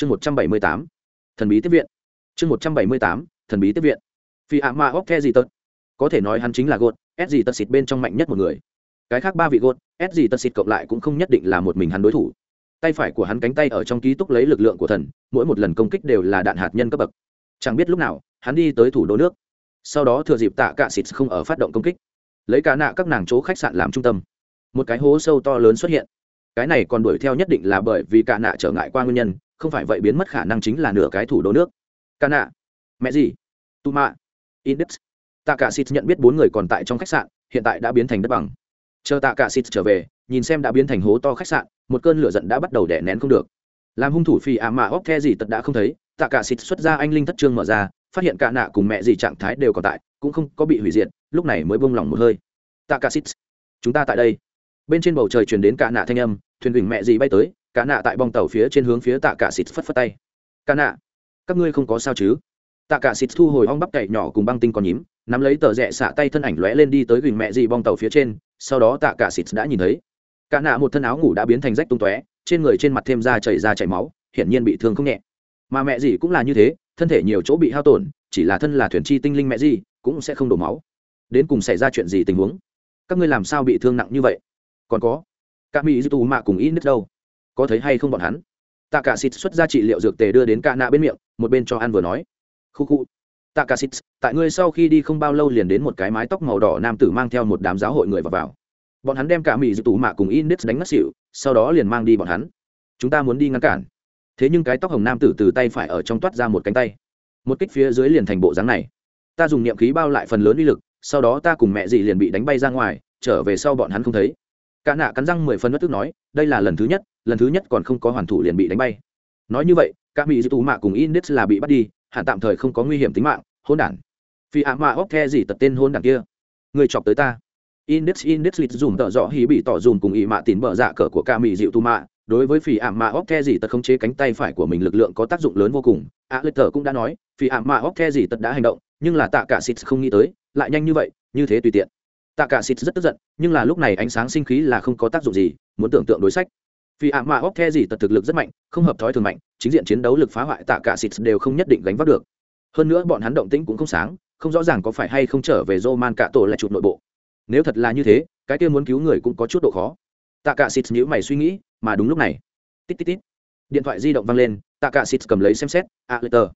chương một trăm bảy mươi tám, thần bí tiếp viện. Chương một trăm bảy mươi tám, thần bí tiếp viện. Phi ạ ma óc the gì tật. Có thể nói hắn chính là gột, s gì tật xịt bên trong mạnh nhất một người. Cái khác ba vị gột, s gì tật xịt cộng lại cũng không nhất định là một mình hắn đối thủ. Tay phải của hắn cánh tay ở trong ký túc lấy lực lượng của thần, mỗi một lần công kích đều là đạn hạt nhân cấp bậc. Chẳng biết lúc nào, hắn đi tới thủ đô nước. Sau đó thừa dịp tạ cạ xịt không ở phát động công kích, lấy cả nạ các nàng chỗ khách sạn làm trung tâm. Một cái hố sâu to lớn xuất hiện. Cái này còn đuổi theo nhất định là bởi vì cả nạ trở ngại qua nguyên nhân không phải vậy biến mất khả năng chính là nửa cái thủ đô nước. Cả nạ mẹ gì? Tu mạ index. Tạ cả xịt nhận biết bốn người còn tại trong khách sạn, hiện tại đã biến thành đất bằng. Chờ tạ cả xịt trở về, nhìn xem đã biến thành hố to khách sạn, một cơn lửa giận đã bắt đầu đè nén không được. Làm hung thủ phi ạ mạ óc the gì tật đã không thấy tạ cả xịt xuất ra anh linh thất trương mở ra, phát hiện cả nạ cùng mẹ gì trạng thái đều còn tại, cũng không có bị hủy diệt, lúc này mới buông lỏng một hơi. Tạ cả xịt chúng ta tại đây. Bên trên bầu trời truyền đến cả nạ thanh âm, thuyền đỉnh mẹ gì bay tới cả nạ tại bong tàu phía trên hướng phía tạ cả xịt phất phất tay. Cả nạ, các ngươi không có sao chứ? Tạ cả xịt thu hồi ong bắp cậy nhỏ cùng băng tinh còn nhím, nắm lấy tờ rẽ xạ tay thân ảnh lóe lên đi tới gừng mẹ gì bong tàu phía trên, sau đó tạ cả xịt đã nhìn thấy. Cả nạ một thân áo ngủ đã biến thành rách tung tóe, trên người trên mặt thêm da chảy ra chảy máu, hiển nhiên bị thương không nhẹ. Mà mẹ gì cũng là như thế, thân thể nhiều chỗ bị hao tổn, chỉ là thân là thuyền chi tinh linh mẹ gì cũng sẽ không đổ máu. Đến cùng xảy ra chuyện gì tình huống? Các ngươi làm sao bị thương nặng như vậy? Còn có các mỹ dư tù mạ cùng ít nứt đâu? Có thấy hay không bọn hắn? Tạ cả xịt xuất ra trị liệu dược tề đưa đến ca nạ bên miệng, một bên cho ăn vừa nói. Khu khu. Tạ cả xịt tại ngươi sau khi đi không bao lâu liền đến một cái mái tóc màu đỏ nam tử mang theo một đám giáo hội người vào vào. Bọn hắn đem cả mỹ dư tù mạ cùng index đánh ngất xỉu, sau đó liền mang đi bọn hắn. Chúng ta muốn đi ngăn cản. Thế nhưng cái tóc hồng nam tử từ tay phải ở trong toát ra một cánh tay. Một kích phía dưới liền thành bộ dáng này. Ta dùng niệm khí bao lại phần lớn uy lực, sau đó ta cùng mẹ dì liền bị đánh bay ra ngoài, trở về sau bọn hắn không thấy. Cả nạ cắn răng mười phân bất tức nói, đây là lần thứ nhất lần thứ nhất còn không có hoàn thủ liền bị đánh bay. Nói như vậy các mỹ dư tù mạ cùng index là bị bắt đi hạn tạm thời không có nguy hiểm tính mạng, hôn đản. Phi ạ mạ óc the gì tật tên hôn đản kia. Người chọc tới ta. Index index lịch dùng tợ rõ hí bị tỏ dùm cùng ý mạ tín bợ dạ cờ của ca mỹ dịu tù mạ. Đối với phi ảm mạ óc the gì tật khống chế cánh tay phải của mình lực lượng có tác dụng lớn vô cùng. A tờ cũng đã nói, phi ảm mạ óc the gì tật đã hành động, nhưng là tạ cả xịt không nghĩ tới, lại nhanh như vậy, như thế tùy tiện. Tạ cả xịt rất tức giận, nhưng là lúc này ánh sáng sinh khí là không có tác dụng gì, muốn tưởng tượng đối sách vì ạ mạ óc the gì tật thực lực rất mạnh, không hợp thói thường mạnh, chính diện chiến đấu lực phá hoại tạ cả xịt đều không nhất định gánh vác được. Hơn nữa bọn hắn động tĩnh cũng không sáng, không rõ ràng có phải hay không trở về Roman cả tổ lại chụp nội bộ. Nếu thật là như thế, cái kia muốn cứu người cũng có chút độ khó. Tạ cả xịt nhíu mày suy nghĩ, mà đúng lúc này, tít tít tít, điện thoại di động vang lên, tạ cả xịt cầm lấy xem xét, a, lê tờ.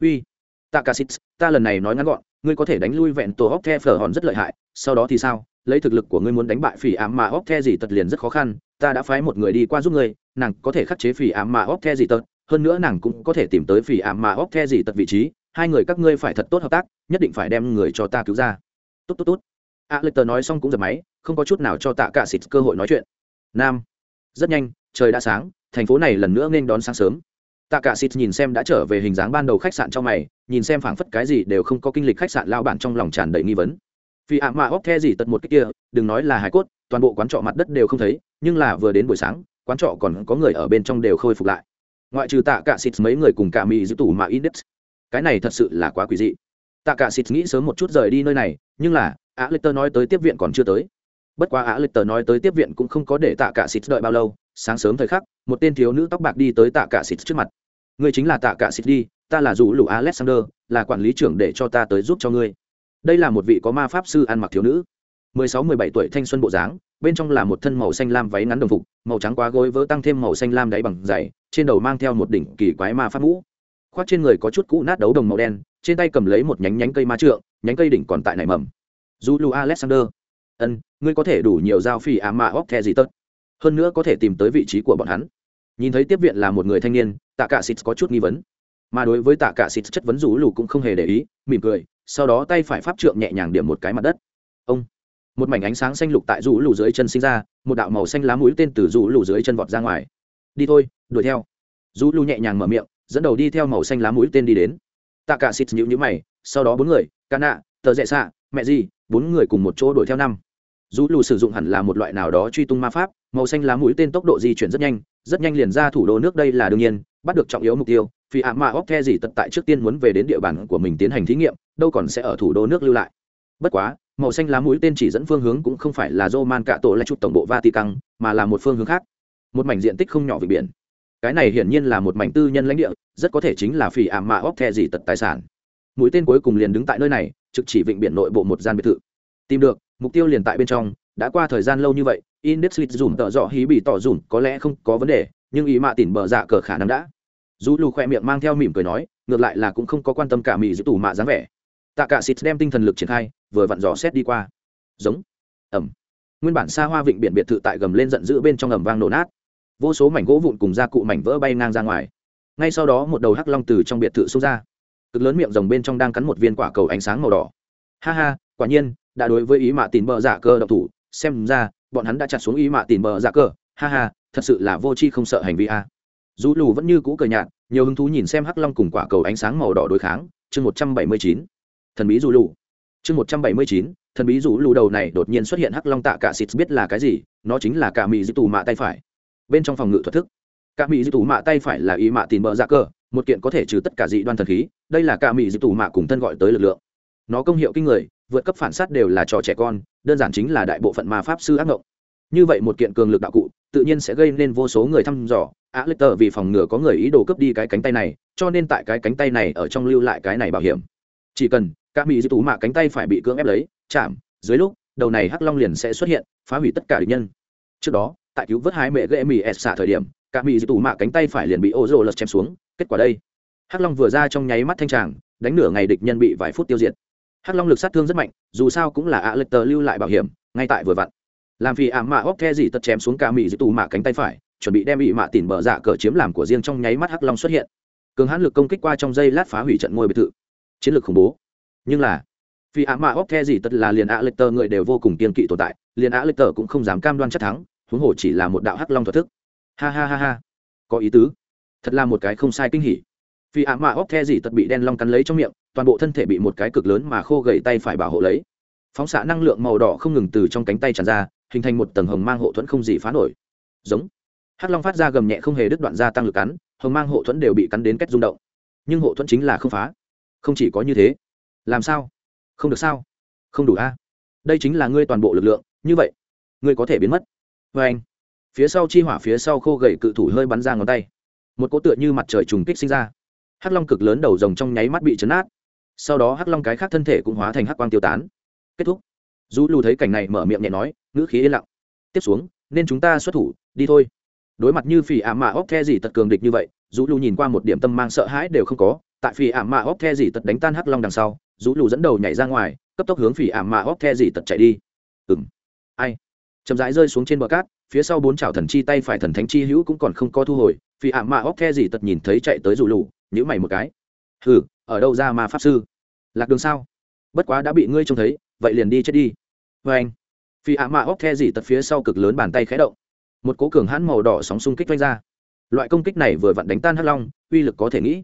Uy, tạ cả xịt, ta lần này nói ngắn gọn, ngươi có thể đánh lui vẹn tổ hóc the phở hòn rất lợi hại, sau đó thì sao? Lấy thực lực của ngươi muốn đánh bại phỉ ám mà óc the gì tật liền rất khó khăn, ta đã phái một người đi qua giúp ngươi, nàng có thể khắc chế phỉ ám mà óc the gì tật, hơn nữa nàng cũng có thể tìm tới phỉ ám mà óc the gì tật vị trí, hai người các ngươi phải thật tốt hợp tác, nhất định phải đem người cho ta cứu ra. Tốt tốt tốt. A lê tờ nói xong cũng giật máy, không có chút nào cho tạ cả xịt cơ hội nói chuyện. Nam. Rất nhanh, trời đã sáng, thành phố này lần nữa nên đón sáng sớm. Tạ cả xịt nhìn xem đã trở về hình dáng ban đầu khách sạn trong mày, nhìn xem phảng phất cái gì đều không có kinh lịch khách sạn lao bản trong lòng tràn đầy nghi vấn vì ạ mà óc the gì tật một cái kia, đừng nói là hải cốt, toàn bộ quán trọ mặt đất đều không thấy, nhưng là vừa đến buổi sáng, quán trọ còn có người ở bên trong đều khôi phục lại. Ngoại trừ tạ cả xịt mấy người cùng cả mỹ giữ tủ mà index. Cái này thật sự là quá quỷ dị. Tạ cả xịt nghĩ sớm một chút rời đi nơi này, nhưng là, á lịch tơ nói tới tiếp viện còn chưa tới. Bất quá á lịch tơ nói tới tiếp viện cũng không có để tạ cả xịt đợi bao lâu, sáng sớm thời khắc, một tên thiếu nữ tóc bạc đi tới tạ cả xịt trước mặt. Ngươi chính là tạ cả xịt đi, ta là dù lũ alexander, là quản lý trưởng để cho ta tới giúp cho ngươi đây là một vị có ma pháp sư ăn mặc thiếu nữ. Mười sáu, mười bảy tuổi, thanh xuân bộ dáng, bên trong là một thân màu xanh lam váy ngắn đồng phục, màu trắng quá gối vỡ tăng thêm màu xanh lam đáy bằng dày trên đầu mang theo một đỉnh kỳ quái ma pháp mũ. Khoác trên người có chút cũ nát đấu đồng màu đen, trên tay cầm lấy một nhánh nhánh cây ma trượng, nhánh cây đỉnh còn tại nảy mầm. Du lu alexander. Ân, ngươi có thể đủ nhiều dao phi á mạ óc the gì tất. Hơn nữa có thể tìm tới vị trí của bọn hắn. Nhìn thấy tiếp viện là một người thanh niên tạ cả xịt có chút nghi vấn mà đối với tạ cả xịt chất vấn rủ lù cũng không hề để ý, mỉm cười, sau đó tay phải pháp trượng nhẹ nhàng điểm một cái mặt đất. Ông, một mảnh ánh sáng xanh lục tại rủ lù dưới chân sinh ra, một đạo màu xanh lá mũi tên từ rủ lù dưới chân vọt ra ngoài. Đi thôi, đuổi theo. Rủ lù nhẹ nhàng mở miệng, dẫn đầu đi theo màu xanh lá mũi tên đi đến. Tạ cả xịt nhíu nhíu mày, sau đó bốn người, ca nạ, tờ dẹ xạ, mẹ gì bốn người cùng một chỗ đuổi theo năm. Rủ lù sử dụng hẳn là một loại nào đó truy tung ma pháp, màu xanh lá mũi tên tốc độ di chuyển rất nhanh rất nhanh liền ra thủ đô nước đây là đương nhiên bắt được trọng yếu mục tiêu, phi ạ mạ óc the gì tật tại trước tiên muốn về đến địa bàn của mình tiến hành thí nghiệm, đâu còn sẽ ở thủ đô nước lưu lại. Bất quá, màu xanh lá mũi tên chỉ dẫn phương hướng cũng không phải là roman cạ tổ lại chụp tổng bộ vatican, mà là một phương hướng khác. Một mảnh diện tích không nhỏ về biển. Cái này hiển nhiên là một mảnh tư nhân lãnh địa, rất có thể chính là phi ảm mạ óc the gì tật tài sản. Mũi tên cuối cùng liền đứng tại nơi này, trực chỉ vịnh biển nội bộ một gian biệt thự. Tìm được, mục tiêu liền tại bên trong, đã qua thời gian lâu như vậy indexlit dùm tợ dọ hí bị tỏ dùm, có lẽ không có vấn đề, nhưng ý mạ tỉn bờ dạ cờ khả năng đã dù lù khoe miệng mang theo mỉm cười nói, ngược lại là cũng không có quan tâm cả mỹ giữ tủ mạ dáng vẻ. Tạ cả xịt đem tinh thần lực triển khai, vừa vặn dò xét đi qua. Giống. Ẩm. Nguyên bản xa hoa vịnh biển biệt thự tại gầm lên giận dữ bên trong ẩm vang nổ nát. Vô số mảnh gỗ vụn cùng da cụ mảnh vỡ bay ngang ra ngoài. Ngay sau đó một đầu hắc long từ trong biệt thự xông ra. Cực lớn miệng rồng bên trong đang cắn một viên quả cầu ánh sáng màu đỏ. Ha ha, quả nhiên, đã đối với ý mạ tìm bờ giả cơ độc thủ, xem ra, bọn hắn đã chặt xuống ý mạ tìm bờ giả cơ. Ha ha, thật sự là vô tri không sợ hành vi a dù lù vẫn như cũ cờ nhạt, nhiều hứng thú nhìn xem hắc long cùng quả cầu ánh sáng màu đỏ đối kháng. Chương một trăm bảy mươi chín, thần bí dù lù. Chương một trăm bảy mươi chín, thần bí dù lù đầu này đột nhiên xuất hiện hắc long tạ cả xịt biết là cái gì, nó chính là cả mỹ dư tù mạ tay phải. Bên trong phòng ngự thuật thức, cả mỹ dư tù mạ tay phải là ý mạ tìm bờ dạ ra cơ một kiện có thể trừ tất cả dị đoan thần khí, đây là cả mỹ dư tù mạ cùng thân gọi tới lực lượng. Nó công hiệu kinh người, vượt cấp phản sát đều là trò trẻ con, đơn giản chính là đại bộ phận ma pháp sư ác ngộng như vậy một kiện cường lực đạo cụ, tự nhiên sẽ gây nên vô số người thăm dò. Á, lê tờ vì phòng ngừa có người ý đồ cướp đi cái cánh tay này, cho nên tại cái cánh tay này ở trong lưu lại cái này bảo hiểm. Chỉ cần các mỹ dư tú mạ cánh tay phải bị cưỡng ép lấy, chạm, dưới lúc, đầu này hắc long liền sẽ xuất hiện, phá hủy tất cả địch nhân. Trước đó, tại cứu vớt hai mẹ gây mỹ s xả thời điểm các mỹ dư tú mạ cánh tay phải liền bị ô rô lật chém xuống. Kết quả đây, hắc long vừa ra trong nháy mắt thanh tràng, đánh nửa ngày địch nhân bị vài phút tiêu diệt. Hắc long lực sát thương rất mạnh, dù sao cũng là ạ lê tờ lưu lại bảo hiểm, ngay tại vừa vặn làm phi ảm mạ óc the dị tật chém xuống cả mỹ dị tù mạ cánh tay phải, chuẩn bị đem bị mạ tỉn bờ dạ cờ chiếm làm của riêng trong nháy mắt hắc long xuất hiện. Cường hãn lực công kích qua trong giây lát phá hủy trận ngôi biệt thự. Chiến lược khủng bố. Nhưng là vì ảm mạ óc the gì tật là liền ạ lịch tờ người đều vô cùng kiên kỵ tồn tại, liền ạ lịch tờ cũng không dám cam đoan chắc thắng, huống hồ chỉ là một đạo hắc long thuật thức. Ha ha ha ha. Có ý tứ. Thật là một cái không sai kinh hỉ. Vì ảm mạ óc the gì tật bị đen long cắn lấy trong miệng, toàn bộ thân thể bị một cái cực lớn mà khô gầy tay phải bảo hộ lấy. Phóng xạ năng lượng màu đỏ không ngừng từ trong cánh tay tràn ra hình thành một tầng hồng mang hộ thuẫn không gì phá nổi. Giống. Hắc long phát ra gầm nhẹ không hề đứt đoạn ra tăng lực cắn, hồng mang hộ thuẫn đều bị cắn đến cách rung động. Nhưng hộ thuẫn chính là không phá. Không chỉ có như thế. Làm sao? Không được sao? Không đủ a. Đây chính là ngươi toàn bộ lực lượng, như vậy, ngươi có thể biến mất. Vê anh, phía sau chi hỏa phía sau khô gầy cự thủ hơi bắn ra ngón tay. Một cỗ tựa như mặt trời trùng kích sinh ra. Hắc long cực lớn đầu rồng trong nháy mắt bị chấn át sau đó hắc long cái khác thân thể cũng hóa thành hắc quang tiêu tán. Kết thúc dù lù thấy cảnh này mở miệng nhẹ nói, ngữ khí yên lặng. Tiếp xuống, nên chúng ta xuất thủ, đi thôi. Đối mặt như phỉ ảm mạ óc the gì tật cường địch như vậy, dù lù nhìn qua một điểm tâm mang sợ hãi đều không có. Tại phỉ ảm mạ óc the gì tật đánh tan hắc long đằng sau, dù lù dẫn đầu nhảy ra ngoài, cấp tốc hướng phỉ ảm mạ óc the gì tật chạy đi. Ừ m ai? Chậm rãi rơi xuống trên bờ cát, phía sau bốn chảo thần chi tay phải thần thánh chi hữu cũng còn không có thu hồi, phỉ ảm mạ óc the gì tật nhìn thấy chạy tới dù lù nhữ mày một cái. Hừ, ở đâu ra ma pháp sư? Lạc đường sao? Bất quá đã bị ngươi trông thấy vậy liền đi chết đi. Vê anh, phi ạ mạ óc the dỉ tật phía sau cực lớn bàn tay khé động. Một cố cường hãn màu đỏ sóng xung kích vanh ra. Loại công kích này vừa vặn đánh tan hắc long, uy lực có thể nghĩ.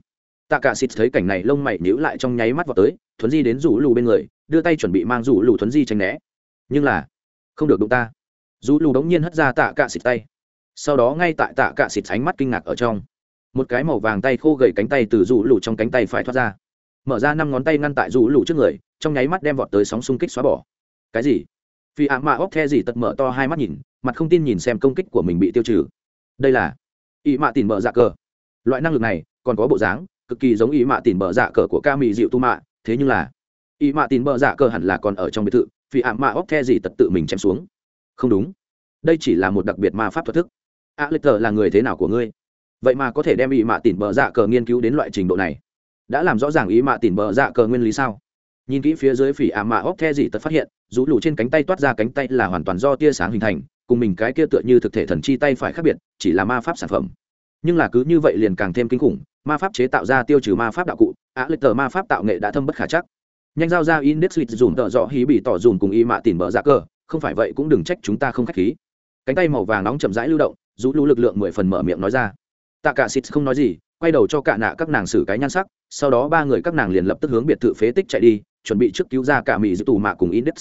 Tạ cả xịt thấy cảnh này lông mày nhíu lại trong nháy mắt vào tới, thuấn di đến rủ lù bên người, đưa tay chuẩn bị mang rủ lù thuấn di tránh né. Nhưng là, không được đụng ta. Rủ lù đống nhiên hất ra tạ cả xịt tay. Sau đó ngay tại tạ cả xịt ánh mắt kinh ngạc ở trong, một cái màu vàng tay khô gầy cánh tay từ rủ lù trong cánh tay phải thoát ra mở ra năm ngón tay ngăn tại rủ lù trước người, trong nháy mắt đem vọt tới sóng xung kích xóa bỏ. Cái gì? Vì ạ mạ óc the gì tật mở to hai mắt nhìn, mặt không tin nhìn xem công kích của mình bị tiêu trừ. Đây là ỵ mạ tìm mở dạ cờ. Loại năng lực này còn có bộ dáng, cực kỳ giống ỵ mạ tìm mở dạ cờ của ca mị dịu tu mạ, thế nhưng là ỵ mạ tìm mở dạ cờ hẳn là còn ở trong biệt thự vì ạ mạ óc the gì tật tự mình chém xuống. Không đúng. Đây chỉ là một đặc biệt ma pháp thuật thức. A lê tờ là người thế nào của ngươi? Vậy mà có thể đem ỵ mạ tìm mở dạ cờ nghiên cứu đến loại trình độ này đã làm rõ ràng ý mạ tìm bờ dạ cờ nguyên lý sao? Nhìn kỹ phía dưới phỉ ạ mạ óc the gì tật phát hiện rũ lù trên cánh tay toát ra cánh tay là hoàn toàn do tia sáng hình thành cùng mình cái kia tựa như thực thể thần chi tay phải khác biệt chỉ là ma pháp sản phẩm. Nhưng là cứ như vậy liền càng thêm kinh khủng ma pháp chế tạo ra tiêu trừ ma pháp đạo cụ á lịch tờ ma pháp tạo nghệ đã thâm bất khả chắc. Nhanh giao ra index lịch dùng tợ dọ hí bị tỏ dùng cùng y mạ tìm bờ dạ cờ, không phải vậy cũng đừng trách chúng ta không khách khí. Cánh tay màu vàng nóng chậm rãi lưu động rũ lù lực lượng mười phần mở miệng nói ra. Tạ cả xịt không nói gì quay đầu cho cả nạ các nàng xử cái nhan sắc sau đó ba người các nàng liền lập tức hướng biệt thự phế tích chạy đi, chuẩn bị trước cứu ra cả mỹ dư tù mạ cùng index.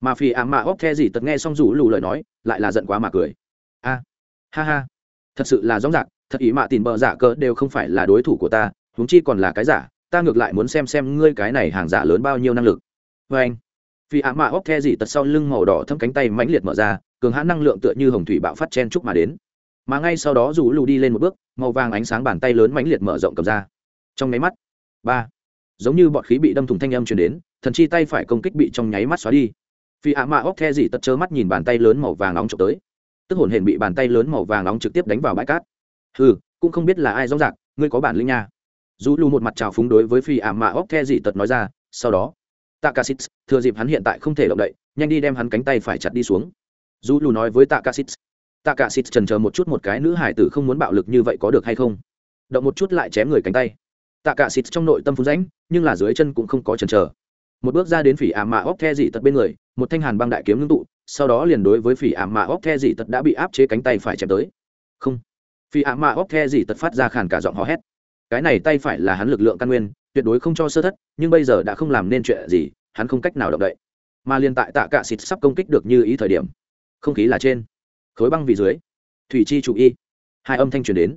Mà phi ám mạ óc the gì tật nghe xong rủ lù lời nói, lại là giận quá mà cười. A, ha ha, thật sự là rõ ràng thật ý mạ tìm bờ giả cơ đều không phải là đối thủ của ta, huống chi còn là cái giả, ta ngược lại muốn xem xem ngươi cái này hàng giả lớn bao nhiêu năng lực. Vê anh, phi ám mạ óc the gì tật sau lưng màu đỏ thâm cánh tay mãnh liệt mở ra, cường hãn năng lượng tựa như hồng thủy bạo phát chen chúc mà đến. Mà ngay sau đó rủ lù đi lên một bước, màu vàng ánh sáng bàn tay lớn mãnh liệt mở rộng cầm ra. Trong máy mắt ba. Giống như bọn khí bị đâm thủng thanh âm truyền đến, thần chi tay phải công kích bị trong nháy mắt xóa đi. Phi ạ mạ óc the gì tật trơ mắt nhìn bàn tay lớn màu vàng nóng trộm tới. Tức hồn hển bị bàn tay lớn màu vàng nóng trực tiếp đánh vào bãi cát. Ừ cũng không biết là ai rõ rạc ngươi có bản lĩnh nha. Dù lù một mặt trào phúng đối với phi ạ mạ óc the gì tật nói ra, sau đó tạ thừa dịp hắn hiện tại không thể động đậy, nhanh đi đem hắn cánh tay phải chặt đi xuống. Dù lù nói với tạ cả trần chờ một chút một cái nữ hải tử không muốn bạo lực như vậy có được hay không? Động một chút lại chém người cánh tay tạ cả xịt trong nội tâm phun rãnh, nhưng là dưới chân cũng không có chần chờ. Một bước ra đến phỉ ảm mạ óc the dị tật bên người, một thanh hàn băng đại kiếm ngưng tụ, sau đó liền đối với phỉ ảm mạ óc the dị tật đã bị áp chế cánh tay phải chém tới. Không. Phỉ ảm mạ óc the dị tật phát ra khàn cả giọng hò hét. Cái này tay phải là hắn lực lượng căn nguyên, tuyệt đối không cho sơ thất, nhưng bây giờ đã không làm nên chuyện gì, hắn không cách nào động đậy. Mà liên tại tạ cả xịt sắp công kích được như ý thời điểm, không khí là trên. Khối băng vì dưới. Thủy chi chủ y. Hai âm thanh truyền đến.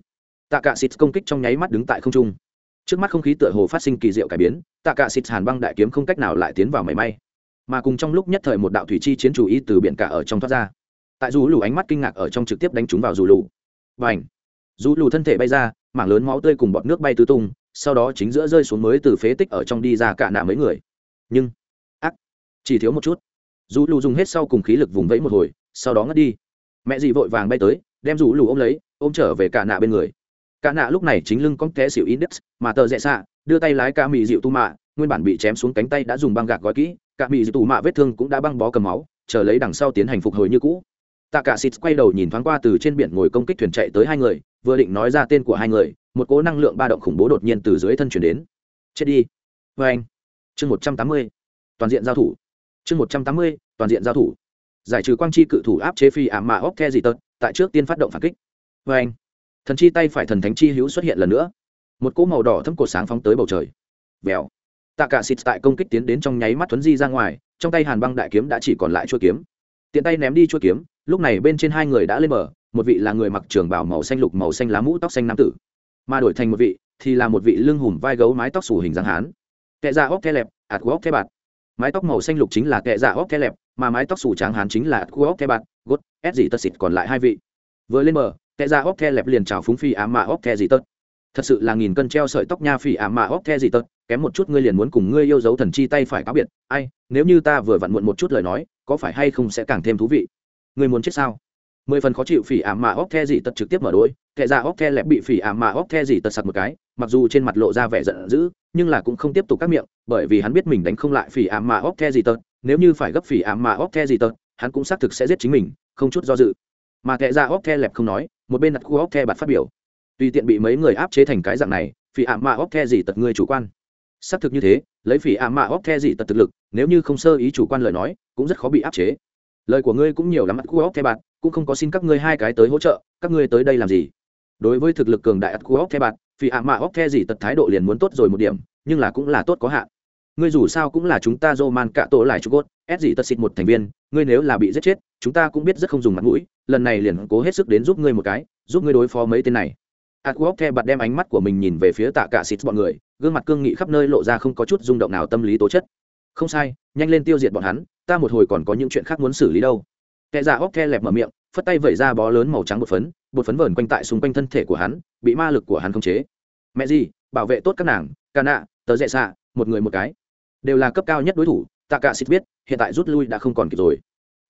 Tạ cả xịt công kích trong nháy mắt đứng tại không trung trước mắt không khí tựa hồ phát sinh kỳ diệu cải biến tạ cả xịt hàn băng đại kiếm không cách nào lại tiến vào mảy may. Mà cùng trong lúc nhất thời một đạo thủy chi chiến chủ ý từ biển cả ở trong thoát ra. Tại dù lù ánh mắt kinh ngạc ở trong trực tiếp đánh trúng vào dù lù và ảnh dù lù thân thể bay ra, mảng lớn máu tươi cùng bọt nước bay tứ tung, sau đó chính giữa rơi xuống mới từ phế tích ở trong đi ra cả nạ mấy người. Nhưng, ác! Chỉ thiếu một chút. Dù lù dùng hết sau cùng khí lực vùng vẫy một hồi, sau đó ngất đi. Mẹ dì vội vàng bay tới, đem dù lù ôm lấy, ôm trở về cả nạ bên người cả nạ lúc này chính lưng con té xỉu index, mà tờ rẽ xạ, đưa tay lái cả mì dịu tu mạ, nguyên bản bị chém xuống cánh tay đã dùng băng gạc gói kỹ, cả mì dịu tu mạ vết thương cũng đã băng bó cầm máu, chờ lấy đằng sau tiến hành phục hồi như cũ. Tạ cả xịt quay đầu nhìn thoáng qua từ trên biển ngồi công kích thuyền chạy tới hai người, vừa định nói ra tên của hai người, một cỗ năng lượng ba động khủng bố đột nhiên từ dưới thân chuyển đến. Chết đi. Và anh. Chương một trăm tám mươi. Toàn diện giao thủ. Chương một trăm tám mươi, toàn diện giao thủ. Giải trừ quang chi cự thủ áp chế phi ảm mạ óc the gì tật, tại trước tiên phát động phản kích. Và anh thần chi tay phải thần thánh chi hữu xuất hiện lần nữa. Một cỗ màu đỏ thâm cột sáng phóng tới bầu trời. Vèo. Tạ cả xịt tại công kích tiến đến trong nháy mắt thuấn di ra ngoài, trong tay hàn băng đại kiếm đã chỉ còn lại chuôi kiếm. Tiện tay ném đi chuôi kiếm, lúc này bên trên hai người đã lên bờ, một vị là người mặc trường bào màu xanh lục màu xanh lá mũ tóc xanh nam tử, mà đổi thành một vị thì là một vị lưng hùm vai gấu mái tóc xù hình dáng hán. Kệ dạ óc the lẹp, ạt óc the bạt. Mái tóc màu xanh lục chính là kệ dạ óc the lẹp, mà mái tóc xù trắng hán chính là ạt óc the bạt, gốt ép gì tất xịt còn lại hai vị. Vừa lên bờ kẻ ra óc the lẹp liền chào phúng phi ám mạ óc the gì tật. Thật sự là nghìn cân treo sợi tóc nha phi ám mạ óc the gì tật, kém một chút ngươi liền muốn cùng ngươi yêu dấu thần chi tay phải cáo biệt. Ai, nếu như ta vừa vặn muộn một chút lời nói, có phải hay không sẽ càng thêm thú vị? Ngươi muốn chết sao? Mười phần khó chịu phỉ ảm mạ óc the gì tật trực tiếp mở đôi kệ ra óc the lẹp bị phỉ ảm mạ óc the gì tật sặc một cái, mặc dù trên mặt lộ ra vẻ giận dữ, nhưng là cũng không tiếp tục các miệng, bởi vì hắn biết mình đánh không lại phỉ ảm mạ óc the gì tật, nếu như phải gấp phỉ ảm mạ óc the gì tật, hắn cũng xác thực sẽ giết chính mình, không chút do dự. Mà kệ ra óc the lẹp không nói một bên đặt khu óc the bạt phát biểu. Tùy tiện bị mấy người áp chế thành cái dạng này, phỉ ảm mạ óc the gì tật người chủ quan. Xác thực như thế, lấy phỉ ảm mạ óc the gì tật thực lực, nếu như không sơ ý chủ quan lời nói, cũng rất khó bị áp chế. Lời của ngươi cũng nhiều lắm mắt khu óc the bạt, cũng không có xin các ngươi hai cái tới hỗ trợ, các ngươi tới đây làm gì? Đối với thực lực cường đại ắt khu óc the bạt, phỉ ạ mạ óc the gì tật thái độ liền muốn tốt rồi một điểm, nhưng là cũng là tốt có hạn. Ngươi dù sao cũng là chúng ta Roman man cạ tổ lại chục cốt ép gì tật xịt một thành viên, ngươi nếu là bị giết chết chúng ta cũng biết rất không dùng mặt mũi, lần này liền cố hết sức đến giúp ngươi một cái, giúp ngươi đối phó mấy tên này. Ạt the bật đem ánh mắt của mình nhìn về phía tạ cả xịt bọn người, gương mặt cương nghị khắp nơi lộ ra không có chút rung động nào tâm lý tố chất. Không sai, nhanh lên tiêu diệt bọn hắn, ta một hồi còn có những chuyện khác muốn xử lý đâu. Kẻ già óc the lẹp mở miệng, phất tay vẩy ra bó lớn màu trắng bột phấn bột phấn vờn quanh tại xung quanh thân thể của hắn, bị ma lực của hắn khống chế. Mẹ gì, bảo vệ tốt các nàng, ca nạ tớ dẹ xạ, một người một cái. Đều là cấp cao nhất đối thủ, tạ cả xịt biết, hiện tại rút lui đã không còn kịp rồi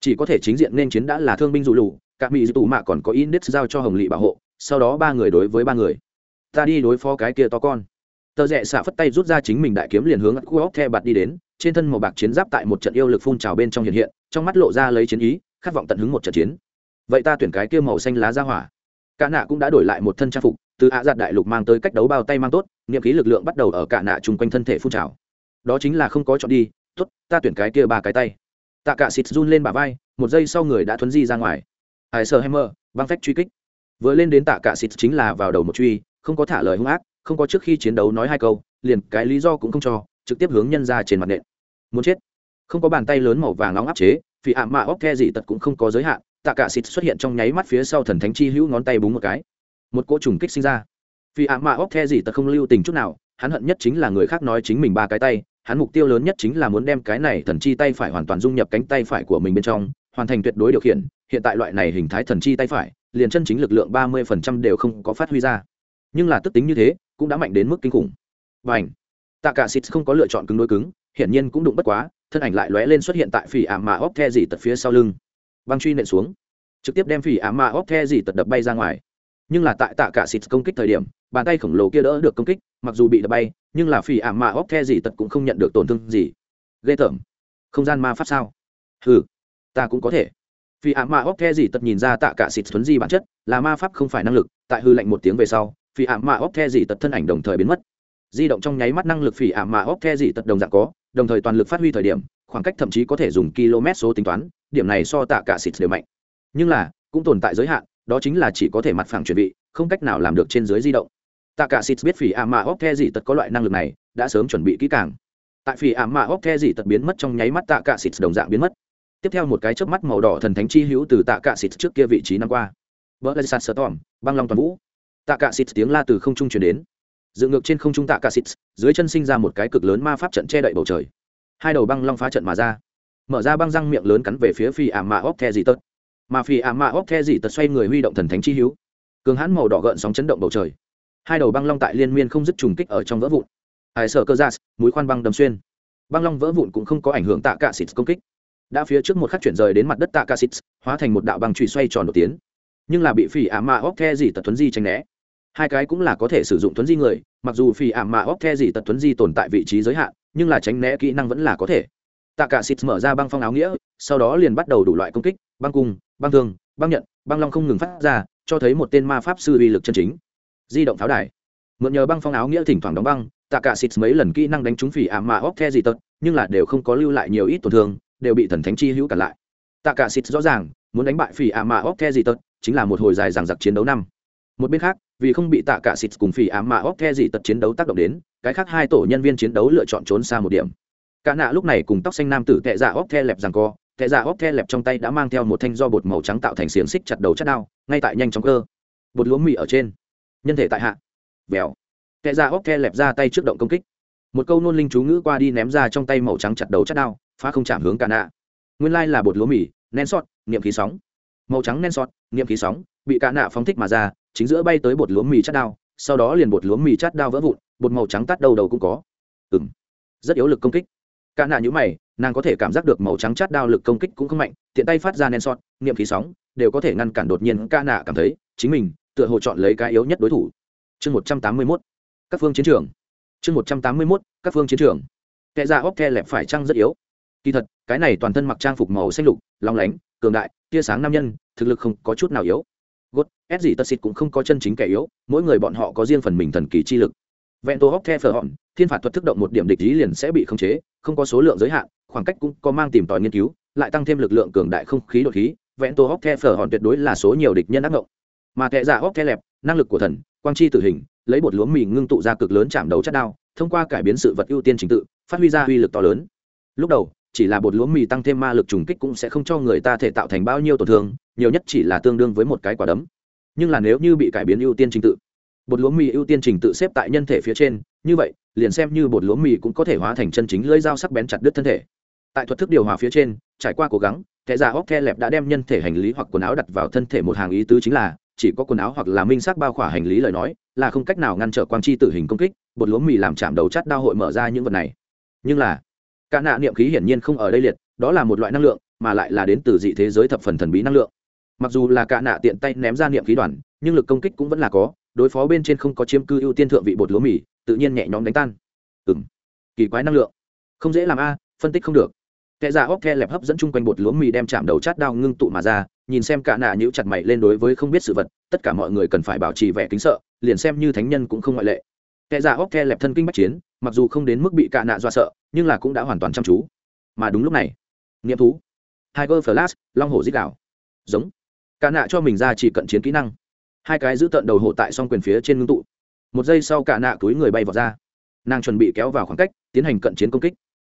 chỉ có thể chính diện nên chiến đã là thương binh dù lù, cả mỹ tù mạ còn có index giao cho hồng lị bảo hộ, sau đó ba người đối với ba người. Ta đi đối phó cái kia to con. Tờ rẽ xạ phất tay rút ra chính mình đại kiếm liền hướng khu óc the bạt đi đến, trên thân màu bạc chiến giáp tại một trận yêu lực phun trào bên trong hiện hiện, trong mắt lộ ra lấy chiến ý, khát vọng tận hứng một trận chiến. Vậy ta tuyển cái kia màu xanh lá ra hỏa. Cả nạ cũng đã đổi lại một thân trang phục, từ ạ giặt đại lục mang tới cách đấu bao tay mang tốt, niệm khí lực lượng bắt đầu ở cả nạ chung quanh thân thể phun trào. Đó chính là không có chọn đi, tốt, ta tuyển cái kia ba cái tay tạ cả xịt run lên bả vai, một giây sau người đã thuấn di ra ngoài. Hải sơ hammer băng phách truy kích. Vừa lên đến tạ cả xịt chính là vào đầu một truy, không có thả lời hung ác, không có trước khi chiến đấu nói hai câu, liền cái lý do cũng không cho, trực tiếp hướng nhân ra trên mặt nện. Muốn chết. Không có bàn tay lớn màu vàng nóng áp chế vì ạ mạ óc the gì tật cũng không có giới hạn, tạ cả xịt xuất hiện trong nháy mắt phía sau thần thánh chi hữu ngón tay búng một cái. Một cỗ trùng kích sinh ra. Vì ạ mạ óc the gì tật không lưu tình chút nào, hắn hận nhất chính là người khác nói chính mình ba cái tay hắn mục tiêu lớn nhất chính là muốn đem cái này thần chi tay phải hoàn toàn dung nhập cánh tay phải của mình bên trong, hoàn thành tuyệt đối điều khiển. Hiện tại loại này hình thái thần chi tay phải, liền chân chính lực lượng ba mươi phần trăm đều không có phát huy ra. Nhưng là tức tính như thế, cũng đã mạnh đến mức kinh khủng. Và ảnh tạ cả xịt không có lựa chọn cứng đối cứng, hiển nhiên cũng đụng bất quá, thân ảnh lại lóe lên xuất hiện tại phỉ ảm mà óc the gì tật phía sau lưng. Băng truy nện xuống. Trực tiếp đem phỉ ảm mà óc the gì tật đập bay ra ngoài. Nhưng là tại tạ cả xịt công kích thời điểm, bàn tay khổng lồ kia đỡ được công kích, mặc dù bị đập bay nhưng là phỉ ảm mạ óc the gì tật cũng không nhận được tổn thương gì. Ghê tởm. Không gian ma pháp sao? Ừ ta cũng có thể. Phỉ ảm mạ óc the gì tật nhìn ra tạ cả xịt thuấn di bản chất, là ma pháp không phải năng lực, tại hư lệnh một tiếng về sau, phỉ ảm mạ óc the gì tật thân ảnh đồng thời biến mất. Di động trong nháy mắt năng lực phỉ ảm mạ óc the gì tật đồng dạng có, đồng thời toàn lực phát huy thời điểm, khoảng cách thậm chí có thể dùng km số tính toán, điểm này so tạ cả xịt đều mạnh. Nhưng là, cũng tồn tại giới hạn, đó chính là chỉ có thể mặt phẳng chuẩn bị, không cách nào làm được trên dưới di động tạ cả xịt biết phỉ ảm ma óc the gì tật có loại năng lực này, đã sớm chuẩn bị kỹ càng. Tại phỉ ảm ma óc the gì tật biến mất trong nháy mắt tạ cả xịt đồng dạng biến mất. Tiếp theo một cái chớp mắt màu đỏ thần thánh chi hữu từ tạ Cả xịt trước kia vị trí năm qua. Vỡ lên sạt sờ tòm, băng long toàn vũ. Tạ Cả xịt tiếng la từ không trung truyền đến. Dựng ngược trên không trung tạ Cả xịt dưới chân sinh ra một cái cực lớn ma pháp trận che đậy bầu trời. Hai đầu băng long phá trận mà ra. Mở ra băng răng miệng lớn cắn về phía phi ảm mạ óc the dị tật. Mà phi ảm mạ óc the dị tật xoay người huy động thần thánh chi hữu. Cường hãn màu đỏ gợn sóng chấn động bầu trời hai đầu băng long tại liên miên không dứt trùng kích ở trong vỡ vụn. Hải sở cơ giác mũi khoan băng đâm xuyên. Băng long vỡ vụn cũng không có ảnh hưởng tạ cả xịt công kích. Đã phía trước một khắc chuyển rời đến mặt đất tạ cả xịt, hóa thành một đạo băng trụy xoay tròn đột tiến. Nhưng là bị phỉ ảm mạ óc the gì tật tuấn di tránh né. Hai cái cũng là có thể sử dụng tuấn di người, mặc dù phỉ ảm mạ óc the gì tật tuấn di tồn tại vị trí giới hạn, nhưng là tránh né kỹ năng vẫn là có thể. Tạ cả xịt mở ra băng phong áo nghĩa, sau đó liền bắt đầu đủ loại công kích, băng cung, băng thương, băng nhận, băng long không ngừng phát ra, cho thấy một tên ma pháp sư uy lực chân chính di động pháo đài. Mượn nhờ băng phong áo nghĩa thỉnh thoảng đóng băng, tạ cả xịt mấy lần kỹ năng đánh trúng phỉ ảm mạ óc the gì tật, nhưng là đều không có lưu lại nhiều ít tổn thương, đều bị thần thánh chi hữu cản lại. Tạ cả xịt rõ ràng, muốn đánh bại phỉ ạ mạ óc the gì tật chính là một hồi dài giằng giặc chiến đấu năm. Một bên khác, vì không bị tạ cả xịt cùng phỉ ạ mạ óc the gì tật chiến đấu tác động đến, cái khác hai tổ nhân viên chiến đấu lựa chọn trốn xa một điểm. Cả nạ lúc này cùng tóc xanh nam tử tệ dạ óc the lẹp rằng co, tệ dạ óc the lẹp trong tay đã mang theo một thanh do bột màu trắng tạo thành xiềng xích chặt đầu chắt đao, ngay tại nhanh chóng cơ. Bột lúa mì ở trên nhân thể tại hạ. Vèo. Kẻ ra óc the lẹp ra tay trước động công kích. Một câu nôn linh chú ngữ qua đi ném ra trong tay màu trắng chặt đầu chắt đao, phá không chạm hướng cả nạ. Nguyên lai là bột lúa mì, nén sót niệm khí sóng. Màu trắng nén sót niệm khí sóng, bị cả nạ phóng thích mà ra, chính giữa bay tới bột lúa mì chát đao, sau đó liền bột lúa mì chát đao vỡ vụn, bột màu trắng tắt đầu đầu cũng có. Ừ m rất yếu lực công kích. Cả nạ nhữ mày, nàng có thể cảm giác được màu trắng chát đao lực công kích cũng không mạnh, tiện tay phát ra nén sót niệm khí sóng, đều có thể ngăn cản đột nhiên ca nạ cảm thấy chính mình tựa hồ chọn lấy cái yếu nhất đối thủ. Chương một trăm tám mươi mốt, các phương chiến trường. Chương một trăm tám mươi mốt, các phương chiến trường. Kẻ ra óc khe lẹp phải trăng rất yếu? Kỳ thật, cái này toàn thân mặc trang phục màu xanh lục, long lánh, cường đại, tia sáng nam nhân, thực lực không có chút nào yếu. Gót ép gì tất xịt cũng không có chân chính kẻ yếu, mỗi người bọn họ có riêng phần mình thần kỳ chi lực. Vẹn tô hóc the phở hòn thiên phạt thuật thức động một điểm địch lý liền sẽ bị khống chế, không có số lượng giới hạn, khoảng cách cũng có mang tìm tòi nghiên cứu, lại tăng thêm lực lượng cường đại không khí đột khí, vẹn tô hóc the phở hòn tuyệt đối là số nhiều địch nhân ác ngộng mà tệ giả óc the lẹp, năng lực của thần, quang chi tử hình, lấy bột lúa mì ngưng tụ ra cực lớn chạm đầu chất đao, thông qua cải biến sự vật ưu tiên trình tự, phát huy ra uy lực to lớn. Lúc đầu, chỉ là bột lúa mì tăng thêm ma lực trùng kích cũng sẽ không cho người ta thể tạo thành bao nhiêu tổn thương, nhiều nhất chỉ là tương đương với một cái quả đấm. Nhưng là nếu như bị cải biến ưu tiên trình tự, bột lúa mì ưu tiên trình tự xếp tại nhân thể phía trên, như vậy, liền xem như bột lúa mì cũng có thể hóa thành chân chính lưỡi dao sắc bén chặt đứt thân thể. Tại thuật thức điều hòa phía trên, trải qua cố gắng, kẻ già hóc the lẹp đã đem nhân thể hành lý hoặc quần áo đặt vào thân thể một hàng ý tứ chính là chỉ có quần áo hoặc là minh xác bao khỏa hành lý lời nói, là không cách nào ngăn trở quang chi tử hình công kích, bột lúa mì làm chạm đầu chắt đao hội mở ra những vật này. Nhưng là, cả nạ niệm khí hiển nhiên không ở đây liệt, đó là một loại năng lượng, mà lại là đến từ dị thế giới thập phần thần bí năng lượng. Mặc dù là cả nạ tiện tay ném ra niệm khí đoàn, nhưng lực công kích cũng vẫn là có, đối phó bên trên không có chiếm cư ưu tiên thượng vị bột lúa mì, tự nhiên nhẹ nhõm đánh tan. Ừ m kỳ quái năng lượng. Không dễ làm a, phân tích không được kẻ giả óc the lẹp hấp dẫn chung quanh bột lúa mì đem chạm đầu chát đao ngưng tụ mà ra, nhìn xem cả nạ nhữ chặt mày lên đối với không biết sự vật, tất cả mọi người cần phải bảo trì vẻ kính sợ, liền xem như thánh nhân cũng không ngoại lệ. Kẻ giả óc the lẹp thân kinh bách chiến, mặc dù không đến mức bị cả nạ dọa sợ, nhưng là cũng đã hoàn toàn chăm chú. Mà đúng lúc này, nghiệm thú, tiger flash, long hổ dít đảo giống. Cả nạ cho mình ra chỉ cận chiến kỹ năng. Hai cái giữ tận đầu hộ tại song quyền phía trên ngưng tụ. Một giây sau cả nạ túi người bay vào ra. Nàng chuẩn bị kéo vào khoảng cách, tiến hành cận chiến công kích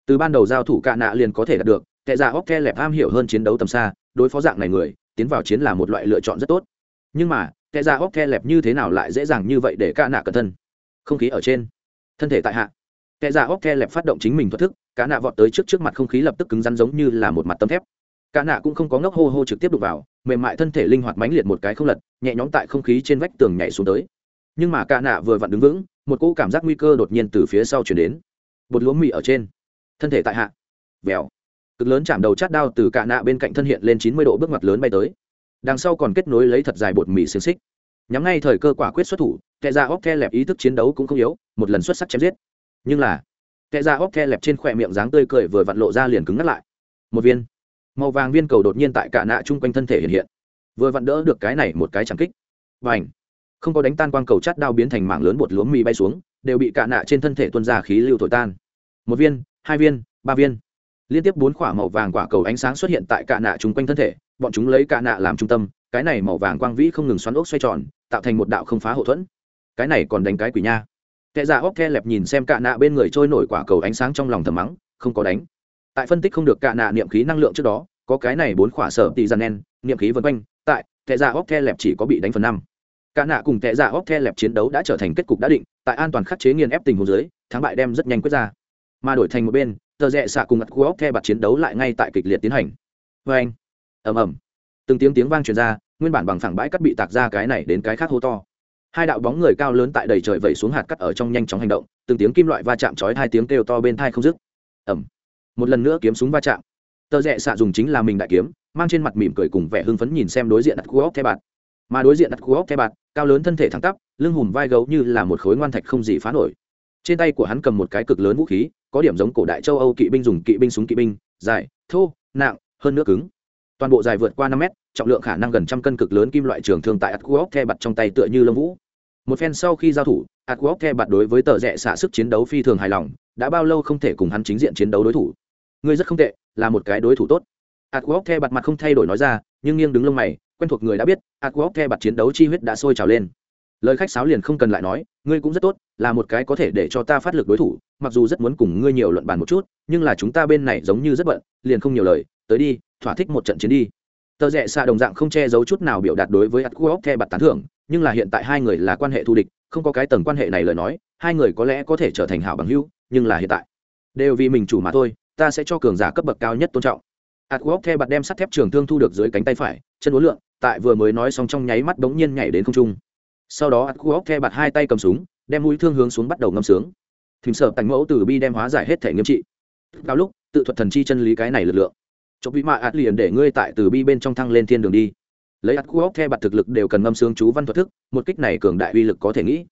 từ ban đầu giao thủ cạ nạ liền có thể đạt được, kẻ giả óc the lẹp am hiểu hơn chiến đấu tầm xa, đối phó dạng này người, tiến vào chiến là một loại lựa chọn rất tốt. Nhưng mà, kẻ giả óc the lẹp như thế nào lại dễ dàng như vậy để cạ nạ cẩn thân không khí ở trên. Thân thể tại hạ. Kẻ giả óc the lẹp phát động chính mình thoát thức cạ nạ vọt tới trước trước mặt không khí lập tức cứng rắn giống như là một mặt tấm thép. Cạ nạ cũng không có ngốc hô hô trực tiếp đục vào, mềm mại thân thể linh hoạt mãnh liệt một cái không lật, nhẹ nhõm tại không khí trên vách tường nhảy xuống tới. Nhưng mà cạ nạ vừa vặn đứng vững, một cỗ cảm giác nguy cơ đột nhiên từ phía sau chuyển đến. Bột lúa mì ở trên thân thể tại hạ. Vèo. Cực lớn chạm đầu chát đao từ cạ nạ bên cạnh thân hiện lên chín mươi độ bước ngoặt lớn bay tới. Đằng sau còn kết nối lấy thật dài bột mì xiềng xích. Nhắm ngay thời cơ quả quyết xuất thủ, kẻ ra óc the lẹp ý thức chiến đấu cũng không yếu, một lần xuất sắc chém giết. Nhưng là, kẻ ra óc the lẹp trên khỏe miệng dáng tươi cười vừa vặn lộ ra liền cứng ngắt lại. Một viên. Màu vàng viên cầu đột nhiên tại cả nạ chung quanh thân thể hiện hiện. Vừa vặn đỡ được cái này một cái chẳng kích. Và ảnh không có đánh tan quang cầu chát đao biến thành mảng lớn bột lúa mì bay xuống, đều bị cả nạ trên thân thể tuân ra khí lưu thổi tan. Một viên hai viên, ba viên. Liên tiếp bốn quả màu vàng quả cầu ánh sáng xuất hiện tại cạ nạ chung quanh thân thể, bọn chúng lấy cạ nạ làm trung tâm, cái này màu vàng quang vĩ không ngừng xoắn ốc xoay tròn, tạo thành một đạo không phá hậu thuẫn. Cái này còn đánh cái quỷ nha. Kẻ ra óc the lẹp nhìn xem cạ nạ bên người trôi nổi quả cầu ánh sáng trong lòng thầm mắng, không có đánh. Tại phân tích không được cạ nạ niệm khí năng lượng trước đó, có cái này bốn quả sở tì gian nen niệm khí vân quanh, tại, kẻ ra óc the lẹp chỉ có bị đánh phần năm. Cả nạ cùng tệ giả óc the lẹp chiến đấu đã trở thành kết cục đã định, tại an toàn khắc chế nghiền ép tình huống dưới, thắng bại đem rất nhanh quyết ra mà đổi thành một bên, tờ rẽ xạ cùng ngặt khu óc the bạt chiến đấu lại ngay tại kịch liệt tiến hành. Vê anh. Ầm ầm. Từng tiếng tiếng vang truyền ra, nguyên bản bằng phẳng bãi cắt bị tạc ra cái này đến cái khác hô to. Hai đạo bóng người cao lớn tại đầy trời vẩy xuống hạt cắt ở trong nhanh chóng hành động, từng tiếng kim loại va chạm chói hai tiếng kêu to bên thai không dứt. Ẩm một lần nữa kiếm súng va chạm. Tờ rẽ xạ dùng chính là mình đại kiếm, mang trên mặt mỉm cười cùng vẻ hưng phấn nhìn xem đối diện đặt khu óc the bạt. Mà đối diện đặt khu óc the bạt, cao lớn thân thể thẳng tắp, lưng hùm vai gấu như là một khối ngoan thạch không gì phá nổi. Trên tay của hắn cầm một cái cực lớn vũ khí có điểm giống cổ đại châu âu kỵ binh dùng kỵ binh súng kỵ binh, dài, thô, nặng, hơn nước cứng. Toàn bộ dài vượt qua năm mét, trọng lượng khả năng gần trăm cân cực lớn kim loại trường thương tại atkuok the bặt trong tay tựa như lông vũ. Một phen sau khi giao thủ atkuok the bặt đối với tờ rẽ xả sức chiến đấu phi thường hài lòng, đã bao lâu không thể cùng hắn chính diện chiến đấu đối thủ. Ngươi rất không tệ, là một cái đối thủ tốt. Atkuok the bặt mặt không thay đổi nói ra, nhưng nghiêng đứng lông mày, quen thuộc người đã biết atkuok the bặt chiến đấu chi huyết đã sôi trào lên. Lời khách sáo liền không cần lại nói, ngươi cũng rất tốt, là một cái có thể để cho ta phát lực đối thủ mặc dù rất muốn cùng ngươi nhiều luận bàn một chút nhưng là chúng ta bên này giống như rất bận liền không nhiều lời tới đi thỏa thích một trận chiến đi. Tờ rẽ xạ đồng dạng không che giấu chút nào biểu đạt đối với atkuok the bạt tán thưởng nhưng là hiện tại hai người là quan hệ thù địch không có cái tầng quan hệ này lời nói hai người có lẽ có thể trở thành hảo bằng hữu nhưng là hiện tại đều vì mình chủ mà thôi ta sẽ cho cường giả cấp bậc cao nhất tôn trọng. Atkuok the bạt đem sắt thép trường thương thu được dưới cánh tay phải chân uốn lượng, tại vừa mới nói xong trong nháy mắt bỗng nhiên nhảy đến không trung. Sau đó atkuok the bạt hai tay cầm súng đem mũi thương hướng xuống bắt đầu ngâm sướng thỉnh sợ tành mẫu từ bi đem hóa giải hết thể nghiêm trị. Cao lúc, tự thuật thần chi chân lý cái này lực lượng. Cho bị mạ ạt liền để ngươi tại từ bi bên trong thăng lên thiên đường đi. Lấy ạt cuốc the bạt thực lực đều cần ngâm sướng chú văn thuật thức, một kích này cường đại uy lực có thể nghĩ.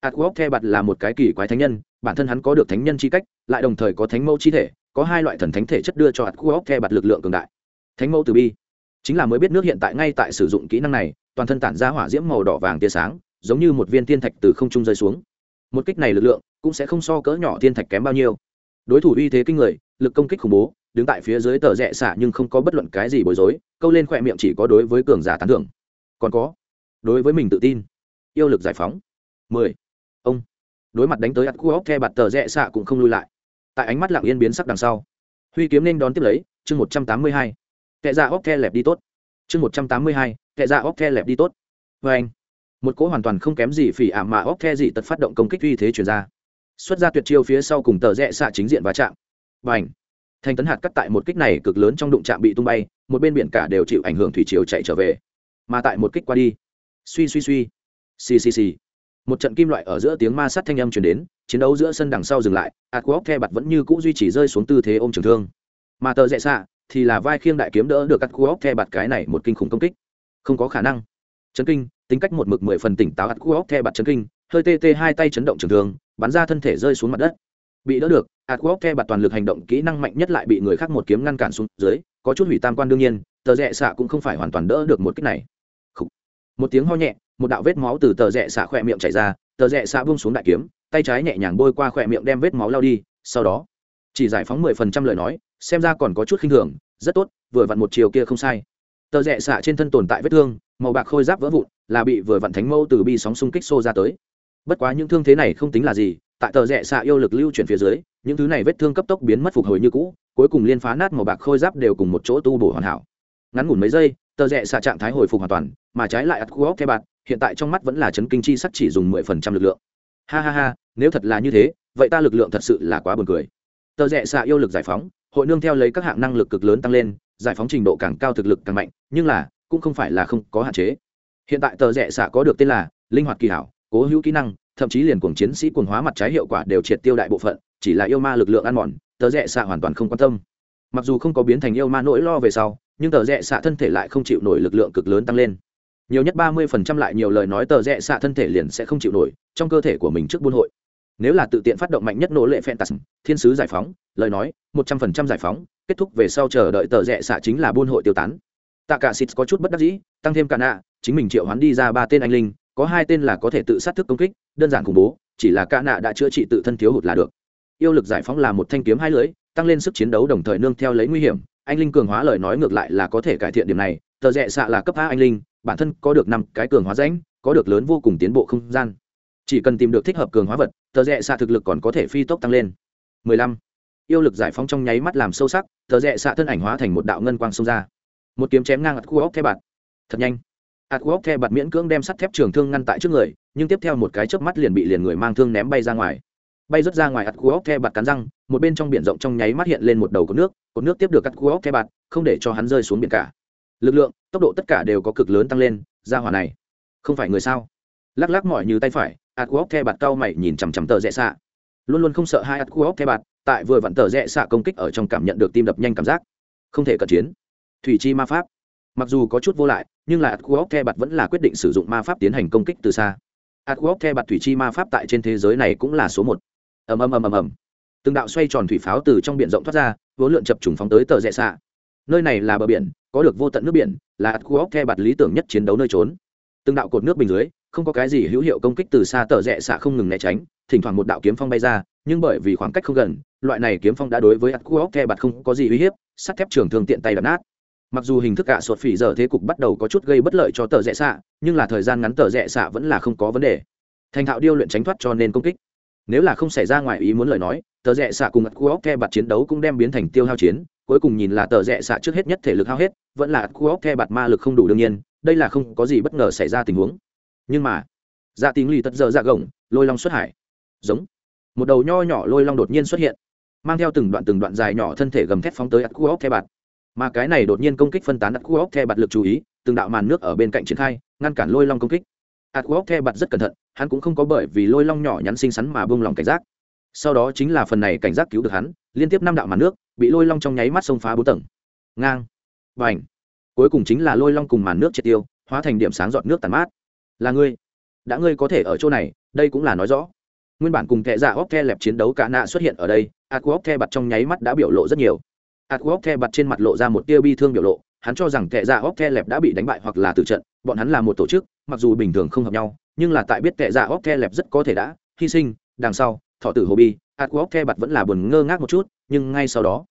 Ạt cuốc the bạt là một cái kỳ quái thánh nhân, bản thân hắn có được thánh nhân chi cách, lại đồng thời có thánh mẫu chi thể, có hai loại thần thánh thể chất đưa cho ạt cuốc the bạt lực lượng cường đại. Thánh mẫu từ bi. Chính là mới biết nước hiện tại ngay tại sử dụng kỹ năng này, toàn thân tản ra hỏa diễm màu đỏ vàng tia sáng, giống như một viên thiên thạch từ không trung rơi xuống một kích này lực lượng cũng sẽ không so cỡ nhỏ thiên thạch kém bao nhiêu. Đối thủ uy thế kinh người, lực công kích khủng bố, đứng tại phía dưới tờ rẽ xả nhưng không có bất luận cái gì bối rối, câu lên khỏe miệng chỉ có đối với cường giả tán thưởng. Còn có, đối với mình tự tin, yêu lực giải phóng. Mười. Ông. Đối mặt đánh tới ắt khu óc the bạt tờ rẽ xạ cũng không lui lại. Tại ánh mắt lặng yên biến sắc đằng sau, huy kiếm nên đón tiếp lấy, chương một trăm tám mươi hai. Kệ ra óc the lẹp đi tốt. Chương một trăm tám mươi hai kệ ra óc the lẹp đi tốt. Vê anh một cỗ hoàn toàn không kém gì phỉ ảm mà óc the dị tật phát động công kích uy thế chuyển ra. Xuất ra tuyệt chiêu phía sau cùng tờ rẽ xạ chính diện và chạm. Và ảnh thành tấn hạt cắt tại một kích này cực lớn trong đụng trạm bị tung bay, một bên biển cả đều chịu ảnh hưởng thủy chiều chạy trở về. Mà tại một kích qua đi, suy suy suy, xì xì xì. Một trận kim loại ở giữa tiếng ma sát thanh âm chuyển đến, chiến đấu giữa sân đằng sau dừng lại ạt quốc the bặt vẫn như cũ duy trì rơi xuống tư thế ôm trường thương. Mà tờ rẽ xạ thì là vai khiêng đại kiếm đỡ được ạt quốc the bặt cái này một kinh khủng công kích. Không có khả năng chấn kinh, tính cách một mực mười phần tỉnh táo ạt quốc the bặt chấn kinh, hơi tê tê hai tay chấn động trường thương, bắn ra thân thể rơi xuống mặt đất. Bị đỡ được atwok the bạt toàn lực hành động, kỹ năng mạnh nhất lại bị người khác một kiếm ngăn cản xuống dưới, có chút hủy tam quan đương nhiên, tờ rẽ xạ cũng không phải hoàn toàn đỡ được một kích này. Một tiếng ho nhẹ, một đạo vết máu từ tờ rẽ xạ khỏe miệng chảy ra, tờ rẽ xạ buông xuống đại kiếm, tay trái nhẹ nhàng bôi qua khỏe miệng đem vết máu lao đi, sau đó, chỉ giải phóng mười phần trăm lời nói, xem ra còn có chút khinh thường, rất tốt, vừa vặn một chiều kia không sai tờ rẽ xạ trên thân tồn tại vết thương, màu bạc khôi giáp vỡ vụn, là bị vừa vặn thánh mâu từ bi sóng xung kích xô ra tới. Bất quá những thương thế này không tính là gì, tại tờ rẽ xạ yêu lực lưu chuyển phía dưới, những thứ này vết thương cấp tốc biến mất phục hồi như cũ, cuối cùng liên phá nát màu bạc khôi giáp đều cùng một chỗ tu bổ hoàn hảo. Ngắn ngủn mấy giây, tờ rẽ xạ trạng thái hồi phục hoàn toàn, mà trái lại ắt khu theo bạt hiện tại trong mắt vẫn là chấn kinh chi sắc chỉ dùng mười phần trăm lực lượng. Ha ha ha, nếu thật là như thế, vậy ta lực lượng thật sự là quá buồn cười tờ rẽ xạ yêu lực giải phóng, hội nương theo lấy các hạng năng lực cực lớn tăng lên, giải phóng trình độ càng cao thực lực càng mạnh, nhưng là, cũng không phải là không có hạn chế. Hiện tại tờ rẽ xạ có được tên là linh hoạt kỳ hảo, cố hữu kỹ năng, thậm chí liền cuồng chiến sĩ cuồng hóa mặt trái hiệu quả đều triệt tiêu đại bộ phận, chỉ là yêu ma lực lượng ăn mòn, tờ rẽ xạ hoàn toàn không quan tâm. Mặc dù không có biến thành yêu ma nỗi lo về sau, nhưng tờ rẽ xạ thân thể lại không chịu nổi lực lượng cực lớn tăng lên. Nhiều nhất ba mươi phần trăm lại nhiều lời nói tờ rẽ xạ thân thể liền sẽ không chịu nổi, trong cơ thể của mình trước buôn hội nếu là tự tiện phát động mạnh nhất nỗ lệ phantasm, thiên sứ giải phóng, lời nói, một trăm phần trăm giải phóng, kết thúc về sau chờ đợi tờ rẽ xạ chính là buôn hội tiêu tán. Tạ cả xịt có chút bất đắc dĩ, tăng thêm cả nạ chính mình triệu hoán đi ra ba tên anh linh, có hai tên là có thể tự sát thức công kích, đơn giản khủng bố, chỉ là cả nạ đã chữa trị tự thân thiếu hụt là được. Yêu lực giải phóng là một thanh kiếm hai lưỡi, tăng lên sức chiến đấu đồng thời nương theo lấy nguy hiểm. Anh linh cường hóa lời nói ngược lại là có thể cải thiện điểm này, tờ rẽ xạ là cấp a anh linh, bản thân có được năm cái cường hóa rãnh, có được lớn vô cùng tiến bộ không gian. Chỉ cần tìm được thích hợp cường hóa vật tờ rẽ xạ thực lực còn có thể phi tốc tăng lên. 15. yêu lực giải phóng trong nháy mắt làm sâu sắc, tờ rẽ xạ thân ảnh hóa thành một đạo ngân quang xông ra. Một kiếm chém ngang ạt khu óc the bạt. Thật nhanh. Ạt khu óc the bạt miễn cưỡng đem sắt thép trường thương ngăn tại trước người, nhưng tiếp theo một cái chớp mắt liền bị liền người mang thương ném bay ra ngoài. Bay rớt ra ngoài ạt khu óc the bạt cắn răng, một bên trong biển rộng trong nháy mắt hiện lên một đầu cột nước cột nước tiếp được ạt khu óc the bạt, không để cho hắn rơi xuống biển cả. Lực lượng, tốc độ tất cả đều có cực lớn tăng lên, ra hỏa này, không phải người sao? Lắc lắc mỏi như tay phải ạt cu óc the bạt cau mày nhìn chằm chằm tờ rẽ xạ. Luôn luôn không sợ hai ạt cu óc the bạt tại vừa vặn tờ rẽ xạ công kích ở trong cảm nhận được tim đập nhanh cảm giác. Không thể cận chiến. Thủy chi ma pháp. Mặc dù có chút vô lại, nhưng là ạt cu óc the bạt vẫn là quyết định sử dụng ma pháp tiến hành công kích từ xa. Ạt cu óc the bạt thủy chi ma pháp tại trên thế giới này cũng là số một. Ầm ầm ầm ầm ầm. Từng đạo xoay tròn thủy pháo từ trong biển rộng thoát ra vốn lượn chập trùng phóng tới tờ rẽ xạ. Nơi này là bờ biển, có được vô tận nước biển, là ạt cu óc the bạt lý tưởng nhất chiến đấu nơi trốn. Từng đạo cột nước bình dưới không có cái gì hữu hiệu công kích từ xa tờ rẽ xạ không ngừng né tránh, thỉnh thoảng một đạo kiếm phong bay ra, nhưng bởi vì khoảng cách không gần, loại này kiếm phong đã đối với ạt cu óc the bạt không có gì uy hiếp, sắt thép trường thương tiện tay đập nát. Mặc dù hình thức cả sột phỉ giờ thế cục bắt đầu có chút gây bất lợi cho tờ rẽ xạ, nhưng là thời gian ngắn tờ rẽ xạ vẫn là không có vấn đề. Thành thạo điêu luyện tránh thoát cho nên công kích. Nếu là không xảy ra ngoài ý muốn lời nói, tờ rẽ xạ cùng ạt cu óc the bạt chiến đấu cũng đem biến thành tiêu hao chiến, cuối cùng nhìn là tờ rẽ xạ trước hết nhất thể lực hao hết, vẫn là ạt cu óc the bạt ma lực không đủ đương nhiên, đây là không có gì bất ngờ xảy ra tình huống nhưng mà dạ tính lì tật giờ dạ gồng, lôi long xuất hải. Giống. Một đầu nho nhỏ lôi long đột nhiên xuất hiện, mang theo từng đoạn từng đoạn dài nhỏ thân thể gầm thép phóng tới ắt cu óc the bạt. Mà cái này đột nhiên công kích phân tán ắt cu óc the bạt lực chú ý, từng đạo màn nước ở bên cạnh triển khai, ngăn cản lôi long công kích. Ắt khu óc the bạt rất cẩn thận, hắn cũng không có bởi vì lôi long nhỏ nhắn xinh xắn mà buông lòng cảnh giác. Sau đó chính là phần này cảnh giác cứu được hắn, liên tiếp năm đạo màn nước bị lôi long trong nháy mắt xông phá bốn tầng. Ngang. Và ảnh cuối cùng chính là lôi long cùng màn nước triệt tiêu, hóa thành điểm sáng giọt nước tàn mát là ngươi. Đã ngươi có thể ở chỗ này, đây cũng là nói rõ. Nguyên bản cùng kệ dạ óc the lẹp chiến đấu cả nạ xuất hiện ở đây aqua the bặt trong nháy mắt đã biểu lộ rất nhiều. Aqua the bặt trên mặt lộ ra một tia bi thương biểu lộ, hắn cho rằng kệ dạ óc the lẹp đã bị đánh bại hoặc là tử trận, bọn hắn là một tổ chức, mặc dù bình thường không hợp nhau, nhưng là tại biết kệ dạ óc the lẹp rất có thể đã hy sinh, đằng sau, thọ tử hồ bi aqua the bặt vẫn là buồn ngơ ngác một chút, nhưng ngay sau đó,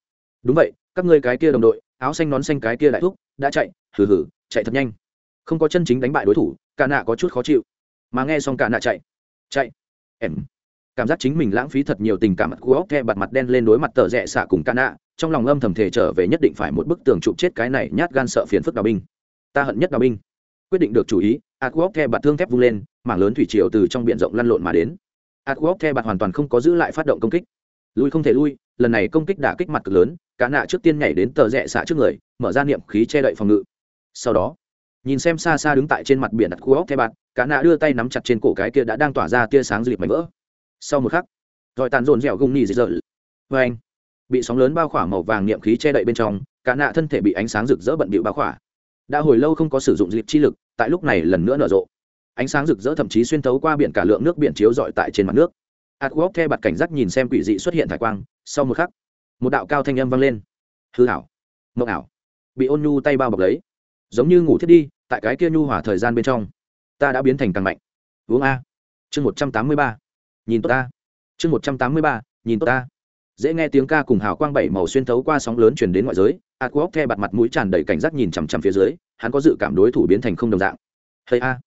đúng vậy, các ngươi cái kia đồng đội, áo xanh nón xanh cái kia đại thúc, đã chạy, hừ hừ, chạy thật nhanh không có chân chính đánh bại đối thủ, cả nạ có chút khó chịu. Mà nghe xong cả nạ chạy chạy, em. Cảm giác chính mình lãng phí thật nhiều tình cảm của óc the bặt mặt đen lên đối mặt tờ rẽ xạ cùng cả nạ, trong lòng âm thầm thể trở về nhất định phải một bức tường chụp chết cái này nhát gan sợ phiền phức đào binh. Ta hận nhất đào binh. Quyết định được chủ ý, a cú the bặt thương thép vung lên, mảng lớn thủy triều từ trong b i ể n rộng lăn lộn mà đến. A cú the bặt hoàn toàn không có giữ lại phát động công kích. Lui không thể lui, lần này công kích đã kích mặt cực lớn cá nạ trước tiên nhảy đến tờ rẽ xạ trước người, mở ra niệm khí che đậy phòng ngự. Sau đó nhìn xem xa xa đứng tại trên mặt biển đặt khu óc theo bạt cả nạ đưa tay nắm chặt trên cổ cái kia đã đang tỏa ra tia sáng dịp mảnh vỡ. Sau một khắc, rồi tàn rồn dẻo gùng nhì dị dợ vê anh, bị sóng lớn bao khỏa màu vàng niệm khí che đậy bên trong, cả nạ thân thể bị ánh sáng rực rỡ bận bịu bao khỏa. Đã hồi lâu không có sử dụng dịp chi lực, tại lúc này lần nữa nở rộ. Ánh sáng rực rỡ thậm chí xuyên thấu qua biển cả lượng nước biển chiếu rọi tại trên mặt nước. Hạt quốc theo bạt cảnh giác nhìn xem quỷ dị xuất hiện thải quang, sau một khắc, một đạo cao thanh âm vang lên. Hư ảo, mộng ảo, bị ôn nhu tay bao bọc lấy giống như ngủ thiết đi, tại cái kia nhu hỏa thời gian bên trong, ta đã biến thành càng mạnh. Uống a. Chương một trăm tám mươi ba. Nhìn tốt ta chương một trăm tám mươi ba, nhìn tốt ta dễ nghe tiếng ca cùng hào quang bảy màu xuyên thấu qua sóng lớn chuyển đến ngoại giới a quốc the bặt mặt mũi tràn đầy cảnh giác nhìn chằm chằm phía dưới, hắn có dự cảm đối thủ biến thành không đồng dạng. Hay a.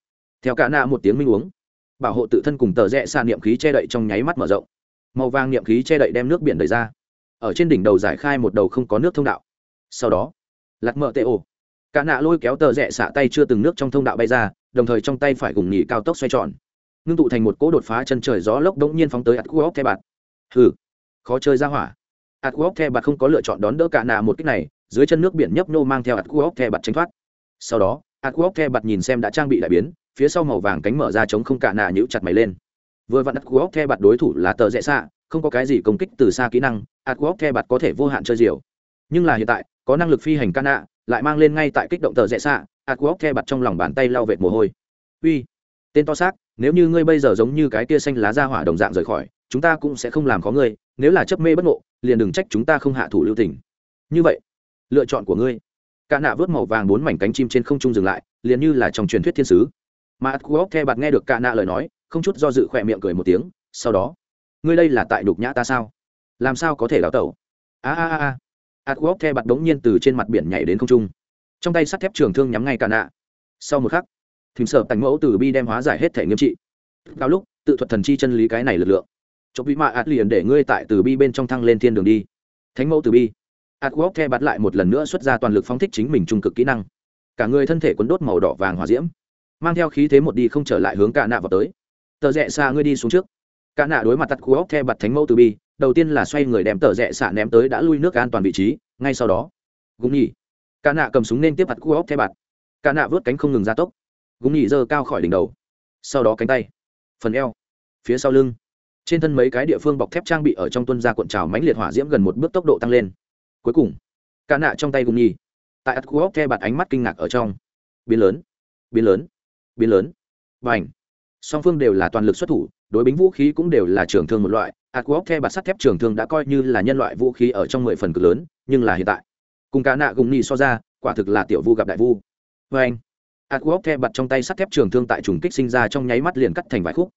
Theo cả nạ một tiếng minh uống, bảo hộ tự thân cùng tờ rẽ xa niệm khí che đậy trong nháy mắt mở rộng. Màu vàng niệm khí che đậy đem nước biển đầy ra. Ở trên đỉnh đầu giải khai một đầu không có nước thông đạo. Sau đó lặt mở tê ồ cả nạ lôi kéo tờ rẽ xạ tay chưa từng nước trong thông đạo bay ra, đồng thời trong tay phải gùng nhì cao tốc xoay tròn. Ngưng tụ thành một cỗ đột phá chân trời gió lốc đống nhiên phóng tới ạt quốc the bạt hừ, khó chơi ra hỏa. Ạt quốc the bạt không có lựa chọn đón đỡ cả nạ một cách này, dưới chân nước biển nhấp nô mang theo ạt quốc the bạt tránh thoát. Sau đó ạt quốc the bạt nhìn xem đã trang bị đại biến, phía sau màu vàng cánh mở ra chống không cả nạ nhũ chặt mày lên. Vừa vặn ạt quốc the bạt đối thủ là tờ rẽ xạ, không có cái gì công kích từ xa kỹ năng ạt quốc the bạt có thể vô hạn chơi diều. Nhưng là hiện tại có năng lực phi hành ca nạ lại mang lên ngay tại kích động tờ rẽ xạ ạt cú the bặt trong lòng bàn tay lau vệt mồ hôi. Uy, tên to xác, nếu như ngươi bây giờ giống như cái tia xanh lá ra hỏa đồng dạng rời khỏi, chúng ta cũng sẽ không làm khó ngươi, nếu là chấp mê bất ngộ, liền đừng trách chúng ta không hạ thủ lưu tình. Như vậy, lựa chọn của ngươi. Ca nạ vớt màu vàng bốn mảnh cánh chim trên không trung dừng lại, liền như là trong truyền thuyết thiên sứ. Mà ắt cú the bạt nghe được ca nạ lời nói, không chút do dự khỏe miệng cười một tiếng, sau đó, ngươi đây là tại đục nhã ta sao? Làm sao có thể đào tẩu? A a a a the bạt đống nhiên từ trên mặt biển nhảy đến không trung. Trong tay sắt thép trường thương nhắm ngay cả nạ. Sau một khắc thìm sở tành mẫu từ bi đem hóa giải hết thể nghiêm trị. Cao lúc, tự thuật thần chi chân lý cái này lực lượng. Chọc vị mạ ạt liền để ngươi tại từ bi bên trong thăng lên thiên đường đi. Thánh mẫu từ bi. Ạt the bắt lại một lần nữa xuất ra toàn lực phóng thích chính mình trung cực kỹ năng. Cả người thân thể cuốn đốt màu đỏ vàng hỏa diễm, mang theo khí thế một đi không trở lại hướng cả nạ vào tới. Tờ rẽ xa ngươi đi xuống trước. Cả nạ đối mặt tắt quốc the bật thánh mẫu từ bi đầu tiên là xoay người đem tờ rẽ xạ ném tới đã lui nước an toàn vị trí, ngay sau đó, gúng nhỉ cả nạ cầm súng nên tiếp mặt quốc theo bạt. Cả nạ vớt cánh không ngừng ra tốc. Gúng nhỉ giơ cao khỏi đỉnh đầu, sau đó cánh tay, phần eo, phía sau lưng. Trên thân mấy cái địa phương bọc thép trang bị ở trong tuân gia cuộn trào mánh liệt hỏa diễm gần một bước tốc độ tăng lên. Cuối cùng, cả nạ trong tay gúng nhi tại ắt cuốc theo bạt ánh mắt kinh ngạc ở trong. Biến lớn biến lớn biến lớn. Và ảnh song phương đều là toàn lực xuất thủ đối bính vũ khí cũng đều là trường thương một loại. Ạt quốc the bạt sắt thép trường thương đã coi như là nhân loại vũ khí ở trong mười phần cực lớn, nhưng là hiện tại, cùng cả nạ gùng ni so ra, quả thực là tiểu vu gặp đại vu. Vê anh ạt quốc the bạt trong tay sắt thép trường thương tại trùng kích sinh ra trong nháy mắt liền cắt thành vài khúc.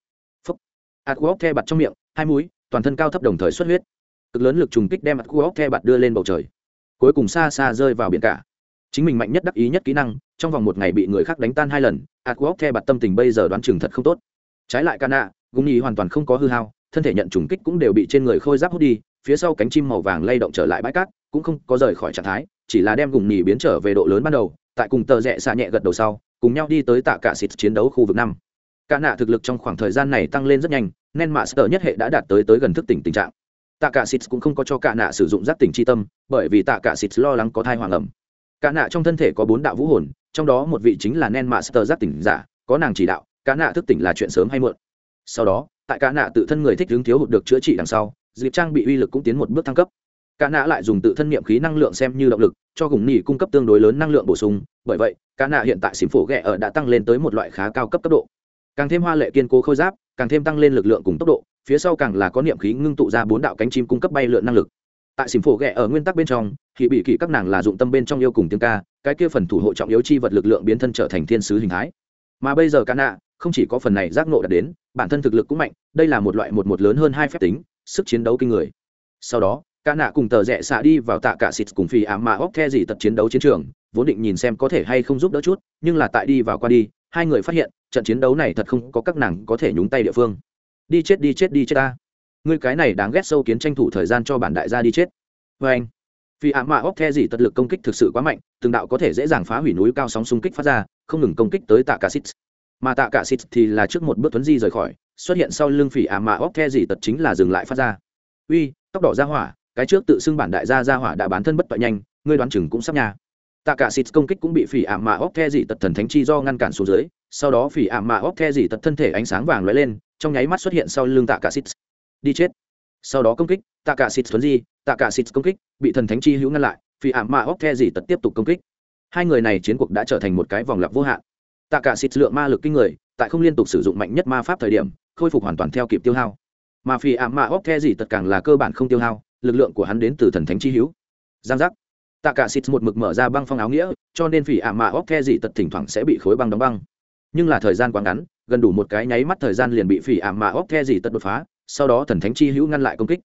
Ạt quốc the bạt trong miệng, hai mũi, toàn thân cao thấp đồng thời xuất huyết. Cực lớn lực trùng kích đem ạt quốc the bạt đưa lên bầu trời. Cuối cùng xa xa rơi vào biển cả. Chính mình mạnh nhất đắc ý nhất kỹ năng, trong vòng một ngày bị người khác đánh tan hai lần ạt quốc the bạt tâm tình bây giờ đoán chừng thật không tốt. Trái lại cana gùng nhì hoàn toàn không có hư hao, thân thể nhận trùng kích cũng đều bị trên người khôi giáp hút đi, phía sau cánh chim màu vàng lay động trở lại bãi cát, cũng không có rời khỏi trạng thái, chỉ là đem gùng nhì biến trở về độ lớn ban đầu, tại cùng tờ rẽ xạ nhẹ gật đầu sau, cùng nhau đi tới tạ cả xịt chiến đấu khu vực năm. Cả nạ thực lực trong khoảng thời gian này tăng lên rất nhanh, nên mạ sở nhất hệ đã đạt tới tới gần thức tỉnh tình trạng. Tạ cả xịt cũng không có cho cả nạ sử dụng giác tỉnh chi tâm, bởi vì tạ cả xịt lo lắng có thai hoàng ẩm. Cả nạ trong thân thể có bốn đạo vũ hồn, trong đó một vị chính là nen mạ giác tỉnh giả, có nàng chỉ đạo, cả nạ thức tỉnh là chuyện sớm hay muộn sau đó, tại cả nạ tự thân người thích hướng thiếu hụt được chữa trị đằng sau dịp trang bị uy lực cũng tiến một bước thăng cấp. Cả nạ lại dùng tự thân niệm khí năng lượng xem như động lực, cho gùng nỉ cung cấp tương đối lớn năng lượng bổ sung, bởi vậy, cả nạ hiện tại xím phổ ghẹ ở đã tăng lên tới một loại khá cao cấp cấp độ. Càng thêm hoa lệ kiên cố khôi giáp, càng thêm tăng lên lực lượng cùng tốc độ, phía sau càng là có niệm khí ngưng tụ ra bốn đạo cánh chim cung cấp bay lượn năng lực. Tại xỉm phổ ghẹ ở nguyên tắc bên trong, thì bị kỷ các nàng là dụng tâm bên trong yêu cùng tiếng ca, cái kia phần thủ hộ trọng yếu chi vật lực lượng biến thân trở thành thiên sứ hình thái. Mà bây giờ cá nạ, không chỉ có phần này giác nộ đạt đến bản thân thực lực cũng mạnh, đây là một loại một một lớn hơn hai phép tính, sức chiến đấu kinh người. Sau đó ca nạ cùng tờ rẽ xạ đi vào tạ cả xịt cùng phi ám mạ óc the gì tật chiến đấu chiến trường, vốn định nhìn xem có thể hay không giúp đỡ chút, nhưng là tại đi vào qua đi, hai người phát hiện, trận chiến đấu này thật không có các nàng có thể nhúng tay địa phương. Đi chết đi chết đi chết ta. Người cái này đáng ghét sâu kiến tranh thủ thời gian cho bản đại gia đi chết. Vê anh phi ả mạ óc the gì tật lực công kích thực sự quá mạnh, từng đạo có thể dễ dàng phá hủy núi cao sóng xung kích phát ra, không ngừng công kích tới tạ cả xịt mà tạ cả xịt thì là trước một bước tuấn di rời khỏi, xuất hiện sau lưng phỉ ả mạ óc the gì tật chính là dừng lại phát ra. Uy, tóc đỏ ra hỏa, cái trước tự xưng bản đại gia ra hỏa đã bán thân bất tội nhanh, ngươi đoán chừng cũng sắp nhà tạ cả xịt công kích cũng bị phỉ ảm mạ óc the gì tật thần thánh chi do ngăn cản xuống dưới, sau đó phỉ ảm mạ óc the gì tật thân thể ánh sáng vàng lóe lên, trong nháy mắt xuất hiện sau lưng tạ cả xịt. Đi chết. Sau đó công kích, tạ cả xịt thuấn di, tạ cả xịt công kích, bị thần thánh chi hữu ngăn lại, phỉ ảm mạ óc the gì tật tiếp tục công kích. Hai người này chiến cuộc đã trở thành một cái vòng lặp vô hạn tạ cả xịt lượng ma lực kinh người, tại không liên tục sử dụng mạnh nhất ma pháp thời điểm, khôi phục hoàn toàn theo kịp tiêu hao. Mà phi ảm mạ óc the dị tật càng là cơ bản không tiêu hao, lực lượng của hắn đến từ thần thánh chi hữu. Giang giác. Tạ cả xịt một mực mở ra băng phong áo nghĩa, cho nên phi ảm mạ óc the dị tật thỉnh thoảng sẽ bị khối băng đóng băng. Nhưng là thời gian quá ngắn, gần đủ một cái nháy mắt thời gian liền bị phỉ ảm mạ óc the dị tật đột phá, sau đó thần thánh chi hữu ngăn lại công kích.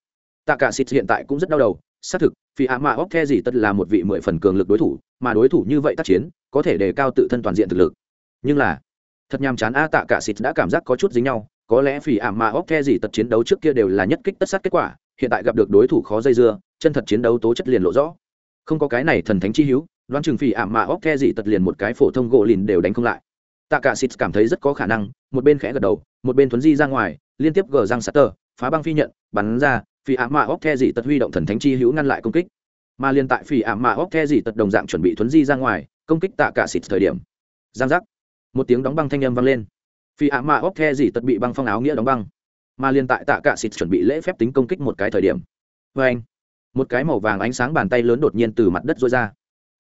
Tạ cả xịt hiện tại cũng rất đau đầu, xác thực phỉ ảm mạ óc the dị tật là một vị mười phần cường lực đối thủ, mà đối thủ như vậy tác chiến, có thể đề cao tự thân toàn diện thực lực nhưng là, thật nhàm chán a tạ cả xịt đã cảm giác có chút dính nhau, có lẽ phỉ ảm mạ óc the gì tật chiến đấu trước kia đều là nhất kích tất sát kết quả, hiện tại gặp được đối thủ khó dây dưa, chân thật chiến đấu tố chất liền lộ rõ. Không có cái này thần thánh chi hữu, đoán chừng phỉ ảm mà óc the gì tật liền một cái phổ thông gỗ lìn đều đánh không lại. Tạ cả xịt cảm thấy rất có khả năng, một bên khẽ gật đầu, một bên thuấn di ra ngoài, liên tiếp gờ răng sát tờ, phá băng phi nhận, bắn ra, phỉ ảm mạ óc the gì tật huy động thần thánh chi hữu ngăn lại công kích. Mà liên tại phỉ ảm mạ óc the gì tật đồng dạng chuẩn bị thuấn di ra ngoài, công kích tạ cả xịt thời điểm. Giang giác một tiếng đóng băng thanh âm vang lên. Phi ạ mạ óc the gì tật bị băng phong áo nghĩa đóng băng. Mà liền tại tạ cạ xịt chuẩn bị lễ phép tính công kích một cái thời điểm. Vê anh, một cái màu vàng ánh sáng bàn tay lớn đột nhiên từ mặt đất rối ra.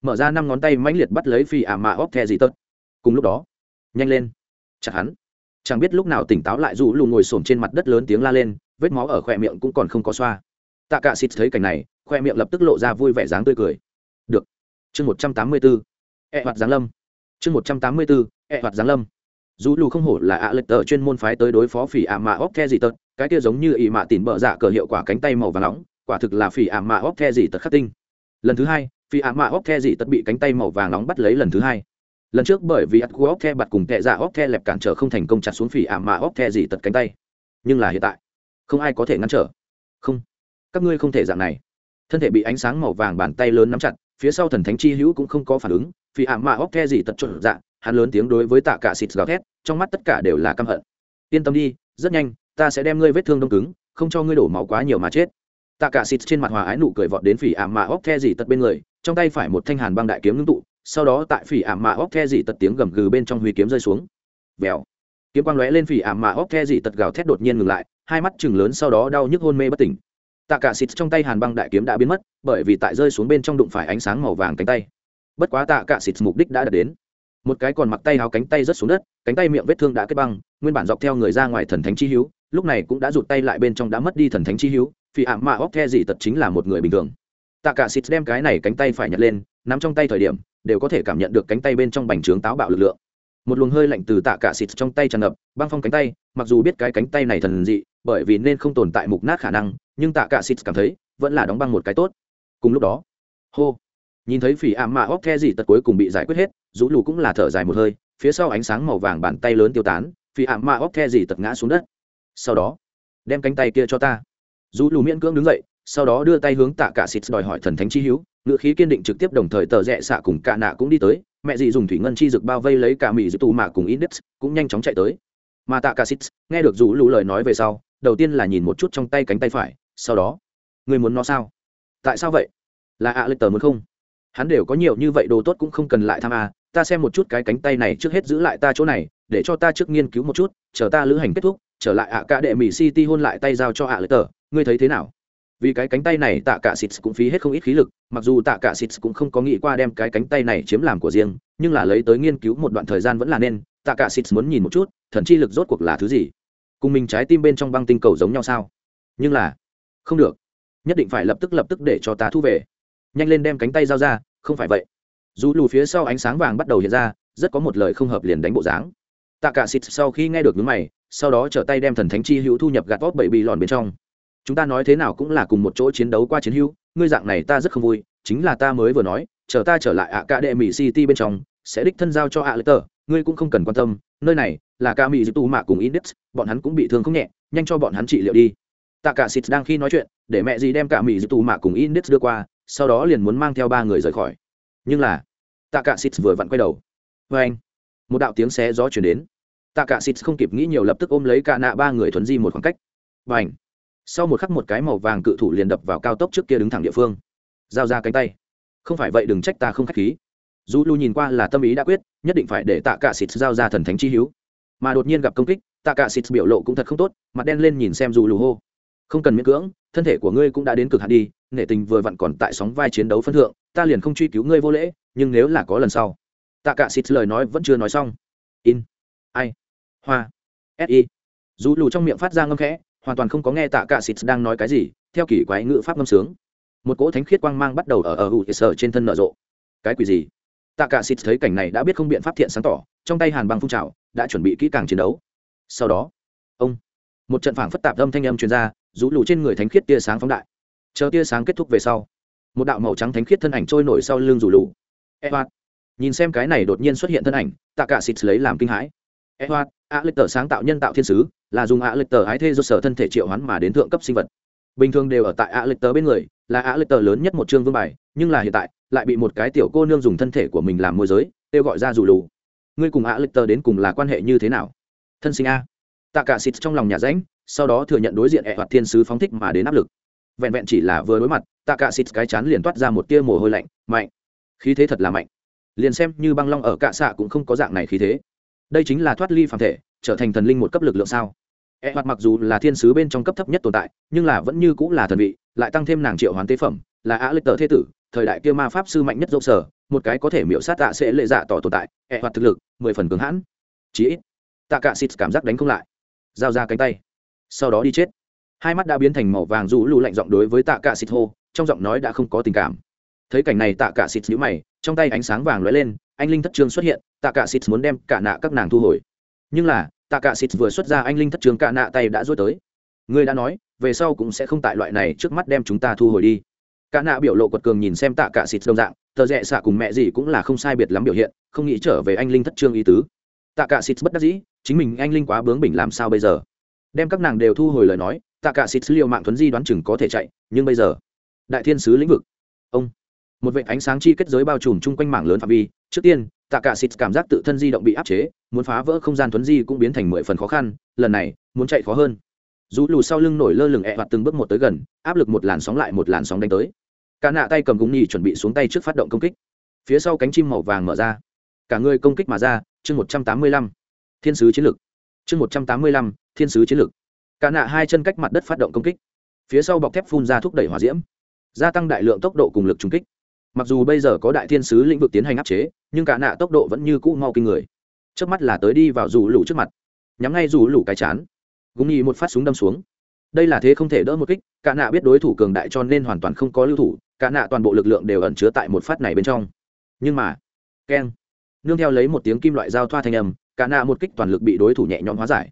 Mở ra năm ngón tay mãnh liệt bắt lấy phi ạ mạ óc the dị tật cùng lúc đó, nhanh lên. Chặt hắn. Chẳng biết lúc nào tỉnh táo lại dù lù ngồi xổm trên mặt đất lớn tiếng la lên, vết máu ở khoe miệng cũng còn không có xoa. Tạ cạ xịt thấy cảnh này khoe miệng lập tức lộ ra vui vẻ dáng tươi cười. Được. Chương một trăm tám mươi bốn ẹ e hoạt giáng lâm. Chương một trăm tám mươi bốn ẹ hoạt giáng lâm. Dù lù không hổ là ạ lệch tờ chuyên môn phái tới đối phó phỉ ạ mạ óc the gì tật, cái kia giống như ỵ mạ tỉn bợ dạ cờ hiệu quả cánh tay màu và nóng, quả thực là phỉ ạ mạ óc the gì tật khắc tinh. Lần thứ hai, phỉ ạ mạ óc the gì tật bị cánh tay màu vàng nóng bắt lấy lần thứ hai. Lần trước bởi vì ắt óc the bặt cùng tệ dạ óc the lẹp cản trở không thành công chặt xuống phỉ ạ mạ óc the gì tật cánh tay. Nhưng là hiện tại, không ai có thể ngăn trở. Không, các ngươi không thể dạng này. Thân thể bị ánh sáng màu vàng bàn tay lớn nắm chặt, phía sau thần thánh chi hữu cũng không có phản ứng, phỉ ạ mạ óc the gì tật trộn dạ hắn lớn tiếng đối với tạ cả xịt gào thét, trong mắt tất cả đều là căm hận. Yên tâm đi, rất nhanh, ta sẽ đem ngươi vết thương đông cứng, không cho ngươi đổ máu quá nhiều mà chết. Tạ cả xịt trên mặt hòa ái nụ cười vọt đến phỉ ảm mạ óc the gì tật bên người, trong tay phải một thanh hàn băng đại kiếm ngưng tụ, sau đó tại phỉ ảm mạ óc the gì tật tiếng gầm gừ bên trong huy kiếm rơi xuống. Vèo. Kiếm quang lóe lên phỉ ảm mạ óc the gì tật gào thét đột nhiên ngừng lại, hai mắt chừng lớn sau đó đau nhức hôn mê bất tỉnh. Tạ cả xịt trong tay hàn băng đại kiếm đã biến mất, bởi vì tại rơi xuống bên trong đụng phải ánh sáng màu vàng cánh tay. Bất quá tạ cả xịt mục đích đã đạt đến một cái còn mặc tay háo cánh tay rất xuống đất, cánh tay miệng vết thương đã kết băng, nguyên bản dọc theo người ra ngoài thần thánh chi hữu, lúc này cũng đã rụt tay lại bên trong đã mất đi thần thánh chi hữu, phi ảm mạ óc the gì tật chính là một người bình thường. Tạ cả xịt đem cái này cánh tay phải nhặt lên, nắm trong tay thời điểm, đều có thể cảm nhận được cánh tay bên trong bành trướng táo bạo lực lượng. Một luồng hơi lạnh từ tạ cả xịt trong tay tràn ngập, băng phong cánh tay, mặc dù biết cái cánh tay này thần dị, bởi vì nên không tồn tại mục nát khả năng, nhưng tạ cả xịt cảm thấy vẫn là đóng băng một cái tốt. Cùng lúc đó, hô nhìn thấy phỉ ảm mạ óc the gì tật cuối cùng bị giải quyết hết, rũ lù cũng là thở dài một hơi, phía sau ánh sáng màu vàng bàn tay lớn tiêu tán, phỉ ảm mạ óc the gì tật ngã xuống đất. Sau đó, đem cánh tay kia cho ta. Rũ lù miễn cưỡng đứng dậy, sau đó đưa tay hướng tạ cả xịt đòi hỏi thần thánh chi hữu, ngựa khí kiên định trực tiếp đồng thời tờ rẽ xạ cùng cả nạ cũng đi tới, mẹ dì dùng thủy ngân chi rực bao vây lấy cả mỹ giữ tù mạ cùng index cũng nhanh chóng chạy tới. Mà tạ cả xịt, nghe được rũ lù lời nói về sau, đầu tiên là nhìn một chút trong tay cánh tay phải, sau đó người muốn nó sao? Tại sao vậy? Là ạ à lệch tờ muốn không? Hắn đều có nhiều như vậy đồ tốt cũng không cần lại tham à ta xem một chút cái cánh tay này trước hết giữ lại ta chỗ này, để cho ta trước nghiên cứu một chút, chờ ta lữ hành kết thúc, trở lại ạ cả đệ mỹ city hôn lại tay giao cho ạ à lệ tờ, ngươi thấy thế nào? Vì cái cánh tay này tạ cả xịt cũng phí hết không ít khí lực, mặc dù tạ cả xịt cũng không có nghĩ qua đem cái cánh tay này chiếm làm của riêng, nhưng là lấy tới nghiên cứu một đoạn thời gian vẫn là nên, tạ cả xịt muốn nhìn một chút, thần chi lực rốt cuộc là thứ gì? Cùng mình trái tim bên trong băng tinh cầu giống nhau sao? Nhưng là, không được. Nhất định phải lập tức lập tức để cho ta thu về nhanh lên đem cánh tay giao ra, không phải vậy. Dù lù phía sau ánh sáng vàng bắt đầu hiện ra, rất có một lời không hợp liền đánh bộ dáng. Tạ cả xịt sau khi nghe được nước mày, sau đó trở tay đem thần thánh chi hữu thu nhập gạt vót bảy bị lòn bên trong. Chúng ta nói thế nào cũng là cùng một chỗ chiến đấu qua chiến hữu, ngươi dạng này ta rất không vui, chính là ta mới vừa nói, chờ ta trở lại ạ cả đệ mỹ city bên trong, sẽ đích thân giao cho ạ lê tờ, ngươi cũng không cần quan tâm, nơi này là ca mỹ dư tu mạ cùng index, bọn hắn cũng bị thương không nhẹ, nhanh cho bọn hắn trị liệu đi. Tạ cả xịt đang khi nói chuyện, để mẹ gì đem cả mỹ dư tu mạ cùng index đưa qua sau đó liền muốn mang theo ba người rời khỏi. Nhưng là tạ cả xịt vừa vặn quay đầu. Vê anh, một đạo tiếng xé gió chuyển đến. Tạ cả xịt không kịp nghĩ nhiều lập tức ôm lấy cả nạ ba người thuấn di một khoảng cách. Và ảnh sau một khắc một cái màu vàng cự thủ liền đập vào cao tốc trước kia đứng thẳng địa phương. Giao ra cánh tay. Không phải vậy đừng trách ta không khách khí. Dù lu nhìn qua là tâm ý đã quyết, nhất định phải để tạ cả xịt giao ra thần thánh chi hiếu mà đột nhiên gặp công kích tạ cả xịt biểu lộ cũng thật không tốt, mặt đen lên nhìn xem dù lu hô. Không cần miễn cưỡng, thân thể của ngươi cũng đã đến cực hạn đi nể tình vừa vặn còn tại sóng vai chiến đấu phân thượng, ta liền không truy cứu ngươi vô lễ, nhưng nếu là có lần sau tạ cả xịt lời nói vẫn chưa nói xong. In, ai, hoa si dù lù trong miệng phát ra ngâm khẽ, hoàn toàn không có nghe tạ cả xịt đang nói cái gì, theo kỷ quái ngữ pháp ngâm sướng. Một cỗ thánh khiết quang mang bắt đầu ở ở hụ sở trên thân nở rộ. Cái quỷ gì? Tạ cả xịt thấy cảnh này đã biết không biện pháp thiện sáng tỏ, trong tay hàn băng phun trào, đã chuẩn bị kỹ càng chiến đấu. Sau đó, ông, một trận phảng phất tạp âm thanh âm truyền ra rũ lù trên người thánh khiết tia sáng phóng đại chờ tia sáng kết thúc về sau một đạo màu trắng thánh khiết thân ảnh trôi nổi sau lưng rủ lù. Edward. nhìn xem cái này đột nhiên xuất hiện thân ảnh tạ cả xịt lấy làm kinh hãi. Edward, a lịch tờ sáng tạo nhân tạo thiên sứ là dùng a lịch tờ ái thê do sở thân thể triệu hoán mà đến thượng cấp sinh vật. Bình thường đều ở tại a lịch tờ bên người là a lịch tờ lớn nhất một chương vương bài nhưng là hiện tại lại bị một cái tiểu cô nương dùng thân thể của mình làm môi giới kêu gọi ra rủ lù. Ngươi cùng a lịch tờ đến cùng là quan hệ như thế nào? Thân sinh a. Tạ cả xịt trong lòng nhà ránh sau đó thừa nhận đối diện ẹ hoạt thiên sứ phóng thích mà đến áp lực vẹn vẹn chỉ là vừa đối mặt tạ cả xịt cái chán liền toát ra một tia mồ hôi lạnh, mạnh. Khí thế thật là mạnh. Liền xem như băng long ở cạ xạ cũng không có dạng này khí thế. Đây chính là thoát ly phàm thể, trở thành thần linh một cấp lực lượng sao? E hoạt mặc dù là thiên sứ bên trong cấp thấp nhất tồn tại, nhưng là vẫn như cũng là thần vị, lại tăng thêm nàng triệu hoán tế phẩm, là á lịch tờ thế tử, thời đại kia ma pháp sư mạnh nhất dâu sở, một cái có thể miễu sát tạ sẽ lệ dạ tỏ tồn tại e hoạt thực lực, mười phần cứng hãn. Chí ít tạ cả xịt cảm giác đánh không lại. Giao ra cánh tay. Sau đó đi chết hai mắt đã biến thành màu vàng rũ lù lạnh giọng đối với tạ cả xịt hô, trong giọng nói đã không có tình cảm. Thấy cảnh này tạ cả xịt nhíu mày, trong tay ánh sáng vàng lóe lên, anh linh thất trương xuất hiện, tạ cả xịt muốn đem cả nạ các nàng thu hồi. Nhưng là, tạ cả xịt vừa xuất ra anh linh thất trương cả nạ tay đã rối tới. Người đã nói, về sau cũng sẽ không tại loại này trước mắt đem chúng ta thu hồi đi. Cả nạ biểu lộ quật cường nhìn xem tạ cả xịt đồng dạng, tờ rẽ xạ cùng mẹ gì cũng là không sai biệt lắm biểu hiện, không nghĩ trở về anh linh thất trương ý tứ. Tạ cả xịt bất đắc dĩ, chính mình anh linh quá bướng bỉnh làm sao bây giờ? Đem các nàng đều thu hồi lời nói tạ cả xịt liệu mạng thuấn di đoán chừng có thể chạy, nhưng bây giờ, đại thiên sứ lĩnh vực. Ông, một vệ ánh sáng chi kết giới bao trùm chung quanh mảng lớn phạm vi. Trước tiên tạ cả xịt cảm giác tự thân di động bị áp chế, muốn phá vỡ không gian thuấn di cũng biến thành mười phần khó khăn, lần này, muốn chạy khó hơn. Dù lù sau lưng nổi lơ lửng ẹ、e、hoạt từng bước một tới gần, áp lực một làn sóng lại một làn sóng đánh tới. Cả nạ tay cầm gúng nhì chuẩn bị xuống tay trước phát động công kích. Phía sau cánh chim màu vàng mở ra. Cả người công kích mà ra, chương một trăm tám mươi lăm. Thiên sứ chiến lực chương một trăm tám mươi lăm, thiên sứ chiến lực cả nạ hai chân cách mặt đất phát động công kích. Phía sau bọc thép phun ra thúc đẩy hỏa diễm, gia tăng đại lượng tốc độ cùng lực trung kích. Mặc dù bây giờ có đại thiên sứ lĩnh vực tiến hành áp chế, nhưng cả nạ tốc độ vẫn như cũ mau kinh người. Trước mắt là tới đi vào rủ lũ trước mặt. Nhắm ngay rủ lũ cái chán. Gúng nhì một phát súng đâm xuống. Đây là thế không thể đỡ một kích. Cả nạ biết đối thủ cường đại cho nên hoàn toàn không có lưu thủ. Cả nạ toàn bộ lực lượng đều ẩn chứa tại một phát này bên trong. Nhưng mà, keng. Nương theo lấy một tiếng kim loại giao thoa thanh âm, cả nạ một kích toàn lực bị đối thủ nhẹ nhõm hóa giải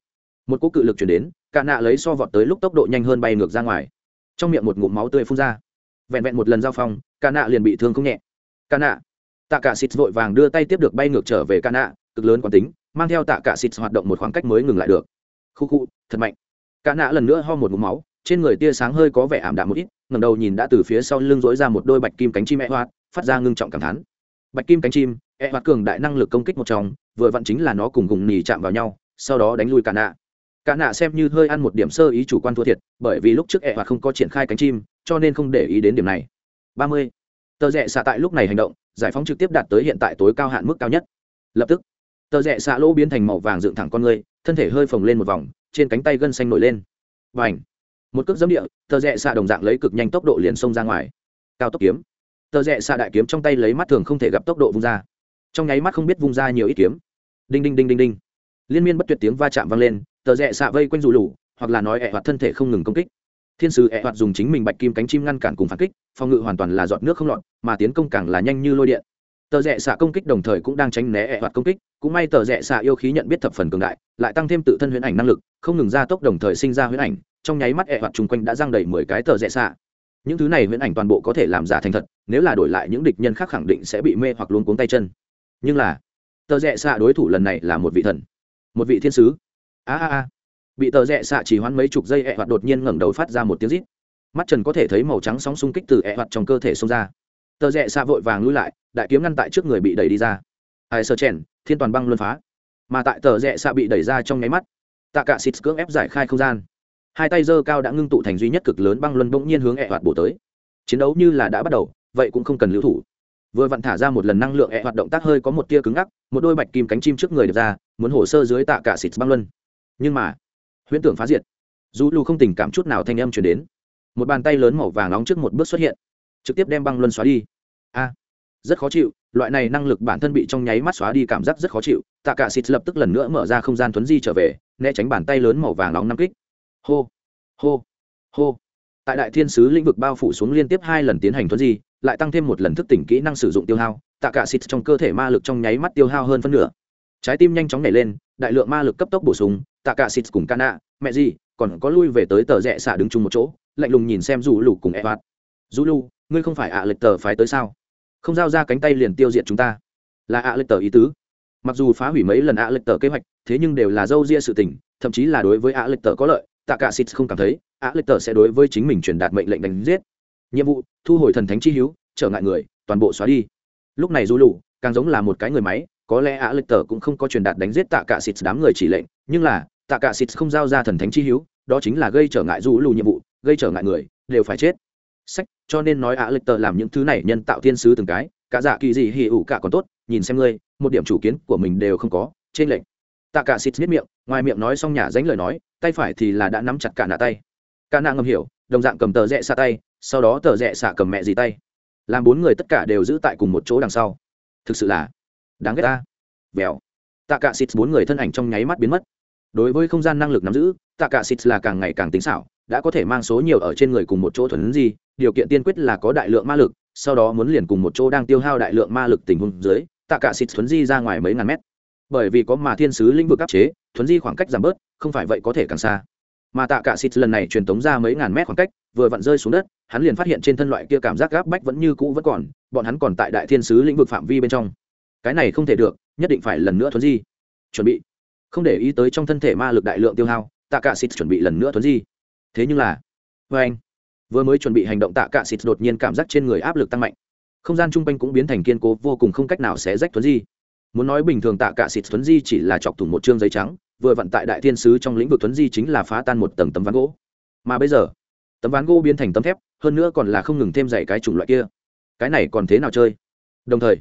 một cỗ cự lực chuyển đến, cả nạ lấy so vọt tới lúc tốc độ nhanh hơn bay ngược ra ngoài. Trong miệng một ngụm máu tươi phun ra. Vẹn vẹn một lần giao phong, cả nạ liền bị thương không nhẹ. Cả nạ. Tạ cả xịt vội vàng đưa tay tiếp được bay ngược trở về cả nạ, cực lớn quán tính, mang theo tạ cả xịt hoạt động một khoảng cách mới ngừng lại được. Khu khu, thật mạnh. Cả nạ lần nữa ho một ngụm máu, trên người tia sáng hơi có vẻ ảm đạm một ít, ngẩng đầu nhìn đã từ phía sau lưng rỗi ra một đôi bạch kim cánh chim e hoạt phát ra ngưng trọng cảm thán. Bạch kim cánh chim e hoạt cường đại năng lực công kích một trong, vừa vặn chính là nó cùng gùng nỉ chạm vào nhau, sau đó đánh lui cả nạ cả nạ xem như hơi ăn một điểm sơ ý chủ quan thua thiệt, bởi vì lúc trước e hoạt không có triển khai cánh chim, cho nên không để ý đến điểm này. Ba mươi. Tờ rẽ xạ tại lúc này hành động, giải phóng trực tiếp đạt tới hiện tại tối cao hạn mức cao nhất. Lập tức, tờ rẽ xạ lỗ biến thành màu vàng dựng thẳng con người, thân thể hơi phồng lên một vòng, trên cánh tay gân xanh nổi lên. Và ảnh một cước dấm địa, tờ rẽ xạ đồng dạng lấy cực nhanh tốc độ liền xông ra ngoài. Cao tốc kiếm. Tờ rẽ xạ đại kiếm trong tay lấy mắt thường không thể gặp tốc độ vung ra. Trong nháy mắt không biết vung ra nhiều ít kiếm. Đinh đinh đinh đinh đinh. Liên miên bất tuyệt tiếng va chạm vang lên tờ rẽ xạ vây quanh dù lù, hoặc là nói ẹ hoạt thân thể không ngừng công kích. Thiên sứ ẹ hoạt dùng chính mình bạch kim cánh chim ngăn cản cùng phản kích, phòng ngự hoàn toàn là giọt nước không lọt, mà tiến công càng là nhanh như lôi điện. Tờ rẽ xạ công kích đồng thời cũng đang tránh né ẹ hoạt công kích, cũng may tờ rẽ xạ yêu khí nhận biết thập phần cường đại, lại tăng thêm tự thân huyễn ảnh năng lực, không ngừng gia tốc đồng thời sinh ra huyễn ảnh, trong nháy mắt ẹ hoạt chung quanh đã giang đầy mười cái tờ rẽ xạ. Những thứ này huyễn ảnh toàn bộ có thể làm giả thành thật, nếu là đổi lại những địch nhân khác khẳng định sẽ bị mê hoặc luôn cuống tay chân. Nhưng là, tờ rẽ xạ đối thủ lần này là một vị thần, một vị thiên sứ a a a. Bị tờ rẽ xạ chỉ hoãn mấy chục giây, ẹ hoạt đột nhiên ngẩng đầu phát ra một tiếng rít. Mắt trần có thể thấy màu trắng sóng xung kích từ ẹ hoạt trong cơ thể xông ra. Tờ rẽ xạ vội vàng lui lại, đại kiếm ngăn tại trước người bị đẩy đi ra. Ai sơ chèn, thiên toàn băng luân phá. Mà tại tờ rẽ xạ bị đẩy ra trong nháy mắt, tạ cả xịt cưỡng ép giải khai không gian. Hai tay giơ cao đã ngưng tụ thành duy nhất cực lớn băng luân bỗng nhiên hướng ẹ hoạt bổ tới. Chiến đấu như là đã bắt đầu, vậy cũng không cần lưu thủ. Vừa vặn thả ra một lần năng lượng, ẹ hoạt động tác hơi có một tia cứng ngắc, một đôi bạch kim cánh chim trước người được ra, muốn hồ sơ dưới tạ cả xịt băng luân nhưng mà, huyễn tưởng phá diệt, dù lù không tình cảm chút nào thanh âm chuyển đến, một bàn tay lớn màu vàng nóng trước một bước xuất hiện, trực tiếp đem băng luân xóa đi. A, rất khó chịu, loại này năng lực bản thân bị trong nháy mắt xóa đi cảm giác rất khó chịu. Tạ cả xịt lập tức lần nữa mở ra không gian thuấn di trở về, né tránh bàn tay lớn màu vàng nóng năm kích. Hô hô hô. Tại đại thiên sứ lĩnh vực bao phủ xuống liên tiếp hai lần tiến hành thuấn di, lại tăng thêm một lần thức tỉnh kỹ năng sử dụng tiêu hao, tạ cả xịt trong cơ thể ma lực trong nháy mắt tiêu hao hơn phân nửa. Trái tim nhanh chóng nhảy lên đại lượng ma lực cấp tốc bổ sung tạ cả xịt cùng cana mẹ gì còn có lui về tới tờ rẽ xả đứng chung một chỗ, lạnh lùng nhìn xem dù lù cùng e vạt dù lù ngươi không phải ạ lệch tờ phái tới sao? Không giao ra cánh tay liền tiêu diệt chúng ta. Là ạ lệch tờ ý tứ. Mặc dù phá hủy mấy lần ạ lệch tờ kế hoạch, thế nhưng đều là dâu ria sự tình, thậm chí là đối với ạ lệch tờ có lợi tạ cả xịt không cảm thấy, ạ lệch tờ sẽ đối với chính mình truyền đạt mệnh lệnh đánh giết. Nhiệm vụ, thu hồi thần thánh chi hữu, trở ngại người, toàn bộ xóa đi. Lúc này dù lù càng giống là một cái người máy có lẽ ạ lịch tờ cũng không có truyền đạt đánh giết tạ cả xịt đám người chỉ lệnh nhưng là tạ cả xịt không giao ra thần thánh chi hiếu, đó chính là gây trở ngại dù lù nhiệm vụ gây trở ngại người đều phải chết. Sách cho nên nói ạ lịch tờ làm những thứ này nhân tạo thiên sứ từng cái cả dạ kỳ gì hì ủ cả còn tốt nhìn xem ngươi một điểm chủ kiến của mình đều không có trên lệnh. Tạ cả xịt miết miệng ngoài miệng nói xong nhà dánh lời nói tay phải thì là đã nắm chặt cả nạ tay. Cả nạ ngầm hiểu đồng dạng cầm tờ rẽ xa tay sau đó tờ rẽ xạ cầm mẹ gì tay. Làm bốn người tất cả đều giữ tại cùng một chỗ đằng sau. Thực sự là đáng ghét ta. Vèo. Tạ cả xịt bốn người thân ảnh trong nháy mắt biến mất. Đối với không gian năng lực nắm giữ tạ cả xịt là càng ngày càng tính xảo, đã có thể mang số nhiều ở trên người cùng một chỗ thuần gì, điều kiện tiên quyết là có đại lượng ma lực, sau đó muốn liền cùng một chỗ đang tiêu hao đại lượng ma lực tình huống dưới tạ cả xịt thuấn di ra ngoài mấy ngàn mét. Bởi vì có mà thiên sứ lĩnh vực áp chế thuấn di khoảng cách giảm bớt, không phải vậy có thể càng xa. Mà tạ cả xịt lần này truyền tống ra mấy ngàn mét khoảng cách, vừa vặn rơi xuống đất, hắn liền phát hiện trên thân loại kia cảm giác gáp bách vẫn như cũ vẫn còn, bọn hắn còn tại đại thiên sứ lĩnh vực phạm vi bên trong cái này không thể được, nhất định phải lần nữa thuấn di. Chuẩn bị. Không để ý tới trong thân thể ma lực đại lượng tiêu hao tạ cả xịt chuẩn bị lần nữa thuấn di. Thế nhưng là vê anh. Vừa mới chuẩn bị hành động tạ cả xịt đột nhiên cảm giác trên người áp lực tăng mạnh. Không gian chung quanh cũng biến thành kiên cố, vô cùng không cách nào xé rách thuấn di. Muốn nói bình thường tạ cả xịt thuấn di chỉ là chọc thủng một chương giấy trắng, vừa vận tại đại thiên sứ trong lĩnh vực thuấn di chính là phá tan một tầng tấm ván gỗ. Mà bây giờ, tấm ván gỗ biến thành tấm thép, hơn nữa còn là không ngừng thêm dày cái chủng loại kia. Cái này còn thế nào chơi? Đồng thời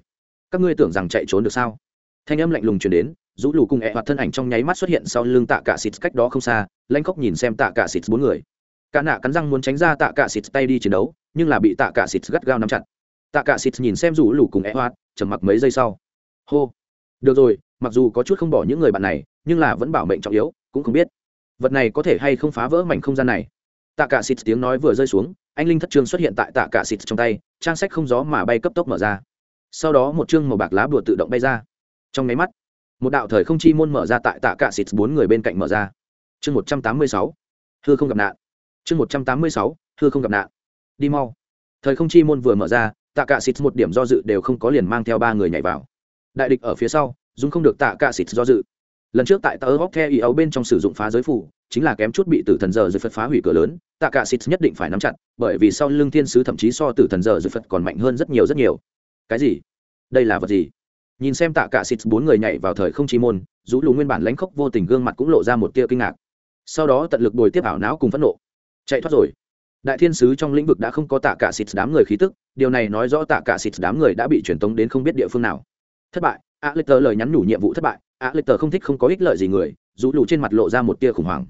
các ngươi tưởng rằng chạy trốn được sao? Thanh âm lạnh lùng chuyển đến, rũ lù cùng ẹ hoạt thân ảnh trong nháy mắt xuất hiện sau lưng tạ cả xịt cách đó không xa, lanh khóc nhìn xem tạ cả xịt bốn người. Cả nạ cắn răng muốn tránh ra tạ cả xịt tay đi chiến đấu, nhưng là bị tạ cả xịt gắt gao nắm chặt. Tạ cả xịt nhìn xem rũ lù cùng ẹ hoạt, trầm mặc mấy giây sau. Hô. Được rồi, mặc dù có chút không bỏ những người bạn này, nhưng là vẫn bảo mệnh trọng yếu, cũng không biết vật này có thể hay không phá vỡ mảnh không gian này. Tạ cả xịt tiếng nói vừa rơi xuống, anh linh thất trương xuất hiện tại tạ cả xịt trong tay, trang sách không gió mà bay cấp tốc mở ra sau đó một chương màu bạc lá bùa tự động bay ra. Trong máy mắt, một đạo thời không chi môn mở ra tại tạ cả xịt bốn người bên cạnh mở ra. Chương một trăm tám mươi sáu, hư không gặp nạn. Chương một trăm tám mươi sáu, hư không gặp nạn. Đi mau. Thời không chi môn vừa mở ra, tạ cả xịt một điểm do dự đều không có liền mang theo ba người nhảy vào. Đại địch ở phía sau dung không được tạ cả xịt do dự. Lần trước tại tờ góc theo ý ấu bên trong sử dụng phá giới phủ, chính là kém chút bị tử thần giờ dư phật phá hủy cửa lớn, tạ cả xịt nhất định phải nắm chặt, bởi vì sau lưng thiên sứ thậm chí so tử thần giờ dư phật còn mạnh hơn rất nhiều rất nhiều cái gì? Đây là vật gì? Nhìn xem tạ cả xịt, bốn người nhảy vào thời không chi môn, rũ lù nguyên bản lãnh khốc vô tình gương mặt cũng lộ ra một tia kinh ngạc. Sau đó tận lực bồi tiếp ảo não cùng phẫn nộ. Chạy thoát rồi. Đại thiên sứ trong lĩnh vực đã không có tạ cả xịt đám người khí tức, điều này nói rõ tạ cả xịt đám người đã bị truyền tống đến không biết địa phương nào. Thất bại. A lê tờ lời nhắn nhủ nhiệm vụ thất bại. A lê tờ không thích không có ích lợi gì người, rũ lù trên mặt lộ ra một tia khủng hoảng.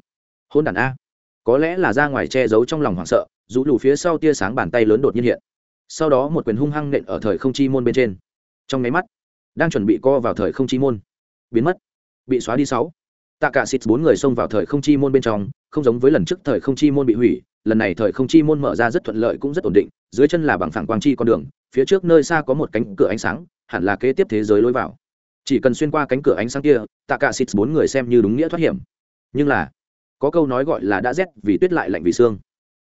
Hôn đàn a. Có lẽ là ra ngoài che giấu trong lòng hoảng sợ, rũ lù phía sau tia sáng bàn tay lớn đột nhiên hiện sau đó một quyền hung hăng nện ở thời không chi môn bên trên. Trong nháy mắt, đang chuẩn bị co vào thời không chi môn, biến mất, bị xóa đi sáu. Tạ cả xịt bốn người xông vào thời không chi môn bên trong, không giống với lần trước thời không chi môn bị hủy, lần này thời không chi môn mở ra rất thuận lợi cũng rất ổn định, dưới chân là bằng phẳng quang chi con đường, phía trước nơi xa có một cánh cửa ánh sáng, hẳn là kế tiếp thế giới lối vào. Chỉ cần xuyên qua cánh cửa ánh sáng kia, tạ cả xịt bốn người xem như đúng nghĩa thoát hiểm. Nhưng là, có câu nói gọi là đã rét vì tuyết lại lạnh vì xương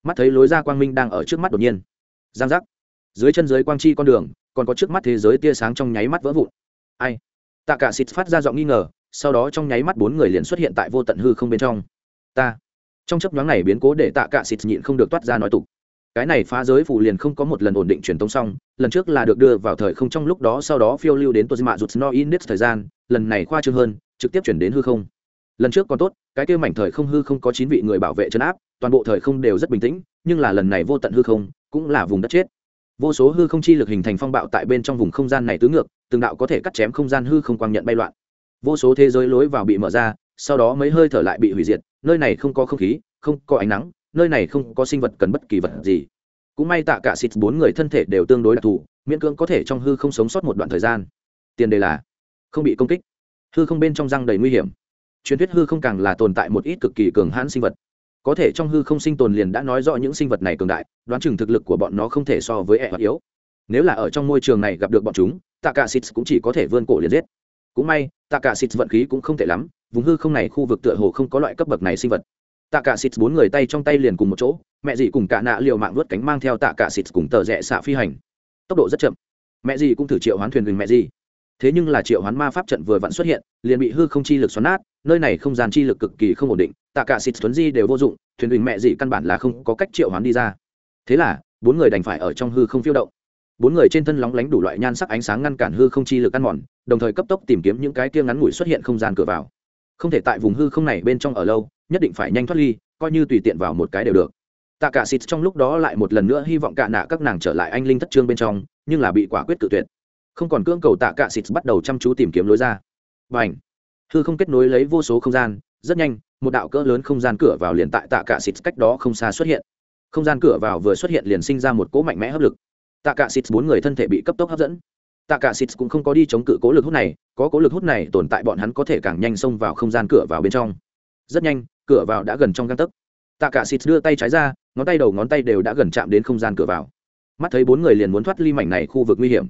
mắt thấy lối ra quang minh đang ở trước mắt đột nhiên. Giang giác dưới chân dưới quang chi con đường, còn có trước mắt thế giới tia sáng trong nháy mắt vỡ vụn. Ai? Tạ cả xịt phát ra giọng nghi ngờ, sau đó trong nháy mắt bốn người liền xuất hiện tại vô tận hư không bên trong. Ta. Trong chấp nhoáng này biến cố để tạ cả xịt nhịn không được toát ra nói tục. Cái này phá giới phù liền không có một lần ổn định truyền tống xong, lần trước là được đưa vào thời không trong lúc đó, sau đó phiêu lưu đến tozima rụt no init thời gian, lần này khoa trương hơn, trực tiếp chuyển đến hư không. Lần trước còn tốt, cái kêu mảnh thời không hư không có chín vị người bảo vệ chấn áp, toàn bộ thời không đều rất bình tĩnh, nhưng là lần này vô tận hư không, cũng là vùng đất chết vô số hư không chi lực hình thành phong bạo tại bên trong vùng không gian này tứ ngược, từng đạo có thể cắt chém không gian hư không quang nhận bay loạn. Vô số thế giới lối vào bị mở ra, sau đó mấy hơi thở lại bị hủy diệt, nơi này không có không khí, không có ánh nắng, nơi này không có sinh vật cần bất kỳ vật gì. Cũng may tạ cả xịt bốn người thân thể đều tương đối đặc thù, miễn cưỡng có thể trong hư không sống sót một đoạn thời gian. Tiền đề là, không bị công kích. Hư không bên trong răng đầy nguy hiểm. Truyền thuyết hư không càng là tồn tại một ít cực kỳ cường hãn sinh vật có thể trong hư không sinh tồn liền đã nói rõ những sinh vật này cường đại, đoán chừng thực lực của bọn nó không thể so với ẹ hoặc yếu. Nếu là ở trong môi trường này gặp được bọn chúng tạ cả xịt cũng chỉ có thể vươn cổ liền giết. Cũng may tạ cả xịt vận khí cũng không tệ lắm, vùng hư không này khu vực tựa hồ không có loại cấp bậc này sinh vật. Tạ cả xịt bốn người tay trong tay liền cùng một chỗ, mẹ dì cùng cả nạ liều mạng vớt cánh mang theo tạ cả xịt cùng tờ rẽ xạ phi hành. Tốc độ rất chậm. Mẹ dì cũng thử triệu hoán thuyền gừng mẹ dì. Thế nhưng là triệu hoán ma pháp trận vừa vặn xuất hiện, liền bị hư không chi lực xoắn nát nơi này không gian chi lực cực kỳ không ổn định, tạ cả xịt tuấn di đều vô dụng, thuyền huỳnh mẹ gì căn bản là không có cách triệu hoán đi ra. Thế là, bốn người đành phải ở trong hư không phiêu động. Bốn người trên thân lóng lánh đủ loại nhan sắc ánh sáng ngăn cản hư không chi lực ăn mòn, đồng thời cấp tốc tìm kiếm những cái kia ngắn ngủi xuất hiện không gian cửa vào. Không thể tại vùng hư không này bên trong ở lâu, nhất định phải nhanh thoát ly, coi như tùy tiện vào một cái đều được. Tạ cả xịt trong lúc đó lại một lần nữa hy vọng cả nạ các nàng trở lại anh linh thất trương bên trong, nhưng là bị quả quyết cự tuyệt. Không còn cưỡng cầu tạ cả xịt bắt đầu chăm chú tìm kiếm lối ra. Và ảnh hư không kết nối lấy vô số không gian, rất nhanh, một đạo cỡ lớn không gian cửa vào liền tại tạ cả xịt cách đó không xa xuất hiện. Không gian cửa vào vừa xuất hiện liền sinh ra một cỗ mạnh mẽ hấp lực. Tạ cả xịt bốn người thân thể bị cấp tốc hấp dẫn. Tạ cả xịt cũng không có đi chống cự cố lực hút này, có cố lực hút này tồn tại bọn hắn có thể càng nhanh xông vào không gian cửa vào bên trong. Rất nhanh, cửa vào đã gần trong găng tấc. Tạ cả xịt đưa tay trái ra, ngón tay đầu ngón tay đều đã gần chạm đến không gian cửa vào. Mắt thấy bốn người liền muốn thoát ly mảnh này khu vực nguy hiểm.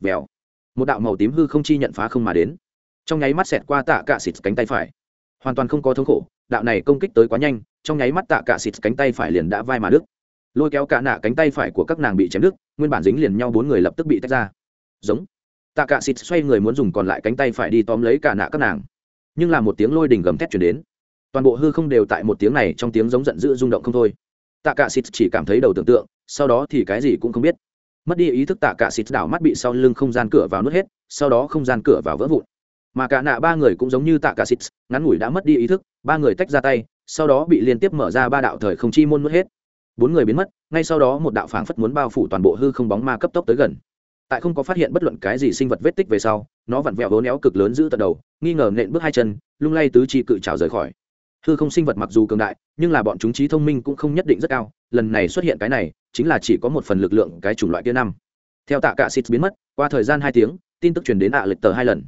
Vèo. Một đạo màu tím hư không chi nhận phá không mà đến trong nháy mắt xẹt qua tạ cạ xịt cánh tay phải. Hoàn toàn không có thống khổ, đạo này công kích tới quá nhanh, trong nháy mắt tạ cạ xịt cánh tay phải liền đã vai mà đứt. Lôi kéo cả nạ cánh tay phải của các nàng bị chém đứt, nguyên bản dính liền nhau bốn người lập tức bị tách ra. Giống. Tạ cạ xịt xoay người muốn dùng còn lại cánh tay phải đi tóm lấy cả nạ các nàng. Nhưng là một tiếng lôi đình gầm thét chuyển đến. Toàn bộ hư không đều tại một tiếng này trong tiếng giống giận dữ rung động không thôi. Tạ cạ xịt chỉ cảm thấy đầu tưởng tượng, sau đó thì cái gì cũng không biết. Mất đi ý thức tạ cạ xịt đảo mắt bị sau lưng không gian cửa vào nuốt hết, sau đó không gian cửa vào vỡ vụn mà cả nạ ba người cũng giống như tạ cả xịt, ngắn ngủi đã mất đi ý thức, ba người tách ra tay, sau đó bị liên tiếp mở ra ba đạo thời không chi môn mất hết. Bốn người biến mất, ngay sau đó một đạo phảng phất muốn bao phủ toàn bộ hư không bóng ma cấp tốc tới gần. Tại không có phát hiện bất luận cái gì sinh vật vết tích về sau, nó vặn vẹo hố néo cực lớn giữ tận đầu, nghi ngờ nện bước hai chân, lung lay tứ chi cự trào rời khỏi. Hư không sinh vật mặc dù cường đại, nhưng là bọn chúng trí thông minh cũng không nhất định rất cao, lần này xuất hiện cái này, chính là chỉ có một phần lực lượng cái chủng loại kia năm. Theo tạ cả xịt biến mất, qua thời gian hai tiếng, tin tức truyền đến ạ lịch tờ hai lần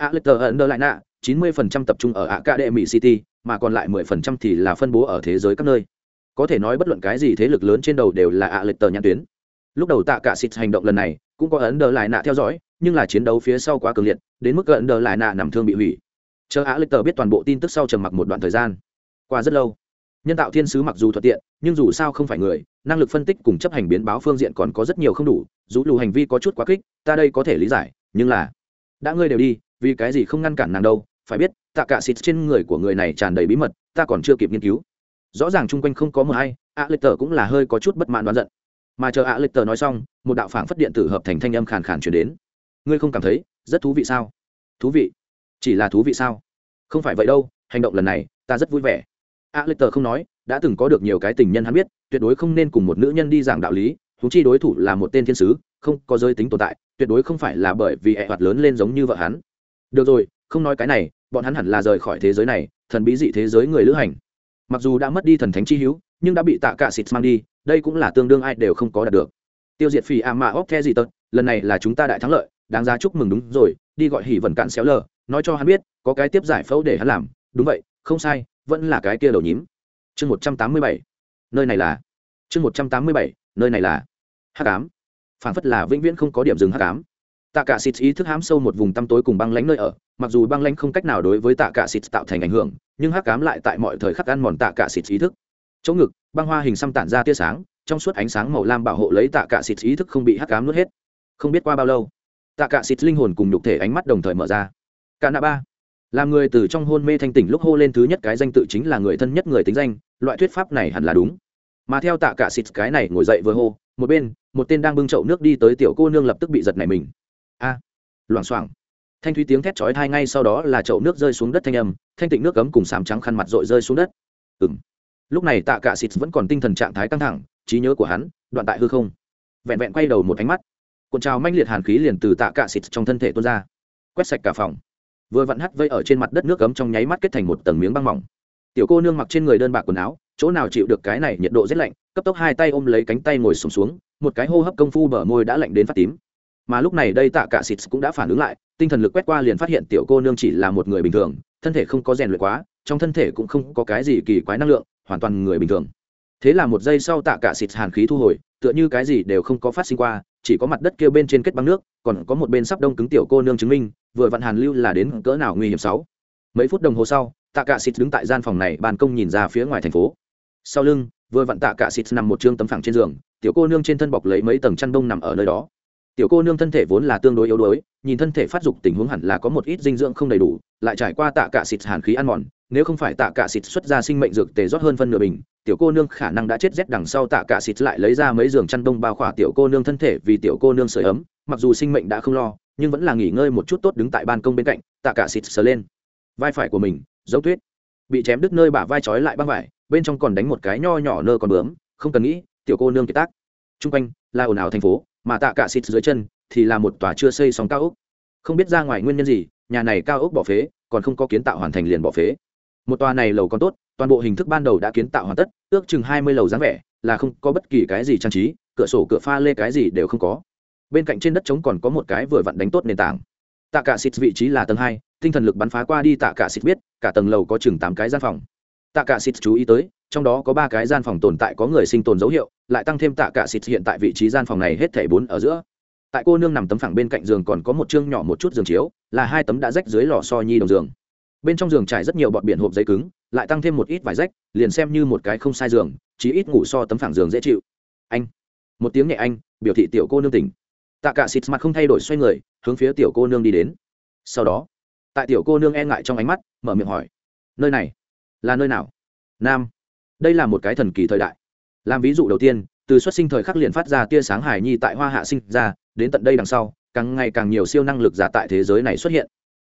ạ lịch tờ ẩn đơ lại nạ, chín mươi phần trăm tập trung ở ạ mỹ city, mà còn lại mười phần trăm thì là phân bố ở thế giới các nơi. Có thể nói bất luận cái gì thế lực lớn trên đầu đều là ạ lịch nhãn tuyến. Lúc đầu tạ cả xịt hành động lần này, cũng có ấn đờ lại nạ theo dõi, nhưng là chiến đấu phía sau quá cường liệt, đến mức ấn đờ lại nạ nằm thương bị hủy. Chờ ạ lịch biết toàn bộ tin tức sau trầm mặc một đoạn thời gian. Qua rất lâu, nhân tạo thiên sứ mặc dù thuận tiện, nhưng dù sao không phải người, năng lực phân tích cùng chấp hành biến báo phương diện còn có rất nhiều không đủ, dù lù hành vi có chút quá kích, ta đây có thể lý giải, nhưng là, đã ngươi đều đi vì cái gì không ngăn cản nàng đâu, phải biết, tạ cả xịt trên người của người này tràn đầy bí mật, ta còn chưa kịp nghiên cứu. Rõ ràng chung quanh không có mờ hay, ạ lịch tờ cũng là hơi có chút bất mãn đoán giận. Mà chờ ạ lịch tờ nói xong, một đạo phảng phất điện tử hợp thành thanh âm khàn khàn chuyển đến. Ngươi không cảm thấy rất thú vị sao? Thú vị? Chỉ là thú vị sao? Không phải vậy đâu, hành động lần này, ta rất vui vẻ. A lịch tờ không nói, đã từng có được nhiều cái tình nhân hắn biết, tuyệt đối không nên cùng một nữ nhân đi giảng đạo lý thú chi đối thủ là một tên thiên sứ, không có giới tính tồn tại, tuyệt đối không phải là bởi vì ẹ hoạt lớn lên giống như vợ hắn được rồi, không nói cái này, bọn hắn hẳn là rời khỏi thế giới này, thần bí dị thế giới người lữ hành. Mặc dù đã mất đi thần thánh chi hữu, nhưng đã bị tạ cả xịt mang đi, đây cũng là tương đương ai đều không có đạt được. Tiêu diệt phì a mạ óc the gì tật, lần này là chúng ta đại thắng lợi, đáng giá chúc mừng đúng rồi, đi gọi hỉ vần cạn xéo lờ, nói cho hắn biết, có cái tiếp giải phẫu để hắn làm. Đúng vậy, không sai, vẫn là cái kia đầu nhím. Chương một trăm tám mươi bảy. Nơi này là. Chương một trăm tám mươi bảy, nơi này là. Hắc ám. Phản phất là vĩnh viễn không có điểm dừng hắc ám tạ cả xịt ý thức hám sâu một vùng tăm tối cùng băng lánh nơi ở, mặc dù băng lánh không cách nào đối với tạ cả xịt tạo thành ảnh hưởng, nhưng hắc ám lại tại mọi thời khắc ăn mòn tạ cả xịt ý thức. Chỗ ngực, băng hoa hình xăm tản ra tia sáng, trong suốt ánh sáng màu lam bảo hộ lấy tạ cả xịt ý thức không bị hắc ám nuốt hết. Không biết qua bao lâu, tạ cả xịt linh hồn cùng nhục thể ánh mắt đồng thời mở ra. Cả nạ ba làm người từ trong hôn mê thanh tỉnh lúc hô lên thứ nhất cái danh tự chính là người thân nhất người tính danh, loại thuyết pháp này hẳn là đúng. Mà theo tạ cả xịt cái này ngồi dậy vừa hô, một bên, một tên đang bưng chậu nước đi tới tiểu cô nương lập tức bị giật này mình a. Loảng xoảng. Thanh thúy tiếng thét chói thai ngay sau đó là chậu nước rơi xuống đất thanh âm thanh tịnh nước cấm cùng sám trắng khăn mặt rội rơi xuống đất. Ừng lúc này tạ cả xịt vẫn còn tinh thần trạng thái căng thẳng trí nhớ của hắn đoạn tại hư không. Vẹn vẹn quay đầu một ánh mắt cuộn trào manh liệt hàn khí liền từ tạ cả xịt trong thân thể tuôn ra quét sạch cả phòng. Vừa vặn hắt vây ở trên mặt đất nước cấm trong nháy mắt kết thành một tầng miếng băng mỏng. Tiểu cô nương mặc trên người đơn bạc quần áo chỗ nào chịu được cái này nhiệt độ rét lạnh cấp tốc hai tay ôm lấy cánh tay ngồi sùng xuống, xuống một cái hô hấp công phu bờ môi đã lạnh đến phát tím mà lúc này đây tạ cả xịt cũng đã phản ứng lại, tinh thần lực quét qua liền phát hiện tiểu cô nương chỉ là một người bình thường, thân thể không có rèn luyện quá, trong thân thể cũng không có cái gì kỳ quái năng lượng, hoàn toàn người bình thường. Thế là một giây sau tạ cả xịt hàn khí thu hồi, tựa như cái gì đều không có phát sinh qua, chỉ có mặt đất kia bên trên kết băng nước, còn có một bên sắp đông cứng tiểu cô nương chứng minh, vừa vặn hàn lưu là đến cỡ nào nguy hiểm sáu. Mấy phút đồng hồ sau, tạ cả xịt đứng tại gian phòng này ban công nhìn ra phía ngoài thành phố. Sau lưng, vừa vặn tạ cả xịt nằm một trương tấm phẳng trên giường, tiểu cô nương trên thân bọc lấy mấy tầng chăn đông nằm ở nơi đó tiểu cô nương thân thể vốn là tương đối yếu đuối, nhìn thân thể phát dục tình huống hẳn là có một ít dinh dưỡng không đầy đủ, lại trải qua tạ cả xịt hàn khí ăn mòn, nếu không phải tạ cả xịt xuất ra sinh mệnh dược tề rót hơn phân nửa bình, tiểu cô nương khả năng đã chết rét đằng sau tạ cả xịt lại lấy ra mấy giường chăn đông bao khỏa tiểu cô nương thân thể vì tiểu cô nương sưởi ấm, mặc dù sinh mệnh đã không lo, nhưng vẫn là nghỉ ngơi một chút tốt đứng tại ban công bên cạnh, tạ cả xịt sờ lên. Vai phải của mình, giống tuyết, bị chém đứt nơi bả vai trói lại băng vải, bên trong còn đánh một cái nho nhỏ nơ còn bướm, không cần nghĩ, tiểu cô nương kiệt tác. Chung quanh là ồn ào thành phố mà tạ cả xịt dưới chân thì là một tòa chưa xây xong cao ốc. Không biết ra ngoài nguyên nhân gì, nhà này cao ốc bỏ phế, còn không có kiến tạo hoàn thành liền bỏ phế. Một tòa này lầu còn tốt, toàn bộ hình thức ban đầu đã kiến tạo hoàn tất, ước chừng hai mươi lầu dáng vẻ, là không có bất kỳ cái gì trang trí, cửa sổ, cửa pha lê cái gì đều không có. Bên cạnh trên đất trống còn có một cái vừa vặn đánh tốt nền tảng. Tạ cả xịt vị trí là tầng hai, tinh thần lực bắn phá qua đi tạ cả xịt biết, cả tầng lầu có chừng tám cái gian phòng tạ cả xịt chú ý tới, trong đó có ba cái gian phòng tồn tại có người sinh tồn dấu hiệu, lại tăng thêm tạ cả xịt hiện tại vị trí gian phòng này hết thảy bốn ở giữa. Tại cô nương nằm tấm phẳng bên cạnh giường còn có một chương nhỏ một chút giường chiếu, là hai tấm đã rách dưới lò so nhi đồng giường. Bên trong giường trải rất nhiều bọt biển hộp giấy cứng, lại tăng thêm một ít vải rách, liền xem như một cái không sai giường chỉ ít ngủ so tấm phẳng giường dễ chịu. Anh, một tiếng nhẹ anh, biểu thị tiểu cô nương tỉnh. Tạ cả xịt mặt không thay đổi xoay người, hướng phía tiểu cô nương đi đến. Sau đó, tại tiểu cô nương e ngại trong ánh mắt, mở miệng hỏi, nơi này? Là nơi nào? Nam. Đây là một cái thần kỳ thời đại. Làm ví dụ đầu tiên, từ xuất sinh thời khắc liền phát ra tia sáng hài nhi tại hoa hạ sinh ra, đến tận đây đằng sau, càng ngày càng nhiều siêu năng lực giả tại thế giới này xuất hiện.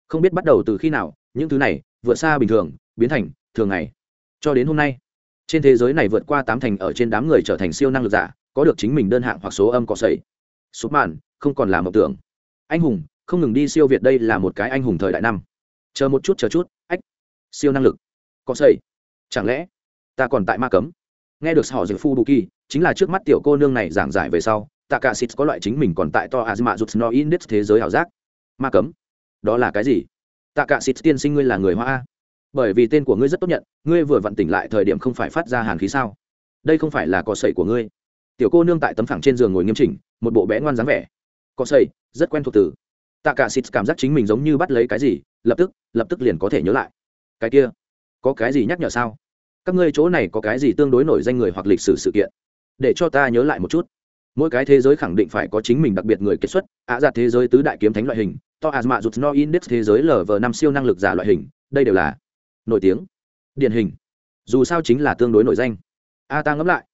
Không biết bắt đầu từ khi nào, những thứ này vượt xa bình thường, biến thành thường ngày. Cho đến hôm nay, trên thế giới này vượt qua tám thành ở trên đám người trở thành siêu năng lực giả, có được chính mình đơn hạng hoặc số âm cọ sẩy sụp mạn không còn là mộng tưởng. Anh hùng, không ngừng đi siêu việt đây là một cái anh hùng thời đại năm. Chờ một chút, chờ chút, ách, siêu năng lực có xây. Chẳng lẽ ta còn tại ma cấm? Nghe được họ dược phu bù kỳ chính là trước mắt tiểu cô nương này giảng giải về sau tạ cả xịt có loại chính mình còn tại to azma rút no in thế giới ảo giác. Ma cấm? Đó là cái gì? Tạ cả xịt tiên sinh ngươi là người hoa a. Bởi vì tên của ngươi rất tốt nhận, ngươi vừa vặn tỉnh lại thời điểm không phải phát ra hàn khí sao? Đây không phải là cỏ sậy của ngươi. Tiểu cô nương tại tấm phẳng trên giường ngồi nghiêm chỉnh, một bộ bé ngoan dáng vẻ. Cỏ sậy rất quen thuộc từ. Tạ cả xịt cảm giác chính mình giống như bắt lấy cái gì, lập tức lập tức liền có thể nhớ lại. Cái kia có cái gì nhắc nhở sao? Các ngươi chỗ này có cái gì tương đối nổi danh người hoặc lịch sử sự kiện? Để cho ta nhớ lại một chút. Mỗi cái thế giới khẳng định phải có chính mình đặc biệt người kết xuất, ạ giặt thế giới tứ đại kiếm thánh loại hình, to asma rụt no index thế giới lv năm siêu năng lực giả loại hình, đây đều là nổi tiếng, điển hình. Dù sao chính là tương đối nổi danh. A, ta ngẫm lại.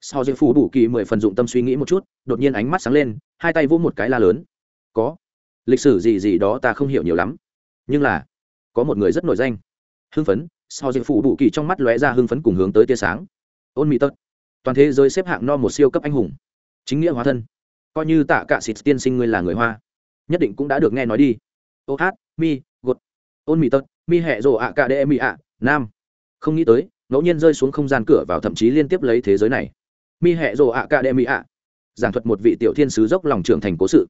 Sau dây phủ đủ kỳ mười phần dụng tâm suy nghĩ một chút, đột nhiên ánh mắt sáng lên, hai tay vỗ một cái la lớn. Có. Lịch sử gì gì đó ta không hiểu nhiều lắm. Nhưng là, có một người rất nổi danh. Hưng phấn sau dịch phụ bù kỳ trong mắt lóe ra hưng phấn cùng hướng tới tia sáng. Ôn mỹ tật, toàn thế giới xếp hạng no một siêu cấp anh hùng. Chính nghĩa hóa thân. Coi như tạ cả xịt tiên sinh ngươi là người hoa, nhất định cũng đã được nghe nói đi. Ô hát, mi, gột. Ôn mỹ tật, mi hẹ rồ ạ cả đê mi ạ, nam. Không nghĩ tới, ngẫu nhiên rơi xuống không gian cửa vào thậm chí liên tiếp lấy thế giới này. Mi hẹ rồ ạ cả đê mi ạ. Giảng thuật một vị tiểu thiên sứ dốc lòng trưởng thành cố sự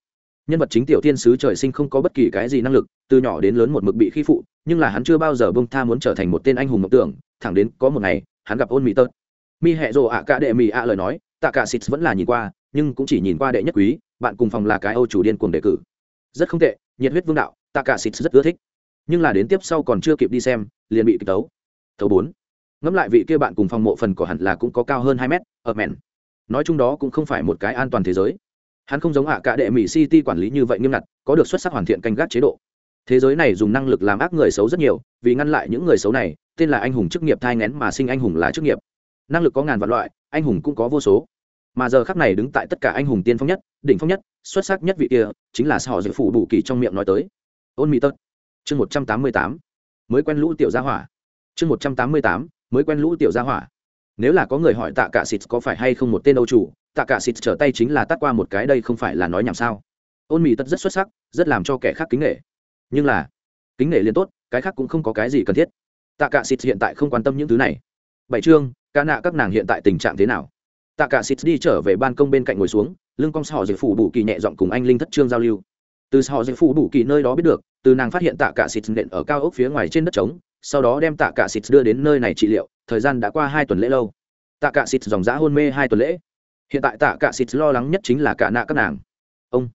nhân vật chính tiểu thiên sứ trời sinh không có bất kỳ cái gì năng lực, từ nhỏ đến lớn một mực bị khi phụ, nhưng là hắn chưa bao giờ bông tha muốn trở thành một tên anh hùng mộng tưởng, thẳng đến có một ngày, hắn gặp ôn mỹ tớt mi hẹ rồ ạ cả đệ mỹ ạ lời nói, tạ cả xịt vẫn là nhìn qua, nhưng cũng chỉ nhìn qua đệ nhất quý, bạn cùng phòng là cái âu chủ điên cuồng đề cử. Rất không tệ, nhiệt huyết vương đạo, tạ cả xịt rất ưa thích. Nhưng là đến tiếp sau còn chưa kịp đi xem, liền bị kịch tấu. Thấu bốn. Ngẫm lại vị kia bạn cùng phòng mộ phần của hẳn là cũng có cao hơn hai mét ở mẹn nói chung đó cũng không phải một cái an toàn thế giới hắn không giống hạ cả đệ mỹ city quản lý như vậy nghiêm ngặt, có được xuất sắc hoàn thiện canh gác chế độ. Thế giới này dùng năng lực làm ác người xấu rất nhiều, vì ngăn lại những người xấu này, tên là anh hùng chức nghiệp thai ngén mà sinh anh hùng là chức nghiệp. Năng lực có ngàn vạn loại, anh hùng cũng có vô số. Mà giờ khắc này đứng tại tất cả anh hùng tiên phong nhất, đỉnh phong nhất, xuất sắc nhất vị kia, chính là họ dự phủ bù kỳ trong miệng nói tới. Ôn mỹ tật, chương một trăm tám mươi tám, mới quen lũ tiểu gia hỏa. Chương một trăm tám mươi tám, mới quen lũ tiểu gia hỏa nếu là có người hỏi tạ cả xịt có phải hay không một tên âu chủ, tạ cả xịt trở tay chính là tắt qua một cái đây không phải là nói nhảm sao? Ôn mỹ Tật rất xuất sắc, rất làm cho kẻ khác kính nghệ nhưng là, kính nghệ liền tốt, cái khác cũng không có cái gì cần thiết. Tạ cả xịt hiện tại không quan tâm những thứ này. Bảy chương, ca nạ các nàng hiện tại tình trạng thế nào? Tạ cả xịt đi trở về ban công bên cạnh ngồi xuống, lưng cong sò dịch phủ bù kỳ nhẹ giọng cùng anh linh thất trương giao lưu. Từ sò dịch phủ bù kỳ nơi đó biết được, từ nàng phát hiện tạ cả xịt nện ở cao ốc phía ngoài trên đất trống, sau đó đem tạ cả xịt đưa đến nơi này trị liệu thời gian đã qua hai tuần lễ lâu. Tạ cạ xịt dòng dã hôn mê hai tuần lễ. Hiện tại tạ cạ xịt lo lắng nhất chính là cả nạ các nàng. Ông.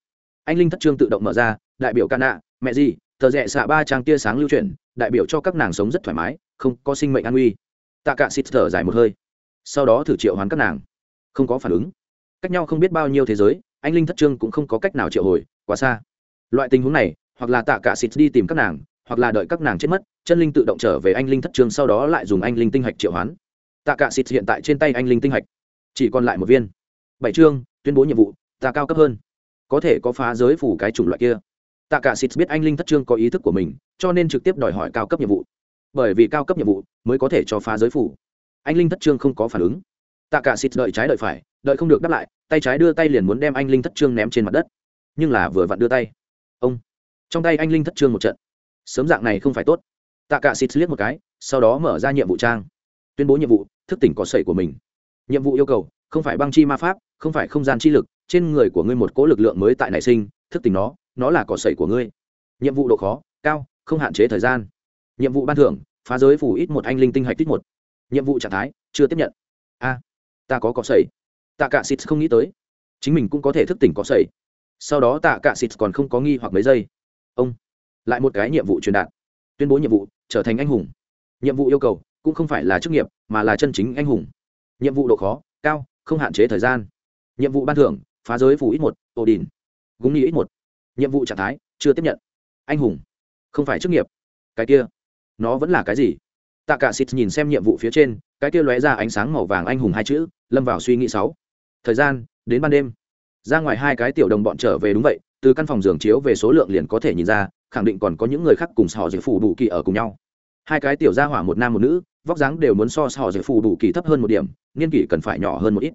Anh linh thất trương tự động mở ra, đại biểu cả nạ, mẹ gì, tờ rẽ xạ ba trang tia sáng lưu chuyển, đại biểu cho các nàng sống rất thoải mái, không có sinh mệnh an nguy. Tạ cạ xịt thở dài một hơi. Sau đó thử triệu hoán các nàng. Không có phản ứng. Cách nhau không biết bao nhiêu thế giới, anh linh thất trương cũng không có cách nào triệu hồi, quá xa. Loại tình huống này, hoặc là tạ cả xịt đi tìm các nàng hoặc là đợi các nàng chết mất, chân linh tự động trở về anh linh thất trường sau đó lại dùng anh linh tinh hạch triệu hoán. Tạ cả xịt hiện tại trên tay anh linh tinh hạch, chỉ còn lại một viên. Bảy chương, tuyên bố nhiệm vụ, ta cao cấp hơn. Có thể có phá giới phủ cái chủng loại kia. Tạ cả xịt biết anh linh thất trương có ý thức của mình, cho nên trực tiếp đòi hỏi cao cấp nhiệm vụ. Bởi vì cao cấp nhiệm vụ mới có thể cho phá giới phủ. Anh linh thất trương không có phản ứng. Tạ cả xịt đợi trái đợi phải, đợi không được đáp lại, tay trái đưa tay liền muốn đem anh linh thất trương ném trên mặt đất. Nhưng là vừa vặn đưa tay. Ông. Trong tay anh linh thất trương một trận sớm dạng này không phải tốt. Tạ cả xịt liếc một cái, sau đó mở ra nhiệm vụ trang. Tuyên bố nhiệm vụ, thức tỉnh có sẩy của mình. Nhiệm vụ yêu cầu, không phải băng chi ma pháp, không phải không gian chi lực, trên người của ngươi một cỗ lực lượng mới tại nảy sinh, thức tỉnh nó nó là cỏ sẩy của ngươi. Nhiệm vụ độ khó, cao, không hạn chế thời gian. Nhiệm vụ ban thưởng, phá giới phủ ít một anh linh tinh hạch tích một. Nhiệm vụ trạng thái, chưa tiếp nhận. A, ta có cỏ sẩy tạ cả xịt không nghĩ tới. Chính mình cũng có thể thức tỉnh cỏ sẩy sau đó tạ cả xịt còn không có nghi hoặc mấy giây. Ông lại một cái nhiệm vụ truyền đạt. Tuyên bố nhiệm vụ, trở thành anh hùng. Nhiệm vụ yêu cầu, cũng không phải là chức nghiệp, mà là chân chính anh hùng. Nhiệm vụ độ khó, cao, không hạn chế thời gian. Nhiệm vụ ban thưởng, phá giới phủ ít một ổ đình gúng nghĩ ít một. Nhiệm vụ trạng thái, chưa tiếp nhận. Anh hùng, không phải chức nghiệp. Cái kia, nó vẫn là cái gì? Tạ cả xịt nhìn xem nhiệm vụ phía trên, cái kia lóe ra ánh sáng màu vàng anh hùng hai chữ, lâm vào suy nghĩ sáu. Thời gian, đến ban đêm. Ra ngoài hai cái tiểu đồng bọn trở về đúng vậy, từ căn phòng giường chiếu về số lượng liền có thể nhìn ra khẳng định còn có những người khác cùng sò dễ phủ đủ kỳ ở cùng nhau. Hai cái tiểu gia hỏa một nam một nữ, vóc dáng đều muốn so sò dễ phủ đủ kỳ thấp hơn một điểm, niên kỷ cần phải nhỏ hơn một ít.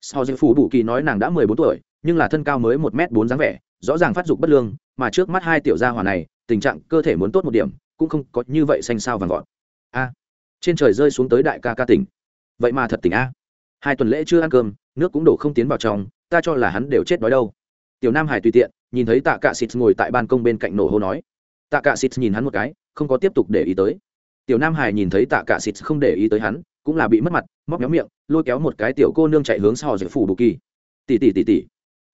Sò dễ phủ đủ kỳ nói nàng đã mười bốn tuổi, nhưng là thân cao mới một m bốn dáng vẻ, rõ ràng phát dục bất lương, mà trước mắt hai tiểu gia hỏa này, tình trạng cơ thể muốn tốt một điểm, cũng không có như vậy xanh sao vàng gọn. A, trên trời rơi xuống tới đại ca ca tỉnh. Vậy mà thật tỉnh a. Hai tuần lễ chưa ăn cơm, nước cũng đổ không tiến vào trong, ta cho là hắn đều chết đói đâu. Tiểu nam hải tùy tiện nhìn thấy tạ cạ xịt ngồi tại ban công bên cạnh nổ hô nói. Tạ cạ xịt nhìn hắn một cái, không có tiếp tục để ý tới. Tiểu nam hải nhìn thấy tạ cạ xịt không để ý tới hắn, cũng là bị mất mặt, móc méo miệng, lôi kéo một cái tiểu cô nương chạy hướng sau dạy phủ bù kỳ. Tỉ tỉ tỉ tỉ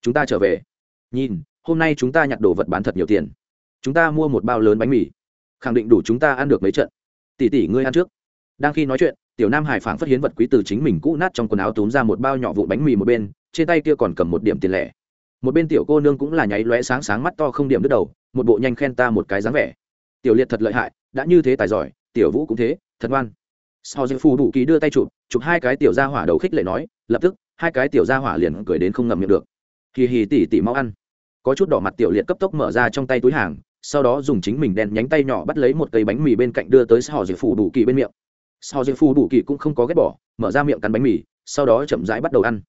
chúng ta trở về. Nhìn, hôm nay chúng ta nhặt đồ vật bán thật nhiều tiền. Chúng ta mua một bao lớn bánh mì. Khẳng định đủ chúng ta ăn được mấy trận. Tỷ tỷ ngươi ăn trước. Đang khi nói chuyện, tiểu nam hải phảng phất hiến vật quý từ chính mình cũ nát trong quần áo túm ra một bao nhỏ vụ bánh mì một bên, trên tay kia còn cầm một điểm tiền lẻ một bên tiểu cô nương cũng là nháy lóe sáng sáng mắt to không điểm đứt đầu, một bộ nhanh khen ta một cái dáng vẻ. Tiểu liệt thật lợi hại, đã như thế tài giỏi, tiểu vũ cũng thế, thật ngoan. Sau dây phù đủ ký đưa tay chụp chụp hai cái tiểu ra hỏa đầu khích lệ nói, lập tức, hai cái tiểu ra hỏa liền cười đến không ngậm miệng được. Kỳ hì tỉ tỉ mau ăn. Có chút đỏ mặt tiểu liệt cấp tốc mở ra trong tay túi hàng, sau đó dùng chính mình đèn nhánh tay nhỏ bắt lấy một cây bánh mì bên cạnh đưa tới sau dây phù đủ kỳ bên miệng. Sau dây phù đủ kỳ cũng không có ghét bỏ, mở ra miệng cắn bánh mì, sau đó chậm rãi bắt đầu ăn.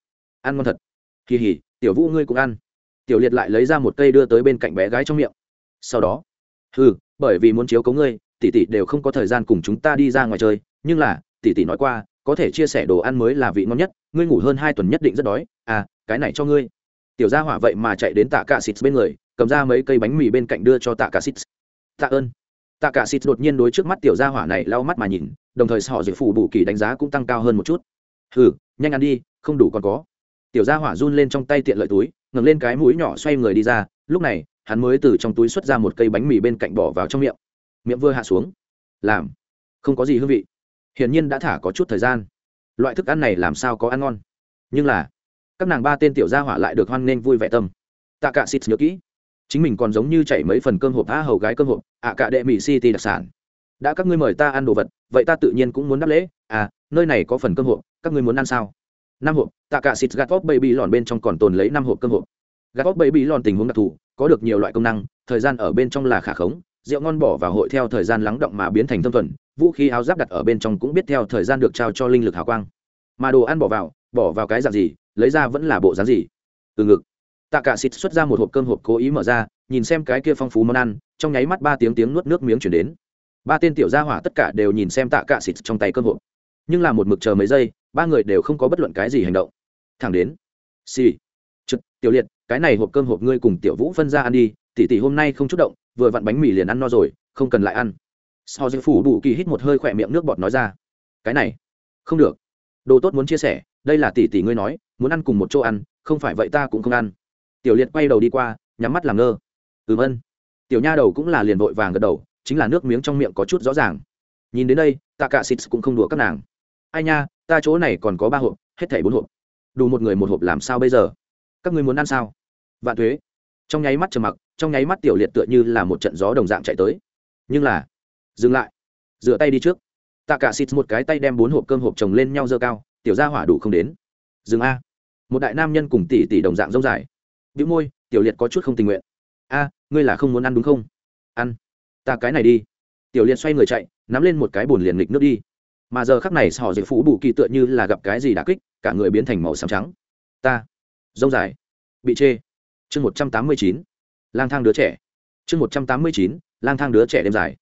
Ăn ngon thật. Kỳ hì tiểu vũ ngươi cũng ăn. Tiểu liệt lại lấy ra một cây đưa tới bên cạnh bé gái trong miệng. Sau đó ừ bởi vì muốn chiếu cấu ngươi, tỷ tỷ đều không có thời gian cùng chúng ta đi ra ngoài chơi, nhưng là, tỷ tỷ nói qua, có thể chia sẻ đồ ăn mới là vị ngon nhất, ngươi ngủ hơn hai tuần nhất định rất đói à cái này cho ngươi. Tiểu gia hỏa vậy mà chạy đến tạ cả xịt bên người, cầm ra mấy cây bánh mì bên cạnh đưa cho tạ cả xịt tạ ơn. Tạ cả xịt đột nhiên đối trước mắt tiểu gia hỏa này lau mắt mà nhìn, đồng thời họ dự phủ bù kỳ đánh giá cũng tăng cao hơn một chút. Ừ nhanh ăn đi, không đủ còn có tiểu gia hỏa run lên trong tay tiện lợi túi, ngẩng lên cái mũi nhỏ xoay người đi ra, lúc này, hắn mới từ trong túi xuất ra một cây bánh mì bên cạnh bỏ vào trong miệng. Miệng vừa hạ xuống, làm, không có gì hương vị. Hiển nhiên đã thả có chút thời gian. Loại thức ăn này làm sao có ăn ngon. Nhưng là, các nàng ba tên tiểu gia hỏa lại được hoan nghênh vui vẻ tâm. Tạ cả xịt nhớ kỹ, chính mình còn giống như chảy mấy phần cơm hộp a hầu gái cơm hộp, ạ cả đệ mỹ city đặc sản. Đã các ngươi mời ta ăn đồ vật, vậy ta tự nhiên cũng muốn đáp lễ. À nơi này có phần cơm hộp, các ngươi muốn ăn sao? Năm hộp, tạ cả xịt gạt vóc baby lòn bên trong còn tồn lấy năm hộp cơm hộp. Gạt vóc baby lòn tình huống đặc thù, có được nhiều loại công năng, thời gian ở bên trong là khả khống, rượu ngon bỏ vào hội theo thời gian lắng động mà biến thành thâm thuần, vũ khí áo giáp đặt ở bên trong cũng biết theo thời gian được trao cho linh lực hào quang. Mà đồ ăn bỏ vào bỏ vào cái dạng gì, lấy ra vẫn là bộ dáng gì? Từ ngực. Tạ cả xịt xuất ra một hộp cơm hộp cố ý mở ra, nhìn xem cái kia phong phú món ăn, trong nháy mắt ba tiếng tiếng nuốt nước miếng chuyển đến. Ba tên tiểu gia hỏa tất cả đều nhìn xem tạ cả xịt trong tay cơm hộp nhưng là một mực chờ mấy giây, ba người đều không có bất luận cái gì hành động. Thẳng đến, xì、sì. trực tiểu liệt, cái này hộp cơm hộp ngươi cùng tiểu vũ phân ra ăn đi, tỷ tỷ hôm nay không chút động, vừa vặn bánh mì liền ăn no rồi, không cần lại ăn. Sau dư phủ đủ kỳ hít một hơi khỏe miệng nước bọt nói ra, cái này, không được. Đồ tốt muốn chia sẻ, đây là tỷ tỷ ngươi nói, muốn ăn cùng một chỗ ăn, không phải vậy ta cũng không ăn. Tiểu liệt quay đầu đi qua, nhắm mắt làm ngơ. Ừm ân tiểu nha đầu cũng là liền vội vàng gật đầu, chính là nước miếng trong miệng có chút rõ ràng. Nhìn đến đây tạ cả xịt cũng không đùa các nàng ai nha, ta chỗ này còn có ba hộp, hết thảy bốn hộp. Đủ một người một hộp làm sao bây giờ? Các ngươi muốn ăn sao? Vạn thuế trong nháy mắt trầm mặc, trong nháy mắt tiểu liệt tựa như là một trận gió đồng dạng chạy tới. Nhưng là, dừng lại. Dựa tay đi trước. Tạ cả xịt một cái tay đem bốn hộp cơm hộp chồng lên nhau dơ cao, tiểu ra hỏa đủ không đến. Dừng a. Một đại nam nhân cùng tỷ tỷ đồng dạng rông dài. Vĩ môi, tiểu liệt có chút không tình nguyện. A, ngươi là không muốn ăn đúng không? Ăn. Ta cái này đi. Tiểu liệt xoay người chạy, nắm lên một cái bồn liền nghịch nước đi mà giờ khắc này sò dễ phú bù kỳ tựa như là gặp cái gì đã kích, cả người biến thành màu xám trắng. Ta, rông dài, bị chê. Chương một trăm tám mươi chín, lang thang đứa trẻ. Chương một trăm tám mươi chín, lang thang đứa trẻ đêm dài.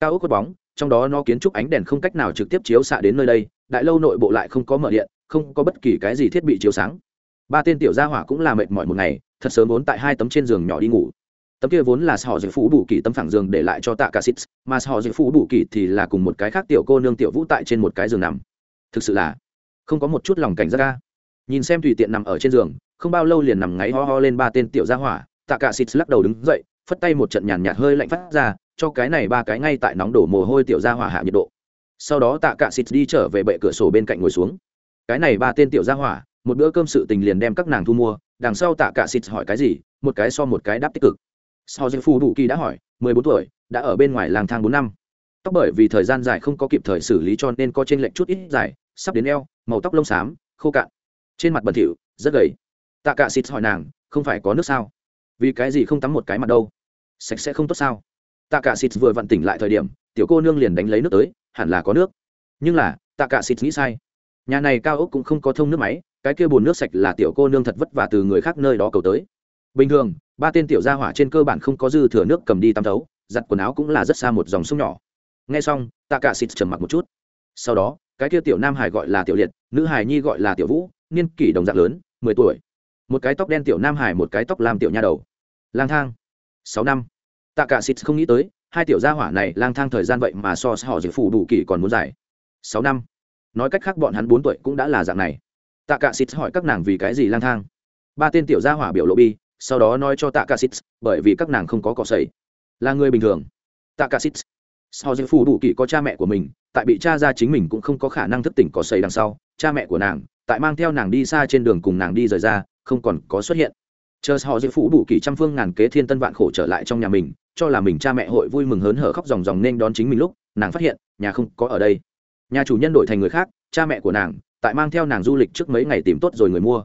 Cao ốc quất bóng, trong đó nó kiến trúc ánh đèn không cách nào trực tiếp chiếu xạ đến nơi đây, đại lâu nội bộ lại không có mở điện, không có bất kỳ cái gì thiết bị chiếu sáng. Ba tên tiểu gia hỏa cũng là mệt mỏi một ngày, thật sớm vốn tại hai tấm trên giường nhỏ đi ngủ tấm kia vốn là họ dự phú bù kỳ tấm phẳng giường để lại cho tạ cả xít mà họ dự phú bù kỳ thì là cùng một cái khác tiểu cô nương tiểu vũ tại trên một cái giường nằm. Thực sự là, không có một chút lòng cảnh giác ca nhìn xem tùy tiện nằm ở trên giường, không bao lâu liền nằm ngáy ho ho lên ba tên tiểu gia hỏa, tạ cả xít lắc đầu đứng dậy, phất tay một trận nhàn nhạt hơi lạnh phát ra, cho cái này ba cái ngay tại nóng đổ mồ hôi tiểu gia hỏa hạ nhiệt độ. Sau đó tạ cả xít đi trở về bệ cửa sổ bên cạnh ngồi xuống. Cái này ba tên tiểu gia hỏa, một bữa cơm sự tình liền đem các nàng thu mua, đằng sau tạ cả xít hỏi cái gì, một cái so một cái đáp tích cực sau dư phù đủ kỳ đã hỏi, mười bốn tuổi, đã ở bên ngoài làng thang bốn năm. Tóc bởi vì thời gian dài không có kịp thời xử lý cho nên có trên lệnh chút ít dài, sắp đến eo, màu tóc lông xám, khô cạn. Trên mặt bẩn thỉu, rất gầy. Tạ cả xịt hỏi nàng, không phải có nước sao? Vì cái gì không tắm một cái mặt đâu? Sạch sẽ không tốt sao? Tạ cả xịt vừa vặn tỉnh lại thời điểm, tiểu cô nương liền đánh lấy nước tới, hẳn là có nước. Nhưng là, tạ cả xịt nghĩ sai. Nhà này cao ốc cũng không có thông nước máy, cái kia bồn nước sạch là tiểu cô nương thật vất vả từ người khác nơi đó cầu tới. Bình thường ba tên tiểu gia hỏa trên cơ bản không có dư thừa nước cầm đi tắm thấu, giặt quần áo cũng là rất xa một dòng sông nhỏ. Nghe xong tạ cả xịt trầm mặc một chút. Sau đó, cái kia tiểu nam hải gọi là tiểu liệt, nữ hải nhi gọi là tiểu vũ, niên kỷ đồng dạng lớn, mười tuổi. Một cái tóc đen tiểu nam hải, một cái tóc làm tiểu nha đầu. Lang thang. Sáu năm. Tạ cả xịt không nghĩ tới, hai tiểu gia hỏa này lang thang thời gian vậy mà so họ dự phủ đủ kỷ còn muốn dài. Sáu năm. Nói cách khác bọn hắn bốn tuổi cũng đã là dạng này. Tạ cả xịt hỏi các nàng vì cái gì lang thang. Ba tên tiểu gia hỏa biểu lộ bi sau đó nói cho tạ cả xịt bởi vì các nàng không có cỏ sầy là người bình thường. Tạ cả xịt sau dự phủ đủ kỳ có cha mẹ của mình, tại bị cha ra chính mình cũng không có khả năng thức tỉnh cỏ sầy đằng sau, cha mẹ của nàng, tại mang theo nàng đi xa trên đường cùng nàng đi rời ra, không còn có xuất hiện. Chờ họ dự phủ đủ kỳ trăm phương ngàn kế thiên tân vạn khổ trở lại trong nhà mình, cho là mình cha mẹ hội vui mừng hớn hở khóc ròng ròng nên đón chính mình lúc, nàng phát hiện, nhà không có ở đây. Nhà chủ nhân đổi thành người khác, cha mẹ của nàng, tại mang theo nàng du lịch trước mấy ngày tìm tốt rồi người mua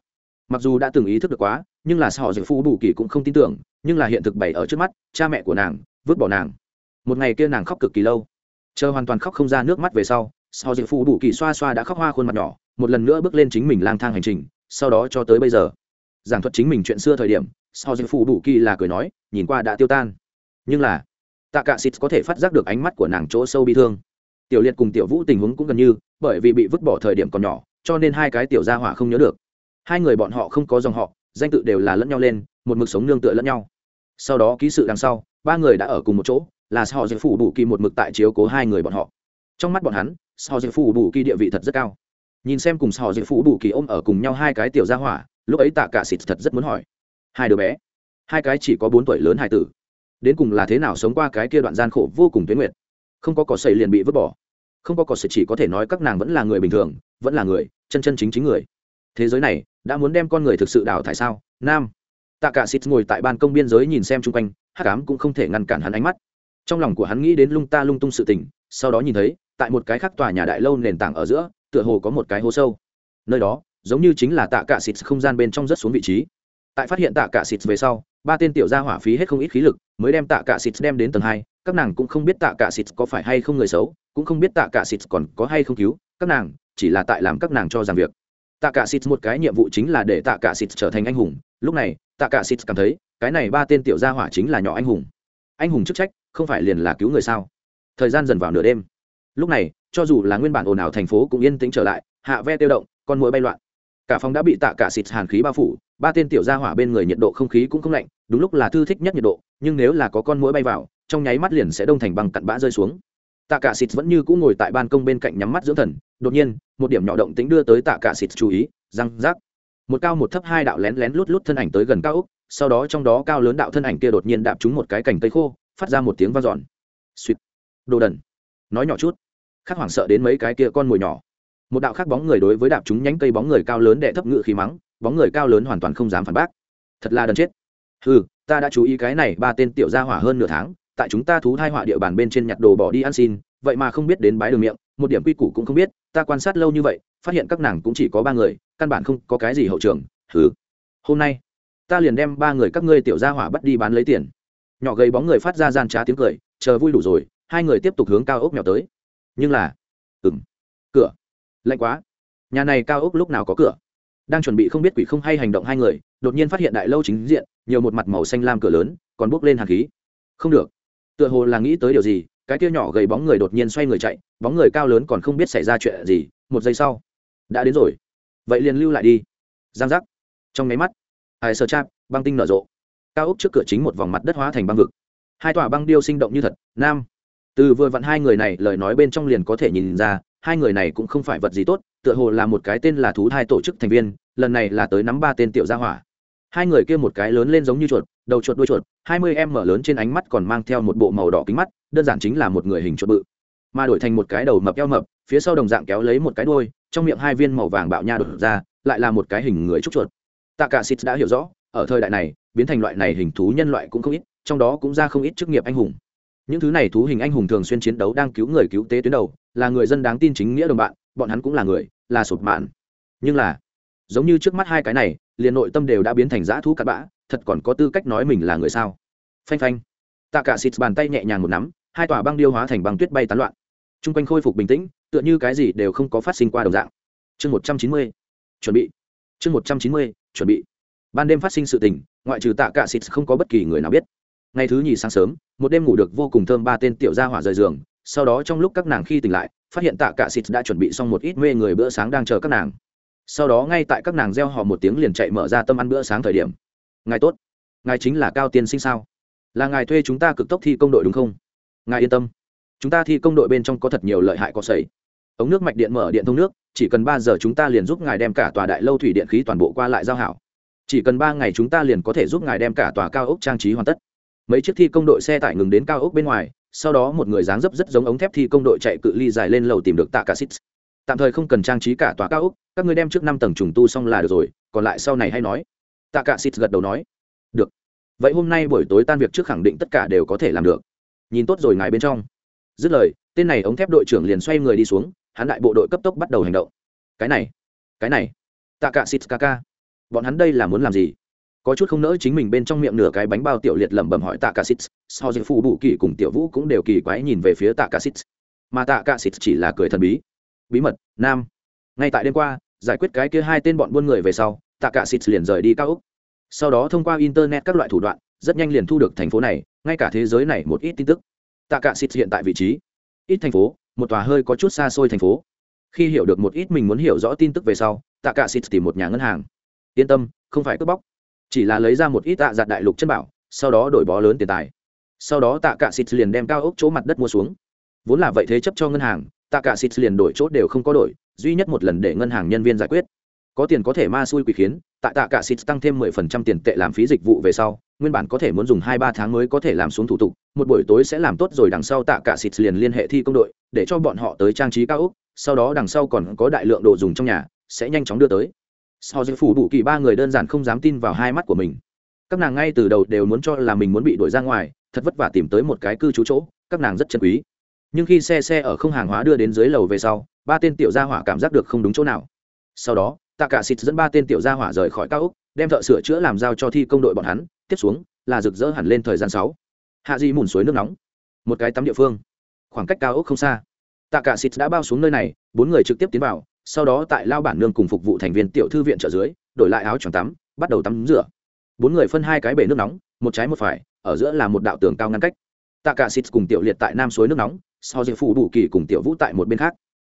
mặc dù đã từng ý thức được quá, nhưng là họ dự phụ đủ kỳ cũng không tin tưởng, nhưng là hiện thực bày ở trước mắt, cha mẹ của nàng vứt bỏ nàng. Một ngày kia nàng khóc cực kỳ lâu. Chờ hoàn toàn khóc không ra nước mắt về sau sau dự phụ đủ kỳ xoa xoa đã khóc hoa khuôn mặt nhỏ, một lần nữa bước lên chính mình lang thang hành trình, sau đó cho tới bây giờ. Giảng thuật chính mình chuyện xưa thời điểm sau dự phụ đủ kỳ là cười nói, nhìn qua đã tiêu tan. Nhưng là, tạ cả xịt có thể phát giác được ánh mắt của nàng chỗ sâu bi thương. Tiểu liệt cùng tiểu vũ tình huống cũng gần như, bởi vì bị vứt bỏ thời điểm còn nhỏ, cho nên hai cái tiểu gia hỏa không nhớ được hai người bọn họ không có dòng họ, danh tự đều là lẫn nhau lên, một mực sống nương tựa lẫn nhau. Sau đó ký sự đằng sau, ba người đã ở cùng một chỗ, là họ dự phủ đủ kỳ một mực tại chiếu cố hai người bọn họ. Trong mắt bọn hắn họ dự phủ đủ kỳ địa vị thật rất cao. Nhìn xem cùng họ dự phủ đủ kỳ ôm ở cùng nhau hai cái tiểu gia hỏa, lúc ấy tạ cả xịt thật rất muốn hỏi. Hai đứa bé, hai cái chỉ có bốn tuổi lớn hai tử, đến cùng là thế nào sống qua cái kia đoạn gian khổ vô cùng tuyến nguyệt? Không có cỏ sậy liền bị vứt bỏ. Không có cỏ sậy chỉ có thể nói các nàng vẫn là người bình thường, vẫn là người, chân chân chính chính người. Thế giới này đã muốn đem con người thực sự đào thải sao? Nam. Tạ cả xịt ngồi tại ban công biên giới nhìn xem chung quanh hát cám cũng không thể ngăn cản hắn ánh mắt. Trong lòng của hắn nghĩ đến lung ta lung tung sự tình, sau đó nhìn thấy, tại một cái khác tòa nhà đại lâu nền tảng ở giữa, tựa hồ có một cái hố sâu. Nơi đó, giống như chính là tạ cả xịt không gian bên trong rất xuống vị trí. Tại phát hiện tạ cả xịt về sau, ba tên tiểu gia hỏa phí hết không ít khí lực, mới đem tạ cả xịt đem đến tầng hai. Các nàng cũng không biết tạ cả xịt có phải hay không người xấu, cũng không biết tạ cả xịt còn có hay không cứu. Các nàng, chỉ là tại làm các nàng cho rằng việc tạ cả xịt một cái nhiệm vụ chính là để tạ cả xịt trở thành anh hùng. Lúc này, tạ cả xịt cảm thấy, cái này ba tên tiểu gia hỏa chính là nhỏ anh hùng. Anh hùng chức trách, không phải liền là cứu người sao? Thời gian dần vào nửa đêm. Lúc này, cho dù là nguyên bản ồn ào thành phố cũng yên tĩnh trở lại, hạ ve tiêu động, con mũi bay loạn. Cả phòng đã bị tạ cả xịt hàn khí bao phủ, ba tên tiểu gia hỏa bên người nhiệt độ không khí cũng không lạnh, đúng lúc là thư thích nhất nhiệt độ, nhưng nếu là có con mũi bay vào, trong nháy mắt liền sẽ đông thành bằng cặn bã rơi xuống tạ cả xịt vẫn như cũ ngồi tại ban công bên cạnh nhắm mắt dưỡng thần, đột nhiên, một điểm nhỏ động tính đưa tới tạ cả xịt chú ý, răng rác một cao một thấp hai đạo lén lén lút lút thân ảnh tới gần cao úc sau đó trong đó cao lớn đạo thân ảnh kia đột nhiên đạp trúng một cái cành cây khô, phát ra một tiếng vang dọn. Suýt. Đồ đần. Nói nhỏ chút. Khác hoảng sợ đến mấy cái kia con mồi nhỏ. Một đạo khác bóng người đối với đạp chúng nhánh cây bóng người cao lớn đệ thấp ngự khí mắng, bóng người cao lớn hoàn toàn không dám phản bác. Thật là đần chết. Ừ ta đã chú ý cái này, ba tên tiểu gia hỏa hơn nửa tháng tại chúng ta thú thai họa địa bàn bên trên nhặt đồ bỏ đi ăn xin, vậy mà không biết đến bái đường miệng, một điểm quy củ cũng không biết, ta quan sát lâu như vậy, phát hiện các nàng cũng chỉ có ba người, căn bản không có cái gì hậu trường thứ hôm nay, ta liền đem ba người các ngươi tiểu gia hỏa bắt đi bán lấy tiền. Nhỏ gầy bóng người phát ra gian trá tiếng cười, chờ vui đủ rồi, hai người tiếp tục hướng cao ốc nhỏ tới. Nhưng là ừng cửa, lạnh quá. Nhà này cao ốc lúc nào có cửa? Đang chuẩn bị không biết quỷ không hay hành động hai người, đột nhiên phát hiện đại lâu chính diện, nhiều một mặt màu xanh lam cửa lớn, còn bốc lên hạt khí. Không được tựa hồ là nghĩ tới điều gì, cái kia nhỏ gầy bóng người đột nhiên xoay người chạy, bóng người cao lớn còn không biết xảy ra chuyện gì, một giây sau, đã đến rồi. Vậy liền lưu lại đi. Giang giác. Trong máy mắt ai sơ chạp, băng tinh nở rộ. Cao ốc trước cửa chính một vòng mặt đất hóa thành băng vực. Hai tòa băng điêu sinh động như thật, nam. Từ vừa vặn hai người này, lời nói bên trong liền có thể nhìn ra, hai người này cũng không phải vật gì tốt, tựa hồ là một cái tên là thú hai tổ chức thành viên, lần này là tới nắm ba tên tiểu gia hỏa hai người kia một cái lớn lên giống như chuột, đầu chuột đuôi chuột, hai mươi em mở lớn trên ánh mắt còn mang theo một bộ màu đỏ kính mắt, đơn giản chính là một người hình chuột bự. Mà đổi thành một cái đầu mập eo mập, phía sau đồng dạng kéo lấy một cái đuôi, trong miệng hai viên màu vàng bạo nha đột ra, lại là một cái hình người trúc chuột. Tạ cả xịt đã hiểu rõ, ở thời đại này, biến thành loại này hình thú nhân loại cũng không ít, trong đó cũng ra không ít chức nghiệp anh hùng. Những thứ này thú hình anh hùng thường xuyên chiến đấu đang cứu người cứu tế tuyến đầu, là người dân đáng tin chính nghĩa đồng bạn, bọn hắn cũng là người, là sụp mạn. Nhưng là, giống như trước mắt hai cái này liền nội tâm đều đã biến thành dã thú cặn bã, thật còn có tư cách nói mình là người sao? Phanh phanh. Tạ cả xịt bàn tay nhẹ nhàng một nắm, hai tòa băng điêu hóa thành băng tuyết bay tán loạn. T r u n g quanh khôi phục bình tĩnh, tựa như cái gì đều không có phát sinh qua đồng dạng. Chương một trăm chín mươi. Chuẩn bị. Chương một trăm chín mươi, chuẩn bị. Ban đêm phát sinh sự tình, ngoại trừ tạ cả xịt không có bất kỳ người nào biết. Ngày thứ nhì sáng sớm, một đêm ngủ được vô cùng thơm ba tên tiểu gia hỏa rời giường, sau đó trong lúc các nàng khi tỉnh lại, phát hiện tạ cả xịt đã chuẩn bị xong một ít mê người bữa sáng đang chờ các nàng sau đó ngay tại các nàng gieo họ một tiếng liền chạy mở ra tâm ăn bữa sáng thời điểm. Ngài tốt. Ngài chính là cao tiên sinh sao? Là ngài thuê chúng ta cực tốc thi công đội đúng không? Ngài yên tâm. Chúng ta thi công đội bên trong có thật nhiều lợi hại có sầy ống nước mạch điện mở điện thông nước, chỉ cần ba giờ chúng ta liền giúp ngài đem cả tòa đại lâu thủy điện khí toàn bộ qua lại giao hảo. Chỉ cần ba ngày chúng ta liền có thể giúp ngài đem cả tòa cao ốc trang trí hoàn tất. Mấy chiếc thi công đội xe tải ngừng đến cao ốc bên ngoài, sau đó một người dáng dấp rất giống ống thép thi công đội chạy cự ly dài lên lầu tìm được tạ cả xít tạm thời không cần trang trí cả tòa cao ốc các ngươi đem trước năm tầng trùng tu xong là được rồi, còn lại sau này hay nói. Tạ cả xịt gật đầu nói. Được. Vậy hôm nay buổi tối tan việc trước khẳng định tất cả đều có thể làm được. Nhìn tốt rồi ngài bên trong. Dứt lời, tên này ống thép đội trưởng liền xoay người đi xuống, hắn đại bộ đội cấp tốc bắt đầu hành động. Cái này cái này. Tạ cả xịt ca ca bọn hắn đây là muốn làm gì? Có chút không nỡ chính mình bên trong miệng nửa cái bánh bao tiểu liệt lẩm bẩm hỏi tạ cả xít so với phụ bụ kỳ cùng tiểu vũ cũng đều kỳ quái nhìn về phía tạ cả xít mà tạ cả xít chỉ là cười thần bí. Bí mật, nam. Ngay tại đêm qua giải quyết cái kia hai tên bọn buôn người về sau tạ cả xịt liền rời đi cao úc sau đó thông qua internet các loại thủ đoạn, rất nhanh liền thu được thành phố này, ngay cả thế giới này một ít tin tức. Tạ cả xịt hiện tại vị trí, ít thành phố, một tòa hơi có chút xa xôi thành phố. Khi hiểu được một ít mình muốn hiểu rõ tin tức về sau tạ cả xịt tìm một nhà ngân hàng. Yên tâm, không phải cướp bóc. Chỉ là lấy ra một ít tạ giặt đại lục chân bảo, sau đó đổi bó lớn tiền tài. Sau đó tạ cả xịt liền đem cao ốc chỗ mặt đất mua xuống. Vốn là vậy thế chấp cho ngân hàng tạ cả xịt liền đổi chỗ đều không có đổi, duy nhất một lần để ngân hàng nhân viên giải quyết. Có tiền có thể ma xui quỷ khiến, tại tạ cả xịt tăng thêm mười phần trăm tiền tệ làm phí dịch vụ về sau, nguyên bản có thể muốn dùng hai ba tháng mới có thể làm xuống thủ tục, một buổi tối sẽ làm tốt rồi đằng sau tạ cả xịt liền liên hệ thi công đội, để cho bọn họ tới trang trí cao ốc sau đó đằng sau còn có đại lượng đồ dùng trong nhà, sẽ nhanh chóng đưa tới. Sau với phủ đủ kỳ ba người đơn giản không dám tin vào hai mắt của mình. Các nàng ngay từ đầu đều muốn cho là mình muốn bị đuổi ra ngoài, thật vất vả tìm tới một cái cư trú chỗ, các nàng rất chân quý nhưng khi xe xe ở không hàng hóa đưa đến dưới lầu về sau, ba tên tiểu gia hỏa cảm giác được không đúng chỗ nào. Sau đó tạ cả xịt dẫn ba tên tiểu gia hỏa rời khỏi cao ốc, đem thợ sửa chữa làm giao cho thi công đội bọn hắn, tiếp xuống là rực rỡ hẳn lên thời gian sáu. Hạ di mùn suối nước nóng. Một cái tắm địa phương. Khoảng cách cao ốc không xa. Tạ cả xịt đã bao xuống nơi này, bốn người trực tiếp tiến vào, sau đó tại lao bản nương cùng phục vụ thành viên tiểu thư viện trợ dưới, đổi lại áo choàng tắm, bắt đầu tắm rửa. Bốn người phân hai cái bể nước nóng, một trái một phải, ở giữa là một đạo tường cao ngăn cách tạ cả xịt cùng tiểu liệt tại nam suối nước nóng so với phụ đủ kỳ cùng tiểu vũ tại một bên khác.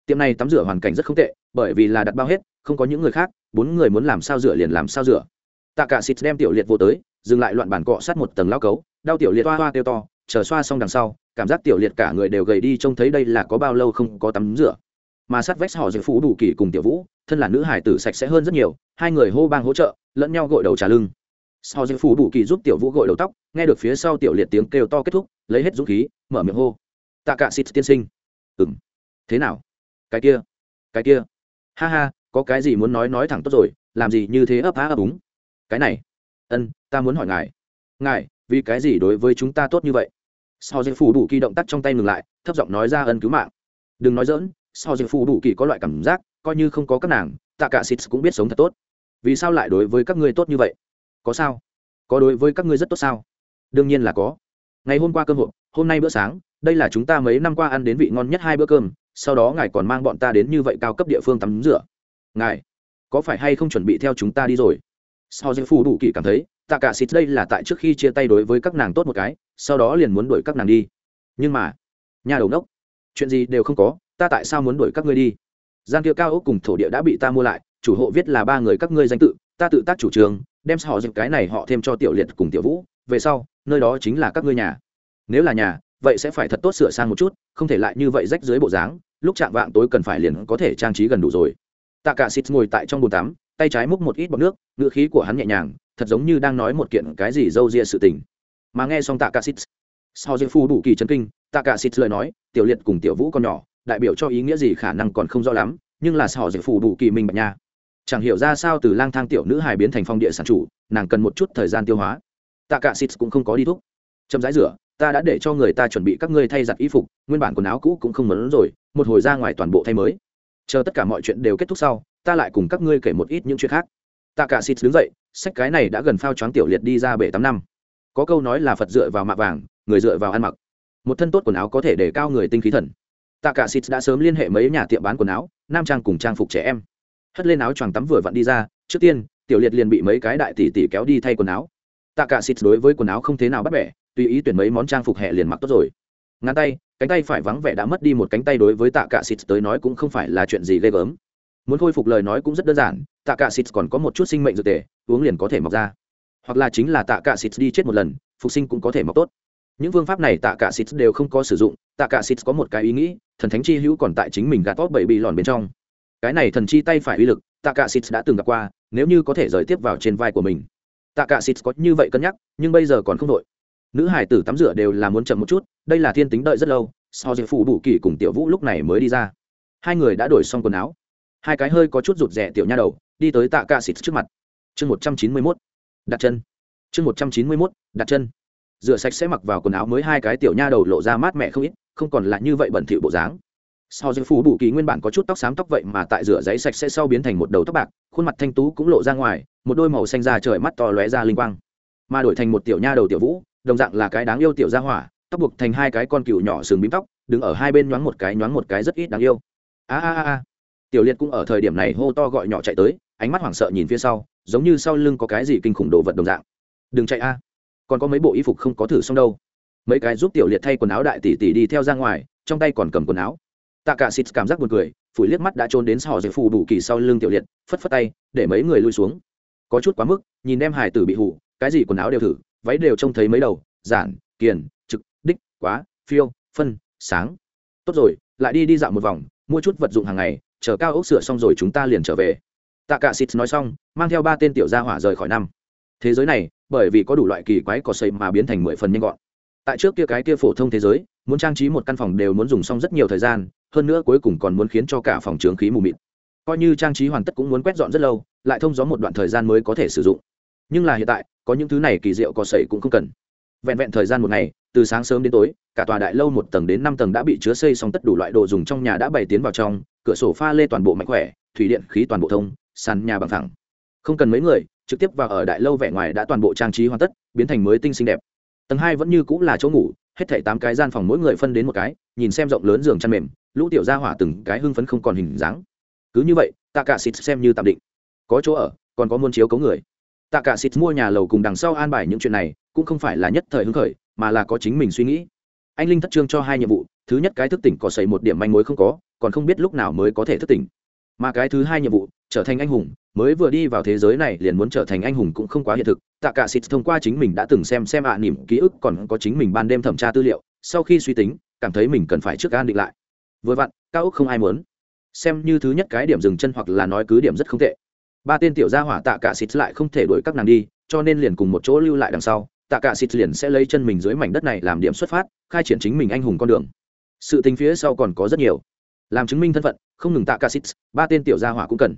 Tiệm này tắm rửa hoàn cảnh rất không tệ, bởi vì là đặt bao hết, không có những người khác, bốn người muốn làm sao rửa liền làm sao rửa. Tạ cả xịt đem tiểu liệt vô tới, dừng lại loạn bàn cọ sát một tầng lao cấu, đau tiểu liệt hoa hoa tiêu to, chờ xoa xong đằng sau, cảm giác tiểu liệt cả người đều gầy đi trông thấy đây là có bao lâu không có tắm rửa. Mà sát vách họ dạy phụ đủ kỳ cùng tiểu vũ, thân là nữ hải tử sạch sẽ hơn rất nhiều, hai người hô bang hỗ trợ, lẫn nhau gội đầu trà lưng sau giây phủ đủ kỳ giúp tiểu vũ gội đầu tóc, nghe được phía sau tiểu liệt tiếng kêu to kết thúc, lấy hết dũng khí, mở miệng hô. Tạ cả xịt tiên sinh. Ừng thế nào? Cái kia? Cái kia? Ha ha, có cái gì muốn nói nói thẳng tốt rồi, làm gì như thế ấp á ấp úng? Cái này. Ân, ta muốn hỏi ngài. Ngài, vì cái gì đối với chúng ta tốt như vậy? Sau giây phủ đủ kỳ động tác trong tay ngừng lại, thấp giọng nói ra ân cứu mạng. Đừng nói dỡn sau giây phủ đủ kỳ có loại cảm giác, coi như không có các nàng, tạ cả xịt cũng biết sống thật tốt. Vì sao lại đối với các ngươi tốt như vậy? Có sao? Có đối với các ngươi rất tốt sao? Đương nhiên là có. Ngày hôm qua cơm hộp, hôm nay bữa sáng, đây là chúng ta mấy năm qua ăn đến vị ngon nhất hai bữa cơm, sau đó ngài còn mang bọn ta đến như vậy cao cấp địa phương tắm rửa. Ngài, có phải hay không chuẩn bị theo chúng ta đi rồi? Sao dễ phù đủ kỳ cảm thấy, tạ cả xịt đây là tại trước khi chia tay đối với các nàng tốt một cái, sau đó liền muốn đuổi các nàng đi. Nhưng mà, nhà đầu nốc chuyện gì đều không có, ta tại sao muốn đuổi các ngươi đi? Gian kia cao ốc cùng thổ địa đã bị ta mua lại, chủ hộ viết là ba người các ngươi danh tự, ta tự tác chủ trường đem họ dựng cái này họ thêm cho tiểu liệt cùng tiểu vũ, về sau, nơi đó chính là các ngươi nhà. Nếu là nhà, vậy sẽ phải thật tốt sửa sang một chút, không thể lại như vậy rách dưới bộ dáng, lúc chạm vạng tối cần phải liền có thể trang trí gần đủ rồi. Tạ cả xịt ngồi tại trong bồn tắm, tay trái múc một ít bọt nước, ngữ khí của hắn nhẹ nhàng, thật giống như đang nói một kiện cái gì d â u ria sự tình. Mà nghe xong tạ cả xịt sau dư phu đủ kỳ chấn kinh, tạ cả xịt lời nói, tiểu liệt cùng tiểu vũ còn nhỏ, đại biểu cho ý nghĩa gì khả năng còn không rõ lắm, nhưng là sau dư phu đủ kỳ minh bạch nha chẳng hiểu ra sao từ lang thang tiểu nữ hài biến thành phong địa sản chủ, nàng cần một chút thời gian tiêu hóa. Tạ cả xịt cũng không có đi thuốc. Chậm rãi rửa, ta đã để cho người ta chuẩn bị các ngươi thay giặt y phục, nguyên bản quần áo cũ cũng không muốn rồi, một hồi ra ngoài toàn bộ thay mới. Chờ tất cả mọi chuyện đều kết thúc sau, ta lại cùng các ngươi kể một ít những chuyện khác. Tạ cả xịt đứng dậy, sách cái này đã gần phao choáng tiểu liệt đi ra bể tám năm. Có câu nói là phật dựa vào mạ vàng, người dựa vào ăn mặc. Một thân tốt quần áo có thể để cao người tinh khí thần. Tạ cả xịt đã sớm liên hệ mấy nhà tiệm bán quần áo, nam trang cùng trang phục trẻ em hất lên áo choàng tắm vừa vặn đi ra, trước tiên, tiểu liệt liền bị mấy cái đại tỷ tỷ kéo đi thay quần áo. Tạ cả xịt đối với quần áo không thế nào bắt bẻ, tùy ý tuyển mấy món trang phục hè liền mặc tốt rồi. Ngắn tay, cánh tay phải vắng vẻ đã mất đi một cánh tay đối với tạ cả xịt tới nói cũng không phải là chuyện gì ghê gớm. Muốn khôi phục lời nói cũng rất đơn giản, tạ cả xịt còn có một chút sinh mệnh dược tề, uống liền có thể mọc ra. Hoặc là chính là tạ cả xịt đi chết một lần, phục sinh cũng có thể mọc tốt. Những phương pháp này tạ cả xịt đều không có sử dụng, tạ cả xịt có một cái ý nghĩ, thần thánh chi hữu còn tại chính mình gạt tốt bảy bị lòn bên trong cái này thần chi tay phải uy lực tạ cả xịt đã từng gặp qua, nếu như có thể rời tiếp vào trên vai của mình. Tạ cả xịt có như vậy cân nhắc, nhưng bây giờ còn không đội nữ hải tử tắm rửa đều là muốn chậm một chút, đây là thiên tính đợi rất lâu, sau diệp phụ bù kỳ cùng tiểu vũ lúc này mới đi ra. Hai người đã đổi xong quần áo. Hai cái hơi có chút rụt rẻ tiểu nha đầu, đi tới tạ cạ xịt trước mặt. Chương một trăm chín mươi mốt, đặt chân. Chương một trăm chín mươi mốt, đặt chân. Rửa sạch sẽ mặc vào quần áo mới hai cái tiểu nha đầu lộ ra mát mẻ không ít, không còn là như vậy bẩn thỉu bộ dáng sau dịch phú bù kỳ nguyên bản có chút tóc xám tóc vậy mà tại rửa giấy sạch sẽ sau biến thành một đầu tóc bạc, khuôn mặt thanh tú cũng lộ ra ngoài, một đôi màu xanh da trời mắt to lóe ra linh quang. Mà đổi thành một tiểu nha đầu tiểu vũ, đồng dạng là cái đáng yêu tiểu gia hỏa, tóc buộc thành hai cái con cừu nhỏ sừng bím tóc, đứng ở hai bên nhoáng một cái nhoáng một cái rất ít đáng yêu. A a a. Tiểu liệt cũng ở thời điểm này hô to gọi nhỏ chạy tới, ánh mắt hoảng sợ nhìn phía sau, giống như sau lưng có cái gì kinh khủng đồ vật đồng dạng. Đừng chạy a, còn có mấy bộ y phục không có thử xong đâu. Mấy cái giúp tiểu liệt thay quần áo đại tỷ tỷ đi theo ra ngoài, trong tay còn cầm quần áo tạ cả xịt cảm giác buồn cười, phủi liếc mắt đã trốn đến sò dây phù đủ kỳ sau lưng tiểu liệt, phất phất tay, để mấy người lui xuống. Có chút quá mức, nhìn em hải tử bị hủ cái gì quần áo đều thử, váy đều trông thấy mấy đầu, giản, kiền, trực, đích, quá, phiêu, phân, sáng. Tốt rồi, lại đi đi dạo một vòng, mua chút vật dụng hàng ngày, chờ cao ốc sửa xong rồi chúng ta liền trở về. Tạ cả xịt nói xong, mang theo ba tên tiểu gia hỏa rời khỏi năm. Thế giới này, bởi vì có đủ loại kỳ quái cỏ xây mà biến thành mười phần nhanh gọn. Tại trước kia cái kia phổ thông thế giới, muốn trang trí một căn phòng đều muốn dùng xong rất nhiều thời gian hơn nữa cuối cùng còn muốn khiến cho cả phòng trướng khí mù mịt. Coi như trang trí hoàn tất cũng muốn quét dọn rất lâu, lại thông gió một đoạn thời gian mới có thể sử dụng. Nhưng là hiện tại, có những thứ này kỳ diệu có sậy cũng không cần. Vẹn vẹn thời gian một ngày, từ sáng sớm đến tối, cả tòa đại lâu một tầng đến năm tầng đã bị chứa xây xong tất đủ loại đồ dùng trong nhà đã bày tiến vào trong, cửa sổ pha lê toàn bộ mạnh khỏe, thủy điện khí toàn bộ thông, sàn nhà bằng thẳng không cần mấy người, trực tiếp vào ở đại lâu vẻ ngoài đã toàn bộ trang trí hoàn tất, biến thành mới tinh xinh đẹp. Tầng hai vẫn như cũng là chỗ ngủ, hết thảy tám cái gian phòng mỗi người phân đến một cái, nhìn xem rộng lớn giường chăn mềm lũ tiểu gia hỏa từng cái hưng phấn không còn hình dáng. Cứ như vậy tạ cả xịt xem như tạm định. Có chỗ ở còn có muôn chiếu cấu người. Tạ cả xịt mua nhà lầu cùng đằng sau an bài những chuyện này cũng không phải là nhất thời hứng khởi mà là có chính mình suy nghĩ. Anh linh thất trương cho hai nhiệm vụ thứ nhất cái thức tỉnh có xảy một điểm manh mối không có còn không biết lúc nào mới có thể thức tỉnh. Mà cái thứ hai nhiệm vụ trở thành anh hùng mới vừa đi vào thế giới này liền muốn trở thành anh hùng cũng không quá hiện thực. Tạ cả xịt thông qua chính mình đã từng xem xem ạ à, nỉm ký ức còn có chính mình ban đêm thẩm tra tư liệu sau khi suy tính cảm thấy mình cần phải trước an định lại vừa vặn, cao úc không ai muốn. Xem như thứ nhất cái điểm dừng chân hoặc là nói cứ điểm rất không tệ. Ba tên tiểu gia hỏa tạ cả xịt lại không thể đuổi các nàng đi, cho nên liền cùng một chỗ lưu lại đằng sau. Tạ cả xịt liền sẽ lấy chân mình dưới mảnh đất này làm điểm xuất phát, khai triển chính mình anh hùng con đường. Sự tình phía sau còn có rất nhiều. Làm chứng minh thân phận, không ngừng tạ cả xịt, ba tên tiểu gia hỏa cũng cần.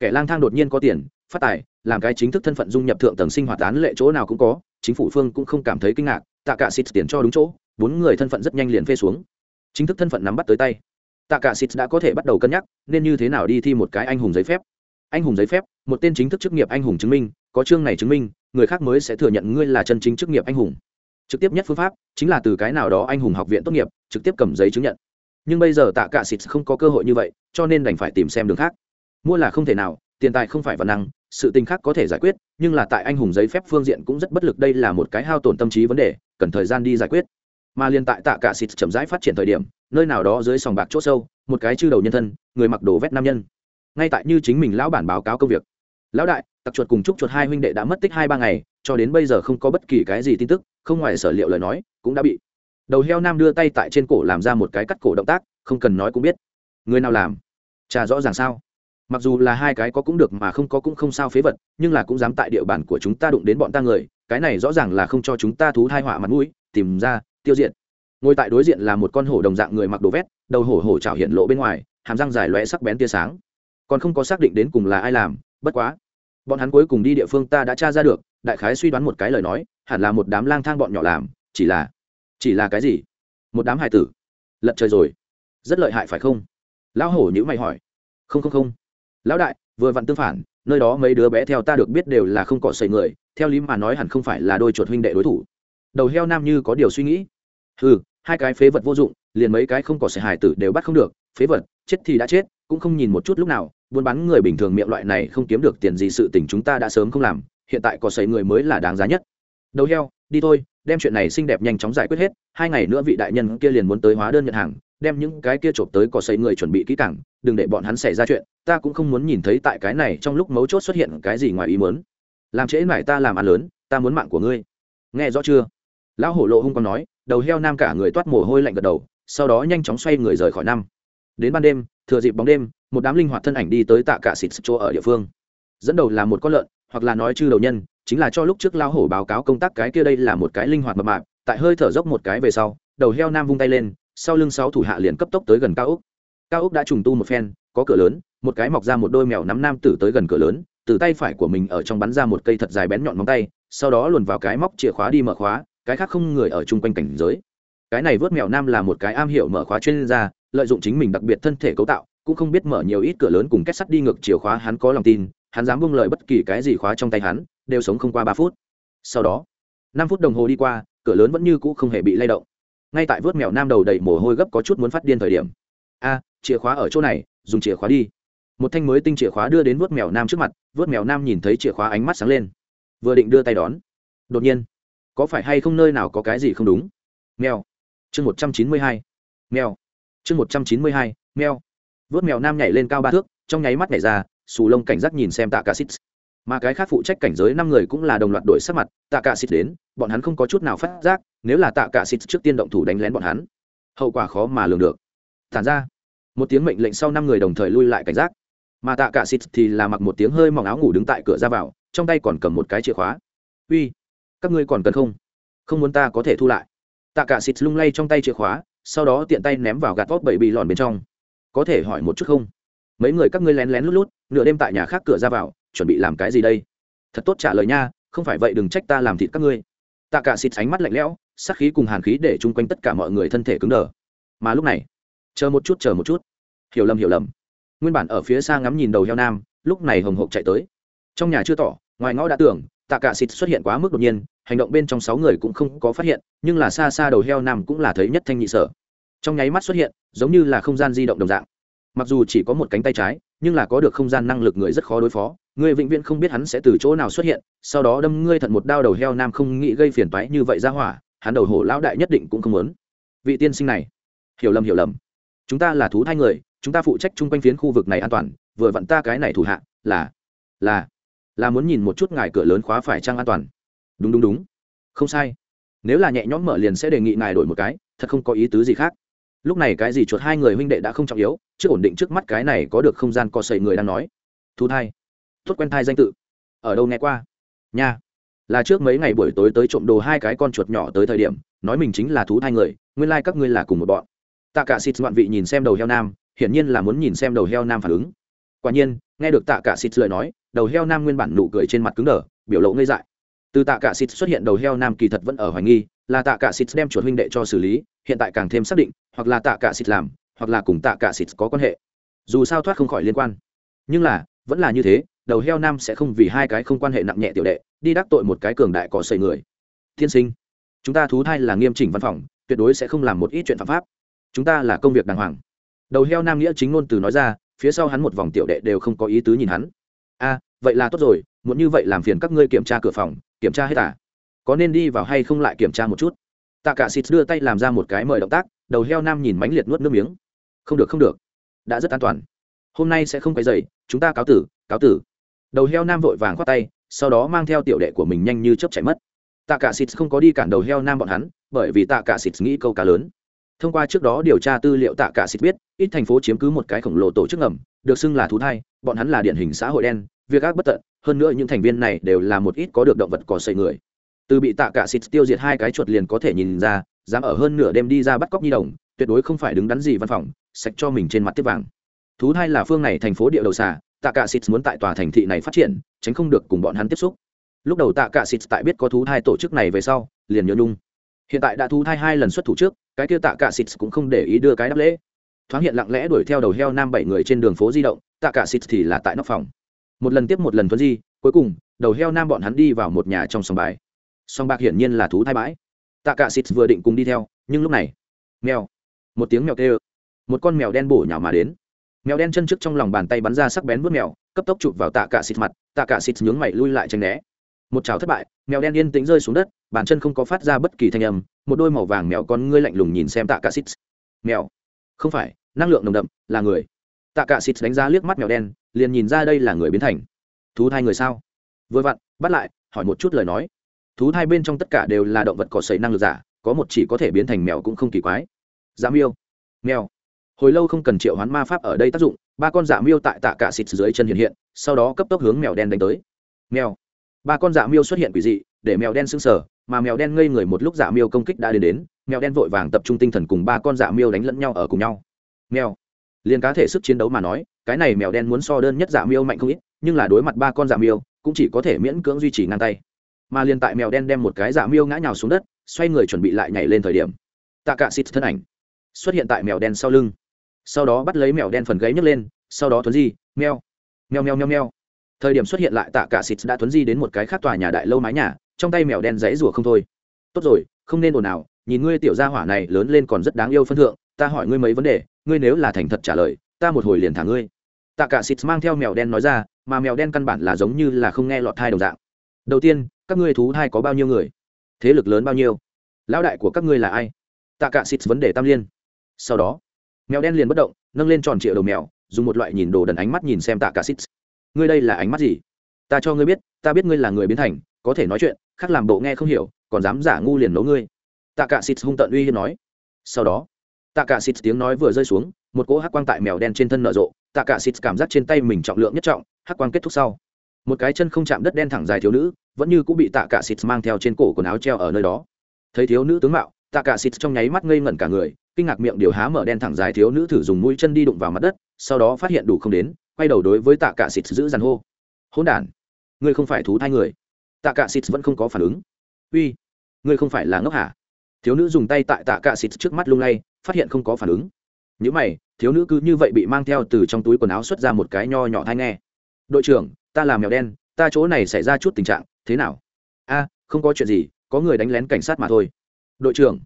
Kẻ lang thang đột nhiên có tiền, phát tài, làm cái chính thức thân phận dung nhập thượng tầng sinh hoạt án lệ chỗ nào cũng có, chính phủ phương cũng không cảm thấy kinh ngạc, tạ cả xịt tiền cho đúng chỗ, bốn người thân phận rất nhanh liền phê xuống chính thức thân phận nắm bắt tới tay. Tạ cả xịt đã có thể bắt đầu cân nhắc, nên như thế nào đi thi một cái anh hùng giấy phép. Anh hùng giấy phép, một tên chính thức chức nghiệp anh hùng chứng minh, có chương này chứng minh, người khác mới sẽ thừa nhận ngươi là chân chính chức nghiệp anh hùng. Trực tiếp nhất phương pháp, chính là từ cái nào đó anh hùng học viện tốt nghiệp, trực tiếp cầm giấy chứng nhận. Nhưng bây giờ tạ cả xịt không có cơ hội như vậy, cho nên đành phải tìm xem đường khác. Mua là không thể nào, tiền tài không phải văn năng, sự tình khác có thể giải quyết, nhưng là tại anh hùng giấy phép phương diện cũng rất bất lực, đây là một cái hao tổn tâm trí vấn đề, cần thời gian đi giải quyết mà liên tại tạ cả xịt chậm rãi phát triển thời điểm, nơi nào đó dưới sòng bạc chỗ sâu, một cái chư đầu nhân thân, người mặc đồ vét nam nhân. Ngay tại như chính mình lão bản báo cáo công việc. Lão đại, tặc chuột cùng trúc chuột hai huynh đệ đã mất tích hai ba ngày, cho đến bây giờ không có bất kỳ cái gì tin tức, không ngoài sở liệu lời nói, cũng đã bị đầu heo nam đưa tay tại trên cổ làm ra một cái cắt cổ động tác, không cần nói cũng biết. Người nào làm? Chả rõ ràng sao. Mặc dù là hai cái có cũng được mà không có cũng không sao phế vật, nhưng là cũng dám tại địa bàn của chúng ta đụng đến bọn ta người, cái này rõ ràng là không cho chúng ta thú thai họa mặt mũi, tìm ra tiêu diệt. Ngồi tại đối diện là một con hổ đồng dạng người mặc đồ vét, đầu hổ hổ trào hiện lộ bên ngoài, hàm răng dài loẽ sắc bén tia sáng. Còn không có xác định đến cùng là ai làm, bất quá. Bọn hắn cuối cùng đi địa phương ta đã tra ra được, đại khái suy đoán một cái lời nói, hẳn là một đám lang thang bọn nhỏ làm, chỉ là chỉ là cái gì? Một đám hải tử. Lật trời rồi. Rất lợi hại phải không? Lão hổ nhữ mày hỏi. Không không không. Lão đại, vừa vặn tương phản, nơi đó mấy đứa bé theo ta được biết đều là không cọ xây người, theo lý mà nói hẳn không phải là đôi chuột huynh đệ đối thủ đầu heo nam như có điều suy nghĩ. Ừ hai cái phế vật vô dụng, liền mấy cái không có sẻ hải tử đều bắt không được, phế vật, chết thì đã chết, cũng không nhìn một chút lúc nào, buôn bán người bình thường miệng loại này không kiếm được tiền gì sự tình chúng ta đã sớm không làm, hiện tại có sấy người mới là đáng giá nhất. Đầu heo, đi thôi, đem chuyện này xinh đẹp nhanh chóng giải quyết hết, hai ngày nữa vị đại nhân kia liền muốn tới hóa đơn nhận hàng, đem những cái kia trộm tới có xây người chuẩn bị kỹ càng, đừng để bọn hắn xảy ra chuyện, ta cũng không muốn nhìn thấy tại cái này trong lúc mấu chốt xuất hiện cái gì ngoài ý muốn. Làm trễ mải ta làm ăn lớn, ta muốn mạng của ngươi. Nghe rõ chưa? Lão hổ lộ hung còn nói, đầu heo nam cả người toát mồ hôi lạnh gật đầu, sau đó nhanh chóng xoay người rời khỏi năm. Đến ban đêm, thừa dịp bóng đêm, một đám linh hoạt thân ảnh đi tới tạ cả xịt chỗ ở địa phương. Dẫn đầu là một con lợn, hoặc là nói chư đầu nhân, chính là cho lúc trước lão hổ báo cáo công tác cái kia đây là một cái linh hoạt mập mạp, tại hơi thở dốc một cái về sau, đầu heo nam vung tay lên, sau lưng sáu thủ hạ liền cấp tốc tới gần cao úc cao úc đã trùng tu một phen, có cửa lớn, một cái mọc ra một đôi mèo nắm nam tử tới gần cửa lớn, từ tay phải của mình ở trong bắn ra một cây thật dài bén nhọn móng tay, sau đó luồn vào cái móc chìa khóa đi mở khóa cái khác không người ở chung quanh cảnh giới. Cái này vớt mèo nam là một cái am hiểu mở khóa chuyên gia, lợi dụng chính mình đặc biệt thân thể cấu tạo, cũng không biết mở nhiều ít cửa lớn cùng kết sắt đi ngược chìa khóa hắn có lòng tin, hắn dám buông lời bất kỳ cái gì khóa trong tay hắn, đều sống không qua ba phút. Sau đó, năm phút đồng hồ đi qua, cửa lớn vẫn như cũ không hề bị lay động. Ngay tại vớt mèo nam đầu đầy mồ hôi gấp có chút muốn phát điên thời điểm. A, chìa khóa ở chỗ này, dùng chìa khóa đi. Một thanh mới tinh chìa khóa đưa đến vớt mèo nam trước mặt, vớt mèo nam nhìn thấy chìa khóa ánh mắt sáng lên. Vừa định đưa tay đón. Đột nhiên có phải hay không nơi nào có cái gì không đúng? Mèo. Chương một trăm chín mươi hai. Mèo. Chương một trăm chín mươi hai. Mèo. Vớt mèo nam nhảy lên cao ba thước, trong nháy mắt nhảy ra, xù lông cảnh giác nhìn xem tạ cả xít mà cái khác phụ trách cảnh giới năm người cũng là đồng loạt đổi sắc mặt, tạ cả xít đến, bọn hắn không có chút nào phát giác, nếu là tạ cả xít trước tiên động thủ đánh lén bọn hắn, hậu quả khó mà lường được. Thản ra, một tiếng mệnh lệnh sau năm người đồng thời lui lại cảnh giác. Mà tạ cả xít thì là mặc một tiếng hơi mỏng áo ngủ đứng tại cửa ra vào, trong tay còn cầm một cái chìa khóa. Uy các ngươi còn cần không? Không muốn ta có thể thu lại. Tạ cả xịt lung lay trong tay chìa khóa, sau đó tiện tay ném vào gạt vót bảy bị lòn bên trong. Có thể hỏi một chút không? Mấy người các ngươi lén lén lút lút, nửa đêm tại nhà khác cửa ra vào, chuẩn bị làm cái gì đây? Thật tốt trả lời nha, không phải vậy đừng trách ta làm thịt các ngươi. Tạ cả xịt ánh mắt lạnh lẽo, sát khí cùng hàn khí để chung quanh tất cả mọi người thân thể cứng đờ. Mà lúc này, chờ một chút, chờ một chút. Hiểu lầm hiểu lầm. Nguyên bản ở phía xa ngắm nhìn đầu heo nam, lúc này hồng hộp chạy tới. Trong nhà chưa tỏ, ngoài ngõ đã tưởng tạ cả xịt xuất hiện quá mức đột nhiên, hành động bên trong sáu người cũng không có phát hiện, nhưng là xa xa đầu heo nam cũng là thấy nhất thanh nhị sở. Trong nháy mắt xuất hiện, giống như là không gian di động đồng dạng. Mặc dù chỉ có một cánh tay trái, nhưng là có được không gian năng lực người rất khó đối phó, người vĩnh viễn không biết hắn sẽ từ chỗ nào xuất hiện, sau đó đâm ngươi thận một đao đầu heo nam không nghĩ gây phiền toái như vậy ra hỏa, hắn đầu hổ lão đại nhất định cũng không muốn. Vị tiên sinh này, hiểu lầm hiểu lầm. Chúng ta là thú thai người, chúng ta phụ trách chung quanh phiến khu vực này an toàn, vừa vặn ta cái này thủ hạ, là là là muốn nhìn một chút ngài cửa lớn khóa phải trang an toàn. Đúng đúng đúng. Không sai. Nếu là nhẹ nhõm mở liền sẽ đề nghị ngài đổi một cái, thật không có ý tứ gì khác. Lúc này cái gì chuột hai người huynh đệ đã không trọng yếu chứ ổn định trước mắt cái này có được không gian co sậy người đang nói. Thu thai. Tốt quen thai danh tự. Ở đâu nghe qua? Nha là trước mấy ngày buổi tối tới trộm đồ hai cái con chuột nhỏ tới thời điểm, nói mình chính là thú thai người, nguyên lai、like、các ngươi là cùng một bọn. Tạ cả xịt ngoạn vị nhìn xem đầu heo nam, hiển nhiên là muốn nhìn xem đầu heo nam phản ứng. Quả nhiên, nghe được tạ cả xịt lời nói đầu heo nam nguyên bản nụ cười trên mặt cứng đờ, biểu lộ ngây dại. Từ tạ cả xịt xuất hiện đầu heo nam kỳ thật vẫn ở hoài nghi, là tạ cả xịt đem chuột huynh đệ cho xử lý, hiện tại càng thêm xác định, hoặc là tạ cả xịt làm, hoặc là cùng tạ cả xịt có quan hệ. Dù sao thoát không khỏi liên quan. Nhưng là, vẫn là như thế, đầu heo nam sẽ không vì hai cái không quan hệ nặng nhẹ tiểu đệ, đi đắc tội một cái cường đại cỏ sầy người. Thiên sinh, chúng ta thú thai là nghiêm chỉnh văn phòng, tuyệt đối sẽ không làm một ít chuyện phạm pháp. Chúng ta là công việc đàng hoàng. Đầu heo nam nghĩa chính ngôn từ nói ra, phía sau hắn một vòng tiểu đệ đều không có ý tứ nhìn hắn a vậy là tốt rồi, muốn như vậy làm phiền các ngươi kiểm tra cửa phòng, kiểm tra hết à? Có nên đi vào hay không lại kiểm tra một chút? Tạ cả xịt đưa tay làm ra một cái mời động tác, đầu heo nam nhìn mãnh liệt nuốt nước miếng. Không được không được. Đã rất an toàn. Hôm nay sẽ không quay dày chúng ta cáo tử cáo tử. Đầu heo nam vội vàng khoát tay, sau đó mang theo tiểu đệ của mình nhanh như chớp chạy mất. Tạ cả xịt không có đi cản đầu heo nam bọn hắn, bởi vì tạ cả xịt nghĩ câu cá lớn thông qua trước đó điều tra tư liệu tạ cả xịt biết, ít thành phố chiếm cứ một cái khổng lồ tổ chức ngầm, được xưng là thú thai, bọn hắn là điển hình xã hội đen, việc ác bất tận, hơn nữa những thành viên này đều là một ít có được động vật cỏ sậy người. Từ bị tạ cả xịt tiêu diệt hai cái chuột liền có thể nhìn ra, dám ở hơn nửa đêm đi ra bắt cóc nhi đồng, tuyệt đối không phải đứng đắn gì văn phòng, sạch cho mình trên mặt tiếp vàng. Thú thai là phương này thành phố địa đầu xà, tạ cả xịt muốn tại tòa thành thị này phát triển, tránh không được cùng bọn hắn tiếp xúc. Lúc đầu tạ cả xịt tại biết có thú thai tổ chức này về sau, liền nhớ nhung hiện tại đã thu thai hai lần xuất thủ trước, cái kia tạ cả xịt cũng không để ý đưa cái đáp lễ. Thoáng hiện lặng lẽ đuổi theo đầu heo nam bảy người trên đường phố di động, tạ cả xịt thì là tại nóc phòng. Một lần tiếp một lần thuấn di, cuối cùng, đầu heo nam bọn hắn đi vào một nhà trong sòng bài. Sòng bạc hiển nhiên là thú thai bãi. Tạ cả xịt vừa định cùng đi theo, nhưng lúc này, mèo, một tiếng mèo kêu, một con mèo đen bổ nhào mà đến. Mèo đen chân trước trong lòng bàn tay bắn ra sắc bén vớt mèo, cấp tốc chụp vào tạ cả xịt mặt, tạ cả xịt nhướng mày lui lại tránh né. Một chảo thất bại, mèo đen yên tĩnh rơi xuống đất bàn chân không có phát ra bất kỳ thanh âm, một đôi màu vàng mèo con ngươi lạnh lùng nhìn xem tạ cả xít mèo? Không phải, năng lượng nồng đậm, là người. Tạ cả xít đánh giá liếc mắt mèo đen, liền nhìn ra đây là người biến thành. Thú thai người sao? Vừa vặn, bắt lại, hỏi một chút lời nói. Thú thai bên trong tất cả đều là động vật có sấy năng lực giả, có một chỉ có thể biến thành mèo cũng không kỳ quái. Dạ miêu. Mèo. Hồi lâu không cần triệu hoán ma pháp ở đây tác dụng, ba con dạ miêu tại tạ cả xịt dưới chân hiện hiện, sau đó cấp tốc hướng mèo đen đánh tới. Mèo. Ba con dạ miêu xuất hiện quỷ dị để mèo đen sững sờ, mà mèo đen ngây người một lúc dạ miêu công kích đã đến đến, mèo đen vội vàng tập trung tinh thần cùng ba con dạ miêu đánh lẫn nhau ở cùng nhau. Mèo. Liền cá thể sức chiến đấu mà nói, cái này mèo đen muốn so đơn nhất dạ miêu mạnh không ít, nhưng là đối mặt ba con dạ miêu, cũng chỉ có thể miễn cưỡng duy trì ngang tay. Mà liền tại mèo đen đem một cái dạ miêu ngã nhào xuống đất, xoay người chuẩn bị lại nhảy lên thời điểm tạ cạ xịt thân ảnh xuất hiện tại mèo đen sau lưng. Sau đó bắt lấy mèo đen phần gáy nhấc lên, sau đó thuấn di, meo meo meo meo meo. Thời điểm xuất hiện lại tạ cả xịt đã thuấn di đến một cái khác tòa nhà đại lâu mái nhà trong tay mèo đen dãy rủa không thôi. Tốt rồi, không nên ồn nào nhìn ngươi tiểu gia hỏa này lớn lên còn rất đáng yêu phân thượng, ta hỏi ngươi mấy vấn đề, ngươi nếu là thành thật trả lời, ta một hồi liền thả ngươi. Tạ cả xịt mang theo mèo đen nói ra, mà mèo đen căn bản là giống như là không nghe lọt thai đồng dạng. Đầu tiên, các ngươi thú thai có bao nhiêu người? Thế lực lớn bao nhiêu? Lão đại của các ngươi là ai? Tạ cả xịt vấn đề tam liên. Sau đó, mèo đen liền bất động, nâng lên tròn triệu đầu mèo, dùng một loại nhìn đồ đần ánh mắt nhìn xem tạ cả xịt ngươi đây là ánh mắt gì? Ta cho ngươi biết, ta biết ngươi là người biến thành có thể nói chuyện, khác làm bộ nghe không hiểu, còn dám giả ngu liền nấu ngươi. Tạ cả xịt hung tận uy hiếp nói. Sau đó tạ cả xịt tiếng nói vừa rơi xuống, một cỗ hắc quang tại mèo đen trên thân nở rộ. Tạ cả xịt cảm giác trên tay mình trọng lượng nhất trọng, hắc quang kết thúc sau. Một cái chân không chạm đất đen thẳng dài thiếu nữ, vẫn như cũng bị tạ cả xịt mang theo trên cổ quần áo treo ở nơi đó. Thấy thiếu nữ tướng mạo tạ cả xịt trong nháy mắt ngây ngẩn cả người, kinh ngạc miệng điều há mở đen thẳng dài thiếu nữ thử dùng mũi chân đi đụng vào mặt đất, sau đó phát hiện đủ không đến, quay đầu đối với tạ cả xịt giữ dàn hô. Hỗn đản, ngươi không phải thú thai người tạ cả xịt vẫn không có phản ứng. Uy, ngươi không phải là ngốc hả? Thiếu nữ dùng tay tại tạ cả xịt trước mắt lung lay, phát hiện không có phản ứng. Những mày, thiếu nữ cứ như vậy bị mang theo từ trong túi quần áo xuất ra một cái nho nhỏ thai nghe. Đội trưởng, ta làm mèo đen, ta chỗ này xảy ra chút tình trạng, thế nào? A, không có chuyện gì, có người đánh lén cảnh sát mà thôi. Đội trưởng.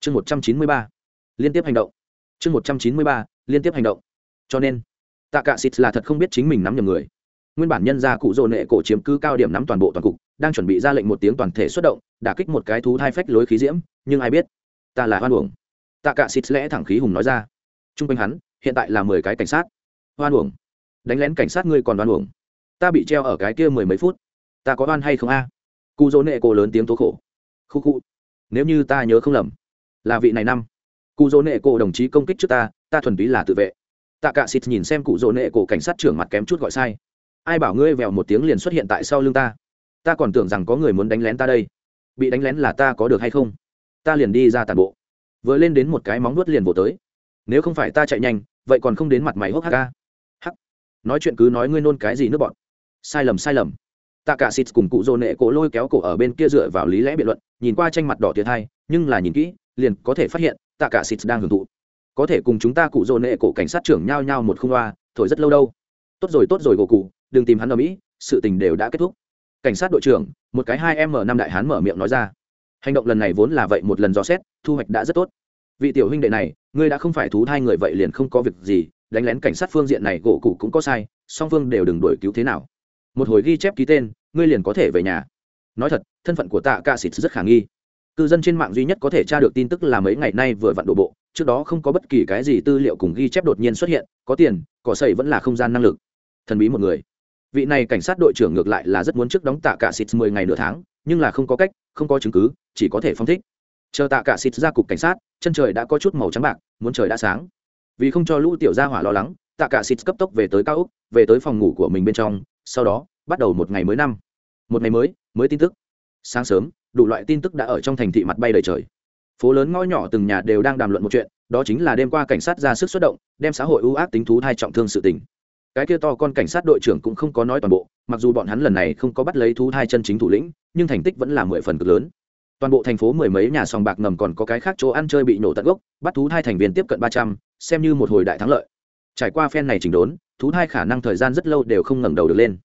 Chương một trăm chín mươi ba. Liên tiếp hành động. Chương một trăm chín mươi ba, liên tiếp hành động. Cho nên, tạ cả xịt là thật không biết chính mình nắm nhầm người nguyên bản nhân gia cụ dồn nệ cổ chiếm cứ cao điểm nắm toàn bộ toàn cục, đang chuẩn bị ra lệnh một tiếng toàn thể xuất động, đả kích một cái thú thai phách lối khí diễm, nhưng ai biết, ta là hoan uổng. Tạ cả xịt lẽ thẳng khí hùng nói ra. Trung quanh hắn, hiện tại là mười cái cảnh sát. Hoan uổng. Đánh lén cảnh sát ngươi còn hoan uổng. Ta bị treo ở cái kia mười mấy phút. Ta có oan hay không a? Cụ dỗ nệ cổ lớn tiếng tố khổ. Khu khu. Nếu như ta nhớ không lầm, là vị này năm. Cụ dỗ nệ cổ đồng chí công kích trước ta ta thuần túy là tự vệ. Tạ cả xịt nhìn xem cụ dỗ nệ cổ cảnh sát trưởng mặt kém chút gọi sai ai bảo ngươi vèo một tiếng liền xuất hiện tại sau lưng ta? Ta còn tưởng rằng có người muốn đánh lén ta đây. Bị đánh lén là ta có được hay không? Ta liền đi ra tàn bộ. Vừa lên đến một cái móng nuốt liền vỗ tới. Nếu không phải ta chạy nhanh, vậy còn không đến mặt mày hốc hắc ca. Hắc. Nói chuyện cứ nói ngươi nôn cái gì nước bọn. Sai lầm sai lầm. Tạ cả xịt cùng cụ dô nệ cổ lôi kéo cổ ở bên kia dựa vào lý lẽ biện luận, nhìn qua tranh mặt đỏ tiệt hai, nhưng là nhìn kỹ, liền có thể phát hiện tạ cả xịt đang hưởng thụ. Có thể cùng chúng ta cụ dô nệ cổ cảnh sát trưởng nhao nhao một không loa thổi rất lâu đâu. Tốt rồi tốt rồi, gỗ cụ đừng tìm hắn ở mỹ, sự tình đều đã kết thúc. Cảnh sát đội trưởng, một cái hai m năm đại hán mở miệng nói ra. Hành động lần này vốn là vậy một lần dò xét, thu hoạch đã rất tốt. Vị tiểu huynh đệ này, ngươi đã không phải thú thai người vậy liền không có việc gì, đánh lén cảnh sát phương diện này gỗ cụ cũng có sai, song phương đều đừng đổi cứu thế nào. Một hồi ghi chép ký tên, ngươi liền có thể về nhà. Nói thật, thân phận của tạ ca xịt rất khả nghi. Cư dân trên mạng duy nhất có thể tra được tin tức là mấy ngày nay vừa vặn đổ bộ, trước đó không có bất kỳ cái gì tư liệu cùng ghi chép đột nhiên xuất hiện, có tiền, cỏ sẩy vẫn là không gian năng lực. Thần bí một người vị này cảnh sát đội trưởng ngược lại là rất muốn trước đóng tạ cả xịt mười ngày nửa tháng, nhưng là không có cách, không có chứng cứ, chỉ có thể phong thích. Chờ tạ cả xịt ra cục cảnh sát, chân trời đã có chút màu trắng bạc, muốn trời đã sáng. Vì không cho lũ tiểu gia hỏa lo lắng, tạ cả xịt cấp tốc về tới cao úc, về tới phòng ngủ của mình bên trong, sau đó, bắt đầu một ngày mới năm. Một ngày mới mới tin tức. Sáng sớm, đủ loại tin tức đã ở trong thành thị mặt bay đầy trời. Phố lớn ngõ nhỏ từng nhà đều đang đàm luận một chuyện, đó chính là đêm qua cảnh sát ra sức xuất động, đem xã hội ưu ác tính thú thai trọng thương sự tình cái kia to con cảnh sát đội trưởng cũng không có nói toàn bộ, mặc dù bọn hắn lần này không có bắt lấy thú hai chân chính thủ lĩnh, nhưng thành tích vẫn là mười phần cực lớn. Toàn bộ thành phố mười mấy nhà sòng bạc ngầm còn có cái khác chỗ ăn chơi bị nổ tận gốc, bắt thú thai thành viên tiếp cận ba trăm, xem như một hồi đại thắng lợi. Trải qua phen này chỉnh đốn, thú thai khả năng thời gian rất lâu đều không ngẩng đầu được lên.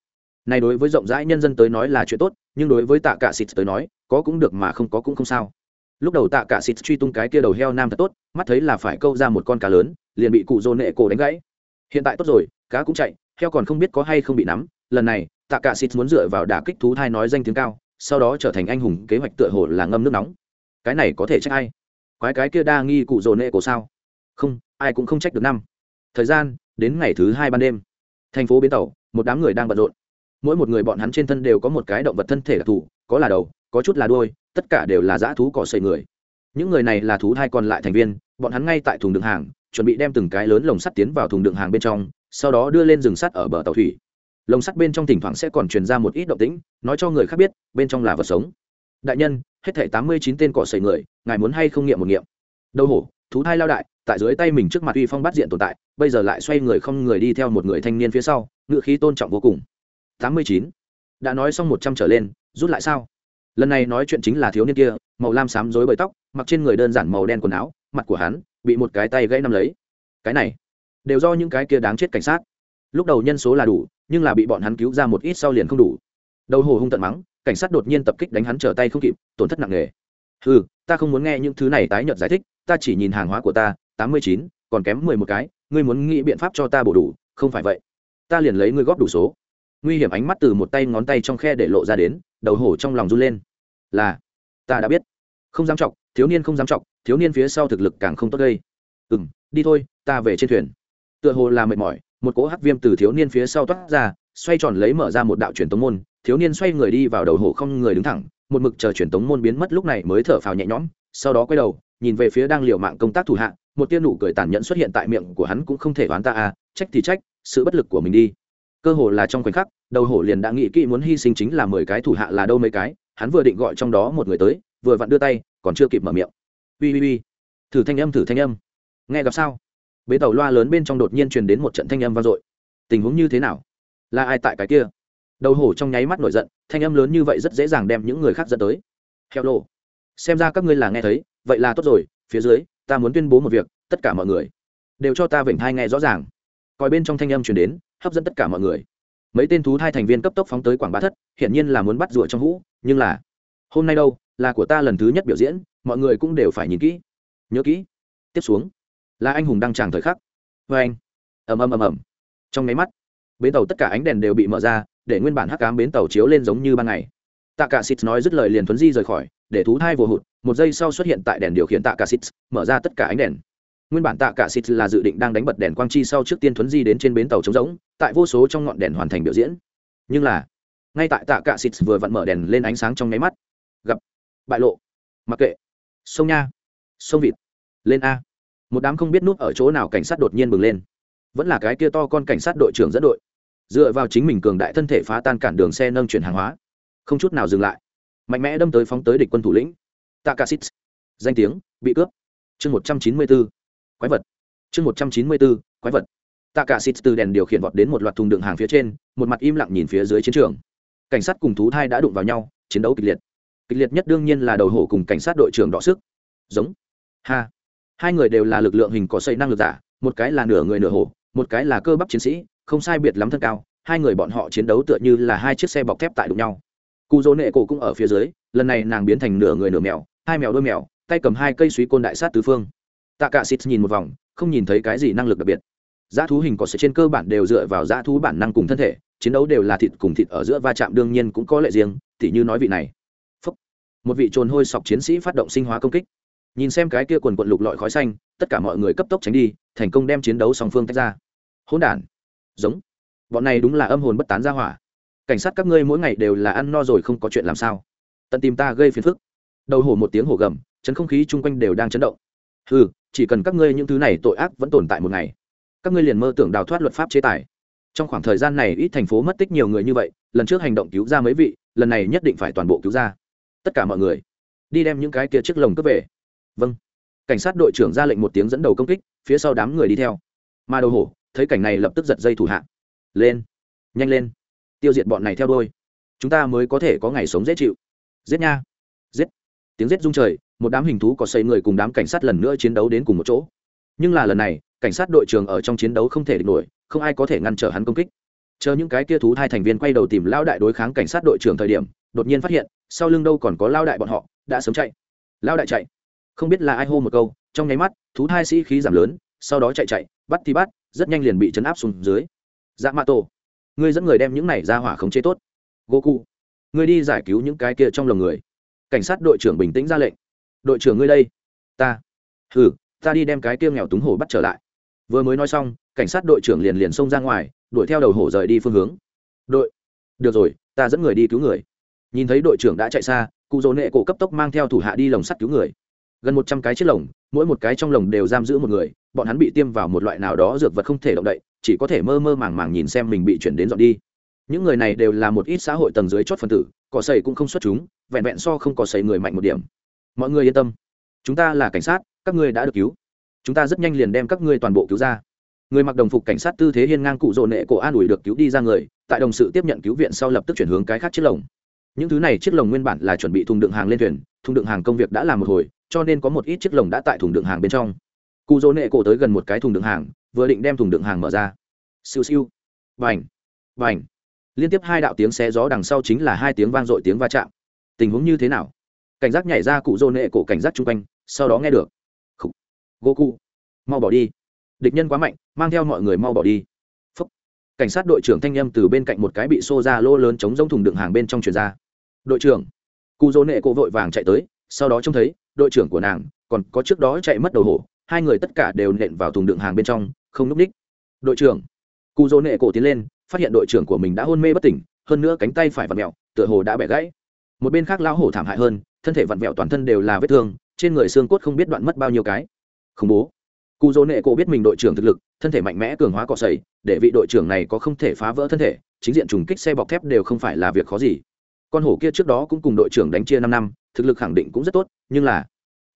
Này đối với rộng rãi nhân dân tới nói là chuyện tốt, nhưng đối với tạ cả xịt tới nói, có cũng được mà không có cũng không sao. Lúc đầu tạ cả xịt truy tung cái kia đầu heo nam thật tốt, mắt thấy là phải câu ra một con cá lớn, liền bị cụ dô nệ cổ đánh gãy hiện tại tốt rồi cá cũng chạy heo còn không biết có hay không bị nắm. Lần này tạ cả xịt muốn dựa vào đả kích thú thai nói danh tiếng cao sau đó trở thành anh hùng kế hoạch tựa hồ là ngâm nước nóng. Cái này có thể trách ai? Quái cái kia đa nghi cụ dồn nệ cổ sao? Không ai cũng không trách được năm. Thời gian đến ngày thứ hai ban đêm. Thành phố bến tàu một đám người đang bận rộn. Mỗi một người bọn hắn trên thân đều có một cái động vật thân thể đặc thù có là đầu có chút là đuôi, tất cả đều là dã thú cỏ xây người. Những người này là thú thai còn lại thành viên bọn hắn ngay tại thùng đựng hàng chuẩn bị đem từng cái lớn lồng sắt tiến vào thùng đựng hàng bên trong, sau đó đưa lên rừng sắt ở bờ tàu thủy. Lồng sắt bên trong thỉnh thoảng sẽ còn truyền ra một ít động tĩnh, nói cho người khác biết, bên trong là vật sống. Đại nhân, hết thảy tám mươi chín tên cỏ sẩy người, ngài muốn hay không nghiệm một nghiệm? Đâu hổ, thú thai lao đại, tại dưới tay mình trước mặt uy phong bắt diện tồn tại, bây giờ lại xoay người không người đi theo một người thanh niên phía sau, ngựa khí tôn trọng vô cùng. tám mươi chín. Đã nói xong một trăm trở lên, rút lại sao? Lần này nói chuyện chính là thiếu niên kia, màu lam xám rối bời tóc, mặc trên người đơn giản màu đen quần áo, mặt của hắn bị một cái tay gãy nằm lấy. Cái này, đều do những cái kia đáng chết cảnh sát. Lúc đầu nhân số là đủ, nhưng là bị bọn hắn cứu ra một ít sau liền không đủ. Đầu hồ hung tận mắng, cảnh sát đột nhiên tập kích đánh hắn trở tay không kịp, tổn thất nặng nề. Ừ ta không muốn nghe những thứ này tái nhợt giải thích, ta chỉ nhìn hàng hóa của ta, tám mươi chín, còn kém mười một cái, ngươi muốn nghĩ biện pháp cho ta bổ đủ, không phải vậy. Ta liền lấy ngươi góp đủ số. Nguy hiểm ánh mắt từ một tay ngón tay trong khe để lộ ra đến, đầu hổ trong lòng run lên. Là, ta đã biết. Không dám chọc, thiếu niên không dám chọc thiếu niên phía sau thực lực càng không tốt gây ừ m đi thôi, ta về trên thuyền. Tựa hồ là mệt mỏi, một cỗ hắc viêm từ thiếu niên phía sau toát ra, xoay tròn lấy mở ra một đạo truyền tống môn, thiếu niên xoay người đi vào đầu hổ không người đứng thẳng, một mực chờ truyền tống môn biến mất lúc này mới thở phào nhẹ nhõm, sau đó quay đầu, nhìn về phía đang liều mạng công tác thủ hạ, một tia nụ cười tàn nhẫn xuất hiện tại miệng của hắn cũng không thể đoán ta à trách thì trách, sự bất lực của mình đi. Cơ hồ là trong khoảnh khắc, đầu hổ liền đã nghĩ kỹ muốn hy sinh chính là mười cái thủ hạ là đâu mấy cái, hắn vừa định gọi trong đó một người tới, vừa vặn đưa tay, còn chưa kịp mở miệng ui ui ui. Thử thanh âm, thử thanh âm. Nghe gặp sao? Bến tàu loa lớn bên trong đột nhiên truyền đến một trận thanh âm vang dội. Tình huống như thế nào? Là ai tại cái kia? Đầu hổ trong nháy mắt nổi giận, thanh âm lớn như vậy rất dễ dàng đem những người khác dẫn tới. Heo lô xem ra các ngươi là nghe thấy, vậy là tốt rồi, phía dưới, ta muốn tuyên bố một việc, tất cả mọi người. Đều cho ta vểnh thai nghe rõ ràng. Coi bên trong thanh âm truyền đến, hấp dẫn tất cả mọi người. Mấy tên thú thai thành viên cấp tốc phóng tới quảng bá thất, hiển nhiên là muốn bắt rùa trong hũ, nhưng là, hôm nay đâu, là của ta lần thứ nhất biểu diễn mọi người cũng đều phải nhìn kỹ. Nhớ kỹ. Tiếp xuống, là anh hùng đăng tràng thời khắc. Vê anh. Ầm ầm ầm ầm. Trong máy mắt, bến tàu tất cả ánh đèn đều bị mở ra, để nguyên bản hắc cám bến tàu chiếu lên giống như ban ngày. Tạ cả xịt nói dứt lời liền thuấn di rời khỏi, để thú thai vừa hụt. Một giây sau xuất hiện tại đèn điều khiển tạ cả xịt mở ra tất cả ánh đèn. Nguyên bản tạ cả xịt là dự định đang đánh bật đèn quang chi sau trước tiên thuấn di đến trên bến tàu trống rỗng, tại vô số trong ngọn đèn hoàn thành biểu diễn. Nhưng là, ngay tại tạ cả xịt vừa vặn mở đèn lên ánh sáng trong nháy mắt. Gặp, bại lộ. Mặc kệ sông nha. Sông vịt. Lên a. Một đám không biết núp ở chỗ nào cảnh sát đột nhiên bừng lên. Vẫn là cái kia to con cảnh sát đội trưởng dẫn đội. Dựa vào chính mình cường đại thân thể phá tan cản đường xe nâng chuyển hàng hóa. Không chút nào dừng lại. Mạnh mẽ đâm tới phóng tới địch quân thủ lĩnh. Takasit danh tiếng, bị cướp. Chương một trăm chín mươi bốn quái vật. Chương một trăm chín mươi bốn quái vật. Takasit từ đèn điều khiển vọt đến một loạt thùng đựng hàng phía trên, một mặt im lặng nhìn phía dưới chiến trường. Cảnh sát cùng thú thai đã đụng vào nhau, chiến đấu kịch liệt kịch liệt nhất đương nhiên là đầu hổ cùng cảnh sát đội trưởng đọ sức. Giống. Ha. Hai người đều là lực lượng hình có xây năng lực giả, một cái là nửa người nửa hổ, một cái là cơ bắp chiến sĩ, không sai biệt lắm thân cao, hai người bọn họ chiến đấu tựa như là hai chiếc xe bọc thép tại đụng nhau. Cụ dỗ nệ cổ cũng ở phía dưới, lần này nàng biến thành nửa người nửa mèo, hai mèo đôi mèo, tay cầm hai cây suý côn đại sát tứ phương. Tạ cả xịt nhìn một vòng, không nhìn thấy cái gì năng lực đặc biệt. Giá thú hình có sẽ trên cơ bản đều dựa vào giá thú bản năng cùng thân thể, chiến đấu đều là thịt cùng thịt ở giữa va chạm đương nhiên cũng có lệ riêng, tỉ như nói vị này một vị trồn hôi sọc chiến sĩ phát động sinh hóa công kích. Nhìn xem cái kia quần quận lục lọi khói xanh, tất cả mọi người cấp tốc tránh đi, thành công đem chiến đấu song phương tách ra. Hỗn đản. Giống. Bọn này đúng là âm hồn bất tán ra hỏa. Cảnh sát các ngươi mỗi ngày đều là ăn no rồi không có chuyện làm sao. Tận tìm ta gây phiền phức. Đầu hổ một tiếng hổ gầm, chấn không khí chung quanh đều đang chấn động. Ừ chỉ cần các ngươi những thứ này tội ác vẫn tồn tại một ngày, các ngươi liền mơ tưởng đào thoát luật pháp chế tài. Trong khoảng thời gian này, ít thành phố mất tích nhiều người như vậy, lần trước hành động cứu ra mấy vị, lần này nhất định phải toàn bộ cứu ra tất cả mọi người, đi đem những cái kia chiếc lồng cướp về. Vâng. Cảnh sát đội trưởng ra lệnh một tiếng dẫn đầu công kích, phía sau đám người đi theo. Mà đầu hổ, thấy cảnh này lập tức giật dây thủ hạ. Lên. Nhanh lên. Tiêu diệt bọn này theo đôi chúng ta mới có thể có ngày sống dễ chịu. Giết nha. Giết. Tiếng giết rung trời, một đám hình thú có xây người cùng đám cảnh sát lần nữa chiến đấu đến cùng một chỗ. Nhưng là lần này, cảnh sát đội trưởng ở trong chiến đấu không thể địch nổi, không ai có thể ngăn trở hắn công kích chờ những cái kia thú thai thành viên quay đầu tìm lao đại đối kháng cảnh sát đội trưởng thời điểm, đột nhiên phát hiện, sau lưng đâu còn có lao đại bọn họ, đã sớm chạy. Lao đại chạy. Không biết là ai hô một câu, trong nháy mắt, thú thai sĩ khí giảm lớn, sau đó chạy chạy, bắt thì bắt, rất nhanh liền bị chấn áp xuống dưới. Dạ mạ tổ, ngươi dẫn người đem những này ra hỏa khống chế tốt. Goku ngươi đi giải cứu những cái kia trong lồng người. Cảnh sát đội trưởng bình tĩnh ra lệnh. Đội trưởng ngươi đây. Ta. Ừ ta đi đem cái kia nghèo túng hổ bắt trở lại. Vừa mới nói xong, cảnh sát đội trưởng liền liền xông ra ngoài đuổi theo đầu hổ rời đi phương hướng. Đội, được rồi, ta dẫn người đi cứu người. Nhìn thấy đội trưởng đã chạy xa, cụ dỗ nệ cổ cấp tốc mang theo thủ hạ đi lồng sắt cứu người. Gần một trăm cái chiếc lồng, mỗi một cái trong lồng đều giam giữ một người, bọn hắn bị tiêm vào một loại nào đó dược vật không thể động đậy, chỉ có thể mơ mơ màng màng nhìn xem mình bị chuyển đến dọn đi. Những người này đều là một ít xã hội tầng dưới chót phần tử, cỏ sầy cũng không xuất chúng, vẹn vẹn so không có sầy người mạnh một điểm. Mọi người yên tâm. Chúng ta là cảnh sát, các ngươi đã được cứu. Chúng ta rất nhanh liền đem các ngươi toàn bộ cứu ra người mặc đồng phục cảnh sát tư thế hiên ngang cụ rộ nệ cổ an ủi được cứu đi ra người, tại đồng sự tiếp nhận cứu viện sau lập tức chuyển hướng cái khác chiếc lồng. Những thứ này chiếc lồng nguyên bản là chuẩn bị thùng đựng hàng lên thuyền, thùng đựng hàng công việc đã làm một hồi, cho nên có một ít chiếc lồng đã tại thùng đựng hàng bên trong. Cụ rộ nệ cổ tới gần một cái thùng đựng hàng, vừa định đem thùng đựng hàng mở ra. Siêu siêu. Vành vành liên tiếp hai đạo tiếng xé gió đằng sau chính là hai tiếng vang dội tiếng va chạm. Tình huống như thế nào? Cảnh giác nhảy ra cụ rô nệ cổ cảnh giác chung quanh, sau đó nghe được. Gô cụ mau bỏ đi địch nhân quá mạnh, mang theo mọi người mau bỏ đi. Phúc. cảnh sát đội trưởng thanh â m từ bên cạnh một cái bị xô ra lô lớn chống giống thùng đựng hàng bên trong chuyền ra. Đội trưởng. Cụ dỗ nệ cổ vội vàng chạy tới, sau đó trông thấy, đội trưởng của nàng còn có trước đó chạy mất đầu hổ, hai người tất cả đều nện vào thùng đựng hàng bên trong, không núp ních. Đội trưởng. Cụ dỗ nệ cổ tiến lên, phát hiện đội trưởng của mình đã hôn mê bất tỉnh, hơn nữa cánh tay phải vặn mẹo, tựa hồ đã bẻ gãy. Một bên khác lão hổ thảm hại hơn, thân thể vặn vẹo toàn thân đều là vết thương, trên người xương cốt không biết đoạn mất bao nhiêu cái. Khủng bố cụ dỗ nệ cổ biết mình đội trưởng thực lực, thân thể mạnh mẽ, cường hóa cọ sầy để vị đội trưởng này có không thể phá vỡ thân thể, chính diện trùng kích xe bọc thép đều không phải là việc khó gì. Con hổ kia trước đó cũng cùng đội trưởng đánh chia năm năm, thực lực khẳng định cũng rất tốt, nhưng là,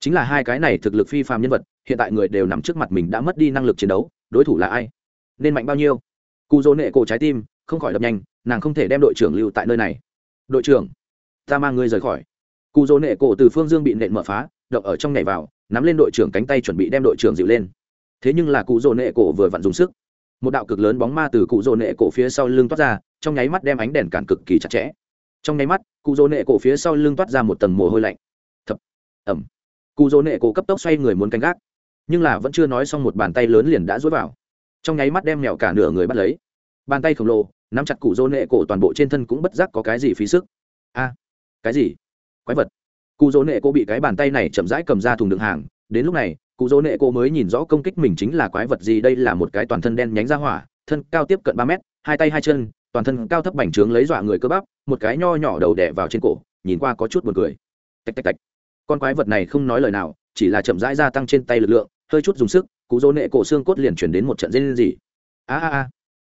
chính là hai cái này thực lực phi phàm nhân vật, hiện tại người đều nằm trước mặt mình đã mất đi năng lực chiến đấu, đối thủ là ai? Nên mạnh bao nhiêu? Cụ dỗ nệ cổ trái tim không khỏi đập nhanh, nàng không thể đem đội trưởng lưu tại nơi này. Đội trưởng, ta mang ngươi rời khỏi. Cụ dỗ nệ cổ từ phương dương bị nện mở phá động ở trong nhảy vào, nắm lên đội trưởng cánh tay chuẩn bị đem đội trưởng dịu lên thế nhưng là cụ dỗ nệ cổ vừa vặn dùng sức. Một đạo cực lớn bóng ma từ cụ dỗ nệ cổ phía sau lưng toát ra, trong nháy mắt đem ánh đèn cản cực kỳ chặt chẽ. Trong nháy mắt, cụ dỗ nệ cổ phía sau lưng toát ra một tầng mồ hôi lạnh. Thập, ẩm. Cụ dỗ nệ cổ cấp tốc xoay người muốn canh gác, nhưng là vẫn chưa nói xong một bàn tay lớn liền đã dối vào. Trong nháy mắt đem mèo cả nửa người bắt lấy. Bàn tay khổng lồ, nắm chặt cụ dỗ nệ cổ toàn bộ trên thân cũng bất giác có cái gì phí sức. A, cái gì? Quái vật. Cụ dỗ nệ cổ bị cái bàn tay này chậm rãi cầm ra thùng đựng hàng, đến lúc này cụ dỗ nệ cô mới nhìn rõ công kích mình chính là quái vật gì, đây là một cái toàn thân đen nhánh ra hỏa, thân cao tiếp cận ba mét, hai tay hai chân, toàn thân cao thấp bành trướng lấy dọa người cơ bắp, một cái nho nhỏ đầu đẻ vào trên cổ, nhìn qua có chút buồn cười. Tạch tạch tạch. Con quái vật này không nói lời nào, chỉ là chậm rãi gia tăng trên tay lực lượng, hơi chút dùng sức cụ dỗ nệ cổ xương cốt liền chuyển đến một trận dây lên gì a a a.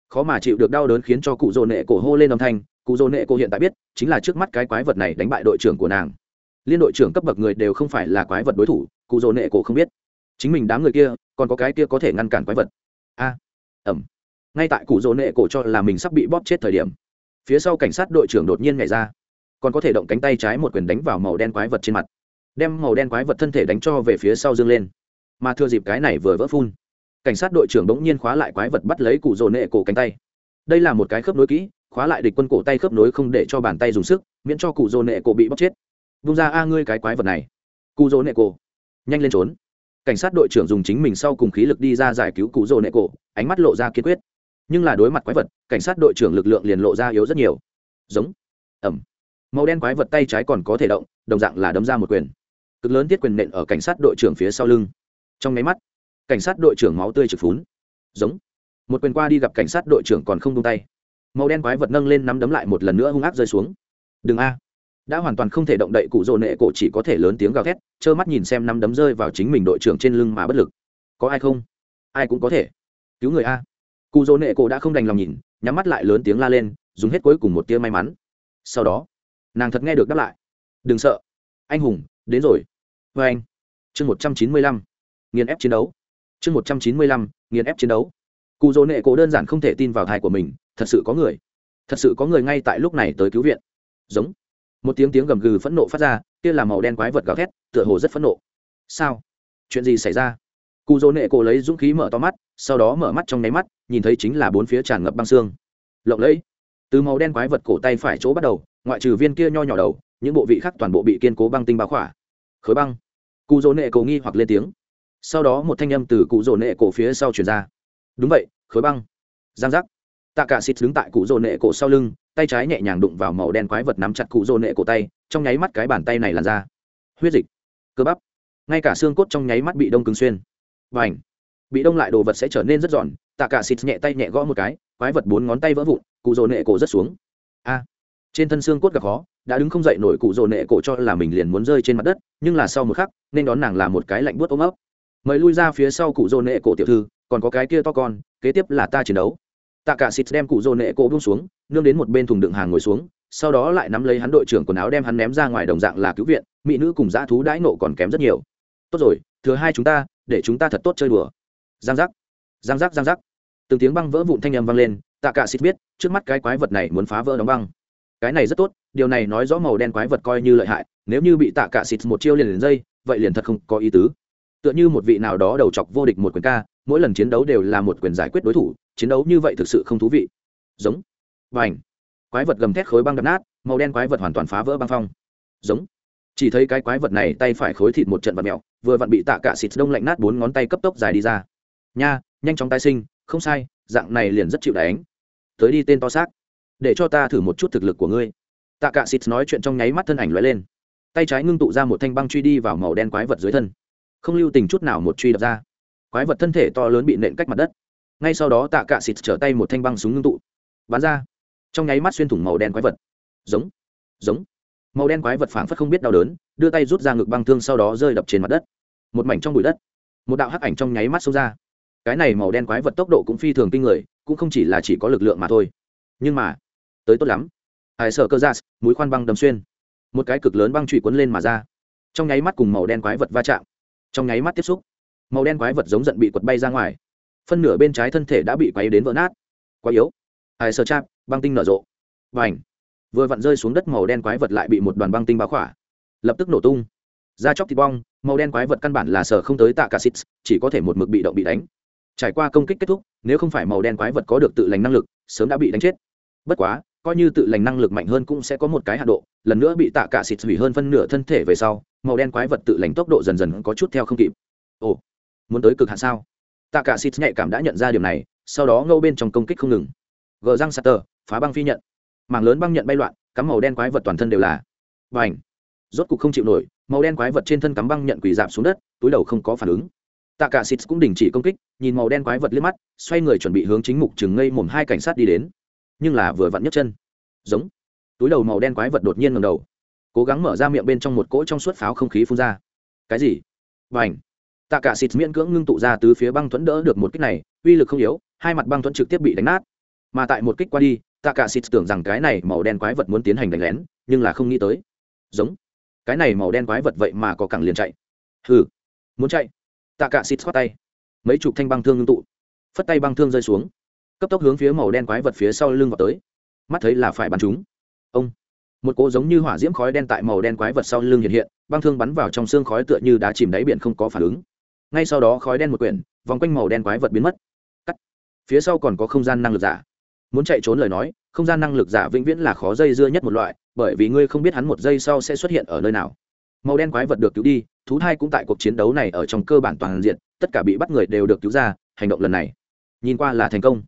Khó mà chịu được đau đớn khiến cho cụ dỗ nệ cổ hô lên âm thanh cụ dỗ nệ cổ hiện tại biết, chính là trước mắt cái quái vật này đánh bại đội trưởng của nàng. Liên đội trưởng cấp bậc người đều không phải là quái vật đối thủ cụ dỗ nệ cổ không biết chính mình đám người kia, còn có cái kia có thể ngăn cản quái vật. A ẩm ngay tại cụ dỗ nệ cổ cho là mình sắp bị bóp chết thời điểm, phía sau cảnh sát đội trưởng đột nhiên nhảy ra, còn có thể động cánh tay trái một quyền đánh vào màu đen quái vật trên mặt, đem màu đen quái vật thân thể đánh cho về phía sau dương lên. Mà thừa dịp cái này vừa vỡ phun, cảnh sát đội trưởng bỗng nhiên khóa lại quái vật bắt lấy cụ rồ nệ cổ cánh tay. Đây là một cái khớp nối kỹ, khóa lại địch quân cổ tay khớp nối không để cho bàn tay dùng sức, miễn cho cụ rồ nệ cổ bị bóc chết. Vung ra a ngươi cái quái vật này. Cụ rồ nệ cổ, nhanh lên trốn cảnh sát đội trưởng dùng chính mình sau cùng khí lực đi ra giải cứu cụ rồ nệ cổ, ánh mắt lộ ra kiên quyết. Nhưng là đối mặt quái vật, cảnh sát đội trưởng lực lượng liền lộ ra yếu rất nhiều. Giống. Ẩm. Màu đen quái vật tay trái còn có thể động, đồng dạng là đấm ra một quyền. Cực lớn tiết quyền nện ở cảnh sát đội trưởng phía sau lưng. Trong máy mắt, cảnh sát đội trưởng máu tươi trực phún. Giống. Một quyền qua đi gặp cảnh sát đội trưởng còn không tung tay. Màu đen quái vật nâng lên nắm đấm lại một lần nữa hung ác rơi xuống. Đừng a đã hoàn toàn không thể động đậy cụ rồ nệ cổ chỉ có thể lớn tiếng gào thét, trơ mắt nhìn xem năm đấm rơi vào chính mình đội trưởng trên lưng mà bất lực. Có ai không? Ai cũng có thể. Cứu người a. Cụ rồ nệ cổ đã không đành lòng nhìn, nhắm mắt lại lớn tiếng la lên, dùng hết cuối cùng một tia may mắn. Sau đó, nàng thật nghe được đáp lại. Đừng sợ. Anh hùng, đến rồi. Vê anh. Chương một trăm chín mươi lăm. Nghiền ép chiến đấu. Chương một trăm chín mươi lăm, nghiền ép chiến đấu. Cụ dỗ nệ cổ đơn giản không thể tin vào thai của mình, thật sự có người. Thật sự có người ngay tại lúc này tới cứu viện. Giống một tiếng tiếng gầm gừ phẫn nộ phát ra, kia là màu đen quái vật gào thét, tựa hồ rất phẫn nộ. Sao? Chuyện gì xảy ra? Cụ dỗ nệ cổ lấy dũng khí mở to mắt, sau đó mở mắt trong nháy mắt, nhìn thấy chính là bốn phía tràn ngập băng xương. Lộng lẫy. Từ màu đen quái vật cổ tay phải chỗ bắt đầu, ngoại trừ viên kia nho nhỏ đầu, những bộ vị khác toàn bộ bị kiên cố băng tinh báo khỏa. Khối băng. Cụ dỗ nệ cổ nghi hoặc lên tiếng. Sau đó một thanh âm từ cụ dỗ nệ cổ phía sau chuyển ra. Đúng vậy khối băng. Giang giác. Tạ cả xịt đứng tại cụ dỗ nệ cổ sau lưng tay trái nhẹ nhàng đụng vào màu đen quái vật nắm chặt cụ rô nệ cổ tay, trong nháy mắt cái bàn tay này làn ra. Huyết dịch. Cơ bắp. Ngay cả xương cốt trong nháy mắt bị đông cứng xuyên. Và ảnh bị đông lại đồ vật sẽ trở nên rất giòn, tạ cả xịt nhẹ tay nhẹ gõ một cái, quái vật bốn ngón tay vỡ vụn, cụ rô nệ cổ rất xuống. A. Trên thân xương cốt gặp khó, đã đứng không dậy nổi cụ rô nệ cổ cho là mình liền muốn rơi trên mặt đất, nhưng là sau một khắc, nên đón nàng là một cái lạnh buốt ôm ấp. Mời lui ra phía sau cụ rô nệ cổ tiểu thư, còn có cái kia to con, kế tiếp là ta chiến đấu tạ cả xịt đem cụ rô nệ cổ buông xuống, nương đến một bên thùng đựng hàng ngồi xuống, sau đó lại nắm lấy hắn đội trưởng quần áo đem hắn ném ra ngoài đồng dạng là cứu viện, mỹ nữ cùng dã thú đãi nộ còn kém rất nhiều. Tốt rồi thứ hai chúng ta, để chúng ta thật tốt chơi đùa. Giang giác giang giác giang giác. Từng tiếng băng vỡ vụn thanh âm vang lên, tạ cả xịt biết, trước mắt cái quái vật này muốn phá vỡ đóng băng. Cái này rất tốt, điều này nói rõ màu đen quái vật coi như lợi hại, nếu như bị tạ cả xịt một chiêu liền liền dây, vậy liền thật không có ý tứ. Tựa như một vị nào đó đầu chọc vô địch một quyền ca mỗi lần chiến đấu đều là một quyền giải quyết đối thủ, chiến đấu như vậy thực sự không thú vị. Giống. Và ảnh quái vật gầm thét khối băng đập nát, màu đen quái vật hoàn toàn phá vỡ băng phong. Giống. Chỉ thấy cái quái vật này tay phải khối thịt một trận vật mẹo vừa vặn bị tạ cả xịt đông lạnh nát bốn ngón tay cấp tốc dài đi ra. Nha, nhanh chóng tái sinh, không sai, dạng này liền rất chịu đánh. Tới đi tên to xác. Để cho ta thử một chút thực lực của ngươi. Tạ cả xịt nói chuyện trong nháy mắt thân ảnh lóe lên. Tay trái ngưng tụ ra một thanh băng truy đi vào màu đen quái vật dưới thân. Không lưu tình chút nào một truy đập ra quái vật thân thể to lớn bị nện cách mặt đất. Ngay sau đó tạ cả xịt trở tay một thanh băng súng ngưng tụ. Bắn ra. Trong nháy mắt xuyên thủng màu đen quái vật. Giống. Giống. Màu đen quái vật phảng phất không biết đau đớn, đưa tay rút ra ngực băng thương sau đó rơi đập trên mặt đất. Một mảnh trong bụi đất. Một đạo hắc ảnh trong nháy mắt xông ra. Cái này màu đen quái vật tốc độ cũng phi thường kinh người, cũng không chỉ là chỉ có lực lượng mà thôi. Nhưng mà, tới tốt lắm. Hải sợ cơ ra mũi khoan băng đâm xuyên. Một cái cực lớn băng trụy quấn lên mà ra. Trong nháy mắt cùng màu đen quái vật va chạm. Trong nháy mắt tiếp xúc màu đen quái vật giống giận bị quật bay ra ngoài. Phân nửa bên trái thân thể đã bị quay đến vỡ nát. Quá yếu. Ai sơ chạp, băng tinh nở rộ. Và ảnh vừa vặn rơi xuống đất màu đen quái vật lại bị một đoàn băng tinh báo khỏa. Lập tức nổ tung. Da chóc thịt bong, màu đen quái vật căn bản là sở không tới tạ cả xịt, chỉ có thể một mực bị động bị đánh. Trải qua công kích kết thúc, nếu không phải màu đen quái vật có được tự lành năng lực, sớm đã bị đánh chết. Bất quá, coi như tự lành năng lực mạnh hơn cũng sẽ có một cái hạ độ, lần nữa bị tạ cả xịt hủy hơn phân nửa thân thể về sau, màu đen quái vật tự lành tốc độ dần dần có chút theo không kịp. Ồ muốn tới cực hạn sao? Tạ cả xịt nhạy cảm đã nhận ra điều này, sau đó ngâu bên trong công kích không ngừng. Gờ răng sạt tờ, phá băng phi nhận. Mảng lớn băng nhận bay loạn, cắm màu đen quái vật toàn thân đều là. Và ảnh rốt cục không chịu nổi, màu đen quái vật trên thân cắm băng nhận quỳ dạp xuống đất, túi đầu không có phản ứng. Tạ cả xịt cũng đình chỉ công kích, nhìn màu đen quái vật liếc mắt, xoay người chuẩn bị hướng chính mục chừng ngây mồm hai cảnh sát đi đến. Nhưng là vừa vặn nhấc chân. Giống! Túi đầu màu đen quái vật đột nhiên ngầm đầu. Cố gắng mở ra miệng bên trong một cỗ trong suốt pháo không khí phun ra. Cái gì? Và ảnh tạ cả xịt miễn cưỡng ngưng tụ ra từ phía băng thuẫn đỡ được một kích này, uy lực không yếu, hai mặt băng thuẫn trực tiếp bị đánh nát. Mà tại một kích qua đi, tạ cả xịt tưởng rằng cái này màu đen quái vật muốn tiến hành đánh lén, nhưng là không nghĩ tới. Giống. Cái này màu đen quái vật vậy mà có cẳng liền chạy. Hừ. Muốn chạy. Tạ cả xịt xoát tay. Mấy chục thanh băng thương ngưng tụ. Phất tay băng thương rơi xuống. Cấp tốc hướng phía màu đen quái vật phía sau lưng vào tới. Mắt thấy là phải bắn chúng. Ông. Một cỗ giống như hỏa diễm khói đen tại màu đen quái vật sau lưng hiện hiện, băng thương bắn vào trong xương khói tựa như đá chìm đáy biển không có phản ứng ngay sau đó khói đen một quyển, vòng quanh màu đen quái vật biến mất. Cắt. Phía sau còn có không gian năng lực giả. Muốn chạy trốn lời nói, không gian năng lực giả vĩnh viễn là khó dây dưa nhất một loại, bởi vì ngươi không biết hắn một giây sau sẽ xuất hiện ở nơi nào. Màu đen quái vật được cứu đi, thú thai cũng tại cuộc chiến đấu này ở trong cơ bản toàn diện, tất cả bị bắt người đều được cứu ra, hành động lần này, nhìn qua là thành công.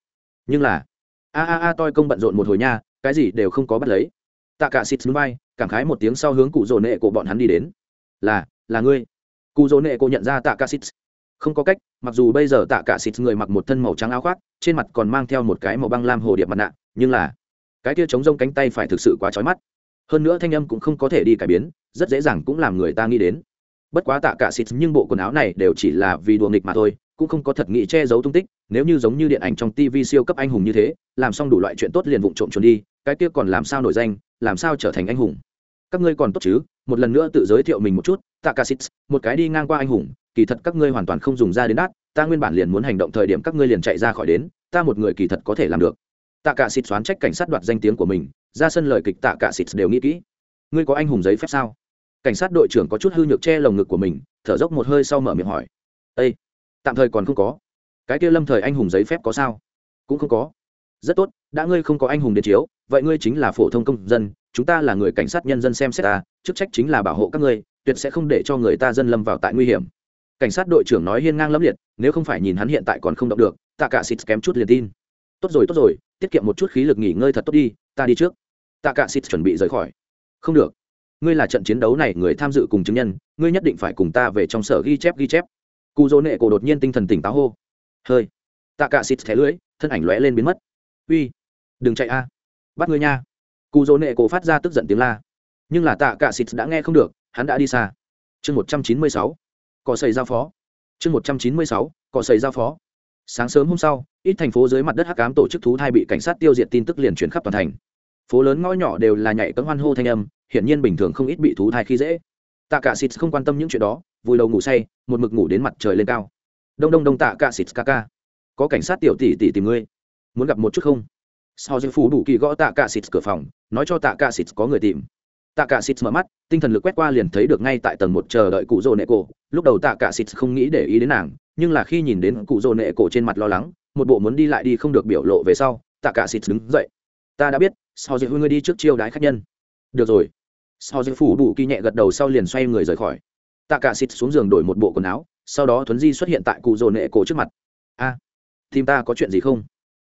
Nhưng là, a a a toi công bận rộn một hồi nha, cái gì đều không có bắt lấy. Tạ cả xịt núi bay, cảm khái một tiếng sau hướng cụ rồ nệ của bọn hắn đi đến. Là là ngươi cụ dỗ nệ cô nhận ra tạ cả xịt không có cách, mặc dù bây giờ tạ cả xịt người mặc một thân màu trắng áo khoác, trên mặt còn mang theo một cái màu băng lam hồ điệp mặt nạ, nhưng là cái kia chống rông cánh tay phải thực sự quá chói mắt. Hơn nữa thanh âm cũng không có thể đi cải biến, rất dễ dàng cũng làm người ta nghĩ đến. Bất quá tạ cả xịt nhưng bộ quần áo này đều chỉ là vì đùa nghịch mà thôi, cũng không có thật nghĩ che giấu tung tích, nếu như giống như điện ảnh trong tv siêu cấp anh hùng như thế, làm xong đủ loại chuyện tốt liền vụng trộm trốn đi, cái kia còn làm sao nổi danh, làm sao trở thành anh hùng? Các ngươi còn tốt chứ? Một lần nữa tự giới thiệu mình một chút tạ cả một cái đi ngang qua anh hùng, kỳ thật các ngươi hoàn toàn không dùng ra đến đát, ta nguyên bản liền muốn hành động thời điểm các ngươi liền chạy ra khỏi đến, ta một người kỳ thật có thể làm được. Tạ cả xoán trách cảnh sát đoạt danh tiếng của mình, ra sân lời kịch tạ cả đều nghĩ kỹ. Ngươi có anh hùng giấy phép sao? Cảnh sát đội trưởng có chút hư nhược che lồng ngực của mình, thở dốc một hơi sau mở miệng hỏi. Ây tạm thời còn không có. Cái kia lâm thời anh hùng giấy phép có sao? Cũng không có rất tốt, đã ngươi không có anh hùng đến chiếu, vậy ngươi chính là phổ thông công dân, chúng ta là người cảnh sát nhân dân xem xét ta, chức trách chính là bảo hộ các ngươi, tuyệt sẽ không để cho người ta dân lâm vào tại nguy hiểm. Cảnh sát đội trưởng nói hiên ngang lẫm liệt, nếu không phải nhìn hắn hiện tại còn không động được tạ cả xịt kém chút liền tin. Tốt rồi tốt rồi, tiết kiệm một chút khí lực nghỉ ngơi thật tốt đi, ta đi trước. Tạ cả xịt chuẩn bị rời khỏi. Không được. Ngươi là trận chiến đấu này người tham dự cùng chứng nhân, ngươi nhất định phải cùng ta về trong sở ghi chép ghi chép. Cụ dỗ nệ cổ đột nhiên tinh thần tỉnh táo hô. Hơi. Tạ cả xịt thẻ lưới thân ảnh lóe lên biến mất uy, đừng chạy a, bắt ngươi nha. Cụ dỗ nệ cổ phát ra tức giận tiếng la. Nhưng là tạ cả xịt đã nghe không được, hắn đã đi xa. Chương một trăm chín mươi sáu cỏ sầy giao phó. Chương một trăm chín mươi sáu cỏ sầy giao phó. Sáng sớm hôm sau, ít thành phố dưới mặt đất hắc cám tổ chức thú thai bị cảnh sát tiêu diệt tin tức liền chuyển khắp toàn thành. Phố lớn ngõ nhỏ đều là nhảy cấm hoan hô thanh âm, hiển nhiên bình thường không ít bị thú thai khi dễ. Tạ cả xịt không quan tâm những chuyện đó, vui đầu ngủ say, một mực ngủ đến mặt trời lên cao. Đông đông đông tạ cả xịt ca ca. Có cảnh sát tiểu tỷ tỷ tìm ngươi muốn gặp một chút không? Sau dân phủ đủ kỳ gõ tạ cả xịt cửa phòng nói cho tạ cả xịt có người tìm. Tạ cả xịt mở mắt tinh thần lực quét qua liền thấy được ngay tại tầng một chờ đợi cụ rồ nệ cổ. Lúc đầu tạ cả xịt không nghĩ để ý đến nàng nhưng là khi nhìn đến cụ rồ nệ cổ trên mặt lo lắng một bộ muốn đi lại đi không được biểu lộ về sau tạ cả xịt đứng dậy. Ta đã biết sau dịp ngươi đi trước chiêu đái khách nhân. Được rồi. Sau dịp phủ đủ kỳ nhẹ gật đầu sau liền xoay người rời khỏi. Tạ cả xịt xuống giường đổi một bộ quần áo sau đó thuấn di xuất hiện tại cụ rồ nệ cổ trước mặt. A à, tìm ta có chuyện gì không?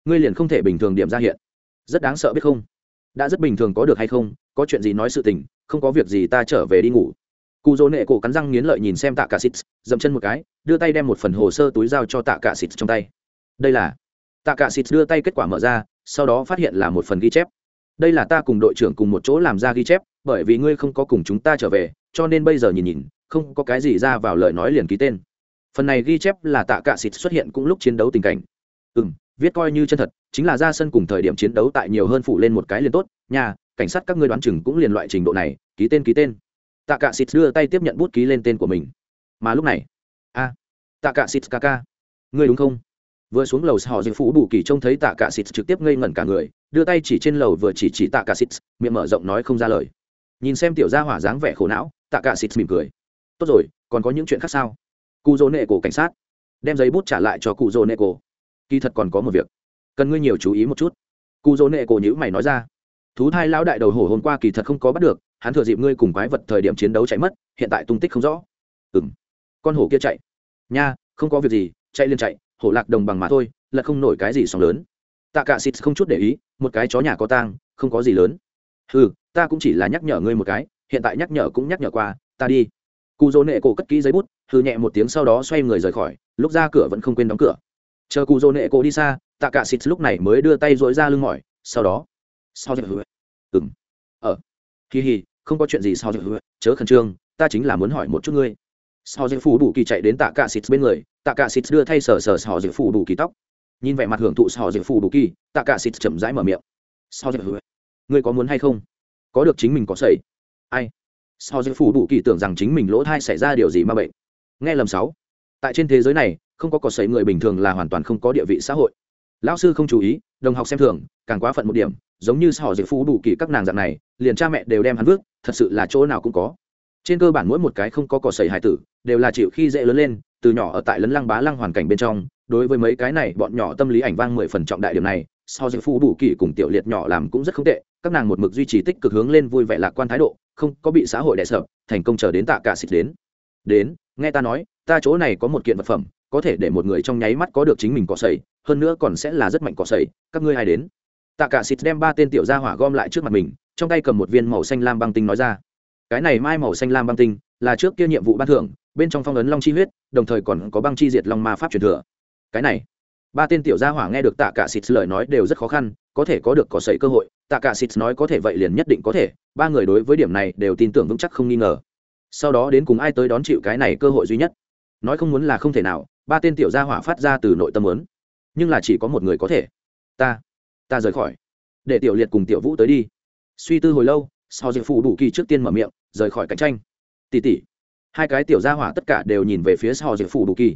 Ngươi liền không thể bình thường điểm ra hiện. Rất đáng sợ biết không? Đã rất bình thường có được hay không? Có chuyện gì nói sự tình, không có việc gì ta trở về đi ngủ. Cụ dỗ nệ cổ cắn răng nghiến lợi nhìn xem tạ cả xịt dậm chân một cái, đưa tay đem một phần hồ sơ túi giao cho tạ cả xịt trong tay. Đây là tạ cả xịt đưa tay kết quả mở ra, sau đó phát hiện là một phần ghi chép. Đây là ta cùng đội trưởng cùng một chỗ làm ra ghi chép, bởi vì ngươi không có cùng chúng ta trở về, cho nên bây giờ nhìn nhìn, không có cái gì ra vào lời nói liền ký tên. Phần này ghi chép là tạ cả xịt xuất hiện cũng lúc chiến đấu tình cảnh. Ừ m viết coi như chân thật, chính là ra sân cùng thời điểm chiến đấu tại nhiều hơn phụ lên một cái liền tốt nhà cảnh sát các ngươi đoán chừng cũng liền loại trình độ này, ký tên ký tên. Tạ cả xịt đưa tay tiếp nhận bút ký lên tên của mình. Mà lúc này, a, tạ cả xịt ca ca. Ngươi đúng không? Vừa xuống lầu, họ dịch phủ bù kỳ trông thấy tạ cả xịt trực tiếp ngây ngẩn cả người, đưa tay chỉ trên lầu vừa chỉ chỉ tạ cả xịt, miệng mở rộng nói không ra lời. Nhìn xem tiểu gia hỏa dáng vẻ khổ não, tạ cả xịt mỉm cười. Tốt rồi, còn có những chuyện khác sao? Cụ dỗ nệ cổ cảnh sát. Đem giấy bút trả lại cho cụ dỗ nệ cổ kỳ thật còn có một việc. Cần ngươi nhiều chú ý một chút. Cụ dỗ nệ cổ nhữ mày nói ra. Thú thai lão đại đầu hổ hôm qua kỳ thật không có bắt được, hắn thừa dịp ngươi cùng quái vật thời điểm chiến đấu chạy mất, hiện tại tung tích không rõ. Ừng con hổ kia chạy. Nha, không có việc gì, chạy liền chạy, hổ lạc đồng bằng mà thôi, là không nổi cái gì sóng lớn. Tạ cả xịt không chút để ý, một cái chó nhà có tang, không có gì lớn. Ừ ta cũng chỉ là nhắc nhở ngươi một cái, hiện tại nhắc nhở cũng nhắc nhở qua, ta đi. Cụ dỗ nệ cổ cất kỹ giấy bút hư nhẹ một tiếng sau đó xoay người rời khỏi, lúc ra cửa vẫn không quên đóng cửa chờ cụ dỗ nệ cổ đi xa, tạ cả xịt lúc này mới đưa tay dội ra lưng mỏi, sau đó. Sao dạy hứa? Ừng ở kỳ hì không có chuyện gì sao dạy hứa, chớ khẩn trương, ta chính là muốn hỏi một chút ngươi. Sao dạy phủ đủ kỳ chạy đến tạ cả xịt bên người, tạ cả xịt đưa thay sờ sờ sao dạy phủ đủ kỳ tóc. Nhìn vẻ mặt hưởng thụ sao dạy phủ đủ kỳ, tạ cả xịt chậm rãi mở miệng. Sao dạy hứa, ngươi có muốn hay không? Có được chính mình có sẩy. Ai? Sao dạy phủ đủ kỳ tưởng rằng chính mình lỗ thai xảy ra điều gì mà bệnh. Nghe lầm sáu. Tại trên thế giới này không có cỏ sấy người bình thường là hoàn toàn không có địa vị xã hội. Lão sư không chú ý, đồng học xem thường, càng quá phận một điểm, giống như họ dạy phú đủ kỳ các nàng dạng này, liền cha mẹ đều đem hắn vước thật sự là chỗ nào cũng có. Trên cơ bản mỗi một cái không có cỏ sấy hải tử, đều là chịu khi dễ lớn lên, từ nhỏ ở tại lấn lăng bá lăng hoàn cảnh bên trong, đối với mấy cái này bọn nhỏ tâm lý ảnh vang mười phần trọng đại điểm này so dự phụ đủ kỳ cùng tiểu liệt nhỏ làm cũng rất không tệ, các nàng một mực duy trì tích cực hướng lên vui vẻ lạc quan thái độ, không có bị xã hội đè sợ thành công chờ đến tạ cả xịt đến. Đến, nghe ta nói, ta chỗ này có một kiện vật phẩm có thể để một người trong nháy mắt có được chính mình cỏ sậy, hơn nữa còn sẽ là rất mạnh cỏ sậy. các ngươi ai đến? Tạ cả xịt đem ba tên tiểu gia hỏa gom lại trước mặt mình trong tay cầm một viên màu xanh lam băng tinh nói ra. Cái này mai màu xanh lam băng tinh là trước kia nhiệm vụ ban thưởng bên trong phong ấn long chi huyết đồng thời còn có băng chi diệt long ma pháp truyền thừa. Cái này ba tên tiểu gia hỏa nghe được tạ cả xịt lời nói đều rất khó khăn có thể có được cỏ sẩy cơ hội tạ cả xịt nói có thể vậy liền nhất định có thể ba người đối với điểm này đều tin tưởng vững chắc không nghi ngờ. Sau đó đến cùng ai tới đón chịu cái này cơ hội duy nhất? Nói không muốn là không thể nào ba tên tiểu gia hỏa phát ra từ nội tâm muốn. Nhưng là chỉ có một người có thể. Ta ta rời khỏi. Để tiểu liệt cùng tiểu vũ tới đi. Suy tư hồi lâu, sau diệp phụ đủ kỳ trước tiên mở miệng, rời khỏi cạnh tranh. Tỉ tỉ hai cái tiểu gia hỏa tất cả đều nhìn về phía sau diệp phụ đủ kỳ.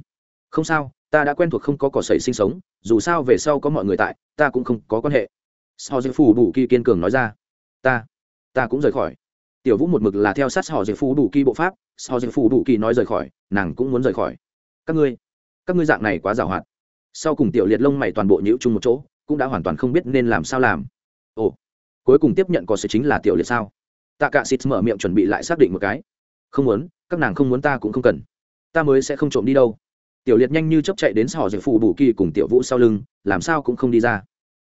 Không sao, ta đã quen thuộc không có cỏ sầy sinh sống, dù sao về sau có mọi người tại, ta cũng không có quan hệ. Sau diệp phụ đủ kỳ kiên cường nói ra. Ta ta cũng rời khỏi. Tiểu vũ một mực là theo sát họ diệp phụ đủ kỳ bộ pháp, sau diệp phụ đủ kỳ nói rời khỏi, nàng cũng muốn rời khỏi. Các ngươi các ngươi dạng này quá giàu hoạt sau cùng tiểu liệt lông mày toàn bộ nhíu chung một chỗ, cũng đã hoàn toàn không biết nên làm sao làm. Ồ, cuối cùng tiếp nhận có sự chính là tiểu liệt sao? Tạ cả xịt mở miệng chuẩn bị lại xác định một cái. Không muốn, các nàng không muốn ta cũng không cần. Ta mới sẽ không trộm đi đâu. Tiểu liệt nhanh như chấp chạy đến sò dược phụ bù kỳ cùng tiểu vũ sau lưng, làm sao cũng không đi ra.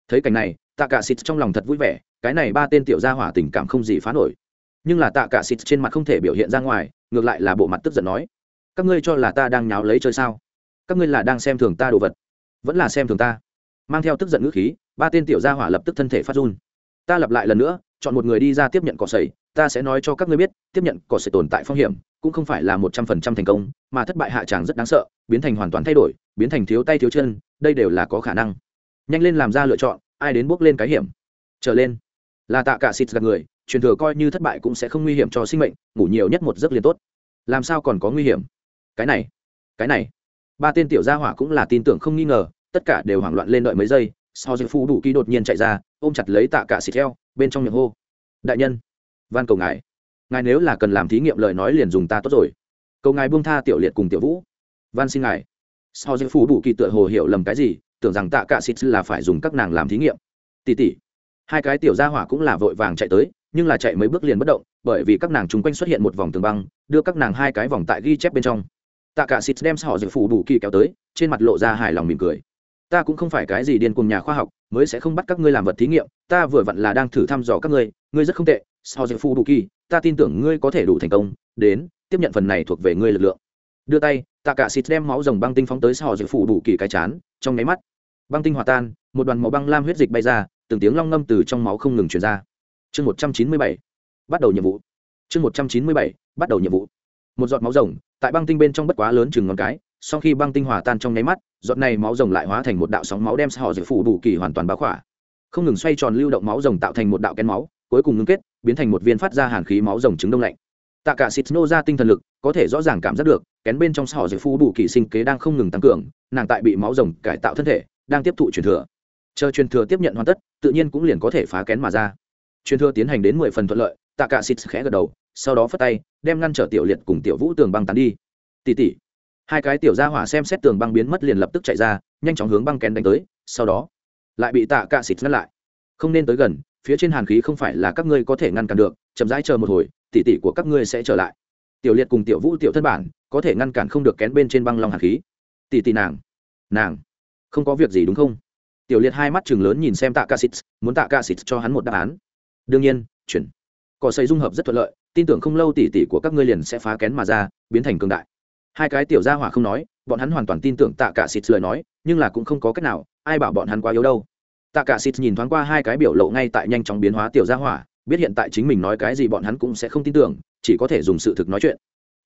Thấy cảnh này, tạ cả xịt trong lòng thật vui vẻ, cái này ba tên tiểu gia hỏa tình cảm không gì phá nổi. Nhưng là tạ cả xịt trên mặt không thể biểu hiện ra ngoài, ngược lại là bộ mặt tức giận nói, các ngươi cho là ta đang nháo lấy chơi sao? Các ngươi là đang xem thường ta đồ vật. Vẫn là xem thường ta. Mang theo tức giận ngữ khí, ba tên tiểu gia hỏa lập tức thân thể phát run. Ta lặp lại lần nữa, chọn một người đi ra tiếp nhận cỏ sầy ta sẽ nói cho các ngươi biết, tiếp nhận cỏ sầy tồn tại phong hiểm, cũng không phải là một trăm phần trăm thành công, mà thất bại hạ tràng rất đáng sợ, biến thành hoàn toàn thay đổi, biến thành thiếu tay thiếu chân, đây đều là có khả năng. Nhanh lên làm ra lựa chọn, ai đến bước lên cái hiểm. Trở lên. Là tạ cả xịt gặp người, truyền thừa coi như thất bại cũng sẽ không nguy hiểm cho sinh mệnh, ngủ nhiều nhất một giấc liền tốt. Làm sao còn có nguy hiểm? Cái này. Cái này ba tên tiểu gia hỏa cũng là tin tưởng không nghi ngờ, tất cả đều hoảng loạn lên đợi mấy giây, sau giây phu đủ kỳ đột nhiên chạy ra, ôm chặt lấy tạ cả xịt theo bên trong miệng hô. Đại nhân, van cầu ngài. Ngài nếu là cần làm thí nghiệm lời nói liền dùng ta tốt rồi. Cầu ngài buông tha tiểu liệt cùng tiểu vũ. Van xin ngài. Sau giây phu đủ kỳ tựa hồ hiểu lầm cái gì, tưởng rằng tạ cả xịt là phải dùng các nàng làm thí nghiệm. Tỷ tỷ hai cái tiểu gia hỏa cũng là vội vàng chạy tới, nhưng là chạy mấy bước liền bất động, bởi vì các nàng chung quanh xuất hiện một vòng tường băng, đưa các nàng hai cái vòng tại ghi chép bên trong tạ cả xịt đem họ dự phủ đủ kỳ kéo tới, trên mặt lộ ra hài lòng mỉm cười. Ta cũng không phải cái gì điên cùng nhà khoa học, mới sẽ không bắt các ngươi làm vật thí nghiệm, ta vừa vặn là đang thử thăm dò các ngươi ngươi rất không tệ họ dự phủ đủ kỳ, ta tin tưởng ngươi có thể đủ thành công, đến, tiếp nhận phần này thuộc về ngươi lực lượng. Đưa tay, tạ cả xịt đem máu rồng băng tinh phóng tới họ dự phủ đủ kỳ cái chán, trong nháy mắt, băng tinh hòa tan, một đoàn màu băng lam huyết dịch bay ra, từng tiếng long ngâm từ trong máu không ngừng truyền ra. Chương một trăm chín mươi bảy, bắt đầu nhiệm vụ. Chương một trăm chín mươi bảy, bắt đầu nhiệm vụ một giọt máu rồng, tại băng tinh bên trong bất quá lớn chừng ngón cái, sau khi băng tinh hòa tan trong nháy mắt, giọt này máu rồng lại hóa thành một đạo sóng máu đem họ dự phủ đủ kỳ hoàn toàn báo khỏa. Không ngừng xoay tròn lưu động máu rồng tạo thành một đạo kén máu, cuối cùng ngưng kết, biến thành một viên phát ra hàn khí máu rồng trứng đông lạnh. Tạ cả xịt nô ra tinh thần lực, có thể rõ ràng cảm giác được, kén bên trong họ dự phủ đủ kỳ sinh kế đang không ngừng tăng cường, nàng tại bị máu rồng cải tạo thân thể, đang tiếp thụ truyền thừa. Chờ truyền thừa tiếp nhận hoàn tất, tự nhiên cũng liền có thể phá kén mà ra. Truyền thừa tiến hành đến mười phần thuận lợi, tạ cả xịt khẽ gật đầu sau đó phất tay, đem ngăn trở tiểu liệt cùng tiểu vũ tường băng tán đi. Tỉ tỉ. Hai cái tiểu gia hỏa xem xét tường băng biến mất liền lập tức chạy ra, nhanh chóng hướng băng kén đánh tới, sau đó lại bị tạ cạ xịt ngăn lại. Không nên tới gần, phía trên hàn khí không phải là các ngươi có thể ngăn cản được, chậm rãi chờ một hồi, tỉ tỉ của các ngươi sẽ trở lại. Tiểu liệt cùng tiểu vũ tiểu thân bản, có thể ngăn cản không được kén bên trên băng long hàn khí. Tỉ tỉ nàng. Nàng. Không có việc gì đúng không? Tiểu liệt hai mắt chừng lớn nhìn xem tạ ca xịt, muốn tạ ca xịt cho hắn một đáp án. Đương nhiên, chuyển. Cỏ xây dung hợp rất thuận lợi tin tưởng không lâu tỷ tỷ của các ngươi liền sẽ phá kén mà ra, biến thành cường đại. Hai cái tiểu gia hỏa không nói, bọn hắn hoàn toàn tin tưởng tạ cả xịt lời nói, nhưng là cũng không có cách nào, ai bảo bọn hắn quá yếu đâu. Tạ cả xịt nhìn thoáng qua hai cái biểu lộ ngay tại nhanh chóng biến hóa tiểu gia hỏa, biết hiện tại chính mình nói cái gì bọn hắn cũng sẽ không tin tưởng, chỉ có thể dùng sự thực nói chuyện.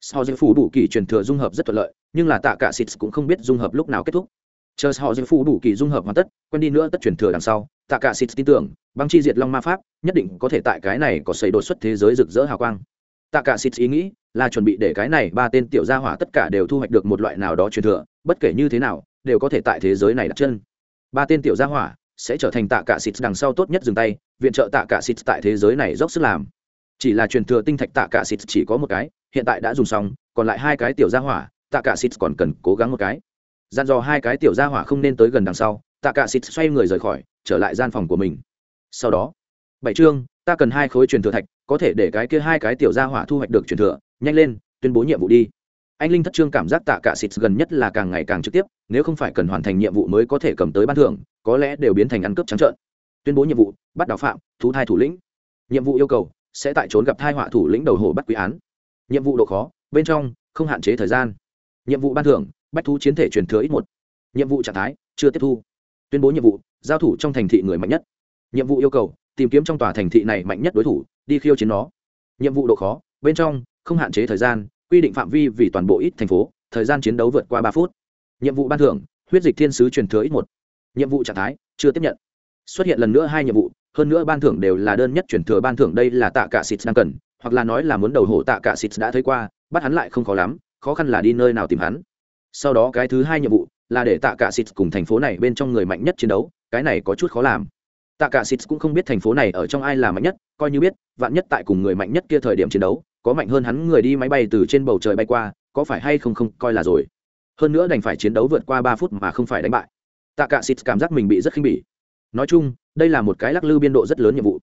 Sau dây phủ đủ kỳ truyền thừa dung hợp rất thuận lợi, nhưng là tạ cả xịt cũng không biết dung hợp lúc nào kết thúc. Chờ sau dây phủ đủ kỳ dung hợp hoàn tất, quen đi nữa tất truyền thừa đằng sau tạ cả xịt tin tưởng, băng chi diệt long ma pháp, nhất định có thể tại cái này có xây đột xuất thế giới rực rỡ hào quang. Tạ cả xịt ý nghĩ là chuẩn bị để cái này ba tên tiểu gia hỏa tất cả đều thu hoạch được một loại nào đó truyền thừa, bất kể như thế nào, đều có thể tại thế giới này đặt chân. Ba tên tiểu gia hỏa sẽ trở thành tạ cả xịt đằng sau tốt nhất dừng tay, viện trợ tạ cả xịt tại thế giới này dốc sức làm. Chỉ là truyền thừa tinh thạch tạ cả xịt chỉ có một cái, hiện tại đã dùng xong, còn lại hai cái tiểu gia hỏa, tạ cả xịt còn cần cố gắng một cái. Gian dò hai cái tiểu gia hỏa không nên tới gần đằng sau, tạ cả xịt xoay người rời khỏi trở lại gian phòng của mình. Sau đó, bảy chương, ta cần hai khối truyền thừa thạch, có thể để cái kia hai cái tiểu gia hỏa thu hoạch được truyền thừa, nhanh lên, tuyên bố nhiệm vụ đi. Anh linh thất trương cảm giác tạ cả xịt gần nhất là càng ngày càng trực tiếp, nếu không phải cần hoàn thành nhiệm vụ mới có thể cầm tới ban thưởng, có lẽ đều biến thành ăn cướp trắng trợn. Tuyên bố nhiệm vụ, bắt đào phạm, thú thai thủ lĩnh. Nhiệm vụ yêu cầu, sẽ tại trốn gặp thai họa thủ lĩnh đầu hồ bắt quý án. Nhiệm vụ độ khó, bên trong, không hạn chế thời gian. Nhiệm vụ ban thưởng, bách thú chiến thể truyền thừa ít một. Nhiệm vụ trạng thái, chưa tiếp thu. Tuyên bố nhiệm vụ giao thủ trong thành thị người mạnh nhất. Nhiệm vụ yêu cầu, tìm kiếm trong tòa thành thị này mạnh nhất đối thủ, đi khiêu chiến nó. Nhiệm vụ độ khó, bên trong, không hạn chế thời gian, quy định phạm vi vì toàn bộ ít thành phố, thời gian chiến đấu vượt qua ba phút. Nhiệm vụ ban thưởng, huyết dịch thiên sứ truyền thừa ít một. Nhiệm vụ trạng thái, chưa tiếp nhận. Xuất hiện lần nữa hai nhiệm vụ, hơn nữa ban thưởng đều là đơn nhất truyền thừa ban thưởng đây là tạ cả xịt đang cần, hoặc là nói là muốn đầu hổ tạ cả xịt đã thấy qua, bắt hắn lại không khó lắm, khó khăn là đi nơi nào tìm hắn. Sau đó cái thứ hai nhiệm vụ, là để tạ cả xịt cùng thành phố này bên trong người mạnh nhất chiến đấu cái này có chút khó làm. Tạ cả xịt cũng không biết thành phố này ở trong ai là mạnh nhất, coi như biết, vạn nhất tại cùng người mạnh nhất kia thời điểm chiến đấu, có mạnh hơn hắn người đi máy bay từ trên bầu trời bay qua, có phải hay không không, coi là rồi. Hơn nữa đành phải chiến đấu vượt qua ba phút mà không phải đánh bại. Tạ cả xịt cảm giác mình bị rất khinh bỉ. Nói chung, đây là một cái lắc lư biên độ rất lớn nhiệm vụ.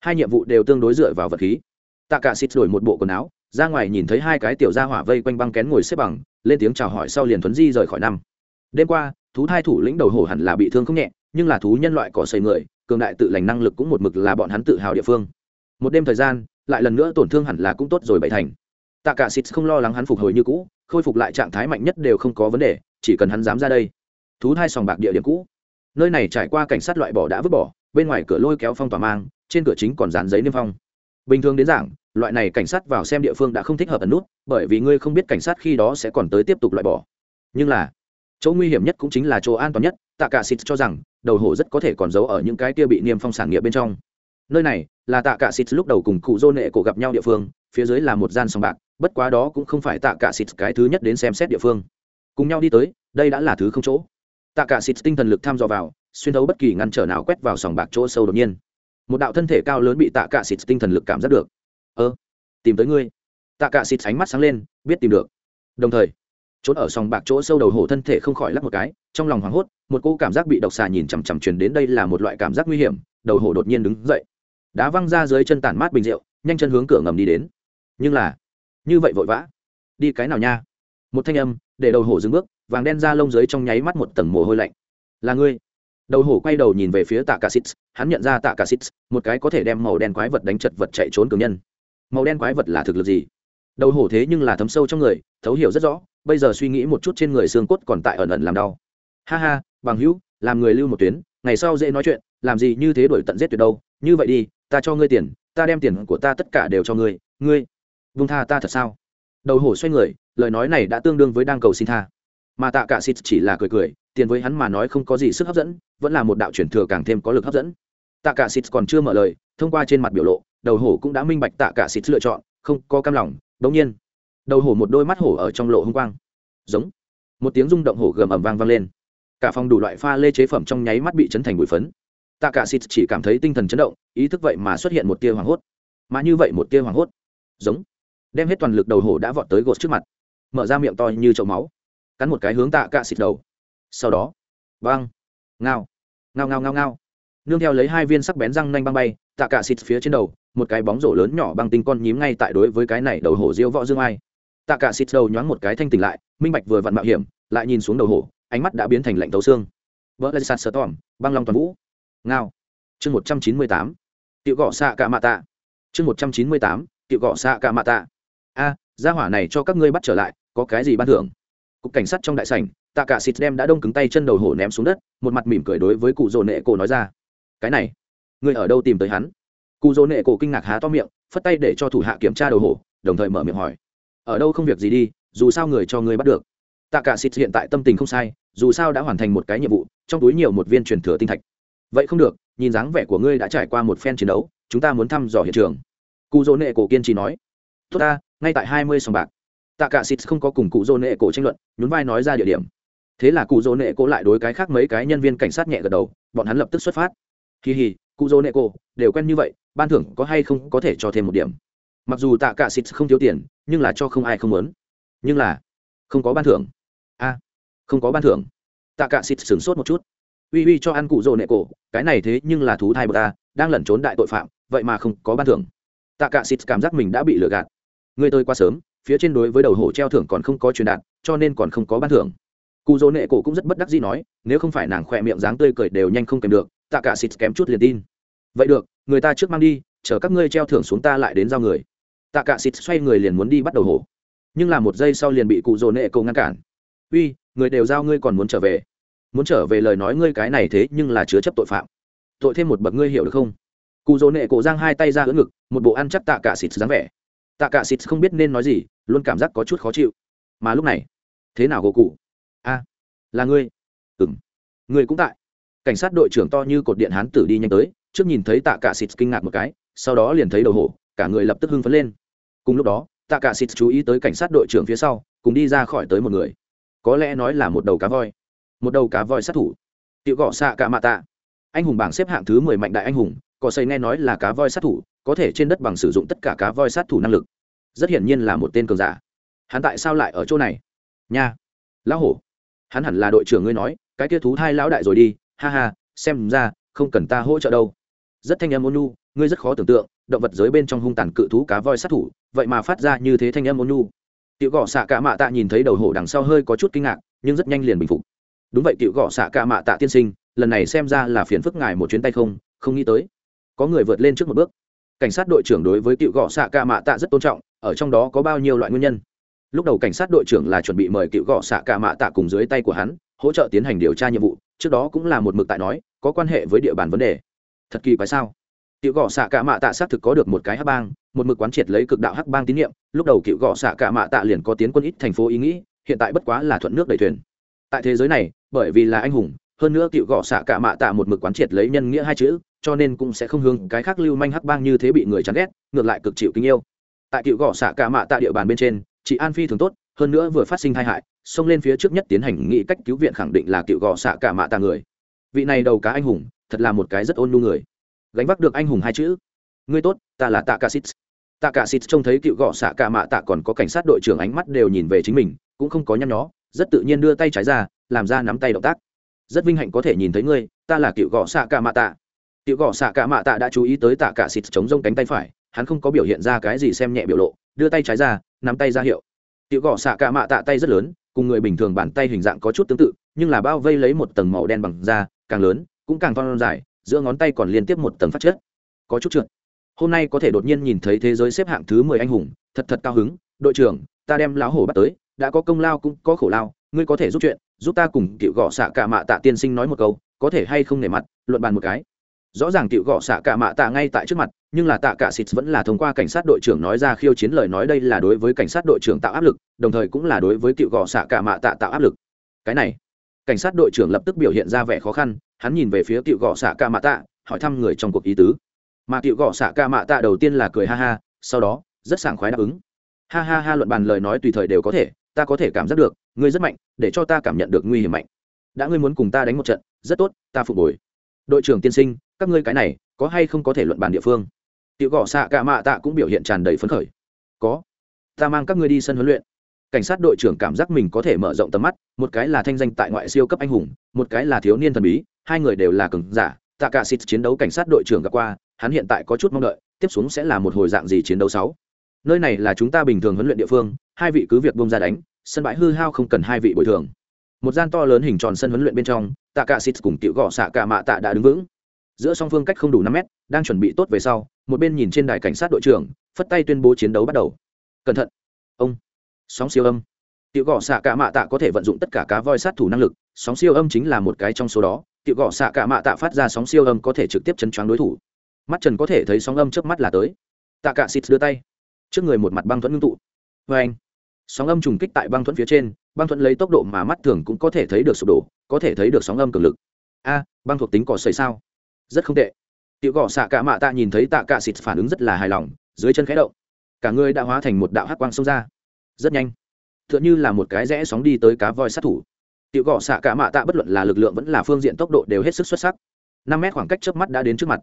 Hai nhiệm vụ đều tương đối dựa vào vật khí. Tạ cả xịt đổi một bộ quần áo, ra ngoài nhìn thấy hai cái tiểu gia hỏa vây quanh băng kén ngồi xếp bằng, lên tiếng chào hỏi sau liền thuấn di rời khỏi năm. Đêm qua, thú thai thủ lĩnh đầu hổ hẳn là bị thương không nhẹ nhưng là thú nhân loại cỏ xây người, cường đại tự lành năng lực cũng một mực là bọn hắn tự hào địa phương. Một đêm thời gian, lại lần nữa tổn thương hẳn là cũng tốt rồi bảy thành. Tạ cả xịt không lo lắng hắn phục hồi như cũ, khôi phục lại trạng thái mạnh nhất đều không có vấn đề, chỉ cần hắn dám ra đây. Thú thai sòng bạc địa điểm cũ. Nơi này trải qua cảnh sát loại bỏ đã vứt bỏ, bên ngoài cửa lôi kéo phong tỏa mang, trên cửa chính còn dán giấy niêm phong. Bình thường đến giảng loại này cảnh sát vào xem địa phương đã không thích hợp ẩn nút, bởi vì ngươi không biết cảnh sát khi đó sẽ còn tới tiếp tục loại bỏ. Nhưng là chỗ nguy hiểm nhất cũng chính là chỗ an toàn nhất, tạ cả xịt cho rằng, đầu hổ rất có thể còn giấu ở những cái kia bị niêm phong sản nghiệp bên trong. Nơi này là tạ cả xịt lúc đầu cùng cụ dô nệ cổ gặp nhau địa phương, phía dưới là một gian sòng bạc, bất quá đó cũng không phải tạ cả xịt cái thứ nhất đến xem xét địa phương. Cùng nhau đi tới, đây đã là thứ không chỗ. Tạ cả xịt tinh thần lực tham dò vào, xuyên thấu bất kỳ ngăn trở nào quét vào sòng bạc chỗ sâu đột nhiên. Một đạo thân thể cao lớn bị tạ cả xịt tinh thần lực cảm giác được. Ơ, tìm tới ngươi. Tạ cả xịt ánh mắt sáng lên, biết tìm được. Đồng thời trốn ở sòng bạc chỗ sâu đầu hổ thân thể không khỏi lắc một cái, trong lòng hoảng hốt, một cô cảm giác bị độc xà nhìn chằm chằm truyền đến đây là một loại cảm giác nguy hiểm, đầu hổ đột nhiên đứng dậy. Đá văng ra dưới chân tản mát bình rượu, nhanh chân hướng cửa ngầm đi đến. Nhưng là, như vậy vội vã. Đi cái nào nha? Một thanh âm, để đầu hổ dừng bước, vàng đen ra lông dưới trong nháy mắt một tầng mồ hôi lạnh. Là ngươi. Đầu hổ quay đầu nhìn về phía tạ cả xít hắn nhận ra tạ cả xít một cái có thể đem màu đen quái vật đánh chật vật chạy trốn cường nhân. Màu đen quái vật là thực lực gì? Đầu hổ thế nhưng là thấm sâu trong người, thấu hiểu rất rõ, bây giờ suy nghĩ một chút trên người xương cốt còn tại ẩn ẩn làm đau. Ha ha, bằng hữu, làm người lưu một tuyến, ngày sau dễ nói chuyện, làm gì như thế đổi tận giết tuyệt đâu, như vậy đi, ta cho ngươi tiền, ta đem tiền của ta tất cả đều cho ngươi ngươi vung tha ta thật sao? Đầu hổ xoay người, lời nói này đã tương đương với đang cầu xin tha. Mà tạ cả xịt chỉ là cười cười, tiền với hắn mà nói không có gì sức hấp dẫn, vẫn là một đạo chuyển thừa càng thêm có lực hấp dẫn. Tạ cả xịt còn chưa mở lời, thông qua trên mặt biểu lộ, đầu hổ cũng đã minh bạch tạ cả xịt lựa chọn, không có cam lòng đống nhiên, đầu hổ một đôi mắt hổ ở trong lộ hung quang. Giống. Một tiếng rung động hổ gầm ầm vang vang lên. Cả phòng đủ loại pha lê chế phẩm trong nháy mắt bị chấn thành bụi phấn. Tạ cả xịt chỉ cảm thấy tinh thần chấn động, ý thức vậy mà xuất hiện một tia hoảng hốt. Mà như vậy một tia hoảng hốt. Giống. Đem hết toàn lực đầu hổ đã vọt tới gột trước mặt. Mở ra miệng to như chậu máu. Cắn một cái hướng tạ cả xịt đầu. Sau đó băng ngao. Ngao ngao ngao ngao nương theo lấy hai viên sắc bén răng nanh băng bay, tạ cả xịt phía trên đầu, một cái bóng rổ lớn nhỏ băng tinh con nhím ngay tại đối với cái này đầu hổ diêu võ dương ai. Tạ cả xịt đầu nhoáng một cái thanh tỉnh lại, minh bạch vừa vặn mạo hiểm, lại nhìn xuống đầu hổ, ánh mắt đã biến thành lạnh tấu xương. Vỡ lên sạt sờ tỏm băng long toàn vũ. Ngao. Chương một trăm chín mươi tám. Tiệu gõ xạ cả mạ tạ. Chương một trăm chín mươi tám tiệu gõ xạ cả mạ tạ. A, gia hỏa này cho các ngươi bắt trở lại, có cái gì ban thưởng? Cục cảnh sát trong đại sảnh, tạ cả xịt đem đã đông cứng tay chân đầu hổ ném xuống đất, một mặt mỉm cười đối với cụ rồ nệ cổ nói ra cái này ngươi ở đâu tìm tới hắn? Cụ dỗ nệ cổ kinh ngạc há to miệng, phất tay để cho thủ hạ kiểm tra đầu hổ, đồng thời mở miệng hỏi. Ở đâu không việc gì đi, dù sao người cho ngươi bắt được. Tạ cả xịt hiện tại tâm tình không sai, dù sao đã hoàn thành một cái nhiệm vụ, trong túi nhiều một viên truyền thừa tinh thạch. Vậy không được, nhìn dáng vẻ của ngươi đã trải qua một phen chiến đấu, chúng ta muốn thăm dò hiện trường. Cụ dỗ nệ cổ kiên trì nói. Tốt ta, ngay tại hai mươi sòng bạc. Tạ cả xịt không có cùng cụ dỗ nệ cổ tranh luận, nhún vai nói ra địa điểm. Thế là cụ dỗ nệ cổ lại đối cái khác mấy cái nhân viên cảnh sát nhẹ gật đầu, bọn hắn lập tức xuất phát kỳ hì, cụ dỗ nệ cổ, đều quen như vậy, ban thưởng có hay không có thể cho thêm một điểm? Mặc dù tạ cả xịt không thiếu tiền, nhưng là cho không ai không muốn. Nhưng là, không có ban thưởng. A, không có ban thưởng. Tạ cả xịt sửng sốt một chút. Uy uy cho ăn cụ rồ nệ cổ, cái này thế nhưng là thú thai bờ ta, đang lẩn trốn đại tội phạm, vậy mà không có ban thưởng. Tạ cả xịt cảm giác mình đã bị lừa gạt. Ngươi tôi quá sớm, phía trên đối với đầu hổ treo thưởng còn không có truyền đạt, cho nên còn không có ban thưởng. Cụ dỗ nệ cổ cũng rất bất đắc dĩ nói, nếu không phải nàng khỏe miệng dáng tươi cười đều nhanh không kèm được tạ cả xịt kém chút liền tin. Vậy được, người ta trước mang đi, chờ các ngươi treo thưởng xuống ta lại đến giao người. Tạ cả xịt xoay người liền muốn đi bắt đầu hổ. Nhưng là một giây sau liền bị cụ dồn nệ cầu ngăn cản. Uy, người đều giao ngươi còn muốn trở về? Muốn trở về lời nói ngươi cái này thế nhưng là chứa chấp tội phạm. Tội thêm một bậc ngươi hiểu được không? Cụ dồn nệ cổ giang hai tay ra ưỡn ngực, một bộ ăn chắc tạ cả xịt dáng vẻ. Tạ cả xịt không biết nên nói gì, luôn cảm giác có chút khó chịu. Mà lúc này, thế nào gỗ cụ? A, là ngươi. Ừng ngươi cũng tại cảnh sát đội trưởng to như cột điện hán tử đi nhanh tới, trước nhìn thấy tạ cả xịt kinh ngạc một cái, sau đó liền thấy đầu hổ, cả người lập tức hưng phấn lên. Cùng lúc đó, tạ cả xịt chú ý tới cảnh sát đội trưởng phía sau, cùng đi ra khỏi tới một người. Có lẽ nói là một đầu cá voi. Một đầu cá voi sát thủ. Tiểu gõ xạ cả mạ tạ. Anh hùng bảng xếp hạng thứ mười mạnh đại anh hùng có xây nghe nói là cá voi sát thủ, có thể trên đất bằng sử dụng tất cả cá voi sát thủ năng lực. Rất hiển nhiên là một tên cường giả. Hắn tại sao lại ở chỗ này? Nha. Lão hổ. Hắn hẳn là đội trưởng ngươi nói, cái kia thú thai lão đại rồi đi ha ha, xem ra, không cần ta hỗ trợ đâu. Rất thanh âm ôn nhu, ngươi rất khó tưởng tượng, động vật giới bên trong hung tàn cự thú cá voi sát thủ, vậy mà phát ra như thế thanh âm ôn nhu. Tiểu gõ xạ cả mạ tạ nhìn thấy đầu hổ đằng sau hơi có chút kinh ngạc, nhưng rất nhanh liền bình phục. Đúng vậy, tiểu gõ xạ cả mạ tạ tiên sinh, lần này xem ra là phiền phức ngài một chuyến tay không không nghĩ tới. Có người vượt lên trước một bước. Cảnh sát đội trưởng đối với tiểu gõ xạ cả mạ tạ rất tôn trọng, ở trong đó có bao nhiêu loại nguyên nhân? Lúc đầu cảnh sát đội trưởng là chuẩn bị mời cựu gõ xạ cả mạ tạ cùng dưới tay của hắn, hỗ trợ tiến hành điều tra nhiệm vụ trước đó cũng là một mực tại nói, có quan hệ với địa bàn vấn đề. Thật kỳ quái sao? Cựu gõ xạ cả mạ tạ xác thực có được một cái hắc bang, một mực quán triệt lấy cực đạo hắc bang tín nhiệm. Lúc đầu cựu gõ xạ cả mạ tạ liền có tiến quân ít thành phố ý nghĩ, hiện tại bất quá là thuận nước đầy thuyền. Tại thế giới này, bởi vì là anh hùng, hơn nữa cựu gõ xạ cả mạ tạ một mực quán triệt lấy nhân nghĩa hai chữ, cho nên cũng sẽ không hướng cái khác lưu manh hắc bang như thế bị người chán ghét, ngược lại cực chịu kính yêu. Tại cựu gõ xạ cả mạ tạ địa bàn bên trên, chị an phi thường tốt, hơn nữa vừa phát sinh tai hại xông lên phía trước nhất tiến hành nghị cách cứu viện khẳng định là cựu gò xạ cả mạ tạ người. Vị này đầu cá anh hùng, thật là một cái rất ôn nhu người. Gánh vác được anh hùng hai chữ. Ngươi tốt, ta là tạ cả xít tạ cả xít trông thấy cựu gò xạ cả mạ tạ còn có cảnh sát đội trưởng ánh mắt đều nhìn về chính mình, cũng không có nhăn nhó, rất tự nhiên đưa tay trái ra, làm ra nắm tay động tác. Rất vinh hạnh có thể nhìn thấy ngươi, ta là cựu gò xạ cả mạ tạ. Cựu gò xạ cả mạ tạ đã chú ý tới tạ cả xít chống rông cánh tay phải, hắn không có biểu hiện ra cái gì xem nhẹ biểu lộ, đưa tay trái ra, nắm tay ra hiệu. Cựu gò xạ cả mạ tạ tay rất lớn cùng người bình thường bàn tay hình dạng có chút tương tự, nhưng là bao vây lấy một tầng màu đen bằng da, càng lớn, cũng càng thon dài, giữa ngón tay còn liên tiếp một tầng phát chất. Có chút trượt. Hôm nay có thể đột nhiên nhìn thấy thế giới xếp hạng thứ mười anh hùng, thật thật cao hứng. Đội trưởng, ta đem lão hổ bắt tới, đã có công lao cũng có khổ lao, ngươi có thể giúp chuyện, giúp ta cùng cựu gõ xạ cả mạ tạ tiên sinh nói một câu, có thể hay không nể mặt, luận bàn một cái rõ ràng tiểu gõ xạ cả mạ tạ ngay tại trước mặt, nhưng là tạ cả xịt vẫn là thông qua cảnh sát đội trưởng nói ra khiêu chiến lời nói đây là đối với cảnh sát đội trưởng tạo áp lực, đồng thời cũng là đối với tiểu gõ xạ cả mạ tạ tạo áp lực. Cái này, cảnh sát đội trưởng lập tức biểu hiện ra vẻ khó khăn, hắn nhìn về phía tiểu gõ xạ cả mạ tạ, hỏi thăm người trong cuộc ý tứ. Mà tiểu gõ xạ cả mạ tạ đầu tiên là cười ha ha, sau đó, rất sảng khoái đáp ứng. Ha ha ha, luận bàn lời nói tùy thời đều có thể, ta có thể cảm giác được, ngươi rất mạnh, để cho ta cảm nhận được nguy hiểm mạnh. Đã ngươi muốn cùng ta đánh một trận, rất tốt, ta phục hồi. Đội trưởng tiên sinh các ngươi cái này, có hay không có thể luận bàn địa phương? Tiểu gõ xạ cả mạ tạ cũng biểu hiện tràn đầy phấn khởi. Có. Ta mang các ngươi đi sân huấn luyện. Cảnh sát đội trưởng cảm giác mình có thể mở rộng tầm mắt, một cái là thanh danh tại ngoại siêu cấp anh hùng, một cái là thiếu niên thần bí, hai người đều là cường giả. Tạ cả xịt chiến đấu cảnh sát đội trưởng gặp qua, hắn hiện tại có chút mong đợi, tiếp xuống sẽ là một hồi dạng gì chiến đấu sáu. Nơi này là chúng ta bình thường huấn luyện địa phương, hai vị cứ việc bông ra đánh, sân bãi hư hao không cần hai vị bồi thường. Một gian to lớn hình tròn sân huấn luyện bên trong, tạ cả xịt cùng tiểu gõ xạ cả mạ tạ đã đứng vững giữa song phương cách không đủ năm mét, đang chuẩn bị tốt về sau, một bên nhìn trên đài cảnh sát đội trưởng, phất tay tuyên bố chiến đấu bắt đầu. Cẩn thận. Ông. Sóng siêu âm. Tiểu gõ xạ cả mạ tạ có thể vận dụng tất cả cá voi sát thủ năng lực, sóng siêu âm chính là một cái trong số đó. Tiểu gõ xạ cả mạ tạ phát ra sóng siêu âm có thể trực tiếp chấn choáng đối thủ. Mắt trần có thể thấy sóng âm trước mắt là tới. Tạ cả xịt đưa tay. Trước người một mặt băng thuẫn ngưng tụ. Vê anh. Sóng âm trùng kích tại băng thuẫn phía trên, băng thuẫn lấy tốc độ mà mắt thường cũng có thể thấy được sụp đổ, có thể thấy được sóng âm cường lực. A, băng thuộc tính cỏ xây sao? Rất không tệ. Tiểu gõ xạ cả mạ tạ nhìn thấy tạ cả xịt phản ứng rất là hài lòng, dưới chân khẽ động. Cả người đã hóa thành một đạo hắc quang xông ra. Rất nhanh t h ư ợ n như là một cái rẽ sóng đi tới cá voi sát thủ. Tiểu gõ xạ cả mạ tạ bất luận là lực lượng vẫn là phương diện tốc độ đều hết sức xuất sắc. Năm mét khoảng cách trước mắt đã đến trước mặt.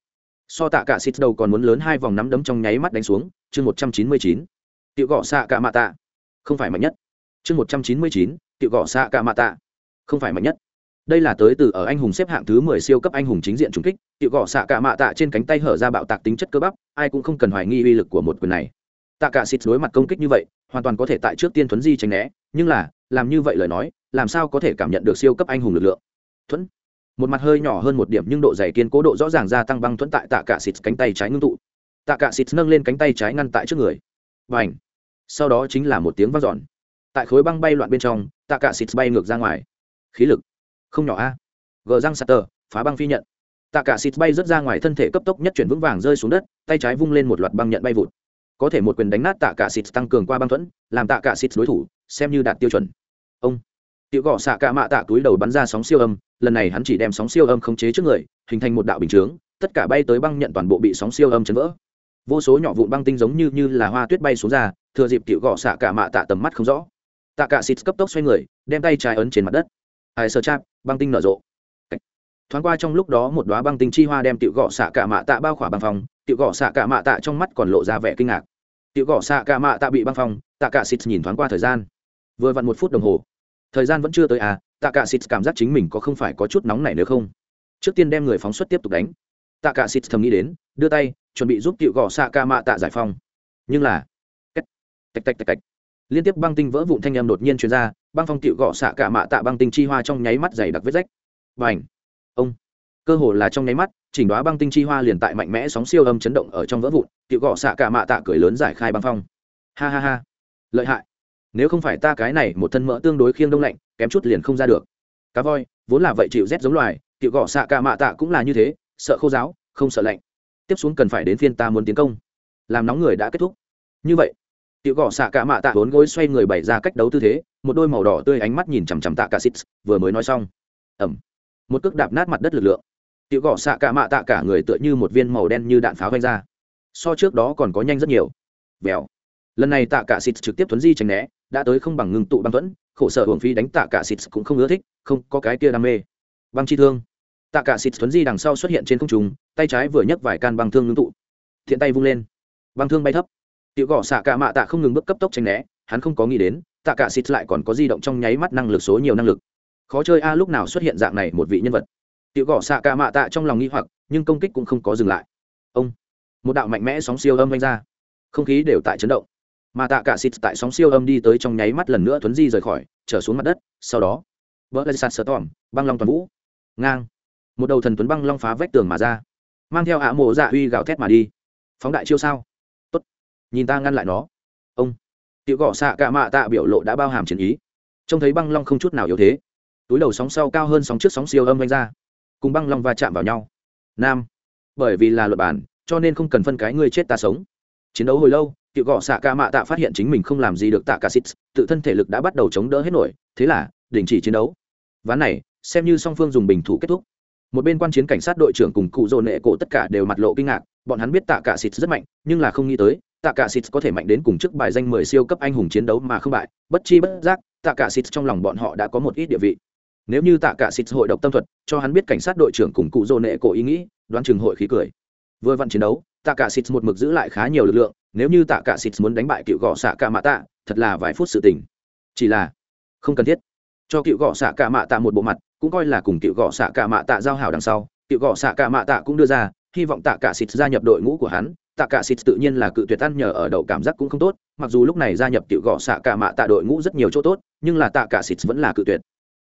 So tạ cả xịt đầu còn muốn lớn hai vòng nắm đấm trong nháy mắt đánh xuống, chương một trăm chín mươi chín. Tiểu gõ xạ cả mạ tạ. Không phải mạnh nhất. Chương một trăm chín mươi chín, tiểu gõ xạ cả mạ tạ. Không phải mạnh nhất đây là tới từ ở anh hùng xếp hạng thứ mười siêu cấp anh hùng chính diện trùng kích hiệu gõ xạ cả mạ tạ trên cánh tay hở ra bạo tạc tính chất cơ bắp, ai cũng không cần hoài nghi uy lực của một quyền này. Tạ cả xịt đối mặt công kích như vậy, hoàn toàn có thể tại trước tiên thuấn di tránh né, nhưng là, làm như vậy lời nói, làm sao có thể cảm nhận được siêu cấp anh hùng lực lượng? Thuẫn một mặt hơi nhỏ hơn một điểm nhưng độ dày kiên cố độ rõ ràng gia tăng băng thuẫn tại tạ cả xịt cánh tay trái ngưng tụ. Tạ cả xịt nâng lên cánh tay trái ngăn tại trước người. Và ảnh sau đó chính là một tiếng vang dọn. Tại khối băng bay loạn bên trong, tạ cả xịt bay ngược ra ngoài. Khí lực không nhỏ a. Gờ răng sạt tờ, phá băng phi nhận. Tạ cả xịt bay rất ra ngoài thân thể cấp tốc nhất chuyển vững vàng rơi xuống đất, tay trái vung lên một loạt băng nhận bay vụt. Có thể một quyền đánh nát tạ cả xịt tăng cường qua băng thuẫn, làm tạ cả xịt đối thủ, xem như đạt tiêu chuẩn. Ông. Tiểu gõ xạ cả mạ tạ túi đầu bắn ra sóng siêu âm, lần này hắn chỉ đem sóng siêu âm khống chế trước người, hình thành một đạo bình chướng, tất cả bay tới băng nhận toàn bộ bị sóng siêu âm chấn vỡ. Vô số nhỏ vụn băng tinh giống như như là hoa tuyết bay xuống ra, thừa dịp tiểu gõ xạ cả mạ tạ tầm mắt không rõ. Tạ cả xịt cấp tốc xoay người, đem tay trái ấn trên mặt đất ai sơ chạp, băng tinh nở rộ. Thoáng qua trong lúc đó một đoá băng tinh chi hoa đem tiểu gõ xạ cả mạ tạ bao khỏa băng phòng tiểu gõ xạ cả mạ tạ trong mắt còn lộ ra vẻ kinh ngạc. Tiểu gõ xạ cả mạ tạ bị băng phòng tạ cả xịt nhìn thoáng qua thời gian. Vừa vặn một phút đồng hồ. Thời gian vẫn chưa tới à tạ cả xịt cảm giác chính mình có không phải có chút nóng này nữa không? Trước tiên đem người phóng xuất tiếp tục đánh. Tạ cả xịt thầm nghĩ đến, đưa tay, chuẩn bị giúp tiểu gõ xạ cả mạ tạ giải phong. Nhưng là tạch tạch tạch tạch. Liên tiếp băng tinh vỡ vụn thanh âm đột nhiên truyền ra băng phong tiểu gõ xạ cả mạ tạ băng tinh chi hoa trong nháy mắt dày đặc vết rách. Và ảnh ông! Cơ hồ là trong nháy mắt, chỉnh đoá băng tinh chi hoa liền tại mạnh mẽ sóng siêu âm chấn động ở trong vỡ vụn, tiểu gõ xạ cả mạ tạ cười lớn giải khai băng phong. Ha ha ha! Lợi hại! Nếu không phải ta cái này một thân mỡ tương đối khiêng đông lạnh, kém chút liền không ra được. Cá voi, vốn là vậy chịu rét giống loài, tiểu gõ xạ cả mạ tạ cũng là như thế, sợ khô giáo không sợ lạnh. Tiếp xuống cần phải đến phiên ta muốn tiến công. Làm nóng người đã kết thúc. Như vậy tiểu gõ xạ cả mạ tạ vốn gối xoay người bày ra cách đấu tư thế, một đôi màu đỏ tươi ánh mắt nhìn chằm chằm tạ cả xít vừa mới nói xong. Ẩm. Một cước đạp nát mặt đất lực lượng. Tiểu gõ xạ cả mạ tạ cả người tựa như một viên màu đen như đạn pháo vanh ra. So trước đó còn có nhanh rất nhiều. Vèo. Lần này tạ cả xịt trực tiếp thuấn di tránh né, đã tới không bằng ngừng tụ băng thuẫn, khổ sở hưởng phí đánh tạ cả xịt cũng không ưa thích, không có cái kia đam mê. Băng chi thương. Tạ cả xịt thuấn di đằng sau xuất hiện trên không trung, tay trái vừa nhấc vài can băng thương ngưng tụ. Thiện tay vung lên. Băng thương bay thấp tiểu gõ xạ cả mạ tạ không ngừng bước cấp tốc tránh né, hắn không có nghĩ đến, tạ cả xịt lại còn có di động trong nháy mắt năng lực số nhiều năng lực. Khó chơi a, lúc nào xuất hiện dạng này một vị nhân vật. Tiểu gõ xạ cả mạ tạ trong lòng nghi hoặc, nhưng công kích cũng không có dừng lại. Ông, một đạo mạnh mẽ sóng siêu âm vang ra. Không khí đều tại chấn động. Mà tạ cả xịt tại sóng siêu âm đi tới trong nháy mắt lần nữa thuấn di rời khỏi, trở xuống mặt đất, sau đó, vỡ lên sạt sờ tòm, băng long toàn vũ. Ngang. Một đầu thần tuấn băng long phá vách tường mà ra. Mang theo ạ mộ dạ uy gào thét mà đi. Phóng đại chiêu sao? Nhìn ta ngăn lại nó. Ông. Tiểu gõ xạ cả mạ tạ biểu lộ đã bao hàm chiến ý. Trông thấy băng long không chút nào yếu thế. Túi đầu sóng sau cao hơn sóng trước sóng siêu âm vanh ra. Cùng băng long va chạm vào nhau. Nam. Bởi vì là luật bản, cho nên không cần phân cái người chết ta sống. Chiến đấu hồi lâu, tiểu gọ xạ ca mạ tạ phát hiện chính mình không làm gì được tạ cả xít tự thân thể lực đã bắt đầu chống đỡ hết nổi, thế là, đình chỉ chiến đấu. Ván này, xem như song phương dùng bình thủ kết thúc. Một bên quan chiến cảnh sát đội trưởng cùng cụ dồn nệ cổ tất cả đều mặt lộ kinh ngạc, bọn hắn biết tạ cả xít rất mạnh, nhưng là không nghĩ tới tạ cả Sịt có thể mạnh đến cùng trước bài danh mười siêu cấp anh hùng chiến đấu mà không bại, bất chi bất giác tạ cả Sịt trong lòng bọn họ đã có một ít địa vị. Nếu như tạ cả Sịt hội độc tâm thuật, cho hắn biết cảnh sát đội trưởng cùng cụ dô nệ cổ ý nghĩ, đoán chừng hội khí cười. Vừa vặn chiến đấu tạ cả Sịt một mực giữ lại khá nhiều lực lượng, nếu như tạ cả xịt muốn đánh bại cựu gõ xạ cả mạ tạ, thật là vài phút sự tình. Chỉ là, không cần thiết. Cho cựu gõ xạ cả mạ tạ một bộ mặt, cũng coi là cùng cựu gõ xạ cả mạ tạ giao hảo đằng sau, cựu gõ xạ cả mạ tạ cũng đưa ra, hy vọng tạ cả xịt gia nhập đội ngũ của hắn tạ cả xịt tự nhiên là cự tuyệt ăn nhờ ở đậu cảm giác cũng không tốt, mặc dù lúc này gia nhập cựu gõ xạ cả mạ tạ đội ngũ rất nhiều chỗ tốt, nhưng là tạ cả xịt vẫn là cự tuyệt.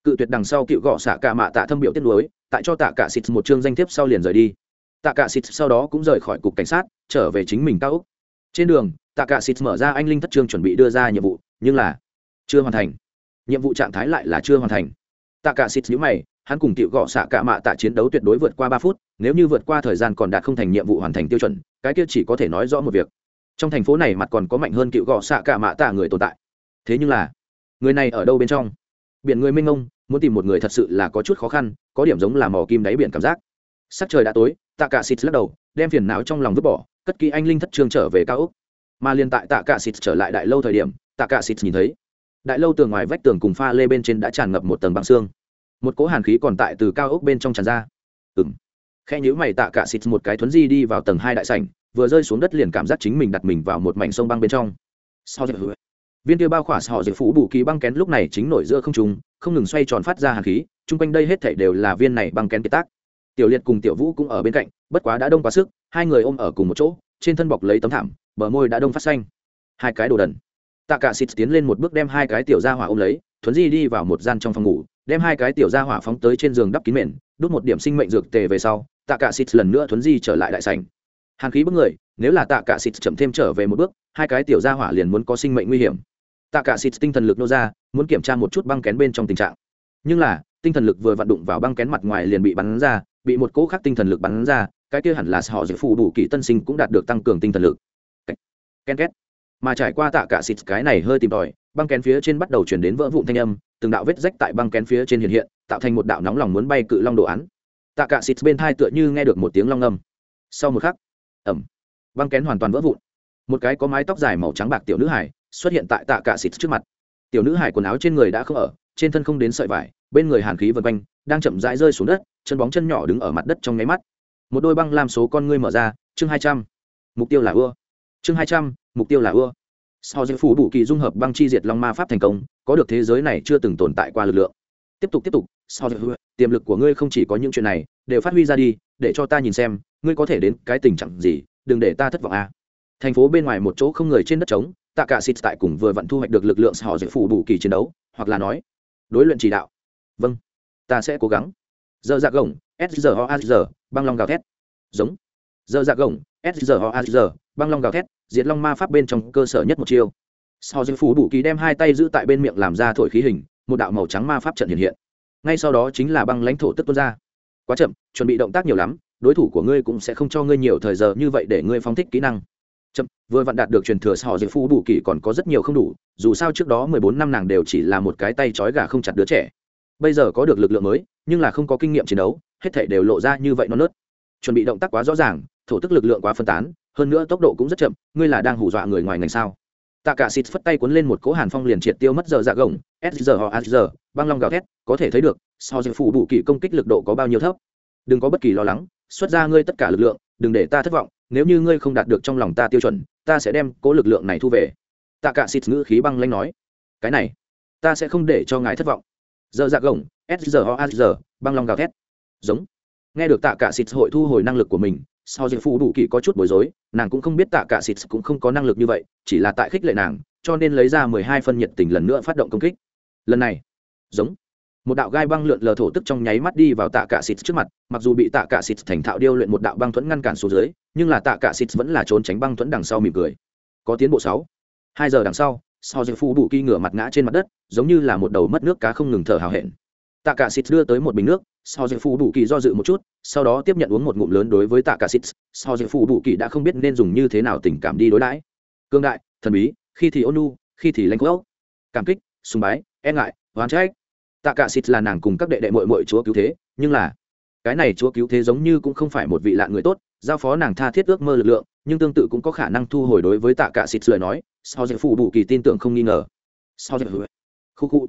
Cự tuyệt đằng sau cựu gõ xạ cả mạ tạ thâm biểu tiết lối tại cho tạ cả xịt một chương danh thiếp sau liền rời đi. Tạ cả xịt sau đó cũng rời khỏi cục cảnh sát, trở về chính mình cao úc trên đường, tạ cả xịt mở ra anh linh thất trương chuẩn bị đưa ra nhiệm vụ, nhưng là chưa hoàn thành. Nhiệm vụ trạng thái lại là chưa hoàn thành. Tạ cả xịt nhíu mày hắn cùng tiểu gõ xạ cả mạ tạ chiến đấu tuyệt đối vượt qua ba phút nếu như vượt qua thời gian còn đạt không thành nhiệm vụ hoàn thành tiêu chuẩn cái kia chỉ có thể nói rõ một việc. Trong thành phố này mặt còn có mạnh hơn cựu gõ xạ cả mạ tạ người tồn tại. Thế nhưng là người này ở đâu bên trong? Biển người minh mông, muốn tìm một người thật sự là có chút khó khăn có điểm giống là mò kim đáy biển cảm giác. Sắc trời đã tối tạ cả xịt lắc đầu đem phiền não trong lòng vứt bỏ cất kỹ anh linh thất trương trở về cao úc mà liên tại tạ cả xịt trở lại đại lâu thời điểm tạ cả xịt nhìn thấy đại lâu tường ngoài vách tường cùng pha lê bên trên đã tràn ngập một tầng băng xương một cỗ hàn khí còn tại từ cao ốc bên trong tràn ra. Ừng khe nhữ mày tạ cả xịt một cái thuấn di đi vào tầng hai đại sảnh vừa rơi xuống đất liền cảm giác chính mình đặt mình vào một mảnh sông băng bên trong. Sau viên kia bao khỏa họ dự phủ bù kỳ băng kén lúc này chính nổi giữa không trùng, không ngừng xoay tròn phát ra hàn khí chung quanh đây hết thảy đều là viên này băng kén kiệt tác. Tiểu liệt cùng tiểu vũ cũng ở bên cạnh bất quá đã đông quá sức hai người ôm ở cùng một chỗ trên thân bọc lấy tấm thảm bờ môi đã đông phát xanh. Hai cái đồ đần. Tạ cả xịt tiến lên một bước đem hai cái tiểu gia hỏa ôm lấy thuấn di đi vào một gian trong phòng ngủ đem hai cái tiểu gia hỏa phóng tới trên giường đắp kín mền, đút một điểm sinh mệnh dược tề về sau, tạ cả xịt lần nữa thuấn di trở lại đại sảnh. Hàn khí bức người, nếu là tạ cả xịt chậm thêm trở về một bước, hai cái tiểu gia hỏa liền muốn có sinh mệnh nguy hiểm. Tạ cả xịt tinh thần lực nô ra, muốn kiểm tra một chút băng kén bên trong tình trạng. Nhưng là, tinh thần lực vừa vặn đụng vào băng kén mặt ngoài liền bị bắn ra, bị một cỗ khác tinh thần lực bắn ra, cái kia hẳn là họ dự phụ đủ kỳ tân sinh cũng đạt được tăng cường tinh thần lực. Ken két mà trải qua tạ cả xịt cái này hơi tìm tòi băng kén phía trên bắt đầu chuyển đến vỡ vụn thanh âm, từng đạo vết rách tại băng kén phía trên hiện hiện, tạo thành một đạo nóng lòng muốn bay cự long đồ án. Tạ cả xịt bên thai tựa như nghe được một tiếng long âm. Sau một khắc ẩm băng kén hoàn toàn vỡ vụn. Một cái có mái tóc dài màu trắng bạc tiểu nữ hải xuất hiện tại tạ cả xịt trước mặt. Tiểu nữ hải quần áo trên người đã không ở, trên thân không đến sợi vải, bên người hàn khí vần quanh, đang chậm rãi rơi xuống đất, chân bóng chân nhỏ đứng ở mặt đất trong nháy mắt. Một đôi băng làm số con ngươi mở ra, chương hai trăm, mục tiêu là ưa. Chương hai trăm, mục tiêu là ưa sau giới phủ Bù kỳ dung hợp băng chi diệt long ma pháp thành công, có được thế giới này chưa từng tồn tại qua lực lượng. Tiếp tục tiếp tục. Sau giới tiềm lực của ngươi không chỉ có những chuyện này, đều phát huy ra đi, để cho ta nhìn xem, ngươi có thể đến cái tình trạng gì, đừng để ta thất vọng a. À. thành phố bên ngoài một chỗ không người trên đất trống, tạ cả xịt tại cùng vừa vặn thu hoạch được lực lượng họ giới phủ Bù kỳ chiến đấu, hoặc là nói, đối luyện chỉ đạo. Vâng ta sẽ cố gắng. Giờ dạ gồng, s giờ ho a giờ băng long gào thét. Giống. Giờ dạ gồng s giờ a giờ băng long gào thét, diệt long ma pháp bên trong cơ sở nhất một chiêu. Sau dương phủ đủ kỳ đem hai tay giữ tại bên miệng làm ra thổi khí hình, một đạo màu trắng ma pháp trận hiện hiện. Ngay sau đó chính là băng lãnh thổ tức tuôn ra. Quá chậm, chuẩn bị động tác nhiều lắm, đối thủ của ngươi cũng sẽ không cho ngươi nhiều thời giờ như vậy để ngươi phóng thích kỹ năng. Chậm, vừa vặn đạt được truyền thừa sau dương phủ đủ kỳ còn có rất nhiều không đủ, dù sao trước đó mười bốn năm nàng đều chỉ là một cái tay trói gà không chặt đứa trẻ. Bây giờ có được lực lượng mới, nhưng là không có kinh nghiệm chiến đấu, hết thảy đều lộ ra như vậy nó nớt. Chuẩn bị động tác quá rõ ràng thổ tức lực lượng quá phân tán, hơn nữa tốc độ cũng rất chậm, ngươi là đang hù dọa người ngoài ngành sao? Tạ cả xịt phất tay cuốn lên một cỗ hàn phong liền triệt tiêu mất giờ dạ gồng, s giờ họ s giờ băng long gào thét, có thể thấy được so với phủ bù kỳ công kích lực độ có bao nhiêu thấp. Đừng có bất kỳ lo lắng, xuất ra ngươi tất cả lực lượng, đừng để ta thất vọng, nếu như ngươi không đạt được trong lòng ta tiêu chuẩn, ta sẽ đem cố lực lượng này thu về. Tạ cả xịt ngữ khí băng lanh nói. Cái này, ta sẽ không để cho ngài thất vọng. Giờ dạ gồng, s giờ ho giờ băng long gào thét. Giống. Nghe được tạ cả xịt hội thu hồi năng lực của mình sau Diệp phụ đủ kỳ có chút bối rối, nàng cũng không biết tạ cả xịt cũng không có năng lực như vậy, chỉ là tại khích lệ nàng, cho nên lấy ra mười hai phân nhiệt tình lần nữa phát động công kích. Lần này, giống, một đạo gai băng lượn lờ thổ tức trong nháy mắt đi vào tạ cả xịt trước mặt, mặc dù bị tạ cả xịt thành thạo điêu luyện một đạo băng thuẫn ngăn cản xuống dưới, nhưng là tạ cả xịt vẫn là trốn tránh băng thuẫn đằng sau mỉm cười. Có tiến bộ sáu. Hai giờ đằng sau sau Diệp phụ đủ kỳ ngửa mặt ngã trên mặt đất, giống như là một đầu mất nước cá không ngừng thở hào hẹn tạ cả xịt đưa tới một bình nước sau dịch phụ đủ kỳ do dự một chút, sau đó tiếp nhận uống một ngụm lớn đối với tạ cả xịt sau dịch phụ đủ kỳ đã không biết nên dùng như thế nào tình cảm đi đối đãi. Cương đại, thần bí, khi thì ôn khi thì lanh quốc cảm kích, sùng bái e ngại, oán trách. Tạ cả xịt là nàng cùng các đệ đệ muội muội chúa cứu thế, nhưng là, cái này chúa cứu thế giống như cũng không phải một vị lạ người tốt, giao phó nàng tha thiết ước mơ lực lượng, nhưng tương tự cũng có khả năng thu hồi đối với tạ cả xịt lời nói. Sau dịch phụ đủ kỳ tin tưởng không nghi ngờ. Sau dịch khu khu. cụ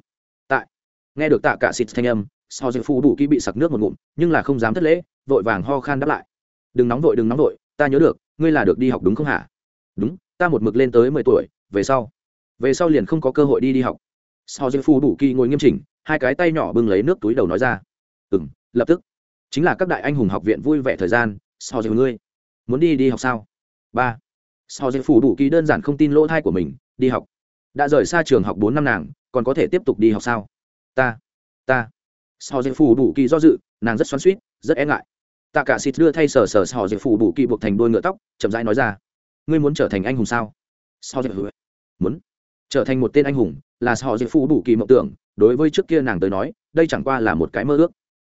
nghe được tạ cả xịt thanh âm, sau dịch phụ đủ kỹ bị sặc nước một ngụm, nhưng là không dám thất lễ, vội vàng ho khan đáp lại. Đừng nóng vội, đừng nóng vội, ta nhớ được, ngươi là được đi học đúng không hả? Đúng, ta một mực lên tới mười tuổi, về sau về sau liền không có cơ hội đi đi học. Sau dịch phụ đủ kỹ ngồi nghiêm chỉnh, hai cái tay nhỏ bưng lấy nước túi đầu nói ra. Ừ m lập tức. Chính là các đại anh hùng học viện vui vẻ thời gian, sau dịch ngươi muốn đi đi học sao? Ba. Sau dịch phủ đủ kỹ đơn giản không tin lỗ thai của mình, đi học. Đã rời xa trường học bốn năm nàng, còn có thể tiếp tục đi học sao? Ta ta. Sau dịch phủ đủ kỳ do dự, nàng rất xoắn suýt rất e ngại. Tạ cả xịt đưa thay sờ sờ sau dịch phủ đủ kỳ buộc thành đôi ngựa tóc, chậm rãi nói ra, ngươi muốn trở thành anh hùng sao? Sau dịch muốn. Trở thành một tên anh hùng là sau dịch phủ đủ kỳ mộng tưởng, đối với trước kia nàng tới nói, đây chẳng qua là một cái mơ ước.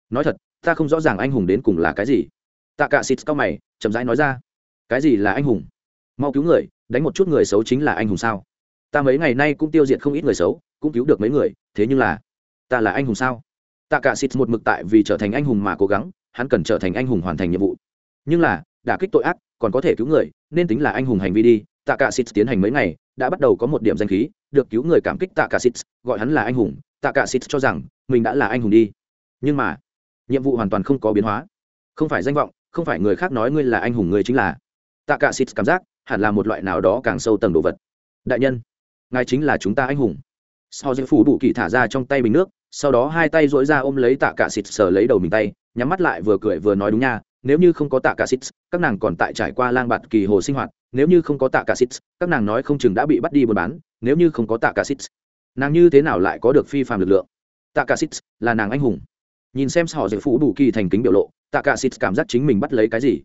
Nói thật, ta không rõ ràng anh hùng đến cùng là cái gì. Tạ cả xịt cao mày, chậm rãi nói ra, cái gì là anh hùng? Mau cứu người, đánh một chút người xấu chính là anh hùng sao? Ta mấy ngày nay cũng tiêu diệt không ít người xấu, cũng cứu được mấy người, thế nhưng là ta là anh hùng sao? Tạ cả xịt một mực tại vì trở thành anh hùng mà cố gắng, hắn cần trở thành anh hùng hoàn thành nhiệm vụ. Nhưng là, đả kích tội ác, còn có thể cứu người, nên tính là anh hùng hành vi đi. Tạ cả xịt tiến hành mấy ngày, đã bắt đầu có một điểm danh khí, được cứu người cảm kích tạ cả xịt gọi hắn là anh hùng. Tạ cả xịt cho rằng, mình đã là anh hùng đi. Nhưng mà, nhiệm vụ hoàn toàn không có biến hóa. Không phải danh vọng, không phải người khác nói ngươi là anh hùng ngươi chính là. Tạ cả xịt cảm giác, hẳn là một loại nào đó càng sâu tầng đồ vật. Đại nhân, ngài chính là chúng ta anh hùng sau dây phủ đủ kỳ thả ra trong tay bình nước, sau đó hai tay dỗi ra ôm lấy tạ cả xịt sờ lấy đầu mình tay, nhắm mắt lại vừa cười vừa nói đúng nha, nếu như không có tạ cả xịt, các nàng còn tại trải qua lang bạt kỳ hồ sinh hoạt, nếu như không có tạ cả xịt, các nàng nói không chừng đã bị bắt đi buôn bán, nếu như không có tạ cả xịt. Nàng như thế nào lại có được phi phàm lực lượng? Tạ cả xịt là nàng anh hùng. Nhìn xem họ dạy phủ đủ kỳ thành kính biểu lộ, tạ cả xịt cảm giác chính mình bắt lấy cái gì?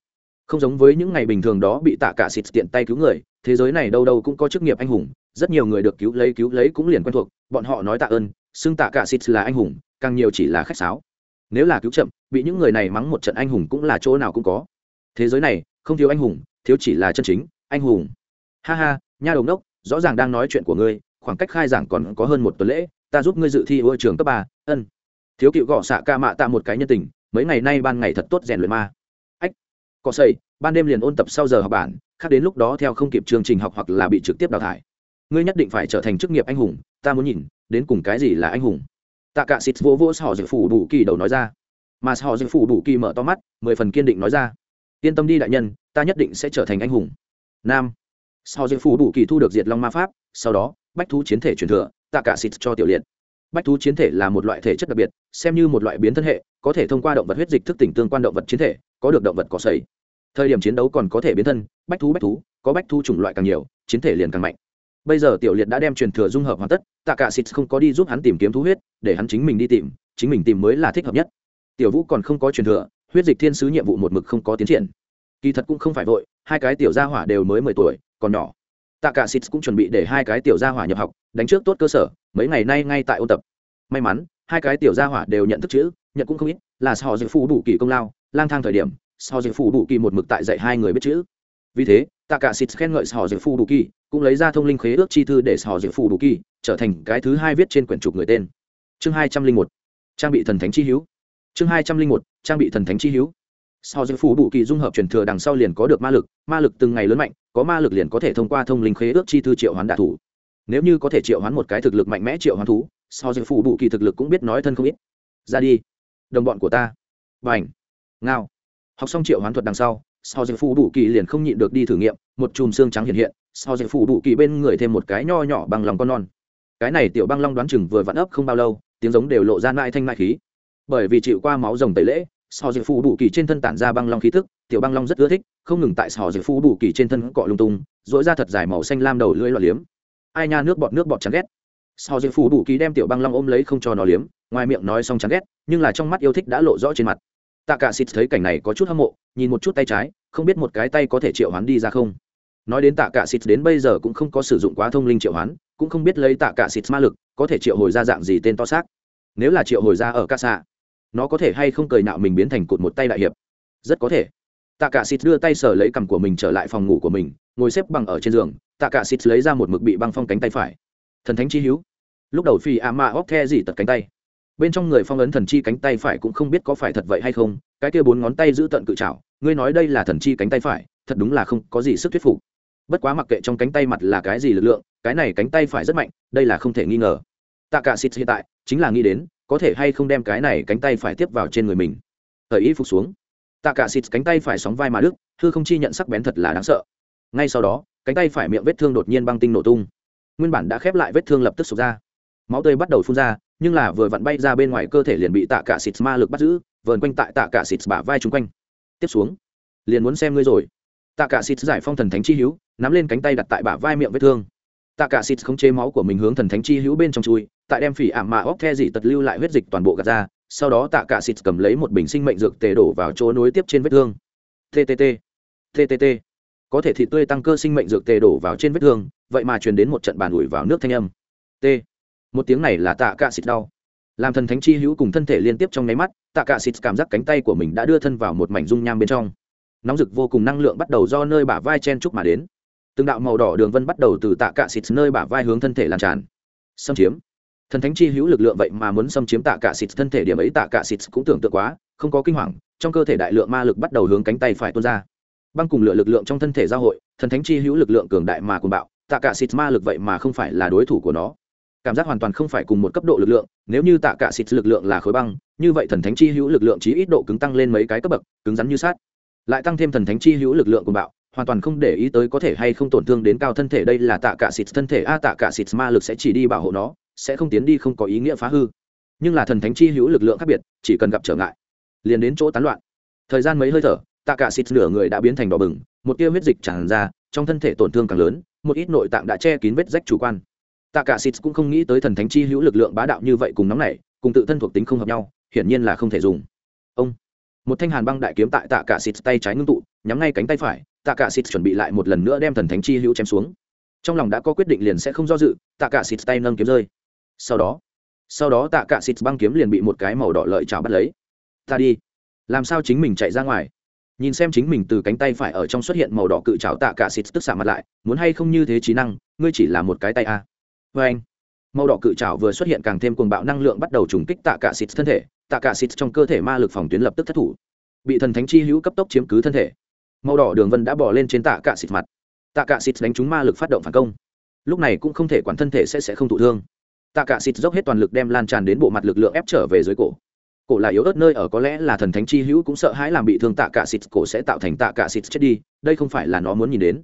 Không giống với những ngày bình thường đó bị tạ cả xịt tiện tay cứu người, thế giới này đâu đâu cũng có chức nghiệp anh hùng, rất nhiều người được cứu lấy cứu lấy cũng liền quen thuộc, bọn họ nói tạ ơn, xưng tạ cả xịt là anh hùng, càng nhiều chỉ là khách sáo. Nếu là cứu chậm, bị những người này mắng một trận anh hùng cũng là chỗ nào cũng có. Thế giới này, không thiếu anh hùng, thiếu chỉ là chân chính, anh hùng. Ha ha, nha đồng đốc, rõ ràng đang nói chuyện của ngươi, khoảng cách khai giảng còn có hơn một tuần lễ, ta giúp ngươi dự thi ưa trường cấp ba, ân. Thiếu cựu gõ xạ ca mạ tạ một cái nhân tình, mấy ngày nay ban ngày thật tốt rèn luyện ma có xây, ban đêm liền ôn tập sau giờ học bản, khác đến lúc đó theo không kịp chương trình học hoặc là bị trực tiếp đào thải. Ngươi nhất định phải trở thành chức nghiệp anh hùng, ta muốn nhìn, đến cùng cái gì là anh hùng. Tạ cả xịt vô vỗ họ dự phủ đủ kỳ đầu nói ra. Mà họ dự phủ đủ kỳ mở to mắt, mười phần kiên định nói ra. Yên tâm đi đại nhân, ta nhất định sẽ trở thành anh hùng. Nam. Họ dự phủ đủ kỳ thu được diệt long ma pháp, sau đó, bách thú chiến thể truyền thừa tạ cả xịt cho tiểu liệt bách thú chiến thể là một loại thể chất đặc biệt, xem như một loại biến thân hệ, có thể thông qua động vật huyết dịch thức tỉnh tương quan động vật chiến thể, có được động vật cỏ sầy thời điểm chiến đấu còn có thể biến thân, bách thú bách thú, có bách thú chủng loại càng nhiều, chiến thể liền càng mạnh. Bây giờ tiểu liệt đã đem truyền thừa dung hợp hoàn tất, tạ cả xịt không có đi giúp hắn tìm kiếm thú huyết, để hắn chính mình đi tìm, chính mình tìm mới là thích hợp nhất. Tiểu vũ còn không có truyền thừa, huyết dịch thiên sứ nhiệm vụ một mực không có tiến triển. Kỳ thật cũng không phải vội, hai cái tiểu gia hỏa đều mới mười tuổi, còn nhỏ tạ cả xịt cũng chuẩn bị để hai cái tiểu gia hỏa nhập học, đánh trước tốt cơ sở, mấy ngày nay ngay tại ôn tập. May mắn, hai cái tiểu gia hỏa đều nhận thức chữ, nhận cũng không ít, là họ dự phụ đủ kỳ công lao, lang thang thời điểm họ dự phụ đủ kỳ một mực tại dạy hai người biết chữ. Vì thế tạ cả xịt khen ngợi họ dự phụ đủ kỳ, cũng lấy ra thông linh khế ước chi thư để họ dự phụ đủ kỳ trở thành cái thứ hai viết trên quyển trục người tên. Chương hai trăm linh một, trang bị thần thánh chi hữu. Chương hai trăm linh một, trang bị thần thánh chi hữu. Sau dự phụ đủ kỳ dung hợp truyền thừa đằng sau liền có được ma lực ma lực từng ngày lớn mạnh có ma lực liền có thể thông qua thông linh khế ước chi thư triệu hoán đạ thủ. Nếu như có thể triệu hoán một cái thực lực mạnh mẽ triệu hoán thú so dự phụ đủ kỳ thực lực cũng biết nói thân không ít. Ra đi. Đồng bọn của ta. B à n h ngao. Học xong triệu hoán thuật đằng sau so dạy phụ đủ kỳ liền không nhịn được đi thử nghiệm, một chùm xương trắng hiện hiện so dạy phụ đủ kỳ bên người thêm một cái nho nhỏ bằng lòng con non. Cái này tiểu băng long đoán chừng vừa vặn ấp không bao lâu, tiếng giống đều lộ ra mãi thanh mãi khí. Bởi vì chịu qua máu rồng tẩy lễ sò dược phù bù kỳ trên thân tản ra băng long khí thức tiểu băng long rất ưa thích, không ngừng tại sò dược phù bù kỳ trên thân cọ lung tung dỗi ra thật dài màu xanh lam đầu lưỡi loạt liếm. Ai nha, nước bọt nước bọt chán ghét. Sò dược phù bù kỳ đem tiểu băng long ôm lấy không cho nó liếm, ngoài miệng nói xong chán ghét, nhưng là trong mắt yêu thích đã lộ rõ trên mặt. Tạ cả xịt thấy cảnh này có chút hâm mộ, nhìn một chút tay trái, không biết một cái tay có thể triệu hoán đi ra không. Nói đến tạ cả xịt đến bây giờ cũng không có sử dụng quá thông linh triệu hoán, cũng không biết lấy tạ cả xịt ma lực, có thể triệu hồi ra dạng gì tên to xác. Nếu là triệu hồi ra ở ca xạ nó có thể hay không cười nạo mình biến thành cụt một tay đại hiệp? Rất có thể. Tạ cả xịt đưa tay sờ lấy cằm của mình trở lại phòng ngủ của mình, ngồi xếp bằng ở trên giường. Tạ cả xịt lấy ra một mực bị băng phong cánh tay phải. Thần thánh chi hữu. Lúc đầu phi a ma óc the gì tật cánh tay. Bên trong người phong ấn thần chi cánh tay phải cũng không biết có phải thật vậy hay không, cái kia bốn ngón tay giữ tận cự trảo, ngươi nói đây là thần chi cánh tay phải, thật đúng là không có gì sức thuyết phục. Bất quá mặc kệ trong cánh tay mặt là cái gì lực lượng, cái này cánh tay phải rất mạnh, đây là không thể nghi ngờ. Tạ cả xịt hiện tại chính là nghĩ đến có thể hay không đem cái này cánh tay phải tiếp vào trên người mình. Thời y phục xuống. Tạ cả xịt cánh tay phải sóng vai mà đức hư không chi nhận sắc bén thật là đáng sợ. Ngay sau đó, cánh tay phải miệng vết thương đột nhiên băng tinh nổ tung. Nguyên bản đã khép lại vết thương lập tức sụp ra. Máu tươi bắt đầu phun ra, nhưng là vừa vặn bay ra bên ngoài cơ thể liền bị tạ cả xịt ma lực bắt giữ, vờn quanh tại tạ cả xịt bả vai chung quanh. Tiếp xuống, liền muốn xem ngươi rồi. Tạ cả xịt giải phong thần thánh chi hữu, nắm lên cánh tay đặt tại bả vai miệng vết thương. Tạ cả xịt không chế máu của mình hướng thần thánh chi hữu bên trong chui tại đem phỉ ảm mạ óc the dị tật lưu lại huyết dịch toàn bộ gạt ra, sau đó tạ cả xịt cầm lấy một bình sinh mệnh dược tề đổ vào chỗ nối tiếp trên vết thương. Ttt ttt có thể thịt tươi tăng cơ sinh mệnh dược tề đổ vào trên vết thương, vậy mà truyền đến một trận bàn ủi vào nước thanh âm. T. Một tiếng này là tạ cả xịt đau. Làm thần thánh chi hữu cùng thân thể liên tiếp trong nháy mắt, tạ cả xịt cảm giác cánh tay của mình đã đưa thân vào một mảnh dung nham bên trong. Nóng rực vô cùng năng lượng bắt đầu do nơi bả vai chen trúc mà đến. Từng đạo màu đỏ đường vân bắt đầu từ tạ cả xịt nơi bả vai hướng thân thể lan tràn. Xâm chiếm thần thánh chi hữu lực lượng vậy mà muốn xâm chiếm tạ cả xịt, thân thể điểm ấy tạ cả xịt cũng tưởng tượng quá, không có kinh hoàng, trong cơ thể đại lượng ma lực bắt đầu hướng cánh tay phải tuôn ra. Băng cùng lửa lực lượng trong thân thể giao hội, thần thánh chi hữu lực lượng cường đại mà cuồng bạo, tạ cả xịt ma lực vậy mà không phải là đối thủ của nó. Cảm giác hoàn toàn không phải cùng một cấp độ lực lượng, nếu như tạ cả xịt lực lượng là khối băng, như vậy thần thánh chi hữu lực lượng chí ít độ cứng tăng lên mấy cái cấp bậc, cứng rắn như sát lại tăng thêm thần thánh chi hữu lực lượng của bạo, hoàn toàn không để ý tới có thể hay không tổn thương đến cao thân thể, đây là tạ cả xịt thân thể, a tạ cả xịt ma lực sẽ chỉ đi bảo hộ nó sẽ không tiến đi không có ý nghĩa phá hư. Nhưng là thần thánh chi hữu lực lượng khác biệt, chỉ cần gặp trở ngại, liền đến chỗ tán loạn. Thời gian mấy hơi thở, tạ cả xịt nửa người đã biến thành đỏ bừng, một tia huyết dịch tràn ra, trong thân thể tổn thương càng lớn, một ít nội tạng đã che kín vết rách chủ quan. Tạ cả xịt cũng không nghĩ tới thần thánh chi hữu lực lượng bá đạo như vậy cùng nóng này cùng tự thân thuộc tính không hợp nhau, hiển nhiên là không thể dùng. Ông, một thanh hàn băng đại kiếm tại tạ cả xịt tay trái ngưng tụ, nhắm ngay cánh tay phải, tạ cả xịt chuẩn bị lại một lần nữa đem thần thánh chi hữu chém xuống. Trong lòng đã có quyết định liền sẽ không do dự, tạ cả xịt tay nâng kiếm rơi sau đó sau đó tạ cả xịt băng kiếm liền bị một cái màu đỏ lợi chảo bắt lấy. Ta đi. Làm sao chính mình chạy ra ngoài? Nhìn xem chính mình từ cánh tay phải ở trong xuất hiện màu đỏ cự chảo tạ cả xịt tức xạ mặt lại, muốn hay không như thế trí năng, ngươi chỉ là một cái tay a. À. vê anh, màu đỏ cự chảo vừa xuất hiện càng thêm cuồng bạo năng lượng bắt đầu trùng kích tạ cả xịt thân thể, tạ cả xịt trong cơ thể ma lực phòng tuyến lập tức thất thủ. Bị thần thánh chi hữu cấp tốc chiếm cứ thân thể. Màu đỏ đường vân đã bỏ lên trên tạ cả xịt mặt. Tạ cả xịt đánh trúng ma lực phát động phản công. Lúc này cũng không thể quản thân thể sẽ sẽ không thụ thương tạ cả xịt dốc hết toàn lực đem lan tràn đến bộ mặt lực lượng ép trở về dưới cổ. Cổ là yếu ớt nơi ở, có lẽ là thần thánh chi hữu cũng sợ hãi làm bị thương tạ cả xịt cổ sẽ tạo thành tạ cả xịt chết đi, đây không phải là nó muốn nhìn đến.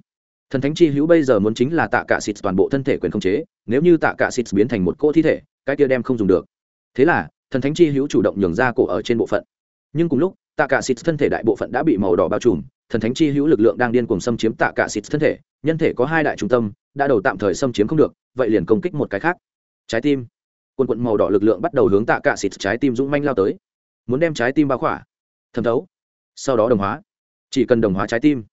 Thần thánh chi hữu bây giờ muốn chính là tạ cả xịt toàn bộ thân thể quyền không chế, nếu như tạ cả xịt biến thành một cỗ thi thể, cái kia đem không dùng được. Thế là, thần thánh chi hữu chủ động nhường ra cổ ở trên bộ phận. Nhưng cùng lúc, tạ cả xịt thân thể đại bộ phận đã bị màu đỏ bao trùm, thần thánh chi hữu lực lượng đang điên cuồng xâm chiếm tạ cả xịt thân thể, nhân thể có hai đại trung tâm, đã đầu tạm thời xâm chiếm không được, vậy liền công kích một cái khác trái tim. Quần quận màu đỏ lực lượng bắt đầu hướng tạ cả xịt trái tim dũng manh lao tới. Muốn đem trái tim bao khỏa. Thẩm thấu. Sau đó đồng hóa. Chỉ cần đồng hóa trái tim,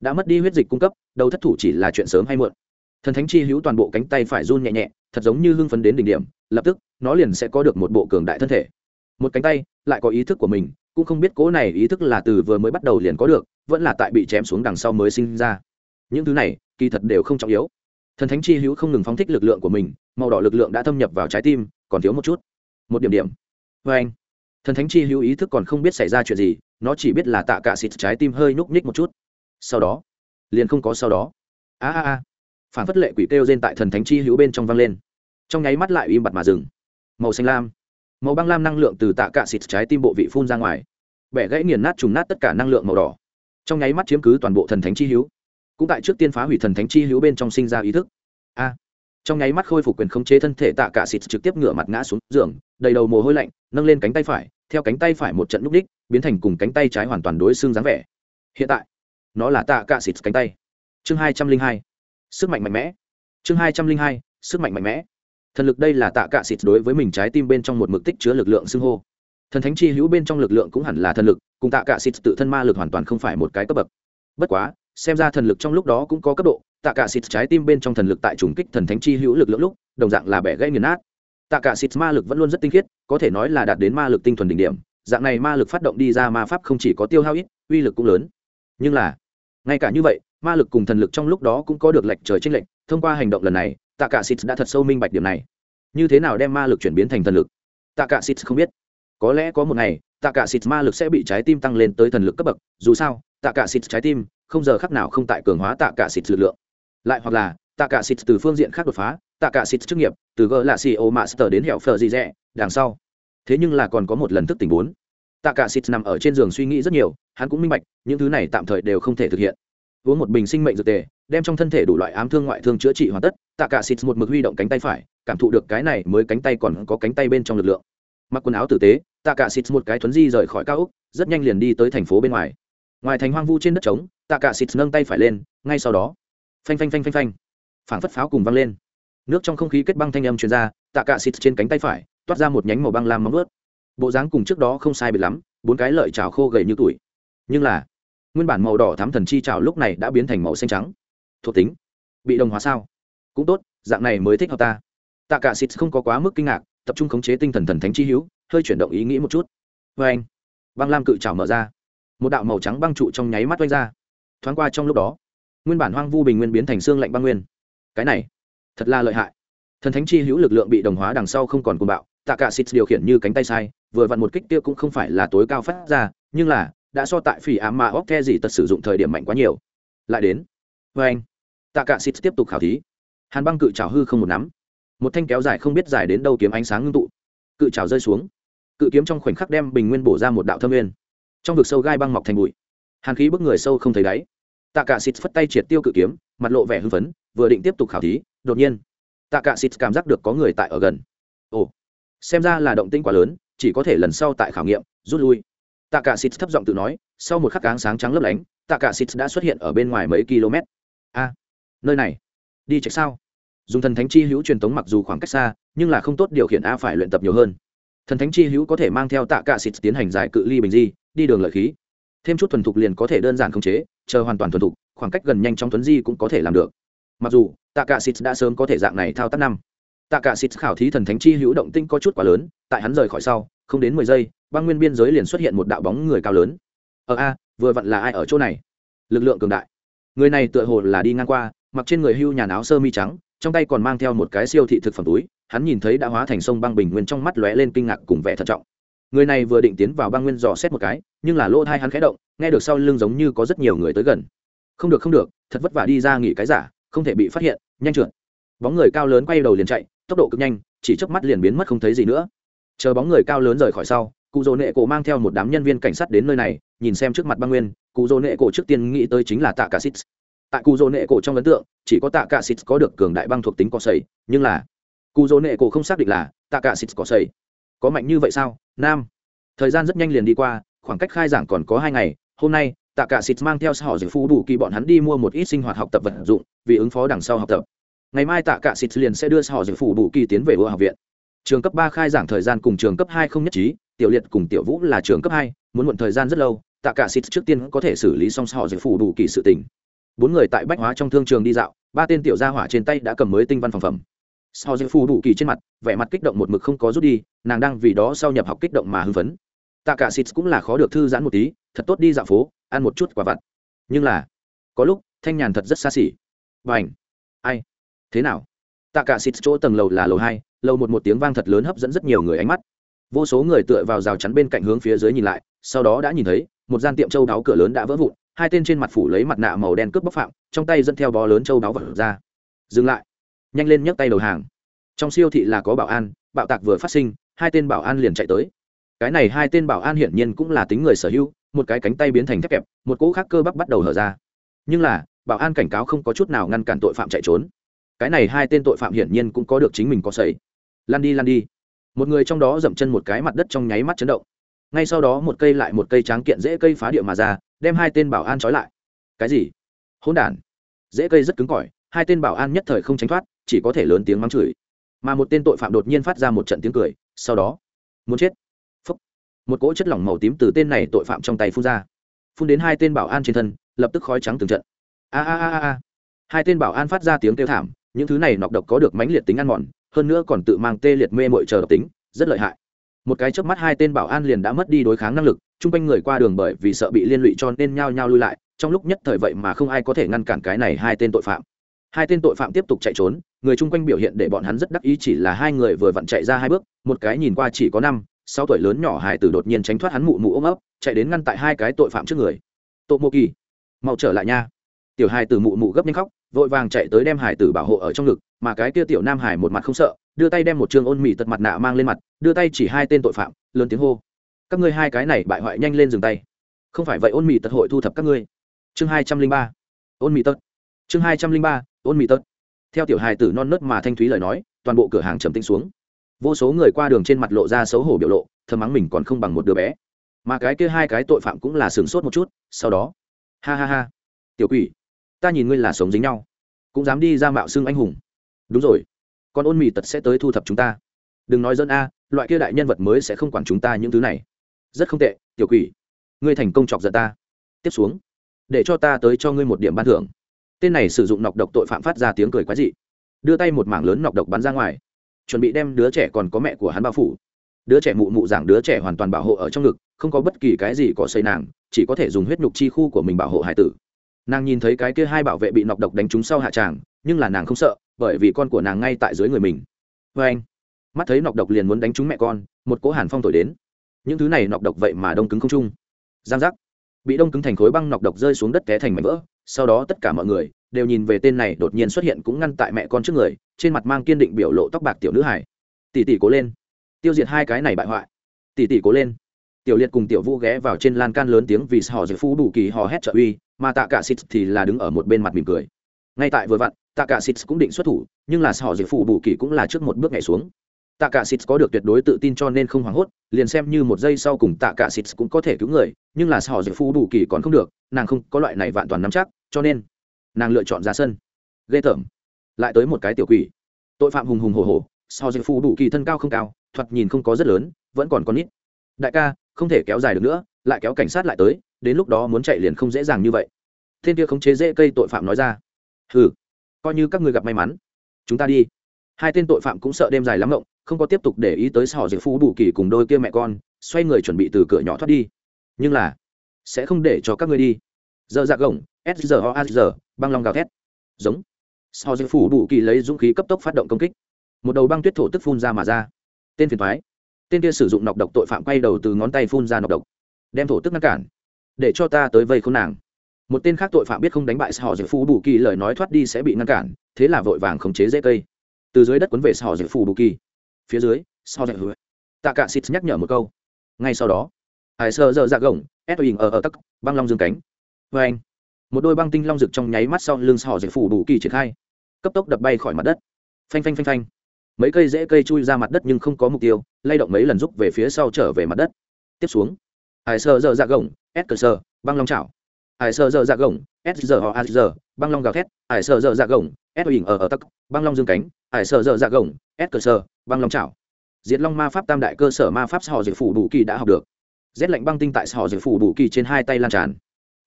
đã mất đi huyết dịch cung cấp, đầu thất thủ chỉ là chuyện sớm hay muộn. Thần thánh chi hữu toàn bộ cánh tay phải run nhẹ nhẹ, thật giống như hưng phấn đến đỉnh điểm, lập tức, nó liền sẽ có được một bộ cường đại thân thể. Một cánh tay, lại có ý thức của mình, cũng không biết cố này ý thức là từ vừa mới bắt đầu liền có được, vẫn là tại bị chém xuống đằng sau mới sinh ra. Những thứ này, kỳ thật đều không trọng yếu thần thánh chi hữu không ngừng phóng thích lực lượng của mình, màu đỏ lực lượng đã thâm nhập vào trái tim, còn thiếu một chút. Một điểm điểm. Vê anh, thần thánh chi hữu ý thức còn không biết xảy ra chuyện gì, nó chỉ biết là tạ cả xịt trái tim hơi nhúc nhích một chút. Sau đó, liền không có sau đó. A a a. Phản phất lệ quỷ kêu trên tại thần thánh chi hữu bên trong vang lên. Trong nháy mắt lại im bặt mà dừng. Màu xanh lam. Màu băng lam năng lượng từ tạ cạ xịt trái tim bộ vị phun ra ngoài. Bẻ gãy nghiền nát trùng nát tất cả năng lượng màu đỏ. Trong nháy mắt chiếm cứ toàn bộ thần thánh chi hữu cũng tại trước tiên phá hủy thần thánh chi hữu bên trong sinh ra ý thức. A, trong nháy mắt khôi phục quyền khống chế thân thể tạ cả xịt trực tiếp ngửa mặt ngã xuống giường, đầy đầu mồ hôi lạnh, nâng lên cánh tay phải, theo cánh tay phải một trận lúc đích, biến thành cùng cánh tay trái hoàn toàn đối xương dáng vẻ. Hiện tại, nó là tạ cạ xịt cánh tay. Chương hai trăm linh hai, sức mạnh mạnh mẽ. Chương hai trăm linh hai, sức mạnh mạnh mẽ. Thần lực đây là tạ cạ xịt đối với mình trái tim bên trong một mực tích chứa lực lượng xưng hô. Thần thánh chi hữu bên trong lực lượng cũng hẳn là thần lực, cùng tạ cạ xịt tự thân ma lực hoàn toàn không phải một cái cấp bậc. Bất quá xem ra thần lực trong lúc đó cũng có cấp độ, tạ cả xịt trái tim bên trong thần lực tại trùng kích thần thánh chi hữu lực lượng lúc, đồng dạng là bẻ gãy nghiền nát. Tạ cả xịt ma lực vẫn luôn rất tinh khiết, có thể nói là đạt đến ma lực tinh thuần đỉnh điểm, dạng này ma lực phát động đi ra ma pháp không chỉ có tiêu hao ít, uy lực cũng lớn. Nhưng là, ngay cả như vậy, ma lực cùng thần lực trong lúc đó cũng có được lệch trời tranh lệch, thông qua hành động lần này, tạ cả xịt đã thật sâu minh bạch điểm này. Như thế nào đem ma lực chuyển biến thành thần lực? Tạ cả xịt không biết. Có lẽ có một ngày, tạ cả xịt ma lực sẽ bị trái tim tăng lên tới thần lực cấp bậc, dù sao, tạ cả xịt trái tim không giờ khắc nào không tại cường hóa tạ cả xịt lực lượng. Lại hoặc là, tạ cả xịt từ phương diện khác đột phá, tạ cả xịt chức nghiệp, từ gỡ là ceo master đến hẹo phờ gì rẻ đằng sau. Thế nhưng là còn có một lần thức tỉnh bốn. Tạ cả xịt nằm ở trên giường suy nghĩ rất nhiều, hắn cũng minh bạch, những thứ này tạm thời đều không thể thực hiện. Uống một bình sinh mệnh dược tề, đem trong thân thể đủ loại ám thương ngoại thương chữa trị hoàn tất, tạ cả xịt một mực huy động cánh tay phải, cảm thụ được cái này mới cánh tay còn có cánh tay bên trong lực lượng. Mặc quần áo tử tế, tạ cả xịt một cái thuấn di rời khỏi cao úc, rất nhanh liền đi tới thành phố bên ngoài. Ngoài thành hoang vu trên đất trống tạ cả xịt nâng tay phải lên, ngay sau đó, phanh phanh phanh phanh phanh, phảng phất pháo cùng văng lên. Nước trong không khí kết băng thanh âm truyền ra, tạ Cả xịt trên cánh tay phải, toát ra một nhánh màu băng lam móng ướt bộ dáng cùng trước đó không sai biệt lắm, bốn cái lợi chảo khô gầy như tuổi. Nhưng là, nguyên bản màu đỏ thắm thần chi chảo lúc này đã biến thành màu xanh trắng. Thuộc tính, bị đồng hóa sao? Cũng tốt, dạng này mới thích hợp ta. Tạ cả xịt không có quá mức kinh ngạc, tập trung khống chế tinh thần thần thánh chi hữu, hơi chuyển động ý nghĩ một chút. Vê anh băng lam cự chảo mở ra. Một đạo màu trắng băng trụ trong nháy mắt oanh ra thoáng qua trong lúc đó, nguyên bản hoang vu bình nguyên biến thành xương lạnh băng nguyên. Cái này, thật là lợi hại. Thần thánh chi hữu lực lượng bị đồng hóa đằng sau không còn cuồng bạo, tạ cả xịt điều khiển như cánh tay sai, vừa vặn một kích tiêu cũng không phải là tối cao phát ra, nhưng là, đã so tại phỉ ám mà óc the gì tật sử dụng thời điểm mạnh quá nhiều. Lại đến vê anh. Tạ cả xịt tiếp tục khảo thí. Hàn băng cự trào hư không một nắm. Một thanh kéo dài không biết dài đến đâu kiếm ánh sáng ngưng tụ. Cự trào rơi xuống. Cự kiếm trong khoảnh khắc đem bình nguyên bổ ra một đạo thâm nguyên. Trong vực sâu gai băng mọc thành bụi. Hàn khí bức người sâu không thấy đáy tạ cả xịt phất tay triệt tiêu cự kiếm, mặt lộ vẻ hưng phấn, vừa định tiếp tục khảo thí, đột nhiên, tạ cả xịt cảm giác được có người tại ở gần. Ồ, xem ra là động tĩnh quá lớn, chỉ có thể lần sau tại khảo nghiệm, rút lui. Tạ cả xịt thấp giọng tự nói, sau một khắc áng sáng trắng lấp lánh, tạ cả xịt đã xuất hiện ở bên ngoài mấy km. A, nơi này, đi chạy sao? Dùng thần thánh chi hữu truyền tống mặc dù khoảng cách xa, nhưng là không tốt điều khiển a phải luyện tập nhiều hơn. Thần thánh chi hữu có thể mang theo tạ Cả xịt tiến hành giải cự ly bình di, đi đường lợi khí thêm chút thuần thục liền có thể đơn giản khống chế, chờ hoàn toàn thuần thục, khoảng cách gần nhanh trong tuấn di cũng có thể làm được. Mặc dù tạ Cả xịt đã sớm có thể dạng này thao tác năm. Tạ Cả xịt khảo thí thần thánh chi hữu động tinh có chút quá lớn, tại hắn rời khỏi sau, không đến mười giây, băng nguyên biên giới liền xuất hiện một đạo bóng người cao lớn. Ở a, vừa vặn là ai ở chỗ này? Lực lượng cường đại. Người này tựa hồ là đi ngang qua, mặc trên người hưu nhàn áo sơ mi trắng, trong tay còn mang theo một cái siêu thị thực phẩm túi. Hắn nhìn thấy đã hóa thành sông băng bình nguyên trong mắt lóe lên kinh ngạc cùng vẻ thận trọng người này vừa định tiến vào băng nguyên dò xét một cái, nhưng là lỗ thai hắn khẽ động, nghe được sau lưng giống như có rất nhiều người tới gần. Không được không được, thật vất vả đi ra nghỉ cái giả, không thể bị phát hiện, nhanh trượt. Bóng người cao lớn quay đầu liền chạy, tốc độ cực nhanh, chỉ chớp mắt liền biến mất không thấy gì nữa. Chờ bóng người cao lớn rời khỏi sau, cụ dỗ nệ cổ mang theo một đám nhân viên cảnh sát đến nơi này, nhìn xem trước mặt băng nguyên, cụ dỗ nệ cổ trước tiên nghĩ tới chính là tạ cả xít tại cụ dỗ nệ cổ trong ấn tượng, chỉ có tạ cả xít có được cường đại băng thuộc tính cỏ sầy nhưng là cụ dỗ nệ cổ không xác định là tạ cả xít cỏ sầy có mạnh như vậy sao? Nam. Thời gian rất nhanh liền đi qua, khoảng cách khai giảng còn có hai ngày. Hôm nay, tạ cả xịt mang theo họ dự phú đủ kỳ bọn hắn đi mua một ít sinh hoạt học tập vật dụng, vì ứng phó đằng sau học tập. Ngày mai tạ cả xịt liền sẽ đưa họ dự phú đủ kỳ tiến về vua học viện. Trường cấp ba khai giảng thời gian cùng trường cấp hai không nhất trí, tiểu liệt cùng tiểu vũ là trường cấp hai, muốn muộn thời gian rất lâu, tạ cả xịt trước tiên có thể xử lý xong họ dự phú đủ kỳ sự tình. Bốn người tại bách hóa trong thương trường đi dạo, ba tên tiểu gia hỏa trên tay đã cầm mới tinh văn phòng phẩm sau dự phù đủ kỳ trên mặt, vẻ mặt kích động một mực không có rút đi, nàng đang vì đó sau nhập học kích động mà hưng phấn. Tạ cả xịt cũng là khó được thư giãn một tí, thật tốt đi dạo phố, ăn một chút quả vặt. Nhưng là, có lúc, thanh nhàn thật rất xa xỉ. Và ảnh ai? Thế nào? Tạ cả xịt chỗ tầng lầu là lầu hai, lầu một một tiếng vang thật lớn hấp dẫn rất nhiều người ánh mắt. Vô số người tựa vào rào chắn bên cạnh hướng phía dưới nhìn lại, sau đó đã nhìn thấy, một gian tiệm châu đáo cửa lớn đã vỡ vụn, hai tên trên mặt phủ lấy mặt nạ màu đen cướp bóc phạm, trong tay dẫn theo bó lớn châu đáo vật ra. Dừng lại nhanh lên nhấc tay đầu hàng. Trong siêu thị là có bảo an, bạo tạc vừa phát sinh, hai tên bảo an liền chạy tới. Cái này hai tên bảo an hiển nhiên cũng là tính người sở hữu, một cái cánh tay biến thành thép kẹp, một cỗ khác cơ bắp bắt đầu hở ra. Nhưng là, bảo an cảnh cáo không có chút nào ngăn cản tội phạm chạy trốn. Cái này hai tên tội phạm hiển nhiên cũng có được chính mình có sẩy. Lan đi lan đi. Một người trong đó dậm chân một cái mặt đất trong nháy mắt chấn động. Ngay sau đó một cây lại một cây tráng kiện dễ cây phá địa mà ra, đem hai tên bảo an trói lại. Cái gì? Hỗn đản. Dễ cây rất cứng cỏi, hai tên bảo an nhất thời không tránh thoát chỉ có thể lớn tiếng mắng chửi. Mà một tên tội phạm đột nhiên phát ra một trận tiếng cười, sau đó, muốn chết. Phúc. một cỗ chất lỏng màu tím từ tên này tội phạm trong tay phun ra. Phun đến hai tên bảo an trên thân, lập tức khói trắng từng trận. A a a a hai tên bảo an phát ra tiếng kêu thảm, những thứ này nọc độc có được mãnh liệt tính ăn mòn, hơn nữa còn tự mang tê liệt mê mội chờ độc tính, rất lợi hại. Một cái chớp mắt hai tên bảo an liền đã mất đi đối kháng năng lực, chung quanh người qua đường bởi vì sợ bị liên lụy cho nên nhao nhao lui lại, trong lúc nhất thời vậy mà không ai có thể ngăn cản cái này hai tên tội phạm. Hai tên tội phạm tiếp tục chạy trốn người chung quanh biểu hiện để bọn hắn rất đắc ý chỉ là hai người vừa vặn chạy ra hai bước, một cái nhìn qua chỉ có năm, sáu tuổi lớn nhỏ hải tử đột nhiên tránh thoát hắn mụ mụ ôm ấp, chạy đến ngăn tại hai cái tội phạm trước người. Tội mô kỳ, mau trở lại nha. Tiểu hải tử mụ mụ gấp nhanh khóc, vội vàng chạy tới đem hải tử bảo hộ ở trong ngực, mà cái kia tiểu nam hải một mặt không sợ, đưa tay đem một trường ôn mị tật mặt nạ mang lên mặt, đưa tay chỉ hai tên tội phạm, lớn tiếng hô. Các ngươi hai cái này bại hoại nhanh lên dừng tay. Không phải vậy ôn mị tật hội thu thập các ngươi. Chương hai trăm linh ba, ôn mị tật. Chương hai trăm linh ba, ôn mị tật theo tiểu hài tử non nớt mà thanh thúy lời nói, toàn bộ cửa hàng trầm tinh xuống. Vô số người qua đường trên mặt lộ ra xấu hổ biểu lộ, thầm mắng mình còn không bằng một đứa bé. Mà cái kia hai cái tội phạm cũng là sửng sốt một chút, sau đó, ha ha ha, tiểu quỷ, ta nhìn ngươi là sống dính nhau, cũng dám đi ra mạo xưng anh hùng. Đúng rồi, con ôn mì tật sẽ tới thu thập chúng ta. Đừng nói dân a, loại kia đại nhân vật mới sẽ không quản chúng ta những thứ này. Rất không tệ, tiểu quỷ, ngươi thành công chọc giận ta. Tiếp xuống, để cho ta tới cho ngươi một điểm ban thưởng tên này sử dụng nọc độc tội phạm phát ra tiếng cười quái dị. Đưa tay một mảng lớn nọc độc bắn ra ngoài. Chuẩn bị đem đứa trẻ còn có mẹ của hắn bao phủ. Đứa trẻ mụ mụ giảng đứa trẻ hoàn toàn bảo hộ ở trong ngực, không có bất kỳ cái gì có xây nàng, chỉ có thể dùng huyết nhục chi khu của mình bảo hộ hải tử. Nàng nhìn thấy cái kia hai bảo vệ bị nọc độc đánh trúng sau hạ tràng, nhưng là nàng không sợ, bởi vì con của nàng ngay tại dưới người mình. Vê anh, mắt thấy nọc độc liền muốn đánh trúng mẹ con, một cỗ hàn phong thổi đến. Những thứ này nọc độc vậy mà đông cứng không trung. Giang giác. Bị đông cứng thành khối băng nọc độc rơi xuống đất té thành mảnh vỡ sau đó tất cả mọi người đều nhìn về tên này đột nhiên xuất hiện cũng ngăn tại mẹ con trước người, trên mặt mang kiên định biểu lộ tóc bạc tiểu nữ hải tỷ tỷ cố lên. Tiêu diệt hai cái này bại hoại. Tỷ tỷ cố lên. Tiểu liệt cùng tiểu vũ ghé vào trên lan can lớn tiếng vì họ giải phú đủ kỳ hò hét trợ uy, mà tạ cả xịt thì là đứng ở một bên mặt mỉm cười. Ngay tại vừa vặn, tạ cả xịt cũng định xuất thủ, nhưng là họ giải phú đủ kỳ cũng là trước một bước nhảy xuống tạ cả xịt có được tuyệt đối tự tin cho nên không hoảng hốt, liền xem như một giây sau cùng tạ cả xịt cũng có thể cứu người, nhưng là họ giải phú đủ kỳ còn không được, nàng không có loại này vạn toàn nắm chắc, cho nên nàng lựa chọn ra sân. Ghê tởm. Lại tới một cái tiểu quỷ. Tội phạm hùng hùng hồ hồ họ với phu đủ kỳ thân cao không cao, thoạt nhìn không có rất lớn, vẫn còn con nít. Đại ca, không thể kéo dài được nữa, lại kéo cảnh sát lại tới, đến lúc đó muốn chạy liền không dễ dàng như vậy. Thiên kia khống chế dễ cây tội phạm nói ra. Ừ coi như các người gặp may mắn, chúng ta đi. Hai tên tội phạm cũng sợ đêm dài lắm rộng không có tiếp tục để ý tới sò dịch phú bù kỳ cùng đôi kia mẹ con, xoay người chuẩn bị từ cửa nhỏ thoát đi. Nhưng là, sẽ không để cho các ngươi đi. Giờ dạ gồng, s giờ ho a giờ băng long gào thét. Giống. Sò dịch phú bù kỳ lấy dũng khí cấp tốc phát động công kích. Một đầu băng tuyết thổ tức phun ra mà ra. Tên phiền thoái tên kia sử dụng nọc độc tội phạm quay đầu từ ngón tay phun ra nọc độc. Đem thổ tức ngăn cản. Để cho ta tới vây khốn nàng. Một tên khác tội phạm biết không đánh bại sò dịch phù bù kỳ, lời nói thoát đi sẽ bị ngăn cản, thế là vội vàng khống chế dễ cây. Từ dưới đất quấn về sò dịch phù bù kỳ phía dưới, sau dạy hứa. Tạ cả xịt nhắc nhở một câu. Ngay sau đó, hải sơ dơ dạ gồng ép hình ở ở tắc, băng long dương cánh. Vê anh, một đôi băng tinh long rực trong nháy mắt sau lưng sò dạy phủ đủ kỳ triển khai. Cấp tốc đập bay khỏi mặt đất. Phanh phanh phanh phanh. Mấy cây dễ cây chui ra mặt đất nhưng không có mục tiêu, lay động mấy lần rút về phía sau trở về mặt đất. Tiếp xuống, hải sơ dơ dạ gồng ép cờ sơ, băng long chảo. Hải sơ dơ dạ gồng s giờ họ a giờ băng long gào thét. Hải sơ dơ dạ gồng s hình ở ở tắc, băng long dương cánh hải sợ dở dạ gồng, s cơ sơ băng long chảo. Diệt long ma pháp tam đại cơ sở ma pháp họ dịch phủ đủ kỳ đã học được. Rét lạnh băng tinh tại họ dịch phủ đủ kỳ trên hai tay lan tràn.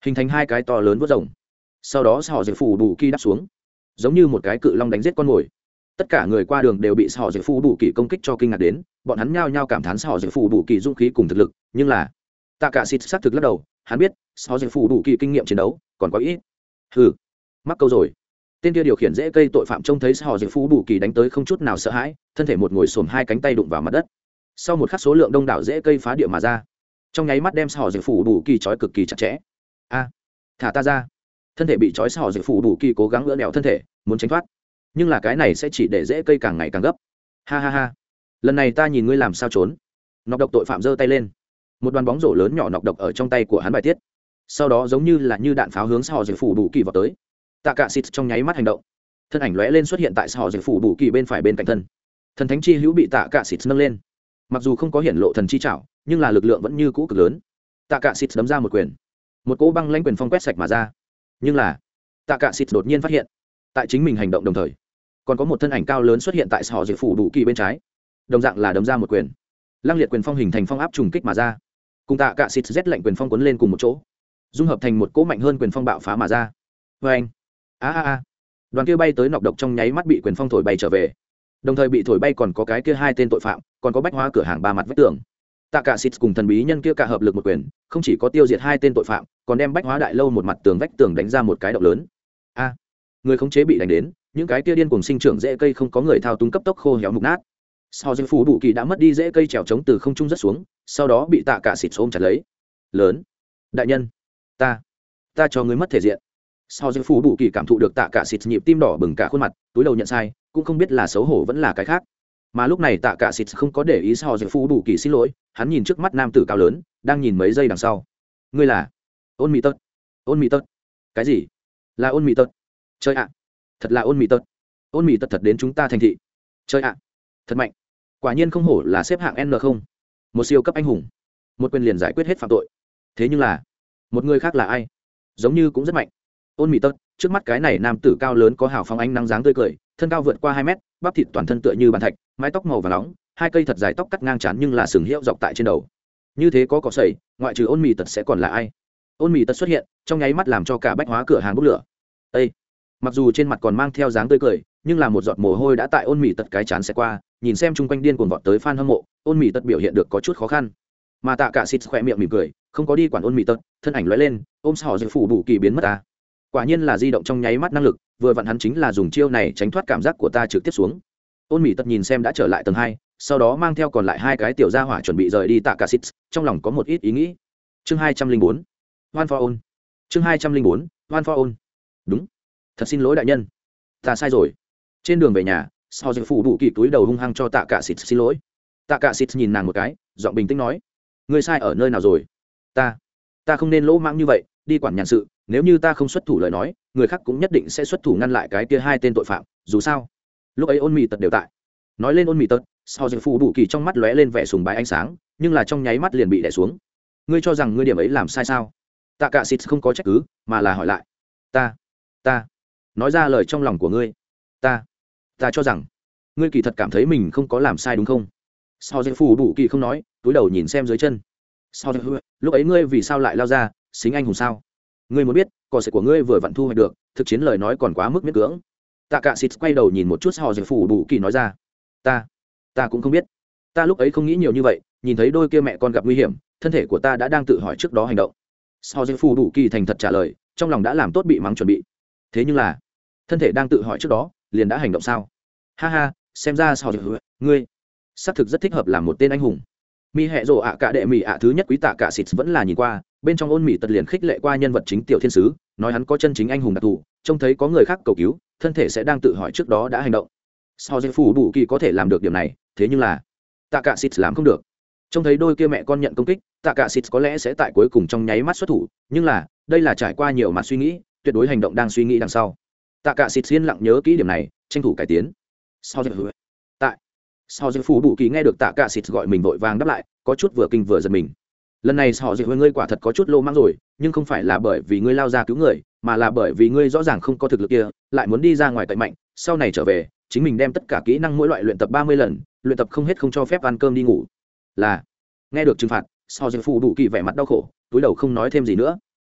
Hình thành hai cái to lớn vớt rồng. Sau đó họ dịch phủ đủ kỳ đắp xuống. Giống như một cái cự long đánh giết con mồi. Tất cả người qua đường đều bị họ dịch phủ đủ kỳ công kích cho kinh ngạc đến, bọn hắn nhao nhao cảm thán họ dịch phủ đủ kỳ dũng khí cùng thực lực, nhưng là tạ cả xịt xác thực lắc đầu, hắn biết họ dịch phủ đủ kỳ kinh nghiệm chiến đấu còn có ít. Hừ, mắc câu rồi tên kia điều khiển dễ cây tội phạm trông thấy họ dịch phủ đủ kỳ đánh tới không chút nào sợ hãi, thân thể một ngồi xổm hai cánh tay đụng vào mặt đất. Sau một khắc số lượng đông đảo dễ cây phá địa mà ra. Trong nháy mắt đem họ dịch phủ đủ kỳ trói cực kỳ chặt chẽ. A, thả ta ra. Thân thể bị trói họ dịch phủ đủ kỳ cố gắng ngỡ đèo thân thể, muốn tránh thoát. Nhưng là cái này sẽ chỉ để dễ cây càng ngày càng gấp. Ha ha ha. Lần này ta nhìn ngươi làm sao trốn. Nọc độc tội phạm giơ tay lên. Một đoàn bóng rổ lớn nhỏ nọc độc ở trong tay của hắn bài tiết. Sau đó giống như là như đạn pháo hướng họ dịch phủ đủ kỳ vào tới tạ cạ xịt trong nháy mắt hành động. Thân ảnh lóe lên xuất hiện tại sau dịch phủ đủ kỳ bên phải bên cạnh thân. Thần thánh chi hữu bị tạ cạ xịt nâng lên. Mặc dù không có hiển lộ thần chi chảo nhưng là lực lượng vẫn như cũ cực lớn. Tạ cạ xịt đấm ra một quyền. Một cỗ băng lanh quyền phong quét sạch mà ra. Nhưng là, tạ cạ xịt đột nhiên phát hiện, tại chính mình hành động đồng thời, còn có một thân ảnh cao lớn xuất hiện tại sò dịch phủ đủ kỳ bên trái. Đồng dạng là đấm ra một quyền. Lăng liệt quyền phong hình thành phong áp trùng kích mà ra. Cùng tạ cạ xịt rét lạnh quyền phong quấn lên cùng một chỗ, dung hợp thành một cỗ mạnh hơn quyền phong bạo phá mà ra. Vê anh a a a. Đoàn kia bay tới nọc độc trong nháy mắt bị quyền phong thổi bay trở về. Đồng thời bị thổi bay còn có cái kia hai tên tội phạm, còn có bách hóa cửa hàng ba mặt vách tường. Tạ cả xịt cùng thần bí nhân kia cả hợp lực một quyền, không chỉ có tiêu diệt hai tên tội phạm, còn đem bách hóa đại lâu một mặt tường vách tường đánh ra một cái động lớn. A. Người khống chế bị đánh đến, những cái kia điên cùng sinh trưởng dễ cây không có người thao túng cấp tốc khô héo mục nát. Sau dư phủ đủ kỳ đã mất đi dễ cây trèo trống từ không trung rất xuống, sau đó bị tạ cả xịt ôm chặt lấy. Lớn. Đại nhân. Ta. Ta cho người mất thể diện sau dân phủ đủ kỳ cảm thụ được tạ cả xịt nhịp tim đỏ bừng cả khuôn mặt, túi đầu nhận sai, cũng không biết là xấu hổ vẫn là cái khác. Mà lúc này tạ cả xịt không có để ý sau dân phủ đủ kỳ xin lỗi, hắn nhìn trước mắt nam tử cao lớn, đang nhìn mấy giây đằng sau. Ngươi là ôn mỹ tật. Ôn mỹ tật. Cái gì? Là ôn mỹ tật. Chơi ạ, thật là ôn mỹ tật. Ôn mỹ tật thật đến chúng ta thành thị. Chơi ạ, thật mạnh. Quả nhiên không hổ là xếp hạng n không. Một siêu cấp anh hùng. Một quyền liền giải quyết hết phạm tội. Thế nhưng là, một người khác là ai? Giống như cũng rất mạnh ôn mỹ tật trước mắt cái này nam tử cao lớn có hào phóng ánh nắng dáng tươi cười, thân cao vượt qua hai mét, bắp thịt toàn thân tựa như bàn thạch, mái tóc màu và nóng, hai cây thật dài tóc cắt ngang chán nhưng là sừng hiệu dọc tại trên đầu. Như thế có cỏ sẩy ngoại trừ ôn mì tật sẽ còn là ai? Ôn mì tật xuất hiện, trong nháy mắt làm cho cả bách hóa cửa hàng bốc lửa. Â mặc dù trên mặt còn mang theo dáng tươi cười, nhưng là một giọt mồ hôi đã tại ôn mì tật cái chán sẽ qua, nhìn xem chung quanh điên cuồng vọt tới f a n hâm mộ, ôn mì tật biểu hiện được có chút khó khăn. Mà tạ cả xịt khỏe miệng mỉm cười, không có đi quản ôn mì tật thân ảnh lóe lên, ôm sò giữa phủ đủ kỳ biến mất ta quả nhiên là di động trong nháy mắt năng lực, vừa vặn hắn chính là dùng chiêu này tránh thoát cảm giác của ta trực tiếp xuống. Ôn mỹ tật nhìn xem đã trở lại tầng hai, sau đó mang theo còn lại hai cái tiểu gia hỏa chuẩn bị rời đi tạ cả xít trong lòng có một ít ý nghĩ. Chương hai trăm linh bốn one for ôn. Chương hai trăm linh bốn one for ôn. Đúng. Thật xin lỗi đại nhân. Ta sai rồi. Trên đường về nhà, sau giờ phủ đủ kịp túi đầu hung hăng cho tạ cả xít xin lỗi. Tạ cả xít nhìn nàng một cái, giọng bình tĩnh nói, ngươi sai ở nơi nào rồi? Ta ta không nên lỗ mãng như vậy, đi quản nhàn sự nếu như ta không xuất thủ lời nói, người khác cũng nhất định sẽ xuất thủ ngăn lại cái kia hai tên tội phạm, dù sao. Lúc ấy ôn mì tật đều tại. Nói lên ôn mì tật sau giờ phụ đủ kỳ trong mắt lóe lên vẻ sùng bái ánh sáng, nhưng là trong nháy mắt liền bị đẻ xuống. Ngươi cho rằng ngươi điểm ấy làm sai sao? Tạ cả xịt không có trách cứ, mà là hỏi lại. Ta ta. Nói ra lời trong lòng của ngươi. Ta ta cho rằng, ngươi kỳ thật cảm thấy mình không có làm sai đúng không? Sao dễ phù đủ kỳ không nói, túi đầu nhìn xem dưới chân. Sao dễ lúc ấy ngươi vì sao lại lao ra, xính anh hùng sao? Ngươi muốn biết, cò sệ của ngươi vừa vặn thu hoạch được, thực chiến lời nói còn quá mức miễn cưỡng. Tạ cả xịt quay đầu nhìn một chút họ dễ Phủ đủ kỳ nói ra. Ta ta cũng không biết. Ta lúc ấy không nghĩ nhiều như vậy, nhìn thấy đôi kia mẹ con gặp nguy hiểm, thân thể của ta đã đang tự hỏi trước đó hành động. Họ dễ Phủ đủ kỳ thành thật trả lời, trong lòng đã làm tốt bị mắng chuẩn bị. Thế nhưng là, thân thể đang tự hỏi trước đó, liền đã hành động sao? Ha ha, xem ra sao dễ ngươi, xác thực rất thích hợp làm một tên anh hùng. Mi hẹ rộ ạ cả đệ mỹ ạ, thứ nhất quý tạ cả xịt vẫn là nhìn qua bên trong ôn mỹ tật liền khích lệ qua nhân vật chính tiểu thiên sứ, nói hắn có chân chính anh hùng đặc thù, trông thấy có người khác cầu cứu, thân thể sẽ đang tự hỏi trước đó đã hành động. Sao dễ phủ đủ kỳ có thể làm được điều này, thế nhưng là, tạ cả xịt làm không được. Trông thấy đôi kia mẹ con nhận công kích, tạ cả xịt có lẽ sẽ tại cuối cùng trong nháy mắt xuất thủ, nhưng là, đây là trải qua nhiều mặt suy nghĩ, tuyệt đối hành động đang suy nghĩ đằng sau. Tạ cả xịt xiên lặng nhớ kỹ điểm này, tranh thủ cải tiến. Sao dễ tại, sao dễ phủ đủ kỳ nghe được tạ cả xịt gọi mình vội vàng đáp lại, có chút vừa kinh vừa giật mình lần này họ dễ ngươi quả thật có chút lô mang rồi, nhưng không phải là bởi vì ngươi lao ra cứu người, mà là bởi vì ngươi rõ ràng không có thực lực kia, lại muốn đi ra ngoài cậy mạnh, sau này trở về, chính mình đem tất cả kỹ năng mỗi loại luyện tập ba mươi lần, luyện tập không hết không cho phép ăn cơm đi ngủ. Là, nghe được trừng phạt, họ dịch phụ đủ kỳ vẻ mặt đau khổ, túi đầu không nói thêm gì nữa.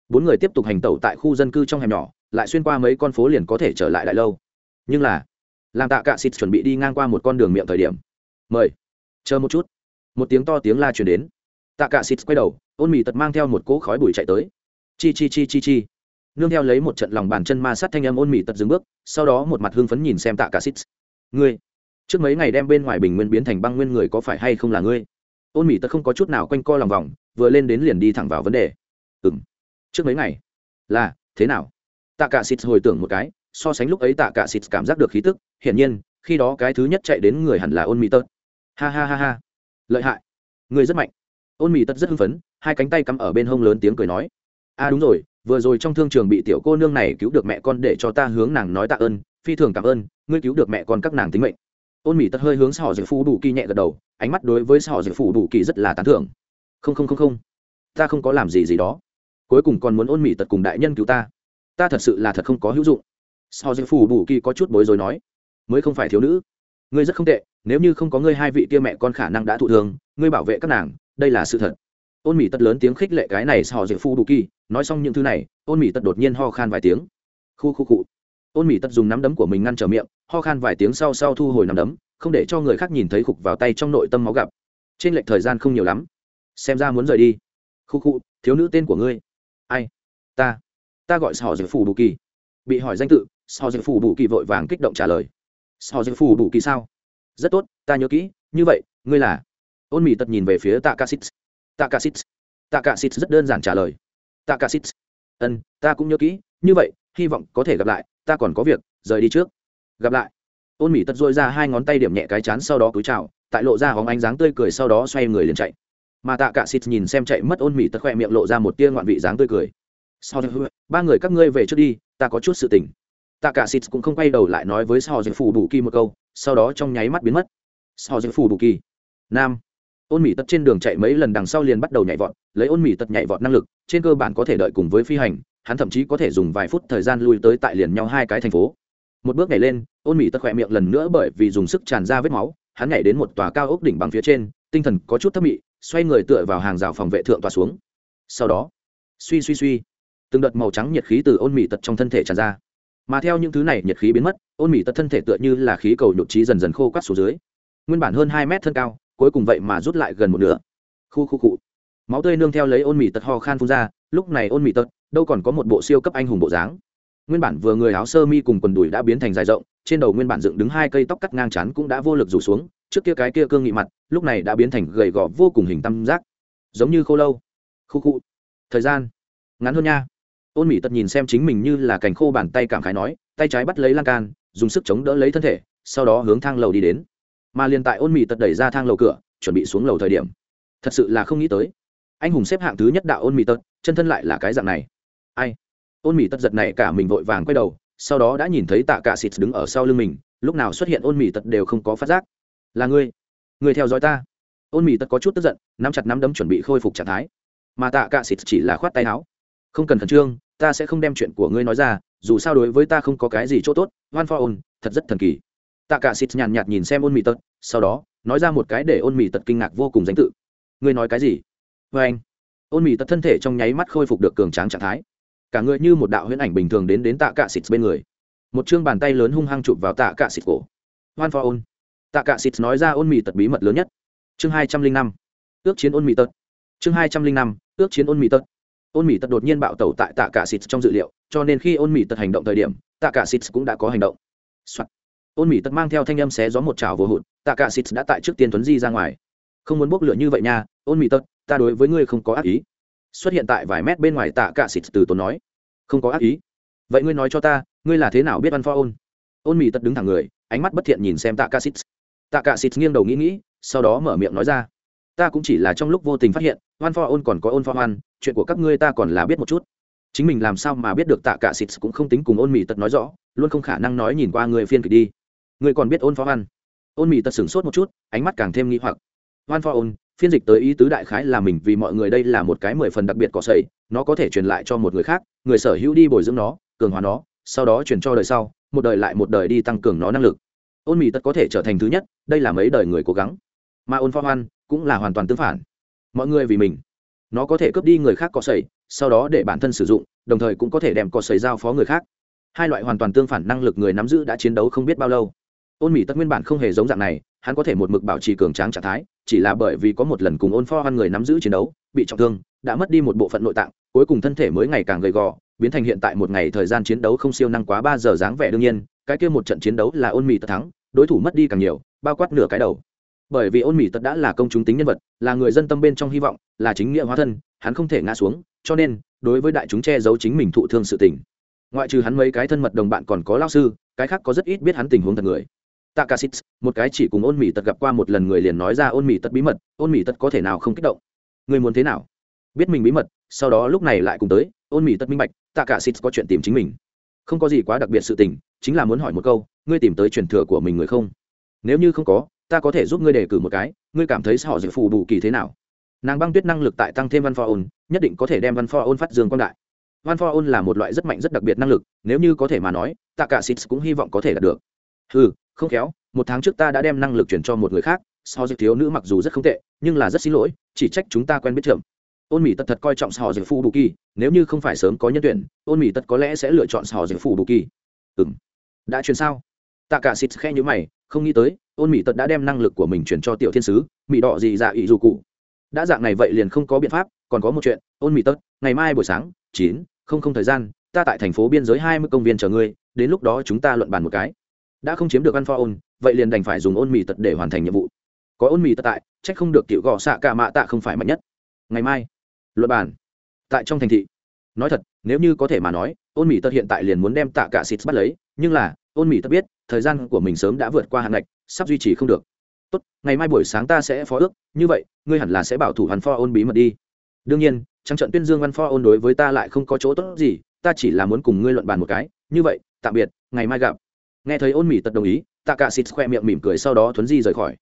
Bốn người tiếp tục hành tẩu tại khu dân cư trong hẻm nhỏ, lại xuyên qua mấy con phố liền có thể trở lại đại lâu. Nhưng là, làm tạ cạ xịt chuẩn bị đi ngang qua một con đường miệng thời điểm. Mời, chờ một chút. Một tiếng to tiếng la chuyển đến tạ Cả xịt quay đầu, ôn mì tật mang theo một cỗ khói bụi chạy tới. Chi chi chi chi chi. Nương theo lấy một trận lòng bàn chân ma sát thanh âm ôn mì tật dừng bước, sau đó một mặt hưng phấn nhìn xem tạ Cả xịt. Ngươi, trước mấy ngày đem bên ngoài bình nguyên biến thành băng nguyên người có phải hay không là ngươi? Ôn mì tật không có chút nào quanh co lòng vòng, vừa lên đến liền đi thẳng vào vấn đề. Ừ m trước mấy ngày? Là, thế nào? Tạ cả xịt hồi tưởng một cái, so sánh lúc ấy tạ cả xịt cảm giác được khí tức, hiển nhiên, khi đó cái thứ nhất chạy đến người hẳn là ôn mì tật. Ha ha ha ha. Lợi hại. Người rất mạnh ôn mì tật rất hưng phấn, hai cánh tay cắm ở bên hông lớn tiếng cười nói. A đúng rồi, vừa rồi trong thương trường bị tiểu cô nương này cứu được mẹ con để cho ta hướng nàng nói tạ ơn, phi thường cảm ơn, ngươi cứu được mẹ con các nàng tính mệnh. Ôn mỹ tật hơi hướng xã dược dịch phù đủ kỳ nhẹ gật đầu, ánh mắt đối với xã dược dịch phù đủ kỳ rất là tán thưởng. Không không không không. Ta không có làm gì gì đó. Cuối cùng còn muốn ôn mỹ tật cùng đại nhân cứu ta. Ta thật sự là thật không có hữu dụng. Xã dược dịch phù đủ kỳ có chút bối rối nói. Mới không phải thiếu nữ. Ngươi rất không tệ, nếu như không có ngươi hai vị kia mẹ con khả năng đã thụ thường ngươi bảo vệ các nàng đây là sự thật. Ôn mỹ tật lớn tiếng khích lệ cái này xã họ dịch đủ kỳ, nói xong những thứ này, ôn mỹ tật đột nhiên ho khan vài tiếng. Khu khu cụ ôn mỹ tật dùng nắm đấm của mình ngăn trở miệng, ho khan vài tiếng sau sau thu hồi nắm đấm, không để cho người khác nhìn thấy khục vào tay trong nội tâm máu gặp. Trên lệch thời gian không nhiều lắm. Xem ra muốn rời đi. Khu khu, thiếu nữ tên của ngươi. Ai? Ta. Ta gọi sò dược phủ Đủ kỳ. Bị hỏi danh tự, sò dược phủ Đủ kỳ vội vàng kích động trả lời. Sò dược phủ Đủ kỳ sao? Rất tốt, ta nhớ kỹ, như vậy, ngươi là? Ôn mỹ tật nhìn về phía tạ ca xít tạ ca xít tạ ca xít rất đơn giản trả lời. Tạ ca xít ân, ta cũng nhớ kỹ, như vậy, hy vọng có thể gặp lại, ta còn có việc, rời đi trước. Gặp lại. Ôn mỹ tật dôi ra hai ngón tay điểm nhẹ cái chán sau đó cúi chào, tại lộ ra hóng ánh dáng tươi cười sau đó xoay người liền chạy. Mà tạ cả xịt nhìn xem chạy mất ôn mỹ tật khoe miệng lộ ra một tia ngoạn vị dáng tươi cười. Sau đó ba người các ngươi về trước đi, ta có chút sự tình. Tạ cả xịt cũng không quay đầu lại nói với sau dạy phủ bù kỳ một câu, sau đó trong nháy mắt biến mất. Sau dạy phủ bù kỳ. Nam ôn mỹ tật trên đường chạy mấy lần đằng sau liền bắt đầu nhảy vọt, lấy ôn mỹ tật nhảy vọt năng lực, trên cơ bản có thể đợi cùng với phi hành, hắn thậm chí có thể dùng vài phút thời gian lui tới tại liền nhau hai cái thành phố. Một bước nhảy lên, ôn mỹ tật khỏe miệng lần nữa bởi vì dùng sức tràn ra vết máu, hắn nhảy đến một tòa cao ốc đỉnh bằng phía trên, tinh thần có chút thấp mị xoay người tựa vào hàng rào phòng vệ thượng tòa xuống. Sau đó, suy suy suy, từng đợt màu trắng nhiệt khí từ ôn mỹ tật trong thân thể tràn ra. Mà theo những thứ này nhiệt khí biến mất, ôn mỹ tật thân thể tựa như là khí cầu nhộn trí dần dần khô quát xuống dưới. Nguyên bản hơn hai mét thân cao cuối cùng vậy mà rút lại gần một nửa. Khu khu cụ máu tươi nương theo lấy ôn mỹ tật ho khan phun ra, lúc này ôn mỹ tật, đâu còn có một bộ siêu cấp anh hùng bộ dáng. Nguyên bản vừa người áo sơ mi cùng quần đùi đã biến thành dài rộng, trên đầu nguyên bản dựng đứng hai cây tóc cắt ngang chắn cũng đã vô lực rủ xuống, trước kia cái kia cương nghị mặt, lúc này đã biến thành gầy gò vô cùng hình tam giác. Giống như khô lâu. Khu khu. Thời gian. Ngắn hơn nha. Ôn mỹ tật nhìn xem chính mình như là cành khô bàn tay cảm khái nói, tay trái bắt lấy lan can, dùng sức chống đỡ lấy thân thể, sau đó hướng thang lầu đi đến mà liền tại ôn mỹ tật đẩy ra thang lầu cửa, chuẩn bị xuống lầu thời điểm. Thật sự là không nghĩ tới. Anh hùng xếp hạng thứ nhất đạo ôn mỹ tật, chân thân lại là cái dạng này. Ai? Ôn mỹ tật giật này cả mình vội vàng quay đầu, sau đó đã nhìn thấy tạ cả xịt đứng ở sau lưng mình, lúc nào xuất hiện ôn mỹ tật đều không có phát giác. Là ngươi? Ngươi theo dõi ta? Ôn mỹ tật có chút tức giận, nắm chặt nắm đấm chuẩn bị khôi phục trạng thái. Mà tạ cả xịt chỉ là khoát tay áo. Không cần khẩn trương, ta sẽ không đem chuyện của ngươi nói ra, dù sao đối với ta không có cái gì chỗ tốt van for ôn, thật rất thần kỳ tạ cả xịt nhàn nhạt nhìn xem ôn mì tật, sau đó, nói ra một cái để ôn mì tật kinh ngạc vô cùng danh tự. Ngươi nói cái gì? Vê anh. Ôn mì tật thân thể trong nháy mắt khôi phục được cường tráng trạng thái. Cả người như một đạo huyễn ảnh bình thường đến đến tạ cả xịt bên người. Một chương bàn tay lớn hung hăng chụp vào tạ cả xịt cổ. Van pho ôn. Tạ cả xịt nói ra ôn mì tật bí mật lớn nhất. Chương hai trăm linh năm. Ước chiến ôn mì tật. Chương hai trăm linh năm. Ước chiến ôn mì tật. Ôn mì tật đột nhiên bạo tẩu tại tạ cả xịt trong dự liệu, cho nên khi ôn mì tật hành động thời điểm, tạ cả xịt cũng đã có hành động、Soạn ôn mỹ tật mang theo thanh âm xé gió một trào vô hụt, tạ cả xịt đã tại trước tiên tuấn di ra ngoài. Không muốn bốc lửa như vậy nha, ôn mỹ tật ta đối với ngươi không có ác ý. Xuất hiện tại vài mét bên ngoài tạ cả xịt từ tốn nói. Không có ác ý. Vậy ngươi nói cho ta, ngươi là thế nào biết văn pho ôn? Ôn mỹ tật đứng thẳng người, ánh mắt bất thiện nhìn xem tạ cả xịt. Tạ cả xịt nghiêng đầu nghĩ nghĩ, sau đó mở miệng nói ra. Ta cũng chỉ là trong lúc vô tình phát hiện, văn pho ôn còn có ôn pho hoan, chuyện của các ngươi ta còn là biết một chút. Chính mình làm sao mà biết được tạ cả xịt cũng không tính cùng ôn mỹ tật nói rõ, luôn không khả năng nói nhìn qua người phiên kịch đi người còn biết ôn phó one ôn mỹ tật sửng sốt một chút, ánh mắt càng thêm nghi hoặc. Hoan phó ôn, phiên dịch tới ý tứ đại khái là mình vì mọi người đây là một cái mười phần đặc biệt cỏ sậy, nó có thể truyền lại cho một người khác, người sở hữu đi bồi dưỡng nó, cường hóa nó, sau đó truyền cho đời sau, một đời lại một đời đi tăng cường nó năng lực. Ôn mỹ tật có thể trở thành thứ nhất, đây là mấy đời người cố gắng. Mà ôn phó one cũng là hoàn toàn tương phản. Mọi người vì mình, nó có thể cướp đi người khác cỏ sậy, sau đó để bản thân sử dụng, đồng thời cũng có thể đem cỏ sậy giao phó người khác. Hai loại hoàn toàn tương phản năng lực người nắm giữ đã chiến đấu không biết bao lâu ôn mỹ tất nguyên bản không hề giống dạng này, hắn có thể một mực bảo trì cường tráng trạng thái, chỉ là bởi vì có một lần cùng ôn pho hoan người nắm giữ chiến đấu, bị trọng thương, đã mất đi một bộ phận nội tạng, cuối cùng thân thể mới ngày càng gầy gò, biến thành hiện tại một ngày thời gian chiến đấu không siêu năng quá ba giờ dáng vẻ đương nhiên, cái kia một trận chiến đấu là ôn mỹ tất thắng, đối thủ mất đi càng nhiều, bao quát nửa cái đầu. Bởi vì ôn mỹ tật đã là công chúng tính nhân vật, là người dân tâm bên trong hy vọng, là chính nghĩa hóa thân, hắn không thể ngã xuống, cho nên, đối với đại chúng che giấu chính mình thụ thương sự tình. Ngoại trừ hắn mấy cái thân mật đồng bạn còn có lao sư, cái khác có rất ít biết hắn tình huống thật người takasit một cái chỉ cùng ôn mỹ tật gặp qua một lần người liền nói ra ôn mỹ tật bí mật, ôn mỹ tật có thể nào không kích động? Người muốn thế nào? Biết mình bí mật, sau đó lúc này lại cùng tới, ôn mỹ tật minh bạch takasit có chuyện tìm chính mình. Không có gì quá đặc biệt sự tình, chính là muốn hỏi một câu, ngươi tìm tới truyền thừa của mình người không? Nếu như không có, ta có thể giúp ngươi đề cử một cái, ngươi cảm thấy họ dự phù bù kỳ thế nào? Nàng băng tuyết năng lực tại tăng thêm văn pho ôn, nhất định có thể đem văn pho ôn phát dương quang đại. Văn pho ôn là một loại rất mạnh, rất đặc biệt năng lực, nếu như có thể mà nói tạ cả cũng hy vọng có thể đạt được ừ không khéo, một tháng trước ta đã đem năng lực chuyển cho một người khác so dự thiếu nữ mặc dù rất không tệ, nhưng là rất xin lỗi, chỉ trách chúng ta quen biết chậm. Ôn mỹ tật thật coi trọng sò dự phu bù kỳ, nếu như không phải sớm có nhân tuyển, ôn mỹ tật có lẽ sẽ lựa chọn sò dự phu bù kỳ. Ừ đã chuyển sao? Tạ cả xịt khe như mày, không nghĩ tới, ôn mỹ tật đã đem năng lực của mình chuyển cho tiểu thiên sứ, mỹ đỏ gì dạ ý dù cụ. Đã dạng này vậy liền không có biện pháp, còn có một chuyện, ôn mỹ tật ngày mai buổi sáng, chín, không không thời gian, ta tại thành phố biên giới hai mươi công viên chờ ngươi, đến lúc đó chúng ta luận bàn một cái đã không chiếm được ăn pho ôn, vậy liền đành phải dùng ôn mì tật để hoàn thành nhiệm vụ. Có ôn mì tật tại trách không được tiểu gò xạ cả mạ tạ không phải mạnh nhất. Ngày mai, luận bàn. Tại trong thành thị. Nói thật, nếu như có thể mà nói, ôn mỹ tật hiện tại liền muốn đem tạ cả xịt bắt lấy, nhưng là, ôn mỹ tật biết, thời gian của mình sớm đã vượt qua hạn ngạch, sắp duy trì không được. Tốt, ngày mai buổi sáng ta sẽ phó ước, như vậy, ngươi hẳn là sẽ bảo thủ hắn pho ôn bí mật đi. Đương nhiên trang trận tuyên dương văn pho ôn đối với ta lại không có chỗ tốt gì, ta chỉ là muốn cùng ngươi luận bàn một cái, như vậy, tạm biệt, ngày mai gặp nghe thấy ôn mỹ tật đồng ý tạ cả xịt khoe miệng mỉm cười sau đó thuấn di rời khỏi.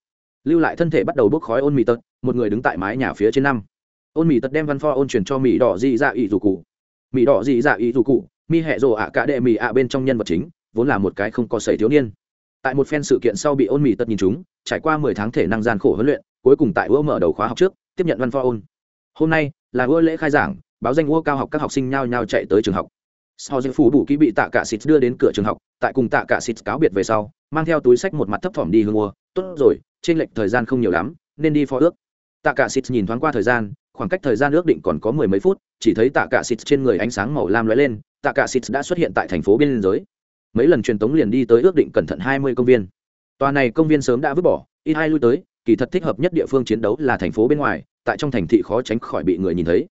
Lưu lại thân thể bắt đầu bốc khói ôn mỹ tật, một người đứng tại mái nhà phía trên năm. Ôn mỹ tật đem văn pho ôn truyền cho mỹ đỏ dị dạ ý dù cụ. Mỹ đỏ dị dạ ý dù cụ, mi hẹ rồ ạ cả đệ mỹ ạ bên trong nhân vật chính, vốn là một cái không có sẩy thiếu niên. Tại một phen sự kiện sau bị ôn mỹ tật nhìn chúng trải qua mười tháng thể năng gian khổ huấn luyện, cuối cùng tại ua mở đầu khóa học trước, tiếp nhận văn pho ôn. Hôm nay là ua lễ khai giảng, báo danh ua cao học các học sinh nhao nhao chạy tới trường học sau dịch phủ đủ kỹ bị tạ cả xịt đưa đến cửa trường học, tại cùng tạ cả xịt cáo biệt về sau, mang theo túi sách một mặt thấp thỏm đi hương mua. Tốt rồi trên lệch thời gian không nhiều lắm, nên đi phó ước. Tạ cả xịt nhìn thoáng qua thời gian, khoảng cách thời gian ước định còn có mười mấy phút, chỉ thấy tạ cả xịt trên người ánh sáng màu lam lóe lên, tạ cả xịt đã xuất hiện tại thành phố biên giới. Mấy lần truyền tống liền đi tới ước định cẩn thận hai mươi công viên. Tòa này công viên sớm đã vứt bỏ, ít hai lui tới, kỳ thật thích hợp nhất địa phương chiến đấu là thành phố bên ngoài, tại trong thành thị khó tránh khỏi bị người nhìn thấy.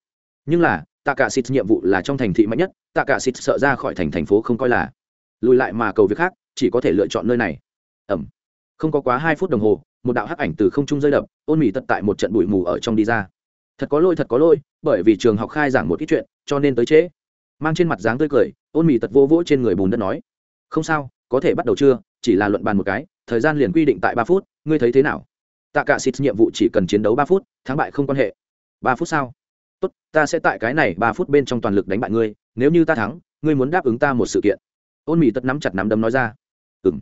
Nhưng là tạ cả xịt nhiệm vụ là trong thành thị mạnh nhất tạ cả xịt sợ ra khỏi thành thành phố không coi là. Lùi lại mà cầu việc khác, chỉ có thể lựa chọn nơi này. Ẩm. Không có quá hai phút đồng hồ, một đạo hắc ảnh từ không trung rơi đập, ôn mì tật tại một trận bụi mù ở trong đi ra. Thật có lỗi, thật có lỗi, bởi vì trường học khai giảng một ít chuyện, cho nên tới trễ. Mang trên mặt dáng tươi cười, ôn mì tật vô vỗ trên người bùn đất nói. Không sao, có thể bắt đầu chưa, chỉ là luận bàn một cái, thời gian liền quy định tại ba phút, ngươi thấy thế nào? Tạ cả xịt nhiệm vụ chỉ cần chiến đấu ba phút, thắng bại không quan hệ. Ba phút sao tốt, ta sẽ tại cái này ba phút bên trong toàn lực đánh bại ngươi, nếu như ta thắng, ngươi muốn đáp ứng ta một sự kiện. Ôn mỹ tất nắm chặt nắm đấm nói ra. Ừ m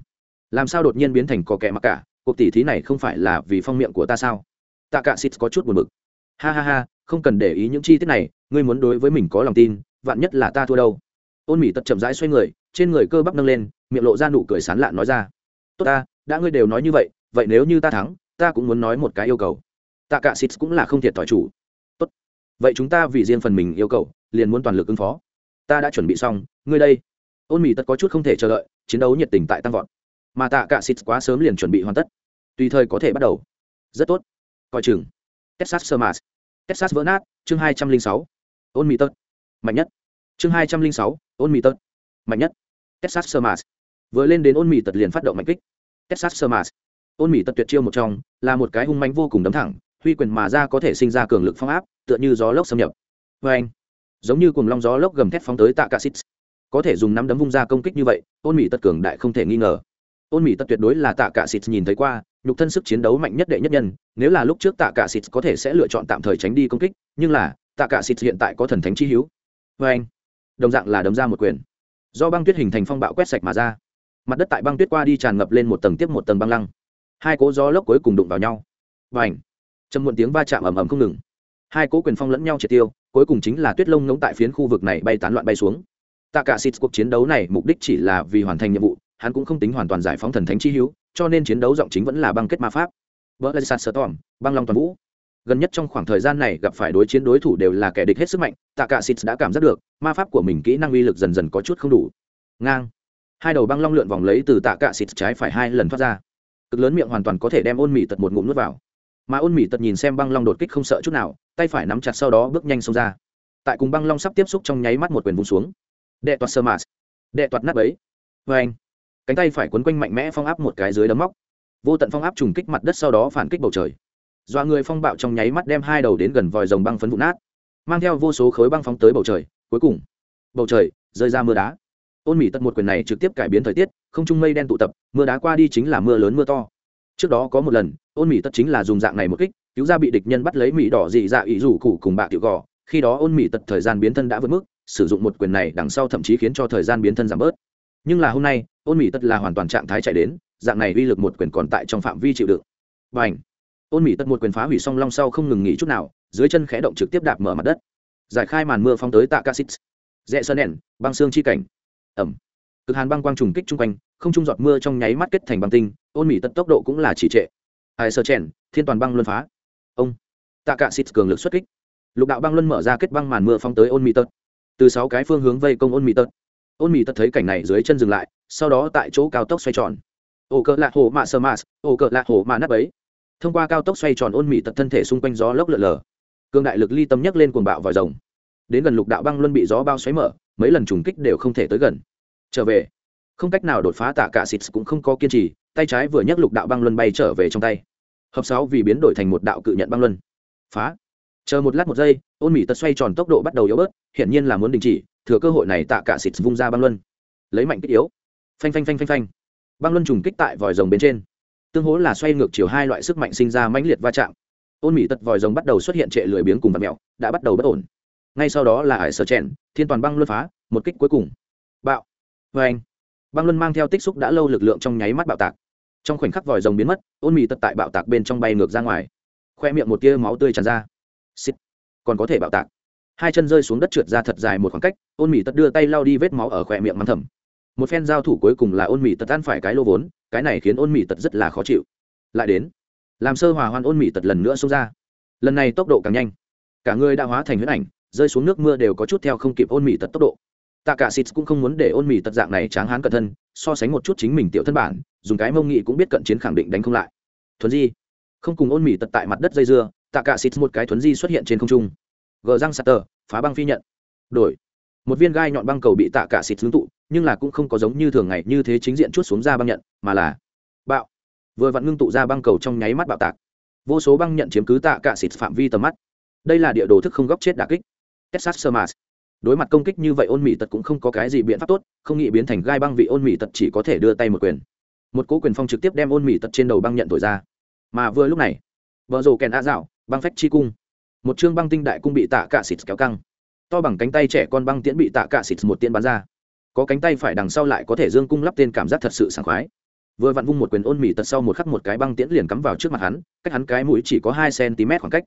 làm sao đột nhiên biến thành cò kẹ mặc cả? Cuộc tỉ thí này không phải là vì phong miệng của ta sao? Tạ cả xịt có chút buồn bực. Ha ha ha, không cần để ý những chi tiết này, ngươi muốn đối với mình có lòng tin, vạn nhất là ta thua đâu. Ôn mỹ tật chậm rãi xoay người, trên người cơ bắp nâng lên, miệng lộ ra nụ cười sán lạn nói ra. Tốt ta, đã ngươi đều nói như vậy vậy nếu như ta thắng, ta cũng muốn nói một cái yêu cầu. Tạ cả xịt cũng là không thiệt thòi chủ vậy chúng ta vì riêng phần mình yêu cầu, liền muốn toàn lực ứng phó. Ta đã chuẩn bị xong, ngươi đây. Ôn mỹ tất có chút không thể chờ đợi, chiến đấu nhiệt tình tại tăng vọt. Mà tạ cả xịt quá sớm liền chuẩn bị hoàn tất. Tùy thời có thể bắt đầu. Rất tốt. Coi chừng. Texas sơ mạt texas vỡ nát, chương hai trăm linh sáu. Ôn mỹ tật mạnh nhất. Chương hai trăm linh sáu, ôn mỹ tật mạnh nhất. Texas sơ mạt vừa lên đến ôn mỹ tật liền phát động mạnh kích. Texas sơ mạt ôn mỹ tật tuyệt chiêu một trong, là một cái hung mạnh vô cùng đấm thẳng, huy quyền mà ra có thể sinh ra cường lực phong áp tựa như gió lốc xâm nhập. Vê anh, giống như cùng long gió lốc gầm thép phóng tới tạ cả xít. Có thể dùng nắm đấm vung ra công kích như vậy ôn mỹ tật cường đại không thể nghi ngờ. Ôn mỹ tật tuyệt đối là tạ cả xít nhìn thấy qua, nhục thân sức chiến đấu mạnh nhất đệ nhất nhân, nếu là lúc trước tạ cả xít có thể sẽ lựa chọn tạm thời tránh đi công kích, nhưng là, tạ cả xít hiện tại có thần thánh chi hữu. Vê anh, đồng dạng là đấm ra một quyền. Do băng tuyết hình thành phong bạo quét sạch mà ra. Mặt đất tại băng tuyết qua đi tràn ngập lên một tầng tiếp một tầng băng lăng. Hai cỗ gió lốc cuối cùng đụng vào nhau. Và ảnh châm muộn tiếng va chạm ầm ầm không ngừng hai cỗ quyền phong lẫn nhau triệt tiêu, cuối cùng chính là tuyết lông ngỗng tại phiến khu vực này bay tán loạn bay xuống. Tạ cả xịt cuộc chiến đấu này mục đích chỉ là vì hoàn thành nhiệm vụ, hắn cũng không tính hoàn toàn giải phóng thần thánh chi hữu, cho nên chiến đấu giọng chính vẫn là băng kết ma pháp. Vỡ lê sạt sơ tòm băng long toàn vũ. Gần nhất trong khoảng thời gian này gặp phải đối chiến đối thủ đều là kẻ địch hết sức mạnh tạ cả xịt đã cảm giác được, ma pháp của mình kỹ năng uy lực dần dần có chút không đủ. Ngang. Hai đầu băng long lượn vòng lấy từ tạ cả xịt trái phải hai lần thoát ra. Cực lớn miệng hoàn toàn có thể đem ôn mị tật một ngụm nuốt vào mà ôn mỹ tật nhìn xem băng long đột kích không sợ chút nào, tay phải nắm chặt sau đó bước nhanh xông ra. Tại cùng băng long sắp tiếp xúc trong nháy mắt một quyền vung xuống. Đệ toạt sơ mạt. Đệ toạt nát ấy vê anh, cánh tay phải quấn quanh mạnh mẽ phong áp một cái dưới đấm móc. Vô tận phong áp trùng kích mặt đất sau đó phản kích bầu trời. Dọa người phong bạo trong nháy mắt đem hai đầu đến gần vòi rồng băng phấn vụ nát, mang theo vô số khối băng phóng tới bầu trời. Cuối cùng, bầu trời rơi ra mưa đá. Ôn mỹ tật một quyền này trực tiếp cải biến thời tiết, không trung mây đen tụ tập, mưa đá qua đi chính là mưa lớn mưa to trước đó có một lần, ôn mỹ tật chính là dùng dạng này một kích, cứu ra bị địch nhân bắt lấy mỹ đỏ dị dạ ý rủ cụ cùng bạ tiểu gò. Khi đó ôn mỹ tật thời gian biến thân đã vượt mức, sử dụng một quyền này đằng sau thậm chí khiến cho thời gian biến thân giảm bớt. Nhưng là hôm nay, ôn mỹ tật là hoàn toàn trạng thái chạy đến, dạng này uy lực một quyền còn tại trong phạm vi chịu đựng. Và ảnh ôn mỹ tật một quyền phá hủy song long sau không ngừng nghỉ chút nào, dưới chân khẽ động trực tiếp đạp mở mặt đất. Giải khai màn mưa phong tới tạ cassit rẽ sơn đèn băng xương chi cảnh. Ẩm cực hàn băng quang trùng kích chung quanh, không trung giọt mưa trong nháy mắt kết thành băng tinh, ôn mỹ tận tốc độ cũng là chỉ trệ. Hải sơ chèn, thiên toàn băng luân phá. Ông. Tạ cạ xịt cường lực xuất kích. Lục đạo băng luân mở ra kết băng màn mưa phong tới ôn mỹ tật từ sáu cái phương hướng vây công ôn mỹ tật ôn mỹ tật thấy cảnh này dưới chân dừng lại, sau đó tại chỗ cao tốc xoay tròn. Ổ cỡ lạ hồ mạ sơ mạ ổ cỡ lạ hồ mạ nắp ấy. Thông qua cao tốc xoay tròn ôn mỹ tật thân thể xung quanh gió lốc lở lờ. Cương đại lực ly tâm nhấc lên cuồng bạo vòi rồng. Đến gần lục đạo băng luân bị gió bao xoáy mở, mấy lần trùng kích đều không thể tới gần trở về. Không cách nào đột phá tạ cả xịt cũng không có kiên trì, tay trái vừa nhấc lục đạo băng luân bay trở về trong tay. Hợp sáu vì biến đổi thành một đạo cự nhận băng luân. Phá. Chờ một lát một giây, ôn mỹ tật xoay tròn tốc độ bắt đầu yếu bớt, hiển nhiên là muốn đình chỉ, thừa cơ hội này tạ cả xịt vung ra băng luân. Lấy mạnh kích yếu. Phanh phanh phanh phanh phanh. Băng luân trùng kích tại vòi rồng bên trên. Tương hỗ là xoay ngược chiều hai loại sức mạnh sinh ra mãnh liệt va chạm. Ôn mỹ tật vòi rồng bắt đầu xuất hiện trệ lười biếng cùng vật mẹo, đã bắt đầu bất ổn. Ngay sau đó là ải sở chèn, thiên toàn băng luân phá, một kích cuối cùng. Bạo vê anh, băng luân mang theo tích xúc đã lâu lực lượng trong nháy mắt bạo tạc. Trong khoảnh khắc vòi rồng biến mất, ôn mì tật tại bạo tạc bên trong bay ngược ra ngoài. Khoe miệng một tia máu tươi tràn ra. Xít còn có thể bạo tạc. Hai chân rơi xuống đất trượt ra thật dài một khoảng cách, ôn mì tật đưa tay lao đi vết máu ở khoe miệng mắng thầm. Một phen giao thủ cuối cùng là ôn mì tật ăn phải cái lô vốn, cái này khiến ôn mì tật rất là khó chịu. Lại đến, làm sơ hòa hoan ôn mì tật lần nữa xông ra. Lần này tốc độ càng nhanh. Cả người đã hóa thành huyết ảnh, rơi xuống nước mưa đều có chút theo không kịp ôn mì tật tốc độ tạ cả xịt cũng không muốn để ôn mì tật dạng này tráng hán cận thân, so sánh một chút chính mình tiểu thân bản, dùng cái mông nghị cũng biết cận chiến khẳng định đánh không lại. Thuấn di. Không cùng ôn mì tật tại mặt đất dây dưa, tạ cả xịt một cái thuấn di xuất hiện trên không trung. Gờ răng sạt tờ, phá băng phi nhận. Đổi. Một viên gai nhọn băng cầu bị tạ cả xịt hướng tụ, nhưng là cũng không có giống như thường ngày như thế chính diện chút xuống ra băng nhận, mà là bạo. Vừa vặn ngưng tụ ra băng cầu trong nháy mắt bạo tạc. Vô số băng nhận chiếm cứ tạ cả xịt phạm vi tầm mắt. Đây là địa đồ thức không góc chết đà kích. Texas sơ mars đối mặt công kích như vậy ôn mỹ tật cũng không có cái gì biện pháp tốt, không nghĩ biến thành gai băng vị ôn mỹ tật chỉ có thể đưa tay một quyền. Một cố quyền phong trực tiếp đem ôn mỹ tật trên đầu băng nhận thổi ra. Mà vừa lúc này, vợ rồ kèn a dạo, băng phách chi cung. Một chương băng tinh đại cung bị tạ cạ xịt kéo căng. To bằng cánh tay trẻ con băng tiễn bị tạ cạ xịt một tiễn bắn ra. Có cánh tay phải đằng sau lại có thể dương cung lắp tên cảm giác thật sự sảng khoái. Vừa vặn vung một quyền ôn mỹ tật sau một khắc một cái băng tiễn liền cắm vào trước mặt hắn, cách hắn cái mũi chỉ có hai cm khoảng cách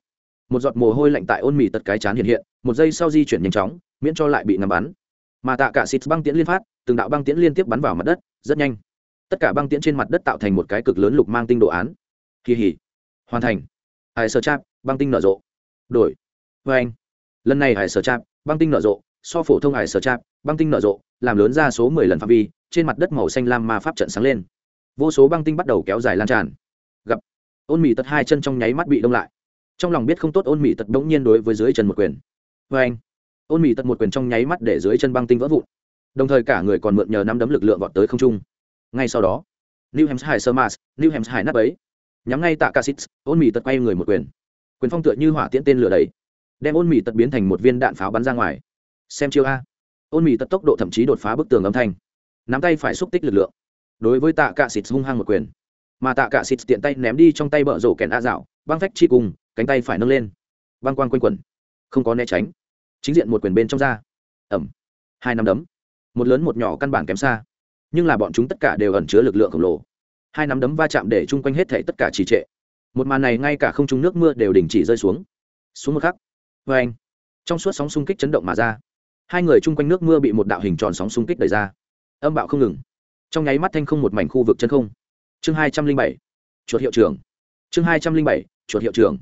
một giọt mồ hôi lạnh tại ôn mì tật cái chán hiện hiện, một giây sau di chuyển nhanh chóng, miễn cho lại bị ngắm bắn. Mà tạ cả xịt băng tiễn liên phát, từng đạo băng tiễn liên tiếp bắn vào mặt đất, rất nhanh. Tất cả băng tiễn trên mặt đất tạo thành một cái cực lớn lục mang tinh đồ án. Kỳ hỉ. Hoàn thành. Hải sơ chạp, băng tinh nở rộ. Đổi. Vê anh. Lần này hải sơ chạp, băng tinh nở rộ, so phổ thông hải sơ chạp, băng tinh nở rộ, làm lớn ra số mười lần phạm vi, trên mặt đất màu xanh lam ma pháp trận sáng lên. Vô số băng tinh bắt đầu kéo dài lan tràn. Gặp. Ôn mì tật hai chân trong nháy mắt bị đông lại trong lòng biết không tốt ôn mỹ tật bỗng nhiên đối với dưới chân một quyền. Vê anh, ôn mỹ tật một quyền trong nháy mắt để dưới chân băng tinh vỡ vụn. Đồng thời cả người còn mượn nhờ năm đấm lực lượng vọt tới không trung. Ngay sau đó, new hampshire sơ mars new hampshire nắp ấy, nhắm ngay tạ cassis ôn mỹ tật quay người một quyền. Quyền phong tựa như hỏa tiễn tên lửa đầy đem ôn mỹ tật biến thành một viên đạn pháo bắn ra ngoài. Xem chiêu a. Ôn mỹ tật tốc độ thậm chí đột phá bức tường âm thanh. Nắm tay phải xúc tích lực lượng. Đối với tạ cạ xịt hung hăng một quyền, mà tạ cạ xịt tiện tay ném đi trong tay bờ rổ kèn a dạo, băng phách chi cùng cánh tay phải nâng lên. Băng quang quanh quẩn, không có né tránh. Chính diện một quyền bên trong da ẩm. Hai năm đấm. Một lớn một nhỏ căn bản kém xa. Nhưng là bọn chúng tất cả đều ẩn chứa lực lượng khổng lồ. Hai nắm đấm va chạm để chung quanh hết thể tất cả trì trệ. Một màn này ngay cả không trung nước mưa đều đình chỉ rơi xuống. Xuống một khắc. Vê anh. Trong suốt sóng xung kích chấn động mà ra. Hai người chung quanh nước mưa bị một đạo hình tròn sóng xung kích đẩy ra. Âm bạo không ngừng. Trong nháy mắt thanh không một mảnh khu vực chân không. Chương hai trăm linh bảy. Chuột hiệu trưởng. Chương hai trăm linh bảy. Chuột hiệu trưởng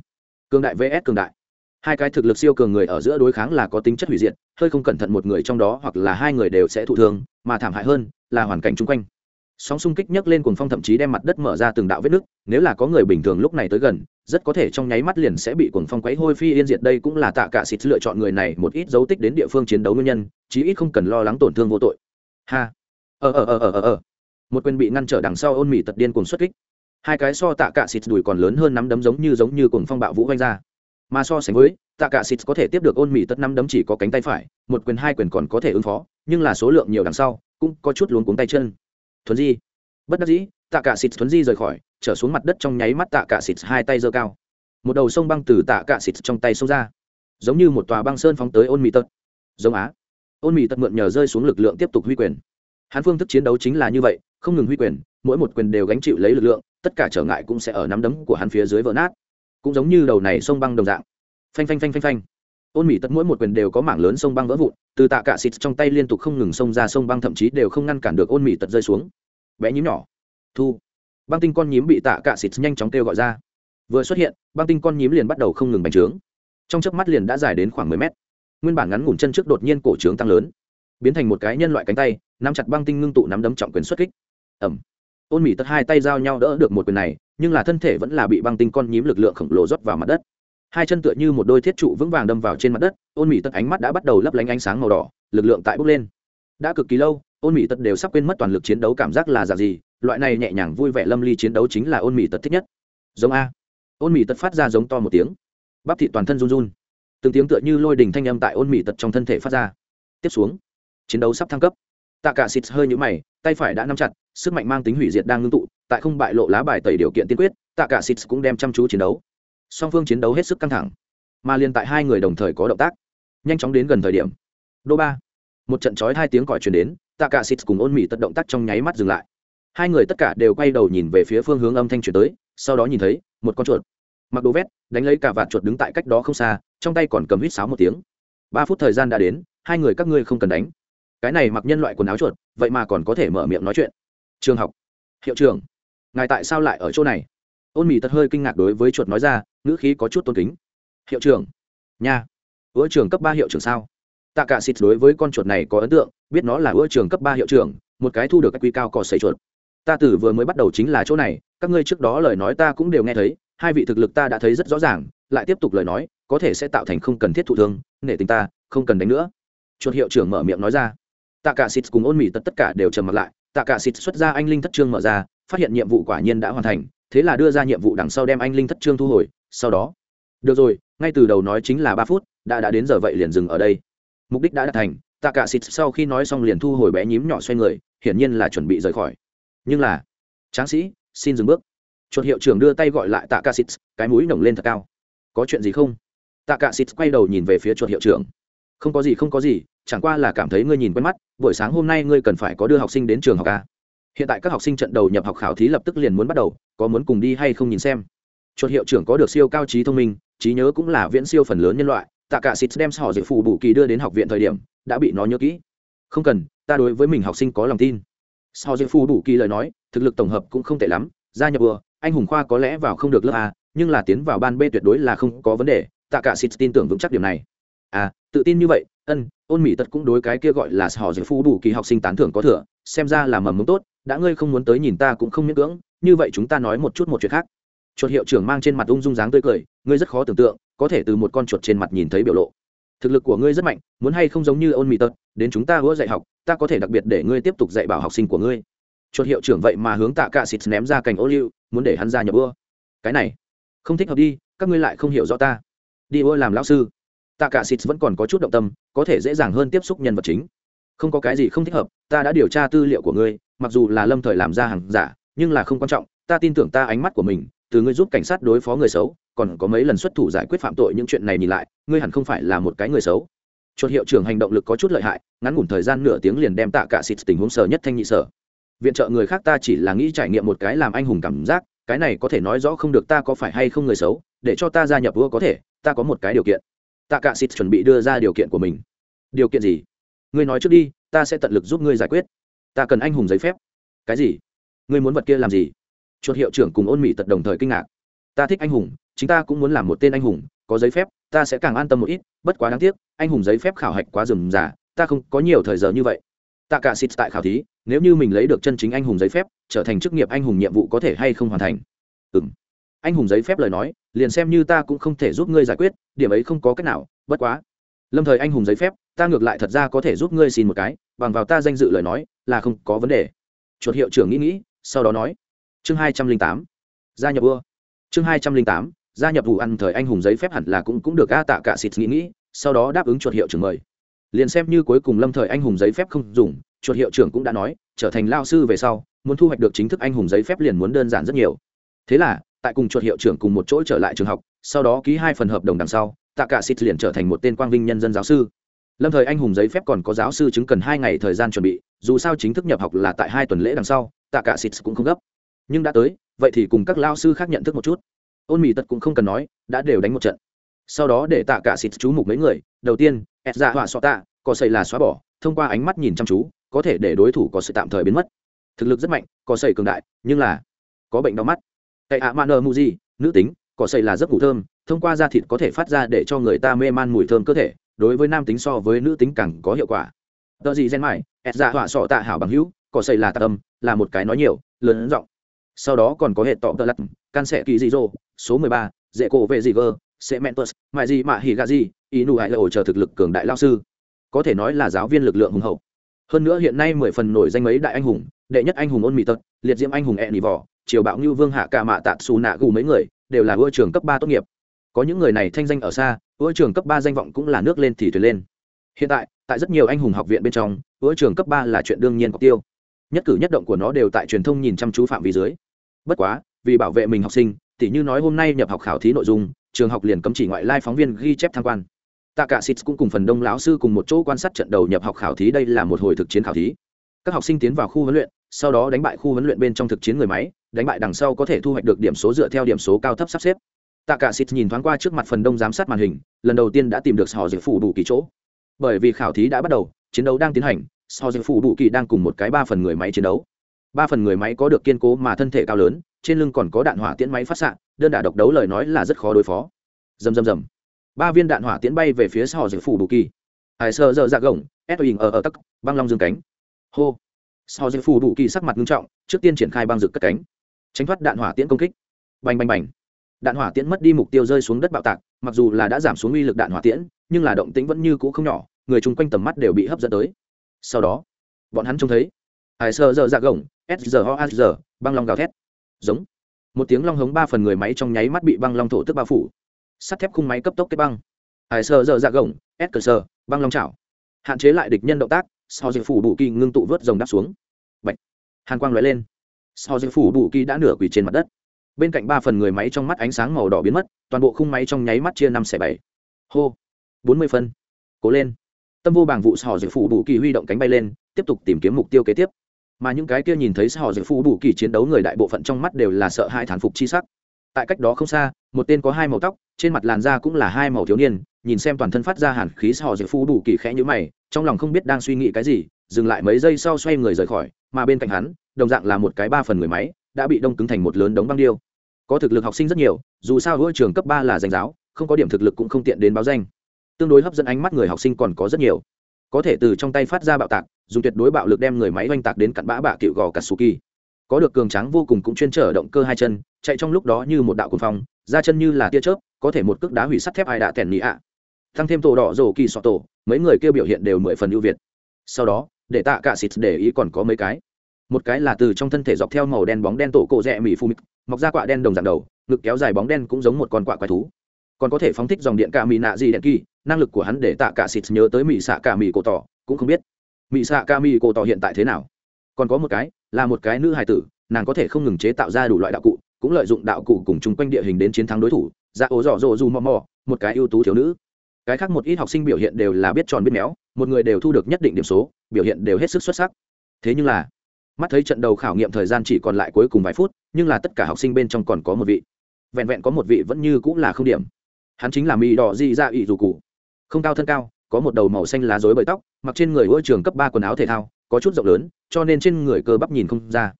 cường đại vs cường đại. Hai cái thực lực siêu cường người ở giữa đối kháng là có tính chất hủy diệt, hơi không cẩn thận một người trong đó hoặc là hai người đều sẽ thụ thương, mà thảm hại hơn là hoàn cảnh chung quanh. Sóng xung kích nhấc lên cuồng phong thậm chí đem mặt đất mở ra từng đạo vết nứt, nếu là có người bình thường lúc này tới gần, rất có thể trong nháy mắt liền sẽ bị cuồng phong quấy hôi phi yên diệt đây cũng là tạ cả xịt lựa chọn người này một ít dấu tích đến địa phương chiến đấu nguyên nhân, chí ít không cần lo lắng tổn thương vô tội. Ha! Ờ ờ ờ ờ ờ, ờ. một quyền bị ngăn trở đằng sau ôn mỉ tật điên cuồng xuất kích hai cái so tạ cạ xịt đùi còn lớn hơn nắm đấm giống như giống như cuồng phong bạo vũ vanh ra. Mà so sánh với, tạ cạ xịt có thể tiếp được ôn mỹ tất năm đấm chỉ có cánh tay phải, một quyền hai quyền còn có thể ứng phó, nhưng là số lượng nhiều đằng sau, cũng có chút luống cuống tay chân. Thuấn di. Bất đắc dĩ, tạ cạ xịt thuấn di rời khỏi, trở xuống mặt đất trong nháy mắt tạ cạ xịt hai tay giơ cao. Một đầu sông băng từ tạ cạ xịt trong tay xông ra. Giống như một tòa băng sơn phóng tới ôn mỹ tật giống á. Ôn mỹ tật mượn nhờ rơi xuống lực lượng tiếp tục huy quyền. Hắn phương thức chiến đấu chính là như vậy không ngừng huy quyền, mỗi một quyền đều gánh chịu lấy lực lượng, tất cả trở ngại cũng sẽ ở nắm đấm của hắn phía dưới vỡ nát. Cũng giống như đầu này sông băng đồng dạng. Phanh phanh phanh phanh phanh. Ôn mỹ tất mỗi một quyền đều có mảng lớn sông băng vỡ vụn, từ tạ cạ xịt trong tay liên tục không ngừng xông ra sông băng, thậm chí đều không ngăn cản được ôn mỹ tật rơi xuống. Bé nhím nhỏ. Thu. Băng tinh con nhím bị tạ cạ xịt nhanh chóng kêu gọi ra. Vừa xuất hiện, băng tinh con nhím liền bắt đầu không ngừng bành trướng. Trong chớp mắt liền đã dài đến khoảng mười mét. Nguyên bản ngắn ngủn chân trước đột nhiên cổ trướng tăng lớn, biến thành một cái nhân loại cánh tay, nắm chặt băng tinh ngưng tụ nắm đấm trọng quyền xuất kích ẩm. Ôn mỹ tất hai tay giao nhau đỡ được một quyền này, nhưng là thân thể vẫn là bị băng tinh con nhím lực lượng khổng lồ rót vào mặt đất. Hai chân tựa như một đôi thiết trụ vững vàng đâm vào trên mặt đất, ôn mỹ tất ánh mắt đã bắt đầu lấp lánh ánh sáng màu đỏ, lực lượng tại bốc lên. Đã cực kỳ lâu, ôn mỹ tất đều sắp quên mất toàn lực chiến đấu cảm giác là dạng gì, loại này nhẹ nhàng vui vẻ lâm ly chiến đấu chính là ôn mỹ tất thích nhất. Giống a. Ôn mỹ tất phát ra giống to một tiếng. Bắp thị toàn thân run run. Từng tiếng tựa như lôi đình thanh âm tại ôn mỹ tật trong thân thể phát ra. Tiếp xuống. Chiến đấu sắp thăng cấp tạ cả xịt hơi nhũ mày, tay phải đã nắm chặt, sức mạnh mang tính hủy diệt đang ngưng tụ, tại không bại lộ lá bài tẩy điều kiện tiên quyết, tạ cả xịt cũng đem chăm chú chiến đấu. Song phương chiến đấu hết sức căng thẳng, mà liên tại hai người đồng thời có động tác. Nhanh chóng đến gần thời điểm. Đô ba. Một trận chói hai tiếng còi truyền đến, tạ cả xịt cùng ôn mỹ tất động tác trong nháy mắt dừng lại. Hai người tất cả đều quay đầu nhìn về phía phương hướng âm thanh truyền tới, sau đó nhìn thấy, một con chuột. Mặc đồ vét, đánh lấy cả vạt chuột đứng tại cách đó không xa, trong tay còn cầm huýt sáo một tiếng. Ba phút thời gian đã đến, hai người các ngươi không cần đánh cái này mặc nhân loại quần áo chuột, vậy mà còn có thể mở miệng nói chuyện. Trường học. Hiệu trưởng, ngài tại sao lại ở chỗ này? Ôn mì tật hơi kinh ngạc đối với chuột nói ra, ngữ khí có chút tôn kính. Hiệu trưởng. Nha. Ứa trường cấp ba hiệu trưởng sao? Tạ cả xịt đối với con chuột này có ấn tượng, biết nó là ứa trường cấp ba hiệu trưởng, một cái thu được các quy cao cò sấy chuột. Ta từ vừa mới bắt đầu chính là chỗ này, các ngươi trước đó lời nói ta cũng đều nghe thấy, hai vị thực lực ta đã thấy rất rõ ràng, lại tiếp tục lời nói, có thể sẽ tạo thành không cần thiết thụ thương, nể tình ta, không cần đánh nữa. Chuột hiệu trưởng mở miệng nói ra tạ cả xịt cùng ôn mỹ tất tất cả đều trầm mặt lại. Tạ cả xịt xuất ra anh linh thất trương mở ra, phát hiện nhiệm vụ quả nhiên đã hoàn thành, thế là đưa ra nhiệm vụ đằng sau đem anh linh thất trương thu hồi, sau đó, được rồi, ngay từ đầu nói chính là ba phút, đã đã đến giờ vậy liền dừng ở đây. Mục đích đã đạt thành, tạ cả xịt sau khi nói xong liền thu hồi bé nhím nhỏ xoay người, hiển nhiên là chuẩn bị rời khỏi. Nhưng là, tráng sĩ, xin dừng bước. Chuột hiệu trưởng đưa tay gọi lại tạ cả xịt, cái mũi nồng lên thật cao. Có chuyện gì không? Tạ cả xịt quay đầu nhìn về phía chuột hiệu trưởng không có gì, không có gì, chẳng qua là cảm thấy ngươi nhìn quen mắt, buổi sáng hôm nay ngươi cần phải có đưa học sinh đến trường học a hiện tại các học sinh trận đầu nhập học khảo thí lập tức liền muốn bắt đầu, có muốn cùng đi hay không nhìn xem. Chuột hiệu trưởng có được siêu cao trí thông minh, trí nhớ cũng là viễn siêu phần lớn nhân loại, tạ cả xịt đem họ dự phù bù kỳ đưa đến học viện thời điểm, đã bị nó nhớ kỹ. Không cần, ta đối với mình học sinh có lòng tin. Sau dự phù bù kỳ lời nói, thực lực tổng hợp cũng không tệ lắm, gia nhập vừa anh hùng khoa có lẽ vào không được lớp a, nhưng là tiến vào ban b tuyệt đối là không có vấn đề, tạ cả xịt tin tưởng vững chắc điểm này. À tự tin như vậy, ân, ôn mỹ tật cũng đối cái kia gọi là họ dịch phu đủ kỳ học sinh tán thưởng có thừa, xem ra là mầm mống tốt, đã ngươi không muốn tới nhìn ta cũng không miễn cưỡng, như vậy chúng ta nói một chút một chuyện khác. Chuột hiệu trưởng mang trên mặt ung dung dáng tươi cười, ngươi rất khó tưởng tượng, có thể từ một con chuột trên mặt nhìn thấy biểu lộ. Thực lực của ngươi rất mạnh, muốn hay không giống như ôn mỹ tật, đến chúng ta hứa dạy học, ta có thể đặc biệt để ngươi tiếp tục dạy bảo học sinh của ngươi. Chuột hiệu trưởng vậy mà hướng tạ cạ xịt ném ra cành ô liu, muốn để hắn ra nhập ưa cái này, không thích hợp đi, các ngươi lại không hiểu rõ ta. Đi ưa làm lão sư tạ cả xịt vẫn còn có chút động tâm, có thể dễ dàng hơn tiếp xúc nhân vật chính. Không có cái gì không thích hợp, ta đã điều tra tư liệu của ngươi, mặc dù là lâm thời làm ra hàng giả, nhưng là không quan trọng, ta tin tưởng ta ánh mắt của mình, từ ngươi giúp cảnh sát đối phó người xấu, còn có mấy lần xuất thủ giải quyết phạm tội những chuyện này nhìn lại, ngươi hẳn không phải là một cái người xấu. Chuột hiệu trưởng hành động lực có chút lợi hại, ngắn ngủn thời gian nửa tiếng liền đem tạ cả xịt tình huống sở nhất thanh nhị sở. Viện trợ người khác ta chỉ là nghĩ trải nghiệm một cái làm anh hùng cảm giác, cái này có thể nói rõ không được ta có phải hay không người xấu, để cho ta gia nhập vua có thể, ta có một cái điều kiện tạ cả xịt chuẩn bị đưa ra điều kiện của mình. Điều kiện gì? Ngươi nói trước đi, ta sẽ tận lực giúp ngươi giải quyết. Ta cần anh hùng giấy phép. Cái gì? Ngươi muốn vật kia làm gì? Chuột hiệu trưởng cùng ôn mỹ tật đồng thời kinh ngạc. Ta thích anh hùng, chính ta cũng muốn làm một tên anh hùng, có giấy phép, ta sẽ càng an tâm một ít, bất quá đáng tiếc, anh hùng giấy phép khảo hạch quá rườm rà, ta không có nhiều thời giờ như vậy. Tạ cả xịt tại khảo thí, nếu như mình lấy được chân chính anh hùng giấy phép, trở thành chức nghiệp anh hùng nhiệm vụ có thể hay không hoàn thành? Ừ m anh hùng giấy phép lời nói, liền xem như ta cũng không thể giúp ngươi giải quyết, điểm ấy không có cách nào, bất quá. Lâm thời anh hùng giấy phép, ta ngược lại thật ra có thể giúp ngươi xin một cái, bằng vào ta danh dự lời nói, là không có vấn đề. Chuột hiệu trưởng nghĩ nghĩ, sau đó nói. Chương hai trăm linh tám. Gia nhập vua. Chương hai trăm linh tám, gia nhập vụ ăn thời anh hùng giấy phép hẳn là cũng cũng được a tạ cả xịt nghĩ nghĩ, sau đó đáp ứng chuột hiệu trưởng mời. Liền xem như cuối cùng lâm thời anh hùng giấy phép không dùng, chuột hiệu trưởng cũng đã nói, trở thành lao sư về sau, muốn thu hoạch được chính thức anh hùng giấy phép liền muốn đơn giản rất nhiều. Thế là tại cùng chuột hiệu trưởng cùng một chỗ trở lại trường học, sau đó ký hai phần hợp đồng đằng sau, tạ cả xịt liền trở thành một tên quang vinh nhân dân giáo sư. Lâm thời anh hùng giấy phép còn có giáo sư chứng cần hai ngày thời gian chuẩn bị, dù sao chính thức nhập học là tại hai tuần lễ đằng sau, tạ cả xịt cũng không gấp. Nhưng đã tới, vậy thì cùng các lao sư khác nhận thức một chút. Ôn mỹ tật cũng không cần nói, đã đều đánh một trận. Sau đó để tạ cả xịt chú mục mấy người, đầu tiên ép ra dạ họa sọ tạ, có xây là xóa bỏ, thông qua ánh mắt nhìn chăm chú, có thể để đối thủ có sự tạm thời biến mất. Thực lực rất mạnh, có xây cường đại, nhưng là có bệnh đau mắt tại ạ man muji nữ tính, cỏ sậy là giấc ngủ thơm, thông qua da thịt có thể phát ra để cho người ta mê man mùi thơm cơ thể, đối với nam tính so với nữ tính càng có hiệu quả. Tờ gì gen mải, ẹt ra họa sọ tạ hảo bằng hữu, cỏ sậy là tạ âm là một cái nói nhiều, lớn giọng. Sau đó còn có hệ tọ tờ lặt can sẻ kỳ dị dô số mười ba, dễ cổ vệ dị gơ, sẽ mentus mại gì mạ hỉ gà gì, ý nụ hại lộ chờ thực lực cường đại lao sư. Có thể nói là giáo viên lực lượng hùng hậu hơn nữa hiện nay mười phần nổi danh mấy đại anh hùng, đệ nhất anh hùng ôn mỹ tật, liệt diễm anh hùng e nỉ vỏ, triều bạo như vương hạ cả mạ tạ xù nạ gù mấy người, đều là ưa trường cấp ba tốt nghiệp. Có những người này thanh danh ở xa, ưa trường cấp ba danh vọng cũng là nước lên thì thuyền lên. Hiện tại tại rất nhiều anh hùng học viện bên trong, ưa trường cấp ba là chuyện đương nhiên có tiêu. Nhất cử nhất động của nó đều tại truyền thông nhìn chăm chú phạm vi dưới. Bất quá, vì bảo vệ mình học sinh, tỉ như nói hôm nay nhập học khảo thí nội dung, trường học liền cấm chỉ ngoại lai phóng viên ghi chép tham quan tạ cả xịt cũng cùng phần đông lão sư cùng một chỗ quan sát trận đầu nhập học khảo thí, đây là một hồi thực chiến khảo thí. Các học sinh tiến vào khu huấn luyện, sau đó đánh bại khu huấn luyện bên trong thực chiến người máy, đánh bại đằng sau có thể thu hoạch được điểm số dựa theo điểm số cao thấp sắp xếp. Tạ cả xịt nhìn thoáng qua trước mặt phần đông giám sát màn hình, lần đầu tiên đã tìm được họ dịch phủ đủ kỳ chỗ. Bởi vì khảo thí đã bắt đầu, chiến đấu đang tiến hành họ dịch phủ đủ kỳ đang cùng một cái ba phần người máy chiến đấu. Ba phần người máy có được kiên cố mà thân thể cao lớn, trên lưng còn có đạn hỏa tiễn máy phát xạ, đơn đả độc đấu lời nói là rất khó đối phó. Dầm dầm dầm ba viên đạn hỏa tiễn bay về phía sau giữa phủ đủ kỳ. Hải sơ dơ dạ gồng, ép hình ở ở tắc, băng long dương cánh. Hô. Sau giữa phủ đủ kỳ sắc mặt nghiêm trọng, trước tiên triển khai băng rực cất cánh. Tránh thoát đạn hỏa tiễn công kích. Bành bành bành. Đạn hỏa tiễn mất đi mục tiêu rơi xuống đất bạo tạc, mặc dù là đã giảm xuống uy lực đạn hỏa tiễn, nhưng là động tĩnh vẫn như cũ không nhỏ, người chung quanh tầm mắt đều bị hấp dẫn tới. Sau đó, bọn hắn trông thấy. Hải sơ dơ dạ gồng, s giờ ho giờ băng long gào thét. Giống. Một tiếng long hống ba phần người máy trong nháy mắt bị băng long thổ tức bao phủ sắt thép khung máy cấp tốc kết băng. Hải sơ dơ dạ gồng, s cơ sơ băng long chảo. Hạn chế lại địch nhân động tác, sau dịch phủ bù kỳ ngưng tụ vớt rồng đáp xuống. Bạch. hàn quang lóe lên. Sau dịch phủ bù kỳ đã nửa quỳ trên mặt đất. Bên cạnh ba phần người máy trong mắt ánh sáng màu đỏ biến mất, toàn bộ khung máy trong nháy mắt chia năm xẻ bảy. Hô. Bốn mươi phân. Cố lên. Tâm vô bảng vụ sò dạy phủ bù kỳ huy động cánh bay lên, tiếp tục tìm kiếm mục tiêu kế tiếp. Mà những cái kia nhìn thấy sò dạy phủ bù kỳ chiến đấu người đại bộ phận trong mắt đều là sợ hai thản phục chi sắc tại cách đó không xa, một tên có hai màu tóc, trên mặt làn da cũng là hai màu thiếu niên, nhìn xem toàn thân phát ra hàn khí sò dạy phu đủ kỳ khẽ nhữ mày, trong lòng không biết đang suy nghĩ cái gì, dừng lại mấy giây sau xoay người rời khỏi, mà bên cạnh hắn, đồng dạng là một cái ba phần người máy, đã bị đông cứng thành một lớn đống băng điêu. Có thực lực học sinh rất nhiều, dù sao ngôi trường cấp ba là danh giáo, không có điểm thực lực cũng không tiện đến báo danh. Tương đối hấp dẫn ánh mắt người học sinh còn có rất nhiều. Có thể từ trong tay phát ra bạo tạc, dùng tuyệt đối bạo lực đem người máy oanh tạc đến cặn bã bạ cựu gò katsuki có được cường tráng vô cùng cũng chuyên trở động cơ hai chân, chạy trong lúc đó như một đạo cuồng phong ra chân như là tia chớp, có thể một cước đá hủy sắt thép ai đã tèn nhị ạ. Tăng thêm tổ đỏ rổ kỳ sọ tổ, mấy người kêu biểu hiện đều mười phần ưu việt. Sau đó, để tạ cả xịt để ý còn có mấy cái. Một cái là từ trong thân thể dọc theo màu đen bóng đen tổ cổ rẽ mỹ phu mịt, mọc ra quạ đen đồng dạng đầu, ngực kéo dài bóng đen cũng giống một con quạ quái thú. Còn có thể phóng thích dòng điện cả mỹ nạ gì đèn kỳ, năng lực của hắn để tạ cả xịt nhớ tới mỹ xạ cả mỹ cổ tỏ, cũng không biết. Mỹ xạ cả mỹ cổ tỏ hiện tại thế nào? Còn có một cái, là một cái nữ hài tử, nàng có thể không ngừng chế tạo ra đủ loại đạo cụ, cũng lợi dụng đạo cụ cùng chung quanh địa hình đến chiến thắng đối thủ, ra ố dọ dỗ dù mò mò, một cái ưu tú thiếu nữ. Cái khác một ít học sinh biểu hiện đều là biết tròn biết méo, một người đều thu được nhất định điểm số, biểu hiện đều hết sức xuất sắc. Thế nhưng là, mắt thấy trận đầu khảo nghiệm thời gian chỉ còn lại cuối cùng vài phút, nhưng là tất cả học sinh bên trong còn có một vị. Vẹn vẹn có một vị vẫn như cũng là không điểm. Hắn chính là mì đỏ di ra ỵ dù cụ. Không cao thân cao, có một đầu màu xanh lá dối bởi tóc, mặc trên người ôi trường cấp ba quần áo thể thao có chút rộng lớn, cho nên trên người cơ bắp nhìn không ra.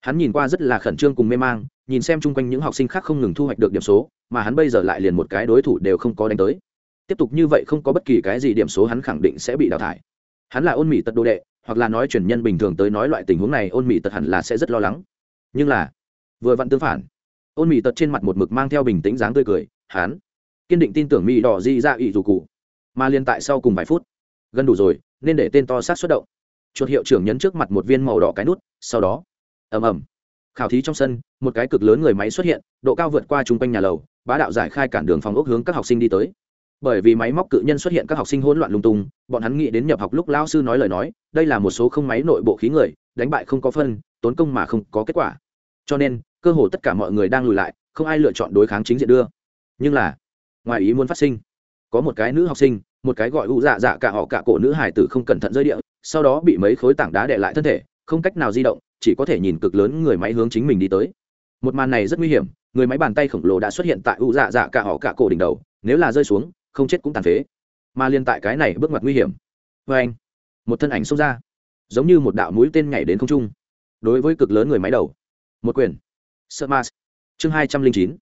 Hắn nhìn qua rất là khẩn trương cùng mê mang, nhìn xem chung quanh những học sinh khác không ngừng thu hoạch được điểm số, mà hắn bây giờ lại liền một cái đối thủ đều không có đánh tới. Tiếp tục như vậy không có bất kỳ cái gì điểm số hắn khẳng định sẽ bị đào thải. Hắn là ôn mỹ tật đồ đệ, hoặc là nói truyền nhân bình thường tới nói loại tình huống này, ôn mỹ tật hẳn là sẽ rất lo lắng. Nhưng là, vừa vặn tương phản. Ôn mỹ tật trên mặt một mực mang theo bình tĩnh dáng tươi cười, hắn kiên định tin tưởng mỹ đỏ di dạ ra ỵ dù cụ. Mà liên tại sau cùng vài phút, gần đủ rồi, nên để tên to sát xuất động chuột hiệu trưởng nhấn trước mặt một viên màu đỏ cái nút, sau đó, ầm ầm. Khảo thí trong sân, một cái cực lớn người máy xuất hiện, độ cao vượt qua chung quanh nhà lầu, bá đạo giải khai cản đường phòng ốc hướng các học sinh đi tới. Bởi vì máy móc cự nhân xuất hiện các học sinh hỗn loạn lung tung, bọn hắn nghĩ đến nhập học lúc lao sư nói lời nói, đây là một số không máy nội bộ khí người, đánh bại không có phân, tốn công mà không có kết quả. Cho nên, cơ hồ tất cả mọi người đang lùi lại, không ai lựa chọn đối kháng chính diện đưa. Nhưng là, ngoài ý muốn phát sinh, có một cái nữ học sinh, một cái gọi u dạ dạ cả họ cả cổ nữ hải tử không cẩn thận rơi địa sau đó bị mấy khối tảng đá đè lại thân thể, không cách nào di động, chỉ có thể nhìn cực lớn người máy hướng chính mình đi tới. Một màn này rất nguy hiểm, người máy bàn tay khổng lồ đã xuất hiện tại u dạ dạ cả họ cả cổ đỉnh đầu, nếu là rơi xuống, không chết cũng tàn phế. Mà liên tại cái này bước ngoặt nguy hiểm. Vê anh, một thân ảnh xông ra, giống như một đạo mũi tên nhảy đến không trung, đối với cực lớn người máy đầu. Một quyền. Sợ ma chương hai trăm linh chín.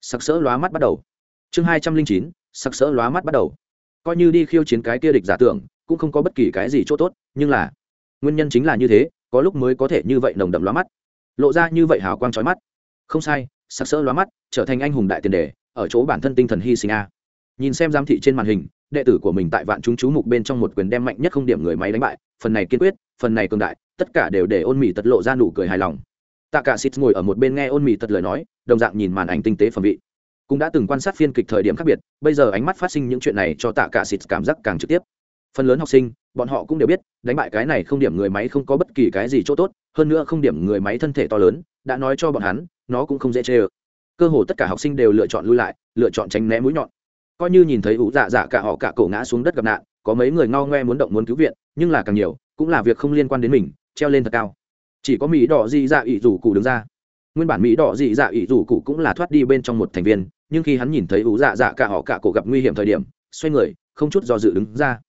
Sặc sỡ lóa mắt bắt đầu. Chương hai trăm linh chín, sặc sỡ lóa mắt bắt đầu. Coi như đi khiêu chiến cái kia địch giả tưởng cũng không có bất kỳ cái gì chỗ tốt, nhưng là nguyên nhân chính là như thế, có lúc mới có thể như vậy nồng đậm lóa mắt. Lộ ra như vậy hào quang trói mắt. Không sai, sặc sỡ lóa mắt, trở thành anh hùng đại tiền đề, ở chỗ bản thân tinh thần hy sinh a. Nhìn xem giám thị trên màn hình, đệ tử của mình tại vạn chúng chú mục bên trong một quyền đem mạnh nhất không điểm người máy đánh bại, phần này kiên quyết, phần này cường đại, tất cả đều để ôn mỹ tật lộ ra nụ cười hài lòng. Tạ cả xịt ngồi ở một bên nghe ôn mỹ tật lời nói, đồng dạng nhìn màn ảnh tinh tế phẩm vị. Cũng đã từng quan sát phiên kịch thời điểm khác biệt, bây giờ ánh mắt phát sinh những chuyện này cho tạ cả xịt cảm giác càng trực tiếp phần lớn học sinh, bọn họ cũng đều biết, đánh bại cái này không điểm người máy không có bất kỳ cái gì chỗ tốt, hơn nữa không điểm người máy thân thể to lớn, đã nói cho bọn hắn, nó cũng không dễ chê ơ. Cơ hồ tất cả học sinh đều lựa chọn lui lại, lựa chọn tránh né mũi nhọn. Coi như nhìn thấy ủ dạ dạ cả họ cả cổ ngã xuống đất gặp nạn, có mấy người ngao ngoe muốn động muốn cứu viện, nhưng là càng nhiều, cũng là việc không liên quan đến mình, treo lên thật cao. Chỉ có mỹ đỏ dị dạ ỷ rủ cụ đứng ra. Nguyên bản mỹ đỏ dị dạ ỷ rủ cụ cũng là thoát đi bên trong một thành viên, nhưng khi hắn nhìn thấy ủ dạ dạ cả họ cả cổ gặp nguy hiểm thời điểm, xoay người, không chút do dự đứng ra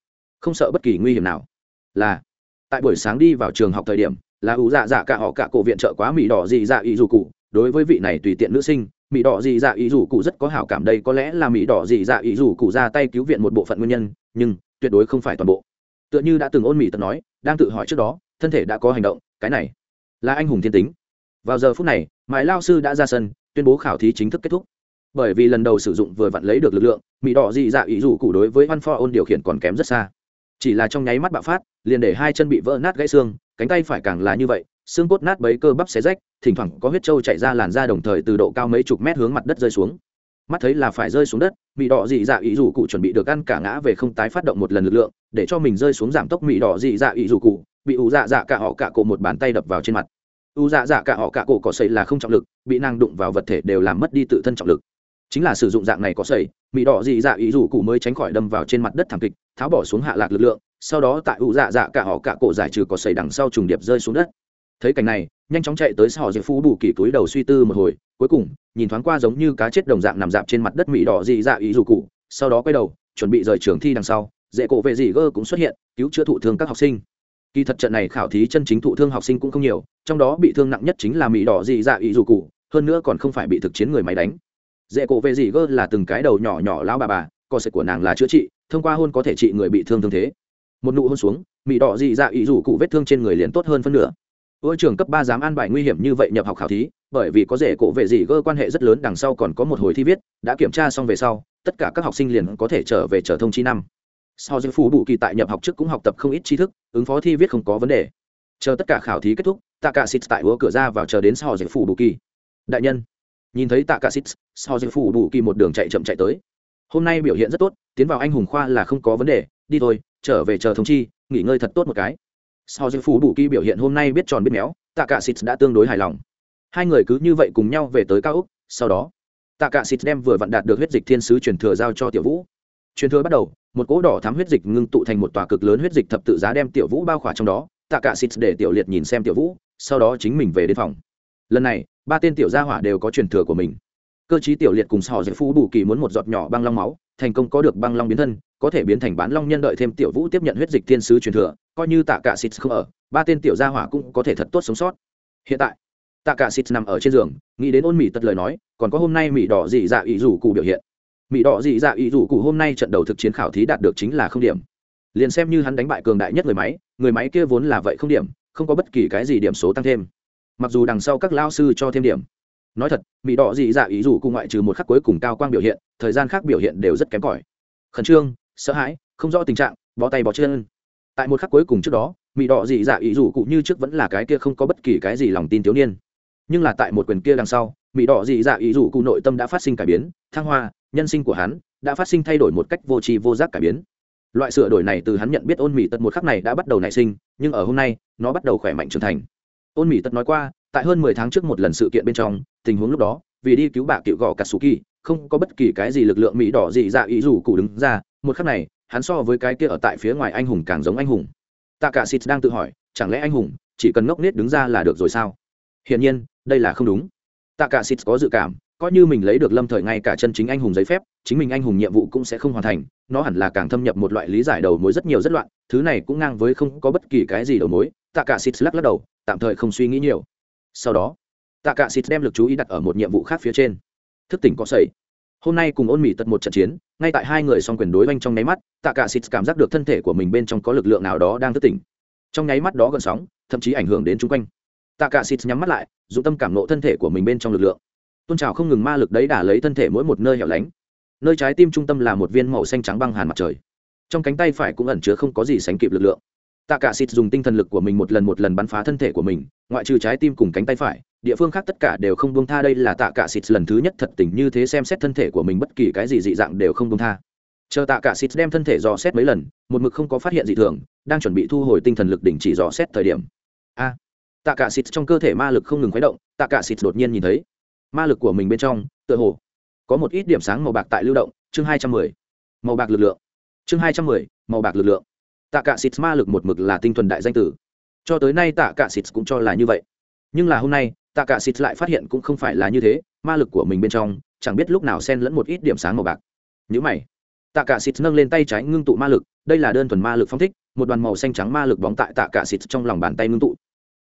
không sợ bất kỳ nguy hiểm nào. Là, tại buổi sáng đi vào trường học thời điểm, là ủ dạ dạ cả họ cả cổ viện trợ quá mỹ đỏ dị dạ ý rủ cụ. Đối với vị này tùy tiện nữ sinh mỹ đỏ dị dạ ý dù cụ rất có hảo cảm đây có lẽ là mỹ đỏ dị dạ ý dù cụ ra tay cứu viện một bộ phận nguyên nhân, nhưng tuyệt đối không phải toàn bộ. Tựa như đã từng ôn mỹ tật nói, đang tự hỏi trước đó, thân thể đã có hành động, cái này là anh hùng thiên tính. Vào giờ phút này, mãi lao sư đã ra sân, tuyên bố khảo thí chính thức kết thúc. Bởi vì lần đầu sử dụng vừa vặn lấy được lực lượng mỹ đỏ dị dạ ý dù cụ đối với văn pho ôn điều khiển còn kém rất xa chỉ là trong nháy mắt bạo phát liền để hai chân bị vỡ nát gãy xương cánh tay phải càng là như vậy xương cốt nát bấy cơ bắp xé rách thỉnh thoảng có huyết trâu chạy ra làn da đồng thời từ độ cao mấy chục mét hướng mặt đất rơi xuống. Mắt thấy là phải rơi xuống đất mỹ đỏ dị dạ ý dù cụ chuẩn bị được ăn cả ngã về không tái phát động một lần lực lượng để cho mình rơi xuống giảm tốc mỹ đỏ dị dạ ý dù cụ bị ủ dạ dạ cả họ cả cổ một bàn tay đập vào trên mặt. U dạ dạ cả họ cả cổ cỏ sầy là không trọng lực bị nàng đụng vào vật thể đều làm mất đi tự thân trọng lực. Chính là sử dụng dạng này có sẩy, mỹ đỏ dị dạ ý rủ cụ mới tránh khỏi đâm vào trên mặt đất thảm kịch tháo bỏ xuống hạ lạc lực lượng, sau đó tại ủ dạ dạ cả họ cả cổ giải trừ có xảy đằng sau trùng điệp rơi xuống đất. Thấy cảnh này, nhanh chóng chạy tới sau diệp phú bù kỳ túi đầu suy tư một hồi, cuối cùng, nhìn thoáng qua giống như cá chết đồng dạng nằm dạp trên mặt đất mỹ đỏ dị dạ ý dù cụ, sau đó quay đầu, chuẩn bị rời trường thi đằng sau, dễ cổ vệ dị gơ cũng xuất hiện, cứu chữa thụ thương các học sinh. Kỳ thật trận này khảo thí chân chính thụ thương học sinh cũng không nhiều, trong đó bị thương nặng nhất chính là mỹ đỏ dị dạ ý dù cụ, hơn nữa còn không phải bị thực chiến người máy đánh. Dễ cổ vệ dị gơ là từng cái đầu nhỏ nhỏ lão bà bà co sệt của nàng là chữa trị thông qua hôn có thể trị người bị thương thương thế. Một nụ hôn xuống mỹ đỏ dị dạ ý rủ cụ vết thương trên người liền tốt hơn phân nửa. Ôi trường cấp ba dám an bài nguy hiểm như vậy nhập học khảo thí, bởi vì có rể cổ vệ dị gơ quan hệ rất lớn, đằng sau còn có một hồi thi viết, đã kiểm tra xong về sau, tất cả các học sinh liền có thể trở về trở thông chi năm. Sau giữa phú bù kỳ tại nhập học trước cũng học tập không ít tri thức, ứng phó thi viết không có vấn đề. Chờ tất cả khảo thí kết thúc tạ cả xịt tại ủa cửa ra vào chờ đến sau giữa phú bù kỳ. Đại nhân, nhìn thấy tạ cả xịt sau giữa phú bù kỳ một đường chạy chậm chạy tới hôm nay biểu hiện rất tốt, tiến vào anh hùng khoa là không có vấn đề, đi thôi, trở về chờ thông chi, nghỉ ngơi thật tốt một cái. Sau giữa phú bù kỳ biểu hiện hôm nay biết tròn biết méo, tạ cả xịt đã tương đối hài lòng. Hai người cứ như vậy cùng nhau về tới cao úc sau đó, tạ cả xịt đem vừa vặn đạt được huyết dịch thiên sứ truyền thừa giao cho tiểu vũ. Truyền thừa bắt đầu, một cỗ đỏ thắm huyết dịch ngưng tụ thành một tòa cực lớn huyết dịch thập tự giá đem tiểu vũ bao khỏa trong đó. Tạ cả xịt để tiểu liệt nhìn xem tiểu vũ, sau đó chính mình về đến phòng. Lần này, ba tên tiểu gia hỏa đều có truyền thừa của mình cơ chí tiểu liệt cùng sò dễ phú bù kỳ muốn một giọt nhỏ băng long máu, thành công có được băng long biến thân, có thể biến thành bán long nhân đợi thêm tiểu vũ tiếp nhận huyết dịch thiên sứ truyền thừa, coi như tạ cả xịt không ở, ba tên tiểu gia hỏa cũng có thể thật tốt sống sót. Hiện tại, tạ cả xịt nằm ở trên giường, nghĩ đến ôn mỹ tật lời nói, còn có hôm nay mỹ đỏ dị dạ ý rủ cụ biểu hiện. Mỹ đỏ dị dạ ý rủ cụ hôm nay trận đầu thực chiến khảo thí đạt được chính là không điểm. Liền xem như hắn đánh bại cường đại nhất người máy người máy kia vốn là vậy không điểm, không có bất kỳ cái gì điểm số tăng thêm. Mặc dù đằng sau các lao sư cho thêm điểm nói thật mỹ đỏ dị dạ ý dù cùng ngoại trừ một khắc cuối cùng cao quang biểu hiện, thời gian khác biểu hiện đều rất kém cỏi. Khẩn trương, sợ hãi, không rõ tình trạng, bó tay bó chân. Tại một khắc cuối cùng trước đó mỹ đỏ dị dạ ý dù cụ như trước vẫn là cái kia không có bất kỳ cái gì lòng tin thiếu niên. Nhưng là tại một quyền kia đằng sau mỹ đỏ dị dạ ý dù cụ nội tâm đã phát sinh cải biến, thăng hoa, nhân sinh của hắn đã phát sinh thay đổi một cách vô tri vô giác cải biến. Loại sửa đổi này từ hắn nhận biết ôn mỹ tật một khắc này đã bắt đầu nảy sinh, nhưng ở hôm nay, nó bắt đầu khỏe mạnh trưởng thành. Ôn mỹ tật nói qua, tại hơn mười tháng trước một lần sự kiện bên trong tình huống lúc đó, vì đi cứu bà cựu gò katsuki không có bất kỳ cái gì lực lượng mỹ đỏ dị dạ ý rủ cụ đứng ra. Một khắc này, hắn so với cái kia ở tại phía ngoài anh hùng càng giống anh hùng. Tạ cả xịt đang tự hỏi, chẳng lẽ anh hùng chỉ cần ngốc nết đứng ra là được rồi sao? Hiển nhiên, đây là không đúng. Tạ cả xịt có dự cảm, coi như mình lấy được lâm thời ngay cả chân chính anh hùng giấy phép, chính mình anh hùng nhiệm vụ cũng sẽ không hoàn thành, nó hẳn là càng thâm nhập một loại lý giải đầu mối rất nhiều rất loạn, thứ này cũng ngang với không có bất kỳ cái gì đầu mối. Tạ cả xịt lắc lắc đầu, tạm thời không suy nghĩ nhiều. Sau đó tạ cả xịt đem lực chú ý đặt ở một nhiệm vụ khác phía trên. Thức tỉnh có sẩy hôm nay cùng ôn mỹ tật một trận chiến, ngay tại hai người song quyền đối oanh trong nháy mắt, tạ cả xịt cảm giác được thân thể của mình bên trong có lực lượng nào đó đang thức tỉnh. Trong nháy mắt đó gần sóng, thậm chí ảnh hưởng đến chung quanh. Tạ cả xịt nhắm mắt lại, dụng tâm cảm nộ thân thể của mình bên trong lực lượng. Tôn trào không ngừng ma lực đấy đả lấy thân thể mỗi một nơi hẻo lánh. Nơi trái tim trung tâm là một viên màu xanh trắng băng hàn mặt trời. Trong cánh tay phải cũng ẩn chứa không có gì sánh kịp lực lượng. Tạ cả xịt dùng tinh thần lực của mình một lần một lần bắn phá thân thể của mình, ngoại trừ trái tim cùng cánh tay phải địa phương khác tất cả đều không buông tha, đây là tạ cả xịt lần thứ nhất thật tình như thế xem xét thân thể của mình, bất kỳ cái gì dị dạng đều không buông tha. Chờ tạ cả xịt đem thân thể dò xét mấy lần, một mực không có phát hiện dị thường, đang chuẩn bị thu hồi tinh thần lực đỉnh chỉ dò xét thời điểm. A! Tạ cả xịt trong cơ thể ma lực không ngừng khuấy động, tạ cả xịt đột nhiên nhìn thấy. Ma lực của mình bên trong, tựa hồ có một ít điểm sáng màu bạc tại lưu động, chương hai trăm mười. Màu bạc lực lượng. Chương hai trăm mười, màu bạc lực lượng. Tạ cả xịt ma lực một mực là tinh thuần đại danh tử. Cho tới nay tạ cả xịt cũng cho là như vậy. Nhưng là hôm nay tạ cả xịt lại phát hiện cũng không phải là như thế, ma lực của mình bên trong, chẳng biết lúc nào xen lẫn một ít điểm sáng màu bạc. Nhữ mày. Tạ cả xịt nâng lên tay trái ngưng tụ ma lực, đây là đơn thuần ma lực phong thích, một đoàn màu xanh trắng ma lực bóng tại tạ cả xịt trong lòng bàn tay ngưng tụ.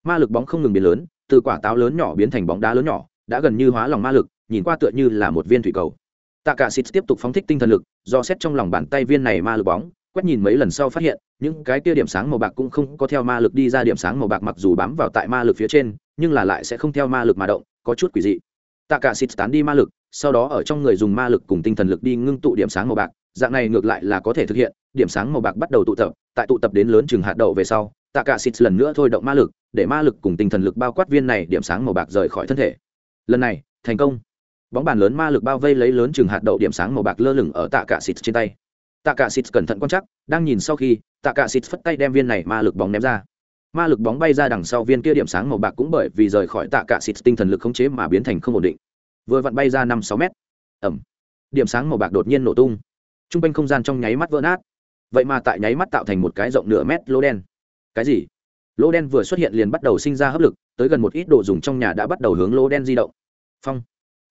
Ma lực bóng không ngừng biến lớn, từ quả táo lớn nhỏ biến thành bóng đá lớn nhỏ, đã gần như hóa lòng ma lực, nhìn qua tựa như là một viên thủy cầu. Tạ cả xịt tiếp tục phóng thích tinh thần lực, do xét trong lòng bàn tay viên này ma lực bóng, quét nhìn mấy lần sau phát hiện, những cái kia điểm sáng màu bạc cũng không có theo ma lực đi ra điểm sáng màu bạc mặc dù bám vào tại ma lực phía trên nhưng là lại sẽ không theo ma lực mà động, có chút quỷ dị. Tạ cả xịt tán đi ma lực, sau đó ở trong người dùng ma lực cùng tinh thần lực đi ngưng tụ điểm sáng màu bạc, dạng này ngược lại là có thể thực hiện, điểm sáng màu bạc bắt đầu tụ tập, tại tụ tập đến lớn chừng hạt đậu về sau tạ cả xịt lần nữa thôi động ma lực, để ma lực cùng tinh thần lực bao quát viên này điểm sáng màu bạc rời khỏi thân thể. Lần này, thành công. Bóng bàn lớn ma lực bao vây lấy lớn chừng hạt đậu điểm sáng màu bạc lơ lửng ở tạ cả xịt trên tay. Tạ cả xịt cẩn thận quan chắc đang nhìn sau khi tạ cả xịt phất tay đem viên này ma lực bóng ném ra ma lực bóng bay ra đằng sau viên kia điểm sáng màu bạc cũng bởi vì rời khỏi tạ cả xịt tinh thần lực khống chế mà biến thành không ổn định. Vừa vặn bay ra năm sáu mét. Ẩm điểm sáng màu bạc đột nhiên nổ tung. T r u n g quanh không gian trong nháy mắt vỡ nát. Vậy mà tại nháy mắt tạo thành một cái rộng nửa mét lỗ đen. Cái gì? Lỗ đen vừa xuất hiện liền bắt đầu sinh ra hấp lực, tới gần một ít đồ dùng trong nhà đã bắt đầu hướng lỗ đen di động. Phong.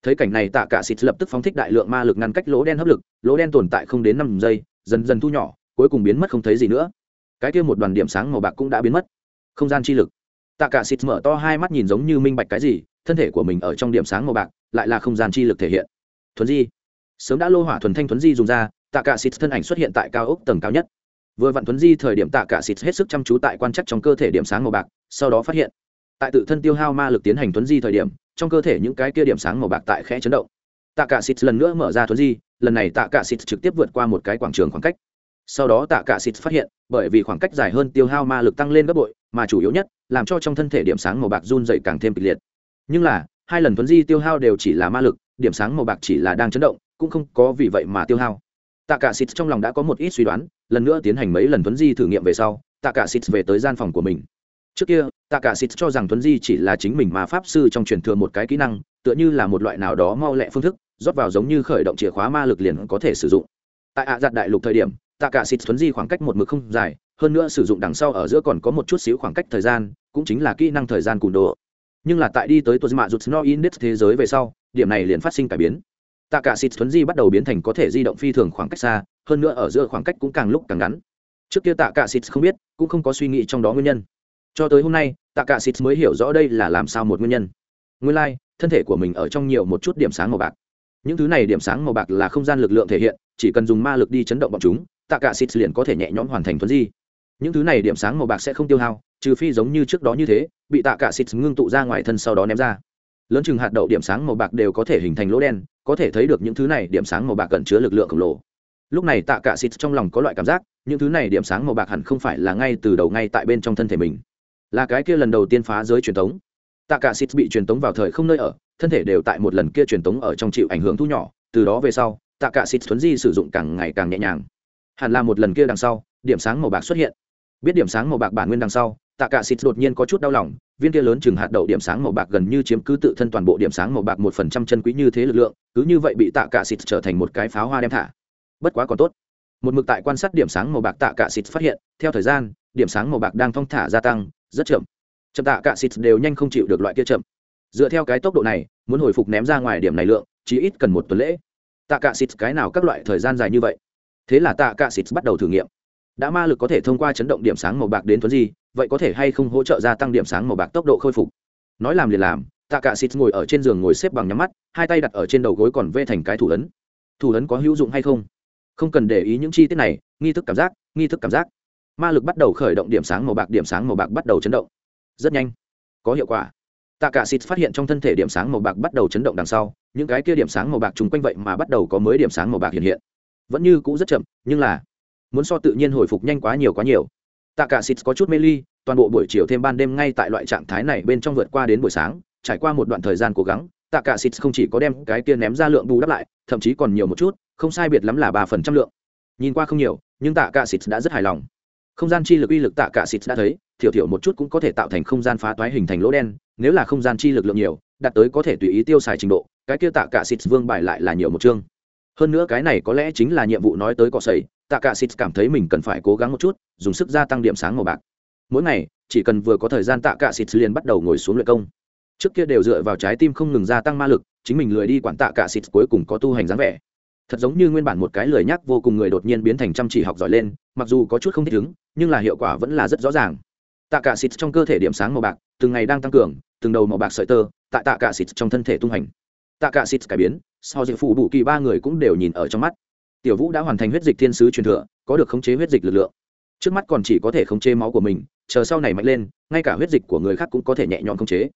Thấy cảnh này tạ cả xịt lập tức phóng thích đại lượng ma lực ngăn cách lỗ đen hấp lực, lỗ đen tồn tại không đến năm giây, dần dần thu nhỏ, cuối cùng biến mất không thấy gì nữa. Cái kia một đoàn điểm sáng màu bạc cũng đã biến mất không gian chi lực. Tạ cả xịt mở to hai mắt nhìn giống như minh bạch cái gì, thân thể của mình ở trong điểm sáng màu bạc, lại là không gian chi lực thể hiện. Thuần di. Sớm đã lô hỏa thuần thanh thuần di dùng ra, tạ cả xịt thân ảnh xuất hiện tại cao ốc tầng cao nhất. Vừa vặn thuần di thời điểm tạ cả xịt hết sức chăm chú tại quan trắc trong cơ thể điểm sáng màu bạc, sau đó phát hiện, tại tự thân tiêu hao ma lực tiến hành thuần di thời điểm, trong cơ thể những cái kia điểm sáng màu bạc tại khẽ chấn động. Tạ cả xịt lần nữa mở ra thuần di, lần này tạ cả xịt trực tiếp vượt qua một cái quảng trường khoảng cách. Sau đó tạ cả xịt phát hiện, bởi vì khoảng cách dài hơn tiêu hao ma lực tăng lên gấp bội mà chủ yếu nhất, làm cho trong thân thể điểm sáng màu bạc run dày càng thêm kịch liệt. Nhưng là, hai lần thuấn di tiêu hao đều chỉ là ma lực, điểm sáng màu bạc chỉ là đang chấn động, cũng không có vì vậy mà tiêu hao. Tạ cả xịt trong lòng đã có một ít suy đoán, lần nữa tiến hành mấy lần thuấn di thử nghiệm về sau tạ cả xịt về tới gian phòng của mình. Trước kia tạ cả xịt cho rằng thuấn di chỉ là chính mình mà pháp sư trong truyền thừa một cái kỹ năng, tựa như là một loại nào đó mau lẹ phương thức, rót vào giống như khởi động chìa khóa ma lực liền có thể sử dụng. Tại ạ giặt đại lục thời điểm tạ cả xịt thuấn di khoảng cách một mực không dài hơn nữa sử dụng đằng sau ở giữa còn có một chút xíu khoảng cách thời gian cũng chính là kỹ năng thời gian cùn đồ. Nhưng là tại đi tới tuần mạ rụt no index thế giới về sau điểm này liền phát sinh cải biến. Tạ cả xịt thuấn di bắt đầu biến thành có thể di động phi thường khoảng cách xa hơn nữa ở giữa khoảng cách cũng càng lúc càng ngắn. Trước kia tạ cả xịt không biết cũng không có suy nghĩ trong đó nguyên nhân. Cho tới hôm nay tạ cả xịt mới hiểu rõ đây là làm sao một nguyên nhân. Nguyên lai like, thân thể của mình ở trong nhiều một chút điểm sáng màu bạc. Những thứ này điểm sáng màu bạc là không gian lực lượng thể hiện chỉ cần dùng ma lực đi chấn động bọn chúng tạ cả xịt liền có thể nhẹ nhõm hoàn thành thuấn di những thứ này điểm sáng màu bạc sẽ không tiêu hao, trừ phi giống như trước đó như thế, bị tạ cả xịt ngưng tụ ra ngoài thân sau đó ném ra. Lớn chừng hạt đậu điểm sáng màu bạc đều có thể hình thành lỗ đen, có thể thấy được những thứ này điểm sáng màu bạc cần chứa lực lượng khổng lồ. Lúc này tạ cả xịt trong lòng có loại cảm giác, những thứ này điểm sáng màu bạc hẳn không phải là ngay từ đầu ngay tại bên trong thân thể mình. Là cái kia lần đầu tiên phá giới truyền thống. Tạ cả xịt bị truyền tống vào thời không nơi ở, thân thể đều tại một lần kia truyền tống ở trong chịu ảnh hưởng thu nhỏ, từ đó về sau, tạ cả xịt thuấn di sử dụng càng ngày càng nhẹ nhàng. Hẳn là một lần kia đằng sau, điểm sáng màu bạc xuất hiện biết điểm sáng màu bạc bản nguyên đằng sau tạ cả xịt đột nhiên có chút đau lòng, viên kia lớn chừng hạt đậu điểm sáng màu bạc gần như chiếm cứ tự thân toàn bộ điểm sáng màu bạc một phần trăm chân quý như thế lực lượng, cứ như vậy bị tạ cả xịt trở thành một cái pháo hoa đem thả. Bất quá còn tốt. Một mực tại quan sát điểm sáng màu bạc tạ cả xịt phát hiện, theo thời gian, điểm sáng màu bạc đang thong thả gia tăng, rất chậm. Chậm tạ cả xịt đều nhanh không chịu được loại kia chậm. Dựa theo cái tốc độ này, muốn hồi phục ném ra ngoài điểm này lượng, chỉ ít cần một tuần lễ. Tạ cả xịt cái nào các loại thời gian dài như vậy? Thế là tạ cả xịt bắt đầu thử nghiệm đã ma lực có thể thông qua chấn động điểm sáng màu bạc đến thuấn gì vậy có thể hay không hỗ trợ gia tăng điểm sáng màu bạc tốc độ khôi phục? Nói làm liền làm, tạ cả xịt ngồi ở trên giường ngồi xếp bằng nhắm mắt, hai tay đặt ở trên đầu gối còn vê thành cái thủ ấn. Thủ ấn có hữu dụng hay không? Không cần để ý những chi tiết này, nghi thức cảm giác, nghi thức cảm giác. Ma lực bắt đầu khởi động điểm sáng màu bạc, điểm sáng màu bạc bắt đầu chấn động. Rất nhanh. Có hiệu quả. Tạ cả xịt phát hiện trong thân thể điểm sáng màu bạc bắt đầu chấn động đằng sau, những cái kia điểm sáng màu bạc chung quanh vậy mà bắt đầu có mới điểm sáng màu bạc hiện hiện. Vẫn như cũ rất chậm, nhưng là muốn so tự nhiên hồi phục nhanh quá nhiều quá nhiều. Tạ cả xịt có chút mê ly, toàn bộ buổi chiều thêm ban đêm ngay tại loại trạng thái này bên trong vượt qua đến buổi sáng, trải qua một đoạn thời gian cố gắng tạ cả xịt không chỉ có đem cái kia ném ra lượng bù đắp lại, thậm chí còn nhiều một chút, không sai biệt lắm là ba phần trăm lượng. Nhìn qua không nhiều, nhưng tạ cả xịt đã rất hài lòng. Không gian chi lực uy lực tạ cả xịt đã thấy, thiểu thiểu một chút cũng có thể tạo thành không gian phá toái hình thành lỗ đen, nếu là không gian chi lực lượng nhiều, đạt tới có thể tùy ý tiêu xài trình độ, cái kia tạ cả xịt vương bài lại là nhiều một chương. Hơn nữa cái này có lẽ chính là nhiệm vụ nói tới cọ sẩy tạ cả xịt cảm thấy mình cần phải cố gắng một chút, dùng sức gia tăng điểm sáng màu bạc. Mỗi ngày, chỉ cần vừa có thời gian tạ cả xịt liền bắt đầu ngồi xuống luyện công. Trước kia đều dựa vào trái tim không ngừng gia tăng ma lực, chính mình lười đi quản tạ cả xịt cuối cùng có tu hành dáng vẻ. Thật giống như nguyên bản một cái lười nhắc vô cùng người đột nhiên biến thành chăm chỉ học giỏi lên, mặc dù có chút không thích ứng, nhưng là hiệu quả vẫn là rất rõ ràng. Tạ cả xịt trong cơ thể điểm sáng màu bạc, từng ngày đang tăng cường, từng đầu màu bạc sợi tơ, tại tạ cả xịt trong thân thể tung hành. Tạ cả xịt cải biến, sau dự phụ bù kỳ ba người cũng đều nhìn ở trong mắt tiểu vũ đã hoàn thành huyết dịch thiên sứ truyền thừa, có được khống chế huyết dịch lực lượng. Trước mắt còn chỉ có thể khống chế máu của mình, chờ sau này mạnh lên, ngay cả huyết dịch của người khác cũng có thể nhẹ nhõm khống chế.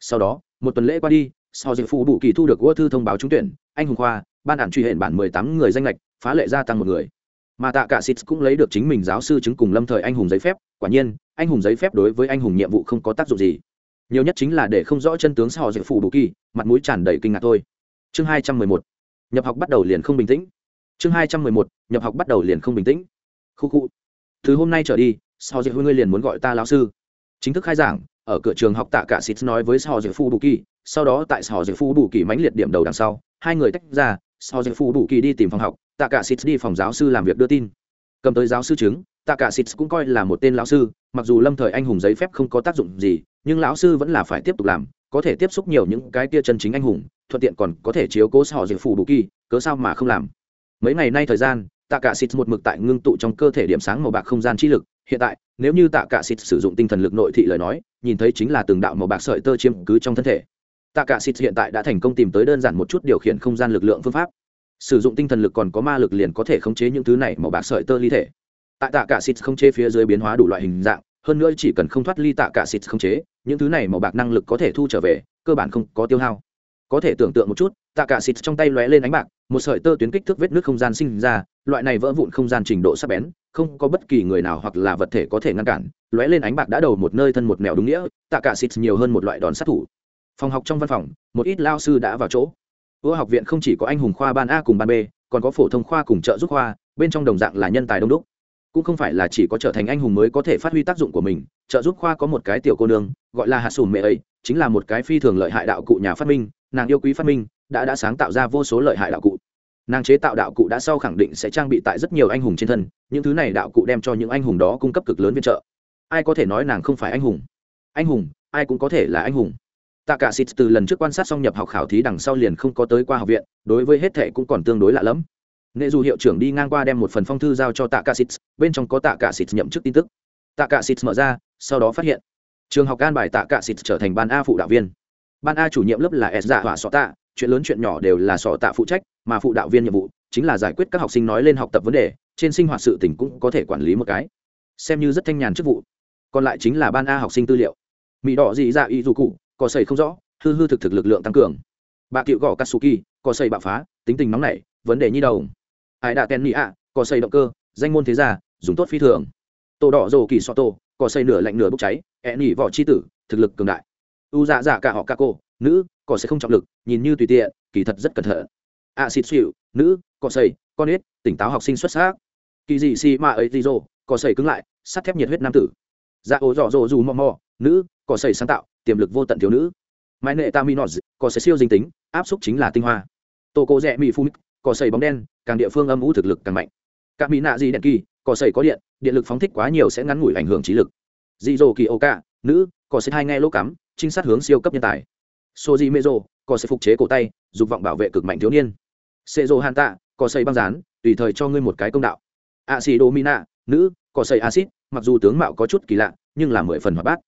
Sau đó, một tuần lễ qua đi, sau dịch phụ bù kỳ thu được vua thư thông báo trúng tuyển, anh hùng khoa, ban ản truy hiện bản mười tám người danh lệch, phá lệ gia tăng một người. Mà tạ cả xịt cũng lấy được chính mình giáo sư chứng cùng lâm thời anh hùng giấy phép, quả nhiên, anh hùng giấy phép đối với anh hùng nhiệm vụ không có tác dụng gì. Nhiều nhất chính là để không rõ chân tướng sau dịch phụ bù kỳ, mặt mũi tràn đầy kinh ngạc thôi. Chương hai trăm mười một, nhập học bắt đầu liền không bình tĩnh chương hai trăm mười một, nhập học bắt đầu liền không bình tĩnh. Khu khu. Từ hôm nay trở đi sau dịch ngươi liền muốn gọi ta lão sư. Chính thức khai giảng, ở cửa trường học tạ cả xịt nói với Sò dịch phu bù kỳ sau đó tại Sò dịch phu bù kỳ mãnh liệt điểm đầu đằng sau, hai người tách ra Sò giờ phu đủ kỳ đi tìm phòng học, tạ cả xịt đi phòng giáo sư làm việc đưa tin. Cầm tới giáo sư chứng, tạ cả xịt cũng coi là một tên lão sư, mặc dù lâm thời anh hùng giấy phép không có tác dụng gì, nhưng lão sư vẫn là phải tiếp tục làm, có thể tiếp xúc nhiều những cái kia chân chính anh hùng, thuận tiện còn có thể chiếu cố Sò dịch Phủ đủ kỳ cớ sao mà không làm? Mấy ngày nay thời gian, tạ cả xịt một mực tại ngưng tụ trong cơ thể điểm sáng màu bạc không gian chi lực. Hiện tại, nếu như tạ cả xịt sử dụng tinh thần lực nội thị lời nói, nhìn thấy chính là từng đạo màu bạc sợi tơ chiếm cứ trong thân thể. Tạ cả xịt hiện tại đã thành công tìm tới đơn giản một chút điều khiển không gian lực lượng phương pháp. Sử dụng tinh thần lực còn có ma lực liền có thể khống chế những thứ này màu bạc sợi tơ ly thể. Tại tạ cả xịt không chế phía dưới biến hóa đủ loại hình dạng, hơn nữa chỉ cần không thoát ly tạ cả xịt không chế, những thứ này màu bạc năng lực có thể thu trở về, cơ bản không có tiêu hao có thể tưởng tượng một chút tạ cả xịt trong tay lóe lên ánh bạc, một sợi tơ tuyến kích thước vết nước không gian sinh ra, loại này vỡ vụn không gian trình độ sắc bén, không có bất kỳ người nào hoặc là vật thể có thể ngăn cản. Lóe lên ánh bạc đã đầu một nơi thân một mèo đúng nghĩa tạ cả xịt nhiều hơn một loại đòn sát thủ. Phòng học trong văn phòng, một ít lao sư đã vào chỗ. Ưa học viện không chỉ có anh hùng khoa ban a cùng ban b, còn có phổ thông khoa cùng trợ giúp khoa, bên trong đồng dạng là nhân tài đông đúc. Cũng không phải là chỉ có trở thành anh hùng mới có thể phát huy tác dụng của mình, trợ giúp khoa có một cái tiểu cô nương, gọi là hạt sùm mẹ ấy chính là một cái phi thường lợi hại đạo cụ nhà phát minh nàng yêu quý phát minh, đã đã sáng tạo ra vô số lợi hại đạo cụ. Nàng chế tạo đạo cụ đã sau khẳng định sẽ trang bị tại rất nhiều anh hùng trên thân, những thứ này đạo cụ đem cho những anh hùng đó cung cấp cực lớn viện trợ. Ai có thể nói nàng không phải anh hùng? Anh hùng, ai cũng có thể là anh hùng. Tạ cả xịt từ lần trước quan sát xong nhập học khảo thí đằng sau liền không có tới qua học viện, đối với hết thệ cũng còn tương đối lạ lẫm. Nghệ dù hiệu trưởng đi ngang qua đem một phần phong thư giao cho tạ cả xịt bên trong có tạ cả xịt nhậm chức tin tức. Tạ cả xịt mở ra, sau đó phát hiện. Trường học an bài tạ cả xịt trở thành ban a phụ đạo viên ban a chủ nhiệm lớp là s dạ hỏa sọ tạ, chuyện lớn chuyện nhỏ đều là sọ tạ phụ trách, mà phụ đạo viên nhiệm vụ chính là giải quyết các học sinh nói lên học tập vấn đề, trên sinh hoạt sự tỉnh cũng có thể quản lý một cái. Xem như rất thanh nhàn chức vụ. Còn lại chính là ban a học sinh tư liệu. Mỹ đỏ dị dạ y dù cụ, có sầy không rõ, hư hư thực thực lực lượng tăng cường. Bà cựu gõ katsuki, có sầy bạo phá, tính tình nóng nảy, vấn đề nhi đầu. Ai đã ten mỹ ạ có sầy động cơ, danh môn thế gia, dùng tốt phi thường. Tổ đỏ rồ kỳ so tô có sầy nửa lạnh nửa bốc cháy ẹ nỉ vỏ chi tử, thực lực cường đại u dạ dạ cả họ ca cô nữ, cỏ sẽ không trọng lực, nhìn như tùy tiện, kỳ thật rất cẩn thận. A xịt xịu, nữ, cỏ sầy con ít tỉnh táo học sinh xuất sắc. Kỳ dị xì mà ấy rô cỏ sầy cứng lại, sắt thép nhiệt huyết nam tử. Dạ ố dọ dỗ dù mò mò, nữ, cỏ sầy sáng tạo, tiềm lực vô tận thiếu nữ. Mãi nệ taminos cỏ sầy siêu dinh tính, áp xúc chính là tinh hoa. Tô cô rẽ mỹ phu có sầy bóng đen, càng địa phương âm ủ thực lực càng mạnh. Các mỹ nạ gì đèn kỳ, cỏ sầy có điện điện lực phóng thích quá nhiều sẽ ngắn ngủi ảnh hưởng trí lực. Dị dỗ kỳ ô cả nữ, cỏ sầy hai nghe lỗ cắm trinh sát hướng siêu cấp nhân tài. So di mê rô có sẽ phục chế cổ tay, dục vọng bảo vệ cực mạnh thiếu niên. Xê rô hàn tạ có xây băng rán tùy thời cho ngươi một cái công đạo. A xì đô mina nữ, có xây acid mặc dù tướng mạo có chút kỳ lạ, nhưng là mười phần hoạt bát.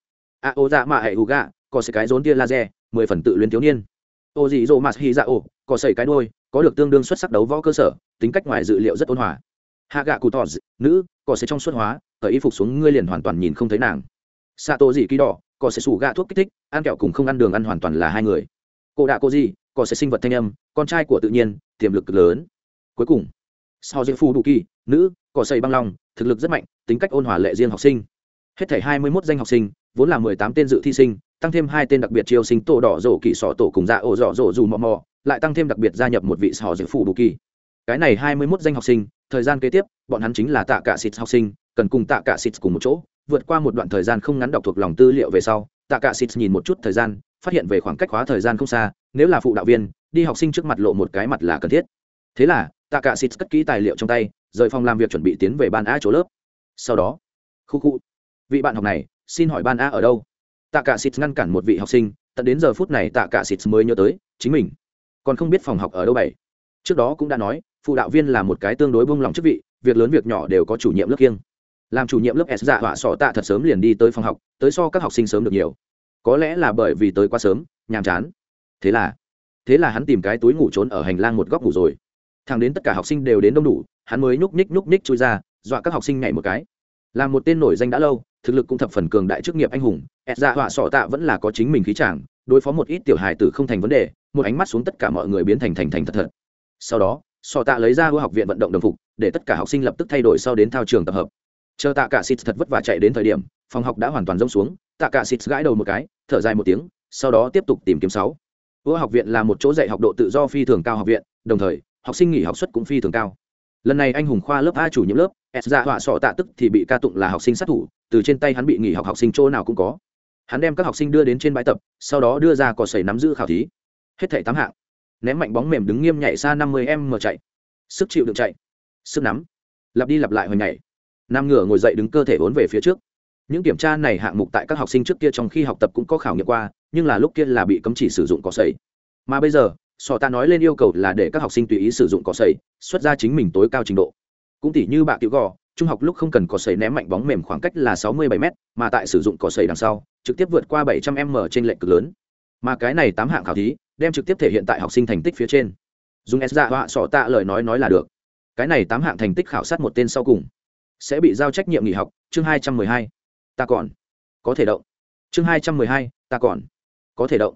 A ô dạ mạ hệ hù gà có xây cái rốn tia laser, mười phần tự luyến thiếu niên. Ô dị dô mạt hy dạ ô có xây cái đôi có được tương đương xuất sắc đấu võ cơ sở, tính cách ngoài dự liệu rất ôn hòa. Hạ gạ cụ tỏ nữ, có xây trong xuất hóa ở y phục xuống ngươi liền hoàn toàn nhìn không thấy nàng. Xạ tô dị kỳ đỏ có sẽ sủ gạ thuốc kích thích, ăn kẹo cùng không ăn đường ăn hoàn toàn là hai người. Cô đạ cô gì có sẽ sinh vật thanh âm, con trai của tự nhiên, tiềm lực cực lớn. Cuối cùng, sau diễn phu đủ kỳ, nữ cỏ xây băng long, thực lực rất mạnh, tính cách ôn hòa lệ riêng học sinh. Hết thảy hai mươi 21 danh học sinh, vốn là mười tám tên dự thi sinh, tăng thêm hai tên đặc biệt chiêu sinh tổ đỏ rổ kỳ sọ tổ cùng dạ ổ dọ rổ dù mò mò, lại tăng thêm đặc biệt gia nhập một vị sò dự phụ đủ kỳ. Cái này hai mươi 21 danh học sinh, thời gian kế tiếp, bọn hắn chính là tạ cả xịt học sinh, cần cùng tạ cả xịt cùng một chỗ vượt qua một đoạn thời gian không ngắn đọc thuộc lòng tư liệu về sau tạ cả xịt nhìn một chút thời gian, phát hiện về khoảng cách khóa thời gian không xa, nếu là phụ đạo viên, đi học sinh trước mặt lộ một cái mặt là cần thiết. Thế là tạ cả xịt cất kỹ tài liệu trong tay, rời phòng làm việc chuẩn bị tiến về ban a chỗ lớp. Sau đó, khu khu, vị bạn học này, xin hỏi ban a ở đâu? Tạ cả xịt ngăn cản một vị học sinh, tận đến giờ phút này tạ cả xịt mới nhớ tới, chính mình. Còn không biết phòng học ở đâu bảy. Trước đó cũng đã nói, phụ đạo viên là một cái tương đối bông lòng chức vị, việc lớn việc nhỏ đều có chủ nhiệm lớp kiêng làm chủ nhiệm lớp s dạ họa sọ tạ thật sớm liền đi tới phòng học, tới so các học sinh sớm được nhiều. Có lẽ là bởi vì tới quá sớm, nhàm chán. Thế là thế là hắn tìm cái túi ngủ trốn ở hành lang một góc ngủ rồi. Thằng đến tất cả học sinh đều đến đông đủ, hắn mới nhúc nhích nhúc nhích chui ra, dọa các học sinh nhảy một cái. Là một tên nổi danh đã lâu, thực lực cũng thập phần cường đại chức nghiệp anh hùng, s dạ họa sọ tạ vẫn là có chính mình khí chàng, đối phó một ít tiểu hài tử không thành vấn đề, một ánh mắt xuống tất cả mọi người biến thành thành thành thật thật. Sau đó, sọ tạ lấy ra vua học viện vận động đồng phục, để tất cả học sinh lập tức thay đổi sau đến thao trường tập hợp chờ tạ cả xịt thật vất vả chạy đến thời điểm, phòng học đã hoàn toàn rông xuống, tạ cả xịt gãi đầu một cái, thở dài một tiếng, sau đó tiếp tục tìm kiếm sáu. Ưa học viện là một chỗ dạy học độ tự do phi thường cao học viện, đồng thời, học sinh nghỉ học suất cũng phi thường cao. Lần này anh hùng khoa lớp a chủ nhiệm lớp, s ra họa sọ tạ tức thì bị ca tụng là học sinh sát thủ, từ trên tay hắn bị nghỉ học học sinh chỗ nào cũng có. Hắn đem các học sinh đưa đến trên bãi tập, sau đó đưa ra cò sẩy nắm giữ khảo thí. Hết thảy tám hạng. Ném mạnh bóng mềm đứng nghiêm nhảy xa năm mươi m chạy. Sức chịu đựng chạy. Sức nắm. Lặp đi lặp lại hồi nhảy nam ngửa ngồi dậy đứng cơ thể vốn về phía trước. Những kiểm tra này hạng mục tại các học sinh trước kia trong khi học tập cũng có khảo nghiệm qua, nhưng là lúc kia là bị cấm chỉ sử dụng cỏ sấy mà bây giờ sọ ta nói lên yêu cầu là để các học sinh tùy ý sử dụng cỏ sấy xuất ra chính mình tối cao trình độ. Cũng tỉ như bạ tiểu gò, trung học lúc không cần cỏ sấy ném mạnh bóng mềm khoảng cách là 67 m mà tại sử dụng cỏ sấy đằng sau, trực tiếp vượt qua 700 m trên lệnh cực lớn. Mà cái này tám hạng khảo thí, đem trực tiếp thể hiện tại học sinh thành tích phía trên. Dùng s dạ họa sọ tạ lời nói nói là được. Cái này tám hạng thành tích khảo sát một tên sau cùng sẽ bị giao trách nhiệm nghỉ học chương 212. ta còn có thể động. Chương 212, ta còn có thể động.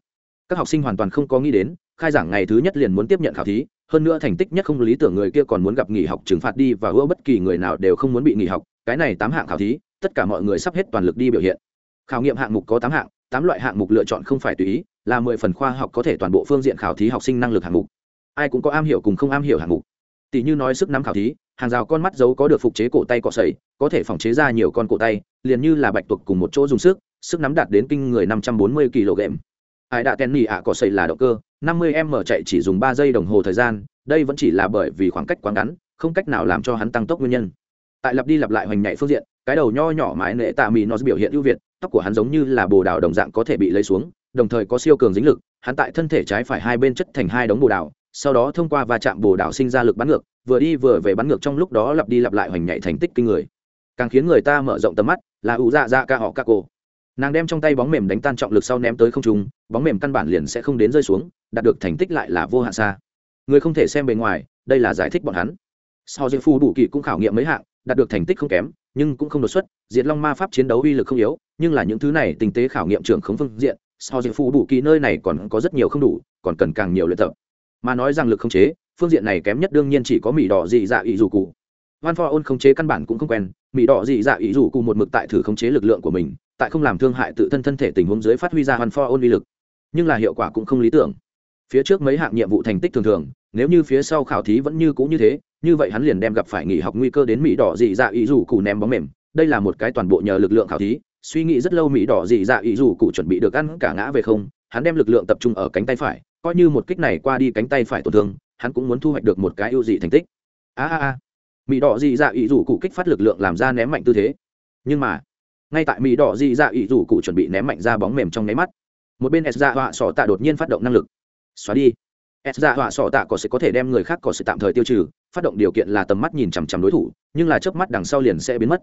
Các học sinh hoàn toàn không có nghĩ đến khai giảng ngày thứ nhất liền muốn tiếp nhận khảo thí hơn nữa thành tích nhất không lý tưởng người kia còn muốn gặp nghỉ học trừng phạt đi và hứa bất kỳ người nào đều không muốn bị nghỉ học. Cái này tám hạng khảo thí tất cả mọi người sắp hết toàn lực đi biểu hiện. Khảo nghiệm hạng mục có tám hạng tám loại hạng mục lựa chọn không phải tùy ý là mười phần khoa học có thể toàn bộ phương diện khảo thí học sinh năng lực hạng mục. Ai cũng có am hiểu cùng không am hiểu hạng mục. Tỷ như nói sức nắm khảo thí hàng rào con mắt dấu có được phục chế cổ tay cọ sẩy có thể phòng chế ra nhiều con cổ tay, liền như là bạch tuộc cùng một chỗ dùng sức sức nắm đạt đến kinh người năm trăm bốn mươi kg. Ai đã ten nỉ ạ cọ sẩy là động cơ, năm mươi m chạy chỉ dùng ba giây đồng hồ thời gian, đây vẫn chỉ là bởi vì khoảng cách quá ngắn, không cách nào làm cho hắn tăng tốc nguyên nhân. Tại lặp đi lặp lại hoành nhảy phương diện, cái đầu nho nhỏ mái nệ tạ mì nó biểu hiện ưu việt, tóc của hắn giống như là bồ đào đồng dạng có thể bị lấy xuống, đồng thời có siêu cường dính lực, hắn tại thân thể trái phải hai bên chất thành hai đống bồ đào sau đó thông qua va chạm bồ đảo sinh ra lực bắn ngược, vừa đi vừa về bắn ngược trong lúc đó lặp đi lặp lại hoành nhảy thành tích kinh người. Càng khiến người ta mở rộng tầm mắt là ủ dạ dạ ca họ ca cô nàng đem trong tay bóng mềm đánh tan trọng lực sau ném tới không trung, bóng mềm căn bản liền sẽ không đến rơi xuống, đạt được thành tích lại là vô hạn xa. Người không thể xem bề ngoài, đây là giải thích bọn hắn. Sau diễn phu đủ kỳ cũng khảo nghiệm mấy hạng, đạt được thành tích không kém, nhưng cũng không đột xuất, diệt long ma pháp chiến đấu uy lực không yếu, nhưng là những thứ này tinh tế khảo nghiệm trưởng không phương diện sau diễn phu đủ kỳ nơi này còn có rất nhiều không đủ, còn cần càng nhiều luyện tập mà nói rằng lực không chế, phương diện này kém nhất đương nhiên chỉ có mỹ đỏ dị dạ ý dù cụ. Van for ôn khống chế căn bản cũng không quen mỹ đỏ dị dạ ý dù cụ một mực tại thử khống chế lực lượng của mình, tại không làm thương hại tự thân thân thể tình huống dưới phát huy ra van for ôn uy lực. Nhưng là hiệu quả cũng không lý tưởng. Phía trước mấy hạng nhiệm vụ thành tích thường thường, nếu như phía sau khảo thí vẫn như cũ như thế, như vậy hắn liền đem gặp phải nghỉ học nguy cơ đến mỹ đỏ dị dạ ý dù cụ ném bóng mềm. Đây là một cái toàn bộ nhờ lực lượng khảo thí, suy nghĩ rất lâu mỹ đỏ dị dạ ý dù cụ chuẩn bị được ăn cả ngã về không, hắn đem lực lượng tập trung ở cánh tay phải coi như một kích này qua đi cánh tay phải tổn thương, hắn cũng muốn thu hoạch được một cái ưu dị thành tích. A a a. Mỹ đỏ dị dạ ý rủ cụ kích phát lực lượng làm ra ném mạnh tư thế. Nhưng mà, ngay tại mỹ đỏ dị dạ ý rủ cụ chuẩn bị ném mạnh ra bóng mềm trong nháy mắt, một bên s dạ họa sọ tạ đột nhiên phát động năng lực. Xóa đi. S dạ họa sọ tạ có sẽ có thể đem người khác có sự tạm thời tiêu trừ, phát động điều kiện là tầm mắt nhìn chằm chằm đối thủ, nhưng là chớp mắt đằng sau liền sẽ biến mất.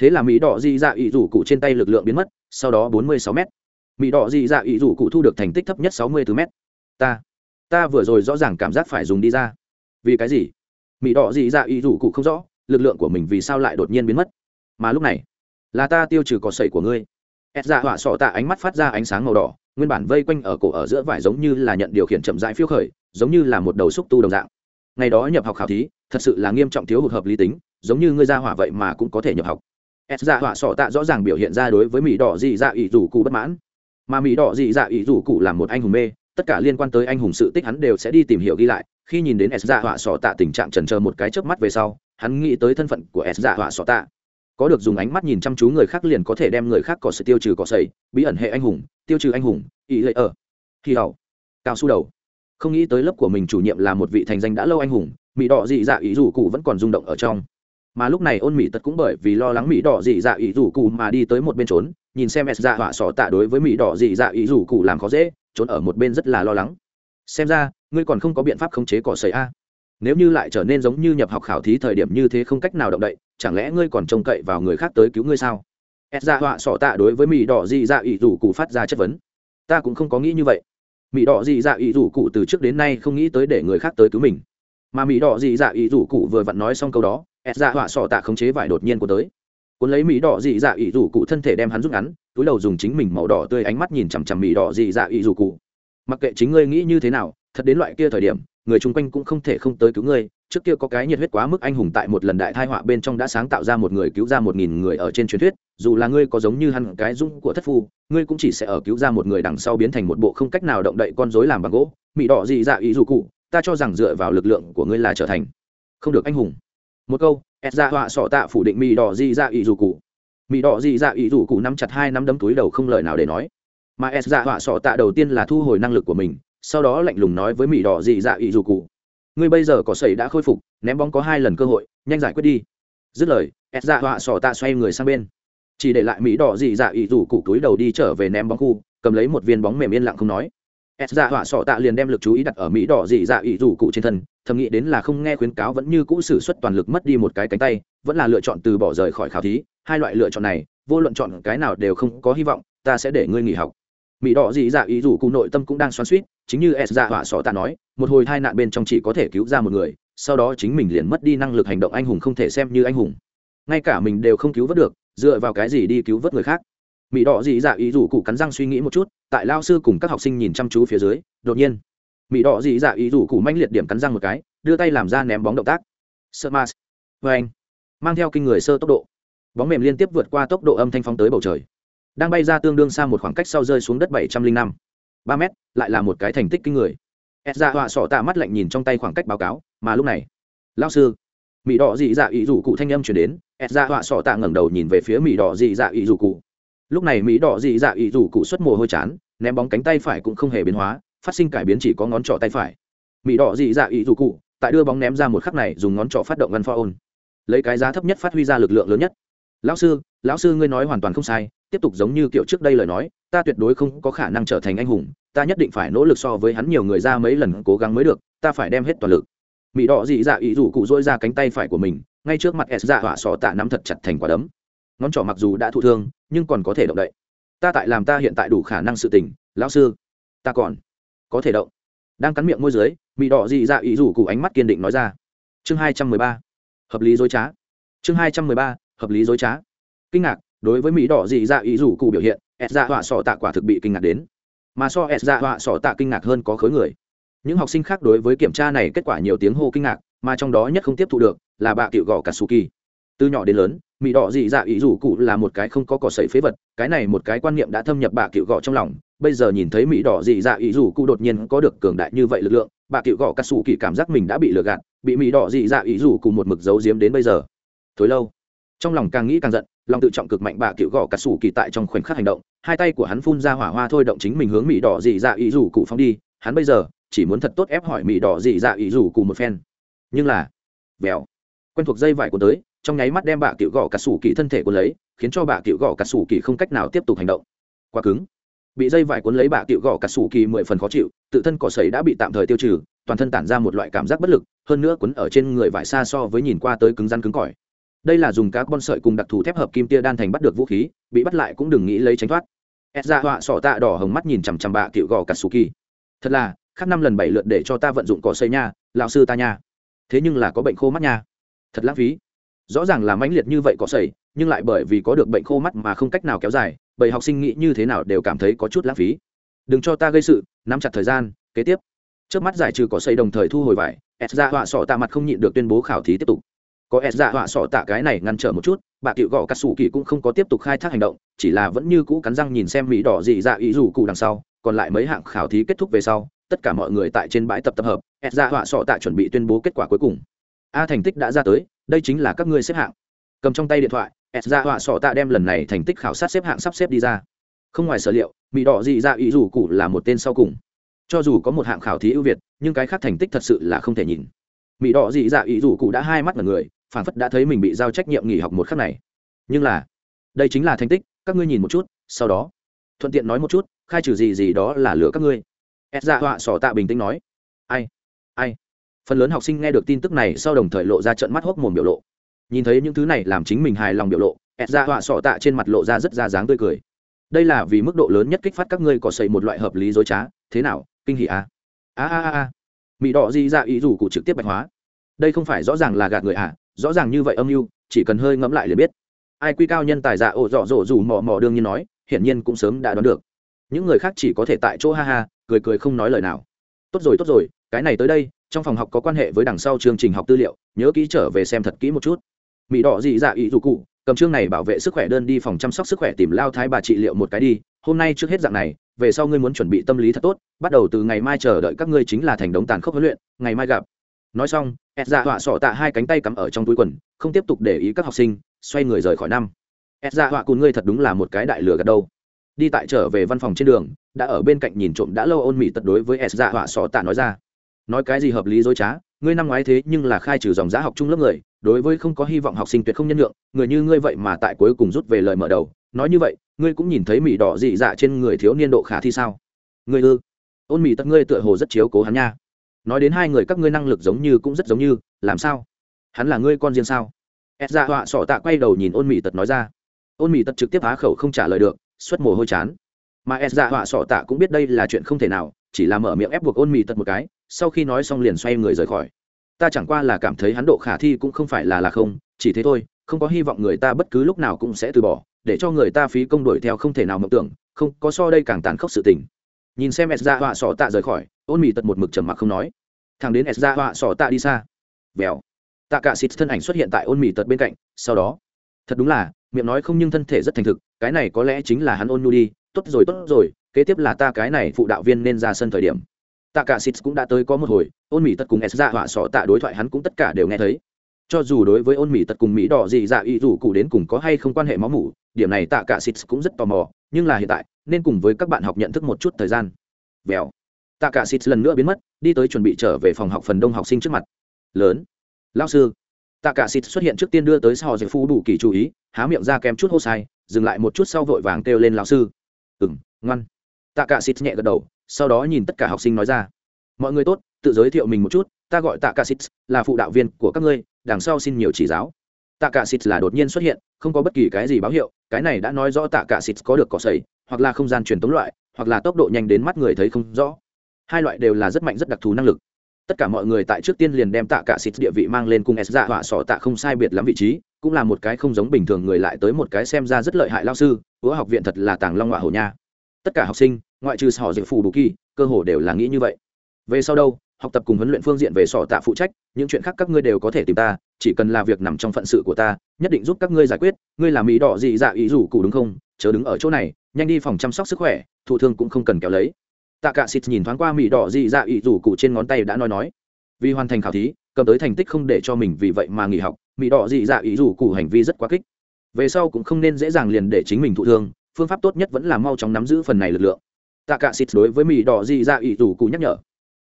Thế là mỹ đỏ dị dạ ý rủ cụ trên tay lực lượng biến mất, sau đó bốn mươi sáu m mỹ đỏ dị dạ ý rủ cụ thu được thành tích thấp nhất sáu mươi bốn m ta ta vừa rồi rõ ràng cảm giác phải dùng đi ra. Vì cái gì? Mỹ đỏ dị dạ ý rủ cụ không rõ, lực lượng của mình vì sao lại đột nhiên biến mất? Mà lúc này, là ta tiêu trừ cỏ sậy của ngươi. Ép dạ hỏa sọ tạ ánh mắt phát ra ánh sáng màu đỏ, nguyên bản vây quanh ở cổ ở giữa vải giống như là nhận điều khiển chậm rãi phiêu khởi, giống như là một đầu xúc tu đồng dạng. Ngày đó nhập học khảo thí, thật sự là nghiêm trọng thiếu hụt hợp lý tính, giống như ngươi ra hỏa vậy mà cũng có thể nhập học. Ed dạ hỏa sọ tạ rõ ràng biểu hiện ra đối với mỹ đỏ dị dạ ỷ rủ cụ bất mãn. Mà mỹ đỏ dị dạ ỷ rủ cụ là một anh hùng mê tất cả liên quan tới anh hùng sự tích hắn đều sẽ đi tìm hiểu ghi lại. Khi nhìn đến s dạ họa sọ tạ tình trạng trần chờ một cái chớp mắt về sau, hắn nghĩ tới thân phận của s dạ họa sọ tạ. Có được dùng ánh mắt nhìn chăm chú người khác liền có thể đem người khác có sự tiêu trừ cỏ sầy bí ẩn hệ anh hùng, tiêu trừ anh hùng, ý lệ ở khi hầu cao su đầu. Không nghĩ tới lớp của mình chủ nhiệm là một vị thành danh đã lâu anh hùng, mỹ đỏ dị dạ ý rủ cụ vẫn còn rung động ở trong. Mà lúc này ôn mỹ tật cũng bởi vì lo lắng mỹ đỏ dị dạ ý rủ cụ mà đi tới một bên trốn, nhìn xem s dạ họa sọ tạ đối với mỹ đỏ dị dạ ý rủ cụ làm khó dễ trốn ở một bên rất là lo lắng. Xem ra, ngươi còn không có biện pháp khống chế cỏ sầy a. Nếu như lại trở nên giống như nhập học khảo thí thời điểm như thế không cách nào động đậy, chẳng lẽ ngươi còn trông cậy vào người khác tới cứu ngươi sao? Ed dạ ra họa sọ tạ đối với mỹ đỏ dị dạ ỷ rủ cụ phát ra chất vấn. Ta cũng không có nghĩ như vậy. Mỹ đỏ dị dạ ỷ rủ cụ từ trước đến nay không nghĩ tới để người khác tới cứu mình. Mà mỹ đỏ dị dạ ỷ rủ cụ vừa vặn nói xong câu đó ed dạ ra họa sọ tạ khống chế vải đột nhiên của tới cuốn lấy mỹ đỏ dị dạ ỷ rủ cụ thân thể đem hắn rút ngắn, túi đầu dùng chính mình màu đỏ tươi ánh mắt nhìn chằm chằm mỹ đỏ dị dạ ỷ rủ cụ. Mặc kệ chính ngươi nghĩ như thế nào, thật đến loại kia thời điểm, người chung quanh cũng không thể không tới cứu ngươi. Trước kia có cái nhiệt huyết quá mức anh hùng tại một lần đại thai họa bên trong đã sáng tạo ra một người cứu ra một nghìn người ở trên truyền thuyết. Dù là ngươi có giống như hắn cái dung của thất phu, ngươi cũng chỉ sẽ ở cứu ra một người đằng sau biến thành một bộ không cách nào động đậy con rối làm bằng gỗ. Mỹ đỏ dị dạ ý dù cụ, ta cho rằng dựa vào lực lượng của ngươi là trở thành không được anh hùng. Một câu ép ra dạ họa sọ tạ phủ định mì đỏ dị dạ ý dù cụ. Mì đỏ dị dạ ý dù cụ nắm chặt hai nắm đấm túi đầu không lời nào để nói. Mà ép ra dạ họa sọ tạ đầu tiên là thu hồi năng lực của mình, sau đó lạnh lùng nói với mì đỏ dị dạ ý dù cụ. Ngươi bây giờ có sẩy đã khôi phục, ném bóng có hai lần cơ hội, nhanh giải quyết đi. Dứt lời ép ra dạ họa sọ tạ xoay người sang bên. Chỉ để lại mỹ đỏ dị dạ ý dù cụ túi đầu đi trở về ném bóng khu, cầm lấy một viên bóng mềm yên lặng không nói s dạ họa sỏ tạ liền đem lực chú ý đặt ở mỹ đỏ dị dạ ý rủ cụ trên thân, thầm nghĩ đến là không nghe khuyến cáo vẫn như cũ xử suất toàn lực mất đi một cái cánh tay, vẫn là lựa chọn từ bỏ rời khỏi khảo thí, hai loại lựa chọn này, vô luận chọn cái nào đều không có hy vọng, ta sẽ để ngươi nghỉ học. Mỹ đỏ dị dạ ý dù cụ nội tâm cũng đang xoắn suýt chính như s dạ họa sọ tạ nói, một hồi hai nạn bên trong chỉ có thể cứu ra một người, sau đó chính mình liền mất đi năng lực hành động anh hùng không thể xem như anh hùng. Ngay cả mình đều không cứu vớt được, dựa vào cái gì đi cứu vớt người khác? Mỹ đỏ dị dạ ý dù cụ cắn răng suy nghĩ một chút, tại lao sư cùng các học sinh nhìn chăm chú phía dưới, đột nhiên mỹ đỏ dị dạ ý dù cụ manh liệt điểm cắn răng một cái, đưa tay làm ra ném bóng động tác. Sợ mas vê vâng anh, mang theo kinh người sơ tốc độ. Bóng mềm liên tiếp vượt qua tốc độ âm thanh phóng tới bầu trời. Đang bay ra tương đương xa một khoảng cách sau rơi xuống đất bảy trăm linh năm. Ba m lại là một cái thành tích kinh người. Ed dạ ra họa sọ tạ mắt lạnh nhìn trong tay khoảng cách báo cáo, mà lúc này, lao sư mỹ đỏ dị dạ ý rủ cụ thanh âm chuyển đến. Ed dạ ra họa sọ tạ ngẩng đầu nhìn về phía mỹ đỏ dị dạ ý rủ cụ lúc này mỹ đỏ dị dạ ý rủ cụ xuất mồ hôi chán, ném bóng cánh tay phải cũng không hề biến hóa, phát sinh cải biến chỉ có ngón trỏ tay phải. Mỹ đỏ dị dạ ý rủ cụ, tại đưa bóng ném ra một khắc này dùng ngón trỏ phát động ngăn pha ôn. Lấy cái giá thấp nhất phát huy ra lực lượng lớn nhất. Lão sư lão sư ngươi nói hoàn toàn không sai, tiếp tục giống như kiểu trước đây lời nói, ta tuyệt đối không có khả năng trở thành anh hùng, ta nhất định phải nỗ lực so với hắn nhiều người ra mấy lần cố gắng mới được, ta phải đem hết toàn lực. Mỹ đỏ dị dạ ý rủ cụ dỗi ra cánh tay phải của mình, ngay trước mặt s dạ hỏa sọ tạ nắm thật chặt thành quả đấm ngón trỏ mặc dù đã thụ thương, nhưng còn có thể động đậy. Ta tại làm ta hiện tại đủ khả năng sự tình, lão sư. Ta còn có thể động. Đang cắn miệng môi dưới mỹ đỏ dị dạ ý rủ cụ ánh mắt kiên định nói ra. Chương hai trăm mười ba. Hợp lý dối trá. Chương hai trăm mười ba. Hợp lý dối trá. Kinh ngạc, đối với mỹ đỏ dị dạ ý rủ cụ biểu hiện, ẹt dạ họa sọ tạ quả thực bị kinh ngạc đến. Mà so ẹt dạ họa sọ tạ kinh ngạc hơn có khối người. Những học sinh khác đối với kiểm tra này kết quả nhiều tiếng hô kinh ngạc, mà trong đó nhất không tiếp thu được là bà cựu gò cả su kỳ từ nhỏ đến lớn mỹ đỏ dị dạ ý rủ cụ là một cái không có cỏ sậy phế vật, cái này một cái quan niệm đã thâm nhập bà cựu gọ trong lòng. Bây giờ nhìn thấy mỹ đỏ dị dạ ý rủ cụ đột nhiên có được cường đại như vậy lực lượng bà cựu gọ cắt xù kỳ cảm giác mình đã bị lừa gạt, bị mỹ đỏ dị dạ ý rủ cụ một mực giấu giếm đến bây giờ. Thối lâu, trong lòng càng nghĩ càng giận, lòng tự trọng cực mạnh bà cựu gọ cắt sủ kỳ tại trong khoảnh khắc hành động, hai tay của hắn phun ra hỏa hoa thôi động chính mình hướng mỹ đỏ dị dạ ý rủ cụ phóng đi, hắn bây giờ chỉ muốn thật tốt ép hỏi mỹ đỏ dị dạ ý rủ cụ một phen. Nhưng là, vèo, quen thuộc dây vải của tới trong nháy mắt đem bà cựu gõ cả sủ kỳ thân thể của lấy, khiến cho bà cựu gõ cả sủ kỳ không cách nào tiếp tục hành động. Quá cứng. Bị dây vải cuốn lấy bà cựu gõ cả sủ kỳ mười phần khó chịu, tự thân cỏ sấy đã bị tạm thời tiêu trừ, toàn thân tản ra một loại cảm giác bất lực, hơn nữa cuốn ở trên người vải xa so với nhìn qua tới cứng rắn cứng cỏi. Đây là dùng các con sợi cùng đặc thù thép hợp kim tia đan thành bắt được vũ khí, bị bắt lại cũng đừng nghĩ lấy tránh thoát. Ép ra họa sọ tạ đỏ hồng mắt nhìn chằm chằm bạ cựu gò cà sù kỳ. Thật là khác năm lần bảy lượt để cho ta vận dụng cỏ xây nha, lão sư ta nha. Thế nhưng là có bệnh khô mắt nha. Thật lãng phí rõ ràng là mãnh liệt như vậy có sẩy nhưng lại bởi vì có được bệnh khô mắt mà không cách nào kéo dài bởi học sinh nghĩ như thế nào đều cảm thấy có chút lãng phí. Đừng cho ta gây sự, nắm chặt thời gian, kế tiếp. Trước mắt giải trừ cỏ xây đồng thời thu hồi vải, s ra họa sọ tạ mặt không nhịn được tuyên bố khảo thí tiếp tục. Có s ra họa sọ tạ cái này ngăn trở một chút, bà cựu gõ cắt xù kỳ cũng không có tiếp tục khai thác hành động, chỉ là vẫn như cũ cắn răng nhìn xem mỹ đỏ dị dạ ý rủ cụ đằng sau, còn lại mấy hạng khảo thí kết thúc về sau, tất cả mọi người tại trên bãi tập tập hợp, s ra họa sọ tạ chuẩn bị tuyên bố kết quả cuối cùng. A thành tích đã ra tới đây chính là các ngươi xếp hạng. Cầm trong tay điện thoại, s ra họa sọ tạ đem lần này thành tích khảo sát xếp hạng sắp xếp đi ra. Không ngoài sở liệu mỹ đỏ dị ra ý rủ cụ là một tên sau cùng. Cho dù có một hạng khảo thí ưu việt, nhưng cái khác thành tích thật sự là không thể nhìn. Mỹ đỏ dị dạ ý rủ cụ đã hai mắt là người phản phất đã thấy mình bị giao trách nhiệm nghỉ học một khắc này. Nhưng là, đây chính là thành tích, các ngươi nhìn một chút, sau đó, thuận tiện nói một chút, khai trừ gì gì đó là lửa các ngươi. Ép dạ họa sỏ tạ bình tĩnh nói. Ai ai? Phần lớn học sinh nghe được tin tức này sau đồng thời lộ ra trận mắt hốc mồm biểu lộ. Nhìn thấy những thứ này làm chính mình hài lòng biểu lộ, ẹt dạ họa sọ tạ trên mặt lộ ra rất ra dáng tươi cười. Đây là vì mức độ lớn nhất kích phát các ngươi có xây một loại hợp lý dối trá. Thế nào, kinh hỉ à? a a a a. Mỹ đỏ di dạ ý rủ cụ trực tiếp bạch hóa. Đây không phải rõ ràng là gạt người à? Rõ ràng như vậy âm mưu, chỉ cần hơi ngẫm lại liền biết. Ai quy cao nhân tài dạ ổ dọ dỗ dù mò mò đương nhiên nói, hiển nhiên cũng sớm đã đoán được. Những người khác chỉ có thể tại chỗ ha ha, cười cười không nói lời nào. Tốt rồi tốt rồi, cái này tới đây trong phòng học có quan hệ với đằng sau chương trình học tư liệu, nhớ kỹ trở về xem thật kỹ một chút. Mỹ đỏ dị dạ ý dù cụ, cầm chương này bảo vệ sức khỏe đơn đi phòng chăm sóc sức khỏe tìm lao thái bà trị liệu một cái đi, hôm nay trước hết dạng này, về sau ngươi muốn chuẩn bị tâm lý thật tốt, bắt đầu từ ngày mai chờ đợi các ngươi chính là thành đống tàn khốc huấn luyện, ngày mai gặp. Nói xong ed dạ họa sọ tạ hai cánh tay cắm ở trong túi quần, không tiếp tục để ý các học sinh, xoay người rời khỏi năm. Ed dạ họa cùn ngươi thật đúng là một cái đại lừa gạt đâu. Đi tại trở về văn phòng trên đường, đã ở bên cạnh nhìn trộm đã lâu ôn mỹ tật đối với s dạ họa sọ tạ nói ra nói cái gì hợp lý dối trá, ngươi năm ngoái thế nhưng là khai trừ dòng giá học chung lớp người, đối với không có hy vọng học sinh tuyệt không nhân lượng người như ngươi vậy mà tại cuối cùng rút về lời mở đầu, nói như vậy, ngươi cũng nhìn thấy mỹ đỏ dị dạ trên người thiếu niên độ khả thi sao? Ngươi ư? Ôn mỹ tật ngươi tựa hồ rất chiếu cố hắn nha. Nói đến hai người các ngươi năng lực giống như cũng rất giống như, làm sao? Hắn là ngươi con riêng sao? Ed dạ họa sọ tạ quay đầu nhìn ôn mỹ tật nói ra. Ôn mỹ tật trực tiếp á khẩu không trả lời được, xuất mồ hôi chán. Mà ed dạ họa sọ tạ cũng biết đây là chuyện không thể nào, chỉ là mở miệng ép buộc ôn mỹ tật một cái sau khi nói xong liền xoay người rời khỏi. Ta chẳng qua là cảm thấy hắn độ khả thi cũng không phải là là không, chỉ thế thôi, không có hy vọng người ta bất cứ lúc nào cũng sẽ từ bỏ, để cho người ta phí công đuổi theo không thể nào mộng tưởng, không, có so đây càng tàn khốc sự tình. Nhìn xem s ra họa sọ tạ rời khỏi, ôn mỹ tật một mực trầm mặc không nói. Thằng đến s ra họa sọ tạ đi xa. Vèo tạ cả xịt thân ảnh xuất hiện tại ôn mỹ tật bên cạnh, sau đó. Thật đúng là, miệng nói không nhưng thân thể rất thành thực, cái này có lẽ chính là hắn ôn nhu đi, tốt rồi tốt rồi, kế tiếp là ta cái này phụ đạo viên nên ra sân thời điểm tạ cả xịt cũng đã tới có một hồi, ôn mỹ tật cùng s Dạ họa sọ tạ đối thoại hắn cũng tất cả đều nghe thấy. Cho dù đối với ôn mỹ tật cùng mỹ đỏ gì dạ Y rủ cụ đến cùng có hay không quan hệ máu mủ, điểm này tạ cả xịt cũng rất tò mò, nhưng là hiện tại, nên cùng với các bạn học nhận thức một chút thời gian. Vèo. Tạ cả xịt lần nữa biến mất, đi tới chuẩn bị trở về phòng học phần đông học sinh trước mặt. Lớn. Lao sư. Tạ cả xịt xuất hiện trước tiên đưa tới sau giải phu đủ kỳ chú ý, há miệng ra kém chút hô sai, dừng lại một chút sau vội vàng kêu lên lao sư. Ừng ngoan. Tạ cả xịt nhẹ gật đầu sau đó nhìn tất cả học sinh nói ra. Mọi người tốt, tự giới thiệu mình một chút, ta gọi tạ cả xịt là phụ đạo viên của các ngươi, đằng sau xin nhiều chỉ giáo. Tạ cả xịt là đột nhiên xuất hiện, không có bất kỳ cái gì báo hiệu, cái này đã nói rõ tạ cả xịt có được cỏ sầy hoặc là không gian truyền tống loại, hoặc là tốc độ nhanh đến mắt người thấy không rõ. Hai loại đều là rất mạnh, rất đặc thù năng lực. Tất cả mọi người tại trước tiên liền đem tạ cả xịt địa vị mang lên cùng s dạ họa sọ tạ không sai biệt lắm vị trí, cũng là một cái không giống bình thường người lại tới một cái xem ra rất lợi hại lao sư ứa học viện thật là tàng long họa hổ nha. Tất cả học sinh ngoại trừ họ dự phù đủ kỳ, cơ hồ đều là nghĩ như vậy. Về sau đâu, học tập cùng huấn luyện phương diện về sọ tạ phụ trách, những chuyện khác các ngươi đều có thể tìm ta, chỉ cần là việc nằm trong phận sự của ta, nhất định giúp các ngươi giải quyết, ngươi là mỹ đỏ dị dạ ý rủ cụ đúng không? Chớ đứng ở chỗ này, nhanh đi phòng chăm sóc sức khỏe, thụ thương cũng không cần kéo lấy. Tạ cả xịt nhìn thoáng qua mỹ đỏ dị dạ ý rủ cụ trên ngón tay đã nói nói. Vì hoàn thành khảo thí, cầm tới thành tích không để cho mình vì vậy mà nghỉ học mỹ đỏ dị dạ ý rủ cụ hành vi rất quá kích. Về sau cũng không nên dễ dàng liền để chính mình thụ thương, phương pháp tốt nhất vẫn là mau chóng nắm giữ phần này lực lượng tạ cả xịt đối với mỹ đỏ dị dạ ý rủ cụ nhắc nhở.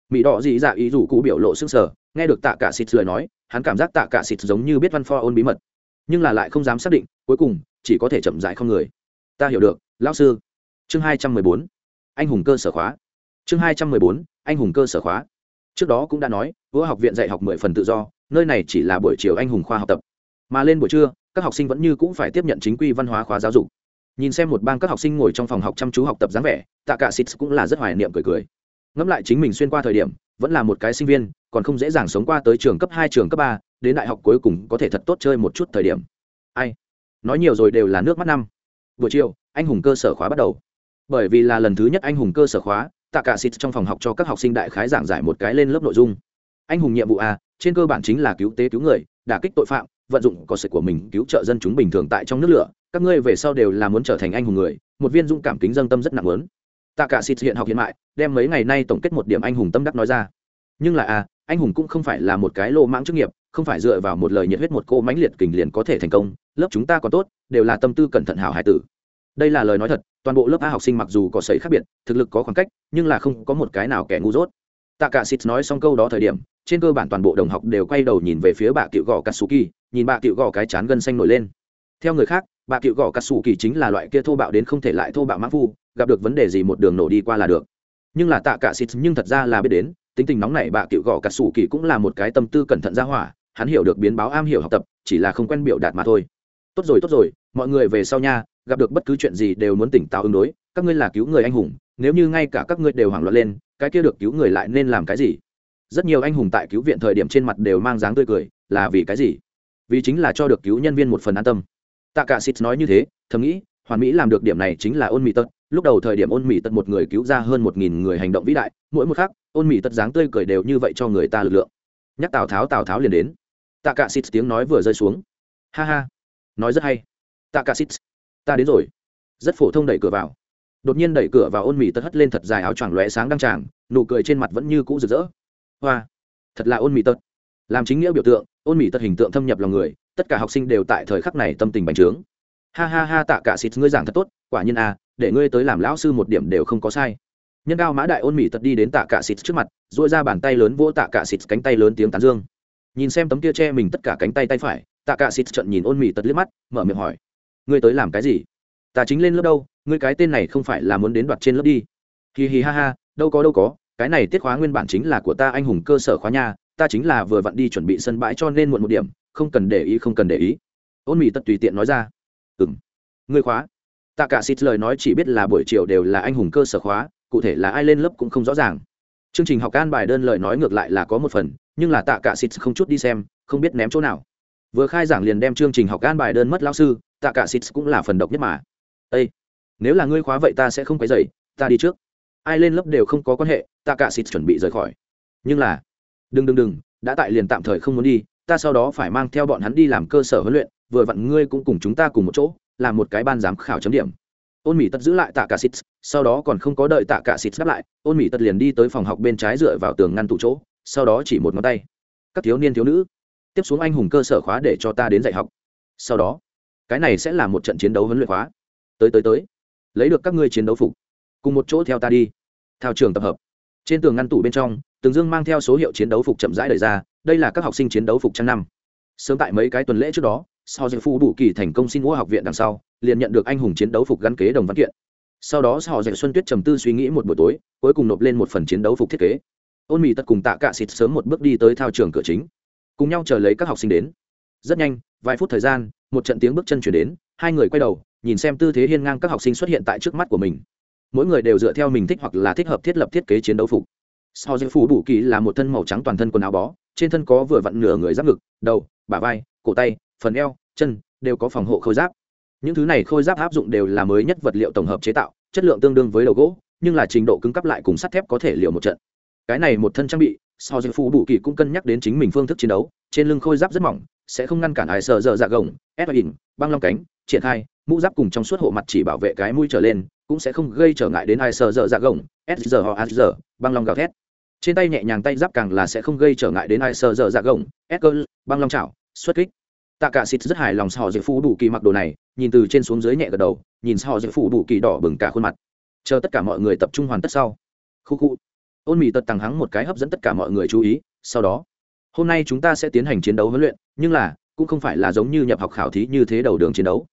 Mỹ đỏ dị dạ ý rủ cụ biểu lộ sức sở nghe được tạ cả xịt lời nói, hắn cảm giác tạ cả xịt giống như biết văn pho ôn bí mật. Nhưng là lại không dám xác định, cuối cùng, chỉ có thể chậm dại không người. Ta hiểu được, lão sư. Chương hai trăm mười bốn. Anh hùng cơ sở khóa. Chương hai trăm mười bốn, anh hùng cơ sở khóa. Trước đó cũng đã nói, vua học viện dạy học mười phần tự do, nơi này chỉ là buổi chiều anh hùng khoa học tập. Mà lên buổi trưa, các học sinh vẫn như cũng phải tiếp nhận chính quy văn hóa khóa giáo dục nhìn xem một bang các học sinh ngồi trong phòng học chăm chú học tập dáng vẻ, tạ cả xịt cũng là rất hoài niệm cười cười. Ngẫm lại chính mình xuyên qua thời điểm, vẫn là một cái sinh viên, còn không dễ dàng sống qua tới trường cấp hai, trường cấp ba, đến đại học cuối cùng có thể thật tốt chơi một chút thời điểm. Ai? Nói nhiều rồi đều là nước mắt năm. Buổi chiều, anh hùng cơ sở khóa bắt đầu. Bởi vì là lần thứ nhất anh hùng cơ sở khóa, tạ cả xịt trong phòng học cho các học sinh đại khái giảng giải một cái lên lớp nội dung. Anh hùng nhiệm vụ a, trên cơ bản chính là cứu tế cứu người, đả kích tội phạm vận dụng có sự của mình cứu trợ dân chúng bình thường tại trong nước lửa, các ngươi về sau đều là muốn trở thành anh hùng người, một viên dũng cảm kính dâng tâm rất nặng lớn. Tạ cả xịt hiện học hiện mại, đem mấy ngày nay tổng kết một điểm anh hùng tâm đắc nói ra. Nhưng là a anh hùng cũng không phải là một cái lô mãng chức nghiệp, không phải dựa vào một lời nhiệt huyết một cô mãnh liệt kình liền có thể thành công, lớp chúng ta còn tốt, đều là tâm tư cẩn thận hảo hải tử. Đây là lời nói thật, toàn bộ lớp a học sinh mặc dù có sấy khác biệt, thực lực có khoảng cách, nhưng là không có một cái nào kẻ ngu dốt. Tạ cả xịt nói xong câu đó thời điểm, trên cơ bản toàn bộ đồng học đều quay đầu nhìn về phía bà cựu gò katsuki nhìn bà cựu gò cái chán gân xanh nổi lên. Theo người khác, bà cựu gò kỳ chính là loại kia thô bạo đến không thể lại thô bạo mã phu, gặp được vấn đề gì một đường nổ đi qua là được. Nhưng là tạ cả xịt nhưng thật ra là biết đến, tính tình nóng này bà cựu gò kỳ cũng là một cái tâm tư cẩn thận ra hỏa, hắn hiểu được biến báo am hiểu học tập, chỉ là không quen biểu đạt mà thôi. Tốt rồi tốt rồi, mọi người về sau nha, gặp được bất cứ chuyện gì đều muốn tỉnh táo ứng đối, các ngươi là cứu người anh hùng, nếu như ngay cả các ngươi đều hoảng loạn lên, cái kia được cứu người lại nên làm cái gì? Rất nhiều anh hùng tại cứu viện thời điểm trên mặt đều mang dáng tươi cười, là vì cái gì? Vì chính là cho được cứu nhân viên một phần an tâm. Tạ cả xịt nói như thế, thầm nghĩ, hoàn mỹ làm được điểm này chính là ôn mỹ tật. Lúc đầu thời điểm ôn mỹ tật một người cứu ra hơn một nghìn người hành động vĩ đại, mỗi một khắc, ôn mỹ tật dáng tươi cười đều như vậy cho người ta lực lượng. Nhắc tào tháo tào tháo liền đến. Tạ cả xịt tiếng nói vừa rơi xuống. Ha ha, nói rất hay. Tạ cả xịt ta đến rồi. Rất phổ thông đẩy cửa vào. Đột nhiên đẩy cửa vào ôn mỹ tật hất lên thật dài áo choàng lóe sáng đăng tràng, nụ cười trên mặt vẫn như cũ rực rỡ. Hoa, thật là ôn mỹ tật làm chính nghĩa biểu tượng, ôn mỹ tật hình tượng thâm nhập lòng người, tất cả học sinh đều tại thời khắc này tâm tình bành trướng. Ha ha ha, tạ cả xịt, ngươi giảng thật tốt, quả nhiên a để ngươi tới làm lão sư một điểm đều không có sai. Nhân cao mã đại ôn mỹ tật đi đến tạ cả xịt trước mặt dội ra bàn tay lớn vỗ tạ cả xịt cánh tay lớn tiếng tán dương. Nhìn xem tấm kia che mình tất cả cánh tay tay phải, tạ cả xịt trận nhìn ôn mỹ tật liếc mắt, mở miệng hỏi, ngươi tới làm cái gì? Ta chính lên lớp đâu, ngươi cái tên này không phải là muốn đến đoạt trên lớp đi. Hì hì ha ha, đâu có đâu có, cái này tiết khóa nguyên bản chính là của ta anh hùng cơ sở khóa nha ta chính là vừa vặn đi chuẩn bị sân bãi cho nên muộn một điểm, không cần để ý, không cần để ý. Ôn mỹ tật tùy tiện nói ra. Ừng ngươi khóa. Tạ cả xịt lời nói chỉ biết là buổi chiều đều là anh hùng cơ sở khóa, cụ thể là ai lên lớp cũng không rõ ràng. Chương trình học an bài đơn lời nói ngược lại là có một phần, nhưng là tạ cả xịt không chút đi xem, không biết ném chỗ nào. Vừa khai giảng liền đem chương trình học an bài đơn mất lao sư, tạ cả xịt cũng là phần độc nhất mà. Ây nếu là ngươi khóa vậy ta sẽ không quấy dày ta đi trước. Ai lên lớp đều không có quan hệ, tạ cả xịt chuẩn bị rời khỏi. Nhưng là đừng đừng đừng, đã tại liền tạm thời không muốn đi, ta sau đó phải mang theo bọn hắn đi làm cơ sở huấn luyện, vừa vặn ngươi cũng cùng chúng ta cùng một chỗ, làm một cái ban giám khảo chấm điểm. Ôn mỹ tật giữ lại tạ cả xịt, sau đó còn không có đợi tạ cả xịt đáp lại, ôn mỹ tật liền đi tới phòng học bên trái dựa vào tường ngăn tủ chỗ, sau đó chỉ một ngón tay. Các thiếu niên thiếu nữ, tiếp xuống anh hùng cơ sở khóa để cho ta đến dạy học. Sau đó, cái này sẽ là một trận chiến đấu huấn luyện khóa. Tới tới tới, lấy được các ngươi chiến đấu phục. Cùng một chỗ theo ta đi. Theo trường tập hợp trên tường ngăn tủ bên trong, tường dương mang theo số hiệu chiến đấu phục chậm rãi đời ra, đây là các học sinh chiến đấu phục trang năm. Sớm tại mấy cái tuần lễ trước đó, sau giờ phụ đủ kỳ thành công xin mua học viện đằng sau, liền nhận được anh hùng chiến đấu phục gắn kế đồng văn kiện. Sau đó sau dạy xuân tuyết trầm tư suy nghĩ một buổi tối, cuối cùng nộp lên một phần chiến đấu phục thiết kế. Ôn mỹ tật cùng tạ cạ xịt sớm một bước đi tới thao trường cửa chính, cùng nhau chờ lấy các học sinh đến. Rất nhanh, vài phút thời gian, một trận tiếng bước chân chuyển đến, hai người quay đầu, nhìn xem tư thế hiên ngang các học sinh xuất hiện tại trước mắt của mình mỗi người đều dựa theo mình thích hoặc là thích hợp thiết lập thiết kế chiến đấu phục. Sau dạy phủ đủ kỳ là một thân màu trắng toàn thân quần áo bó, trên thân có vừa vặn nửa người giáp ngực, đầu, bả vai, cổ tay, phần eo, chân, đều có phòng hộ khôi giáp. Những thứ này khôi giáp áp dụng đều là mới nhất vật liệu tổng hợp chế tạo, chất lượng tương đương với đầu gỗ, nhưng là trình độ cứng cấp lại cùng sắt thép có thể liệu một trận. Cái này một thân trang bị so với phủ bù kỳ cũng cân nhắc đến chính mình phương thức chiến đấu, trên lưng khôi giáp rất mỏng, sẽ không ngăn cản ai sợ dở dạ gồng, ép hình, băng long cánh, triển khai, mũ giáp cùng trong suốt hộ mặt chỉ bảo vệ cái mũi trở lên cũng sẽ không gây trở ngại đến ai sợ dở dạ gồng, s giờ hoặc s băng long gào thét. Trên tay nhẹ nhàng tay giáp càng là sẽ không gây trở ngại đến ai sợ dở dạ gồng, s băng long chảo, xuất kích. Tạ cả xịt rất hài lòng họ dễ phú đủ kỳ mặc đồ này, nhìn từ trên xuống dưới nhẹ gật đầu, nhìn họ dễ phú đủ kỳ đỏ bừng cả khuôn mặt. Chờ tất cả mọi người tập trung hoàn tất sau. Khu khu. Ôn mì tật tàng hắng một cái hấp dẫn tất cả mọi người chú ý, sau đó, hôm nay chúng ta sẽ tiến hành chiến đấu huấn luyện, nhưng là, cũng không phải là giống như nhập học khảo thí như thế đầu đường chiến đấu.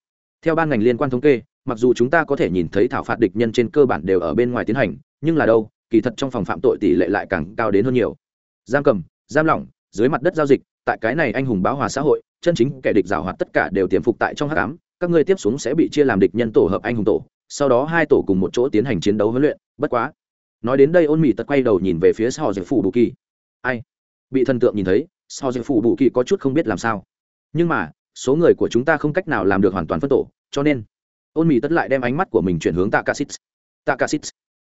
Theo ban ngành liên quan thống kê mặc dù chúng ta có thể nhìn thấy thảo phạt địch nhân trên cơ bản đều ở bên ngoài tiến hành, nhưng là đâu, kỳ thật trong phòng phạm tội tỷ lệ lại càng cao đến hơn nhiều. Giam cầm, giam lỏng, dưới mặt đất giao dịch, tại cái này anh hùng báo hòa xã hội, chân chính kẻ địch giảo hoạt tất cả đều tiềm phục tại trong hắc ám, các ngươi tiếp xuống sẽ bị chia làm địch nhân tổ hợp anh hùng tổ, sau đó hai tổ cùng một chỗ tiến hành chiến đấu huấn luyện, bất quá. Nói đến đây ôn mỹ tật quay đầu nhìn về phía sau giải phủ bù kỳ ai? Bị thần tượng nhìn thấy sau giải phủ bù kỳ có chút không biết làm sao. Nhưng mà, số người của chúng ta không cách nào làm được hoàn toàn phân tổ, cho nên ôn mì tất lại đem ánh mắt của mình chuyển hướng tạ cả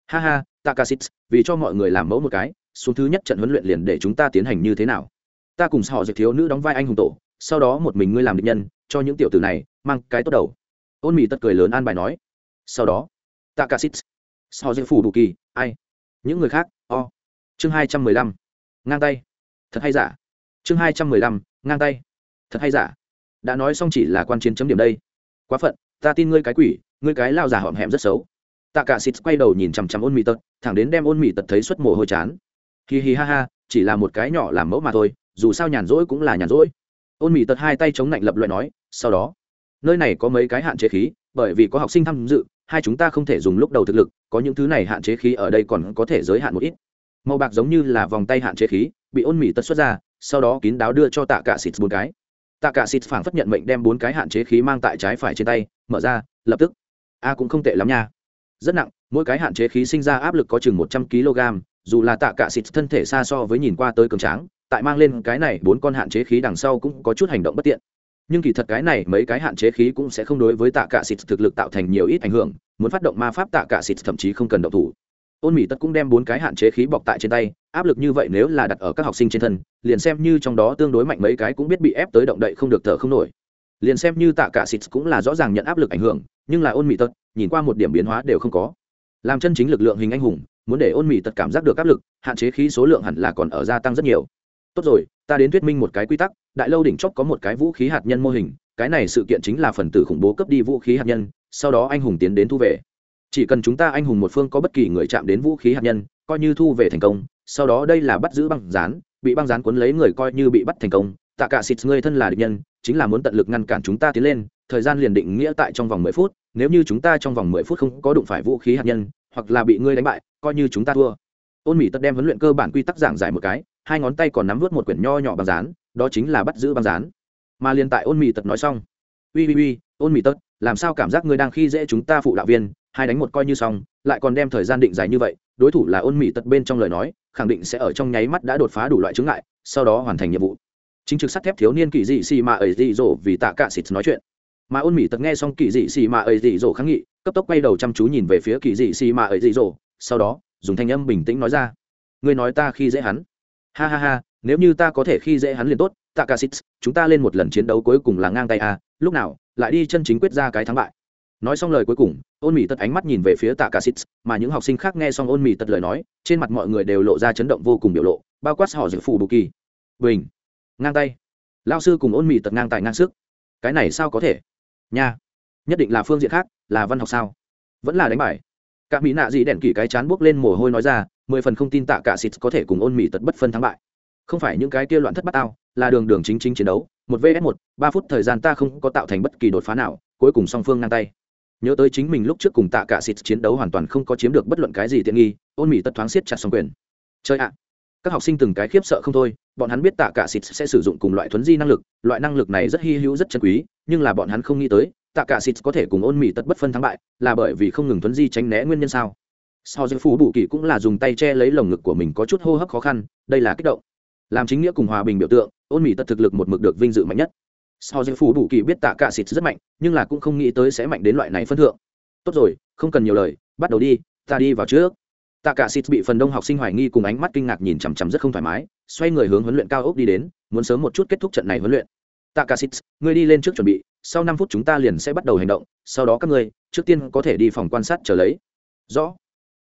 ha ha tạ vì cho mọi người làm mẫu một cái, xuống thứ nhất trận huấn luyện liền để chúng ta tiến hành như thế nào? Ta cùng họ dịch thiếu nữ đóng vai anh hùng tổ, sau đó một mình ngươi làm định nhân, cho những tiểu tử này mang cái tốt đầu. Ôn mì tất cười lớn an bài nói. Sau đó tạ họ xít dịch phủ đủ kỳ, ai? Những người khác, o. Chương hai trăm mười lăm. Ngang tay. Thật hay giả? Chương hai trăm mười lăm, ngang tay. Thật hay giả? Đã nói xong chỉ là quan chiến chấm điểm đây. Quá phận ta tin ngươi cái quỷ, ngươi cái lao già hỏm hẹm rất xấu. Tạ cả xịt quay đầu nhìn chằm chằm ôn mì tật, thẳng đến đem ôn mì tật thấy suất mồ hôi chán. Hi hi ha ha, chỉ là một cái nhỏ làm mẫu mà thôi, dù sao nhàn rỗi cũng là nhàn rỗi. Ôn mì tật hai tay chống lạnh lập loại nói, sau đó, nơi này có mấy cái hạn chế khí, bởi vì có học sinh tham dự, hai chúng ta không thể dùng lúc đầu thực lực, có những thứ này hạn chế khí ở đây còn có thể giới hạn một ít. Màu bạc giống như là vòng tay hạn chế khí, bị ôn mì tật xuất ra, sau đó kín đáo đưa cho tạ cả xịt bốn cái. Tạ cả xịt phảng phất nhận mệnh đem bốn cái hạn chế khí mang tại trái phải trên tay mở ra, lập tức. A cũng không tệ lắm nha. Rất nặng, mỗi cái hạn chế khí sinh ra áp lực có chừng một trăm kg, dù là tạ cả xịt thân thể xa so với nhìn qua tới cường tráng, tại mang lên cái này bốn con hạn chế khí đằng sau cũng có chút hành động bất tiện. Nhưng kỳ thật cái này mấy cái hạn chế khí cũng sẽ không đối với tạ cả xịt thực lực tạo thành nhiều ít ảnh hưởng, muốn phát động ma pháp tạ cả xịt thậm chí không cần động thủ. Ôn mỹ tất cũng đem bốn cái hạn chế khí bọc tại trên tay, áp lực như vậy nếu là đặt ở các học sinh trên thân, liền xem như trong đó tương đối mạnh mấy cái cũng biết bị ép tới động đậy không được thở không nổi liền xem như tạ cả xịt cũng là rõ ràng nhận áp lực ảnh hưởng, nhưng là ôn mỹ tật, nhìn qua một điểm biến hóa đều không có. Làm chân chính lực lượng hình anh hùng, muốn để ôn mỹ tật cảm giác được áp lực, hạn chế khí số lượng hẳn là còn ở gia tăng rất nhiều. Tốt rồi, ta đến thuyết minh một cái quy tắc, đại lâu đỉnh chóp có một cái vũ khí hạt nhân mô hình, cái này sự kiện chính là phần tử khủng bố cấp đi vũ khí hạt nhân, sau đó anh hùng tiến đến thu về. Chỉ cần chúng ta anh hùng một phương có bất kỳ người chạm đến vũ khí hạt nhân, coi như thu về thành công, sau đó đây là bắt giữ băng rán bị băng rán cuốn lấy người coi như bị bắt thành công tạ cả xịt ngươi thân là địch nhân, chính là muốn tận lực ngăn cản chúng ta tiến lên, thời gian liền định nghĩa tại trong vòng mười phút, nếu như chúng ta trong vòng mười phút không có đụng phải vũ khí hạt nhân, hoặc là bị ngươi đánh bại, coi như chúng ta thua. Ôn mỹ tất đem huấn luyện cơ bản quy tắc giảng giải một cái, hai ngón tay còn nắm vớt một quyển nho nhỏ bằng dán, đó chính là bắt giữ bằng dán. Mà liền tại ôn mỹ tật nói xong ui ui ui ôn mỹ tật làm sao cảm giác ngươi đang khi dễ chúng ta phụ đạo viên, hai đánh một coi như xong, lại còn đem thời gian định dài như vậy, đối thủ là ôn mỹ tật bên trong lời nói, khẳng định sẽ ở trong nháy mắt đã đột phá đủ loại chứng ngại, sau đó hoàn thành nhiệm vụ chính trực sắt thép thiếu niên kỳ dị xì mà ấy dị dỗ vì tạ cả xịt nói chuyện. Mà ôn mỹ tật nghe xong kỳ dị xì mà ấy dị dỗ kháng nghị, cấp tốc quay đầu chăm chú nhìn về phía kỳ dị xì mà ấy dị dỗ, sau đó, dùng thanh âm bình tĩnh nói ra. Ngươi nói ta khi dễ hắn. Ha ha ha, nếu như ta có thể khi dễ hắn liền tốt, tạ cả xịt, chúng ta lên một lần chiến đấu cuối cùng là ngang tay à lúc nào, lại đi chân chính quyết ra cái thắng bại. Nói xong lời cuối cùng, ôn mỹ tật ánh mắt nhìn về phía tạ cả xịt, mà những học sinh khác nghe xong ôn mỹ tật lời nói, trên mặt mọi người đều lộ ra chấn động vô cùng biểu lộ, bao quát họ dự phụ bù kỳ bình ngang tay. Lao sư cùng ôn mỹ tật ngang tài ngang sức. Cái này sao có thể? Nha. Nhất định là phương diện khác, là văn học sao? Vẫn là đánh bài. Cả mỹ nạ gì đèn kỳ cái chán buốc lên mồ hôi nói ra, mười phần không tin tạ cả xịt có thể cùng ôn mỹ tật bất phân thắng bại. Không phải những cái kia loạn thất bát ao là đường đường chính chính chiến đấu, một vs một, ba phút thời gian ta không có tạo thành bất kỳ đột phá nào, cuối cùng song phương ngang tay. Nhớ tới chính mình lúc trước cùng tạ cả xịt chiến đấu hoàn toàn không có chiếm được bất luận cái gì tiện nghi, ôn mỹ tất thoáng siết chặt song quyền. Chơi ạ các học sinh từng cái khiếp sợ không thôi, bọn hắn biết tạ cả xịt sẽ sử dụng cùng loại thuấn di năng lực, loại năng lực này rất hy hữu, rất chân quý, nhưng là bọn hắn không nghĩ tới, tạ cả xịt có thể cùng ôn mỹ Tật bất phân thắng bại, là bởi vì không ngừng thuấn di tránh né nguyên nhân sao? So với phú bù kỳ cũng là dùng tay che lấy lồng ngực của mình có chút hô hấp khó khăn, đây là kích động. Làm chính nghĩa cùng hòa bình biểu tượng, ôn mỹ Tật thực lực một mực được vinh dự mạnh nhất. So với phú bù kỳ biết tạ cả xịt rất mạnh, nhưng là cũng không nghĩ tới sẽ mạnh đến loại này phân thượng. Tốt rồi, không cần nhiều lời, bắt đầu đi, ta đi vào trước tạ cả xịt bị phần đông học sinh hoài nghi cùng ánh mắt kinh ngạc nhìn chằm chằm rất không thoải mái, xoay người hướng huấn luyện cao ốc đi đến, muốn sớm một chút kết thúc trận này huấn luyện. Tạ cả xịt ngươi đi lên trước chuẩn bị, sau năm phút chúng ta liền sẽ bắt đầu hành động, sau đó các ngươi, trước tiên có thể đi phòng quan sát chờ lấy. Rõ.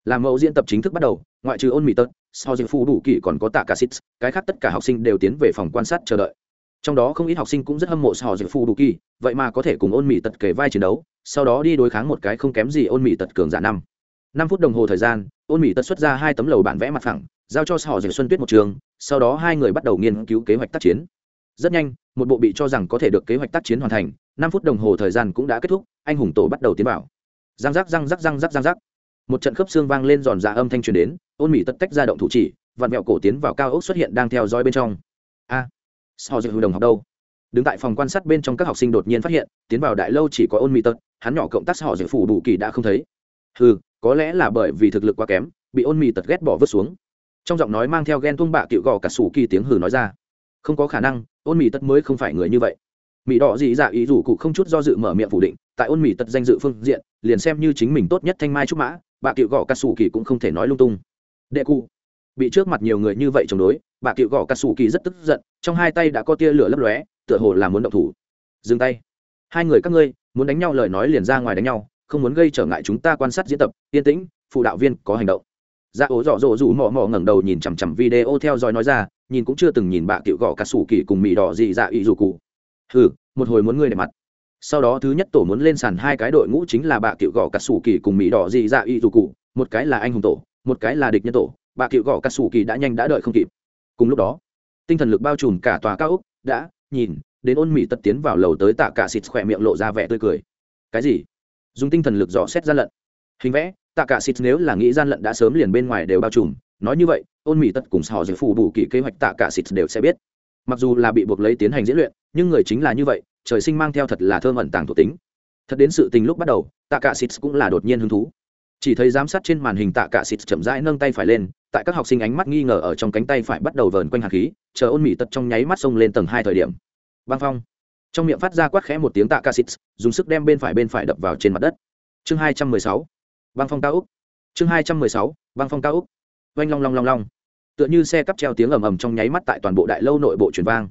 Làm mẫu diễn tập chính thức bắt đầu, ngoại trừ ôn mỹ tật, sau dịch phu đủ kỳ còn có tạ cả xịt cái khác tất cả học sinh đều tiến về phòng quan sát chờ đợi. Trong đó không ít học sinh cũng rất hâm mộ sau dịch phu đủ kỳ vậy mà có thể cùng ôn mỹ tật kề vai chiến đấu, sau đó đi đối kháng một cái không kém gì ôn mỹ tật cường giả năm năm phút đồng hồ thời gian ôn mỹ tật xuất ra hai tấm lầu bản vẽ mặt phẳng giao cho họ dịch xuân tuyết một trường sau đó hai người bắt đầu nghiên cứu kế hoạch tác chiến. Rất nhanh một bộ bị cho rằng có thể được kế hoạch tác chiến hoàn thành năm phút đồng hồ thời gian cũng đã kết thúc anh hùng tổ bắt đầu tiến vào. Răng rắc răng rắc răng rắc răng rắc. Một trận khớp xương vang lên giòn dạ âm thanh truyền đến ôn mỹ tất tách ra động thủ chỉ vặn mẹo cổ tiến vào cao ốc xuất hiện đang theo dõi bên trong. A à, sao dự đồng học đâu? Đứng tại phòng quan sát bên trong các học sinh đột nhiên phát hiện tiến vào đại lâu chỉ có ôn mỹ tật hắn nhỏ cộng tác họ dự phủ đủ kỳ đã không thấy. Ừ có lẽ là bởi vì thực lực quá kém, bị ôn mì tật ghét bỏ vứt xuống. Trong giọng nói mang theo ghen tuông bạ cựu gò cả sủ kỳ tiếng hừ nói ra. Không có khả năng, ôn mì tật mới không phải người như vậy. Mỹ đỏ dị dạ ý rủ cụ không chút do dự mở miệng phủ định, tại ôn mỹ tật danh dự phương diện, liền xem như chính mình tốt nhất thanh mai trúc mã bà cựu gõ cà sủ kỳ cũng không thể nói lung tung. Đệ cụ, bị trước mặt nhiều người như vậy chống đối bà cựu gõ cà sủ kỳ rất tức giận, trong hai tay đã có tia lửa lấp lóe, tựa hồ là muốn động thủ. Dừng tay. Hai người các ngươi, muốn đánh nhau lời nói liền ra ngoài đánh nhau không muốn gây trở ngại chúng ta quan sát diễn tập, yên tĩnh, phụ đạo viên có hành động. Dạ ố dọ dỗ rủ mò mò ngẩng đầu nhìn chằm chằm video theo dõi nói ra, nhìn cũng chưa từng nhìn bà cựu gõ cà sủ kỳ cùng mì đỏ gì dạ ý dù cụ. Hừ, một hồi muốn ngươi để mặt. Sau đó thứ nhất tổ muốn lên sàn hai cái đội ngũ chính là bà cựu gõ cà sủ kỳ cùng mỹ đỏ dị dạ y dù cụ, một cái là anh hùng tổ, một cái là địch nhân tổ bà cựu gõ cà sủ kỳ đã nhanh đã đợi không kịp. Cùng lúc đó, tinh thần lực bao trùm cả tòa cao úc đã nhìn, đến ôn mỹ tật tiến vào lầu tới tạ cả xịt khỏe miệng lộ ra vẻ tươi cười. Cái gì? Dùng tinh thần lực dò xét gian lận. Hình vẽ, tạ cả xịt nếu là nghĩ gian lận đã sớm liền bên ngoài đều bao trùm, nói như vậy, ôn mỹ tật cùng họ dự phủ bù kỳ kế hoạch tạ cả xịt đều sẽ biết. Mặc dù là bị buộc lấy tiến hành diễn luyện, nhưng người chính là như vậy, trời sinh mang theo thật là thơm ẩn tàng thuộc tính. Thật đến sự tình lúc bắt đầu, tạ cả xịt cũng là đột nhiên hứng thú. Chỉ thấy giám sát trên màn hình tạ cả xịt chậm rãi nâng tay phải lên, tại các học sinh ánh mắt nghi ngờ ở trong cánh tay phải bắt đầu vờn quanh hạt khí, chờ ôn mỹ tật trong nháy mắt xông lên tầng hai thời điểm. Băng phong trong miệng phát ra quát khẽ một tiếng tạ ca xịt, dùng sức đem bên phải bên phải đập vào trên mặt đất. Chương hai trăm mười sáu. Băng phong cao úc. Chương hai trăm mười sáu. Băng phong cao úc. Oanh long long long long. Tựa như xe cắp treo tiếng ầm ầm trong nháy mắt tại toàn bộ đại lâu nội bộ truyền vang.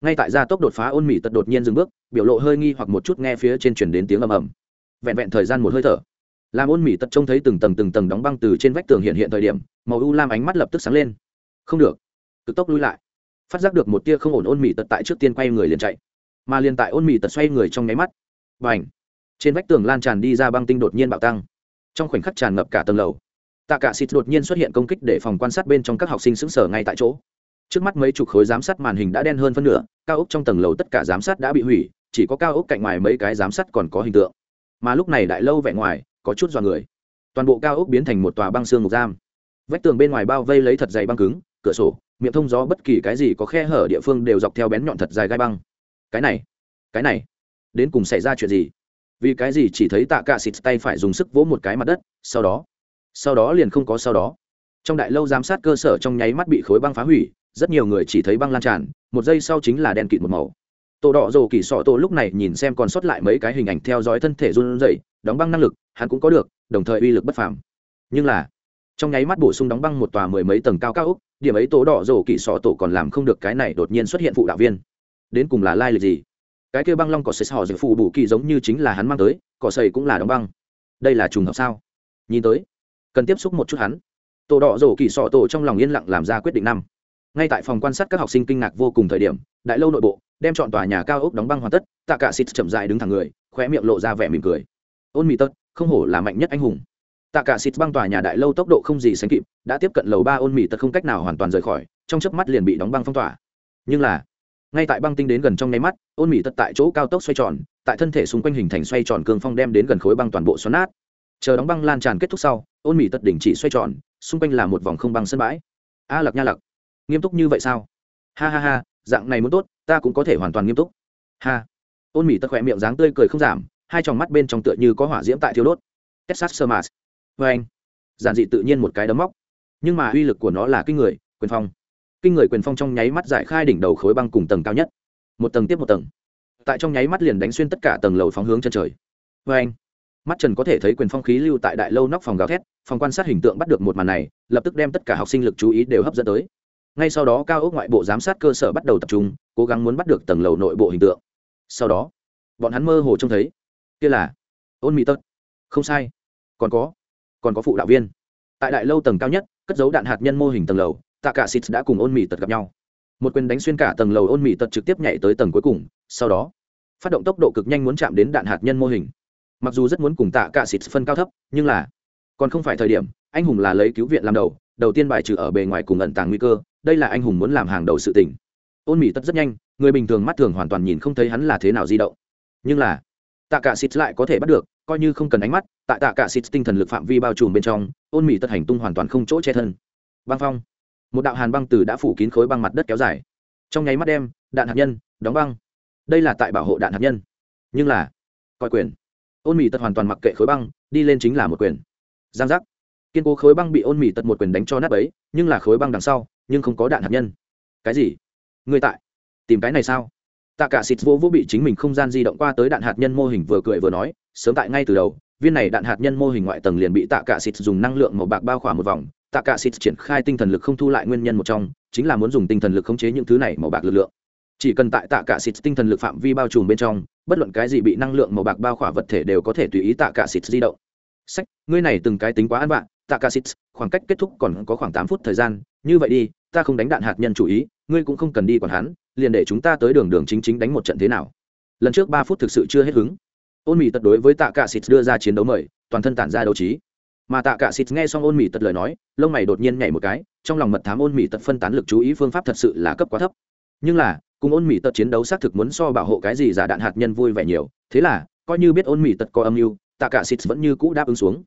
Ngay tại gia tốc đột phá ôn mỹ tật đột nhiên dừng bước, biểu lộ hơi nghi hoặc một chút nghe phía trên chuyển đến tiếng ầm ầm. Vẹn vẹn thời gian một hơi thở, làm ôn mỹ tật trông thấy từng tầng từng tầng đóng băng từ trên vách tường hiện hiện thời điểm, màu u lam ánh mắt lập tức sáng lên. Không được. Cực tốc lui lại. Phát giác được một tia không ổn ôn mỹ tật tại trước tiên quay người liền chạy mà liền tại ôn mì tật xoay người trong nháy mắt. Và ảnh trên vách tường lan tràn đi ra băng tinh đột nhiên bạo tăng. Trong khoảnh khắc tràn ngập cả tầng lầu. Tạ cả xịt đột nhiên xuất hiện công kích để phòng quan sát bên trong các học sinh sững sờ ngay tại chỗ. Trước mắt mấy chục khối giám sát màn hình đã đen hơn phân nửa, cao ốc trong tầng lầu tất cả giám sát đã bị hủy, chỉ có cao ốc cạnh ngoài mấy cái giám sát còn có hình tượng. Mà lúc này đại lâu vẻ ngoài, có chút dọa người. Toàn bộ cao ốc biến thành một tòa băng xương ngục giam. Vách tường bên ngoài bao vây lấy thật dày băng cứng, cửa sổ, miệng thông gió bất kỳ cái gì có khe hở địa phương đều dọc theo bén nhọn thật dài gai băng cái này cái này, đến cùng xảy ra chuyện gì? Vì cái gì chỉ thấy tạ cả xịt tay phải dùng sức vỗ một cái mặt đất, sau đó sau đó liền không có sau đó. Trong đại lâu giám sát cơ sở trong nháy mắt bị khối băng phá hủy, rất nhiều người chỉ thấy băng lan tràn, một giây sau chính là đen kịt một màu. Tổ đỏ rồ kỳ sọ tổ lúc này nhìn xem còn sót lại mấy cái hình ảnh theo dõi thân thể run rẩy, đóng băng năng lực, hắn cũng có được, đồng thời uy lực bất phàm. Nhưng là, trong nháy mắt bổ sung đóng băng một tòa mười mấy tầng cao cao úc điểm ấy tổ đỏ rồ kỳ sọ tổ còn làm không được cái này đột nhiên xuất hiện phụ đạo viên đến cùng là lai lịch gì? Cái kia băng long cỏ sấy họ dự phụ bù kỳ giống như chính là hắn mang tới, cỏ sấy cũng là đóng băng. Đây là trùng hợp sao? Nhìn tới, cần tiếp xúc một chút hắn. Tổ đỏ rổ kỳ sọ tổ trong lòng yên lặng làm ra quyết định năm. Ngay tại phòng quan sát các học sinh kinh ngạc vô cùng thời điểm, đại lâu nội bộ, đem chọn tòa nhà cao ốc đóng băng hoàn tất, tạ cả xịt chậm dại đứng thẳng người, khóe miệng lộ ra vẻ mỉm cười. Ôn mì tật, không hổ là mạnh nhất anh hùng. Tạ cả xịt băng tòa nhà đại lâu tốc độ không gì sánh kịp, đã tiếp cận lầu ba ôn mì tật không cách nào hoàn toàn rời khỏi, trong chớp mắt liền bị đóng băng phong tỏa. Nhưng là ngay tại băng tinh đến gần trong nháy mắt ôn mỹ tật tại chỗ cao tốc xoay tròn tại thân thể xung quanh hình thành xoay tròn cương phong đem đến gần khối băng toàn bộ xoắn nát. Chờ đóng băng lan tràn kết thúc sau ôn mỹ tật đỉnh chỉ xoay tròn xung quanh là một vòng không băng sân bãi. A à, lặc nha lặc nghiêm túc như vậy sao? Ha ha ha dạng này muốn tốt ta cũng có thể hoàn toàn nghiêm túc. Ha. Ôn mỹ tật khỏe miệng dáng tươi cười không giảm hai tròng mắt bên trong tựa như có hỏa diễm tại thiếu đốt. Texas sơ mạt vê anh giản dị tự nhiên một cái đấm móc. Nhưng mà uy lực của nó là kinh người quyền phong kinh người quyền phong trong nháy mắt giải khai đỉnh đầu khối băng cùng tầng cao nhất. Một tầng tiếp một tầng. Tại trong nháy mắt liền đánh xuyên tất cả tầng lầu phóng hướng chân trời. Vê anh, mắt trần có thể thấy quyền phong khí lưu tại đại lâu nóc phòng gào thét, phòng quan sát hình tượng bắt được một màn này, lập tức đem tất cả học sinh lực chú ý đều hấp dẫn tới. Ngay sau đó cao ốc ngoại bộ giám sát cơ sở bắt đầu tập trung, cố gắng muốn bắt được tầng lầu nội bộ hình tượng. Sau đó, bọn hắn mơ hồ trông thấy, kia là ôn mỹ tật không sai, còn có còn có phụ đạo viên. Tại đại lâu tầng cao nhất, cất dấu đạn hạt nhân mô hình tầng lầu tạ cả xịt đã cùng ôn mỹ tật gặp nhau. Một quyền đánh xuyên cả tầng lầu, ôn mỹ tật trực tiếp nhảy tới tầng cuối cùng, sau đó, phát động tốc độ cực nhanh muốn chạm đến đạn hạt nhân mô hình. Mặc dù rất muốn cùng tạ cả xịt phân cao thấp, nhưng là, còn không phải thời điểm, anh hùng là lấy cứu viện làm đầu đầu tiên bài trừ ở bề ngoài cùng ẩn tàng nguy cơ, đây là anh hùng muốn làm hàng đầu sự tình. Ôn mỹ tất rất nhanh, người bình thường mắt thường hoàn toàn nhìn không thấy hắn là thế nào di động. Nhưng là, tạ cả xịt lại có thể bắt được, coi như không cần ánh mắt, tại tạ cả xịt tinh thần lực phạm vi bao trùm bên trong, ôn mỹ tất hành tung hoàn toàn không chỗ che thân. Băng phong một đạo hàn băng từ đã phủ kín khối băng mặt đất kéo dài. Trong nháy mắt đem, đạn hạt nhân, đóng băng. Đây là tại bảo hộ đạn hạt nhân. Nhưng là, coi quyền. Ôn mỹ tật hoàn toàn mặc kệ khối băng, đi lên chính là một quyền. Giang giác. Kiên cố khối băng bị ôn mỹ tật một quyền đánh cho nát ấy nhưng là khối băng đằng sau, nhưng không có đạn hạt nhân. Cái gì? Người tại tìm cái này sao? Tạ cả xịt vô vô bị chính mình không gian di động qua tới đạn hạt nhân mô hình vừa cười vừa nói, sớm tại ngay từ đầu, viên này đạn hạt nhân mô hình ngoại tầng liền bị tạ cả xịt dùng năng lượng màu bạc bao khỏa một vòng tạ cả xịt triển khai tinh thần lực không thu lại nguyên nhân một trong, chính là muốn dùng tinh thần lực khống chế những thứ này màu bạc lực lượng. Chỉ cần tại tạ cả xịt tinh thần lực phạm vi bao trùm bên trong, bất luận cái gì bị năng lượng màu bạc bao khỏa vật thể đều có thể tùy ý tạ cả xịt di động. Sách, ngươi này từng cái tính quá ăn vạ tạ cả xịt khoảng cách kết thúc còn có khoảng tám phút thời gian, như vậy đi, ta không đánh đạn hạt nhân chủ ý, ngươi cũng không cần đi còn hắn, liền để chúng ta tới đường đường chính chính đánh một trận thế nào. Lần trước ba phút thực sự chưa hết hứng. Ôn Mị tật đối với tạ cả xịt đưa ra chiến đấu mời, toàn thân tản ra đấu trí mà tạ cả xịt nghe xong ôn mỹ tật lời nói, lông mày đột nhiên nhảy một cái, trong lòng mật thám ôn mỹ tật phân tán lực chú ý phương pháp thật sự là cấp quá thấp. Nhưng là, cùng ôn mỹ tật chiến đấu xác thực muốn so bảo hộ cái gì giả đạn hạt nhân vui vẻ nhiều, thế là, coi như biết ôn mỹ tật có âm mưu, tạ cả xịt vẫn như cũ đáp ứng xuống.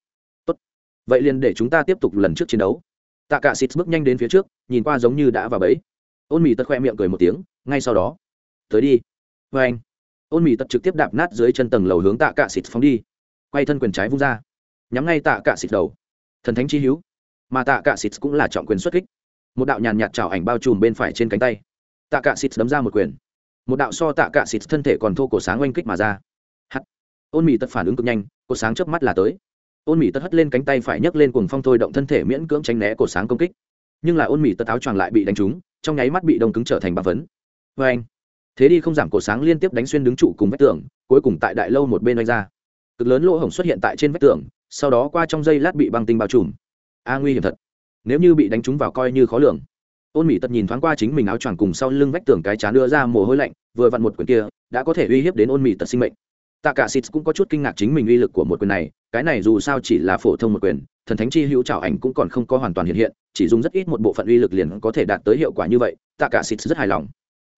Tốt. Vậy liền để chúng ta tiếp tục lần trước chiến đấu. Tạ cả xịt bước nhanh đến phía trước, nhìn qua giống như đã vào bẫy. Ôn mỹ tật khoe miệng cười một tiếng, ngay sau đó, tới đi. Vê anh ôn mỹ tật trực tiếp đạp nát dưới chân tầng lầu hướng tạ cả xịt phóng đi. Quay thân quyền trái vung ra nhắm ngay tạ cả xịt đầu. Thần thánh chi hữu. Mà tạ cả xịt cũng là trọng quyền xuất kích. Một đạo nhàn nhạt trào ảnh bao trùm bên phải trên cánh tay. Tạ cả xịt đấm ra một quyền. Một đạo so tạ cả xịt thân thể còn thô cổ sáng oanh kích mà ra. Hắt. Ôn mỹ tật phản ứng cực nhanh, cổ sáng chớp mắt là tới. Ôn mỹ tật hất lên cánh tay phải nhấc lên cùng phong thôi động thân thể miễn cưỡng tránh né cổ sáng công kích. Nhưng là ôn mỹ tật áo choàng lại bị đánh trúng, trong nháy mắt bị đông cứng trở thành băng phấn. Vê anh thế đi không giảm cổ sáng liên tiếp đánh xuyên đứng trụ cùng vách tường, cuối cùng tại đại lâu một bên oanh ra. Cực lớn lỗ hổng xuất hiện tại trên vách tường sau đó qua trong dây lát bị băng tinh bao trùm. A, nguy hiểm thật. Nếu như bị đánh trúng vào coi như khó lường. Ôn mỹ tật nhìn thoáng qua chính mình áo choàng cùng sau lưng vách tường cái chán đưa ra mồ hôi lạnh, vừa vặn một quyển kia đã có thể uy hiếp đến ôn mỹ tật sinh mệnh. Tạ cả xịt cũng có chút kinh ngạc chính mình uy lực của một quyền này, cái này dù sao chỉ là phổ thông một quyền, thần thánh chi hữu trảo ảnh cũng còn không có hoàn toàn hiện hiện, chỉ dùng rất ít một bộ phận uy lực liền có thể đạt tới hiệu quả như vậy tạ cả xịt rất hài lòng.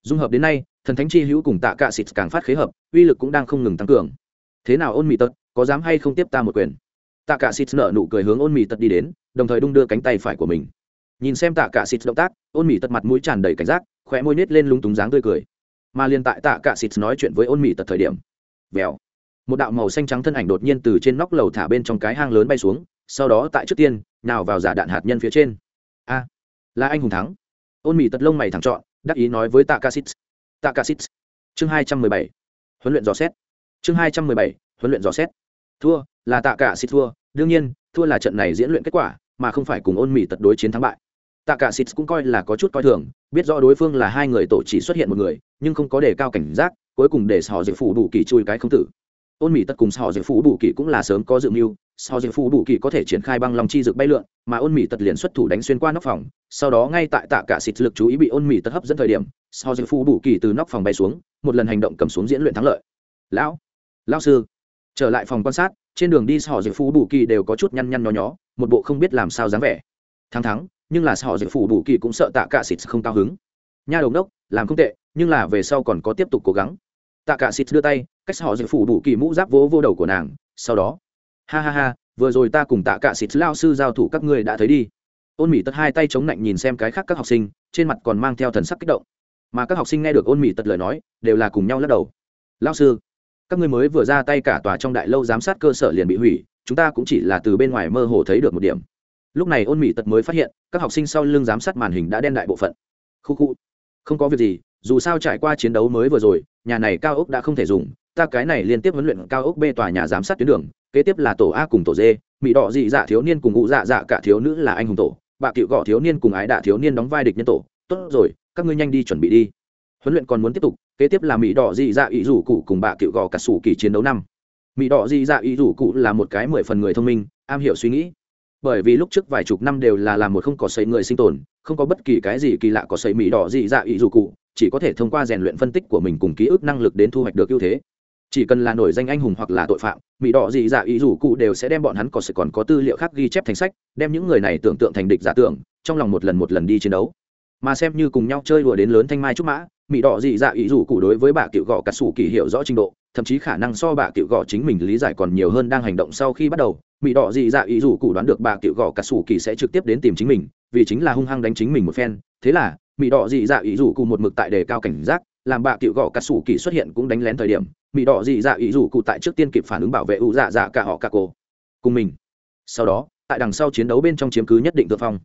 Dung hợp đến nay, thần thánh chi hữu cùng tạ cả xịt càng phát khế hợp, uy lực cũng đang không ngừng tăng cường. Thế nào ôn mỹ tật, có dám hay không tiếp ta một quyền? Tạ cả xịt nở nụ cười hướng ôn mị tật đi đến, đồng thời đung đưa cánh tay phải của mình. Nhìn xem tạ cả xịt động tác ôn mị tật mặt mũi tràn đầy cảnh giác, khóe môi nết lên lúng túng dáng tươi cười. Mà liền tại tạ cả xịt nói chuyện với ôn mị tật thời điểm, vèo, một đạo màu xanh trắng thân ảnh đột nhiên từ trên nóc lầu thả bên trong cái hang lớn bay xuống, sau đó tại trước tiên, nào vào giả đạn hạt nhân phía trên. A, là anh hùng thắng. Ôn mị tật lông mày thẳng trọn, đắc ý nói với tạ cả xịt tạ cả xịt chương hai trăm mười bảy, huấn luyện dò xét. Chương hai trăm mười bảy, huấn luyện dò xét. Thua, là tạ cả xịt thua đương nhiên, thua là trận này diễn luyện kết quả, mà không phải cùng ôn mỹ tật đối chiến thắng bại. Tạ cả xịt cũng coi là có chút coi thường, biết rõ đối phương là hai người tổ chỉ xuất hiện một người, nhưng không có đề cao cảnh giác, cuối cùng để họ dự phủ đủ kỳ chui cái không tử. Ôn mỹ Tật cùng họ dự phủ đủ kỳ cũng là sớm có dự mưu họ dự phủ đủ kỳ có thể triển khai băng long chi dược bay lượn, mà ôn mỹ tật liền xuất thủ đánh xuyên qua nóc phòng, sau đó ngay tại tạ cả xịt lực chú ý bị ôn mỹ tật hấp dẫn thời điểm họ dự phủ đủ kỳ từ nóc phòng bay xuống, một lần hành động cầm xuống diễn luyện thắng lợi. Lão lão sư, trở lại phòng quan sát trên đường đi họ dự phủ đủ kỳ đều có chút nhăn nhăn nhó nhó, một bộ không biết làm sao dáng vẻ. Thắng thắng, nhưng là họ dự phủ đủ kỳ cũng sợ tạ cả xịt không cao hứng. Nha đồng đốc, làm không tệ, nhưng là về sau còn có tiếp tục cố gắng. Tạ cả xịt đưa tay, cách họ dự phủ đủ kỳ mũ giáp vỗ vô đầu của nàng, sau đó, ha ha ha, vừa rồi ta cùng tạ cả xịt lao sư giao thủ các ngươi đã thấy đi. Ôn mỹ tật hai tay chống lạnh nhìn xem cái khác các học sinh, trên mặt còn mang theo thần sắc kích động. Mà các học sinh nghe được ôn mỹ tật lời nói, đều là cùng nhau lắc đầu. Lao sư các ngươi mới vừa ra tay cả tòa trong đại lâu giám sát cơ sở liền bị hủy, chúng ta cũng chỉ là từ bên ngoài mơ hồ thấy được một điểm. Lúc này ôn mỹ tật mới phát hiện, các học sinh sau lưng giám sát màn hình đã đen đại bộ phận. Khu khu, không có việc gì, dù sao trải qua chiến đấu mới vừa rồi, nhà này cao ốc đã không thể dùng, ta cái này liên tiếp huấn luyện cao ốc b tòa nhà giám sát tuyến đường, kế tiếp là tổ a cùng tổ d mỹ đỏ dị dạ thiếu niên cùng ngụ dạ dạ cả thiếu nữ là anh hùng tổ, bạ cựu gọ thiếu niên cùng ái đạ thiếu niên đóng vai địch nhân tổ. Tốt rồi, các ngươi nhanh đi chuẩn bị đi huấn luyện còn muốn tiếp tục, kế tiếp là mỹ đỏ dị dạ ý rủ cụ cùng bạ cựu gò cả sủ kỳ chiến đấu năm. Mỹ đỏ dị dạ ý rủ cụ là một cái mười phần người thông minh, am hiểu suy nghĩ. Bởi vì lúc trước vài chục năm đều là làm một không có xây người sinh tồn, không có bất kỳ cái gì kỳ lạ có xây mỹ đỏ dị dạ ý rủ cụ, chỉ có thể thông qua rèn luyện phân tích của mình cùng ký ức năng lực đến thu hoạch được ưu thế. Chỉ cần là nổi danh anh hùng hoặc là tội phạm, mỹ đỏ dị dạ ý rủ cụ đều sẽ đem bọn hắn có sự còn có tư liệu khác ghi chép thành sách, đem những người này tưởng tượng thành địch giả tưởng, trong lòng một lần một lần đi chiến đấu. Mà xem như cùng nhau chơi đùa đến lớn thanh mai trúc mã mỹ đỏ dị dạ ý rủ cụ đối với bà cựu gọ cà sủ kỳ hiểu rõ trình độ, thậm chí khả năng so bà cựu gọ chính mình lý giải còn nhiều hơn đang hành động sau khi bắt đầu. Mỹ đỏ dị dạ ý rủ cụ đoán được bà cựu gọ cà sủ kỳ sẽ trực tiếp đến tìm chính mình, vì chính là hung hăng đánh chính mình một phen. Thế là mỹ đỏ dị dạ ý rủ cụ một mực tại đề cao cảnh giác, làm bà cựu gọ cà sủ kỳ xuất hiện cũng đánh lén thời điểm mỹ đỏ dị dạ ý rủ cụ tại trước tiên kịp phản ứng bảo vệ ủ dạ dạ cả họ cả cô cùng mình. Sau đó, tại đằng sau chiến đấu bên trong chiếm cứ nhất định thượng phong.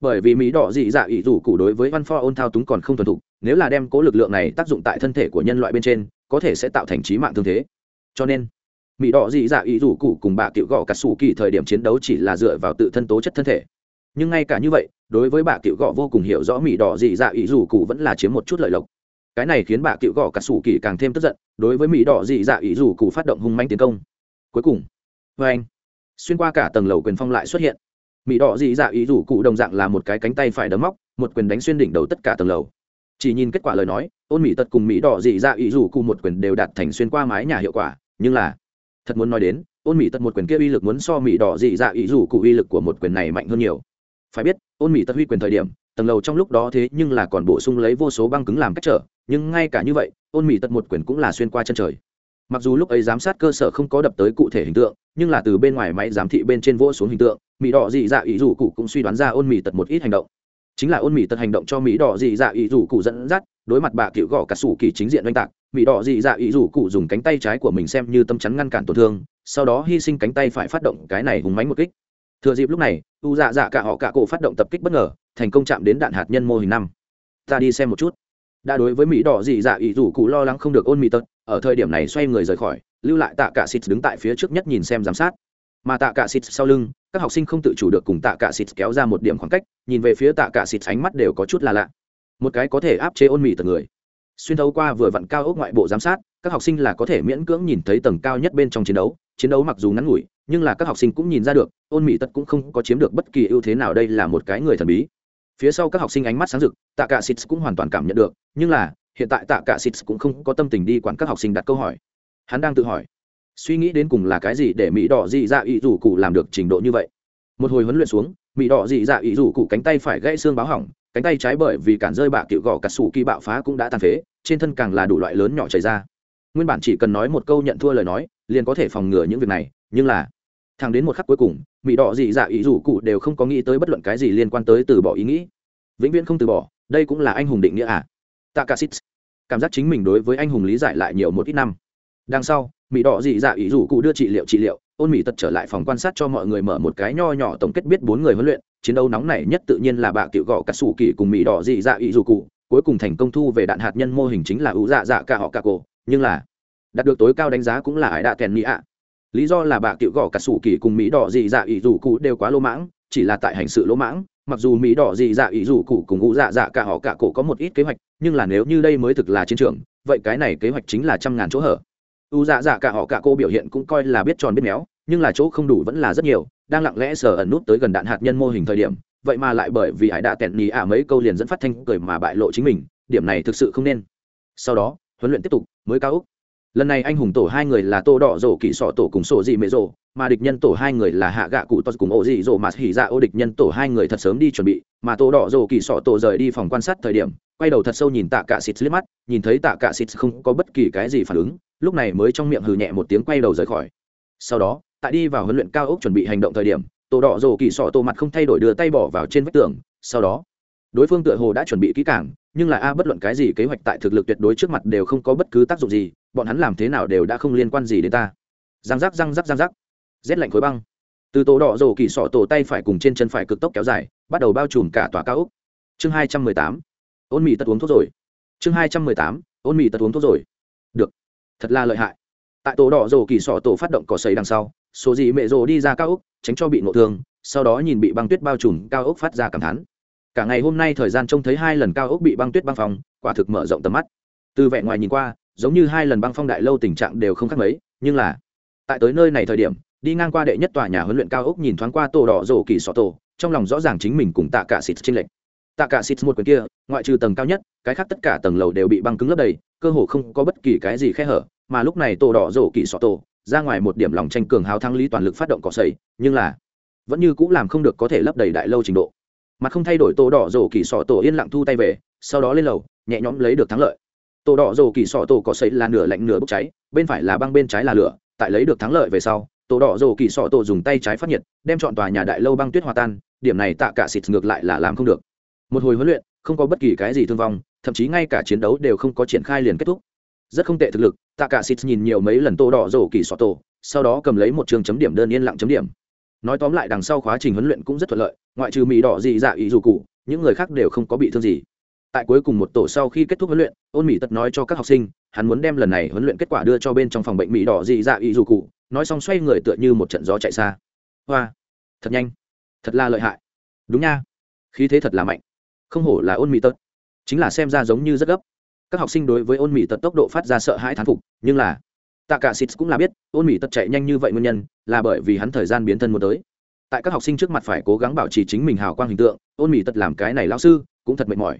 Bởi vì mỹ đỏ dị dạ ý rủ cụ đối với văn pho ôn thao túng còn không thuần thục nếu là đem cố lực lượng này tác dụng tại thân thể của nhân loại bên trên, có thể sẽ tạo thành trí mạng thương thế. Cho nên mỹ đỏ dị dạ ý rủ cụ cùng bà cựu gõ cà sủ kỳ thời điểm chiến đấu chỉ là dựa vào tự thân tố chất thân thể. Nhưng ngay cả như vậy, đối với bà cựu gõ vô cùng hiểu rõ mỹ đỏ dị dạ ý rủ cụ vẫn là chiếm một chút lợi lộc. Cái này khiến bà cựu gõ cà sủ kỳ càng thêm tức giận, đối với mỹ đỏ dị dạ ý rủ cụ phát động hung manh tiến công. Cuối cùng vê anh, xuyên qua cả tầng lầu quyền phong lại xuất hiện. Mỹ đỏ dị dạ ý rủ cụ đồng dạng là một cái cánh tay phải đấm móc, một quyền đánh xuyên đỉnh đầu tất cả tầng lầu chỉ nhìn kết quả lời nói, ôn mỹ tật cùng mỹ đỏ dị dạ ý dù cụ một quyền đều đạt thành xuyên qua mái nhà hiệu quả, nhưng là, thật muốn nói đến, ôn mỹ tật một quyền kia uy lực muốn so mỹ đỏ dị dạ ý dù cụ uy lực của một quyền này mạnh hơn nhiều. Phải biết, ôn mỹ tật huy quyền thời điểm, tầng lầu trong lúc đó thế nhưng là còn bổ sung lấy vô số băng cứng làm cách trở, nhưng ngay cả như vậy, ôn mỹ tật một quyền cũng là xuyên qua chân trời. Mặc dù lúc ấy giám sát cơ sở không có đập tới cụ thể hình tượng, nhưng là từ bên ngoài máy giám thị bên trên vô xuống hình tượng, mỹ đỏ dị dạ ý dù cụ cũng suy đoán ra ôn mỹ tật một ít hành động chính là ôn mỹ tật hành động cho mỹ đỏ dị dạ ý rủ cụ dẫn dắt, đối mặt bà cựu gõ cả sủ kỳ chính diện oanh tạc mỹ đỏ dị dạ ý rủ cụ dùng cánh tay trái của mình xem như tâm chắn ngăn cản tổn thương, sau đó hy sinh cánh tay phải phát động cái này hùng mánh một kích. Thừa dịp lúc này, u dạ dạ cả họ cả cổ phát động tập kích bất ngờ, thành công chạm đến đạn hạt nhân mô hình năm. Ta đi xem một chút. Đã đối với mỹ đỏ dị dạ ý rủ cụ lo lắng không được ôn mỹ tật, ở thời điểm này xoay người rời khỏi, lưu lại tạ cả xịt đứng tại phía trước nhất nhìn xem giám sát. Mà tạ cả xịt sau lưng các học sinh không tự chủ được cùng tạ cả xịt kéo ra một điểm khoảng cách, nhìn về phía tạ cả xịt ánh mắt đều có chút là lạ. Một cái có thể áp chế ôn mỹ tầng người. Xuyên thấu qua vừa vặn cao ốc ngoại bộ giám sát, các học sinh là có thể miễn cưỡng nhìn thấy tầng cao nhất bên trong chiến đấu chiến đấu mặc dù ngắn ngủi, nhưng là các học sinh cũng nhìn ra được, ôn mỹ tật cũng không có chiếm được bất kỳ ưu thế nào đây là một cái người thần bí. Phía sau các học sinh ánh mắt sáng rực, tạ cả xịt cũng hoàn toàn cảm nhận được, nhưng là, hiện tại tạ cả xịt cũng không có tâm tình đi quản các học sinh đặt câu hỏi. Hắn đang tự hỏi suy nghĩ đến cùng là cái gì để mỹ đỏ dị dạ ý rủ cụ làm được trình độ như vậy. Một hồi huấn luyện xuống, mỹ đỏ dị dạ ý rủ cụ cánh tay phải gãy xương báo hỏng, cánh tay trái bởi vì cản rơi bạ cựu gõ cà sủ kỳ bạo phá cũng đã tàn phế, trên thân càng là đủ loại lớn nhỏ chảy ra. Nguyên bản chỉ cần nói một câu nhận thua lời nói, liền có thể phòng ngừa những việc này, nhưng là thằng đến một khắc cuối cùng, mỹ đỏ dị dạ ý rủ cụ đều không có nghĩ tới bất luận cái gì liên quan tới từ bỏ ý nghĩ. Vĩnh viễn không từ bỏ, đây cũng là anh hùng định nghĩa à? Tạ cảm giác chính mình đối với anh hùng lý giải lại nhiều một ít năm. Đằng sau mỹ đỏ dị dạ ý rủ cụ đưa trị liệu trị liệu, ôn mỹ tật trở lại phòng quan sát cho mọi người mở một cái nho nhỏ tổng kết biết bốn người huấn luyện, chiến đấu nóng này nhất tự nhiên là bạ cựu gọ cả sủ kỳ cùng mỹ đỏ dị dạ ý rủ cụ, cuối cùng thành công thu về đạn hạt nhân mô hình chính là ủ dạ dạ cả họ cả cổ, nhưng là đạt được tối cao đánh giá cũng là ải đạ kèn mỹ ạ. Lý do là bạ cựu gọ cả sủ kỳ cùng mỹ đỏ dị dạ ý rủ cụ đều quá lỗ mãng, chỉ là tại hành sự lỗ mãng, mặc dù mỹ đỏ dị dạ ý rủ cụ cùng ủ dạ dạ cả họ cả cổ có một ít kế hoạch, nhưng là nếu như đây mới thực là chiến trường, vậy cái này kế hoạch chính là trăm ngàn chỗ hở u dạ dạ cả họ cả cô biểu hiện cũng coi là biết tròn biết méo, nhưng là chỗ không đủ vẫn là rất nhiều, đang lặng lẽ sờ ẩn nút tới gần đạn hạt nhân mô hình thời điểm, vậy mà lại bởi vì hải đã tẹn nhì ả mấy câu liền dẫn phát thanh cười mà bại lộ chính mình, điểm này thực sự không nên. Sau đó, huấn luyện tiếp tục, mới cao úc. Lần này anh hùng tổ hai người là tô đỏ rổ kỹ sọ tổ cùng sổ dị mệ rổ, mà địch nhân tổ hai người là hạ gạ cụ tos cùng ổ dị rổ mà hỉ dạ ô. Địch nhân tổ hai người thật sớm đi chuẩn bị, mà tô đỏ rổ kỹ sọ tổ rời đi phòng quan sát thời điểm, quay đầu thật sâu nhìn tạ cả xịt liếc mắt, nhìn thấy tạ cả xịt không có bất kỳ cái gì phản ứng lúc này mới trong miệng hừ nhẹ một tiếng quay đầu rời khỏi. Sau đó, tại đi vào huấn luyện cao ốc chuẩn bị hành động thời điểm tổ đỏ rồ kỳ sọ tổ mặt không thay đổi đưa tay bỏ vào trên vách tường. Sau đó, đối phương tựa hồ đã chuẩn bị kỹ càng, nhưng là a, bất luận cái gì kế hoạch tại thực lực tuyệt đối trước mặt đều không có bất cứ tác dụng gì, bọn hắn làm thế nào đều đã không liên quan gì đến ta. Răng rắc răng rắc răng rắc. Rét lạnh khối băng. Từ tổ đỏ rồ kỳ sọ tổ tay phải cùng trên chân phải cực tốc kéo dài, bắt đầu bao trùm cả tòa cao ốc. Chương hai trăm mười tám. Ôn mì tật uống thuốc rồi. Chương hai trăm mười tám. Ôn mì tật uống thuốc rồi. Được thật là lợi hại. Tại tổ đỏ rổ kỳ sọ tổ phát động cỏ sấy đằng sau, số gì mẹ rồ đi ra cao ốc, tránh cho bị ngộ thương, sau đó nhìn bị băng tuyết bao trùm, cao ốc phát ra cảm thán. Cả ngày hôm nay thời gian trông thấy hai lần cao ốc bị băng tuyết băng phong, quả thực mở rộng tầm mắt. Từ vẻ ngoài nhìn qua, giống như hai lần băng phong đại lâu tình trạng đều không khác mấy, nhưng là, tại tới nơi này thời điểm, đi ngang qua đệ nhất tòa nhà huấn luyện cao ốc nhìn thoáng qua tổ đỏ rổ kỳ sọ tổ, trong lòng rõ ràng chính mình cùng tạ cả xịt trên lệch. Tạ cả xịt một quyền kia, ngoại trừ tầng cao nhất cái khác tất cả tầng lầu đều bị băng cứng lấp đầy, cơ hồ không có bất kỳ cái gì khe hở, mà lúc này tổ đỏ rổ kỳ sọ tổ, ra ngoài một điểm lòng tranh cường hào thắng lý toàn lực phát động cỏ sầy nhưng là vẫn như cũng làm không được có thể lấp đầy đại lâu trình độ. Mặt không thay đổi tổ đỏ rổ kỳ sọ tổ yên lặng thu tay về, sau đó lên lầu, nhẹ nhõm lấy được thắng lợi. Tổ đỏ rổ kỳ sọ tổ cỏ sấy là nửa lạnh nửa bốc cháy, bên phải là băng bên trái là lửa, tại lấy được thắng lợi về sau tổ đỏ rổ kỳ sọ tổ dùng tay trái phát nhiệt, đem chọn tòa nhà đại lâu băng tuyết hòa tan, điểm này tạ cả xịt ngược lại là làm không được. Một hồi huấn luyện, không có bất kỳ cái gì thương vong thậm chí ngay cả chiến đấu đều không có triển khai liền kết thúc. Rất không tệ thực lực tạ cả xịt nhìn nhiều mấy lần tô đỏ rổ kỳ sọ tổ, sau đó cầm lấy một trường chấm điểm đơn yên lặng chấm điểm. Nói tóm lại đằng sau quá trình huấn luyện cũng rất thuận lợi, ngoại trừ mỹ đỏ dị dạ ý dù cụ, những người khác đều không có bị thương gì. Tại cuối cùng một tổ sau khi kết thúc huấn luyện, ôn mỹ tật nói cho các học sinh, hắn muốn đem lần này huấn luyện kết quả đưa cho bên trong phòng bệnh mỹ đỏ dị dạ ý dù cụ, nói xong xoay người tựa như một trận gió chạy xa. Hoa, thật nhanh, thật là lợi hại. Đúng nha, khí thế thật là mạnh. Không hổ là ôn mỹ tật chính là xem ra giống như rất gấp. Các học sinh đối với ôn mỹ tật tốc độ phát ra sợ hãi thán phục, nhưng là tạ cả xịt cũng là biết, ôn mỹ tật chạy nhanh như vậy nguyên nhân là bởi vì hắn thời gian biến thân muốn tới. Tại các học sinh trước mặt phải cố gắng bảo trì chính mình hào quang hình tượng, ôn mỹ tật làm cái này lão sư cũng thật mệt mỏi.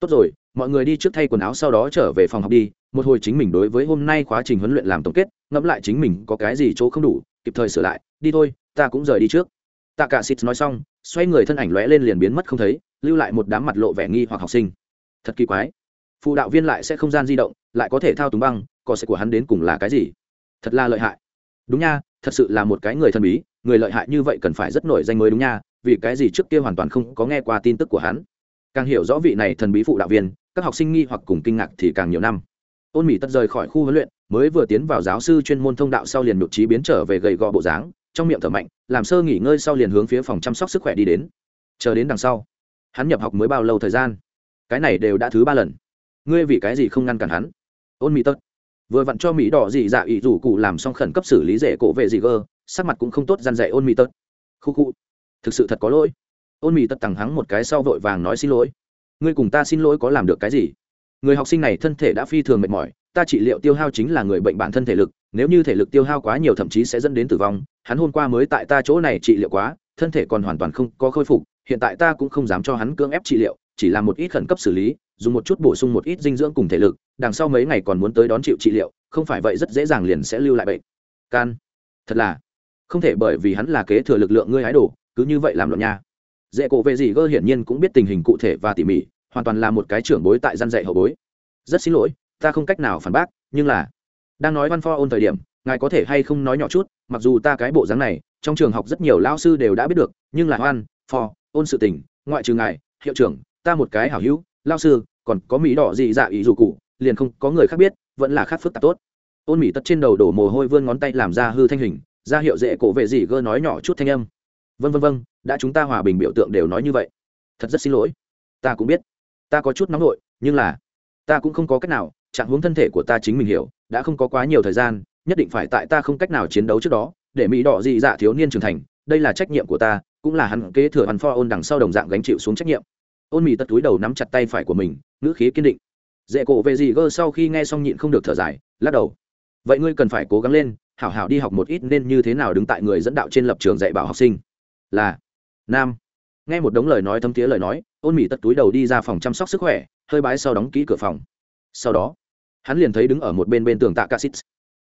Tốt rồi, mọi người đi trước thay quần áo sau đó trở về phòng học đi, một hồi chính mình đối với hôm nay quá trình huấn luyện làm tổng kết, ngẫm lại chính mình có cái gì chỗ không đủ, kịp thời sửa lại, đi thôi, ta cũng rời đi trước. Tạ cả xịt nói xong, xoay người thân ảnh lóe lên liền biến mất không thấy, lưu lại một đám mặt lộ vẻ nghi hoặc học sinh thật kỳ quái. Phụ đạo viên lại sẽ không gian di động, lại có thể thao túng băng có sẽ của hắn đến cùng là cái gì? Thật là lợi hại. Đúng nha, thật sự là một cái người thần bí, người lợi hại như vậy cần phải rất nổi danh mới đúng nha, vì cái gì trước kia hoàn toàn không có nghe qua tin tức của hắn. Càng hiểu rõ vị này thần bí phụ đạo viên, các học sinh nghi hoặc cùng kinh ngạc thì càng nhiều năm. Ôn mỹ tất rời khỏi khu huấn luyện, mới vừa tiến vào giáo sư chuyên môn thông đạo sau liền nhục trí biến trở về gầy gò bộ dáng, trong miệng thở mạnh, làm sơ nghỉ ngơi sau liền hướng phía phòng chăm sóc sức khỏe đi đến. Chờ đến đằng sau, hắn nhập học mới bao lâu thời gian? Cái này đều đã thứ ba lần. Ngươi vì cái gì không ngăn cản hắn? Ôn mỹ tất vừa vặn cho mỹ đỏ dị dạ ỵ rủ cụ làm xong khẩn cấp xử lý rễ cổ về dị gơ, sắc mặt cũng không tốt gian dạy ôn mỹ tất khu khu. Thực sự thật có lỗi. Ôn mỹ tất tằng hắng một cái sau vội vàng nói xin lỗi. Ngươi cùng ta xin lỗi có làm được cái gì? Người học sinh này thân thể đã phi thường mệt mỏi, ta trị liệu tiêu hao chính là người bệnh bản thân thể lực, nếu như thể lực tiêu hao quá nhiều thậm chí sẽ dẫn đến tử vong, hắn hôm qua mới tại ta chỗ này trị liệu quá, thân thể còn hoàn toàn không có khôi phục, hiện tại ta cũng không dám cho hắn cưỡng ép trị liệu chỉ làm một ít khẩn cấp xử lý, dùng một chút bổ sung một ít dinh dưỡng cùng thể lực, đằng sau mấy ngày còn muốn tới đón chịu trị liệu, không phải vậy rất dễ dàng liền sẽ lưu lại bệnh. Can, thật là, không thể bởi vì hắn là kế thừa lực lượng ngươi hái đồ, cứ như vậy làm luận nha. Dễ cổ về gì gơ hiển nhiên cũng biết tình hình cụ thể và tỉ mỉ, hoàn toàn là một cái trưởng bối tại gian dạy hậu bối. Rất xin lỗi, ta không cách nào phản bác, nhưng là, đang nói văn pho ôn thời điểm, ngài có thể hay không nói nhỏ chút, mặc dù ta cái bộ dáng này, trong trường học rất nhiều lao sư đều đã biết được, nhưng là hoan pho ôn sự tình, ngoại trừ ngài, hiệu trưởng ta một cái hảo hữu, lao sư, còn có mỹ đỏ dị dạ ý dù cụ, liền không có người khác biết, vẫn là khác phức tạp tốt. Ôn mỹ tất trên đầu đổ mồ hôi vươn ngón tay làm ra hư thanh hình, ra hiệu dễ cổ vệ gì gơ nói nhỏ chút thanh âm. Vân vân vân đã chúng ta hòa bình biểu tượng đều nói như vậy. Thật rất xin lỗi. Ta cũng biết. Ta có chút nóng nổi nhưng là, ta cũng không có cách nào, trạng hướng thân thể của ta chính mình hiểu, đã không có quá nhiều thời gian, nhất định phải tại ta không cách nào chiến đấu trước đó, để mỹ đỏ dị dạ thiếu niên trưởng thành, đây là trách nhiệm của ta, cũng là hắn kế thừa hắn pho ôn đằng sau đồng dạng gánh chịu xuống trách nhiệm ôn mỹ tật túi đầu nắm chặt tay phải của mình, ngữ khí kiên định. Dễ cổ về gì gơ sau khi nghe xong nhịn không được thở dài, lắc đầu. Vậy ngươi cần phải cố gắng lên, hảo hảo đi học một ít nên như thế nào đứng tại người dẫn đạo trên lập trường dạy bảo học sinh. Là, nam. Nghe một đống lời nói thấm tía lời nói, ôn mỹ tật túi đầu đi ra phòng chăm sóc sức khỏe, hơi bái sau đóng kỹ cửa phòng. Sau đó, hắn liền thấy đứng ở một bên bên tường tạ ca xít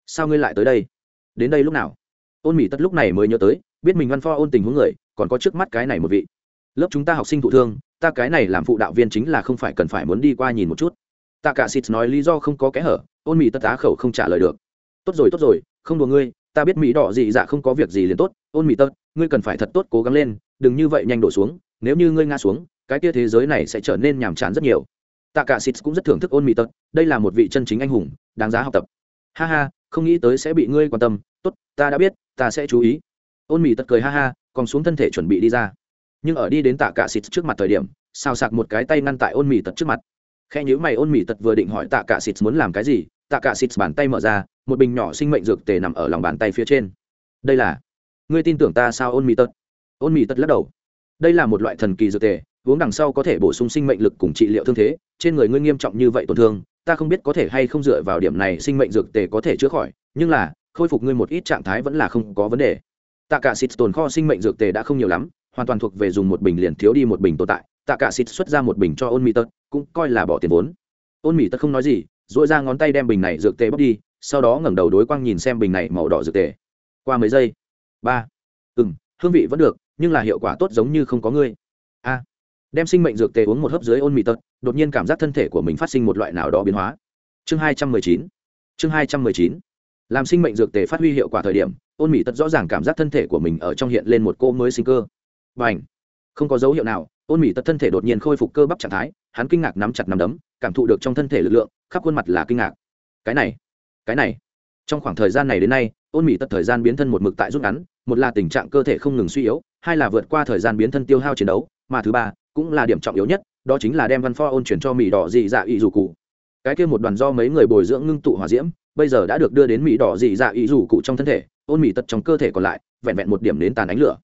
sao ngươi lại tới đây? Đến đây lúc nào? Ôn mỹ tất lúc này mới nhớ tới, biết mình văn pho ôn tình huống người, còn có trước mắt cái này một vị. Lớp chúng ta học sinh thụ thương ta cái này làm phụ đạo viên chính là không phải cần phải muốn đi qua nhìn một chút. Tạ cả xịt nói lý do không có kẽ hở, ôn mỹ tất tá khẩu không trả lời được. Tốt rồi tốt rồi, không đùa ngươi, ta biết mỹ đỏ gì dạ không có việc gì liền tốt, ôn mỹ tất, ngươi cần phải thật tốt cố gắng lên, đừng như vậy nhanh đổ xuống, nếu như ngươi ngã xuống, cái kia thế giới này sẽ trở nên nhàm chán rất nhiều. Tạ cả xịt cũng rất thưởng thức ôn mỹ tất, đây là một vị chân chính anh hùng, đáng giá học tập. Ha ha, không nghĩ tới sẽ bị ngươi quan tâm, tốt, ta đã biết, ta sẽ chú ý. Ôn mỹ tất cười ha ha, còn xuống thân thể chuẩn bị đi ra nhưng ở đi đến tạ cả xịt trước mặt thời điểm, xào sạc một cái tay ngăn tại ôn Mỉ tật trước mặt. Khe nhữ mày, ôn Mỉ tật vừa định hỏi tạ cả xịt muốn làm cái gì, tạ cả xịt bàn tay mở ra, một bình nhỏ sinh mệnh dược tề nằm ở lòng bàn tay phía trên. Đây là, ngươi tin tưởng ta sao ôn Mỉ tật? Ôn Mỉ tật lắc đầu. Đây là một loại thần kỳ dược tề, uống đằng sau có thể bổ sung sinh mệnh lực cùng trị liệu thương thế, trên người ngươi nghiêm trọng như vậy tổn thương, ta không biết có thể hay không dựa vào điểm này sinh mệnh dược tề có thể chữa khỏi, nhưng là, khôi phục ngươi một ít trạng thái vẫn là không có vấn đề. Tạ cả xịt tồn kho sinh mệnh dược tề đã không nhiều lắm hoàn toàn thuộc về dùng một bình liền thiếu đi một bình tồn tại, tạ cả xịt xuất ra một bình cho ôn mỹ tật cũng coi là bỏ tiền vốn. Ôn mỹ tật không nói gì dội ra ngón tay đem bình này dược tê bóc đi, sau đó ngẩng đầu đối quang nhìn xem bình này màu đỏ dược tê. qua mấy giây. Ba. Ừ m hương vị vẫn được, nhưng là hiệu quả tốt giống như không có ngươi. A. Đem sinh mệnh dược tê uống một hớp dưới ôn mỹ tật đột nhiên cảm giác thân thể của mình phát sinh một loại nào đó biến hóa. Chương hai trăm mười chín. Chương hai trăm mười chín. Làm sinh mệnh dược tề phát huy hiệu quả thời điểm, ôn mỹ tật rõ ràng cảm giác thân thể của mình ở trong hiện lên một cô mới sinh cơ và n h không có dấu hiệu nào, ôn mỹ tật thân thể đột nhiên khôi phục cơ bắp trạng thái, hắn kinh ngạc nắm chặt nắm đấm, cảm thụ được trong thân thể lực lượng, khắp khuôn mặt là kinh ngạc. Cái này cái này. Trong khoảng thời gian này đến nay, ôn mỹ tật thời gian biến thân một mực tại rút ngắn, một là tình trạng cơ thể không ngừng suy yếu, hai là vượt qua thời gian biến thân tiêu hao chiến đấu, mà thứ ba, cũng là điểm trọng yếu nhất, đó chính là đem văn pho ôn chuyển cho mỹ đỏ dị dạ ý dù cụ. Cái kia một đoàn do mấy người bồi dưỡng ngưng tụ hòa diễm, bây giờ đã được đưa đến mỹ đỏ dị dạ ý dù cụ trong thân thể, ôn mỹ tật trong cơ thể còn lại, vẹn vẹn một điểm đến tàn ánh lửa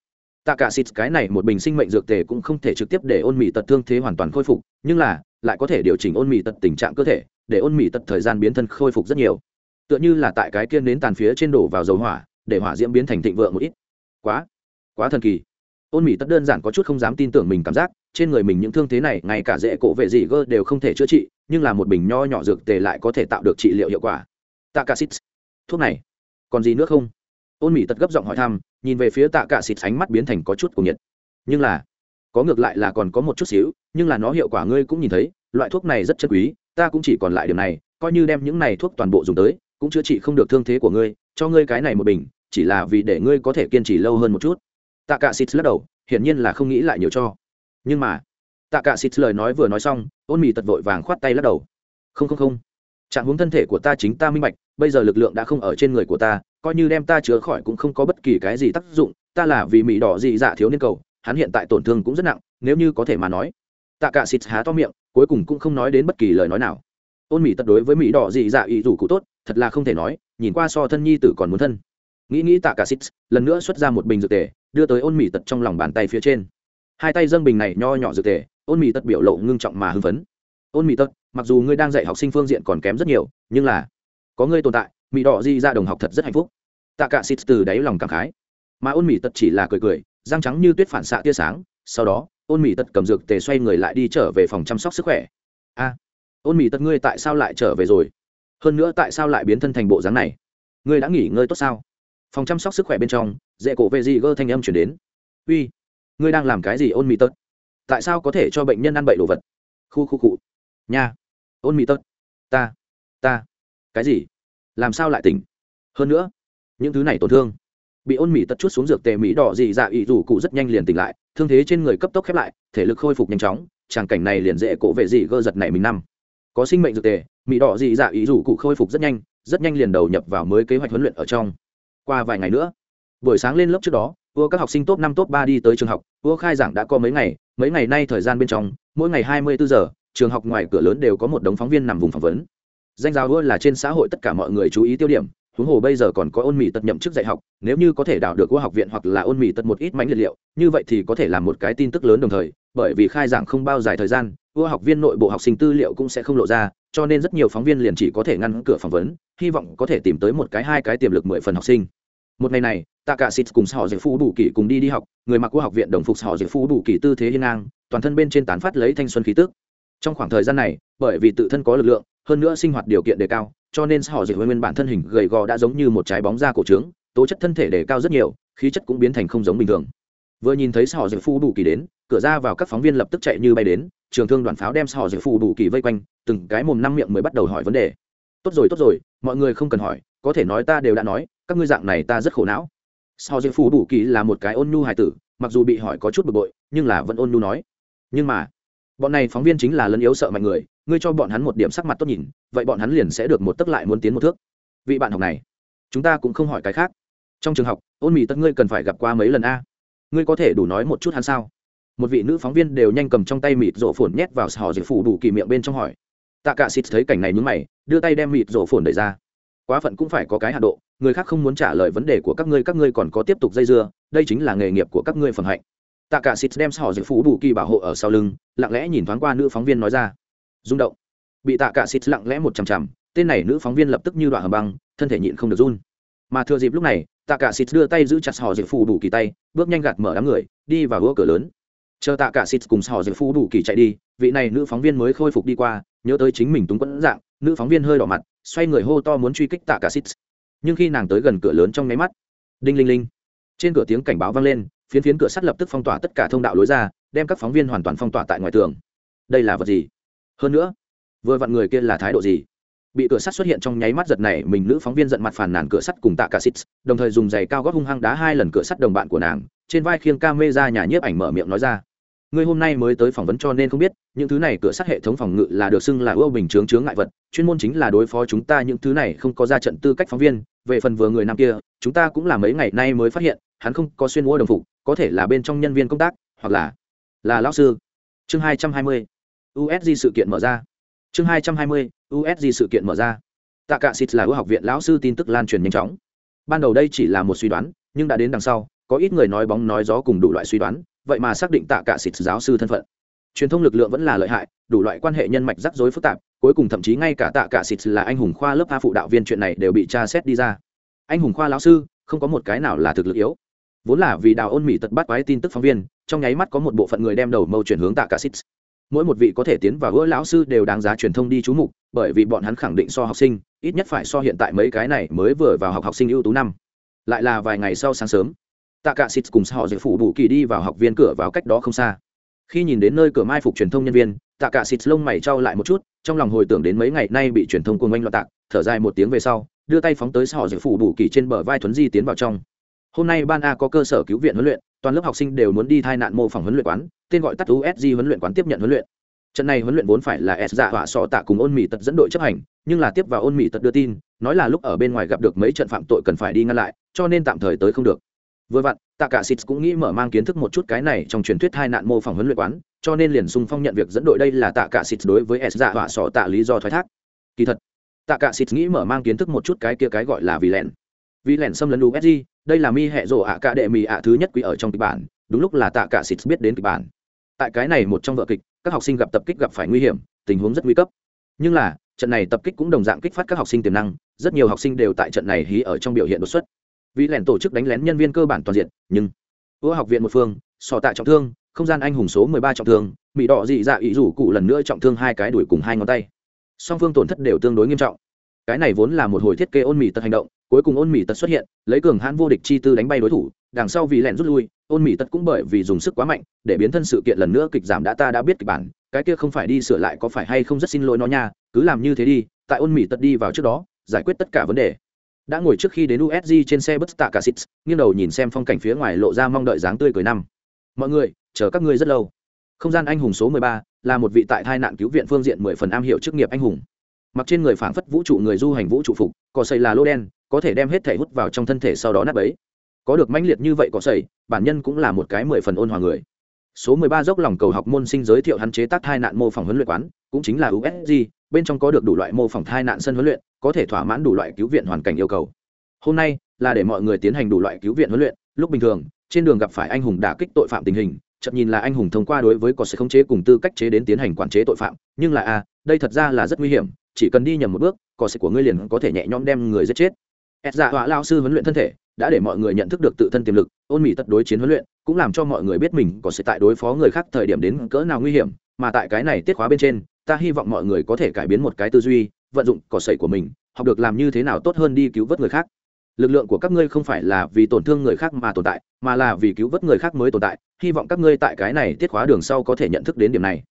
tạ cả xịt, cái này một bình sinh mệnh dược tề cũng không thể trực tiếp để ôn mỹ tật thương thế hoàn toàn khôi phục, nhưng là, lại có thể điều chỉnh ôn mỹ tật tình trạng cơ thể, để ôn mỹ tật thời gian biến thân khôi phục rất nhiều. Tựa như là tại cái kia đến tàn phía trên đổ vào dầu hỏa, để hỏa diễm biến thành thịnh vượng một ít. Quá quá thần kỳ. Ôn mỹ tật đơn giản có chút không dám tin tưởng mình cảm giác, trên người mình những thương thế này, ngay cả dễ cổ vệ gì gơ đều không thể chữa trị, nhưng là một bình nho nhỏ dược tề lại có thể tạo được trị liệu hiệu quả. Tạ cả xịt, thuốc này, còn gì nữa không? Ôn mỹ tật gấp giọng hỏi thăm nhìn về phía tạ cả xịt ánh mắt biến thành có chút cùng nhiệt. Nhưng là, có ngược lại là còn có một chút xíu, nhưng là nó hiệu quả ngươi cũng nhìn thấy, loại thuốc này rất chân quý, ta cũng chỉ còn lại điều này, coi như đem những này thuốc toàn bộ dùng tới, cũng chữa trị không được thương thế của ngươi, cho ngươi cái này một bình, chỉ là vì để ngươi có thể kiên trì lâu hơn một chút. Tạ cả xịt lắc đầu, hiển nhiên là không nghĩ lại nhiều cho. Nhưng mà, tạ cả xịt lời nói vừa nói xong, ôn mì tật vội vàng khoát tay lắc đầu. Không không không. Trạng huống thân thể của ta chính ta minh bạch, bây giờ lực lượng đã không ở trên người của ta coi như đem ta chữa khỏi cũng không có bất kỳ cái gì tác dụng, ta là vì mỹ đỏ dị dạ thiếu niên cầu, hắn hiện tại tổn thương cũng rất nặng, nếu như có thể mà nói. Tạ cả xịt há to miệng, cuối cùng cũng không nói đến bất kỳ lời nói nào. Ôn mỹ tật đối với mỹ đỏ dị dạ ý dù cụ tốt, thật là không thể nói, nhìn qua so thân nhi tử còn muốn thân. Nghĩ nghĩ tạ cả xịt lần nữa xuất ra một bình dược tề, đưa tới ôn mỹ tật trong lòng bàn tay phía trên. Hai tay dâng bình này nho nhỏ dược tề, ôn mỹ tật biểu lộ ngưng trọng mà hưng phấn. Ôn mỹ tật mặc dù ngươi đang dạy học sinh phương diện còn kém rất nhiều, nhưng là có ngươi tồn tại mỹ đỏ di ra đồng học thật rất hạnh phúc. Tạ cả xịt từ đáy lòng cảm khái. Mà ôn mỹ tật chỉ là cười cười, răng trắng như tuyết phản xạ tia sáng. Sau đó, ôn mỹ tật cầm dược tề xoay người lại đi trở về phòng chăm sóc sức khỏe. A, ôn mỹ tật ngươi tại sao lại trở về rồi? Hơn nữa tại sao lại biến thân thành bộ dáng này? Ngươi đã nghỉ ngơi tốt sao? Phòng chăm sóc sức khỏe bên trong, dễ cổ vệ gì gơ thanh âm chuyển đến. Uy, ngươi đang làm cái gì ôn mỹ tật? Tại sao có thể cho bệnh nhân ăn bậy đồ vật? Khu khu cụ nha, ôn mỹ tật. Ta ta. Cái gì? Làm sao lại tỉnh? Hơn nữa, những thứ này tổn thương. Bị ôn mỉ tật chút xuống dược tề mỹ đỏ dị dạ ỵ rủ cụ rất nhanh liền tỉnh lại, thương thế trên người cấp tốc khép lại, thể lực khôi phục nhanh chóng, tràng cảnh này liền dễ cổ vệ dị gơ giật này mình năm. Có sinh mệnh dược tề mỹ đỏ dị dạ ỵ rủ cụ khôi phục rất nhanh rất nhanh liền đầu nhập vào mới kế hoạch huấn luyện ở trong. Qua vài ngày nữa, buổi sáng lên lớp trước đó ua các học sinh top năm, top ba đi tới trường học ua khai giảng đã có mấy ngày mấy ngày nay thời gian bên trong, mỗi ngày hai mươi bốn giờ, trường học ngoài cửa lớn đều có một đống phóng viên nằm vùng phỏng vấn danh giáo đua là trên xã hội tất cả mọi người chú ý tiêu điểm, huống hồ bây giờ còn có ôn mỹ tật nhậm chức dạy học, nếu như có thể đào được của học viện hoặc là ôn mỹ tật một ít mánh liệt liệu, như vậy thì có thể làm một cái tin tức lớn đồng thời, bởi vì khai giảng không bao dài thời gian ua học viên nội bộ học sinh tư liệu cũng sẽ không lộ ra, cho nên rất nhiều phóng viên liền chỉ có thể ngăn cửa phỏng vấn, hy vọng có thể tìm tới một cái hai cái tiềm lực mười phần học sinh. Một ngày này tạ cả xịt cùng họ giải phu đủ kỳ cùng đi đi học, người mặc của học viện đồng phục họ giải phu đủ kỳ tư thế hiên ngang, toàn thân bên trên tán phát lấy thanh xuân khí tức. Trong khoảng thời gian này, bởi vì tự thân có lực lượng hơn nữa sinh hoạt điều kiện đề cao, cho nên họ dịch nguyên bản thân hình gầy gò đã giống như một trái bóng da cổ trướng, tố chất thân thể đề cao rất nhiều, khí chất cũng biến thành không giống bình thường. Vừa nhìn thấy họ dịch phu đủ kỳ đến, cửa ra vào các phóng viên lập tức chạy như bay đến, trường thương đoàn pháo đem họ dịch phu đủ kỳ vây quanh, từng cái mồm năm miệng mới bắt đầu hỏi vấn đề. Tốt rồi tốt rồi, mọi người không cần hỏi, có thể nói ta đều đã nói, các ngươi dạng này ta rất khổ não. Họ dịch phu đủ kỳ là một cái ôn nhu hài tử, mặc dù bị hỏi có chút bực bội, nhưng là vẫn ôn nhu nói. Nhưng mà, bọn này phóng viên chính là lấn yếu sợ mạnh người ngươi cho bọn hắn một điểm sắc mặt tốt nhìn, vậy bọn hắn liền sẽ được một tấc lại muốn tiến một thước. Vị bạn học này, chúng ta cũng không hỏi cái khác. Trong trường học, ôn mì tất, ngươi cần phải gặp qua mấy lần a? Ngươi có thể đủ nói một chút hắn sao? Một vị nữ phóng viên đều nhanh cầm trong tay mịt rổ phồn nhét vào sò dịch phủ đủ kỳ miệng bên trong hỏi. Tạ cả xịt thấy cảnh này nhúng mày, đưa tay đem mịt rổ phồn đẩy ra. Quá phận cũng phải có cái hạ độ, người khác không muốn trả lời vấn đề của các ngươi các ngươi còn có tiếp tục dây dưa, đây chính là nghề nghiệp của các ngươi phẩm hạnh. Tạ cả xịt đem sò dịch phủ đủ kỳ bảo hộ ở sau lưng, lặng lẽ nhìn thoáng qua nữ phóng viên nói ra rung động. Bị tạ cả xịt lặng lẽ một chằm chằm, tên này nữ phóng viên lập tức như đoạn hầm băng, thân thể nhịn không được run. Mà thừa dịp lúc này, tạ cả xịt đưa tay giữ chặt sò dịp phù đủ kỳ tay, bước nhanh gạt mở đám người, đi vào gỡ cửa lớn. Chờ tạ cả xịt cùng sò dịp phù đủ kỳ chạy đi, vị này nữ phóng viên mới khôi phục đi qua, nhớ tới chính mình túng quẫn dạng, nữ phóng viên hơi đỏ mặt, xoay người hô to muốn truy kích tạ cả xịt. Nhưng khi nàng tới gần cửa lớn trong nháy mắt, đinh linh linh. Trên cửa tiếng cảnh báo vang lên, phiến phiến cửa sắt lập tức phong tỏa tất cả thông đạo lối ra, đem các phóng viên hoàn toàn phong tỏa tại ngoài tường. Đây là vật gì? Hơn nữa, vừa vặn người kia là thái độ gì? Bị cửa sắt xuất hiện trong nháy mắt giật này, mình nữ phóng viên giận mặt phàn nàn cửa sắt cùng tạ cả xít, đồng thời dùng giày cao gót hung hăng đá hai lần cửa sắt đồng bạn của nàng, trên vai khiêng ca mê ra nhà nhiếp ảnh mở miệng nói ra. Ngươi hôm nay mới tới phỏng vấn cho nên không biết, những thứ này cửa sắt hệ thống phòng ngự là được xưng là ưu bình chướng chướng ngại vật, chuyên môn chính là đối phó chúng ta những thứ này không có ra trận tư cách phóng viên, về phần vừa người nam kia, chúng ta cũng là mấy ngày nay mới phát hiện, hắn không có xuyên mua đồng phục, có thể là bên trong nhân viên công tác, hoặc là là lão sư. Chương hai trăm hai mươi usg sự kiện mở ra. Chương hai trăm hai mươi usg sự kiện mở ra. Tạ Cả Sịt là ưu học viện lão sư tin tức lan truyền nhanh chóng. Ban đầu đây chỉ là một suy đoán, nhưng đã đến đằng sau, có ít người nói bóng nói gió cùng đủ loại suy đoán, vậy mà xác định tạ Cả Sịt giáo sư thân phận. Truyền thông lực lượng vẫn là lợi hại, đủ loại quan hệ nhân mạch rắc rối phức tạp, cuối cùng thậm chí ngay cả tạ cả Sịt là anh hùng khoa lớp a phụ đạo viên chuyện này đều bị tra xét đi ra. Anh hùng khoa lão sư, không có một cái nào là thực lực yếu. Vốn là vì đào ôn mỹ tật bắt quái tin tức phóng viên, trong nháy mắt có một bộ phận người đem đầu mâu chuyển hướng tạ cả Sịt mỗi một vị có thể tiến vào gỡ lão sư đều đáng giá truyền thông đi chú mục, bởi vì bọn hắn khẳng định so học sinh, ít nhất phải so hiện tại mấy cái này mới vừa vào học học sinh ưu tú năm. Lại là vài ngày sau sáng sớm tạ cả xịt cùng họ dự phụ bù kỳ đi vào học viên cửa vào cách đó không xa. Khi nhìn đến nơi cửa mai phục truyền thông nhân viên tạ cả xịt lông mày trao lại một chút, trong lòng hồi tưởng đến mấy ngày nay bị truyền thông cuồng oanh loạn tạc, thở dài một tiếng về sau, đưa tay phóng tới họ dự phụ bù kỳ trên bờ vai thuấn di tiến vào trong hôm nay ban a có cơ sở cứu viện huấn luyện, toàn lớp học sinh đều muốn đi thai nạn mô phỏng huấn luyện quán, tên gọi tắt usg huấn luyện quán tiếp nhận huấn luyện. Trận này huấn luyện vốn phải là s dạ họa sọ tạ cùng ôn mỹ tật dẫn đội chấp hành, nhưng là tiếp vào ôn mỹ tật đưa tin, nói là lúc ở bên ngoài gặp được mấy trận phạm tội cần phải đi ngăn lại, cho nên tạm thời tới không được. Vừa vặn, tạ cả xịt cũng nghĩ mở mang kiến thức một chút cái này trong truyền thuyết hai nạn mô phỏng huấn luyện quán, cho nên liền sung phong nhận việc dẫn đội đây là tạ cả xịt đối với s dạ họa sọ tạ lý do thoái thác. Kỳ thật, tạ cả xịt nghĩ mở mang kiến thức một chút cái kia cái gọi là vì lẻn vì lẻn xâm lấn usg đây là mi hệ rộ ạ cả đệ mì ạ thứ nhất quý ở trong kịch bản, đúng lúc là tạ cả xịt biết đến kịch bản. Tại cái này một trong vợ kịch, các học sinh gặp tập kích gặp phải nguy hiểm, tình huống rất nguy cấp. Nhưng là, trận này tập kích cũng đồng dạng kích phát các học sinh tiềm năng, rất nhiều học sinh đều tại trận này hí ở trong biểu hiện đột xuất. Vì lẻn tổ chức đánh lén nhân viên cơ bản toàn diện, nhưng ưa học viện một phương, sò tạ trọng thương, không gian anh hùng số mười ba trọng thương mỹ đỏ dị dạ ý rủ cụ lần nữa trọng thương hai cái đuổi cùng hai ngón tay. Song phương tổn thất đều tương đối nghiêm trọng. Cái này vốn là một hồi thiết kế ôn mỹ tật hành động cuối cùng ôn mỹ tật xuất hiện, lấy cường hãn vô địch chi tư đánh bay đối thủ, đằng sau vì lẹn rút lui, ôn mỹ tật cũng bởi vì dùng sức quá mạnh, để biến thân sự kiện lần nữa kịch giảm đã ta đã biết kịch bản, cái kia không phải đi sửa lại có phải hay không rất xin lỗi nó nha, cứ làm như thế đi, tại ôn mỹ tật đi vào trước đó, giải quyết tất cả vấn đề. Đã ngồi trước khi đến usg trên xe bất tạ cả xịt nghiêng đầu nhìn xem phong cảnh phía ngoài lộ ra mong đợi dáng tươi cười năm. Mọi người, chờ các ngươi rất lâu. Không gian anh hùng số mười ba là một vị tại thai nạn cứu viện phương diện mười phần am hiểu chức nghiệp anh hùng. Mặc trên người phảng phất vũ trụ người du hành vũ trụ phục cỏ xây là lô đen có thể đem hết thể hút vào trong thân thể sau đó nắp ấy. Có được mãnh liệt như vậy cỏ xây bản nhân cũng là một cái mười phần ôn hòa người. Số mười ba dốc lòng cầu học môn sinh giới thiệu hắn chế tác thai nạn mô phỏng huấn luyện quán, cũng chính là usg bên trong có được đủ loại mô phỏng thai nạn sân huấn luyện, có thể thỏa mãn đủ loại cứu viện hoàn cảnh yêu cầu. Hôm nay, là để mọi người tiến hành đủ loại cứu viện huấn luyện, lúc bình thường, trên đường gặp phải anh hùng đả kích tội phạm tình hình, chậm nhìn là anh hùng thông qua đối với có sự khống chế cùng tư cách chế đến tiến hành quản chế tội phạm, nhưng là a đây thật ra là rất nguy hiểm, chỉ cần đi nhầm một bước, có sự của ngươi liền có thể nhẹ nhõm đem người giết chết ép dạ họa lao sư huấn luyện thân thể, đã để mọi người nhận thức được tự thân tiềm lực, ôn mỹ tật đối chiến huấn luyện, cũng làm cho mọi người biết mình có sự tại đối phó người khác thời điểm đến cỡ nào nguy hiểm, mà tại cái này tiết khóa bên trên, ta hy vọng mọi người có thể cải biến một cái tư duy, vận dụng cỏ sậy của mình, học được làm như thế nào tốt hơn đi cứu vớt người khác. Lực lượng của các ngươi không phải là vì tổn thương người khác mà tồn tại, mà là vì cứu vớt người khác mới tồn tại, hy vọng các ngươi tại cái này tiết khóa đường sau có thể nhận thức đến điểm này.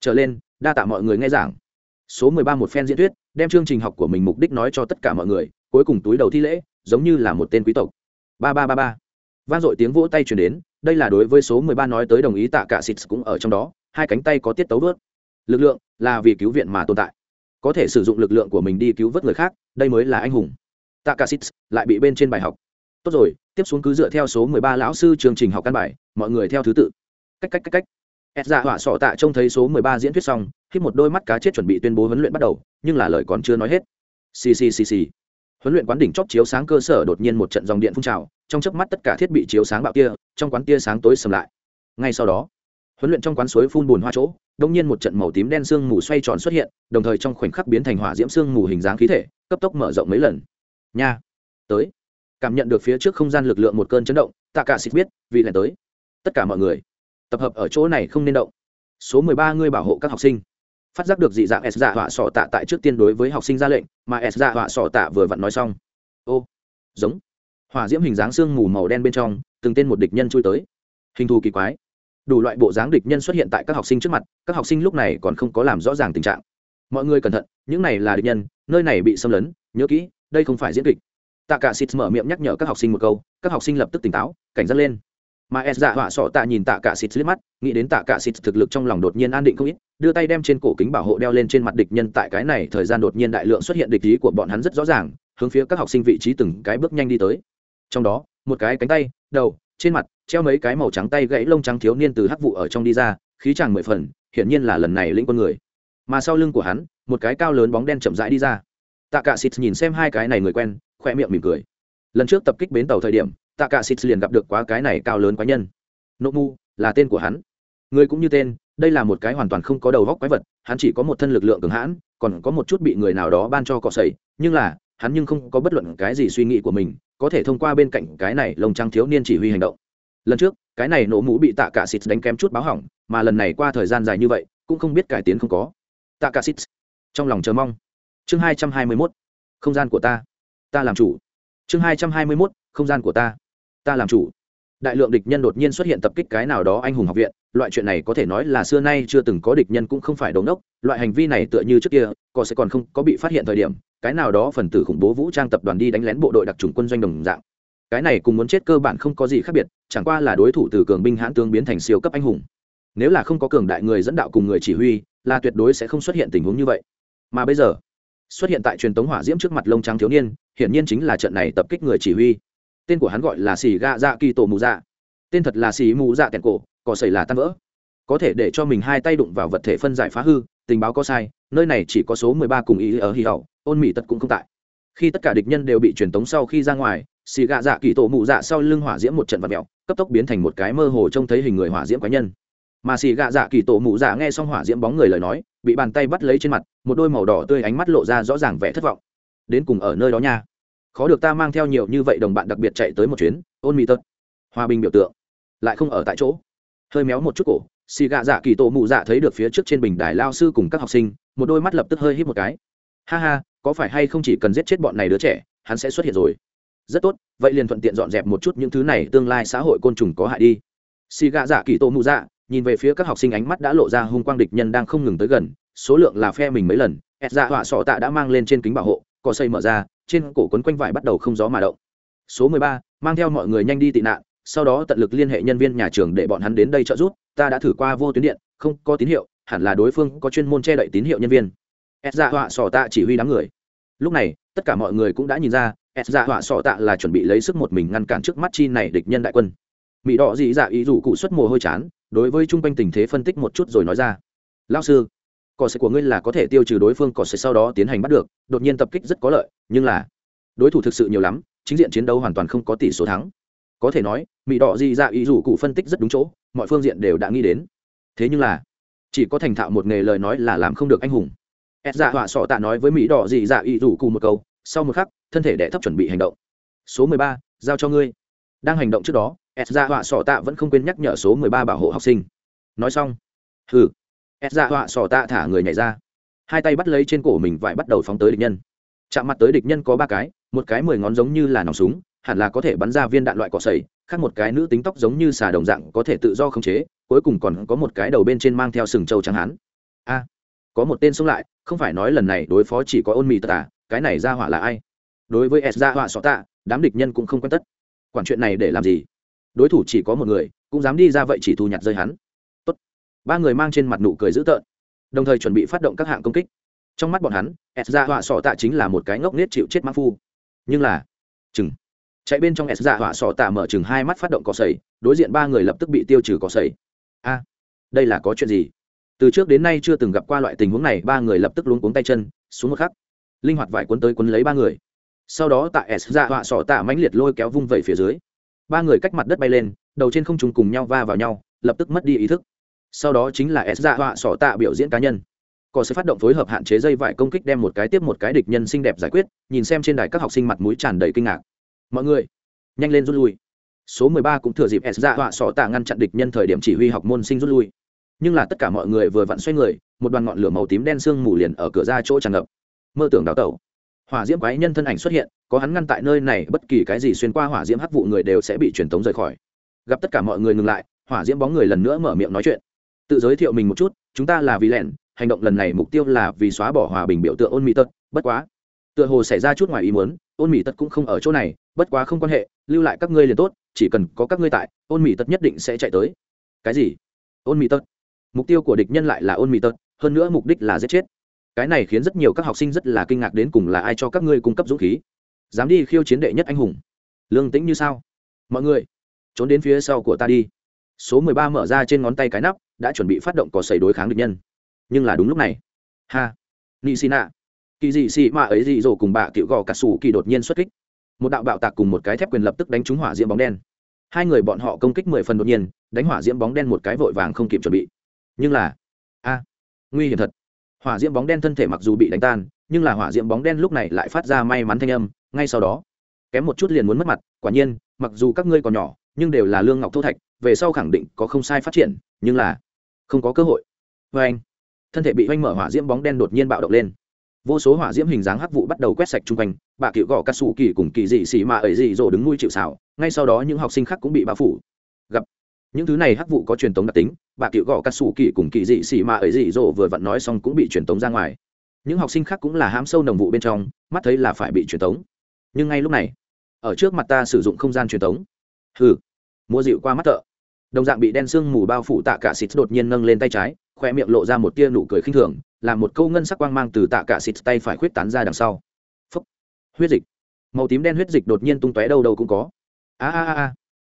Trở lên, đa tạ mọi người nghe giảng. Số mười ba một phen diễn thuyết, đem chương trình học của mình mục đích nói cho tất cả mọi người cuối cùng túi đầu thi lễ, giống như là một tên quý tộc. Ba ba ba ba. Vang dội tiếng vỗ tay chuyển đến, đây là đối với số mười ba nói tới đồng ý tạ cả xịt cũng ở trong đó, hai cánh tay có tiết tấu vớt. Lực lượng là vì cứu viện mà tồn tại. Có thể sử dụng lực lượng của mình đi cứu vớt người khác, đây mới là anh hùng. Tạ cả xịt lại bị bên trên bài học. Tốt rồi, tiếp xuống cứ dựa theo số mười ba lão sư chương trình học căn bài, mọi người theo thứ tự. Cách cách cách cách. Ed dạ hỏa sọ tạ trông thấy số mười ba diễn thuyết xong khi một đôi mắt cá chết chuẩn bị tuyên bố huấn luyện bắt đầu, nhưng là lời còn chưa nói hết. Xì xì xì xì huấn luyện quán đỉnh chóp chiếu sáng cơ sở đột nhiên một trận dòng điện phun trào trong chớp mắt tất cả thiết bị chiếu sáng bạo tia, trong quán tia sáng tối sầm lại. Ngay sau đó huấn luyện trong quán suối phun bùn hoa chỗ đông nhiên một trận màu tím đen sương mù xoay tròn xuất hiện đồng thời trong khoảnh khắc biến thành hỏa diễm sương mù hình dáng khí thể cấp tốc mở rộng mấy lần. Nha tới. Cảm nhận được phía trước không gian lực lượng một cơn chấn động tạ cả xịt biết vì lại tới. Tất cả mọi người tập hợp ở chỗ này không nên động. Số mười ba người bảo hộ các học sinh phát giác được dị dạng s dạ họa sọ tạ tại trước tiên đối với học sinh ra lệnh, mà s dạ họa sọ tạ vừa vặn nói xong. Ô, giống. Hỏa diễm hình dáng sương mù màu đen bên trong, từng tên một địch nhân chui tới. Hình thù kỳ quái. Đủ loại bộ dáng địch nhân xuất hiện tại các học sinh trước mặt, các học sinh lúc này còn không có làm rõ ràng tình trạng. Mọi người cẩn thận, những này là địch nhân, nơi này bị xâm lấn, nhớ kỹ, đây không phải diễn kịch. Tạ cả xịt mở miệng nhắc nhở các học sinh một câu, các học sinh lập tức tỉnh táo, cảnh giác lên mà s dạ họa sọ tạ nhìn tạ cả xịt liếc mắt, nghĩ đến tạ cả xịt thực lực trong lòng đột nhiên an định không ít, đưa tay đem trên cổ kính bảo hộ đeo lên trên mặt địch nhân tại cái này thời gian đột nhiên đại lượng xuất hiện địch ý của bọn hắn rất rõ ràng, hướng phía các học sinh vị trí từng cái bước nhanh đi tới. Trong đó, một cái cánh tay, đầu, trên mặt, treo mấy cái màu trắng tay gãy lông trắng thiếu niên từ hắc vụ ở trong đi ra, khí chàng mười phần, hiển nhiên là lần này lĩnh quân người. Mà sau lưng của hắn, một cái cao lớn bóng đen chậm rãi đi ra. Tạ cả xịt nhìn xem hai cái này người quen, khoe miệng mỉm cười. Lần trước tập kích bến tàu thời điểm tạ cả xịt liền gặp được quá cái này cao lớn quái nhân. Nộ mu, là tên của hắn. Người cũng như tên, đây là một cái hoàn toàn không có đầu góc quái vật, hắn chỉ có một thân lực lượng cường hãn, còn có một chút bị người nào đó ban cho cọ sẩy nhưng là, hắn nhưng không có bất luận cái gì suy nghĩ của mình, có thể thông qua bên cạnh cái này lồng trăng thiếu niên chỉ huy hành động. Lần trước, cái này nổ mũ bị tạ cả xịt đánh kém chút báo hỏng, mà lần này qua thời gian dài như vậy, cũng không biết cải tiến không có. Tạ cả xịt, trong lòng chờ mong. Chương hai trăm hai mươi mốt, không gian của ta. Ta làm chủ. Chương hai trăm hai mươi mốt, không gian của ta ta làm chủ. Đại lượng địch nhân đột nhiên xuất hiện tập kích cái nào đó anh hùng học viện, loại chuyện này có thể nói là xưa nay chưa từng có địch nhân cũng không phải đống đốc, loại hành vi này tựa như trước kia, có sẽ còn không có bị phát hiện thời điểm, cái nào đó phần tử khủng bố vũ trang tập đoàn đi đánh lén bộ đội đặc trùng quân doanh đồng dạng. Cái này cùng muốn chết cơ bản không có gì khác biệt, chẳng qua là đối thủ từ cường binh hãn tướng biến thành siêu cấp anh hùng. Nếu là không có cường đại người dẫn đạo cùng người chỉ huy, là tuyệt đối sẽ không xuất hiện tình huống như vậy. Mà bây giờ, xuất hiện tại truyền tống hỏa diễm trước mặt lông trắng thiếu niên, hiển nhiên chính là trận này tập kích người chỉ huy tên của hắn gọi là xì gạ dạ kỳ tổ mù dạ. Tên thật là xì mù dạ kẹn cổ cỏ xảy là tan vỡ. Có thể để cho mình hai tay đụng vào vật thể phân giải phá hư, tình báo có sai, nơi này chỉ có số mười ba cùng ý ở hy hậu, ôn mỹ tật cũng không tại. Khi tất cả địch nhân đều bị truyền tống sau khi ra ngoài xì gạ dạ kỳ tổ Mù dạ sau lưng hỏa diễm một trận vật mẹo cấp tốc biến thành một cái mơ hồ trông thấy hình người hỏa diễm cá nhân. Mà xì gạ dạ kỳ tổ mụ dạ nghe xong hỏa diễm bóng người lời nói, bị bàn tay bắt lấy trên mặt, một đôi màu đỏ tươi ánh mắt lộ ra rõ ràng vẻ thất vọng. Đến cùng ở nơi đó nha khó được ta mang theo nhiều như vậy đồng bạn đặc biệt chạy tới một chuyến, ôn mỹ tật hòa bình biểu tượng. Lại không ở tại chỗ. Hơi méo một chút cổ, xì gạ dạ kỳ tổ mụ dạ thấy được phía trước trên bình đài lao sư cùng các học sinh, một đôi mắt lập tức hơi hít một cái. Ha ha, có phải hay không chỉ cần giết chết bọn này đứa trẻ, hắn sẽ xuất hiện rồi? Rất tốt, vậy liền thuận tiện dọn dẹp một chút những thứ này, tương lai xã hội côn trùng có hại đi. Xì gạ dạ kỳ tô mụ dạ nhìn về phía các học sinh ánh mắt đã lộ ra hung quang địch nhân đang không ngừng tới gần, số lượng là phe mình mấy lần, ẹt dạ họa sọ tạ đã mang lên trên kính bảo hộ cỏ xây mở ra, trên cổ quấn quanh vải bắt đầu không gió mà động. Số mười ba, mang theo mọi người nhanh đi tị nạn, sau đó tận lực liên hệ nhân viên nhà trường để bọn hắn đến đây trợ giúp, ta đã thử qua vô tuyến điện, không có tín hiệu, hẳn là đối phương có chuyên môn che đậy tín hiệu nhân viên. Ẹt dạ họa sỏ tạ chỉ huy đám người. Lúc này, tất cả mọi người cũng đã nhìn ra ẹt dạ họa sỏ tạ là chuẩn bị lấy sức một mình ngăn cản trước mắt chi này địch nhân đại quân. Mỹ đỏ dị dạ ý dù cụ xuất mồ hôi chán, đối với chung quanh tình thế phân tích một chút rồi nói ra. Lao sư cỏ sợi của ngươi là có thể tiêu trừ đối phương cỏ sợi sau đó tiến hành bắt được, đột nhiên tập kích rất có lợi, nhưng là, đối thủ thực sự nhiều lắm, chính diện chiến đấu hoàn toàn không có tỷ số thắng. Có thể nói mỹ đỏ Di dạ ý rủ cụ phân tích rất đúng chỗ, mọi phương diện đều đã nghĩ đến. Thế nhưng là, chỉ có thành thạo một nghề lời nói là làm không được anh hùng. Ed dạ họa sọ tạ nói với mỹ đỏ dị dạ ý rủ cụ một câu, sau một khắc, thân thể đệ thấp chuẩn bị hành động. Số mười ba, giao cho ngươi. Đang hành động trước đó s Dạ họa sọ tạ vẫn không quên nhắc nhở số mười ba bảo hộ học sinh. Nói xong, hừ ép ra dạ họa sò tạ thả người nhảy ra. Hai tay bắt lấy trên cổ mình vải bắt đầu phóng tới địch nhân. Chạm mặt tới địch nhân có ba cái một cái mười ngón giống như là nòng súng hẳn là có thể bắn ra viên đạn loại cỏ sầy khác một cái nữ tính tóc giống như xà đồng dạng có thể tự do khống chế cuối cùng còn có một cái đầu bên trên mang theo sừng trâu trắng hán. A có một tên sống lại không phải nói lần này đối phó chỉ có ôn mì Tạ, cái này ra hỏa là ai? Đối với s ra dạ họa sọ tạ đám địch nhân cũng không quen tất. Quản chuyện này để làm gì? Đối thủ chỉ có một người cũng dám đi ra vậy chỉ thu nhặt rơi hắn ba người mang trên mặt nụ cười dữ tợn, đồng thời chuẩn bị phát động các hạng công kích. Trong mắt bọn hắn, s ra họa sọ tạ chính là một cái ngốc nết chịu chết mã phu. Nhưng là, chừng, chạy bên trong s ra họa sọ tạ mở chừng hai mắt phát động cỏ sầy đối diện ba người lập tức bị tiêu trừ cỏ sầy a, đây là có chuyện gì? Từ trước đến nay chưa từng gặp qua loại tình huống này, ba người lập tức luống cuống tay chân, xuống một khắc, linh hoạt vải cuốn tới cuốn lấy ba người. Sau đó tại s ra họa sọ tạ mãnh liệt lôi kéo vung vẩy phía dưới, ba người cách mặt đất bay lên, đầu trên không trùng cùng nhau va vào nhau, lập tức mất đi ý thức sau đó chính là s dạ họa sỏ tạ biểu diễn cá nhân. Có sẽ phát động phối hợp hạn chế dây vải công kích đem một cái tiếp một cái địch nhân xinh đẹp giải quyết, nhìn xem trên đài các học sinh mặt mũi tràn đầy kinh ngạc. Mọi người, nhanh lên rút lui. Số mười ba cũng thừa dịp s dạ họa sỏ tạ ngăn chặn địch nhân thời điểm chỉ huy học môn sinh rút lui. Nhưng là tất cả mọi người vừa vặn xoay người, một đoàn ngọn lửa màu tím đen sương mù liền ở cửa ra chỗ tràn ngập. Mơ tưởng đào tẩu. Hỏa diễm quái nhân thân ảnh xuất hiện, có hắn ngăn tại nơi này, bất kỳ cái gì xuyên qua hỏa diễm hắc vụ người đều sẽ bị truyền tống rời khỏi. Gặp tất cả mọi người ngừng lại, hỏa diễm bóng người lần nữa mở miệng nói chuyện tự giới thiệu mình một chút, chúng ta là vì lẻn hành động lần này mục tiêu là vì xóa bỏ hòa bình biểu tượng ôn mỹ tật, bất quá. Tựa hồ xảy ra chút ngoài ý muốn, ôn mỹ tật cũng không ở chỗ này, bất quá không quan hệ, lưu lại các ngươi liền tốt, chỉ cần có các ngươi tại, ôn mỹ tật nhất định sẽ chạy tới. Cái gì? Ôn mỹ tật? Mục tiêu của địch nhân lại là ôn mỹ tật, hơn nữa mục đích là giết chết. Cái này khiến rất nhiều các học sinh rất là kinh ngạc đến cùng là ai cho các ngươi cung cấp dũng khí. Dám đi khiêu chiến đệ nhất anh hùng. Lương tĩnh như sao? Mọi người, trốn đến phía sau của ta đi. Số mười ba mở ra trên ngón tay cái nắp đã chuẩn bị phát động cỏ sẩy đối kháng địch nhân. Nhưng là đúng lúc này. Ha! Ni xin ạ kỳ dị xì mạ ấy dị dỗ cùng bà cựu gò cà sủ kỳ đột nhiên xuất kích. Một đạo bạo tạc cùng một cái thép quyền lập tức đánh trúng hỏa diễm bóng đen. Hai người bọn họ công kích mười phần đột nhiên, đánh hỏa diễm bóng đen một cái vội vàng không kịp chuẩn bị. Nhưng là, a, nguy hiểm thật. Hỏa diễm bóng đen thân thể mặc dù bị đánh tan, nhưng là hỏa diễm bóng đen lúc này lại phát ra may mắn thanh âm, ngay sau đó, kém một chút liền muốn mất mặt, quả nhiên, mặc dù các ngươi còn nhỏ, nhưng đều là lương ngọc thô thạch, về sau khẳng định có không sai phát triển, nhưng là không có cơ hội. Vê anh, thân thể bị oanh mở hỏa diễm bóng đen đột nhiên bạo động lên. Vô số hỏa diễm hình dáng hắc vụ bắt đầu quét sạch chung quanh, bà cựu gõ cắt xù kỳ cùng kỳ dị xì mà ấy dị dỗ đứng nuôi chịu xảo ngay sau đó những học sinh khác cũng bị bao phủ. Gặp, những thứ này hắc vụ có truyền tống đặc tính, bà cựu gõ cắt xù kỳ cùng kỳ dị xì mà ấy dị dỗ vừa vặn nói xong cũng bị truyền tống ra ngoài. Những học sinh khác cũng là hám sâu nồng vụ bên trong, mắt thấy là phải bị truyền tống. Nhưng ngay lúc này, ở trước mặt ta sử dụng không gian truyền tống. Hừ mua dịu qua mắt thợ đồng dạng bị đen sương mù bao phủ tạ cả xịt đột nhiên nâng lên tay trái, khoe miệng lộ ra một tia nụ cười khinh thường làm một câu ngân sắc quang mang từ tạ cả xịt tay phải khuyết tán ra đằng sau. Phúc. huyết dịch. Màu tím đen huyết dịch đột nhiên tung tóe đâu đâu cũng có. A a a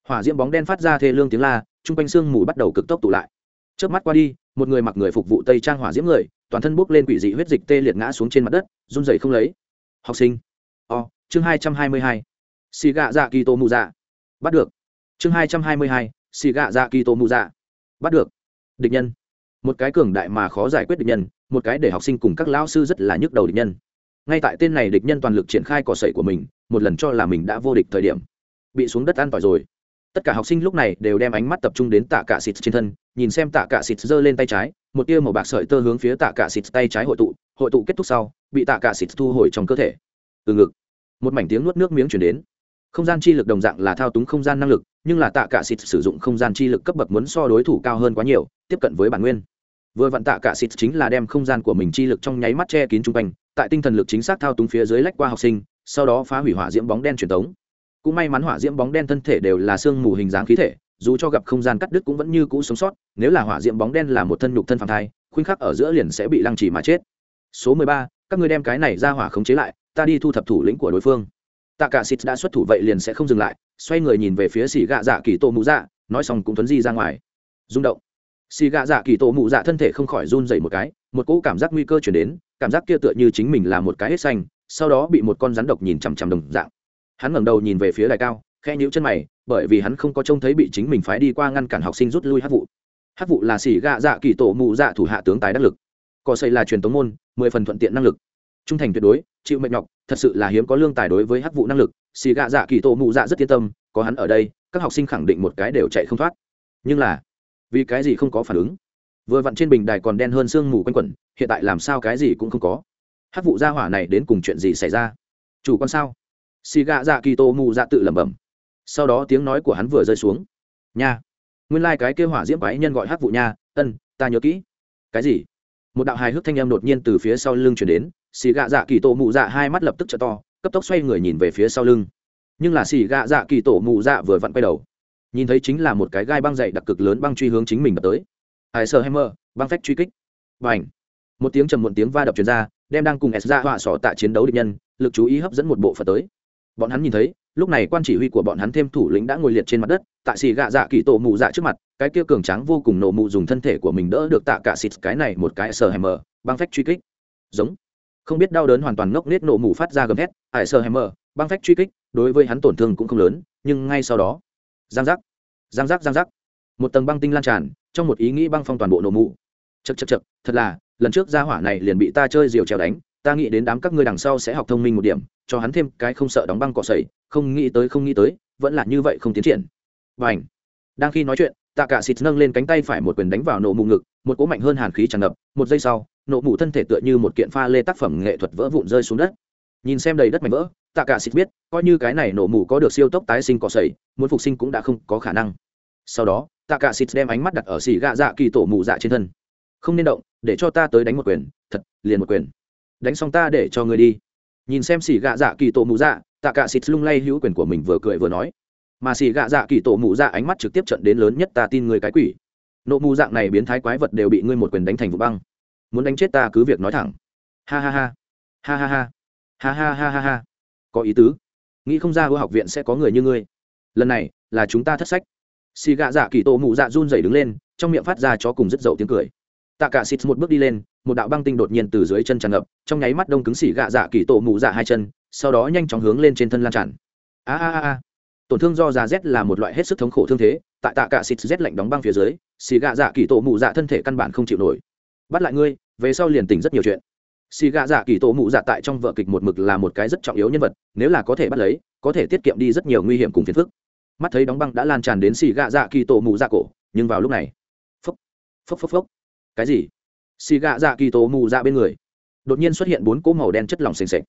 hỏa diễm bóng đen phát ra thê lương tiếng la, chung quanh sương mù bắt đầu cực tốc tụ lại. Trước mắt qua đi, một người mặc người phục vụ tây trang hỏa diễm người, toàn thân bốc lên quỷ dị huyết dịch tê liệt ngã xuống trên mặt đất, run rẩy không lấy. Học sinh. O, chương hai trăm hai mươi hai. Xì gạ dạ kỳ tô mù dạ. Bắt được. Chương hai trăm hai mươi hai xì gạ Ra kỳ tô mù dạ bắt được. Địch nhân. Một cái cường đại mà khó giải quyết địch nhân, một cái để học sinh cùng các lão sư rất là nhức đầu địch nhân. Ngay tại tên này địch nhân toàn lực triển khai cỏ sậy của mình, một lần cho là mình đã vô địch thời điểm, bị xuống đất an tỏi rồi. Tất cả học sinh lúc này đều đem ánh mắt tập trung đến tạ cả xịt trên thân, nhìn xem tạ cả xịt giơ lên tay trái, một tia màu bạc sợi tơ hướng phía tạ cả xịt tay trái hội tụ hội tụ kết thúc sau, bị tạ cả xịt thu hồi trong cơ thể. Từ ngực, một mảnh tiếng nuốt nước miếng chuyển đến không gian chi lực đồng dạng là thao túng không gian năng lực, nhưng là tạ cả xịt sử dụng không gian chi lực cấp bậc muốn so đối thủ cao hơn quá nhiều, tiếp cận với bản nguyên. Vừa vặn tạ cả xịt chính là đem không gian của mình chi lực trong nháy mắt che kín trung quanh, tại tinh thần lực chính xác thao túng phía dưới lách qua học sinh, sau đó phá hủy hỏa diễm bóng đen truyền thống. cũng may mắn hỏa diễm bóng đen thân thể đều là xương mù hình dáng khí thể, dù cho gặp không gian cắt đứt cũng vẫn như cũ sống sót, nếu là hỏa diễm bóng đen là một thân nhục thân phàm thai, khuynh khắc ở giữa liền sẽ bị lăng trì mà chết. Số mười ba, các ngươi đem cái này ra hỏa khống chế lại, ta đi thu thập thủ lĩnh của đối phương tạ cả xịt đã xuất thủ vậy liền sẽ không dừng lại, xoay người nhìn về phía xì gạ dạ kỳ tổ mụ dạ nói xong cũng tuấn di ra ngoài. Rung động. Xì gạ dạ kỳ tổ mụ dạ thân thể không khỏi run dậy một cái, một cỗ cảm giác nguy cơ chuyển đến, cảm giác kia tựa như chính mình là một cái hết xanh, sau đó bị một con rắn độc nhìn chằm chằm đồng dạng. Hắn ngẩng đầu nhìn về phía đài cao khe nhíu chân mày, bởi vì hắn không có trông thấy bị chính mình phái đi qua ngăn cản học sinh rút lui hát vụ hát vụ là xì gạ dạ kỳ tổ mụ dạ thủ hạ tướng tài đắc lực. Cỏ xây là truyền tống môn, mười phần thuận tiện năng lực trung thành tuyệt đối, chịu mệnh nhọc, thật sự là hiếm có lương tài đối với hát vụ năng lực. Xì gạ dạ kỳ tổ mụ dạ rất yên tâm, có hắn ở đây, các học sinh khẳng định một cái đều chạy không thoát. Nhưng là, vì cái gì không có phản ứng? Vừa vặn trên bình đài còn đen hơn sương mù quanh quẩn, hiện tại làm sao cái gì cũng không có. Hát vụ gia hỏa này đến cùng chuyện gì xảy ra? Chủ con sao? Xì gạ dạ kỳ tô mụ dạ tự lẩm bẩm. Sau đó tiếng nói của hắn vừa rơi xuống. Nha, nguyên lai、like、cái kêu hỏa diễm quái nhân gọi hát vụ nha, ân, ta nhớ kỹ. Cái gì? Một đạo hài hước thanh em đột nhiên từ phía sau lưng chuyển đến xì gạ dạ kỳ tổ mụ dạ hai mắt lập tức t to, cấp tốc xoay người nhìn về phía sau lưng. Nhưng là xì gạ dạ kỳ tổ mụ dạ vừa vặn quay đầu. Nhìn thấy chính là một cái gai băng dậy đặc cực lớn băng truy hướng chính mình đập tới. Ai sơ hammer, băng phách truy kích. Và h một tiếng trầm một tiếng va đập chuyển ra, đem đang cùng s ra họa sọ tạ chiến đấu địch nhân, lực chú ý hấp dẫn một bộ phận tới. Bọn hắn nhìn thấy, lúc này quan chỉ huy của bọn hắn thêm thủ lĩnh đã ngồi liệt trên mặt đất, tại xì gạ dạ kỳ tổ mụ dạ trước mặt, cái kia cường tráng vô cùng nổ mụ dùng thân thể của mình đỡ được tạ cả xịt cái này một cái sờ hèm mờ băng phách truy kích. Giống không biết đau đớn hoàn toàn ngốc nết nổ mủ phát ra gầm thét, ải sơ hèm mờ, băng phách truy kích, đối với hắn tổn thương cũng không lớn, nhưng ngay sau đó, giang giác giang giác giang giác. Một tầng băng tinh lan tràn, trong một ý nghĩ băng phong toàn bộ nổ mụ chật chật chật thật là, lần trước gia hỏa này liền bị ta chơi diều trèo đánh, ta nghĩ đến đám các ngươi đằng sau sẽ học thông minh một điểm, cho hắn thêm cái không sợ đóng băng cọ sẩy không nghĩ tới, không nghĩ tới, vẫn là như vậy không tiến triển. Và ảnh đang khi nói chuyện tạ cả xịt nâng lên cánh tay phải một quyền đánh vào nổ mù ngực, một cỗ mạnh hơn hàn khí tràn ngập, một giây sau, nổ mù thân thể tựa như một kiện pha lê tác phẩm nghệ thuật vỡ vụn rơi xuống đất. Nhìn xem đầy đất mảnh vỡ, tạ cả xịt biết, coi như cái này nổ mù có được siêu tốc tái sinh cỏ sẩy muốn phục sinh cũng đã không có khả năng. Sau đó, tạ cả xịt đem ánh mắt đặt ở xì gạ dạ kỳ tổ mù dạ trên thân. Không nên động, để cho ta tới đánh một quyền, thật, liền một quyền. Đánh xong ta để cho ngươi đi. Nhìn xem xì gạ dạ kỳ tổ mù dạ tạ cả xịt lung lay hữu quyền của mình vừa cười vừa nói mà xì gạ dạ kỳ tổ mụ dạ ánh mắt trực tiếp trận đến lớn nhất ta tin người cái quỷ. Nộ mù dạng này biến thái quái vật đều bị ngươi một quyền đánh thành vụ băng. Muốn đánh chết ta cứ việc nói thẳng. Ha ha ha. Ha ha ha. Ha ha ha ha ha. Có ý tứ. Nghĩ không ra ưa học viện sẽ có người như ngươi. Lần này là chúng ta thất sách. Xì gạ dạ kỳ tổ mụ dạ run rẩy đứng lên, trong miệng phát ra cho cùng rất dậu tiếng cười. Tạ cả xịt một bước đi lên, một đạo băng tinh đột nhiên từ dưới chân tràn ngập, trong nháy mắt đông cứng xì gạ dạ kỳ tổ mụ dạ hai chân, sau đó nhanh chóng hướng lên trên thân lan tràn. A a a tổn thương do già rét là một loại hết sức thống khổ thương thế, tại tạ cả xịt rét lạnh đóng băng phía dưới, xì gạ dạ kỳ tổ mụ dạ thân thể căn bản không chịu nổi. Bắt lại ngươi, về sau liền tỉnh rất nhiều chuyện. Xì gạ dạ kỳ tổ mụ dạ tại trong vợ kịch một mực là một cái rất trọng yếu nhân vật, nếu là có thể bắt lấy, có thể tiết kiệm đi rất nhiều nguy hiểm cùng phiền phức. Mắt thấy đóng băng đã lan tràn đến xì gạ dạ kỳ tổ mụ dạ cổ, nhưng vào lúc này, phốc phốc phốc phốc. Cái gì? Xì gạ dạ kỳ tổ mụ dạ bên người, đột nhiên xuất hiện bốn cỗ màu đen chất lỏng s ề n s ệ c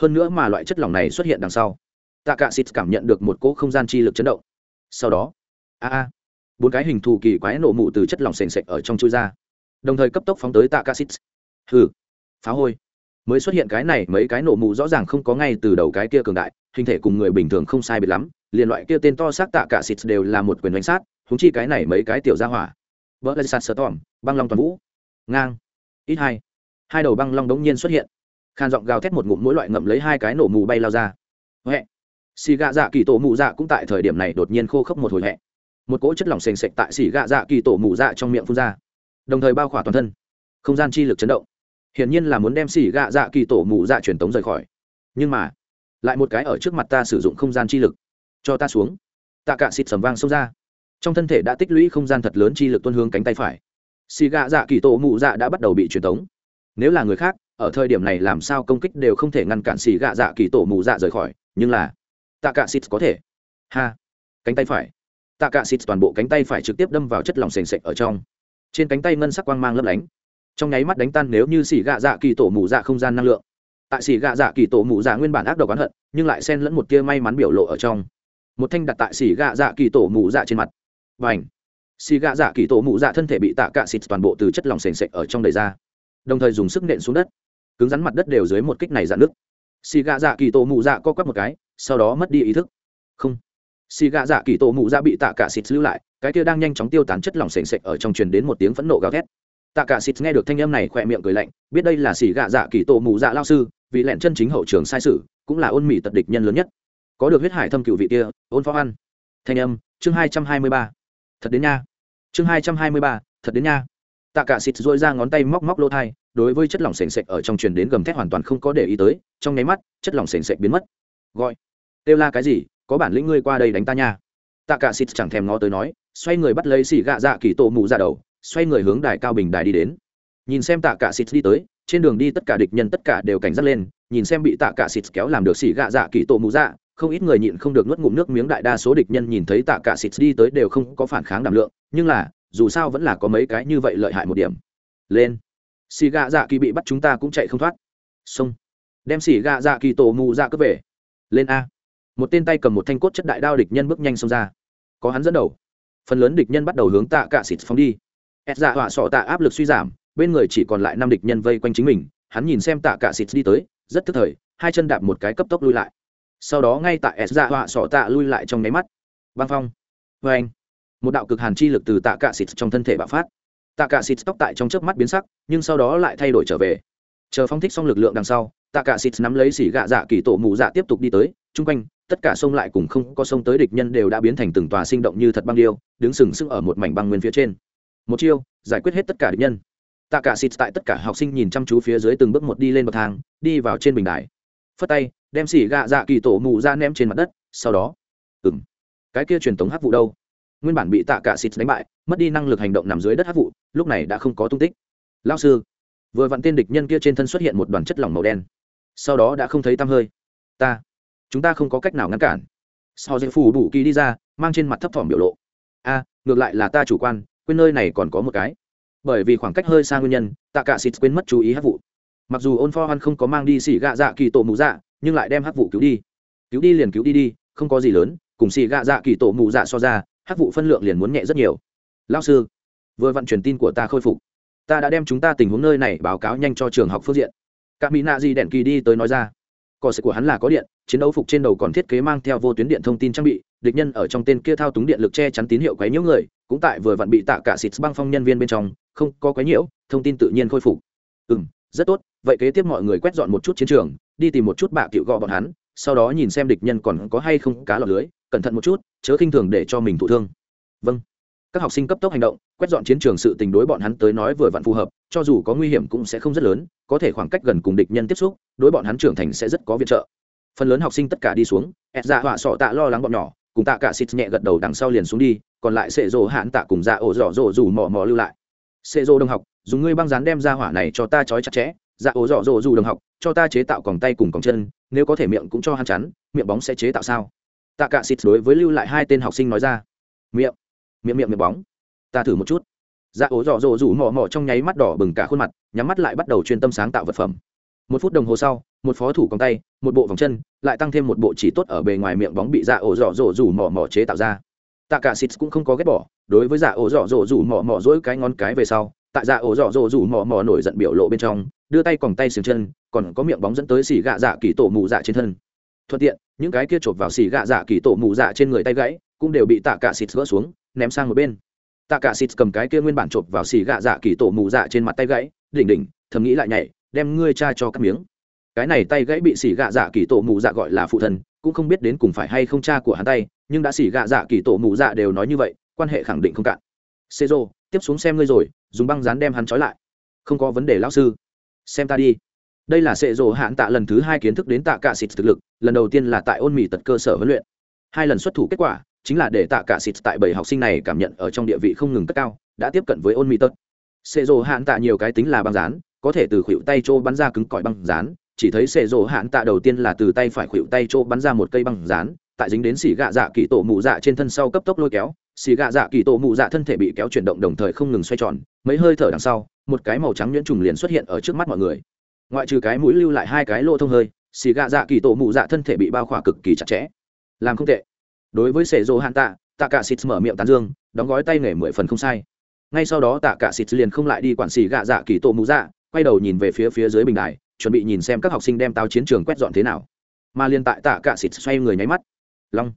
hơn nữa mà loại chất lỏng này xuất hiện đằng sau tạ cạ xịt cảm nhận được một cỗ không gian chi lực chấn động. Sau đó, a a, bốn cái hình thù kỳ quái nổ mụ từ chất lỏng s ề n s ệ c ở trong chui ra. Đồng thời cấp tốc phóng tới tạ cạ xịt hừ, phá hôi. Mới xuất hiện cái này, mấy cái nổ mụ rõ ràng không có ngay từ đầu cái kia cường đại, hình thể cùng người bình thường không sai biệt lắm, liền loại kia tên to xác tạ cả xịt đều là một quyền đánh sát húng chi cái này mấy cái tiểu ra hỏa. Vỡ lên sạt sờ tỏm băng long toàn vũ. Ngang. Ít hai. Hai đầu băng long đống nhiên xuất hiện. Khan giọng gào thét một ngụm mỗi loại ngậm lấy hai cái nổ mù bay lao ra. Huệ xì gạ dạ kỳ tổ mụ dạ cũng tại thời điểm này đột nhiên khô khốc một hồi hẹ. Một cỗ chất lỏng s ề n sệch tại xì gạ dạ kỳ tổ mụ dạ trong miệng phun ra. Đồng thời bao khỏa toàn thân. Không gian chi lực chấn động. Hiển nhiên là muốn đem xì gạ dạ kỳ tổ mụ dạ truyền tống rời khỏi. Nhưng mà, lại một cái ở trước mặt ta sử dụng không gian chi lực. Cho ta xuống. Tạ cả xịt sầm vang xông ra. Trong thân thể đã tích lũy không gian thật lớn chi lực tuân hướng cánh tay phải. Xì gạ dạ kỳ tổ mụ dạ đã bắt đầu bị truyền tống. Nếu là người khác, ở thời điểm này làm sao công kích đều không thể ngăn cản xì gạ dạ kỳ tổ mụ dạ rời khỏi. Nhưng là tạ cả xịt có thể. Ha. Cánh tay phải. Tạ cả xịt toàn bộ cánh tay phải trực tiếp đâm vào chất lỏng sền sệt ở trong. Trên cánh tay ngân sắc quang mang lấp lánh. Trong nháy mắt đánh tan nếu như xỉ gạ dạ kỳ tổ mù dạ không gian năng lượng. Tại xỉ gạ dạ kỳ tổ mù dạ nguyên bản ác độc oán hận, nhưng lại xen lẫn một tia may mắn biểu lộ ở trong. Một thanh đặt tại xỉ gạ dạ kỳ tổ mù dạ trên mặt. Và ảnh xì gạ dạ kỳ tổ mụ dạ thân thể bị tạ cạ xịt toàn bộ từ chất lỏng sền sệt ở trong đầy ra. Đồng thời dùng sức nện xuống đất. Cứng rắn mặt đất đều dưới một kích này dạn nước xì gạ dạ kỳ tổ mụ dạ co quắp một cái sau đó mất đi ý thức. Không. Xì gạ dạ kỳ tổ mụ dạ bị tạ cả xịt lưu lại, cái kia đang nhanh chóng tiêu tán chất lỏng sền sệt ở trong truyền đến một tiếng phẫn nộ gào thét. Tạ cả xịt nghe được thanh âm này khỏe miệng cười lạnh, biết đây là xì gạ dạ kỳ tổ mụ dạ lao sư vị lẹn chân chính hậu trường sai sử cũng là ôn mỹ tật địch nhân lớn nhất. Có được huyết hải thâm cựu vị kia, ôn phó ăn. Thanh âm, chương hai trăm hai mươi ba. Thật đến nha. Chương hai trăm hai mươi ba, thật đến nha. Tạ cả xịt dội ra ngón tay móc móc lỗ thai, đối với chất lỏng sền sệt ở trong truyền đến gầm thét hoàn toàn không có để ý tới, trong nháy mắt, chất lỏng sền sệt biến mất gọi. Kêu la cái gì? Có bản lĩnh ngươi qua đây đánh ta nha. Tạ cả xịt chẳng thèm ngó tới nói, xoay người bắt lấy xì gạ dạ kỳ tổ mù ra đầu, xoay người hướng đài cao bình đài đi đến. Nhìn xem tạ cả xịt đi tới, trên đường đi tất cả địch nhân tất cả đều cảnh giác lên, nhìn xem bị tạ cả xịt kéo làm được xì gạ dạ kỳ tổ mù dạ không ít người nhịn không được nuốt ngụm nước miếng đại đa số địch nhân nhìn thấy tạ cả xịt đi tới đều không có phản kháng đảm lượng, nhưng là, dù sao vẫn là có mấy cái như vậy lợi hại một điểm. Lên. Xì gạ dạ kỳ bị bắt chúng ta cũng chạy không thoát. Xông đem xì gạ dạ kỳ tổ mù dạ cướp về lên a. Một tên tay cầm một thanh cốt chất đại đao địch nhân bước nhanh xông ra. Có hắn dẫn đầu. Phần lớn địch nhân bắt đầu hướng tạ cả xịt phóng đi. Ép dạ họa sọ tạ áp lực suy giảm, bên người chỉ còn lại năm địch nhân vây quanh chính mình. Hắn nhìn xem tạ cả xịt đi tới, rất tức thời, hai chân đạp một cái cấp tốc lui lại. Sau đó ngay tại ép dạ họa sọ tạ lui lại trong nháy mắt. Băng phong. Vê anh. Một đạo cực hàn chi lực từ tạ cả xịt trong thân thể bạo phát. Tạ cả xịt tóc tại trong chớp mắt biến sắc, nhưng sau đó lại thay đổi trở về. Chờ phong thích xong lực lượng đằng sau tạ cả xịt nắm lấy xỉ gạ dạ kỳ tổ mù dạ tiếp tục đi tới, chung quanh, tất cả sông lại cùng không có sông tới địch nhân đều đã biến thành từng tòa sinh động như thật băng điêu, đứng sừng sững ở một mảnh băng nguyên phía trên. Một chiêu, giải quyết hết tất cả địch nhân. Tạ cả xịt tại tất cả học sinh nhìn chăm chú phía dưới từng bước một đi lên bậc thang, đi vào trên bình đài. Phất tay, đem xỉ gạ dạ kỳ tổ mù ra ném trên mặt đất, sau đó ừng cái kia truyền thống hắc vụ đâu? Nguyên bản bị tạ cả xịt đánh bại, mất đi năng lực hành động nằm dưới đất hắc vụ, lúc này đã không có tung tích. Lao sư, vừa vặn tên địch nhân kia trên thân xuất hiện một đoàn chất lỏng màu đen sau đó đã không thấy tăm hơi. Ta, chúng ta không có cách nào ngăn cản. Sau dây phủ đủ kỳ đi ra, mang trên mặt thấp thỏm biểu lộ. A, ngược lại là ta chủ quan, quên nơi này còn có một cái. Bởi vì khoảng cách hơi xa nguyên nhân, tạ cả xịt quên mất chú ý hát vụ. Mặc dù ôn pho hoan không có mang đi xỉ gạ dạ kỳ tổ mù dạ nhưng lại đem hát vụ cứu đi. Cứu đi liền cứu đi đi, không có gì lớn, cùng xỉ gạ dạ kỳ tổ mù dạ so ra, hát vụ phân lượng liền muốn nhẹ rất nhiều. Lao sư, vừa vận truyền tin của ta khôi phục. Ta đã đem chúng ta tình huống nơi này báo cáo nhanh cho trường học phương diện cả mỹ nạ gì đèn kỳ đi tới nói ra. Cò sự của hắn là có điện, chiến đấu phục trên đầu còn thiết kế mang theo vô tuyến điện thông tin trang bị, địch nhân ở trong tên kia thao túng điện lực che chắn tín hiệu quấy nhiễu người, cũng tại vừa vặn bị tạ cả xịt băng phong nhân viên bên trong, không có quấy nhiễu, thông tin tự nhiên khôi phục. Ừ rất tốt, vậy kế tiếp mọi người quét dọn một chút chiến trường, đi tìm một chút bạ cựu gọ bọn hắn, sau đó nhìn xem địch nhân còn có hay không cá lọt lưới, cẩn thận một chút, chớ khinh thường để cho mình thụ thương. Vâng. Các học sinh cấp tốc hành động quét dọn chiến trường sự tình đối bọn hắn tới nói vừa vặn phù hợp, cho dù có nguy hiểm cũng sẽ không rất lớn, có thể khoảng cách gần cùng địch nhân tiếp xúc, đối bọn hắn trưởng thành sẽ rất có viện trợ. Phần lớn học sinh tất cả đi xuống, ẹt dạ họa sọ tạ lo lắng bọn nhỏ, cùng tạ cả xịt nhẹ gật đầu đằng sau liền xuống đi, còn lại sệ rồ hạn tạ cùng dạ ổ dọ dồ dù mò mò lưu lại. Sệ rồ đồng học, dùng ngươi băng dán đem ra hỏa này cho ta trói chặt chẽ dạ ổ dọ dồ dù đồng học, cho ta chế tạo còng tay cùng còng chân, nếu có thể miệng cũng cho hắn chắn, miệng bóng sẽ chế tạo sao? Tạ cả xịt đối với lưu lại hai tên học sinh nói ra. Miệng miệng miệng miệng bóng ta thử một chút. Dạ ố dọ dỗ rủ mò mò trong nháy mắt đỏ bừng cả khuôn mặt, nhắm mắt lại bắt đầu chuyên tâm sáng tạo vật phẩm. Một phút đồng hồ sau, một phó thủ còng tay, một bộ vòng chân, lại tăng thêm một bộ chỉ tốt ở bề ngoài miệng bóng bị dạ ổ dọ dỗ rủ mò mò chế tạo ra. Tạ cả xịt cũng không có ghét bỏ, đối với dạ ổ dọ dỗ rủ mò mò dỗi cái ngón cái về sau, tại dạ ổ dọ dỗ rủ mò mò nổi giận biểu lộ bên trong, đưa tay còng tay xiềng chân, còn có miệng bóng dẫn tới xì gạ dạ kỳ tổ mù dạ trên thân. Thuận tiện, những cái kia chộp vào xì gạ dạ kỳ tổ mù dạ trên người tay gãy, cũng đều bị tạ cả xịt gỡ xuống, ném sang một bên tạ cả xịt cầm cái kia nguyên bản chộp vào xì gạ dạ kỳ tổ mù dạ trên mặt tay gãy đỉnh đỉnh thầm nghĩ lại nhảy đem ngươi cha cho các miếng. Cái này tay gãy bị xỉ gạ dạ kỳ tổ mù dạ gọi là phụ thần, cũng không biết đến cùng phải hay không cha của hắn tay nhưng đã xỉ gạ dạ kỳ tổ mù dạ đều nói như vậy quan hệ khẳng định không cạn. Xê rô tiếp xuống xem ngươi rồi dùng băng dán đem hắn trói lại. Không có vấn đề lão sư. Xem ta đi. Đây là sệ rộ hạn tạ lần thứ hai kiến thức đến tạ cả xịt thực lực lần đầu tiên là tại ôn mỹ tật cơ sở huấn luyện. Hai lần xuất thủ kết quả chính là để tạ cả xịt tại bảy học sinh này cảm nhận ở trong địa vị không ngừng cất cao, đã tiếp cận với ôn mỹ tật xệ rồ hạn tạ nhiều cái tính là băng rán có thể từ khuỷu tay trô bắn ra cứng cỏi băng rán chỉ thấy xệ rồ hạn tạ đầu tiên là từ tay phải khuỵu tay chỗ bắn ra một cây băng rán tại dính đến xì gạ dạ kỳ tổ mụ dạ trên thân sau cấp tốc lôi kéo, xì gạ dạ kỳ tổ mụ dạ thân thể bị kéo chuyển động đồng thời không ngừng xoay tròn, mấy hơi thở đằng sau, một cái màu trắng nhuyễn trùng liền xuất hiện ở trước mắt mọi người. Ngoại trừ cái mũi lưu lại hai cái lỗ thông hơi, xì gạ dạ kỳ tổ mụ dạ thân thể bị bao khỏa cực kỳ chặt chẽ. Làm không tệ đối với sệ dỗ hạn tạ tạ cả xịt mở miệng tán dương, đóng gói tay nghề mười phần không sai. Ngay sau đó tạ cả xịt liền không lại đi quản xì gạ dạ kỳ tổ mũ dạ quay đầu nhìn về phía phía dưới bình đài, chuẩn bị nhìn xem các học sinh đem tao chiến trường quét dọn thế nào. Mà liền tại tạ cả xịt xoay người nháy mắt, long,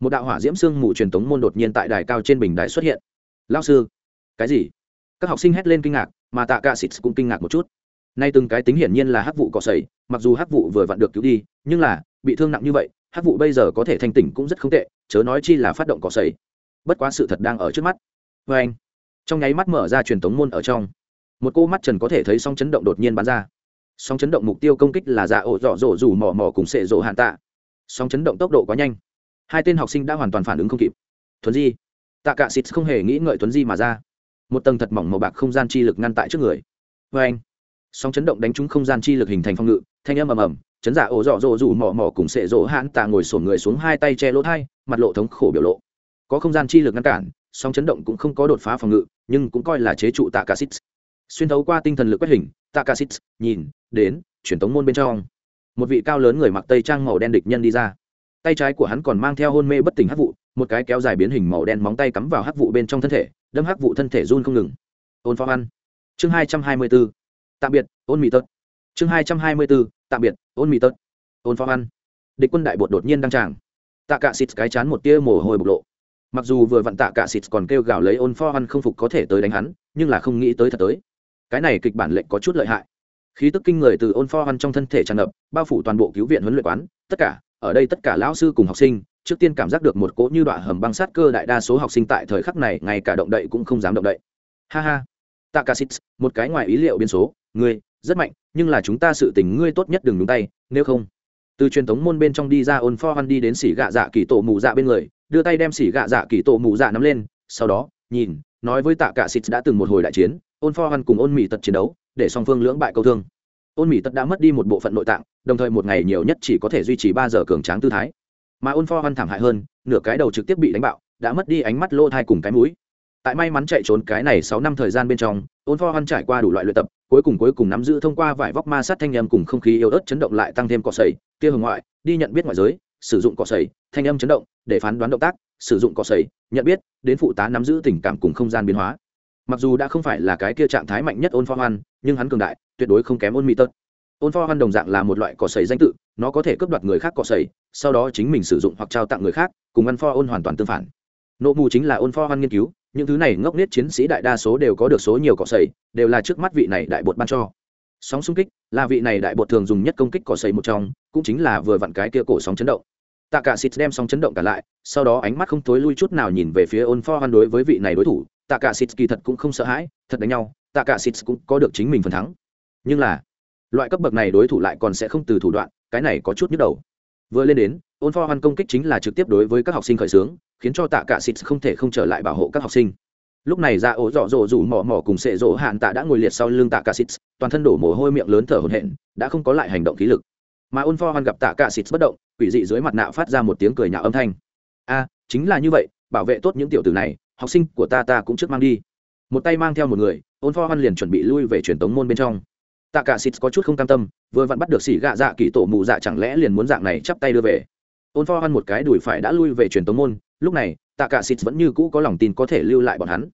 một đạo hỏa diễm xương mù truyền tống môn đột nhiên tại đài cao trên bình đài xuất hiện. Lao sư, cái gì? Các học sinh hét lên kinh ngạc, mà tạ cả xịt cũng kinh ngạc một chút. Nay từng cái tính hiển nhiên là hắc vụ cọ sẩy mặc dù hắc vụ vừa vặn được cứu đi, nhưng là, bị thương nặng như vậy hắc vụ bây giờ có thể thanh tỉnh cũng rất không tệ, chớ nói chi là phát động cỏ sầy bất quá sự thật đang ở trước mắt. Vê anh, trong nháy mắt mở ra truyền tống môn ở trong, một cô mắt trần có thể thấy song chấn động đột nhiên bắn ra. Song chấn động mục tiêu công kích là dạ ổ dọ dỗ rủ mò mò cùng sệ rộ hạn tạ. Song chấn động tốc độ quá nhanh. Hai tên học sinh đã hoàn toàn phản ứng không kịp. Thuấn di, tạ cả xịt không hề nghĩ ngợi thuấn di mà ra. Một tầng thật mỏng màu bạc không gian chi lực ngăn tại trước người. Vê anh song chấn động đánh trúng không gian chi lực hình thành phong ngự, thanh âm ầm ầm chấn giả ổ dọ dỗ dù mò mò cùng sệ dỗ hãn tạ ngồi sổn người xuống hai tay che lỗ thai, mặt lộ thống khổ biểu lộ. Có không gian chi lực ngăn cản song chấn động cũng không có đột phá phòng ngự, nhưng cũng coi là chế trụ tạ cả xít. Xuyên thấu qua tinh thần lực quét hình, tạ cả xít, nhìn, đến truyền tống môn bên trong. Một vị cao lớn người mặc tây trang màu đen địch nhân đi ra. Tay trái của hắn còn mang theo hôn mê bất tỉnh hắc vụ, một cái kéo dài biến hình màu đen móng tay cắm vào hắc vụ bên trong thân thể, đâm hắc vụ thân thể run không ngừng. Ôn phó ăn chương hai trăm hai mươi bốn tạm biệt, ôn mỹ tật chương hai trăm hai mươi bốn tạm biệt, ôn mỹ tớt, ôn phó ăn. Địch quân đại bột đột nhiên đăng tràng. Tạ cả xịt cái chán một tia mồ hôi bộc lộ. Mặc dù vừa vặn tạ cả xịt còn kêu gào lấy ôn phó ăn không phục có thể tới đánh hắn, nhưng là không nghĩ tới thật tới. Cái này kịch bản lệnh có chút lợi hại. Khí tức kinh người từ ôn phong ăn trong thân thể tràn ngập, bao phủ toàn bộ cứu viện huấn luyện quán. Tất cả, ở đây tất cả lão sư cùng học sinh, trước tiên cảm giác được một cỗ như đoạn hầm băng sát cơ đại đa số học sinh tại thời khắc này, ngay cả động đậy cũng không dám động đậy. Ha ha. Takasit một cái ngoài ý liệu biến số, ngươi rất mạnh, nhưng là chúng ta sự tình ngươi tốt nhất đừng đúng tay, nếu không. Từ truyền thống môn bên trong đi ra ôn pho hoan đi đến xỉ gạ dạ kỳ tổ mù dạ bên người, đưa tay đem xỉ gạ dạ kỳ tổ mù dạ nắm lên, sau đó, nhìn, nói với tạ cả xịt đã từng một hồi đại chiến, ôn pho hoan cùng ôn mỹ tật chiến đấu, để song phương lưỡng bại câu thương. Ôn mỹ tật đã mất đi một bộ phận nội tạng, đồng thời một ngày nhiều nhất chỉ có thể duy trì ba giờ cường tráng tư thái. Mà ôn pho hoan thảm hại hơn, nửa cái đầu trực tiếp bị đánh bạo, đã mất đi ánh mắt lô thai cùng cái mũi tại may mắn chạy trốn cái này sáu năm thời gian bên trong ôn pho ăn trải qua đủ loại luyện tập, cuối cùng cuối cùng nắm giữ thông qua vải vóc ma sát thanh âm cùng không khí yếu ớt chấn động lại tăng thêm cọ sầy kia hồng ngoại, đi nhận biết ngoại giới, sử dụng cọ sầy thanh âm chấn động, để phán đoán động tác, sử dụng cọ sầy nhận biết, đến phụ tá nắm giữ tình cảm cùng không gian biến hóa. Mặc dù đã không phải là cái kia trạng thái mạnh nhất ôn pho hoan, nhưng hắn cường đại, tuyệt đối không kém ôn mỹ tật ôn pho hoan đồng dạng là một loại cỏ sầy danh tự, nó có thể cướp đoạt người khác cỏ sầy sau đó chính mình sử dụng hoặc trao tặng người khác, cùng ăn pho ôn hoàn toàn tương phản. Nộ mù chính là ôn pho hoan nghiên cứu những thứ này ngốc nết chiến sĩ đại đa số đều có được số nhiều cỏ sầy đều là trước mắt vị này đại bột ban cho. Sóng xung kích là vị này đại bột thường dùng nhất công kích cỏ sầy một trong, cũng chính là vừa vặn cái kia cổ sóng chấn động. Tạ cả xịt đem sóng chấn động cả lại, sau đó ánh mắt không tối lui chút nào nhìn về phía ôn pho hoan đối với vị này đối thủ tạ cả xịt kỳ thật cũng không sợ hãi, thật đánh nhau tạ cả xịt cũng có được chính mình phần thắng. Nhưng là, loại cấp bậc này đối thủ lại còn sẽ không từ thủ đoạn, cái này có chút nhức đầu vừa lên đến, ôn pho hoan công kích chính là trực tiếp đối với các học sinh khởi xướng, khiến cho tạ cả xịt không thể không trở lại bảo hộ các học sinh. Lúc này ra ổ dọ dỗ rủ mỏ mỏ cùng sệ dỗ hạn tạ đã ngồi liệt sau lưng tạ cả xịt, toàn thân đổ mồ hôi miệng lớn thở hổn hển, đã không có lại hành động khí lực. Mà ôn pho hoan gặp tạ cả xịt bất động, quỷ dị dưới mặt nạ phát ra một tiếng cười nhạo âm thanh. A, chính là như vậy, bảo vệ tốt những tiểu tử này, học sinh của ta ta cũng trước mang đi. Một tay mang theo một người, ôn pho hoan liền chuẩn bị lui về truyền tống môn bên trong tạ cả xịt có chút không cam tâm, vừa vặn bắt được xỉ gạ dạ kỳ tổ mù dạ chẳng lẽ liền muốn dạng này chắp tay đưa về. Ôn pho hoan một cái đùi phải đã lui về truyền tống môn, lúc này, tạ cả xịt vẫn như cũ có lòng tin có thể lưu lại bọn hắn.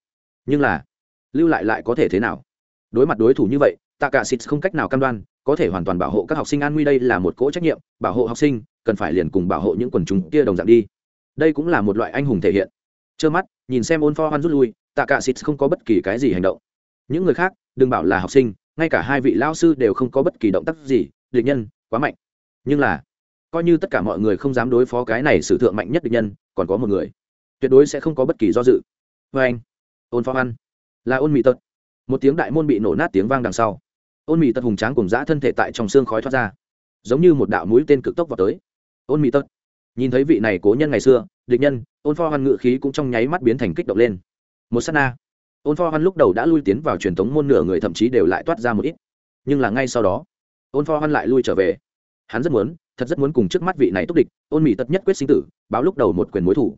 Nhưng là, lưu lại lại có thể thế nào? Đối mặt đối thủ như vậy, tạ cả xịt không cách nào cam đoan, có thể hoàn toàn bảo hộ các học sinh an nguy đây là một cỗ trách nhiệm, bảo hộ học sinh, cần phải liền cùng bảo hộ những quần chúng kia đồng dạng đi. Đây cũng là một loại anh hùng thể hiện. Trơ mắt, nhìn xem ôn pho hoan rút lui, tạ cả xịt không có bất kỳ cái gì hành động. Những người khác, đừng bảo là học sinh ngay cả hai vị lao sư đều không có bất kỳ động tác gì, địch nhân, quá mạnh. Nhưng là, coi như tất cả mọi người không dám đối phó cái này sử thượng mạnh nhất địch nhân, còn có một người. Tuyệt đối sẽ không có bất kỳ do dự. Vê anh, ôn phong ăn là ôn mỹ tật. Một tiếng đại môn bị nổ nát tiếng vang đằng sau. Ôn mỹ tật hùng tráng cùng giã thân thể tại trong xương khói thoát ra. Giống như một đạo mũi tên cực tốc vào tới. Ôn mỹ tật. Nhìn thấy vị này cố nhân ngày xưa, địch nhân, ôn pho hoan ngự khí cũng trong nháy mắt biến thành kích động lên. Một s á t na ôn pho hoan lúc đầu đã lui tiến vào truyền thống môn nửa người thậm chí đều lại toát ra một ít. Nhưng là ngay sau đó, ôn pho hoan lại lui trở về. Hắn rất muốn, thật rất muốn cùng trước mắt vị này túc địch, ôn mỹ tất nhất quyết sinh tử, báo lúc đầu một quyền mối thủ.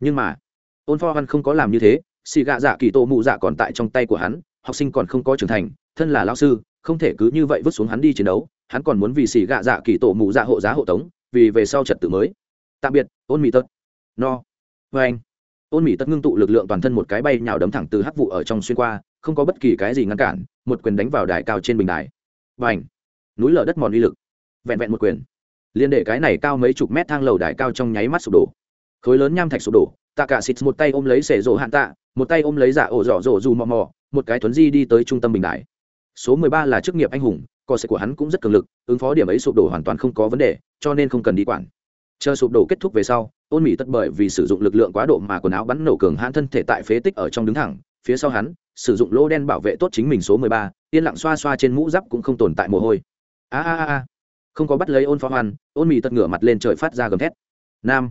Nhưng mà, ôn pho hoan không có làm như thế, xì gạ dạ kỳ tô mụ dạ còn tại trong tay của hắn, học sinh còn không có trưởng thành, thân là lao sư, không thể cứ như vậy vứt xuống hắn đi chiến đấu, hắn còn muốn vì xì gạ dạ kỳ tổ mù dạ hộ giá hộ tống, vì về sau trật tự mới. Tạm biệt, ôn mỹ tật no. Vê anh ôn mỹ tất ngưng tụ lực lượng toàn thân một cái bay nhào đấm thẳng từ hắc vụ ở trong xuyên qua, không có bất kỳ cái gì ngăn cản, một quyền đánh vào đài cao trên bình đài. Và ảnh núi lở đất mòn uy lực. Vẹn vẹn một quyền. Liên để cái này cao mấy chục mét thang lầu đài cao trong nháy mắt sụp đổ. Khối lớn nham thạch sụp đổ tạ cả xịt một tay ôm lấy sể rổ hạn tạ, một tay ôm lấy giả ổ rỏ rổ dù mò mò, một cái thuấn di đi tới trung tâm bình đại số mười ba là chức nghiệp anh hùng, cò sệ của hắn cũng rất cường lực, ứng phó điểm ấy sụp đổ hoàn toàn không có vấn đề, cho nên không cần đi quản chờ sụp đổ kết thúc về sau ôn mỹ tất bởi vì sử dụng lực lượng quá độ mà quần áo bắn nổ cường hãn thân thể tại phế tích ở trong đứng thẳng, phía sau hắn, sử dụng lô đen bảo vệ tốt chính mình số mười ba, yên lặng xoa xoa trên mũ giáp cũng không tồn tại mồ hôi. A a a không có bắt lấy ôn phó hoan ôn mỹ tất ngửa mặt lên trời phát ra gầm thét. Nam.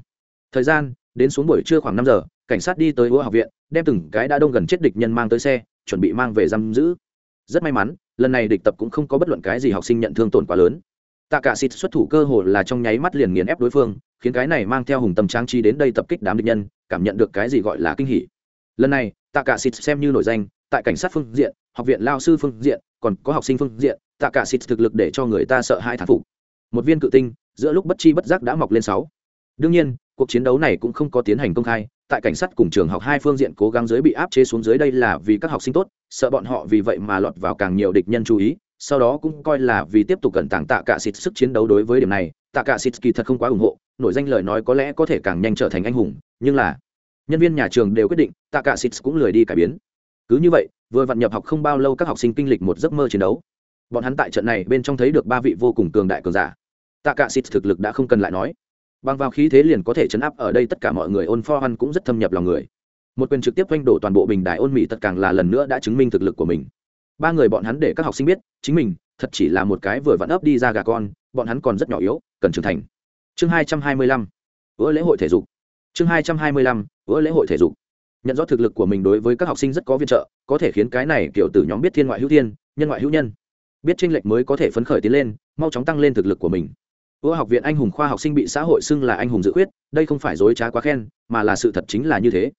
Thời gian, đến xuống buổi trưa khoảng năm giờ, cảnh sát đi tới ua học viện, đem từng cái đã đông gần chết địch nhân mang tới xe, chuẩn bị mang về giam giữ. Rất may mắn, lần này địch tập cũng không có bất luận cái gì học sinh nhận thương tổn quá lớn tạ cả xịt xuất thủ cơ hồ là trong nháy mắt liền nghiền ép đối phương, khiến cái này mang theo hùng tâm trang trí đến đây tập kích đám địch nhân, cảm nhận được cái gì gọi là kinh hỉ. Lần này, tạ cả xịt xem như nổi danh, tại cảnh sát phương diện, học viện lao sư phương diện, còn có học sinh phương diện, tạ cả xịt thực lực để cho người ta sợ hai thán phục. Một viên cự tinh, giữa lúc bất chi bất giác đã mọc lên sáu. Đương nhiên, cuộc chiến đấu này cũng không có tiến hành công khai, tại cảnh sát cùng trường học hai phương diện cố gắng dưới bị áp chế xuống dưới đây là vì các học sinh tốt, sợ bọn họ vì vậy mà lọt vào càng nhiều địch nhân chú ý sau đó cũng coi là vì tiếp tục cẩn tàng tạ cả xịt sức chiến đấu đối với điểm này, tạ cả xịt kỳ thật không quá ủng hộ, nổi danh lời nói có lẽ có thể càng nhanh trở thành anh hùng, nhưng là nhân viên nhà trường đều quyết định, tạ cả xịt cũng lười đi cải biến. Cứ như vậy, vừa vặn nhập học không bao lâu các học sinh kinh lịch một giấc mơ chiến đấu. Bọn hắn tại trận này bên trong thấy được ba vị vô cùng cường đại cường giả. Tạ cả xịt thực lực đã không cần lại nói. Bằng vào khí thế liền có thể chấn áp ở đây tất cả mọi người ôn pho hoan cũng rất thâm nhập lòng người. Một quyền trực tiếp quanh đổ toàn bộ bình đài ôn mỹ tất càng là lần nữa đã chứng minh thực lực của mình ba người bọn hắn để các học sinh biết, chính mình, thật chỉ là một cái vừa vặn ấp đi ra gà con, bọn hắn còn rất nhỏ yếu, cần trưởng thành. Chương hai trăm hai mươi lăm, bữa lễ hội thể dục. Chương hai trăm hai mươi lăm, bữa lễ hội thể dục. Nhận rõ thực lực của mình đối với các học sinh rất có viện trợ, có thể khiến cái này kiểu từ nhóm biết thiên ngoại hữu thiên, nhân ngoại hữu nhân. Biết tranh lệch mới có thể phấn khởi tiến lên, mau chóng tăng lên thực lực của mình. Ưa học viện anh hùng khoa học sinh bị xã hội xưng là anh hùng dự khuyết, đây không phải dối trá quá khen, mà là sự thật chính là như thế.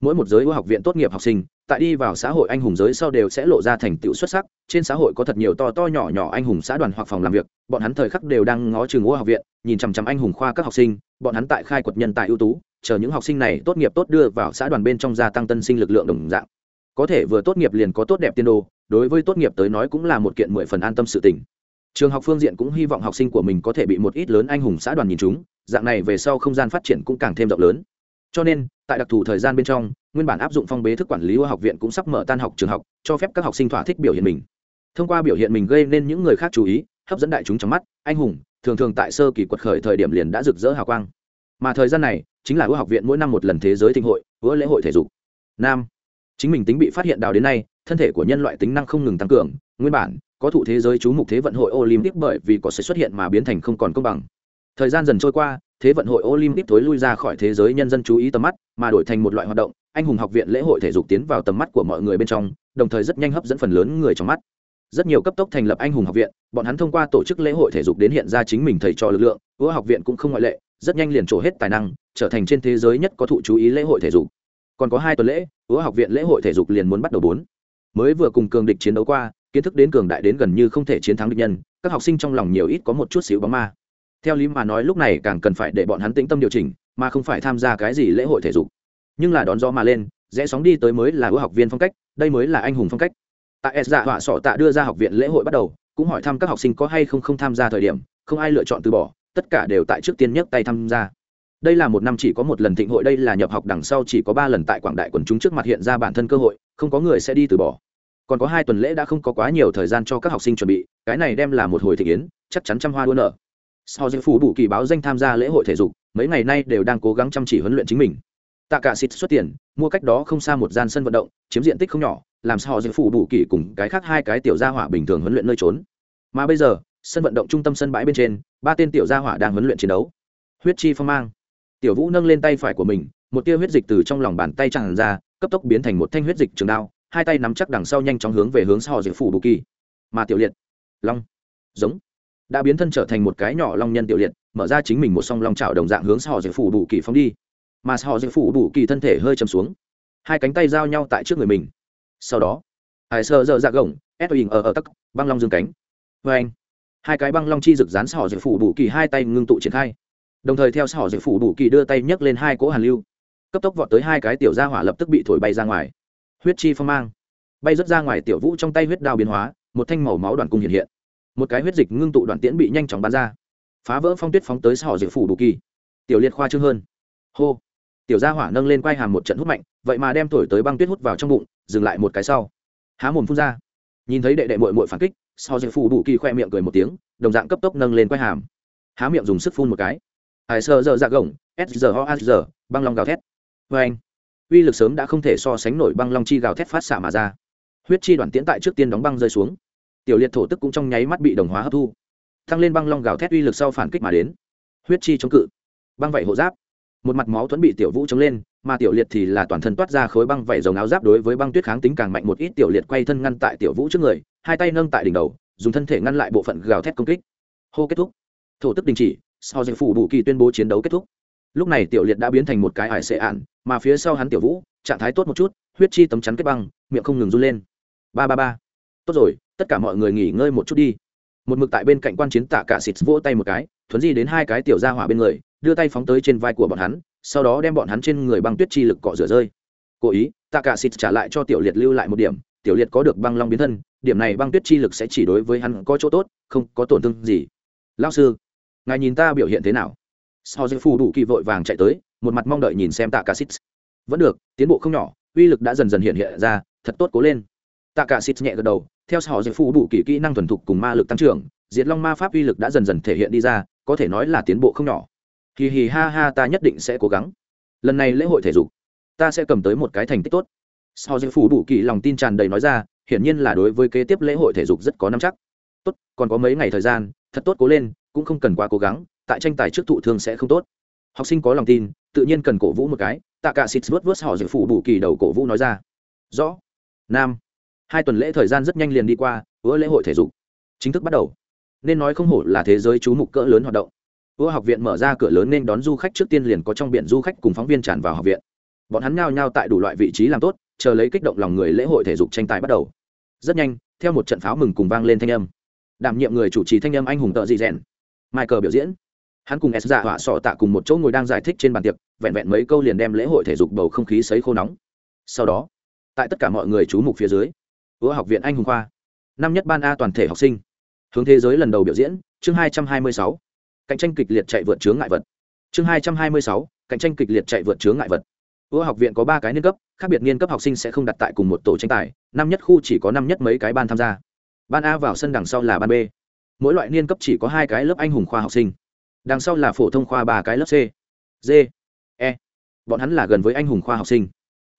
Mỗi một giới ưa học viện tốt nghiệp học sinh tại đi vào xã hội anh hùng giới sau đều sẽ lộ ra thành tựu xuất sắc. Trên xã hội có thật nhiều to to nhỏ nhỏ anh hùng xã đoàn hoặc phòng làm việc, bọn hắn thời khắc đều đang ngó trường ngũ học viện, nhìn chằm chằm anh hùng khoa các học sinh, bọn hắn tại khai quật nhân tài ưu tú, chờ những học sinh này tốt nghiệp tốt đưa vào xã đoàn bên trong gia tăng tân sinh lực lượng đồng dạng. Có thể vừa tốt nghiệp liền có tốt đẹp tiên đồ đối với tốt nghiệp tới nói cũng là một kiện mười phần an tâm sự tình. Trường học phương diện cũng hy vọng học sinh của mình có thể bị một ít lớn anh hùng xã đoàn nhìn chúng dạng này về sau không gian phát triển cũng càng thêm rộng lớn. Cho nên tại đặc thù thời gian bên trong, nguyên bản áp dụng phong bế thức quản lý của học viện cũng sắp mở tan học trường học, cho phép các học sinh thỏa thích biểu hiện mình. Thông qua biểu hiện mình gây nên những người khác chú ý, hấp dẫn đại chúng trong mắt, anh hùng, thường thường tại sơ kỳ quật khởi thời điểm liền đã rực rỡ hào quang. Mà thời gian này, chính là ưa học viện mỗi năm một lần thế giới thịnh hội ưa lễ hội thể dục. Nam, chính mình tính bị phát hiện đào đến nay, thân thể của nhân loại tính năng không ngừng tăng cường, nguyên bản, có thụ thế giới chú mục thế vận hội olympic bởi vì có sự xuất hiện mà biến thành không còn công bằng. Thời gian dần trôi qua thế vận hội olympic thối lui ra khỏi thế giới nhân dân chú ý tầm mắt, mà đổi thành một loại hoạt động, anh hùng học viện lễ hội thể dục tiến vào tầm mắt của mọi người bên trong, đồng thời rất nhanh hấp dẫn phần lớn người trong mắt. Rất nhiều cấp tốc thành lập anh hùng học viện, bọn hắn thông qua tổ chức lễ hội thể dục đến hiện ra chính mình thầy trò lực lượng ứa học viện cũng không ngoại lệ, rất nhanh liền trổ hết tài năng, trở thành trên thế giới nhất có thụ chú ý lễ hội thể dục. Còn có hai tuần lễ ứa học viện lễ hội thể dục liền muốn bắt đầu bốn. Mới vừa cùng cường địch chiến đấu qua, kiến thức đến cường đại đến gần như không thể chiến thắng địch nhân, các học sinh trong lòng nhiều ít có một chút xíu bóng ma theo lý mà nói lúc này càng cần phải để bọn hắn tĩnh tâm điều chỉnh, mà không phải tham gia cái gì lễ hội thể dục. Nhưng là đón gió mà lên, rẽ sóng đi tới mới là ưu học viên phong cách, đây mới là anh hùng phong cách. Tại s dạ họa sọ tạ đưa ra học viện lễ hội bắt đầu, cũng hỏi thăm các học sinh có hay không không tham gia thời điểm, không ai lựa chọn từ bỏ, tất cả đều tại trước tiên nhất tay tham gia. Đây là một năm chỉ có một lần thịnh hội, đây là nhập học đằng sau chỉ có ba lần tại quảng đại quần chúng trước mặt hiện ra bản thân cơ hội, không có người sẽ đi từ bỏ. Còn có hai tuần lễ đã không có quá nhiều thời gian cho các học sinh chuẩn bị, cái này đem là một hồi thị kiến chắc chắn trăm hoa đua nở sau dịch phủ bù kỳ báo danh tham gia lễ hội thể dục, mấy ngày nay đều đang cố gắng chăm chỉ huấn luyện chính mình. Tạ cả xịt xuất tiền, mua cách đó không xa một gian sân vận động, chiếm diện tích không nhỏ, làm sao dịch phủ bù kỳ cùng cái khác hai cái tiểu gia hỏa bình thường huấn luyện nơi trốn. Mà bây giờ, sân vận động trung tâm sân bãi bên trên, ba tên tiểu gia hỏa đang huấn luyện chiến đấu. Huyết chi phong mang. Tiểu vũ nâng lên tay phải của mình, một tia huyết dịch từ trong lòng bàn tay tràn ra, cấp tốc biến thành một thanh huyết dịch trường đao, hai tay nắm chắc đằng sau nhanh chóng hướng về hướng sau dịch phủ bù kỳ. Mà tiểu liệt, long, giống đã biến thân trở thành một cái nhỏ long nhân tiểu liệt, mở ra chính mình một song long trào đồng dạng hướng sau dịch phủ bù kỳ phóng đi. Mà sau dịch phủ bù kỳ thân thể hơi chầm xuống. Hai cánh tay giao nhau tại trước người mình. Sau đó, hải sơ dơ dạ gồng ép hình ở ở tắc, băng long dương cánh. Vê anh, hai cái băng long chi rực rán sỏ dược phủ bù kỳ hai tay ngưng tụ triển khai. Đồng thời theo sỏ dược phủ bù kỳ đưa tay nhấc lên hai cỗ hàn lưu. Cấp tốc vọt tới hai cái tiểu gia hỏa lập tức bị thổi bay ra ngoài. Huyết chi phong mang. Bay rớt ra ngoài tiểu vũ trong tay huyết đao biến hóa, một thanh màu máu đoàn cung hiện hiện một cái huyết dịch ngưng tụ đoạn tiễn bị nhanh chóng bắn ra, phá vỡ phong tuyết phóng tới sỏ dự phủ đủ kỳ. Tiểu liệt khoa trương hơn. Hô. Tiểu gia hỏa nâng lên quay hàm một trận hút mạnh, vậy mà đem thổi tới băng tuyết hút vào trong bụng, dừng lại một cái sau. Há mồm phun ra. Nhìn thấy đệ đệ mội mội phản kích, sau dự phủ đủ kỳ khoe miệng cười một tiếng, đồng dạng cấp tốc nâng lên quay hàm. Há miệng dùng sức phun một cái. Hải sơ dơ dạ gồng, s giờ ho a giờ băng long gào thét. Vê anh, uy lực sớm đã không thể so sánh nổi băng long chi gào thét phát xạ mà ra. Huyết chi đoàn tiễn tại trước tiên đóng băng rơi xuống tiểu liệt thổ tức cũng trong nháy mắt bị đồng hóa hấp thu. Thăng lên băng long gào thét uy lực sau phản kích mà đến. Huyết chi chống cự. Băng vảy hộ giáp. Một mặt máu thuẫn bị tiểu vũ chống lên, mà tiểu liệt thì là toàn thân toát ra khối băng vảy dòng áo giáp đối với băng tuyết kháng tính càng mạnh một ít, tiểu liệt quay thân ngăn tại tiểu vũ trước người, hai tay nâng tại đỉnh đầu, dùng thân thể ngăn lại bộ phận gào thét công kích. Hô kết thúc. Thổ tức đình chỉ, sau dịch phủ bù kỳ tuyên bố chiến đấu kết thúc. Lúc này tiểu liệt đã biến thành một cái ải xệ ạn, mà phía sau hắn tiểu vũ, trạng thái tốt một chút, huyết chi tấm chắn kết băng, miệng không ngừng run lên. Ba ba ba. Tốt rồi tất cả mọi người nghỉ ngơi một chút đi. Một mực tại bên cạnh quan chiến tạ cả xịt vỗ tay một cái, thuấn di đến hai cái tiểu ra hỏa bên người, đưa tay phóng tới trên vai của bọn hắn, sau đó đem bọn hắn trên người băng tuyết chi lực cọ rửa rơi. Cố ý, tạ cả xịt trả lại cho tiểu liệt lưu lại một điểm, tiểu liệt có được băng long biến thân, điểm này băng tuyết chi lực sẽ chỉ đối với hắn có chỗ tốt, không có tổn thương gì. Lao sư, ngài nhìn ta biểu hiện thế nào? Sao dư phù đủ kỳ vội vàng chạy tới, một mặt mong đợi nhìn xem tạ cả xịt. Vẫn được, tiến bộ không nhỏ, uy lực đã dần dần hiện hiện ra, thật tốt cố lên tạ cả xịt nhẹ gật đầu, theo họ dạy phụ đủ kỳ kỹ năng thuần thục cùng ma lực tăng trưởng, diệt long ma pháp uy lực đã dần dần thể hiện đi ra, có thể nói là tiến bộ không nhỏ. Hì hì ha ha, ta nhất định sẽ cố gắng. Lần này lễ hội thể dục, ta sẽ cầm tới một cái thành tích tốt. Họ dạy phụ đủ kỳ lòng tin tràn đầy nói ra, hiển nhiên là đối với kế tiếp lễ hội thể dục rất có năm chắc. Tốt, còn có mấy ngày thời gian, thật tốt cố lên, cũng không cần quá cố gắng, tại tranh tài trước thụ thương sẽ không tốt. Học sinh có lòng tin, tự nhiên cần cổ vũ một cái tạ cả xịt vớt vớt họ dạy phụ đủ kỳ đầu cổ vũ nói ra. Rõ. Nam hai tuần lễ thời gian rất nhanh liền đi qua ứa lễ hội thể dục chính thức bắt đầu. Nên nói không hổ là thế giới chú mục cỡ lớn hoạt động. Ứa học viện mở ra cửa lớn nên đón du khách trước tiên liền có trong biển du khách cùng phóng viên tràn vào học viện. Bọn hắn nhao nhao tại đủ loại vị trí làm tốt, chờ lấy kích động lòng người lễ hội thể dục tranh tài bắt đầu. Rất nhanh, theo một trận pháo mừng cùng vang lên thanh âm. Đảm nhiệm người chủ trì thanh âm anh hùng tợ dị rèn, michael biểu diễn. Hắn cùng s dạ họa sọ tạ cùng một chỗ ngồi đang giải thích trên bàn tiệc, vẹn vẹn mấy câu liền đem lễ hội thể dục bầu không khí sấy khô nóng. Sau đó, tại tất cả mọi người chú mục phía dưới ứa học viện anh hùng khoa. Năm nhất ban a toàn thể học sinh. Hướng thế giới lần đầu biểu diễn, chương hai trăm hai mươi sáu. Cạnh tranh kịch liệt chạy vượt chướng ngại vật. Chương hai trăm hai mươi sáu, cạnh tranh kịch liệt chạy vượt chướng ngại vật. Ứa học viện có ba cái niên cấp, khác biệt niên cấp học sinh sẽ không đặt tại cùng một tổ tranh tài, năm nhất khu chỉ có năm nhất mấy cái ban tham gia. Ban a vào sân đằng sau là ban b. Mỗi loại niên cấp chỉ có hai cái lớp anh hùng khoa học sinh. Đằng sau là phổ thông khoa ba cái lớp c, d e. Bọn hắn là gần với anh hùng khoa học sinh.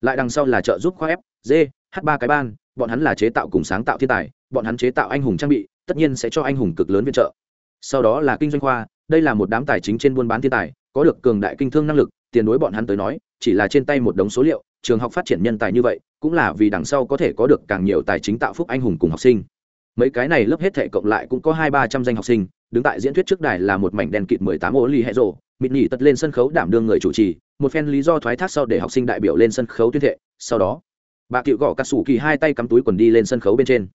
Lại đằng sau là trợ giúp khoa f, d, h ba cái ban bọn hắn là chế tạo cùng sáng tạo thiên tài, bọn hắn chế tạo anh hùng trang bị, tất nhiên sẽ cho anh hùng cực lớn viện trợ. Sau đó là kinh doanh khoa, đây là một đám tài chính trên buôn bán thiên tài, có được cường đại kinh thương năng lực, tiền đối bọn hắn tới nói, chỉ là trên tay một đống số liệu, trường học phát triển nhân tài như vậy, cũng là vì đằng sau có thể có được càng nhiều tài chính tạo phúc anh hùng cùng học sinh. Mấy cái này lớp hết thể cộng lại cũng có hai ba trăm danh học sinh, đứng tại diễn thuyết trước đài là một mảnh đèn kịt mười tám ô ly hệ rộ mịt nhỉ tật lên sân khấu đảm đương người chủ trì, một phen lý do thoái thác sau để học sinh đại biểu lên sân khấu tuyên thệ, sau đó bà cựu gõ cà sủ kỳ hai tay cắm túi quần đi lên sân khấu bên trên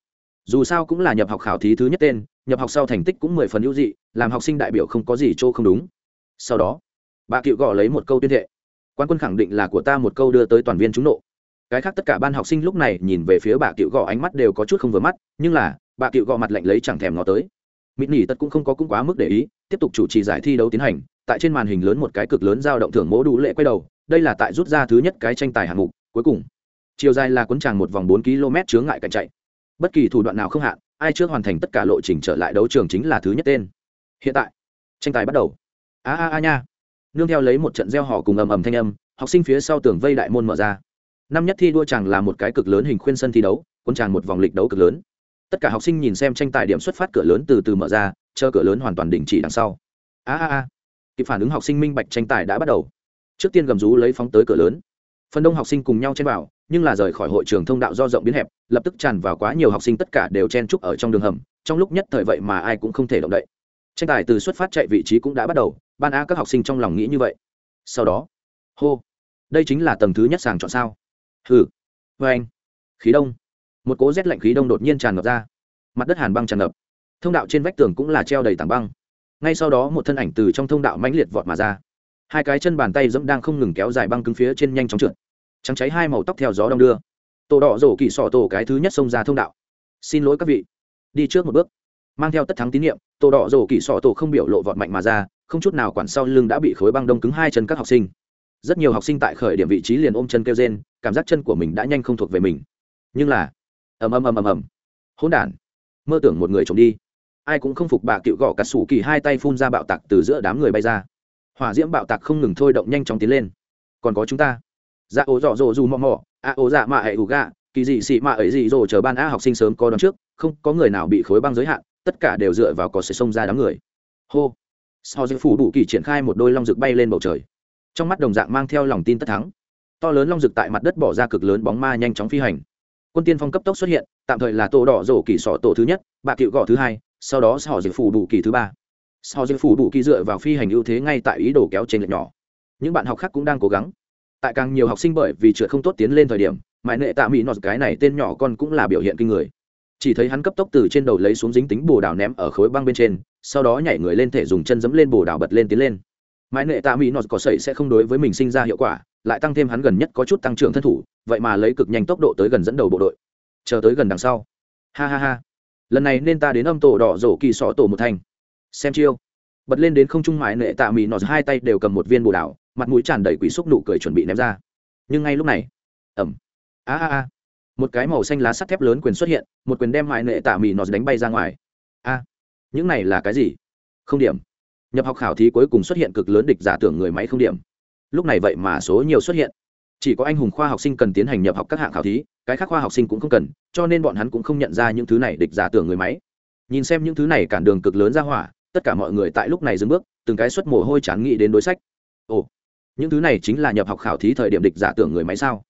dù sao cũng là nhập học khảo thí thứ nhất tên nhập học sau thành tích cũng mười phần hữu dị làm học sinh đại biểu không có gì chỗ không đúng sau đó bà cựu gõ lấy một câu tuyên thệ quan quân khẳng định là của ta một câu đưa tới toàn viên trúng nộ cái khác tất cả ban học sinh lúc này nhìn về phía bà cựu gõ ánh mắt đều có chút không vừa mắt nhưng là bà cựu gõ mặt lạnh lấy chẳng thèm ngó tới mịt nỉ tật cũng không có cũng quá mức để ý tiếp tục chủ trì giải thi đấu tiến hành tại trên màn hình lớn một cái cực lớn giao động thưởng mỗ đủ lệ quay đầu đây là tại rút ra thứ nhất cái tranh tài hạng mục cuối cùng chiều dài là cuốn tràng một vòng bốn km chướng ngại cạnh chạy. Bất kỳ thủ đoạn nào không hạn, ai trước hoàn thành tất cả lộ trình trở lại đấu trường chính là thứ nhất tên. Hiện tại, tranh tài bắt đầu. A a a nha. Nương theo lấy một trận gieo họ cùng ầm ầm thanh âm, học sinh phía sau tường vây đại môn mở ra. Năm nhất thi đua chàng là một cái cực lớn hình khuyên sân thi đấu, cuốn tràng một vòng lịch đấu cực lớn. Tất cả học sinh nhìn xem tranh tài điểm xuất phát cửa lớn từ từ mở ra, chờ cửa lớn hoàn toàn đình chỉ đằng sau. A a a. Kịp phản ứng học sinh minh bạch tranh tài đã bắt đầu. Trước tiên gầm rú lấy phóng tới cửa lớn phần đông học sinh cùng nhau chen vào, nhưng là rời khỏi hội trường thông đạo do rộng biến hẹp, lập tức tràn vào quá nhiều học sinh tất cả đều chen trúc ở trong đường hầm, trong lúc nhất thời vậy mà ai cũng không thể động đậy. Tranh tài từ xuất phát chạy vị trí cũng đã bắt đầu, ban a các học sinh trong lòng nghĩ như vậy. Sau đó, hô, đây chính là tầng thứ nhất sàng chọn sao. Hừ vê anh, khí đông. Một cố rét lạnh khí đông đột nhiên tràn ngập ra. Mặt đất hàn băng tràn ngập. Thông đạo trên vách tường cũng là treo đầy tảng băng. Ngay sau đó một thân ảnh từ trong thông đạo mãnh liệt vọt mà ra. Hai cái chân bàn tay dẫm đang không ngừng kéo dài băng cứng phía trên nhanh chóng trượt trắng cháy hai màu tóc theo gió đông đưa. Tổ đỏ rổ kỳ sọ tổ cái thứ nhất xông ra thông đạo. Xin lỗi các vị. Đi trước một bước. Mang theo tất thắng tín nhiệm, tổ đỏ rổ kỳ sọ tổ không biểu lộ vọt mạnh mà ra, không chút nào quản sau lưng đã bị khối băng đông cứng hai chân các học sinh. Rất nhiều học sinh tại khởi điểm vị trí liền ôm chân kêu rên, cảm giác chân của mình đã nhanh không thuộc về mình. Nhưng là, ầm ầm ầm ầm ầm. Hỗn đản. Mơ tưởng một người trộm đi. Ai cũng không phục bà cựu gõ cả sủ kỳ hai tay phun ra bạo tạc từ giữa đám người bay ra. Hỏa diễm bạo tạc không ngừng thôi động nhanh chóng tiến lên. Còn có chúng ta dạ ô dọ dỗ dù mò mò à a ô dạ mạ hệ ủ gà. kỳ dị xị mạ ấy dị dỗ chờ ban a học sinh sớm có đón trước, không có người nào bị khối băng giới hạn, tất cả đều dựa vào có sẽ xông ra đám người. Hô. Sau dư phủ đủ kỳ triển khai một đôi long rực bay lên bầu trời. Trong mắt đồng dạng mang theo lòng tin tất thắng. To lớn long rực tại mặt đất bỏ ra cực lớn bóng ma nhanh chóng phi hành. Quân tiên phong cấp tốc xuất hiện, tạm thời là tổ đỏ rổ kỳ sọ tổ thứ nhất bạc cựu gõ thứ hai, sau đó họ dự phủ đủ kỳ thứ ba. Sau dự phủ đủ kỳ dựa vào phi hành ưu thế ngay tại ý đồ kéo trên lệch nhỏ. Những bạn học khác cũng đang cố gắng tại càng nhiều học sinh bởi vì trượt không tốt tiến lên thời điểm, mãi nệ tạ mỹ nọt cái này tên nhỏ con cũng là biểu hiện kinh người. Chỉ thấy hắn cấp tốc từ trên đầu lấy xuống dính tính bồ đào ném ở khối băng bên trên, sau đó nhảy người lên thể dùng chân dẫm lên bồ đào bật lên tiến lên. Mãi nệ tạ mỹ nọt có sẩy sẽ không đối với mình sinh ra hiệu quả, lại tăng thêm hắn gần nhất có chút tăng trưởng thân thủ, vậy mà lấy cực nhanh tốc độ tới gần dẫn đầu bộ đội. Chờ tới gần đằng sau. Ha ha ha. Lần này nên ta đến âm tổ đỏ rổ kỳ sọ tổ một thành. Xem chiêu. Bật lên đến không trung mãi nệ tạ mỹ nọt hai tay đều cầm một viên bồ đào mặt mũi tràn đầy quỷ xúc nụ cười chuẩn bị ném ra. Nhưng ngay lúc này ẩm a a a. Một cái màu xanh lá sắt thép lớn quyền xuất hiện, một quyền đem mại nệ tạ mì nó đánh bay ra ngoài. A. Những này là cái gì? Không điểm. Nhập học khảo thí cuối cùng xuất hiện cực lớn địch giả tưởng người máy không điểm. Lúc này vậy mà số nhiều xuất hiện. Chỉ có anh hùng khoa học sinh cần tiến hành nhập học các hạng khảo thí, cái khác khoa học sinh cũng không cần, cho nên bọn hắn cũng không nhận ra những thứ này địch giả tưởng người máy. Nhìn xem những thứ này cản đường cực lớn ra hỏa, tất cả mọi người tại lúc này dừng bước, từng cái xuất mồ hôi chán nghĩ đến đối sách. Ồ những thứ này chính là nhập học khảo thí thời điểm địch giả tưởng người máy sao?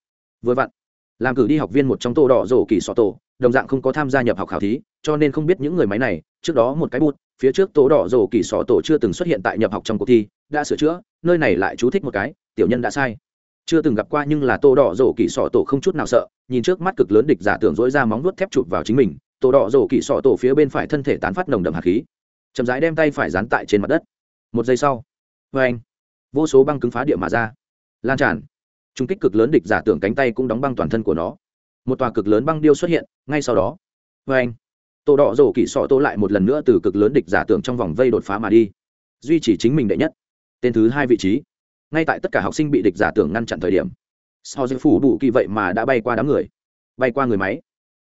Vừa vặn, làm cử đi học viên một trong tô đỏ rổ kỳ sọ tổ, đồng dạng không có tham gia nhập học khảo thí, cho nên không biết những người máy này, trước đó một cái bút, phía trước tô đỏ rổ kỳ sọ tổ chưa từng xuất hiện tại nhập học trong cuộc thi, đã sửa chữa, nơi này lại chú thích một cái, tiểu nhân đã sai. Chưa từng gặp qua nhưng là tô đỏ rổ kỳ sọ tổ không chút nào sợ, nhìn trước mắt cực lớn địch giả tưởng dỗi ra móng vuốt thép chụp vào chính mình, tô đỏ rổ kỳ sọ tổ phía bên phải thân thể tán phát nồng đậm hạt khí. Chậm rãi đem tay phải dán tại trên mặt đất. Một giây sau vê anh vô số băng cứng phá địa mà ra. Lan tràn. Trung kích cực lớn địch giả tưởng cánh tay cũng đóng băng toàn thân của nó. Một tòa cực lớn băng điêu xuất hiện, ngay sau đó. Vê anh, tổ đỏ rổ kỳ sọ tô lại một lần nữa từ cực lớn địch giả tưởng trong vòng vây đột phá mà đi. Duy trì chính mình đệ nhất. Tên thứ hai vị trí. Ngay tại tất cả học sinh bị địch giả tưởng ngăn chặn thời điểm, sau dư phủ đủ kỳ vậy mà đã bay qua đám người. Bay qua người máy.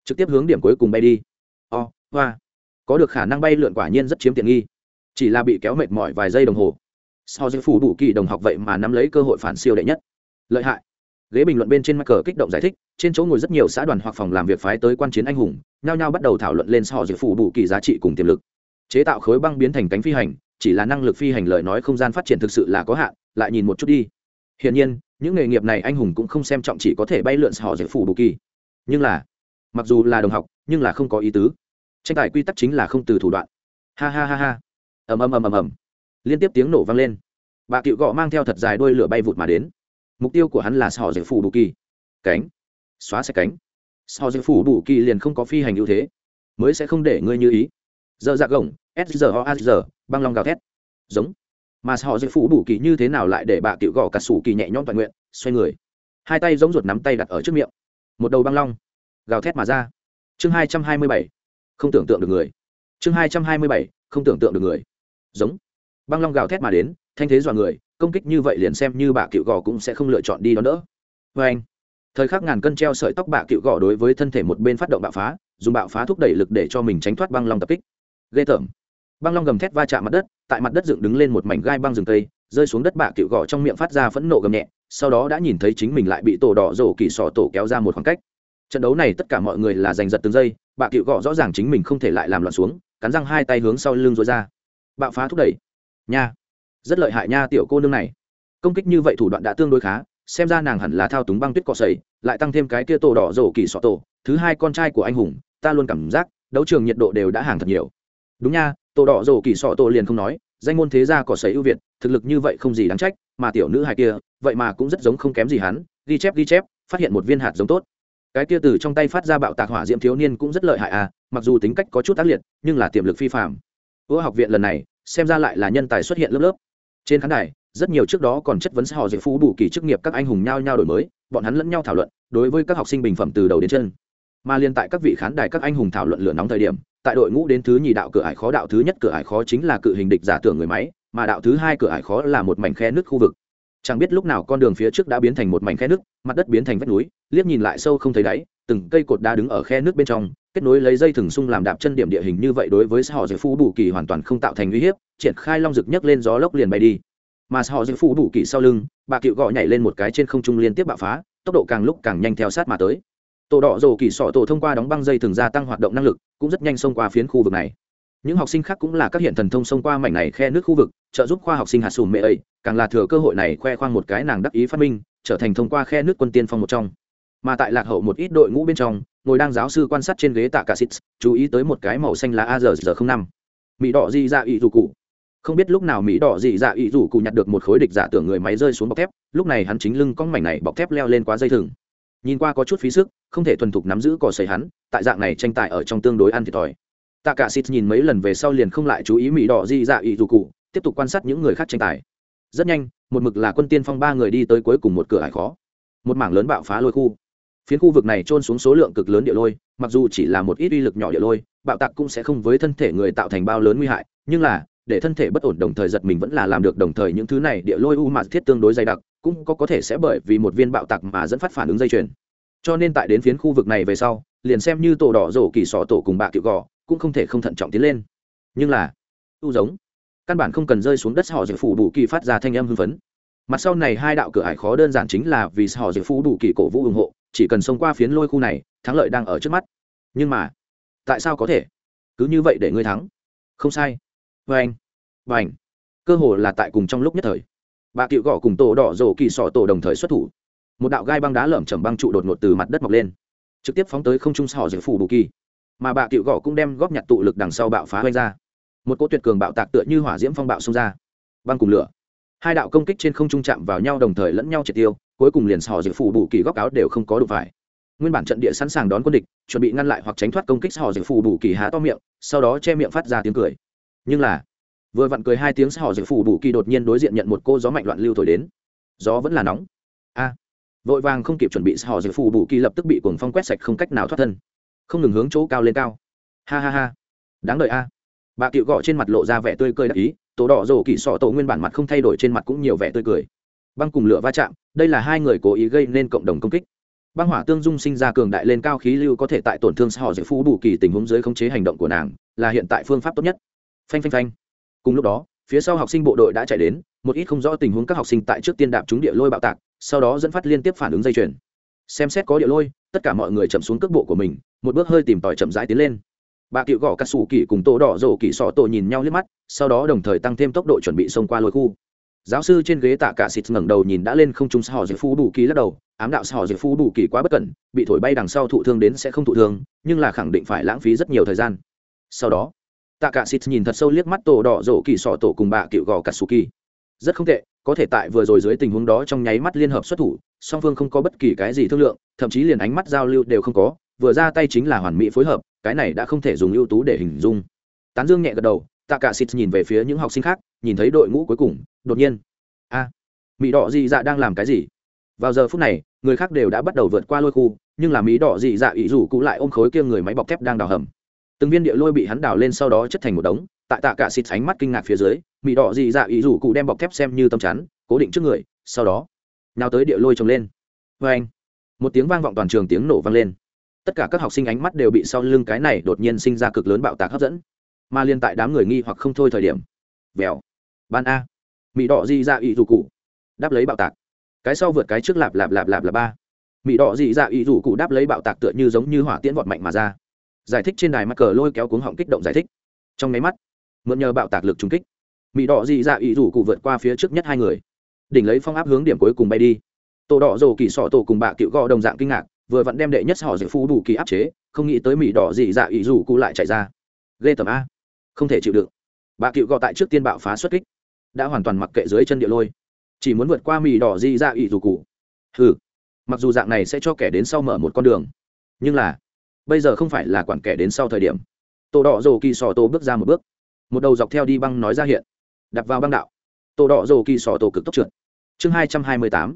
Trực tiếp hướng điểm cuối cùng bay đi. O, hoa. Có được khả năng bay lượn quả nhiên rất chiếm tiện nghi. Chỉ là bị kéo mệt mỏi vài giây đồng hồ so với phủ đủ kỳ đồng học vậy mà nắm lấy cơ hội phản siêu đệ nhất. Lợi hại. Ghế bình luận bên trên mắc cờ kích động giải thích, trên chỗ ngồi rất nhiều xã đoàn hoặc phòng làm việc phái tới quan chiến anh hùng, nhao nhao bắt đầu thảo luận lên so với phủ đủ kỳ giá trị cùng tiềm lực. Chế tạo khối băng biến thành cánh phi hành, chỉ là năng lực phi hành lời nói không gian phát triển thực sự là có hạn, lại nhìn một chút đi. Hiển nhiên, những nghề nghiệp này anh hùng cũng không xem trọng chỉ có thể bay lượn họ giải phủ bù kỳ. Nhưng là, mặc dù là đồng học, nhưng là không có ý tứ. Tranh tài quy tắc chính là không từ thủ đoạn. Ha ha ha ha. Ầm ầm ầm ầm ầm liên tiếp tiếng nổ vang lên. Bà cựu gọ mang theo thật dài đôi lửa bay vụt mà đến. Mục tiêu của hắn là sò giải phủ Đủ kỳ. Cánh. Xóa xe cánh. Sò giải phủ Đủ kỳ liền không có phi hành ưu thế. Mới sẽ không để ngươi như ý. Giờ dạc gồng, s giờ ho a giờ băng long gào thét. Giống. Mà họ dễ phủ Đủ kỳ như thế nào lại để bà cựu gõ cà sủ kỳ nhẹ nhõm toàn nguyện, xoay người. Hai tay giống ruột nắm tay đặt ở trước miệng. Một đầu băng long. Gào thét mà ra. Chương hai trăm hai mươi bảy. Không tưởng tượng được người. Chương hai trăm hai mươi bảy. Không tưởng tượng được người. Giống băng long gào thét mà đến, thanh thế dọa người, công kích như vậy liền xem như bà cựu gò cũng sẽ không lựa chọn đi đón đỡ. Vê anh, thời khắc ngàn cân treo sợi tóc bà cựu gò đối với thân thể một bên phát động bạo phá, dùng bạo phá thúc đẩy lực để cho mình tránh thoát băng long tập kích. Ghê tởm. Băng long gầm thét va chạm mặt đất, tại mặt đất dựng đứng lên một mảnh gai băng rừng tây, rơi xuống đất bà cựu gò trong miệng phát ra phẫn nộ gầm nhẹ, sau đó đã nhìn thấy chính mình lại bị tổ đỏ rổ kỳ sỏ tổ kéo ra một khoảng cách. Trận đấu này tất cả mọi người là giành giật từng giây bà cựu gò rõ ràng chính mình không thể lại làm loạn xuống, cắn răng hai tay hướng sau lưng rối ra. Bạo phá thúc đẩy nha, rất lợi hại nha tiểu cô nương này. Công kích như vậy thủ đoạn đã tương đối khá, xem ra nàng hẳn là thao túng băng tuyết cọ sầy lại tăng thêm cái kia tổ đỏ rổ kỳ sọ tổ, thứ hai con trai của anh hùng, ta luôn cảm giác, đấu trường nhiệt độ đều đã hàng thật nhiều. Đúng nha, tổ đỏ rổ kỳ sọ tổ liền không nói, danh môn thế gia cọ sấy ưu việt, thực lực như vậy không gì đáng trách, mà tiểu nữ hài kia, vậy mà cũng rất giống không kém gì hắn, ghi chép ghi chép, phát hiện một viên hạt giống tốt. Cái kia từ trong tay phát ra bạo tạc hỏa diễm thiếu niên cũng rất lợi hại à mặc dù tính cách có chút ác liệt, nhưng là tiềm lực phi phạm ưa học viện lần này xem ra lại là nhân tài xuất hiện lớp lớp. Trên khán đài, rất nhiều trước đó còn chất vấn họ dạy phú bù kỳ chức nghiệp các anh hùng nhao nhao đổi mới, bọn hắn lẫn nhau thảo luận, đối với các học sinh bình phẩm từ đầu đến chân. Mà liên tại các vị khán đài các anh hùng thảo luận lửa nóng thời điểm, tại đội ngũ đến thứ nhì đạo cửa ải khó đạo thứ nhất cửa ải khó chính là cự hình địch giả tưởng người máy, mà đạo thứ hai cửa ải khó là một mảnh khe nước khu vực. Chẳng biết lúc nào con đường phía trước đã biến thành một mảnh khe nước mặt đất biến thành vách núi, liếc nhìn lại sâu không thấy đáy, từng cây cột đá đứng ở khe nước bên trong kết nối lấy dây thừng sung làm đạp chân điểm địa hình như vậy đối với họ dạy phụ bù kỳ hoàn toàn không tạo thành uy hiếp, triển khai long rực nhấc lên gió lốc liền bay đi. Mà họ dạy phụ bù kỳ sau lưng, bà cựu gọ nhảy lên một cái trên không trung liên tiếp bạo phá, tốc độ càng lúc càng nhanh theo sát mà tới. Tổ đỏ rồ kỳ sọ tổ thông qua đóng băng dây thường gia tăng hoạt động năng lực, cũng rất nhanh xông qua phiến khu vực này. Những học sinh khác cũng là các hiện thần thông xông qua mảnh này khe nước khu vực, trợ giúp khoa học sinh hạt sùm mẹ ấy, càng là thừa cơ hội này khoe khoang một cái nàng đắc ý phát minh, trở thành thông qua khe nước quân tiên phong một trong mà tại lạc hậu một ít đội ngũ bên trong, ngồi đang giáo sư quan sát trên ghế tạ cả xít chú ý tới một cái màu xanh lá a giờ không năm. Mỹ đỏ dị dạ ỵ dù cụ. Không biết lúc nào mỹ đỏ dị dạ ỵ dù cụ nhặt được một khối địch giả tưởng người máy rơi xuống bọc thép, lúc này hắn chính lưng con mảnh này bọc thép leo lên quá dây thừng. Nhìn qua có chút phí sức, không thể thuần thục nắm giữ cò sấy hắn, tại dạng này tranh tài ở trong tương đối ăn thiệt thòi. Tạ cả xít nhìn mấy lần về sau liền không lại chú ý mỹ đỏ dị dạ ỵ dù cụ, tiếp tục quan sát những người khác tranh tài. Rất nhanh, một mực là quân tiên phong ba người đi tới cuối cùng một cửa hải khó. Một mảng lớn bạo phá lôi khu phiến khu vực này trôn xuống số lượng cực lớn địa lôi, mặc dù chỉ là một ít uy lực nhỏ địa lôi, bạo tạc cũng sẽ không với thân thể người tạo thành bao lớn nguy hại, nhưng là, để thân thể bất ổn đồng thời giật mình vẫn là làm được đồng thời những thứ này địa lôi u mạt thiết tương đối dày đặc, cũng có có thể sẽ bởi vì một viên bạo tạc mà dẫn phát phản ứng dây chuyền. Cho nên tại đến phiến khu vực này về sau, liền xem như tổ đỏ rổ kỳ sọ tổ cùng bạ cựu gò, cũng không thể không thận trọng tiến lên. Nhưng là, u giống, căn bản không cần rơi xuống đất họ dự phủ đủ kỳ phát ra thanh âm hưng phấn. Mặt sau này hai đạo cửa ải khó đơn giản chính là vì họ dự phủ đủ kỳ cổ vũ ủng hộ chỉ cần xông qua phiến lôi khu này, thắng lợi đang ở trước mắt. Nhưng mà, tại sao có thể? Cứ như vậy để ngươi thắng. Không sai. Vê anh và ảnh cơ hồ là tại cùng trong lúc nhất thời. Bà cựu gõ cùng tổ đỏ rổ kỳ sọ tổ đồng thời xuất thủ. Một đạo gai băng đá lởm chầm băng trụ đột ngột từ mặt đất mọc lên, trực tiếp phóng tới không trung sỏ giữa phủ bù kỳ. Mà bà cựu gõ cũng đem góp nhặt tụ lực đằng sau bạo phá hoanh ra. Một cỗ tuyệt cường bạo tạc tựa như hỏa diễm phong bạo xông ra, băng cùng lửa. Hai đạo công kích trên không trung chạm vào nhau đồng thời lẫn nhau triệt tiêu cuối cùng liền sò dự phủ bù kỳ góc áo đều không có đủ phải. Nguyên bản trận địa sẵn sàng đón quân địch, chuẩn bị ngăn lại hoặc tránh thoát công kích sò dự phủ bù kỳ há to miệng, sau đó che miệng phát ra tiếng cười. Nhưng là, vừa vặn cười hai tiếng sò dự phủ bù kỳ đột nhiên đối diện nhận một cô gió mạnh loạn lưu thổi đến. Gió vẫn là nóng. A. Vội vàng không kịp chuẩn bị sò dự phủ bù kỳ lập tức bị cuồng phong quét sạch không cách nào thoát thân. Không ngừng hướng chỗ cao lên cao. Ha ha ha. Đáng đợi a. Bà cựu gọ trên mặt lộ ra vẻ tươi cười đắc ý, tổ đỏ rổ kỳ sọ tổ nguyên bản mặt không thay đổi trên mặt cũng nhiều vẻ tươi cười băng cùng lửa va chạm, đây là hai người cố ý gây nên cộng đồng công kích. Băng hỏa tương dung sinh ra cường đại lên cao khí lưu có thể tại tổn thương họ dễ phú đủ kỳ tình huống dưới khống chế hành động của nàng, là hiện tại phương pháp tốt nhất. Phanh phanh phanh. Cùng lúc đó, phía sau học sinh bộ đội đã chạy đến, một ít không rõ tình huống các học sinh tại trước tiên đạp trúng địa lôi bạo tạc, sau đó dẫn phát liên tiếp phản ứng dây chuyền. Xem xét có địa lôi, tất cả mọi người chậm xuống cước bộ của mình, một bước hơi tìm tòi chậm rãi tiến lên. Bà cựu gõ cắt xù kỳ cùng tổ đỏ rổ kỳ sọ tổ nhìn nhau liếc mắt, sau đó đồng thời tăng thêm tốc độ chuẩn bị xông qua lôi khu giáo sư trên ghế tạ cả xịt ngẩng đầu nhìn đã lên không trung sò dễ phu đủ kỳ lắc đầu, ám đạo sò dễ phu đủ kỳ quá bất cẩn, bị thổi bay đằng sau thụ thương đến sẽ không thụ thương, nhưng là khẳng định phải lãng phí rất nhiều thời gian. Sau đó, tạ cả xịt nhìn thật sâu liếc mắt tổ đỏ rổ kỳ sọ tổ cùng bà cựu gò cắt xù kỳ. Rất không tệ, có thể tại vừa rồi dưới tình huống đó trong nháy mắt liên hợp xuất thủ, song phương không có bất kỳ cái gì thương lượng, thậm chí liền ánh mắt giao lưu đều không có, vừa ra tay chính là hoàn mỹ phối hợp, cái này đã không thể dùng ưu tú để hình dung. Tán dương nhẹ gật đầu, tạ cả xịt nhìn về phía những học sinh khác, nhìn thấy đội ngũ cuối cùng đột nhiên. A mỹ đỏ dị dạ đang làm cái gì? Vào giờ phút này, người khác đều đã bắt đầu vượt qua lôi khu, nhưng là mỹ đỏ dị dạ ý rủ cụ lại ôm khối kia người máy bọc thép đang đào hầm. Từng viên địa lôi bị hắn đào lên sau đó chất thành một đống, tại tạ cả xịt ánh mắt kinh ngạc phía dưới mỹ đỏ dị dạ ý rủ cụ đem bọc thép xem như tâm chắn, cố định trước người, sau đó nào tới địa lôi trồng lên. Vê anh, một tiếng vang vọng toàn trường tiếng nổ vang lên. Tất cả các học sinh ánh mắt đều bị sau lưng cái này đột nhiên sinh ra cực lớn bạo tạc hấp dẫn. Mà liên tại đám người nghi hoặc không thôi thời điểm, vèo, ban a mỹ đỏ dị dạ ý rủ cụ. Đáp lấy bạo tạc. Cái sau vượt cái trước lạp lạp lạp lạp là ba. Mỹ đỏ dị dạ ý rủ cụ đáp lấy bạo tạc tựa như giống như hỏa tiễn vọt mạnh mà ra. Giải thích trên đài mắc cờ lôi kéo cuống họng kích động giải thích. Trong máy mắt, mượn nhờ bạo tạc lực trung kích mỹ đỏ dị dạ ý rủ cụ vượt qua phía trước nhất hai người. Đỉnh lấy phong áp hướng điểm cuối cùng bay đi. Tổ đỏ rồ kỳ sọ tổ cùng bạ cựu gò đồng dạng kinh ngạc, vừa vẫn đem đệ nhất họ dự phu đủ kỳ áp chế, không nghĩ tới mỹ đỏ dị dạ ý rủ cụ lại chạy ra. Ghê tầm a. Không thể chịu đựng bạ cựu gò tại trước tiên bạo phá xuất kích đã hoàn toàn mặc kệ dưới chân địa lôi. Chỉ muốn vượt qua mì đỏ di dạ ra ỵ dù cụ. Ừ mặc dù dạng này sẽ cho kẻ đến sau mở một con đường. Nhưng là, bây giờ không phải là quản kẻ đến sau thời điểm. Tổ đỏ rồ kỳ sò tổ bước ra một bước. Một đầu dọc theo đi băng nói ra hiện. Đặt vào băng đạo. Tổ đỏ rồ kỳ sò tổ cực tốc trượt. Chương hai trăm hai mươi tám,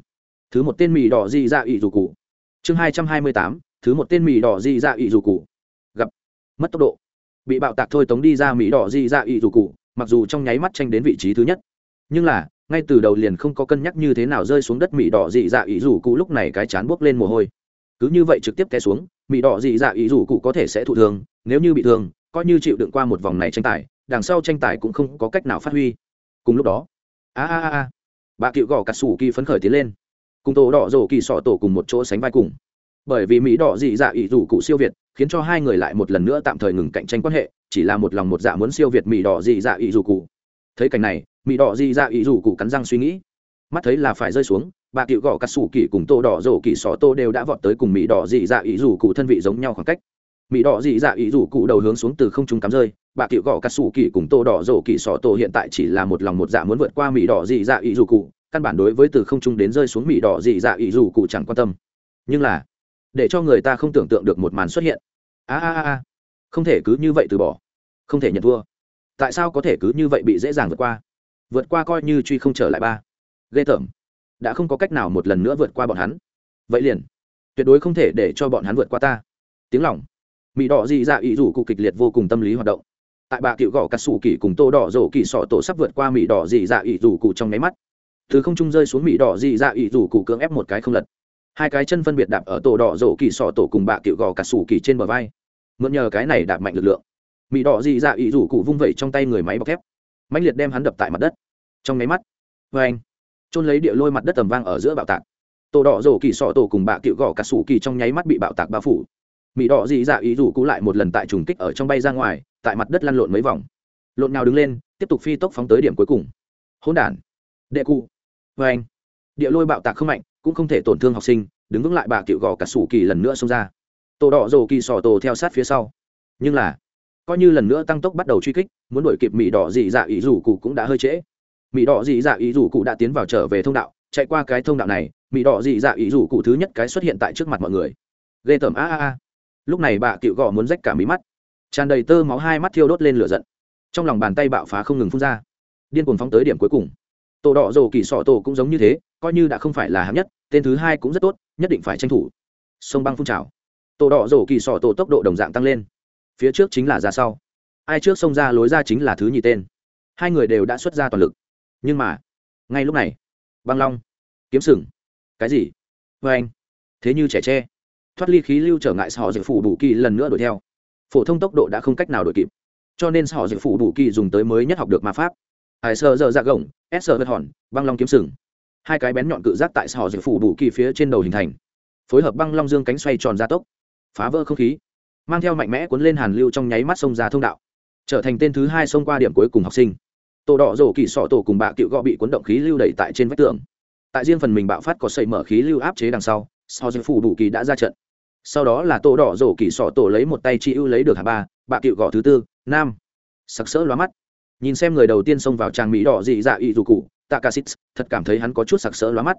thứ một tên mì đỏ di dạ ra ỵ dù cụ. Chương hai trăm hai mươi tám, thứ một tên mì đỏ di dạ ra ỵ dù cụ. Gặp. Mất tốc độ. Bị bạo tạc thôi tống đi ra mì đỏ di ra ỵ dù cụ, mặc dù trong nháy mắt tranh đến vị trí thứ nhất nhưng là, ngay từ đầu liền không có cân nhắc như thế nào rơi xuống đất mỹ đỏ dị dạ ý rủ cụ lúc này cái chán buốc lên mồ hôi. Cứ như vậy trực tiếp té xuống mỹ đỏ dị dạ ý rủ cụ có thể sẽ thụ thương, nếu như bị thương, coi như chịu đựng qua một vòng này tranh tài, đằng sau tranh tài cũng không có cách nào phát huy. Cùng lúc đó, a a a bà cựu gõ cà sủ kỳ phấn khởi tiến lên. Cùng tổ đỏ rổ kỳ sọ tổ cùng một chỗ sánh vai cùng. Bởi vì mỹ đỏ dị dạ ý rủ cụ siêu việt, khiến cho hai người lại một lần nữa tạm thời ngừng cạnh tranh quan hệ, chỉ là một lòng một dạ muốn siêu việt mỹ đỏ dị dạ ý rủ cụ thấy cảnh này mỹ đỏ dị ra ý dù cụ cắn răng suy nghĩ. Mắt thấy là phải rơi xuống, bà cựu gõ cắt sủ kỳ cùng tô đỏ rổ kỳ xó tô đều đã vọt tới cùng mỹ đỏ dị dạ ý dù cụ thân vị giống nhau khoảng cách. Mỹ đỏ dị dạ ý dù cụ đầu hướng xuống từ không trung cắm rơi, bà cựu gõ cắt sủ kỳ cùng tô đỏ rổ kỳ xó tô hiện tại chỉ là một lòng một dạ muốn vượt qua mỹ đỏ dị dạ ý dù cụ, căn bản đối với từ không trung đến rơi xuống mỹ đỏ dị dạ ý dù cụ chẳng quan tâm. Nhưng là, để cho người ta không tưởng tượng được một màn xuất hiện. A a a. Không thể cứ như vậy từ bỏ. Không thể nhận thua tại sao có thể cứ như vậy bị dễ dàng vượt qua? Vượt qua coi như truy không trở lại ba. Ghê tởm. Đã không có cách nào một lần nữa vượt qua bọn hắn. Vậy liền, tuyệt đối không thể để cho bọn hắn vượt qua ta. Tiếng lòng. Mỹ đỏ dị dạ ý rủ cụ kịch liệt vô cùng tâm lý hoạt động. Tại bà cựu gõ cà sủ kỳ cùng tô đỏ rổ kỳ sọ tổ sắp vượt qua mỹ đỏ dị dạ ý rủ cụ trong nháy mắt. Từ không trung rơi xuống mỹ đỏ dị dạ ý rủ cụ cưỡng ép một cái không lật. Hai cái chân phân biệt đạp ở tổ đỏ rổ kỳ sọ tổ cùng bà cựu gò cà sủ kỳ trên bờ vai. Mượn nhờ cái này đạp mạnh lực lượng mỹ đỏ dị dạ ý rủ cụ vung vẩy trong tay người máy bọc thép. Mạnh liệt đem hắn đập tại mặt đất. Trong nháy mắt vê anh trôn lấy địa lôi mặt đất tầm vang ở giữa bạo tạc. Tổ đỏ rổ kỳ sọ tổ cùng bạ cựu gò cà sủ kỳ trong nháy mắt bị bạo tạc bao phủ. Mỹ đỏ dị dạ ý rủ cụ lại một lần tại trùng kích ở trong bay ra ngoài, tại mặt đất lăn lộn mấy vòng. Lộn nào đứng lên, tiếp tục phi tốc phóng tới điểm cuối cùng. Hỗn đản, đệ cụ vê anh. Địa lôi bạo tạc không mạnh, cũng không thể tổn thương học sinh, đứng vững lại bà cựu gò cả sủ kỳ lần nữa xông ra. Tổ đỏ rồ kỳ sò tổ theo sát phía sau. Nhưng là coi như lần nữa tăng tốc bắt đầu truy kích, muốn đuổi kịp mỹ đỏ dị dạ ý rủ cụ cũng đã hơi trễ. Mỹ đỏ dị dạ ý rủ cụ đã tiến vào trở về thông đạo, chạy qua cái thông đạo này mỹ đỏ dị dạ ý rủ cụ thứ nhất cái xuất hiện tại trước mặt mọi người. Ghê tởm, a a a. Lúc này bà cựu gò muốn rách cả mí mắt. Tràn đầy tơ máu hai mắt thiêu đốt lên lửa giận. Trong lòng bàn tay bạo phá không ngừng phun ra. Điên cuồng phóng tới điểm cuối cùng. Tổ đỏ rồ kỳ sọ tổ cũng giống như thế, coi như đã không phải là hạng nhất, tên thứ hai cũng rất tốt, nhất định phải tranh thủ. Sông băng phun trào. Tổ đỏ rổ kỳ sọ tổ tốc độ đồng dạng tăng lên phía trước chính là ra sau. Ai trước xông ra lối ra chính là thứ nhì tên. Hai người đều đã xuất ra toàn lực. Nhưng mà, ngay lúc này, băng long, kiếm sừng. Cái gì? Vê anh. Thế như trẻ tre. Thoát ly khí lưu trở ngại họ dự phủ bù kỳ lần nữa đuổi theo. Phổ thông tốc độ đã không cách nào đuổi kịp. Cho nên họ dự phủ bù kỳ dùng tới mới nhất học được ma pháp. Hải sơ dơ dạ gồng s sơ vật hòn, băng long kiếm sừng. Hai cái bén nhọn cự giác tại họ dự phủ bù kỳ phía trên đầu hình thành. Phối hợp băng long dương cánh xoay tròn ra tốc. Phá vỡ không khí mang theo mạnh mẽ cuốn lên hàn lưu trong nháy mắt sông ra thông đạo. Trở thành tên thứ hai xông qua điểm cuối cùng học sinh. Tổ đỏ rổ kỳ sọ tổ cùng bạ cựu gọ bị cuốn động khí lưu đẩy tại trên vách tường. Tại riêng phần mình bạo phát có xây mở khí lưu áp chế đằng sau so dạy phủ bù kỳ đã ra trận. Sau đó là tổ đỏ rổ kỳ sọ tổ lấy một tay chi ưu lấy được hạ ba, bạ cựu gọ thứ tư, nam. Sặc sỡ lóa mắt. Nhìn xem người đầu tiên xông vào tràng mỹ đỏ dị dạ y dù cụ takasit thật cảm thấy hắn có chút sặc sỡ lóa mắt.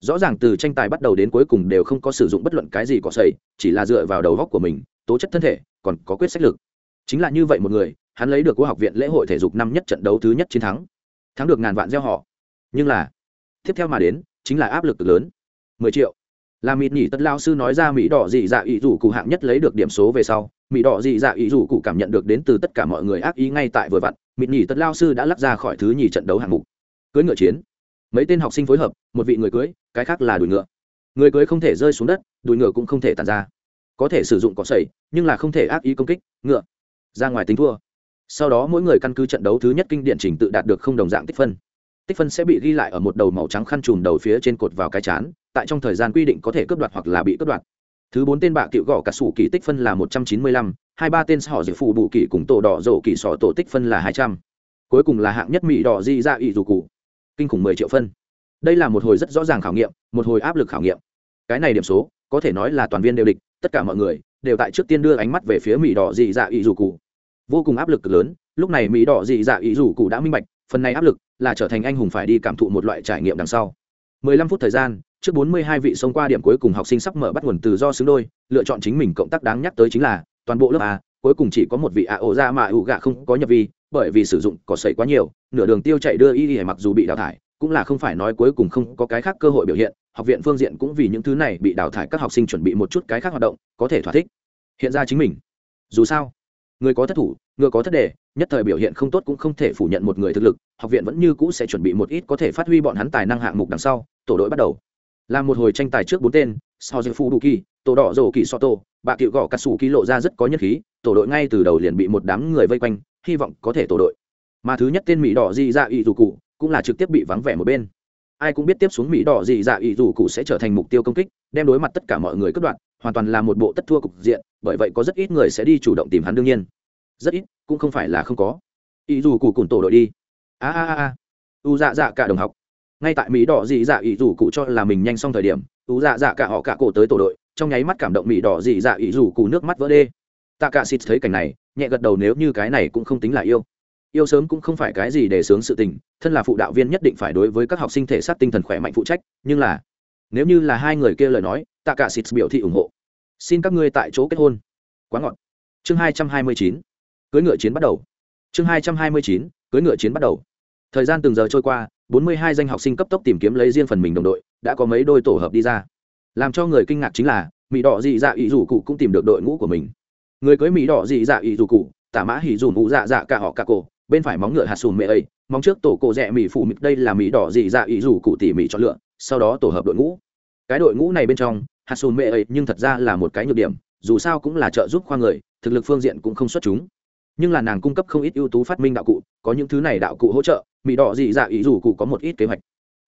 Rõ ràng từ tranh tài bắt đầu đến cuối cùng đều không có sử dụng bất luận cái gì có sầy chỉ là dựa vào đầu góc của mình tố chất thân thể, còn có quyết sách lực. Chính là như vậy một người, hắn lấy được của học viện lễ hội thể dục năm nhất trận đấu thứ nhất chiến thắng. Thắng được ngàn vạn gieo họ. Nhưng là, tiếp theo mà đến, chính là áp lực cực lớn. mười triệu. Là mịt nhỉ tất lao sư nói ra mỹ đỏ dị dạ ý rủ cụ hạng nhất lấy được điểm số về sau mỹ đỏ dị dạ ý rủ cụ cảm nhận được đến từ tất cả mọi người ác ý ngay tại vừa vặn, mịt nhỉ tất lao sư đã lắc ra khỏi thứ nhì trận đấu hạng mục. Cưới ngựa chiến. Mấy tên học sinh phối hợp, một vị người cưới cái khác là đùi ngựa. Người cưới không thể rơi xuống đất, đùi ngựa cũng không thể tàn ra có thể sử dụng cỏ sẩy nhưng là không thể ác ý công kích, ngựa, ra ngoài tính thua. Sau đó mỗi người căn cứ trận đấu thứ nhất kinh điện trình tự đạt được không đồng dạng tích phân. Tích phân sẽ bị ghi lại ở một đầu màu trắng khăn trùm đầu phía trên cột vào cái chán, tại trong thời gian quy định có thể cướp đoạt hoặc là bị cướp đoạt. Thứ bốn tên bạ cựu gõ cả sủ kỳ tích phân là một trăm chín mươi lăm, hai ba tên sỏ dự phụ bù kỳ cùng tổ đỏ rổ kỳ sỏ tổ tích phân là hai trăm. Cuối cùng là hạng nhất mỹ đỏ di dạ ra ỵ dù cụ. Kinh khủng mười triệu phân. Đây là một hồi rất rõ ràng khảo nghiệm, một hồi áp lực khảo nghiệm. Cái này điểm số có thể nói là toàn viên đều địch, tất cả mọi người đều tại trước tiên đưa ánh mắt về phía mỹ đỏ dị dạ ý dù cụ. Vô cùng áp lực cực lớn, lúc này mỹ đỏ dị dạ ý dù cụ đã minh bạch, phần này áp lực là trở thành anh hùng phải đi cảm thụ một loại trải nghiệm đằng sau. 15 phút thời gian, trước 42 vị xông qua điểm cuối cùng học sinh sắp mở bắt nguồn từ do xứng đôi, lựa chọn chính mình cộng tác đáng nhắc tới chính là, toàn bộ lớp a, cuối cùng chỉ có một vị a ổ ra mà ủ gạ không có nhập vi bởi vì sử dụng cỏ sậy quá nhiều, nửa đường tiêu chạy đưa y y mặc dù bị đào thải cũng là không phải nói cuối cùng không có cái khác cơ hội biểu hiện, học viện phương diện cũng vì những thứ này bị đào thải các học sinh chuẩn bị một chút cái khác hoạt động, có thể thỏa thích. Hiện ra chính mình. Dù sao, người có thất thủ, người có thất đề, nhất thời biểu hiện không tốt cũng không thể phủ nhận một người thực lực, học viện vẫn như cũ sẽ chuẩn bị một ít có thể phát huy bọn hắn tài năng hạng mục đằng sau, tổ đội bắt đầu. Làm một hồi tranh tài trước bốn tên sau dư phu đủ kỳ tổ đỏ rổ kỳ soto bà cựu gõ cà sủ ký lộ ra rất có nhân khí, tổ đội ngay từ đầu liền bị một đám người vây quanh, hy vọng có thể tổ đội. Mà thứ nhất tên mỹ đỏ di dạ ra ỵ dù cụ cũng là trực tiếp bị vắng vẻ một bên. Ai cũng biết tiếp xuống mỹ đỏ dị dạ ý dù cụ sẽ trở thành mục tiêu công kích, đem đối mặt tất cả mọi người cất đoạn hoàn toàn là một bộ tất thua cục diện, bởi vậy có rất ít người sẽ đi chủ động tìm hắn đương nhiên. Rất ít, cũng không phải là không có. Ý dù cụ cùng tổ đội đi. A a a u dạ dạ cả đồng học. Ngay tại mỹ đỏ dị dạ ý dù cụ cho là mình nhanh xong thời điểm, u dạ dạ cả họ cả cổ tới tổ đội, trong nháy mắt cảm động mỹ đỏ dị dạ ý dù cụ nước mắt vỡ đê. Tạ cả xịt thấy cảnh này, nhẹ gật đầu nếu như cái này cũng không tính là yêu yêu sớm cũng không phải cái gì để sướng sự tình, thân là phụ đạo viên nhất định phải đối với các học sinh thể xác tinh thần khỏe mạnh phụ trách, nhưng là, nếu như là hai người kia lời nói, tạ cả xịt biểu thị ủng hộ. Xin các ngươi tại chỗ kết hôn. Quá ngọt. Chương hai trăm hai mươi chín. Cưới ngựa chiến bắt đầu. Chương hai trăm hai mươi chín. Cưới ngựa chiến bắt đầu. Thời gian từng giờ trôi qua, bốn mươi hai danh học sinh cấp tốc tìm kiếm lấy riêng phần mình đồng đội, đã có mấy đôi tổ hợp đi ra. Làm cho người kinh ngạc chính là, mỹ đỏ dị dạ ý rủ cụ cũng tìm được đội ngũ của mình. Người cưới mỹ đỏ dị dạ ý rủ cụ, tả mã hỉ rủ ụ dạ dạ cả họ cả cổ bên phải móng ngựa hạt sùn mẹ ấy, móng trước tổ cổ rẽ mỹ phụ mịt, đây là mỹ đỏ dị dạ ý dù cụ tỉ mỉ chọn lựa, sau đó tổ hợp đội ngũ. Cái đội ngũ này bên trong, hạt sùn mẹ ấy nhưng thật ra là một cái nhược điểm, dù sao cũng là trợ giúp khoa người, thực lực phương diện cũng không xuất chúng. Nhưng là nàng cung cấp không ít ưu tú phát minh đạo cụ, có những thứ này đạo cụ hỗ trợ mỹ đỏ dị dạ ý dù cụ có một ít kế hoạch.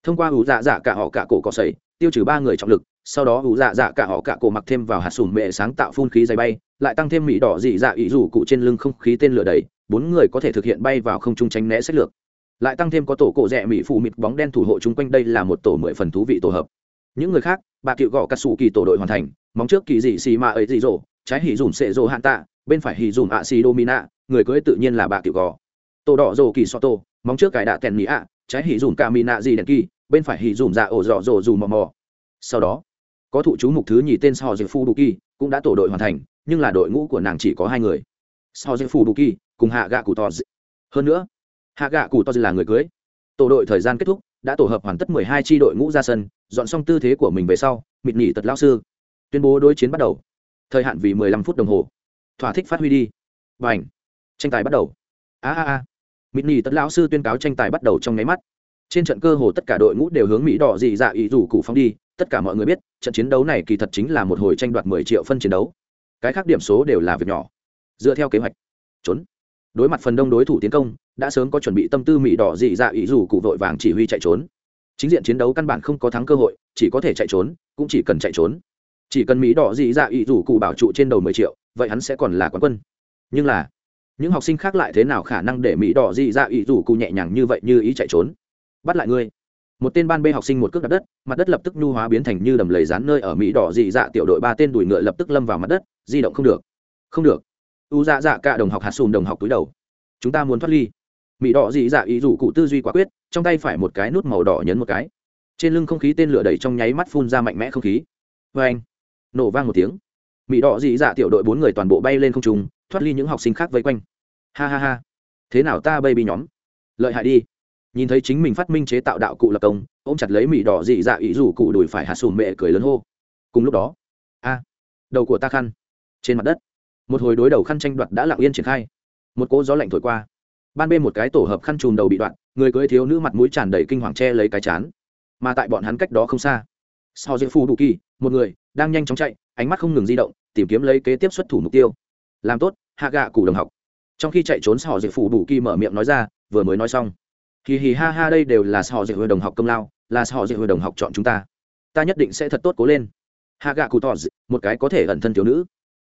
Thông qua ủ dạ dạ cả họ cả cổ cỏ sầy tiêu trừ ba người trọng lực, sau đó ủ dạ dạ cả họ cả cổ mặc thêm vào hạt sùn mẹ sáng tạo phun khí dày bay, lại tăng thêm mỹ đỏ dị dạ ý dù cụ trên lưng không khí tên lửa đầy bốn người có thể thực hiện bay vào không trung tránh né sách lược. Lại tăng thêm có tổ cổ rẽ mỹ phụ mịt bóng đen thủ hộ chung quanh đây là một tổ mười phần thú vị tổ hợp. Những người khác, bà cựu gõ cắt xù kỳ tổ đội hoàn thành, móng trước kỳ dị xì mà ấy dị dỗ trái hỉ dùm sệ dỗ hạn tạ, bên phải hỉ dùm ạ xì đô mina người cưới tự nhiên là bà cựu gò tổ đỏ dồ kỳ so tô móng trước cải đạ tèn mỹ ạ, trái hỉ dùm ca mina dị đèn kỳ, bên phải hỉ dùm dạ ổ dọ dồ dù mò mò. Sau đó, có thụ chú mục thứ nhì tên sò dược phu bù kỳ cũng đã tổ đội hoàn thành, nhưng là đội ngũ của nàng chỉ có hai người so dư phủ bù kỳ, cùng hạ gạ cụ to hơn nữa, hạ gạ cụ to là người cưới. Tổ đội thời gian kết thúc, đã tổ hợp hoàn tất mười hai tri đội ngũ ra sân, dọn xong tư thế của mình về sau, mịt nhỉ tật lao sư. Tuyên bố đối chiến bắt đầu. Thời hạn vì mười lăm phút đồng hồ. Thỏa thích phát huy đi. Và ảnh tranh tài bắt đầu. A a a. Mịt nhỉ tật lao sư tuyên cáo tranh tài bắt đầu trong nháy mắt. Trên trận cơ hồ tất cả đội ngũ đều hướng mỹ đỏ dị dạ ý rủ cụ phóng đi, tất cả mọi người biết, trận chiến đấu này kỳ thật chính là một hồi tranh đoạt mười triệu phân chiến đấu. Cái khác điểm số đều là việc nhỏ dựa theo kế hoạch, trốn. Đối mặt phần đông đối thủ tiến công, đã sớm có chuẩn bị tâm tư mỹ đỏ dị dạ ý rủ cụ vội vàng chỉ huy chạy trốn. Chính diện chiến đấu căn bản không có thắng cơ hội, chỉ có thể chạy trốn, cũng chỉ cần chạy trốn. Chỉ cần mỹ đỏ dị dạ ý rủ cụ bảo trụ trên đầu mười triệu, vậy hắn sẽ còn là quán quân. Nhưng là, những học sinh khác lại thế nào khả năng để mỹ đỏ dị dạ ý rủ cụ nhẹ nhàng như vậy như ý chạy trốn? Bắt lại ngươi. Một tên ban b học sinh một cước đặt đất, mặt đất lập tức nhu hóa biến thành như đầm lầy rán nơi ở mỹ đỏ dị dạ tiểu đội ba tên đùi ngựa lập tức lâm vào mặt đất, di động không được. Không được u dạ dạ cả đồng học hạt xùm đồng học túi đầu. Chúng ta muốn thoát ly. Mỹ đỏ dị dạ ý rủ cụ tư duy quả quyết, trong tay phải một cái nút màu đỏ nhấn một cái. Trên lưng không khí tên lửa đẩy trong nháy mắt phun ra mạnh mẽ không khí. Vê anh, nổ vang một tiếng. Mỹ đỏ dị dạ tiểu đội bốn người toàn bộ bay lên không trung, thoát ly những học sinh khác vây quanh. Ha ha ha. Thế nào ta baby nhóm? Lợi hại đi. Nhìn thấy chính mình phát minh chế tạo đạo cụ lập công, ôm chặt lấy mỹ đỏ dị dạ ý rủ cụ đùi phải hạt sùn mẹ cười lớn hô. Cùng lúc đó, a, đầu của ta khăn. Trên mặt đất một hồi đối đầu khăn tranh đoạt đã lặng yên triển khai. Một cỗ gió lạnh thổi qua. Ban bên một cái tổ hợp khăn chùm đầu bị đoạn người cưới thiếu nữ mặt mũi tràn đầy kinh hoàng che lấy cái chán. Mà tại bọn hắn cách đó không xa, sau diễn phu đủ kỳ, một người đang nhanh chóng chạy, ánh mắt không ngừng di động, tìm kiếm lấy kế tiếp xuất thủ mục tiêu. Làm tốt, hạ gạ cụ đồng học. Trong khi chạy trốn sau diễn phu đủ kỳ mở miệng nói ra, vừa mới nói xong. Hì hì ha ha, đây đều là sò dạy hội đồng học công lao, là sò dạy hội đồng học chọn chúng ta. Ta nhất định sẽ thật tốt cố lên. Hạ gạ cụ tỏ một cái có thể ẩn thân thiếu nữ.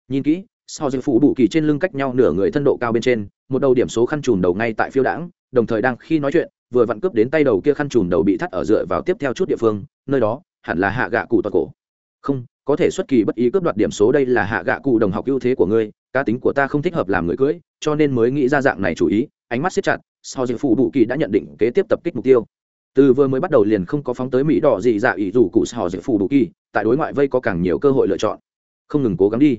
Nhìn kỹ so dạy phụ bù kỳ trên lưng cách nhau nửa người thân độ cao bên trên, một đầu điểm số khăn trùm đầu ngay tại phiêu đãng, đồng thời đang khi nói chuyện, vừa vặn cướp đến tay đầu kia khăn trùm đầu bị thắt ở dựa vào tiếp theo chút địa phương, nơi đó, hẳn là hạ gạ cụ toàn cổ. Không, có thể xuất kỳ bất ý cướp đoạt điểm số đây là hạ gạ cụ đồng học ưu thế của ngươi, cá tính của ta không thích hợp làm người cưới, cho nên mới nghĩ ra dạng này chủ ý, ánh mắt siết chặt, sau dịch phụ bù kỳ đã nhận định kế tiếp tập kích mục tiêu. Từ vừa mới bắt đầu liền không có phóng tới mỹ đỏ gì dạ ỷ dù cụ sò dễ phụ đủ kỳ, tại đối ngoại vây có càng nhiều cơ hội lựa chọn. Không ngừng cố gắng đi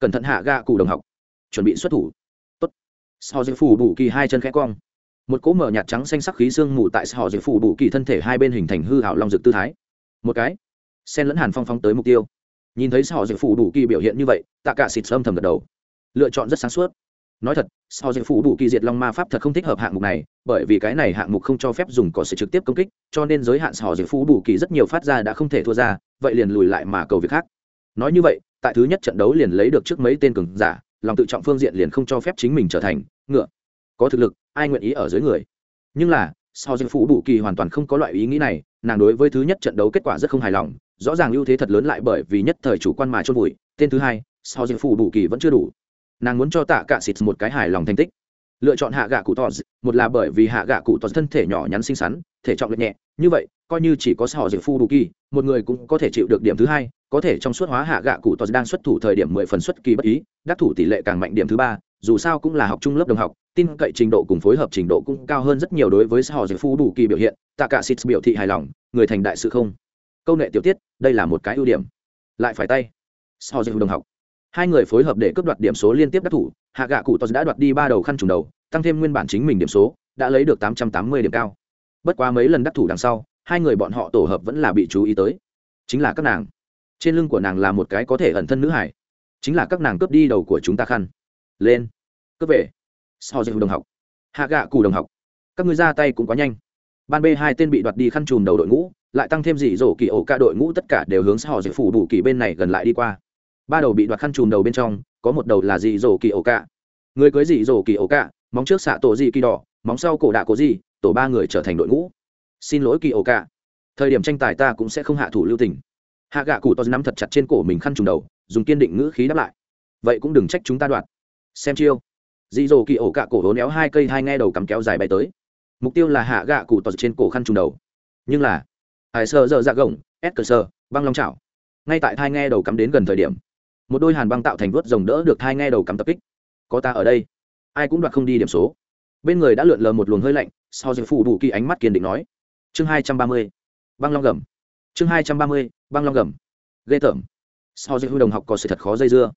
cẩn thận hạ gạ cụ đồng học. Chuẩn bị xuất thủ. Tốt. Sau dễ phủ đủ kỳ hai chân khẽ cong. Một cỗ mở nhạt trắng xanh sắc khí xương mù tại sau dễ phủ đủ kỳ thân thể hai bên hình thành hư hảo long dực tư thái. Một cái. Sen lẫn hàn phong phong tới mục tiêu. Nhìn thấy sau dễ phủ đủ kỳ biểu hiện như vậy, tạ cả xịt sâm thầm gật đầu. Lựa chọn rất sáng suốt. Nói thật sau dễ phủ đủ kỳ diệt long ma pháp thật không thích hợp hạng mục này, bởi vì cái này hạng mục không cho phép dùng có sự trực tiếp công kích, cho nên giới hạn sau dễ phủ đủ kỳ rất nhiều phát ra đã không thể thua ra, vậy liền lùi lại mà cầu việc khác. Nói như vậy tại thứ nhất trận đấu liền lấy được trước mấy tên cường giả, lòng tự trọng phương diện liền không cho phép chính mình trở thành ngựa. Có thực lực, ai nguyện ý ở dưới người? Nhưng là so dễ phủ đủ kỳ hoàn toàn không có loại ý nghĩ này, nàng đối với thứ nhất trận đấu kết quả rất không hài lòng, rõ ràng ưu thế thật lớn lại bởi vì nhất thời chủ quan mà chôn vùi. Tên thứ hai so dễ phủ đủ kỳ vẫn chưa đủ. Nàng muốn cho tạ cạ xịt một cái hài lòng thành tích lựa chọn hạ gạ cụ tỏ một là bởi vì hạ gạ cụ tỏ thân thể nhỏ nhắn xinh xắn, thể trọng lệch nhẹ. Như vậy, coi như chỉ có sò dự phu đủ kỳ, một người cũng có thể chịu được điểm thứ hai. Có thể trong suốt hóa hạ gạ cụ tỏ đang xuất thủ thời điểm mười phần xuất kỳ bất ý, đắc thủ tỷ lệ càng mạnh điểm thứ ba. Dù sao cũng là học trung lớp đồng học, tin cậy trình độ cùng phối hợp trình độ cũng cao hơn rất nhiều đối với sò dự phu đủ kỳ biểu hiện. Tạ cả xịt biểu thị hài lòng, người thành đại sự không? Câu nệ tiểu tiết, đây là một cái ưu điểm. Lại phải tay. Sò dự đồng học. Hai người phối hợp để cướp đoạt điểm số liên tiếp đắc thủ hạ gạ cụ tos đã đoạt đi ba đầu khăn trùng đầu, tăng thêm nguyên bản chính mình điểm số, đã lấy được tám trăm tám mươi điểm cao. Bất quá mấy lần đắc thủ đằng sau, hai người bọn họ tổ hợp vẫn là bị chú ý tới. Chính là các nàng. Trên lưng của nàng là một cái có thể ẩn thân nữ hải. Chính là các nàng cướp đi đầu của chúng ta khăn. Lên. Cướp về. So dư đồng học. Hạ gạ cụ đồng học. Các người ra tay cũng quá nhanh. Ban b hai tên bị đoạt đi khăn trùm đầu đội ngũ, lại tăng thêm dị dỗ kỳ ổ ca đội ngũ, tất cả đều hướng so dư phủ đủ kỳ bên này gần lại đi qua ba đầu bị đoạt khăn trùm đầu bên trong, có một đầu là dị dỗ kỳ ổ cả người cưới dị dỗ kỳ ổ cả móng trước xạ tổ dị kỳ đỏ, móng sau cổ đạ cổ dị, tổ ba người trở thành đội ngũ. Xin lỗi kỳ ổ cả thời điểm tranh tài ta cũng sẽ không hạ thủ lưu tình. Hạ gạ cụ to nắm thật chặt trên cổ mình khăn trùm đầu, dùng kiên định ngữ khí đáp lại. Vậy cũng đừng trách chúng ta đoạt. Xem chiêu. Dị dỗ kỳ ổ cả cổ hố néo hai cây hai nghe đầu cắm kéo dài bay tới. Mục tiêu là hạ gạ cụ to trên cổ khăn trùm đầu. Nhưng là hải sơ dơ dạ gồng ép cơ sơ băng long chảo. Ngay tại thai nghe đầu cắm đến gần thời điểm một đôi hàn băng tạo thành vớt rồng đỡ được thai nghe đầu cắm tập kích. Có ta ở đây. Ai cũng đoạt không đi điểm số. Bên người đã lượn lờ một luồng hơi lạnh, sau giờ phụ đủ kỳ ánh mắt kiên định nói. Chương hai trăm ba mươi, băng long gầm. Chương hai trăm ba mươi, băng long gầm. Ghê tởm. Sau giờ hư đồng học có sự thật khó dây dưa.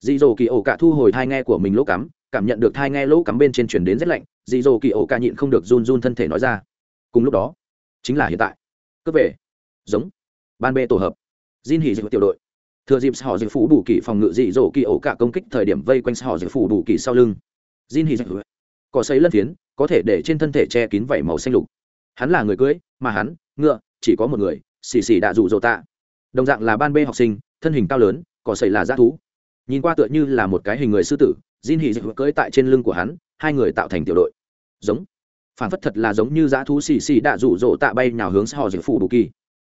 Dị dỗ kỳ ổ cả thu hồi thai nghe của mình lỗ cắm, cảm nhận được thai nghe lỗ cắm bên trên chuyển đến rét lạnh, dị dỗ kỳ ổ cả nhịn không được run run thân thể nói ra. Cùng lúc đó, chính là hiện tại. Cướp về. Giống. Ban bê tổ hợp. Jin hỉ dịch tiểu đội thừa dịp họ dự phủ bù kỳ phòng ngự dị dỗ kỳ ổ cả công kích thời điểm vây quanh họ dự phủ bù kỳ sau lưng. Jin hì dịch có xây lân phiến, có thể để trên thân thể che kín vảy màu xanh lục. Hắn là người cưới, mà hắn, ngựa, chỉ có một người, xì xì đạ dụ dỗ tạ. Đồng dạng là ban bê học sinh, thân hình cao lớn có xây là g thú. Nhìn qua tựa như là một cái hình người sư tử, jin hì dịch cưỡi tại trên lưng của hắn, hai người tạo thành tiểu đội. Giống. Phản phất thật là giống như dã thú xì xì đạ dụ dỗ tạ bay nào hướng họ dự phủ bù kỳ.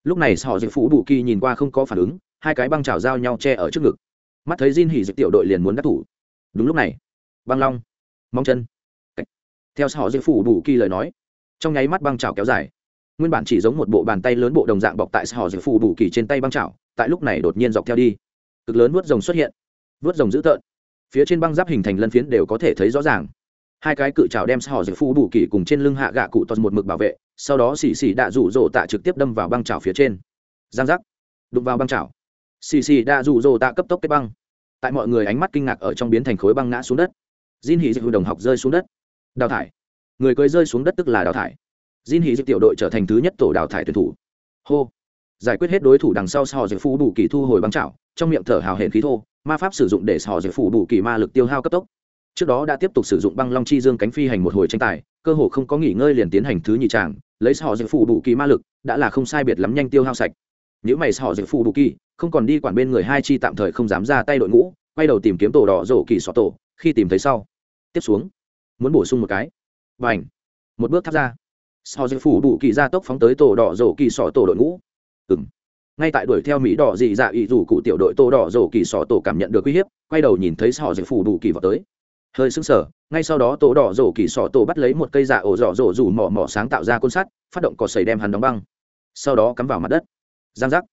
Lúc này họ dự phủ bù kỳ nhìn qua không có phản ứng hai cái băng chảo giao nhau che ở trước ngực. Mắt thấy Jin hỉ dịch tiểu đội liền muốn đắc thủ. Đúng lúc này, băng long mong chân. Theo họ dây phủ đủ kỳ lời nói, trong nháy mắt băng chảo kéo dài. Nguyên bản chỉ giống một bộ bàn tay lớn bộ đồng dạng bọc tại họ dây phủ đủ kỳ trên tay băng chảo, tại lúc này đột nhiên dọc theo đi. Cực lớn vuốt rồng xuất hiện. Vuốt rồng dữ tợn. Phía trên băng giáp hình thành lân phiến đều có thể thấy rõ ràng. Hai cái cự trào đem họ dây phủ đủ kỳ cùng trên lưng hạ gạ cụ toàn một mực bảo vệ, sau đó xì xì đạ rủ rỗ tạ trực tiếp đâm vào băng chảo phía trên. Giang giác. Đụng vào băng chảo xì xì đã rụ rồ tạ cấp tốc kết băng tại mọi người ánh mắt kinh ngạc ở trong biến thành khối băng ngã xuống đất Jin Hỉ Dịch đồng học rơi xuống đất. Đào thải. Người cưới rơi xuống đất tức là đào thải. Jin Hỉ Dịch tiểu đội trở thành thứ nhất tổ đào thải tuyển thủ. Hô. Giải quyết hết đối thủ đằng sau Sò Dịch Phú đủ kỳ thu hồi băng chảo, trong miệng thở hào hển khí thô, ma pháp sử dụng để Sò Dịch Phú đủ kỳ ma lực tiêu hao cấp tốc. Trước đó đã tiếp tục sử dụng băng long chi dương cánh phi hành một hồi tranh tài, cơ hồ không có nghỉ ngơi liền tiến hành thứ nhị tràng, lấy Sò Dịch Phú đủ kỳ ma lực, đã là không sai biệt lắm nhanh tiêu hao sạch. Nếu mày họ dự phụ đủ kỳ, không còn đi quản bên người hai chi tạm thời không dám ra tay đội ngũ, quay đầu tìm kiếm tổ đỏ rổ kỳ sọ tổ, khi tìm thấy sau, tiếp xuống muốn bổ sung một cái. Và ảnh một bước tháp ra. Sau dự phủ đủ kỳ ra tốc phóng tới tổ đỏ rổ kỳ sọ tổ đội ngũ. Ừ m ngay tại đuổi theo mỹ đỏ dị dạ ý rủ cụ tiểu đội tổ đỏ rổ kỳ sọ tổ cảm nhận được uy hiếp quay đầu nhìn thấy sọ dây phủ đủ kỳ vào tới. Hơi sững sờ ngay sau đó tổ đỏ rổ kỳ sọ tổ bắt lấy một cây dạ ổ rỏ rổ rủ mỏ mỏ sáng tạo ra côn sắt phát động cỏ sầy đem hắn đóng băng. Sau đó cắm vào mặt đất giang giác.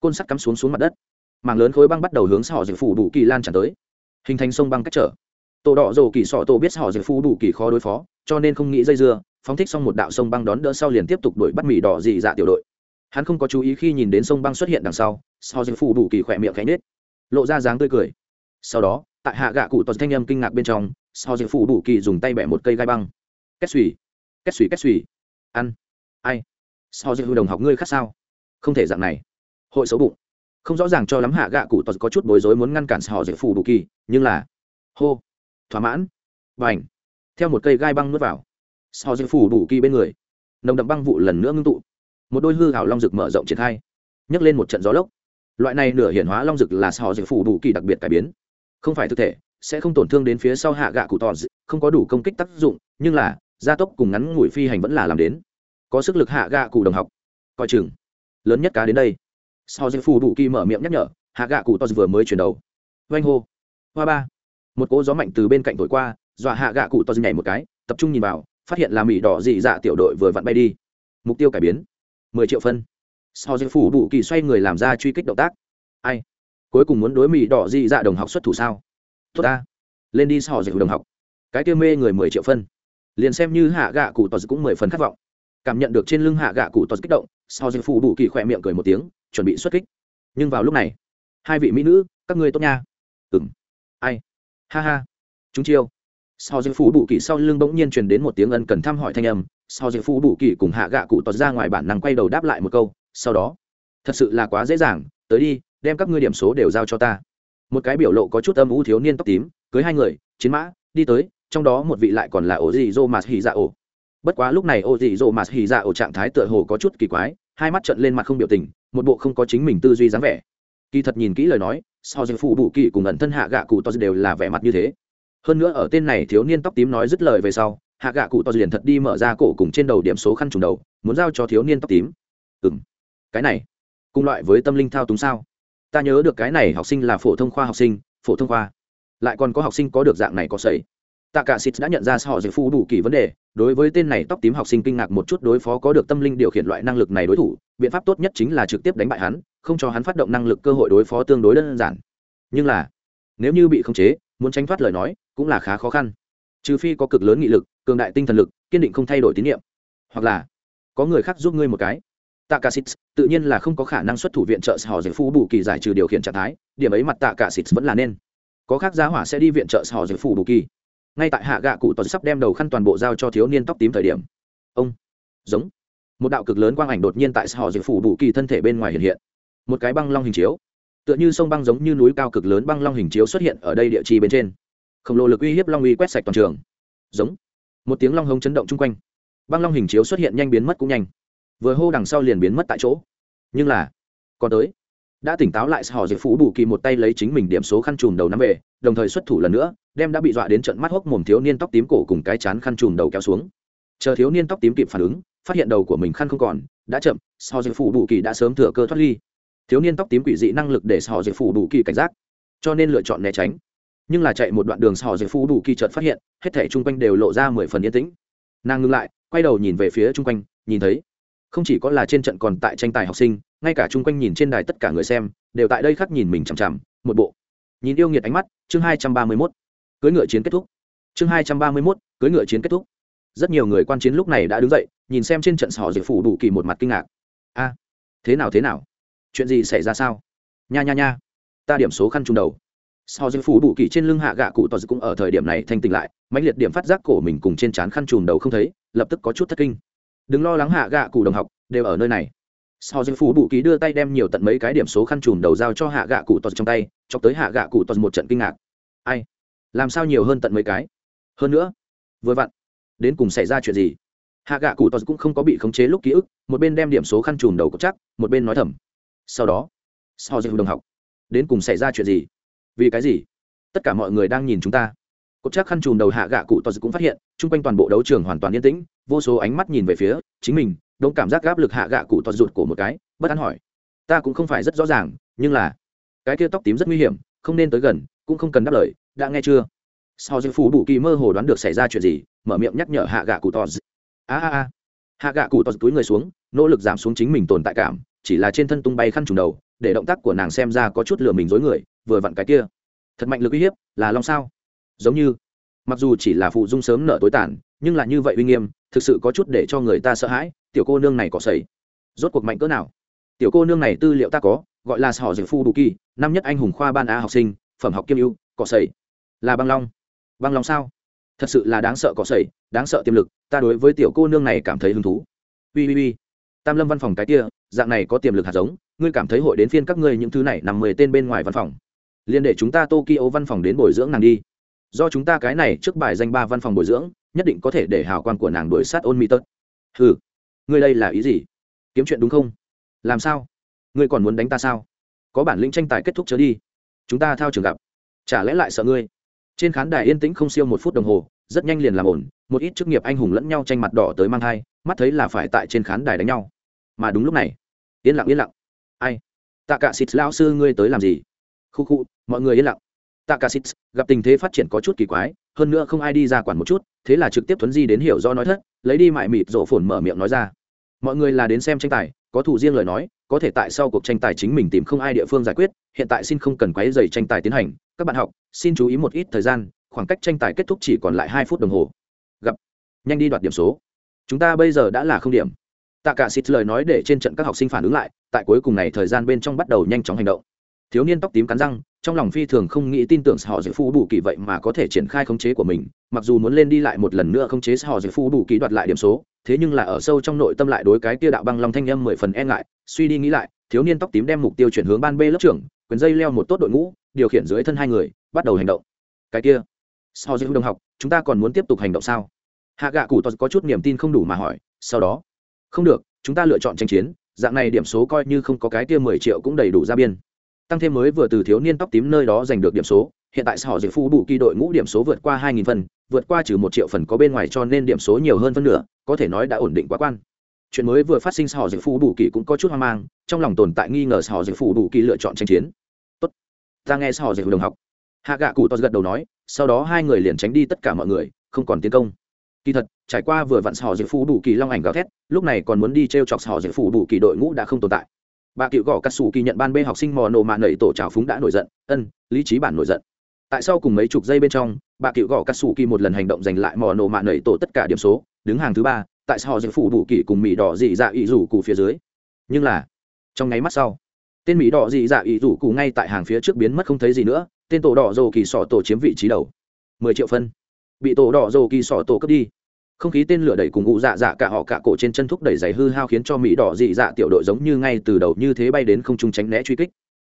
Côn sắt cắm xuống xuống mặt đất. Mảng lớn khối băng bắt đầu hướng sỏ dược phủ đủ kỳ lan tràn tới. Hình thành sông băng cách trở. Tổ đỏ rồ kỳ sọ tổ biết họ dược phủ đủ kỳ khó đối phó, cho nên không nghĩ dây dưa, phóng thích xong một đạo sông băng đón đỡ sau liền tiếp tục đuổi bắt mì đỏ dị dạ tiểu đội. Hắn không có chú ý khi nhìn đến sông băng xuất hiện đằng sau sau dược phủ đủ kỳ khỏe miệng cánh nết lộ ra dáng tươi cười. Sau đó, tại hạ gạ cụ tuần thanh âm kinh ngạc bên trong, sau dược phủ đủ kỳ dùng tay bẻ một cây gai băng. Kết xùy kết xùy kết xùy. Ăn. Ai? Sau dược đồng học ngươi khác sao? Không thể dạng này. Hội xấu bụng. Không rõ ràng cho lắm hạ gạ cụ tật có chút bối rối muốn ngăn cản họ dễ phủ đủ kỳ, nhưng là, hô, thỏa mãn. Và ảnh theo một cây gai băng nuốt vào, họ dễ phủ đủ kỳ bên người, nồng đậm băng vụ lần nữa ngưng tụ. Một đôi hư hảo long rực mở rộng triển khai, nhấc lên một trận gió lốc. Loại này nửa hiển hóa long rực là họ dễ phủ đủ kỳ đặc biệt cải biến. Không phải thực thể, sẽ không tổn thương đến phía sau hạ gạ cụ tỏ không có đủ công kích tác dụng, nhưng là, gia tốc cùng ngắn ngủi phi hành vẫn là làm đến. Có sức lực hạ gạ cụ đồng học. Coi chừng lớn nhất cá đến đây. Sau giây phủ đủ kỳ mở miệng nhắc nhở, hạ gạ cụ to vừa mới chuyển đầu. Oanh hô. Hoa ba. Một cỗ gió mạnh từ bên cạnh thổi qua, dọa hạ gạ cụ to nhảy một cái, tập trung nhìn vào, phát hiện là mỹ đỏ dị dạ tiểu đội vừa vặn bay đi. Mục tiêu cải biến. Mười triệu phân. Sau giây phủ đủ kỳ xoay người làm ra truy kích động tác. Ai? Cuối cùng muốn đối mỹ đỏ dị dạ đồng học xuất thủ sao? Tốt ta. Lên đi sau giây đồng học. Cái kia mê người mười triệu phân. Liền xem như hạ gạ cụ to cũng mười phần khát vọng. Cảm nhận được trên lưng hạ gạ cụ tỏ kích động sau dư phủ đủ kỳ khỏe miệng cười một tiếng, chuẩn bị xuất kích. Nhưng vào lúc này, hai vị mỹ nữ, các ngươi tốt nha. Ừng ai? Ha ha. Chúng chiêu. Sau dư phủ bù kỳ sau lưng bỗng nhiên truyền đến một tiếng ân cần thăm hỏi thanh âm. Sau dư phủ bù kỳ cùng hạ gạ cụ tọt ra ngoài bản năng quay đầu đáp lại một câu, sau đó, thật sự là quá dễ dàng, tới đi, đem các ngươi điểm số đều giao cho ta. Một cái biểu lộ có chút âm u thiếu niên tóc tím, cưới hai người, chiến mã, đi tới, trong đó một vị lại còn là ổ gì dô mạt hỉ dạ ổ bất quá lúc này ô dị dỗ mạt hì dạ ở trạng thái tựa hồ có chút kỳ quái, hai mắt trận lên mặt không biểu tình, một bộ không có chính mình tư duy dáng vẻ. Kỳ thật nhìn kỹ lời nói, sau dư phụ bù kỳ cùng ẩn thân hạ gạ cụ to đều là vẻ mặt như thế. Hơn nữa ở tên này thiếu niên tóc tím nói dứt lời về sau, hạ gạ cụ to liền thật đi mở ra cổ cùng trên đầu điểm số khăn trùng đầu, muốn giao cho thiếu niên tóc tím. Ừ m cái này, cùng loại với tâm linh thao túng sao? Ta nhớ được cái này học sinh là phổ thông khoa học sinh, phổ thông khoa. Lại còn có học sinh có được dạng này có sẩy tạ cả xịt đã nhận ra họ dự phu đủ kỳ vấn đề, đối với tên này tóc tím học sinh kinh ngạc một chút đối phó có được tâm linh điều khiển loại năng lực này đối thủ, biện pháp tốt nhất chính là trực tiếp đánh bại hắn, không cho hắn phát động năng lực cơ hội đối phó tương đối đơn giản. Nhưng là, nếu như bị khống chế, muốn tránh thoát lời nói, cũng là khá khó khăn. Trừ phi có cực lớn nghị lực, cường đại tinh thần lực, kiên định không thay đổi tín nhiệm. Hoặc là, có người khác giúp ngươi một cái. Tạ cả xịt tự nhiên là không có khả năng xuất thủ viện trợ họ giải phu bù kỳ giải trừ điều khiển trạng thái, điểm ấy mặt tạ cả xịt vẫn là nên. Có khác giá hỏa sẽ đi viện trợ họ giải phu bù kỳ ngay tại hạ gạ cụ toàn sắp đem đầu khăn toàn bộ giao cho thiếu niên tóc tím thời điểm. Ông, giống. Một đạo cực lớn quang ảnh đột nhiên tại họ dự phủ bù kỳ thân thể bên ngoài hiện hiện. Một cái băng long hình chiếu. Tựa như sông băng giống như núi cao cực lớn băng long hình chiếu xuất hiện ở đây địa chi bên trên. Khổng lồ lực uy hiếp long uy quét sạch toàn trường. Giống. Một tiếng long hống chấn động chung quanh. Băng long hình chiếu xuất hiện nhanh biến mất cũng nhanh. Vừa hô đằng sau liền biến mất tại chỗ. Nhưng là, còn tới đã tỉnh táo lại, họ diệp phú bù kỳ một tay lấy chính mình điểm số khăn chùm đầu nắm về, đồng thời xuất thủ lần nữa, đem đã bị dọa đến trận mắt hốc mồm thiếu niên tóc tím cổ cùng cái chán khăn chùm đầu kéo xuống. Chờ thiếu niên tóc tím kịp phản ứng, phát hiện đầu của mình khăn không còn, đã chậm, họ diệp phú bù kỳ đã sớm thừa cơ thoát ly. Thiếu niên tóc tím quỷ dị năng lực để họ diệp phú bù kỳ cảnh giác, cho nên lựa chọn né tránh. Nhưng là chạy một đoạn đường, họ diệp phú bù kỳ chợt phát hiện, hết thể chung quanh đều lộ ra mười phần yên tĩnh. Nàng ngưng lại, quay đầu nhìn về phía chung quanh, nhìn thấy không chỉ có là trên trận còn tại tranh tài học sinh, ngay cả chung quanh nhìn trên đài tất cả người xem, đều tại đây khắc nhìn mình chằm chằm, một bộ. Nhìn yêu nghiệt ánh mắt, chương hai trăm ba mươi mốt. Cưới ngựa chiến kết thúc. Chương hai trăm ba mươi mốt, cưới ngựa chiến kết thúc. Rất nhiều người quan chiến lúc này đã đứng dậy, nhìn xem trên trận sỏ diệp phủ đủ kỳ một mặt kinh ngạc. A, thế nào thế nào? Chuyện gì xảy ra sao? Nha nha nha. Ta điểm số khăn trùng đầu. Sỏ diệp phủ đủ kỳ trên lưng hạ gạ cụ tòa cũng ở thời điểm này thanh tỉnh lại, mãnh liệt điểm phát giác cổ mình cùng trên trán khăn trùm đầu không thấy, lập tức có chút thất kinh đừng lo lắng hạ gạ cụ đồng học, đều ở nơi này. Sau giây phủ bụ ký đưa tay đem nhiều tận mấy cái điểm số khăn trùm đầu giao cho hạ gạ cụ tọt trong tay, chọc tới hạ gạ cụ tọt một trận kinh ngạc. Ai? Làm sao nhiều hơn tận mấy cái? Hơn nữa, vừa vặn, đến cùng xảy ra chuyện gì? Hạ gạ cụ tọt cũng không có bị khống chế lúc ký ức, một bên đem điểm số khăn trùm đầu có chắc, một bên nói thầm. Sau đó, sau dân đồng học, đến cùng xảy ra chuyện gì? Vì cái gì? Tất cả mọi người đang nhìn chúng ta cột chắc khăn chùm đầu hạ gạ cụ tọt cũng phát hiện, chung quanh toàn bộ đấu trường hoàn toàn yên tĩnh, vô số ánh mắt nhìn về phía chính mình đông cảm giác gáp lực hạ gạ cụ tọt rụt cổ một cái, bất an hỏi, ta cũng không phải rất rõ ràng, nhưng là cái kia tóc tím rất nguy hiểm, không nên tới gần, cũng không cần đáp lời, đã nghe chưa? Sau dư phủ bù kỳ mơ hồ đoán được xảy ra chuyện gì, mở miệng nhắc nhở hạ gạ cụ tọt a a a. Hạ gạ cụ tọt túi người xuống, nỗ lực giảm xuống chính mình tồn tại cảm, chỉ là trên thân tung bay khăn trùng đầu, để động tác của nàng xem ra có chút lừa mình dối người, vừa vặn cái kia. Thật mạnh lực uy hiếp, là long sao? Giống như, mặc dù chỉ là phụ dung sớm nợ tối tàn, nhưng là như vậy uy nghiêm, thực sự có chút để cho người ta sợ hãi, tiểu cô nương này có sẩy. Rốt cuộc mạnh cỡ nào? Tiểu cô nương này tư liệu ta có, gọi là họ dược phu đủ kỳ, năm nhất anh hùng khoa ban á học sinh, phẩm học kiêm ưu cỏ sẩy. Là băng long. Băng long sao? Thật sự là đáng sợ cỏ sẩy, đáng sợ tiềm lực, ta đối với tiểu cô nương này cảm thấy hứng thú. Ui ui ui tam lâm văn phòng cái kia, dạng này có tiềm lực hạt giống, ngươi cảm thấy hội đến phiên các ngươi những thứ này nằm mười tên bên ngoài văn phòng. Liên để chúng ta tokyo văn phòng đến bồi dưỡng nàng đi do chúng ta cái này trước bài danh ba văn phòng bồi dưỡng, nhất định có thể để hào quan của nàng đuổi sát ôn mỹ tật. Ừ ngươi đây là ý gì? Kiếm chuyện đúng không? Làm sao? Ngươi còn muốn đánh ta sao? Có bản lĩnh tranh tài kết thúc trở đi. Chúng ta thao trường gặp. Chả lẽ lại sợ ngươi? Trên khán đài yên tĩnh không siêu một phút đồng hồ, rất nhanh liền làm ổn, một ít chức nghiệp anh hùng lẫn nhau tranh mặt đỏ tới mang thai, mắt thấy là phải tại trên khán đài đánh nhau. Mà đúng lúc này, yên lặng yên lặng. Ai? Tạ cả xịt lao sư ngươi tới làm gì? Khu khu, mọi người yên lặng. Takasits, gặp tình thế phát triển có chút kỳ quái, hơn nữa không ai đi ra quản một chút, thế là trực tiếp thuấn di đến hiểu do nói thất, lấy đi mại mịt rộ phồn mở miệng nói ra. Mọi người là đến xem tranh tài, có thủ riêng lời nói, có thể tại sau cuộc tranh tài chính mình tìm không ai địa phương giải quyết, hiện tại xin không cần quấy rầy tranh tài tiến hành. Các bạn học, xin chú ý một ít thời gian, khoảng cách tranh tài kết thúc chỉ còn lại hai phút đồng hồ. Gặp. Nhanh đi đoạt điểm số. Chúng ta bây giờ đã là không điểm. Tạ cả lời nói để trên trận các học sinh phản ứng lại, tại cuối cùng này thời gian bên trong bắt đầu nhanh chóng hành động thiếu niên tóc tím cắn răng, trong lòng phi thường không nghĩ tin tưởng họ dự phu bù kỳ vậy mà có thể triển khai khống chế của mình, mặc dù muốn lên đi lại một lần nữa khống chế họ dự phu bù kỳ đoạt lại điểm số, thế nhưng là ở sâu trong nội tâm lại đối cái kia đạo băng long thanh em mười phần e ngại, suy đi nghĩ lại, thiếu niên tóc tím đem mục tiêu chuyển hướng ban b lớp trưởng, quyền dây leo một tốt đội ngũ, điều khiển dưới thân hai người, bắt đầu hành động. Cái kia so với đồng học, chúng ta còn muốn tiếp tục hành động sao? Hạ gạ cụ có chút niềm tin không đủ mà hỏi, sau đó, không được, chúng ta lựa chọn tranh chiến, dạng này điểm số coi như không có cái kia mười triệu cũng đầy đủ ra biên tăng thêm mới vừa từ thiếu niên tóc tím nơi đó giành được điểm số, hiện tại họ dự phu bù kỳ đội ngũ điểm số vượt qua hai nghìn phần, vượt qua trừ một triệu phần có bên ngoài cho nên điểm số nhiều hơn phân nửa, có thể nói đã ổn định quá quan. Chuyện mới vừa phát sinh họ dự phu bù kỳ cũng có chút hoang mang, trong lòng tồn tại nghi ngờ họ dự phu bù kỳ lựa chọn tranh chiến. Tốt, ta nghe họ dự đồng học. Hạ gạ cụ to gật đầu nói, sau đó hai người liền tránh đi tất cả mọi người, không còn tiến công. Kỳ thật, trải qua vừa vặn họ dự phu bù kỳ long ảnh gào thét, lúc này còn muốn đi t r e o chọc họ dự phu bù kỳ đội ngũ đã không tồn tại bà cựu gõ cắt xù kỳ nhận ban bê học sinh mò nổ mạ nẩy tổ trào phúng đã nổi giận. Ân, lý trí bản nổi giận. Tại sao cùng mấy chục giây bên trong, bà cựu gõ cắt xù kỳ một lần hành động giành lại mò nổ mạ nẩy tổ tất cả điểm số, đứng hàng thứ ba, tại sao họ giữ phủ đủ kỳ cùng mỹ đỏ dị dạ ý rủ cụ phía dưới. Nhưng là, trong nháy mắt sau, tên mỹ đỏ dị dạ ý rủ cụ ngay tại hàng phía trước biến mất không thấy gì nữa, tên tổ đỏ dồ kỳ sọ tổ chiếm vị trí đầu. Mười triệu phân. Bị tổ đỏ dồ kỳ sọ tổ cướp đi không khí tên lửa đẩy cùng ngụ dạ dạ cả họ cả cổ trên chân thúc đẩy giày hư hao khiến cho mỹ đỏ dị dạ tiểu đội giống như ngay từ đầu như thế bay đến không trung tránh né truy kích.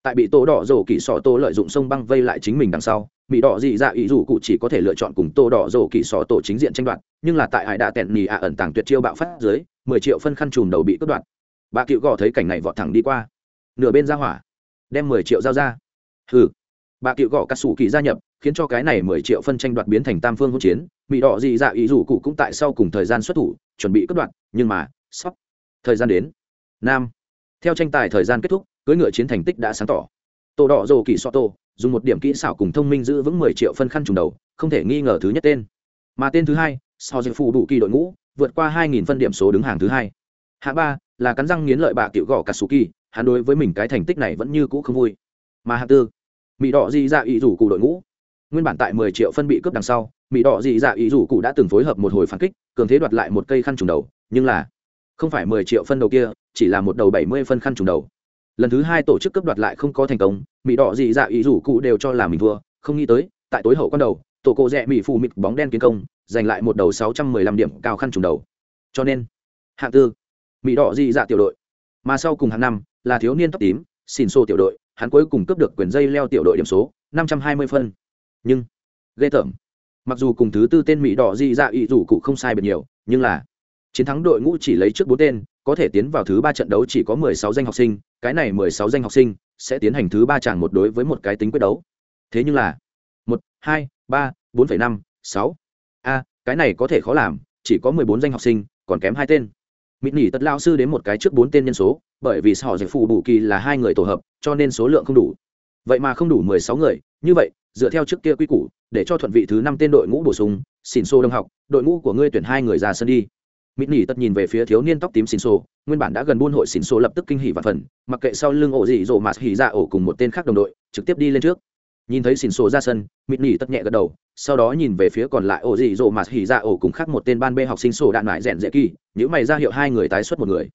Tại bị tổ đỏ rổ kỳ sọ tô lợi dụng sông băng vây lại chính mình đằng sau mỹ đỏ dị dạ ý dù cụ chỉ có thể lựa chọn cùng tô đỏ rổ kỳ sọ tổ chính diện tranh đoạt, nhưng là tại hải đạ tẹn nhì ạ ẩn tàng tuyệt chiêu bạo phát dưới, mười triệu phân khăn chùm đầu bị cướp đoạt. Bà cựu gò thấy cảnh này vọt thẳng đi qua. Nửa bên ra hỏa, đem mười triệu giao ra. Hừ bà cựu gõ cắt xù kỳ gia nhập, khiến cho cái này mười triệu phân tranh đoạt biến thành tam phương hỗn chiến. Mỹ đỏ dị dạ ý rủ cụ cũng tại sau cùng thời gian xuất thủ, chuẩn bị cất đoạt, nhưng mà, sắp, thời gian đến. Nam, theo tranh tài thời gian kết thúc, cưỡi ngựa chiến thành tích đã sáng tỏ. Tổ đỏ rồ kỳ so tô dùng một điểm kỹ xảo cùng thông minh giữ vững mười triệu phân khăn trùng đầu, không thể nghi ngờ thứ nhất tên. Mà tên thứ hai so với phụ đủ kỳ đội ngũ, vượt qua hai nghìn phân điểm số đứng hàng thứ hai. Hạ ba, là cắn răng nghiến lợi bà cựu gõ kỳ, hắn đối với mình cái thành tích này vẫn như cũ không vui. Mà hạng tư mỹ đỏ dị dạ ý rủ cụ đội ngũ. Nguyên bản tại mười triệu phân bị cướp đằng sau mỹ đỏ dị dạ ý rủ cụ đã từng phối hợp một hồi phản kích, cường thế đoạt lại một cây khăn trùng đầu, nhưng là không phải mười triệu phân đầu kia, chỉ là một đầu bảy mươi phân khăn trùng đầu. Lần thứ hai tổ chức cướp đoạt lại không có thành công mỹ đỏ dị dạ ý rủ cụ đều cho là mình thua, không nghĩ tới, tại tối hậu con đầu, tổ cộ rẽ mỹ phù mịt bóng đen kiến công, giành lại một đầu sáu trăm mười lăm điểm cao khăn trùng đầu. Cho nên, hạng tư mỹ đỏ dị dạ tiểu đội. Mà sau cùng hạng năm là thiếu niên tóc tím xin xô tiểu đội hắn cuối cùng cướp được quyền dây leo tiểu đội điểm số, năm trăm hai mươi phân. Nhưng, ghê tởm. Mặc dù cùng thứ tư tên mỹ đỏ di dạ ý rủ cụ không sai biệt nhiều, nhưng là, chiến thắng đội ngũ chỉ lấy trước bốn tên, có thể tiến vào thứ ba trận đấu chỉ có mười sáu danh học sinh, cái này mười sáu danh học sinh sẽ tiến hành thứ ba chàng một đối với một cái tính quyết đấu. Thế nhưng là, một, hai, ba, bốn phẩy năm, sáu. A, cái này có thể khó làm, chỉ có mười bốn danh học sinh, còn kém hai tên mịt nỉ tật lao sư đến một cái trước bốn tên nhân số, bởi vì họ giải phụ bù kỳ là hai người tổ hợp, cho nên số lượng không đủ. Vậy mà không đủ mười sáu người, như vậy, dựa theo trước kia quy củ, để cho thuận vị thứ năm tên đội ngũ bổ sung xin xô đông học, đội ngũ của ngươi tuyển hai người ra sân đi. Mịt nỉ tật nhìn về phía thiếu niên tóc tím xin xô nguyên bản đã gần buôn hội xin xô lập tức kinh hỉ và phần mặc kệ sau lưng ổ dị dỗ mà hỉ ra ổ cùng một tên khác đồng đội, trực tiếp đi lên trước. Nhìn thấy xin xô ra sân, mịt nỉ tật nhẹ gật đầu sau đó nhìn về phía còn lại ổ dị dỗ mà hỉ dạ ổ cùng khác một tên ban bê học sinh sổ đạn lại rèn dễ kỳ nếu mày ra hiệu hai người tái xuất một người.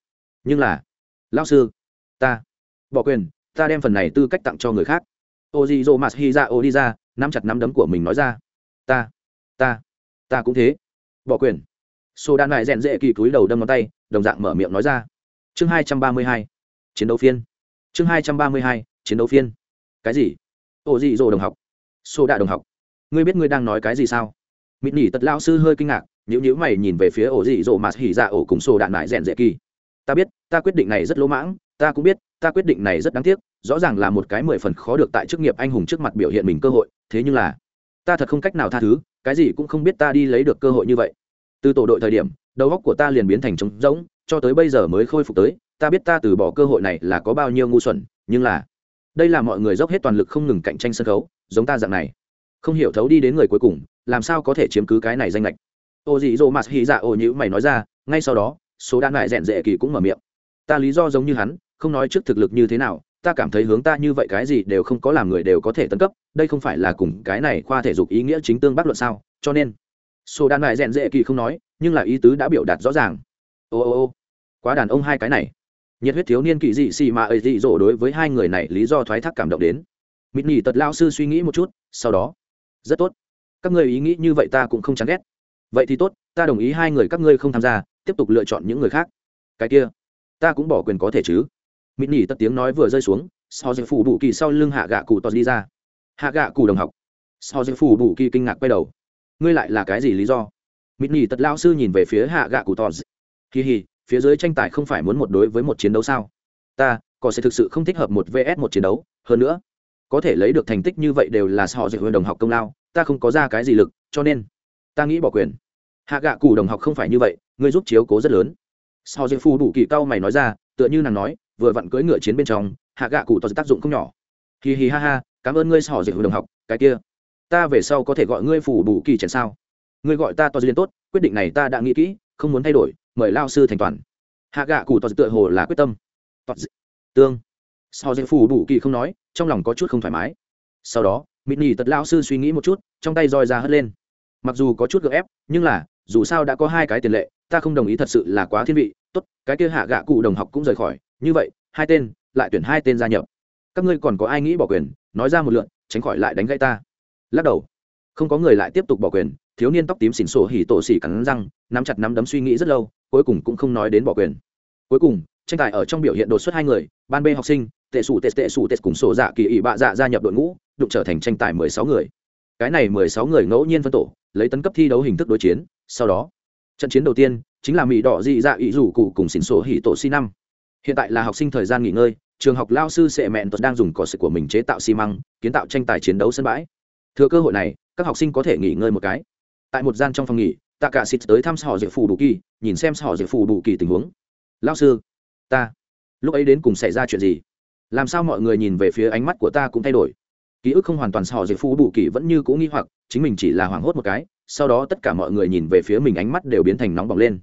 Nhưng là lao sư, ta, bỏ quyền, ta đem phần này tư cách tặng cho người khác. Ổ dị dỗ mà hỉ dạ ổ đi ra, nắm chặt nắm đấm của mình nói ra, ta ta ta cũng thế. Bỏ quyền. Sổ đạn lại rèn dễ kỳ cúi đầu đâm ngón tay, đồng dạng mở miệng nói ra. Chương hai trăm ba mươi hai, chiến đấu phiên. Chương hai trăm ba mươi hai, chiến đấu phiên. Cái gì? Ổ dị dỗ đồng học. Sổ đạ đồng học ngươi biết ngươi đang nói cái gì sao? Mịt nỉ tật lao sư hơi kinh ngạc nhữ nhữ mày nhìn về phía ổ dị dỗ mà hỉ dạ ổ cùng sổ đạn mãi rèn dễ kỳ. Ta biết, ta quyết định này rất lỗ mãng, ta cũng biết, ta quyết định này rất đáng tiếc, rõ ràng là một cái mười phần khó được tại chức nghiệp anh hùng trước mặt biểu hiện mình cơ hội, thế nhưng là, ta thật không cách nào tha thứ, cái gì cũng không biết ta đi lấy được cơ hội như vậy. Từ tổ đội thời điểm, đầu óc của ta liền biến thành trống rỗng, cho tới bây giờ mới khôi phục tới, ta biết ta từ bỏ cơ hội này là có bao nhiêu ngu xuẩn, nhưng là, đây là mọi người dốc hết toàn lực không ngừng cạnh tranh sân khấu, giống ta dạng này không hiểu thấu đi đến người cuối cùng, làm sao có thể chiếm cứ cái này danh lệch ô dị dỗ mặt hy dạ ô nhữ mày nói ra, ngay sau đó, số đan lại rèn rệ kỳ cũng mở miệng. Ta lý do giống như hắn, không nói trước thực lực như thế nào, ta cảm thấy hướng ta như vậy cái gì đều không có làm người đều có thể tấn cấp, đây không phải là cùng cái này khoa thể dục ý nghĩa chính tương bác luận sao? Cho nên, số đan lại rèn rệ kỳ không nói, nhưng là ý tứ đã biểu đạt rõ ràng. Ô ô ô, quá đàn ông hai cái này. Nhiệt huyết thiếu niên kỳ dị xì mà ấy dị dỗ đối với hai người này lý do thoái thác cảm động đến. Mịt nhỉ tật lao sư suy nghĩ một chút, sau đó rất tốt. Các ngươi ý nghĩ như vậy ta cũng không chán ghét. Vậy thì tốt, ta đồng ý hai người các ngươi không tham gia, tiếp tục lựa chọn những người khác. Cái kia, ta cũng bỏ quyền có thể chứ. Mịt nỉ tất tiếng nói vừa rơi xuống sau giờ phủ đủ kỳ sau lưng hạ gạ cụ tọt đi ra. Hạ gạ cụ đồng học. Sau giờ phủ đủ kỳ kinh ngạc quay đầu. Ngươi lại là cái gì lý do? Mịt nỉ tật lao sư nhìn về phía hạ gạ cụ tọt. Kỳ hì, phía dưới tranh tài không phải muốn một đối với một chiến đấu sao? Ta, có sẽ thực sự không thích hợp một vs một chiến đấu, hơn nữa có thể lấy được thành tích như vậy đều là họ dịch đồng học công lao, ta không có ra cái gì lực, cho nên, ta nghĩ bỏ quyền. Hạ gạ cụ đồng học không phải như vậy, ngươi giúp chiếu cố rất lớn. Sao dạy phu đủ kỳ cao mày nói ra, tựa như nàng nói, vừa vặn cưỡi ngựa chiến bên trong, hạ gạ cụ có tác dụng không nhỏ. Hì hì ha ha, cảm ơn ngươi họ huyền đồng học, cái kia, ta về sau có thể gọi ngươi phủ đủ kỳ chèn sao. Ngươi gọi ta to duyên tốt, quyết định này ta đã nghĩ kỹ, không muốn thay đổi, mời lao sư thành toàn. Hạ gạ cụ to tựa hồ là quyết tâm. Tương. Sao dạy phủ đủ kỳ không nói trong lòng có chút không thoải mái. Sau đó, mịt nhì tật lao sư suy nghĩ một chút, trong tay roi ra hất lên. Mặc dù có chút gợ ép, nhưng là, dù sao đã có hai cái tiền lệ, ta không đồng ý thật sự là quá thiên vị. Tốt, cái kia hạ gạ cụ đồng học cũng rời khỏi. Như vậy, hai tên, lại tuyển hai tên gia nhập. Các ngươi còn có ai nghĩ bỏ quyền? Nói ra một lượn tránh khỏi lại đánh gãy ta. Lắc đầu. Không có người lại tiếp tục bỏ quyền, thiếu niên tóc tím xỉn sổ hỉ tổ xỉ cắn răng, nắm chặt nắm đấm suy nghĩ rất lâu, cuối cùng cũng không nói đến bỏ quyền. Cuối cùng tranh tài ở trong biểu hiện đột xuất hai người, ban b học sinh, tệ sủ tệ tệ sủ tệ cùng sổ dạ kỳ ỵ bạ dạ gia nhập đội ngũ, đụng trở thành tranh tài mười sáu người. Cái này mười sáu người ngẫu nhiên phân tổ, lấy tấn cấp thi đấu hình thức đối chiến, sau đó, trận chiến đầu tiên chính là mỹ đỏ dị dạ ỵ rủ cụ cùng xỉn sổ hỉ tổ xi năm. Hiện tại là học sinh thời gian nghỉ ngơi, trường học lao sư sệ mẹn tuật đang dùng cỏ sực của mình chế tạo xi măng, kiến tạo tranh tài chiến đấu sân bãi. Thừa cơ hội này, các học sinh có thể nghỉ ngơi một cái. Tại một gian trong phòng nghỉ tạ cả xịt tới thăm họ diệp phù đủ kỳ, nhìn xem họ diệp phù đủ kỳ tình huống. Lao sư ta lúc ấy đến cùng xảy ra chuyện gì? Làm sao mọi người nhìn về phía ánh mắt của ta cũng thay đổi? Ký ức không hoàn toàn sò dịch phu đủ kỳ vẫn như cũ nghi hoặc, chính mình chỉ là hoảng hốt một cái, sau đó tất cả mọi người nhìn về phía mình ánh mắt đều biến thành nóng bỏng lên.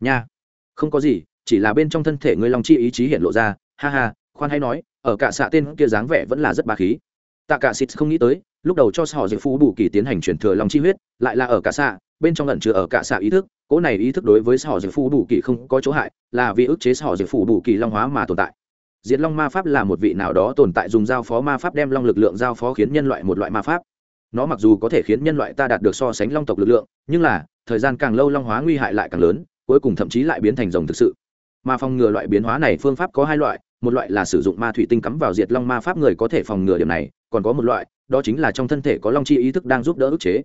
Nha, không có gì, chỉ là bên trong thân thể ngươi long chi ý chí hiện lộ ra, ha ha, khoan hay nói, ở cả xạ tên kia dáng vẻ vẫn là rất bà khí. Tạ cả xịt không nghĩ tới, lúc đầu cho sò dịch phu bù kỳ tiến hành chuyển thừa long chi huyết, lại là ở cả xạ bên trong lần chứa ở cả xạ ý thức, cỗ này ý thức đối với họ dược phù đủ kỳ không có chỗ hại, là vì ức chế họ dược phù đủ kỳ long hóa mà tồn tại. Diệt long ma pháp là một vị nào đó tồn tại dùng giao phó ma pháp đem long lực lượng giao phó khiến nhân loại một loại ma pháp. Nó mặc dù có thể khiến nhân loại ta đạt được so sánh long tộc lực lượng, nhưng là, thời gian càng lâu long hóa nguy hại lại càng lớn, cuối cùng thậm chí lại biến thành rồng thực sự. Mà phòng ngừa loại biến hóa này phương pháp có hai loại, một loại là sử dụng ma thủy tinh cắm vào diệt long ma pháp người có thể phòng ngừa điểm này, còn có một loại, đó chính là trong thân thể có long chi ý thức đang giúp đỡ ức chế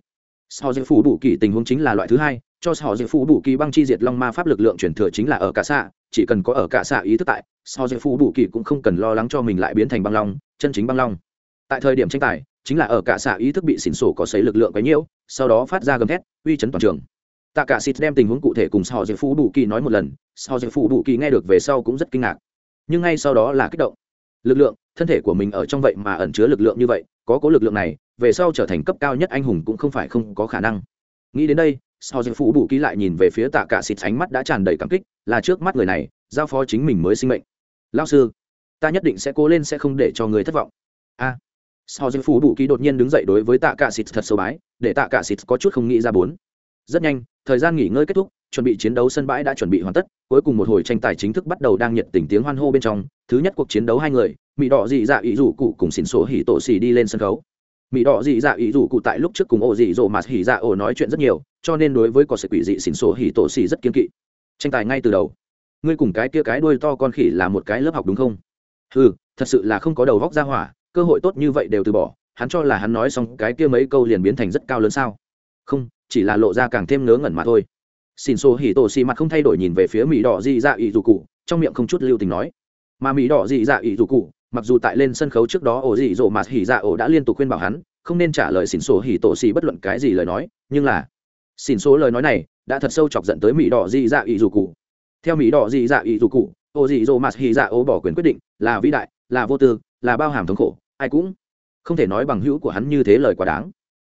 sau diệt phủ bù kỳ tình huống chính là loại thứ hai, cho sau diệt phủ bù kỳ băng chi diệt long ma pháp lực lượng chuyển thừa chính là ở cả xạ, chỉ cần có ở cả xạ ý thức tại sau diệt phủ bù kỳ cũng không cần lo lắng cho mình lại biến thành băng long, chân chính băng long. Tại thời điểm tranh tài, chính là ở cả xạ ý thức bị xỉn sổ có sấy lực lượng quấy nhiễu, sau đó phát ra gầm thét, uy chấn toàn trường. Tạ cả xịt đem tình huống cụ thể cùng sau diệt phủ bù kỳ nói một lần sau diệt phủ bù kỳ nghe được về sau cũng rất kinh ngạc. Nhưng ngay sau đó là kích động. Lực lượng, thân thể của mình ở trong vậy mà ẩn chứa lực lượng như vậy có cố lực lượng này, về sau trở thành cấp cao nhất anh hùng cũng không phải không có khả năng. Nghĩ đến đây sau diệp phủ bù ký lại nhìn về phía tạ cả xịt, ánh mắt đã tràn đầy cảm kích, là trước mắt người này, giao phó chính mình mới sinh mệnh. Lao sư, ta nhất định sẽ cố lên sẽ không để cho người thất vọng. A. Sao diệp phụ bù ký đột nhiên đứng dậy đối với tạ cả xịt thật sâu bái, để tạ cả xịt có chút không nghĩ ra bốn. Rất nhanh, thời gian nghỉ ngơi kết thúc, chuẩn bị chiến đấu sân bãi đã chuẩn bị hoàn tất, cuối cùng một hồi tranh tài chính thức bắt đầu đang nhiệt tình tiếng hoan hô bên trong, thứ nhất cuộc chiến đấu hai người mỹ đỏ dị dạ ý rủ cụ cùng xỉn sổ hỉ tổ xỉ đi lên sân khấu. Mỹ đỏ dị dạ ý rủ cụ tại lúc trước cùng ổ dị dỗ mà hỉ dạ ổ nói chuyện rất nhiều, cho nên đối với có sự quỷ dị xỉn sổ hỉ tổ xỉ rất kiên kỵ. Tranh tài ngay từ đầu, ngươi cùng cái kia cái đuôi to con khỉ là một cái lớp học đúng không? Ừ thật sự là không có đầu vóc ra hỏa, cơ hội tốt như vậy đều từ bỏ, hắn cho là hắn nói xong cái kia mấy câu liền biến thành rất cao lớn sao? Không, chỉ là lộ ra càng thêm ngớ ngẩn mà thôi. Xin xô hỉ tổ xì mặt không thay đổi nhìn về phía mỹ đỏ dị dạ ý dù cụ, trong miệng không chút lưu tình nói. Mà mỹ đỏ dị dạ ý dù cụ mặc dù tại lên sân khấu trước đó ổ dị dỗ mà hỉ dạ ổ đã liên tục khuyên bảo hắn, không nên trả lời xỉn số hỉ tổ xì bất luận cái gì lời nói, nhưng là xỉn số lời nói này đã thật sâu chọc giận tới mỹ đỏ dị dạ ý dù cụ. Theo mỹ đỏ dị dạ ý dù cụ, ổ dị dỗ mà hỉ dạ ổ bỏ quyền quyết định là vĩ đại, là vô tư, là bao hàm thống khổ, ai cũng không thể nói bằng hữu của hắn như thế lời quá đáng.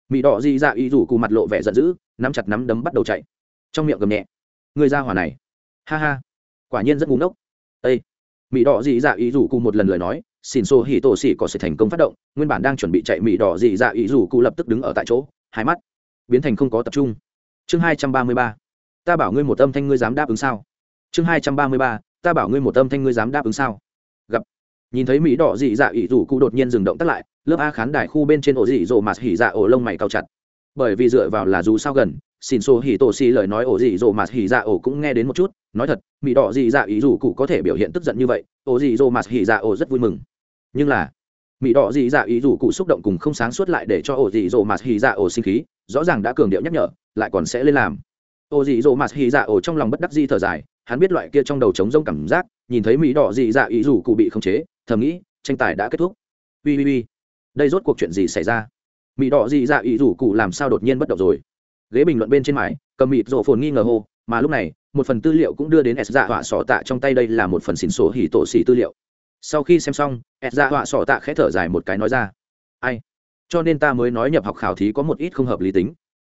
Mỹ đỏ dị dạ ý dù cụ mặt lộ vẻ giận dữ, nắm chặt nắm đấm bắt đầu chạy. Trong miệng gầm nhẹ người ra hỏa này. Ha ha. Quả nhiên rất ngu ngốc. Ây mỹ đỏ dị dạ ý rủ cụ một lần lời nói xin xô hỉ tổ xỉ có sự thành công phát động, nguyên bản đang chuẩn bị chạy mỹ đỏ dị dạ ý dù cụ lập tức đứng ở tại chỗ, hai mắt biến thành không có tập trung. Chương hai trăm ba mươi ba. Ta bảo ngươi một âm thanh ngươi dám đáp ứng sao? Chương hai trăm ba mươi ba. Ta bảo ngươi một âm thanh ngươi dám đáp ứng sao? Gặp. Nhìn thấy mỹ đỏ dị dạ ý dù cụ đột nhiên dừng động tắt lại, lớp a khán đài khu bên trên ổ dị dỗ mà hỉ dạ ổ lông mày cao chặt. Bởi vì dựa vào là dù sao gần, xin xô hỉ tổ xì lời nói ổ dị dỗ mà hỉ dạ ổ cũng nghe đến một chút, nói thật mỹ đỏ dị dạ ý dù cụ có thể biểu hiện tức giận như vậy, ổ dị dỗ mà hỉ dạ ổ rất vui mừng nhưng là mỹ đỏ dị dạ ý dù cụ xúc động cùng không sáng suốt lại để cho ổ dị dỗ mạt hỉ dạ ổ sinh khí, rõ ràng đã cường điệu nhắc nhở, lại còn sẽ lên làm. Ổ dị dỗ mạt hỉ dạ ổ trong lòng bất đắc di thở dài, hắn biết loại kia trong đầu trống rông cảm giác, nhìn thấy mỹ đỏ dị dạ ý dù cụ bị khống chế, thầm nghĩ, tranh tài đã kết thúc. Ui ui ui. Đây rốt cuộc chuyện gì xảy ra? Mỹ đỏ dị dạ ý dù cụ làm sao đột nhiên bất động rồi? Ghế bình luận bên trên mái cầm mịt rộ phồn nghi ngờ hô, mà lúc này, một phần tư liệu cũng đưa đến s dạ họa sỏ tạ trong tay đây là một phần xỉn sổ hỉ tổ xỉ tư liệu sau khi xem xong s ra dạ họa sỏ tạ khẽ thở dài một cái nói ra. Ai? Cho nên ta mới nói nhập học khảo thí có một ít không hợp lý tính.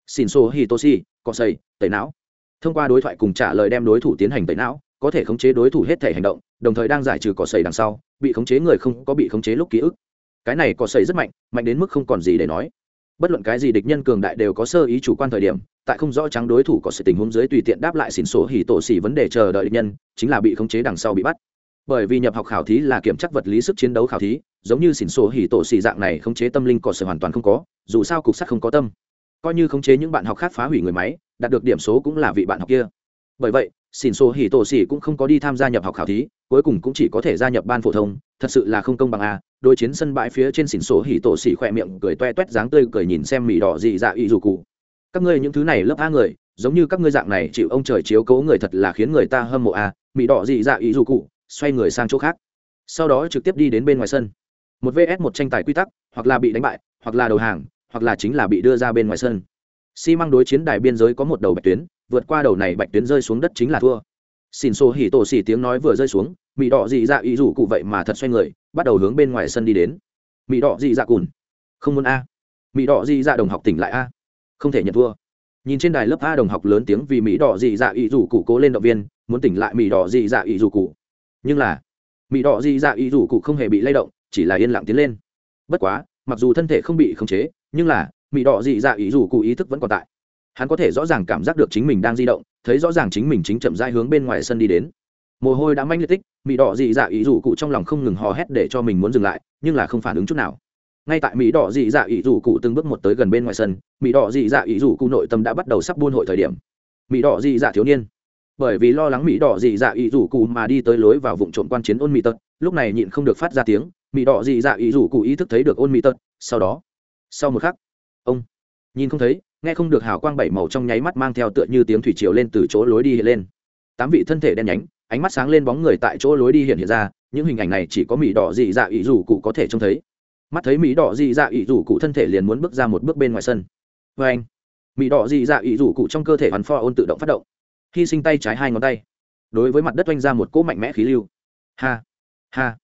Xỉn xô hỉ tổ cọ xây tẩy não. Thông qua đối thoại cùng trả lời đem đối thủ tiến hành tẩy não, có thể khống chế đối thủ hết thể hành động, đồng thời đang giải trừ cỏ sầy đằng sau, bị khống chế người không có bị khống chế lúc ký ức. Cái này cỏ sầy rất mạnh mạnh đến mức không còn gì để nói. Bất luận cái gì địch nhân cường đại đều có sơ ý chủ quan thời điểm, tại không rõ trắng đối thủ có sự tình huống dưới tùy tiện đáp lại xỉn sổ hỉ tổ xỉ vấn đề chờ đợi địch nhân, chính là bị khống chế đằng sau bị bắt bởi vì nhập học khảo thí là kiểm tra vật lý sức chiến đấu khảo thí, giống như xỉn sổ hỉ tổ xỉ dạng này khống chế tâm linh có sự hoàn toàn không có, dù sao cục sắt không có tâm. Coi như khống chế những bạn học khác phá hủy người máy, đạt được điểm số cũng là vị bạn học kia. Bởi vậy, xỉn sổ hỉ tổ xỉ cũng không có đi tham gia nhập học khảo thí, cuối cùng cũng chỉ có thể gia nhập ban phổ thông, thật sự là không công bằng à, a đôi chiến sân bãi phía trên xỉn sổ hỉ tổ xỉ khỏe miệng cười toe toét dáng tươi cười nhìn xem mì đỏ dị dạ ý dù cụ. Các ngươi những thứ này lớp a người, giống như các ngươi dạng này chịu ông trời chiếu cố người thật là khiến người ta hâm mộ a mì đỏ dị dạ ý dù cụ xoay người sang chỗ khác. Sau đó trực tiếp đi đến bên ngoài sân. Một vs một tranh tài quy tắc, hoặc là bị đánh bại, hoặc là đầu hàng, hoặc là chính là bị đưa ra bên ngoài sân. Xi măng đối chiến đài biên giới có một đầu bạch tuyến, vượt qua đầu này bạch tuyến rơi xuống đất chính là thua. Xin xô hỉ tổ xỉ tiếng nói vừa rơi xuống mỹ đỏ dị dạ ý rủ cụ vậy mà thật xoay người, bắt đầu hướng bên ngoài sân đi đến. Mỹ đỏ dị dạ cùn. Không muốn a. Mỹ đỏ dị dạ đồng học tỉnh lại a. Không thể nhận thua. Nhìn trên đài lớp a đồng học lớn tiếng vì mỹ đỏ dị dạ ý rủ cụ cố lên động viên, muốn tỉnh lại mỹ đỏ dị dạ ý rủ cụ nhưng là mỹ đỏ dị dạ ý rủ cụ không hề bị lay động, chỉ là yên lặng tiến lên. Bất quá, mặc dù thân thể không bị khống chế, nhưng là mỹ đỏ dị dạ ý rủ cụ ý thức vẫn còn tại. Hắn có thể rõ ràng cảm giác được chính mình đang di động, thấy rõ ràng chính mình chính chậm rãi hướng bên ngoài sân đi đến. Mồ hôi đã manh liệt tích mỹ đỏ dị dạ ý rủ cụ trong lòng không ngừng hò hét để cho mình muốn dừng lại, nhưng là không phản ứng chút nào. Ngay tại mỹ đỏ dị dạ ý rủ cụ từng bước một tới gần bên ngoài sân mỹ đỏ dị dạ ý rủ cụ nội tâm đã bắt đầu sắp buôn hội thời điểm. Mỹ đỏ dị dạ thiếu niên bởi vì lo lắng mỹ đỏ dị dạ ý rủ cụ mà đi tới lối vào vụ trộm quan chiến ôn mỹ tật. Lúc này nhịn không được phát ra tiếng, mỹ đỏ dị dạ ý rủ cụ ý thức thấy được ôn mỹ tật. Sau đó, sau một khắc, ông nhìn không thấy, nghe không được hào quang bảy màu trong nháy mắt mang theo tựa như tiếng thủy triều lên từ chỗ lối đi hiện lên. Tám vị thân thể đen nhánh, ánh mắt sáng lên bóng người tại chỗ lối đi hiện hiện ra, những hình ảnh này chỉ có mỹ đỏ dị dạ ý rủ cụ có thể trông thấy. Mắt thấy mỹ đỏ dị dạ ý rủ cụ thân thể liền muốn bước ra một bước bên ngoài sân. Vê anh, mỹ đỏ dị dạ ý rủ cụ trong cơ thể hoàn pho ôn tự động phát động hy sinh tay trái hai ngón tay. Đối với mặt đất oanh ra một cỗ mạnh mẽ khí lưu. Ha ha.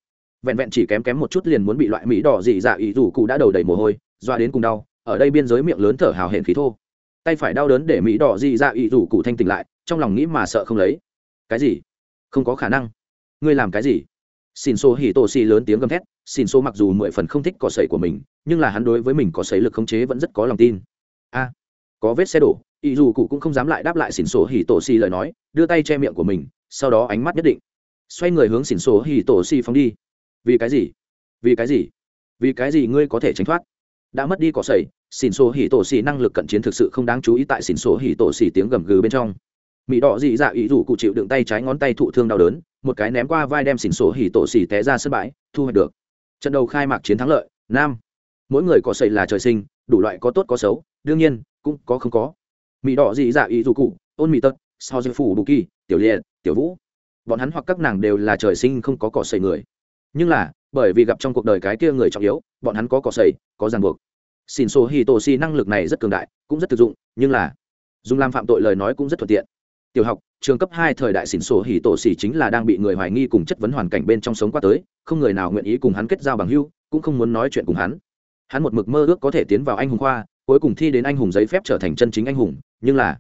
Vẹn vẹn chỉ kém kém một chút liền muốn bị loại mỹ đỏ dị dạ ý rủ cụ đã đầu đầy mồ hôi doa đến cùng đau, ở đây biên giới miệng lớn thở hào hển khí thô. Tay phải đau đớn để mỹ đỏ dị dạ ý rủ cụ thanh tỉnh lại, trong lòng nghĩ mà sợ không lấy. Cái gì? Không có khả năng. Ngươi làm cái gì? Xin xô hỉ tổ xì lớn tiếng gầm thét, xin xô mặc dù mười phần không thích cỏ sậy của mình, nhưng là hắn đối với mình có sấy lực khống chế vẫn rất có lòng tin. A, có vết xe đổ ý dù cụ cũng không dám lại đáp lại xỉn sổ hỉ tổ xì lời nói, đưa tay che miệng của mình, sau đó ánh mắt nhất định. Xoay người hướng xỉn sổ hỉ tổ xì phóng đi. Vì cái gì? Vì cái gì? Vì cái gì ngươi có thể tránh thoát? Đã mất đi cỏ sầy xỉn sổ hỉ tổ xì năng lực cận chiến thực sự không đáng chú ý tại xỉn sổ hỉ tổ xì tiếng gầm gừ bên trong. Mỹ đỏ dị dạ ý dù cụ chịu đựng tay trái ngón tay thụ thương đau đớn, một cái ném qua vai đem xỉn sổ hỉ tổ xì té ra sân bãi, thu hoạch được. Trận đầu khai mạc chiến thắng lợi, nam. Mỗi người có sầy là trời sinh, đủ loại có tốt có xấu, đương nhiên, cũng có không có mỹ đỏ dị dạ ý dù cụ, ôn mỹ tật sao dư phủ bù kỳ, tiểu liệt, tiểu vũ. Bọn hắn hoặc các nàng đều là trời sinh không có cỏ sầy người. Nhưng là, bởi vì gặp trong cuộc đời cái kia người trọng yếu, bọn hắn có cỏ sầy có ràng buộc. Xin số hi tổ si năng lực này rất cường đại, cũng rất thực dụng, nhưng là, dùng làm phạm tội lời nói cũng rất thuận tiện. Tiểu học, trường cấp hai thời đại xỉn sổ hỉ tổ xỉ chính là đang bị người hoài nghi cùng chất vấn hoàn cảnh bên trong sống qua tới, không người nào nguyện ý cùng hắn kết giao bằng hưu cũng không muốn nói chuyện cùng hắn. Hắn một mực mơ ước có thể tiến vào anh hùng khoa cuối cùng thi đến anh hùng giấy phép trở thành chân chính anh hùng, nhưng là,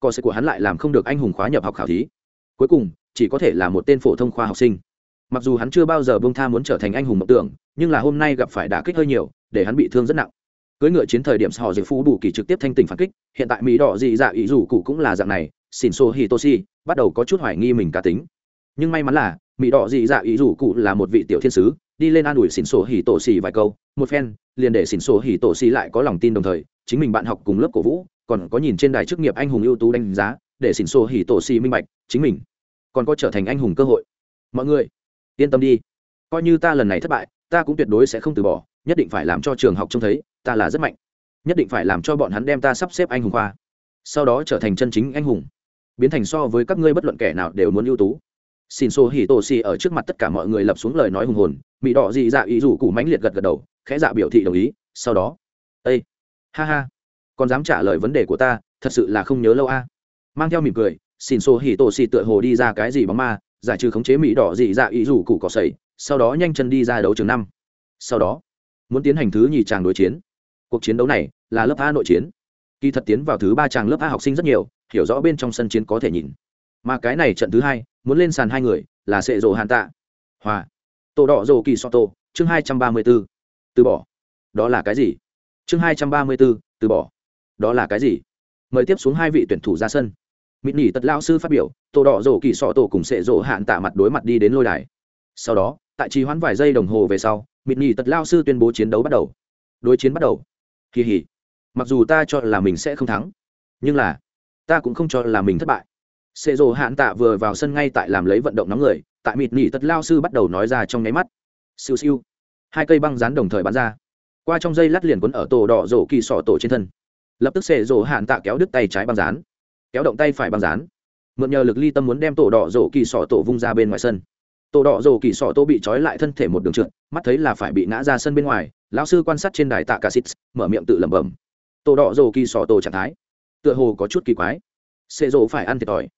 cò sẽ của hắn lại làm không được anh hùng khóa nhập học khảo thí. Cuối cùng, chỉ có thể là một tên phổ thông khoa học sinh. Mặc dù hắn chưa bao giờ bông tha muốn trở thành anh hùng mộng tưởng, nhưng là hôm nay gặp phải đả kích hơi nhiều, để hắn bị thương rất nặng. Cưỡi ngựa chiến thời điểm họ dạy phú bù kỳ trực tiếp thanh tỉnh phản kích, hiện tại mỹ đỏ dị dạ ý dù cụ cũng là dạng này xin xô hitoshi bắt đầu có chút hoài nghi mình cá tính. Nhưng may mắn là, mỹ đỏ dị dạ ý dù cụ là một vị tiểu thiên sứ, đi lên an ủi xin xô hỉ tổ xì vài câu, một phen liền để xỉn sổ hỉ tổ xì lại có lòng tin đồng thời, chính mình bạn học cùng lớp cổ vũ, còn có nhìn trên đài chức nghiệp anh hùng ưu tú đánh giá, để xỉn sổ hỉ tổ xì minh bạch, chính mình còn có trở thành anh hùng cơ hội. Mọi người, yên tâm đi. Coi như ta lần này thất bại, ta cũng tuyệt đối sẽ không từ bỏ, nhất định phải làm cho trường học trông thấy, ta là rất mạnh. Nhất định phải làm cho bọn hắn đem ta sắp xếp anh hùng khoa. Sau đó trở thành chân chính anh hùng. Biến thành so với các ngươi bất luận kẻ nào đều muốn ưu tú xin xô hỉ tổ xì ở trước mặt tất cả mọi người lập xuống lời nói hùng hồn mỹ đỏ dị dạ ý rủ cụ mãnh liệt gật gật đầu, khẽ dạ biểu thị đồng ý, sau đó ây ha ha, còn dám trả lời vấn đề của ta, thật sự là không nhớ lâu a. Mang theo mỉm cười, xin xô hỉ tổ xì tựa hồ đi ra cái gì bóng ma, giải trừ khống chế mỹ đỏ dị dạ ý rủ cụ cỏ sầy sau đó nhanh chân đi ra đấu trường năm. Sau đó, muốn tiến hành thứ nhì tràng đối chiến. Cuộc chiến đấu này là lớp a nội chiến. Kỳ thật tiến vào thứ ba tràng lớp a học sinh rất nhiều, hiểu rõ bên trong sân chiến có thể nhìn mà cái này trận thứ hai, muốn lên sàn hai người, là sệ rộ hàn tạ. Hòa. Tổ đỏ rồ kỳ soto, chương hai trăm ba mươi b ố từ bỏ. Đó là cái gì? Chương hai trăm ba mươi b ố từ bỏ. Đó là cái gì? Mời tiếp xuống hai vị tuyển thủ ra sân. Mỹ nỉ tật lao sư phát biểu, tổ đỏ rổ kỳ sọ tổ cùng sệ rộ hạn tạ mặt đối mặt đi đến lôi đài. Sau đó, tại trì hoãn vài giây đồng hồ về sau mỹ nỉ tật lao sư tuyên bố chiến đấu bắt đầu. Đối chiến bắt đầu. Kỳ hỉ. Mặc dù ta cho là mình sẽ không thắng, nhưng là, ta cũng không cho là mình thất bại. Sê rồ hạn tạ vừa vào sân ngay tại làm lấy vận động nóng người, tại mịt nỉ tật lao sư bắt đầu nói ra trong nháy mắt. Siêu siêu. Hai cây băng rán đồng thời bắn ra. Qua trong dây lát liền cuốn ở tổ đỏ rổ kỳ sọ tổ trên thân. Lập tức sê rồ hạn tạ kéo đứt tay trái băng rán. Kéo động tay phải băng rán. Mượn nhờ lực ly tâm muốn đem tổ đỏ rổ kỳ sọ tổ vung ra bên ngoài sân. Tổ đỏ rổ kỳ sọ tổ bị trói lại thân thể một đường trượt, mắt thấy là phải bị ngã ra sân bên ngoài, lão sư quan sát trên đài tạ cả xít mở miệng tự lẩm bẩm. Tổ đỏ rổ kỳ sọ tổ trạng thái. Tựa hồ có chút kỳ quái. Sê rổ phải ăn thiệt thòi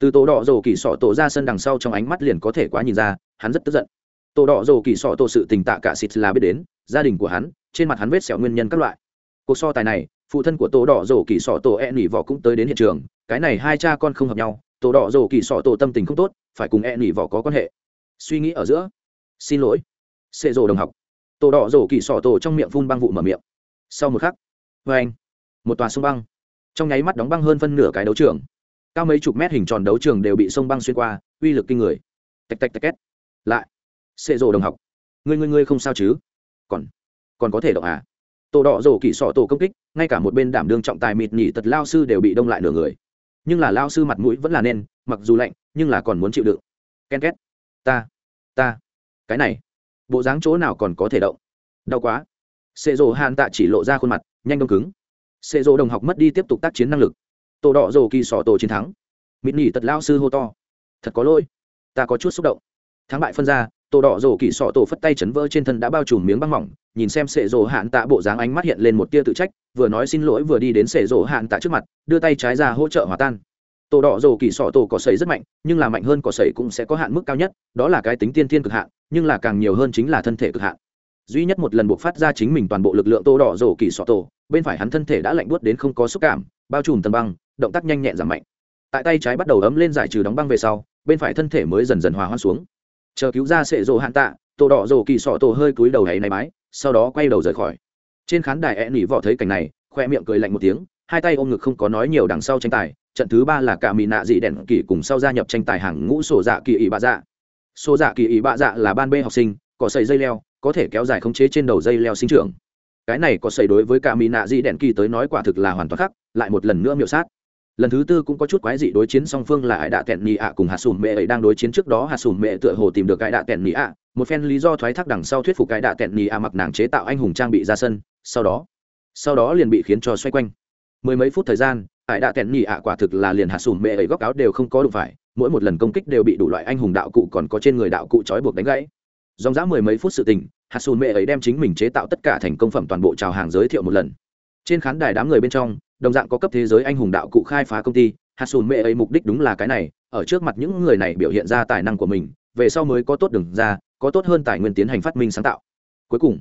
từ tổ đỏ rổ kỳ sọ tổ ra sân đằng sau trong ánh mắt liền có thể quá nhìn ra, hắn rất tức giận. Tổ đỏ rổ kỳ sọ tổ sự tình tạ cả xịt là biết đến, gia đình của hắn, trên mặt hắn vết sẹo nguyên nhân các loại. Cuộc so tài này, phụ thân của tổ đỏ rổ kỳ sọ tổ e nỉ vỏ cũng tới đến hiện trường, cái này hai cha con không hợp nhau, tổ đỏ rổ kỳ sọ tổ tâm tình không tốt, phải cùng e nỉ vỏ có quan hệ. Suy nghĩ ở giữa. Xin lỗi. Xệ rổ đồng học. Tổ đỏ rổ kỳ sọ tổ trong miệng phun băng vụ mở miệng. Sau một khắc vê anh một tòa sông băng. Trong nháy mắt đóng băng hơn phân nửa cái đấu trường cao mấy chục mét hình tròn đấu trường đều bị sông băng xuyên qua, uy lực kinh người. Tạch tạch tạch két. Lại. Xệ rồ đồng học. Ngươi ngươi ngươi không sao chứ? Còn còn có thể động à? Tổ đỏ rổ kỳ sọ tổ công kích, ngay cả một bên đảm đương trọng tài mịt nhỉ tật lao sư đều bị đông lại nửa người. Nhưng là lao sư mặt mũi vẫn là nên mặc dù lạnh, nhưng là còn muốn chịu đựng. Ken két. Ta ta. Cái này. Bộ dáng chỗ nào còn có thể động? Đau quá. Xệ rồ hàn tạ chỉ lộ ra khuôn mặt, nhanh đông cứng. Xệ rồ đồng học mất đi tiếp tục tác chiến năng lực tổ đỏ rồ kỳ sỏ tổ chiến thắng. Mịt nỉ tật lao sư hô to. Thật có lỗi. Ta có chút xúc động. Thắng bại phân ra, tổ đỏ rồ kỳ sọ tổ phất tay chấn vỡ trên thân đã bao trùm miếng băng mỏng, nhìn xem sệ rồ hạn tạ bộ dáng ánh mắt hiện lên một tia tự trách, vừa nói xin lỗi vừa đi đến sệ rồ hạn tạ trước mặt, đưa tay trái ra hỗ trợ hòa tan. Tổ đỏ rồ kỳ sọ tổ có sấy rất mạnh, nhưng là mạnh hơn có sấy cũng sẽ có hạn mức cao nhất, đó là cái tính tiên thiên cực hạn, nhưng là càng nhiều hơn chính là thân thể cực hạn. Duy nhất một lần buộc phát ra chính mình toàn bộ lực lượng tô đỏ rồ kỳ sọ tổ, bên phải hắn thân thể đã lạnh buốt đến không có xúc cảm, bao trùm tầng băng động tác nhanh nhẹn giảm mạnh. Tại tay trái bắt đầu ấm lên giải trừ đóng băng về sau, bên phải thân thể mới dần dần hòa hoãn xuống. Chờ cứu ra sệ rộ hạn tạ, tổ đỏ rồ kỳ sọ tổ hơi cúi đầu hãy này mái sau đó quay đầu rời khỏi. Trên khán đài e nỉ vỏ thấy cảnh này, khoe miệng cười lạnh một tiếng, hai tay ôm ngực không có nói nhiều đằng sau tranh tài, trận thứ ba là cả mỹ nạ dị đèn kỳ cùng sau gia nhập tranh tài hàng ngũ sổ dạ kỳ ý bạ dạ. Sổ dạ kỳ ý bạ dạ là ban b học sinh, có sợi dây leo, có thể kéo dài khống chế trên đầu dây leo sinh trưởng. Cái này có sợi đối với cả mỹ nạ dị đèn kỳ tới nói quả thực là hoàn toàn khác, lại một lần nữa miệu sát lần thứ tư cũng có chút quái dị đối chiến song phương là ải đạ tẹn nhị ạ cùng hạt sùn mẹ ấy đang đối chiến trước đó hạt sùn mẹ tựa hồ tìm được ải đạ tẹn nhị ạ, một phen lý do thoái thác đằng sau thuyết phục ải đạ tẹn nhị ạ mặc nàng chế tạo anh hùng trang bị ra sân, sau đó sau đó liền bị khiến cho xoay quanh. Mười mấy phút thời gian ải đạ tẹn nhị ạ quả thực là liền hạt sùn mẹ ấy góc áo đều không có đủ phải, mỗi một lần công kích đều bị đủ loại anh hùng đạo cụ còn có trên người đạo cụ trói buộc đánh gãy. Dòng dã mười mấy phút sự tình hạt sùn mẹ ấy đem chính mình chế tạo tất cả thành công phẩm toàn bộ trào hàng giới thiệu một lần. Trên khán đài đám người bên trong đồng dạng có cấp thế giới anh hùng đạo cụ khai phá công ty hạt sùn mẹ ấy mục đích đúng là cái này, ở trước mặt những người này biểu hiện ra tài năng của mình, về sau mới có tốt đường ra, có tốt hơn tài nguyên tiến hành phát minh sáng tạo. Cuối cùng,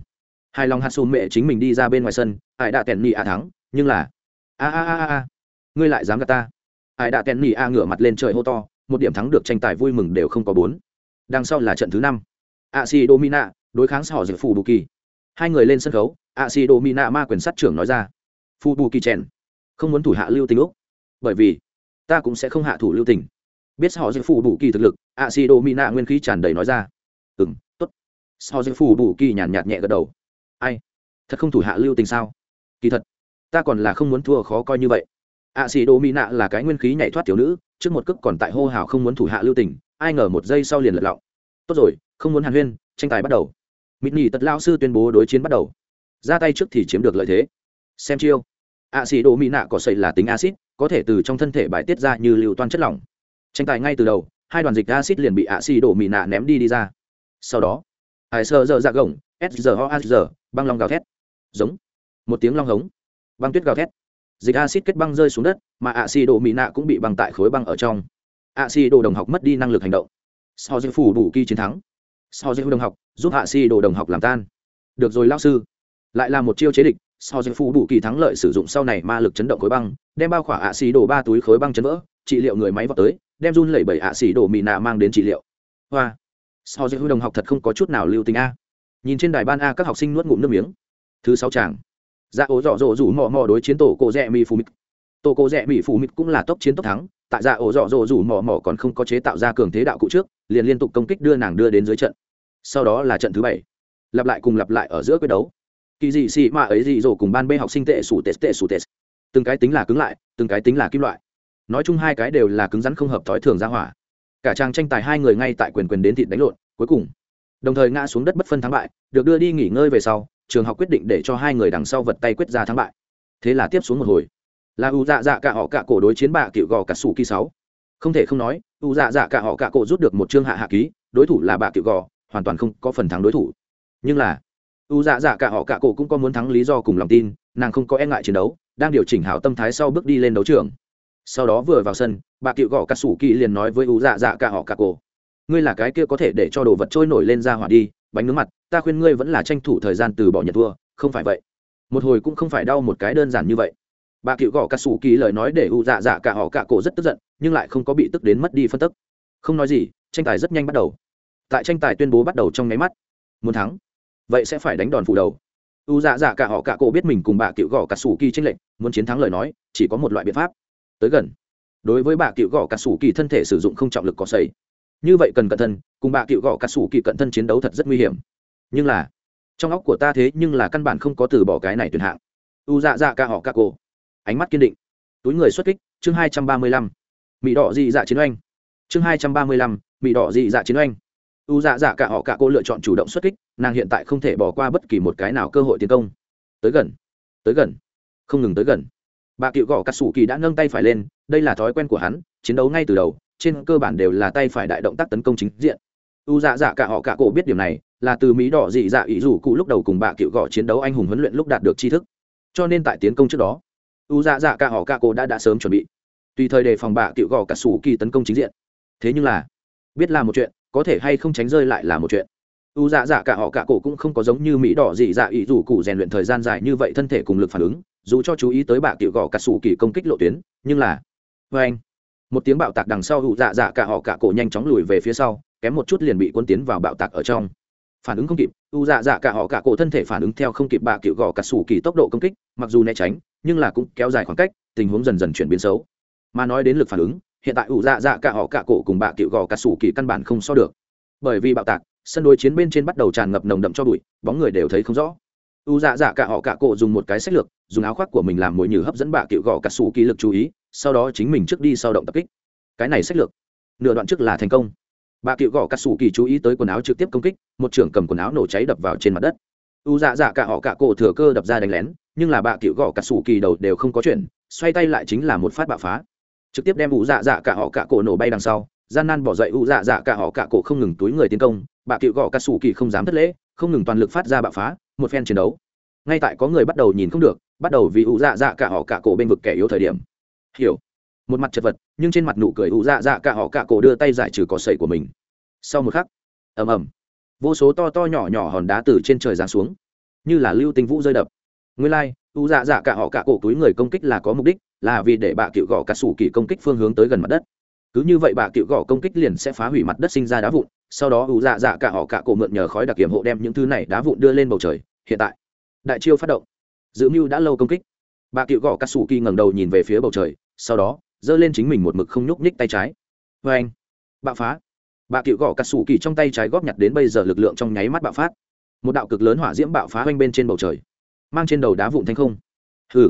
hài lòng hạt sùn mẹ chính mình đi ra bên ngoài sân ai đã tèn nhị a thắng, nhưng là, a a a a ngươi lại dám gạt ta. Ai đã tèn nhị a ngửa mặt lên trời hô to, một điểm thắng được tranh tài vui mừng đều không có bốn. Đằng sau là trận thứ năm. A si domina đối kháng sỏ dược phù bù kỳ. Hai người lên sân khấu, a si domina ma quyền sát trưởng nói ra. Phù bù kỳ chèn không muốn thủ hạ lưu tình úc. Bởi vì, ta cũng sẽ không hạ thủ lưu tình. Biết họ dược phủ bù kỳ thực lực a si nạ nguyên khí tràn đầy nói ra. Ừ m t ố t họ dược phủ bù kỳ nhàn nhạt nhẹ gật đầu. Ai? Thật không thủ hạ lưu tình sao? Kỳ thật, ta còn là không muốn thua khó coi như vậy. A si nạ là cái nguyên khí nhảy thoát tiểu nữ, trước một cước còn tại hô hào không muốn thủ hạ lưu tình, ai ngờ một giây sau liền lật lọng. Tốt rồi, không muốn hàn huyên, tranh tài bắt đầu. Mịt nhì tật lao sư tuyên bố đối chiến bắt đầu. Ra tay trước thì chiếm được lợi thế. Xem chiêu ạ xì mỹ nạ có sậy là tính acid có thể từ trong thân thể bài tiết ra như lưu toan chất lỏng. Tranh tài ngay từ đầu, hai đoàn dịch acid liền bị ạ xì mỹ nạ ném đi đi ra. Sau đó, hải sơ dơ ra dạ gồng s ho a băng long gào thét. Giống. Một tiếng long hống. Băng tuyết gào thét. Dịch acid kết băng rơi xuống đất, mà ạ xì mỹ nạ cũng bị băng tại khối băng ở trong. Ạ xì đồng học mất đi năng lực hành động. Sau dư phủ đủ kỳ chiến thắng. So dư đồng học, giúp hạ xì đồng học làm tan. Được rồi lao sư. Lại là một chiêu chế địch so dư Phù đủ kỳ thắng lợi sử dụng sau này ma lực chấn động khối băng, đem bao khỏa ạ xì đổ ba túi khối băng chấn vỡ, trị liệu người máy vào tới, đem run lẩy bẩy ạ xì đổ mì nạ mang đến trị liệu. Hoa. So hư đồng học thật không có chút nào lưu tình a. Nhìn trên đài ban a các học sinh nuốt ngụm nước miếng. Thứ sáu tràng dạ ố dọ dỗ rủ mò mò đối chiến tổ cổ rẽ mì phù mít tổ cổ rẽ mì phù mít cũng là tốc chiến tốc thắng, tại dạ ổ dọ dỗ rủ mò mò còn không có chế tạo ra cường thế đạo cụ trước, liền liên tục công kích đưa nàng đưa đến dưới trận. Sau đó là trận thứ bảy. Lặp lại cùng lặp lại ở giữa quyết đấu kỳ dị xì mà ấy dị dỗ cùng ban bê học sinh tệ sủ tệ tệ sủ tệ. Từng cái tính là cứng lại, từng cái tính là kim loại. Nói chung hai cái đều là cứng rắn không hợp thói thường ra hỏa. Cả trang tranh tài hai người ngay tại quyền quyền đến thịt đánh lộn, cuối cùng. Đồng thời ngã xuống đất bất phân thắng bại, được đưa đi nghỉ ngơi về sau, trường học quyết định để cho hai người đằng sau vật tay quyết ra thắng bại. Thế là tiếp xuống một hồi. Là u dạ dạ cả họ cả cổ đối chiến bạ cựu gò cả sủ kỳ sáu. Không thể không nói, u dạ dạ cả họ cả cổ rút được một chương hạ hạ ký, đối thủ là bạ cựu gò, hoàn toàn không có phần thắng đối thủ. Nhưng là u dạ dạ cả họ cả cổ cũng có muốn thắng lý do cùng lòng tin, nàng không có e ngại chiến đấu, đang điều chỉnh hảo tâm thái sau bước đi lên đấu trường. Sau đó vừa vào sân, bà cựu gõ cà sủ kỳ liền nói với u dạ dạ cả họ cả cổ, ngươi là cái kia có thể để cho đồ vật trôi nổi lên ra hỏa đi, bánh nướng mặt, ta khuyên ngươi vẫn là tranh thủ thời gian từ bỏ nhận thua, không phải vậy. Một hồi cũng không phải đau một cái đơn giản như vậy. Bà cựu gõ cà sủ kỳ lời nói để u dạ dạ cả họ cả cổ rất tức giận, nhưng lại không có bị tức đến mất đi phân tức. Không nói gì, tranh tài rất nhanh bắt đầu. Tại tranh tài tuyên bố bắt đầu trong nháy mắt, muốn thắng vậy sẽ phải đánh đòn phủ đầu. U dạ dạ cả họ cả cổ biết mình cùng bà cựu gõ cả sủ kỳ tranh lệnh muốn chiến thắng lời nói, chỉ có một loại biện pháp. Tới gần. Đối với bà cựu gõ cả sủ kỳ thân thể sử dụng không trọng lực có sầy. Như vậy cần cẩn thân cùng bà cựu gõ cả sủ kỳ cận thân chiến đấu thật rất nguy hiểm. Nhưng là, trong óc của ta thế nhưng là căn bản không có từ bỏ cái này tuyển hạng. U dạ dạ cả họ cả cổ. Ánh mắt kiên định. Túi người xuất kích, chương hai trăm ba mươi lăm. Mỹ đỏ dị dạ chiến oanh. Chương hai trăm ba mươi lăm mỹ đỏ dị dạ chiến oanh u dạ dạ cả họ cả cô lựa chọn chủ động xuất kích, nàng hiện tại không thể bỏ qua bất kỳ một cái nào cơ hội tiến công. Tới gần tới gần, không ngừng tới gần. Bà cựu gõ cắt xù kỳ đã nâng tay phải lên, đây là thói quen của hắn, chiến đấu ngay từ đầu, trên cơ bản đều là tay phải đại động tác tấn công chính diện. U dạ dạ cả họ cả cổ biết điểm này, là từ mỹ đỏ dị dạ ý rủ cụ lúc đầu cùng bà cựu gõ chiến đấu anh hùng huấn luyện lúc đạt được tri thức. Cho nên tại tiến công trước đó, u dạ dạ cả họ cả cổ đã đã sớm chuẩn bị. Tùy thời đề phòng bà cựu gõ cả sủ kỳ tấn công chính diện. Thế nhưng là, biết là một chuyện có thể hay không tránh rơi lại là một chuyện. U dạ dạ cả họ cả cổ cũng không có giống như mỹ đỏ dị dạ ý dù cụ rèn luyện thời gian dài như vậy thân thể cùng lực phản ứng, dù cho chú ý tới bà cựu gõ cả sủ kỳ công kích lộ tuyến, nhưng là vê anh. Một tiếng bạo tạc đằng sau u dạ dạ cả họ cả cổ nhanh chóng lùi về phía sau, kém một chút liền bị quân tiến vào bạo tạc ở trong. Phản ứng không kịp, u dạ dạ cả họ cả cổ thân thể phản ứng theo không kịp bà cựu gò cả sủ kỳ tốc độ công kích, mặc dù né tránh, nhưng là cũng kéo dài khoảng cách, tình huống dần dần chuyển biến xấu. Mà nói đến lực phản ứng hiện tại u dạ dạ cả họ cả cổ cùng bạ cựu gò cả sủ kỳ căn bản không so được. Bởi vì bạo tạc, sân đối chiến bên trên bắt đầu tràn ngập nồng đậm cho bụi, bóng người đều thấy không rõ. U dạ dạ cả họ cả cổ dùng một cái sách lược, dùng áo khoác của mình làm mồi nhử hấp dẫn bạ cựu gò cả sủ kỳ lực chú ý, sau đó chính mình trước đi sau động tập kích. Cái này sách lược, nửa đoạn trước là thành công. Bà cựu gõ cắt xù kỳ chú ý tới quần áo trực tiếp công kích, một trưởng cầm quần áo nổ cháy đập vào trên mặt đất. U dạ dạ cả họ cả cổ thừa cơ đập ra đánh lén, nhưng là bà cựu gõ cắt xù kỳ đầu đều không có chuyện, xoay tay lại chính là một phát bạo phá trực tiếp đem u dạ dạ cả họ cả cổ nổ bay đằng sau gian nan bỏ dậy u dạ dạ cả họ cả cổ không ngừng túi người tiến công bà cựu gõ cà sủ kỳ không dám thất lễ không ngừng toàn lực phát ra bạo phá một phen chiến đấu. Ngay tại có người bắt đầu nhìn không được bắt đầu vì u dạ dạ cả họ cả cổ bên vực kẻ yếu thời điểm. Hiểu. Một mặt chật vật nhưng trên mặt nụ cười ủ dạ dạ cả họ cả cổ đưa tay giải trừ cỏ sậy của mình. Sau một khắc ầm ầm vô số to to nhỏ nhỏ hòn đá từ trên trời giáng xuống như là lưu tinh vũ rơi đập. Nguyên lai、like, ủ dạ dạ cả họ cả cổ túi người công kích là có mục đích là vì để bạ cựu gõ cả sủ kỳ công kích phương hướng tới gần mặt đất. Cứ như vậy bạ cựu gõ công kích liền sẽ phá hủy mặt đất sinh ra đá vụn, sau đó ủ dạ dạ cả họ cả cổ mượn nhờ khói đặc hiểm hộ đem những thứ này đá vụn đưa lên bầu trời. Hiện tại, đại chiêu phát động. Giữ mưu đã lâu công kích. Bạ cựu gõ cả sủ kỳ ngẩng đầu nhìn về phía bầu trời, sau đó, giơ lên chính mình một mực không nhúc nhích tay trái. Vê anh, bạo phá. Bạ cựu gõ cà sủ kỳ trong tay trái góp nhặt đến bây giờ lực lượng trong nháy mắt bạo phát. Một đạo cực lớn hỏa diễm bạo phá oanh bên trên bầu trời, mang trên đầu đá vụn thanh không. Hừ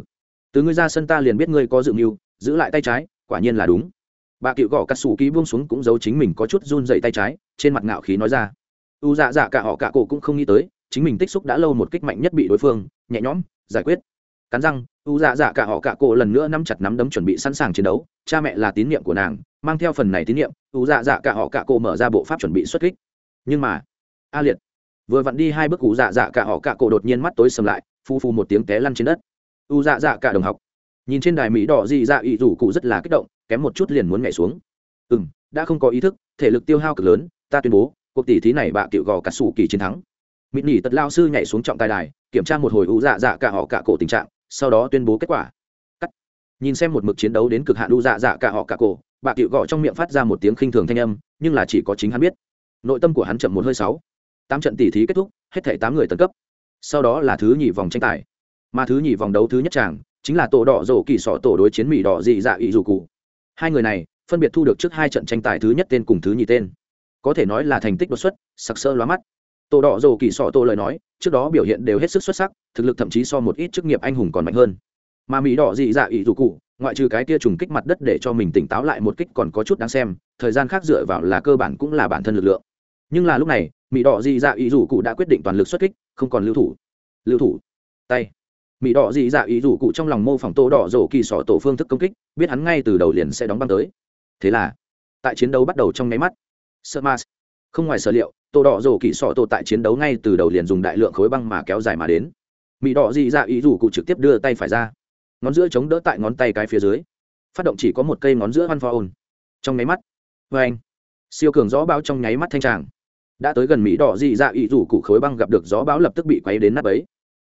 từ ngươi ra sân ta liền biết ngươi có dự mưu, giữ lại tay trái, quả nhiên là đúng. Bà cựu gõ cắt sủ ký buông xuống cũng giấu chính mình có chút run dậy tay trái, trên mặt ngạo khí nói ra. U dạ dạ cả họ cả cổ cũng không nghĩ tới, chính mình tích xúc đã lâu một kích mạnh nhất bị đối phương, nhẹ nhõm, giải quyết. Cắn răng, u dạ dạ cả họ cả cổ lần nữa nắm chặt nắm đấm chuẩn bị sẵn sàng chiến đấu, cha mẹ là tín nhiệm của nàng, mang theo phần này tín nhiệm, u dạ dạ cả họ cả cổ mở ra bộ pháp chuẩn bị xuất kích. Nhưng mà, a liệt, vừa vặn đi hai bước, u dạ dạ cả họ cả cổ đột nhiên mắt tối sầm lại phu phu một tiếng té lăn trên đất u dạ dạ cả đồng học. Nhìn trên đài mỹ đỏ dị dạ ỵ rủ cụ rất là kích động, kém một chút liền muốn nhảy xuống. Ừ m đã không có ý thức, thể lực tiêu hao cực lớn, ta tuyên bố, cuộc tỷ thí này bạ cựu gò cả sủ kỳ chiến thắng. Mỹ nỉ tật lao sư nhảy xuống trọng tài đài, kiểm tra một hồi u dạ dạ cả họ cả cổ tình trạng, sau đó tuyên bố kết quả. Cắt. Nhìn xem một mực chiến đấu đến cực hạn u dạ dạ cả họ cả cổ bạ cựu gò trong miệng phát ra một tiếng khinh thường thanh âm, nhưng là chỉ có chính hắn biết. Nội tâm của hắn chậm một hơi sáu. Tám trận tỉ thí kết thúc, hết thể tám người tấn cấp. Sau đó là thứ nhì vòng tranh tài mà thứ nhì vòng đấu thứ nhất chàng chính là tổ đỏ rổ kỳ sọ tổ đối chiến mỹ đỏ dị dạ ý dù cụ. Hai người này phân biệt thu được trước hai trận tranh tài thứ nhất tên cùng thứ nhì tên. Có thể nói là thành tích đột xuất, sặc sơ lóa mắt. Tổ đỏ rổ kỳ sọ tổ lời nói, trước đó biểu hiện đều hết sức xuất sắc, thực lực thậm chí so một ít chức nghiệp anh hùng còn mạnh hơn. Mà mỹ đỏ dị dạ ý dù cụ, ngoại trừ cái tia trùng kích mặt đất để cho mình tỉnh táo lại một kích còn có chút đáng xem, thời gian khác dựa vào là cơ bản cũng là bản thân lực lượng. Nhưng là lúc này, mỹ đỏ dị dạ ý dù cụ đã quyết định toàn lực xuất kích, không còn lưu thủ. Lưu thủ. Tay mỹ đỏ dị dạ ý rủ cụ trong lòng mô phỏng tô đỏ rổ kỳ sọ tổ phương thức công kích, biết hắn ngay từ đầu liền sẽ đóng băng tới. Thế là, tại chiến đấu bắt đầu trong nháy mắt, sợ mas không ngoài sở liệu, tô đỏ rổ kỳ sọ tổ tại chiến đấu ngay từ đầu liền dùng đại lượng khối băng mà kéo dài mà đến. Mỹ đỏ dị dạ ý rủ cụ trực tiếp đưa tay phải ra, ngón giữa chống đỡ tại ngón tay cái phía dưới, phát động chỉ có một cây ngón giữa văn pho ôn. Trong nháy mắt vê anh, siêu cường gió bão trong nháy mắt thanh tràng. Đã tới gần mỹ đỏ dị dạ ý rủ cụ khối băng gặp được gió bão lập tức bị quấy đến nắp ấy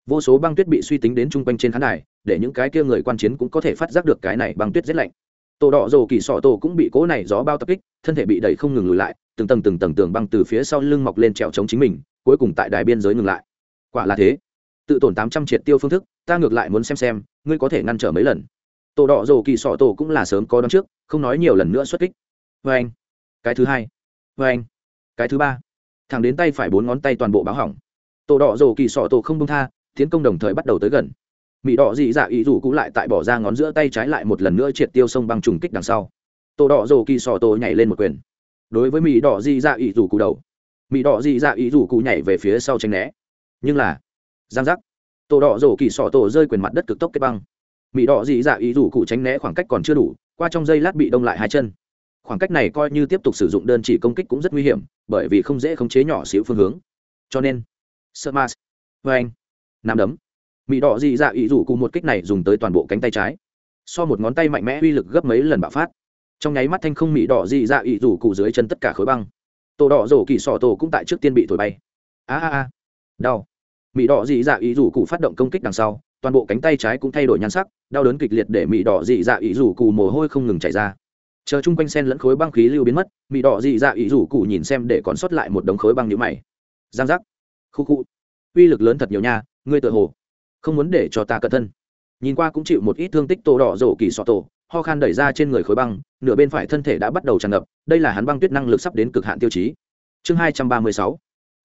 vô số băng tuyết bị suy tính đến chung quanh trên khán đài, để những cái kia người quan chiến cũng có thể phát giác được cái này băng tuyết rất lạnh. Tổ đỏ rồ kỳ sọ tổ cũng bị cỗ này gió bao tập kích, thân thể bị đẩy không ngừng lùi lại, từng tầng từng tầng tường băng từ phía sau lưng mọc lên trèo chống chính mình, cuối cùng tại đài biên giới ngừng lại. Quả là thế. Tự tổn tám trăm triệt tiêu phương thức, ta ngược lại muốn xem xem, ngươi có thể ngăn trở mấy lần. Tổ đỏ rồ kỳ sọ tổ cũng là sớm có đón trước, không nói nhiều lần nữa xuất kích. Vê anh, cái thứ hai vê anh, cái thứ ba. Thẳng đến tay phải bốn ngón tay toàn bộ báo hỏng. Tổ đỏ rồ kỳ sọ tổ không bông tha tiến công đồng thời bắt đầu tới gần. Mỹ đỏ dị dạ ý rủ cũ lại tại bỏ ra ngón giữa tay trái lại một lần nữa triệt tiêu sông băng trùng kích đằng sau. Tổ đỏ rồ kỳ sò tổ nhảy lên một quyền. Đối với mỹ đỏ dị dạ ý rủ cụ đầu mỹ đỏ dị dạ ý rủ cụ nhảy về phía sau tranh né. Nhưng là, giang giác. Tổ đỏ rổ kỳ sọ tổ rơi quyền mặt đất cực tốc kết băng. Mỹ đỏ dị dạ ý rủ cụ tránh né khoảng cách còn chưa đủ, qua trong giây lát bị đông lại hai chân. Khoảng cách này coi như tiếp tục sử dụng đơn chỉ công kích cũng rất nguy hiểm, bởi vì không dễ khống chế nhỏ xíu phương hướng. Cho nên sợ mas vê vâng anh nắm đấm. Mỹ đỏ dị dạ ý rủ cùng một kích này dùng tới toàn bộ cánh tay trái. So một ngón tay mạnh mẽ uy lực gấp mấy lần bạo phát. Trong nháy mắt thanh không mỹ đỏ dị dạ ý rủ cụ dưới chân tất cả khối băng. Tổ đỏ rổ kỳ sọ tổ cũng tại trước tiên bị thổi bay. A a a. Đau. Mỹ đỏ dị dạ ý rủ cụ phát động công kích đằng sau, toàn bộ cánh tay trái cũng thay đổi nhan sắc, đau đớn kịch liệt để mỹ đỏ dị dạ ý rủ cụ mồ hôi không ngừng chảy ra. Chờ chung quanh sen lẫn khối băng khí lưu biến mất mỹ đỏ dị dạ ý rủ cụ nhìn xem để còn sót lại một đống khối băng như mày. Giang giác. Khu khu. Uy lực lớn thật nhiều nha ngươi tự hồ không muốn để cho ta cẩn thân. Nhìn qua cũng chịu một ít thương tích tổ đỏ rổ kỳ sọ tổ, ho khan đẩy ra trên người khối băng, nửa bên phải thân thể đã bắt đầu tràn ngập, đây là hắn băng tuyết năng lực sắp đến cực hạn tiêu chí. Chương hai trăm ba mươi sáu,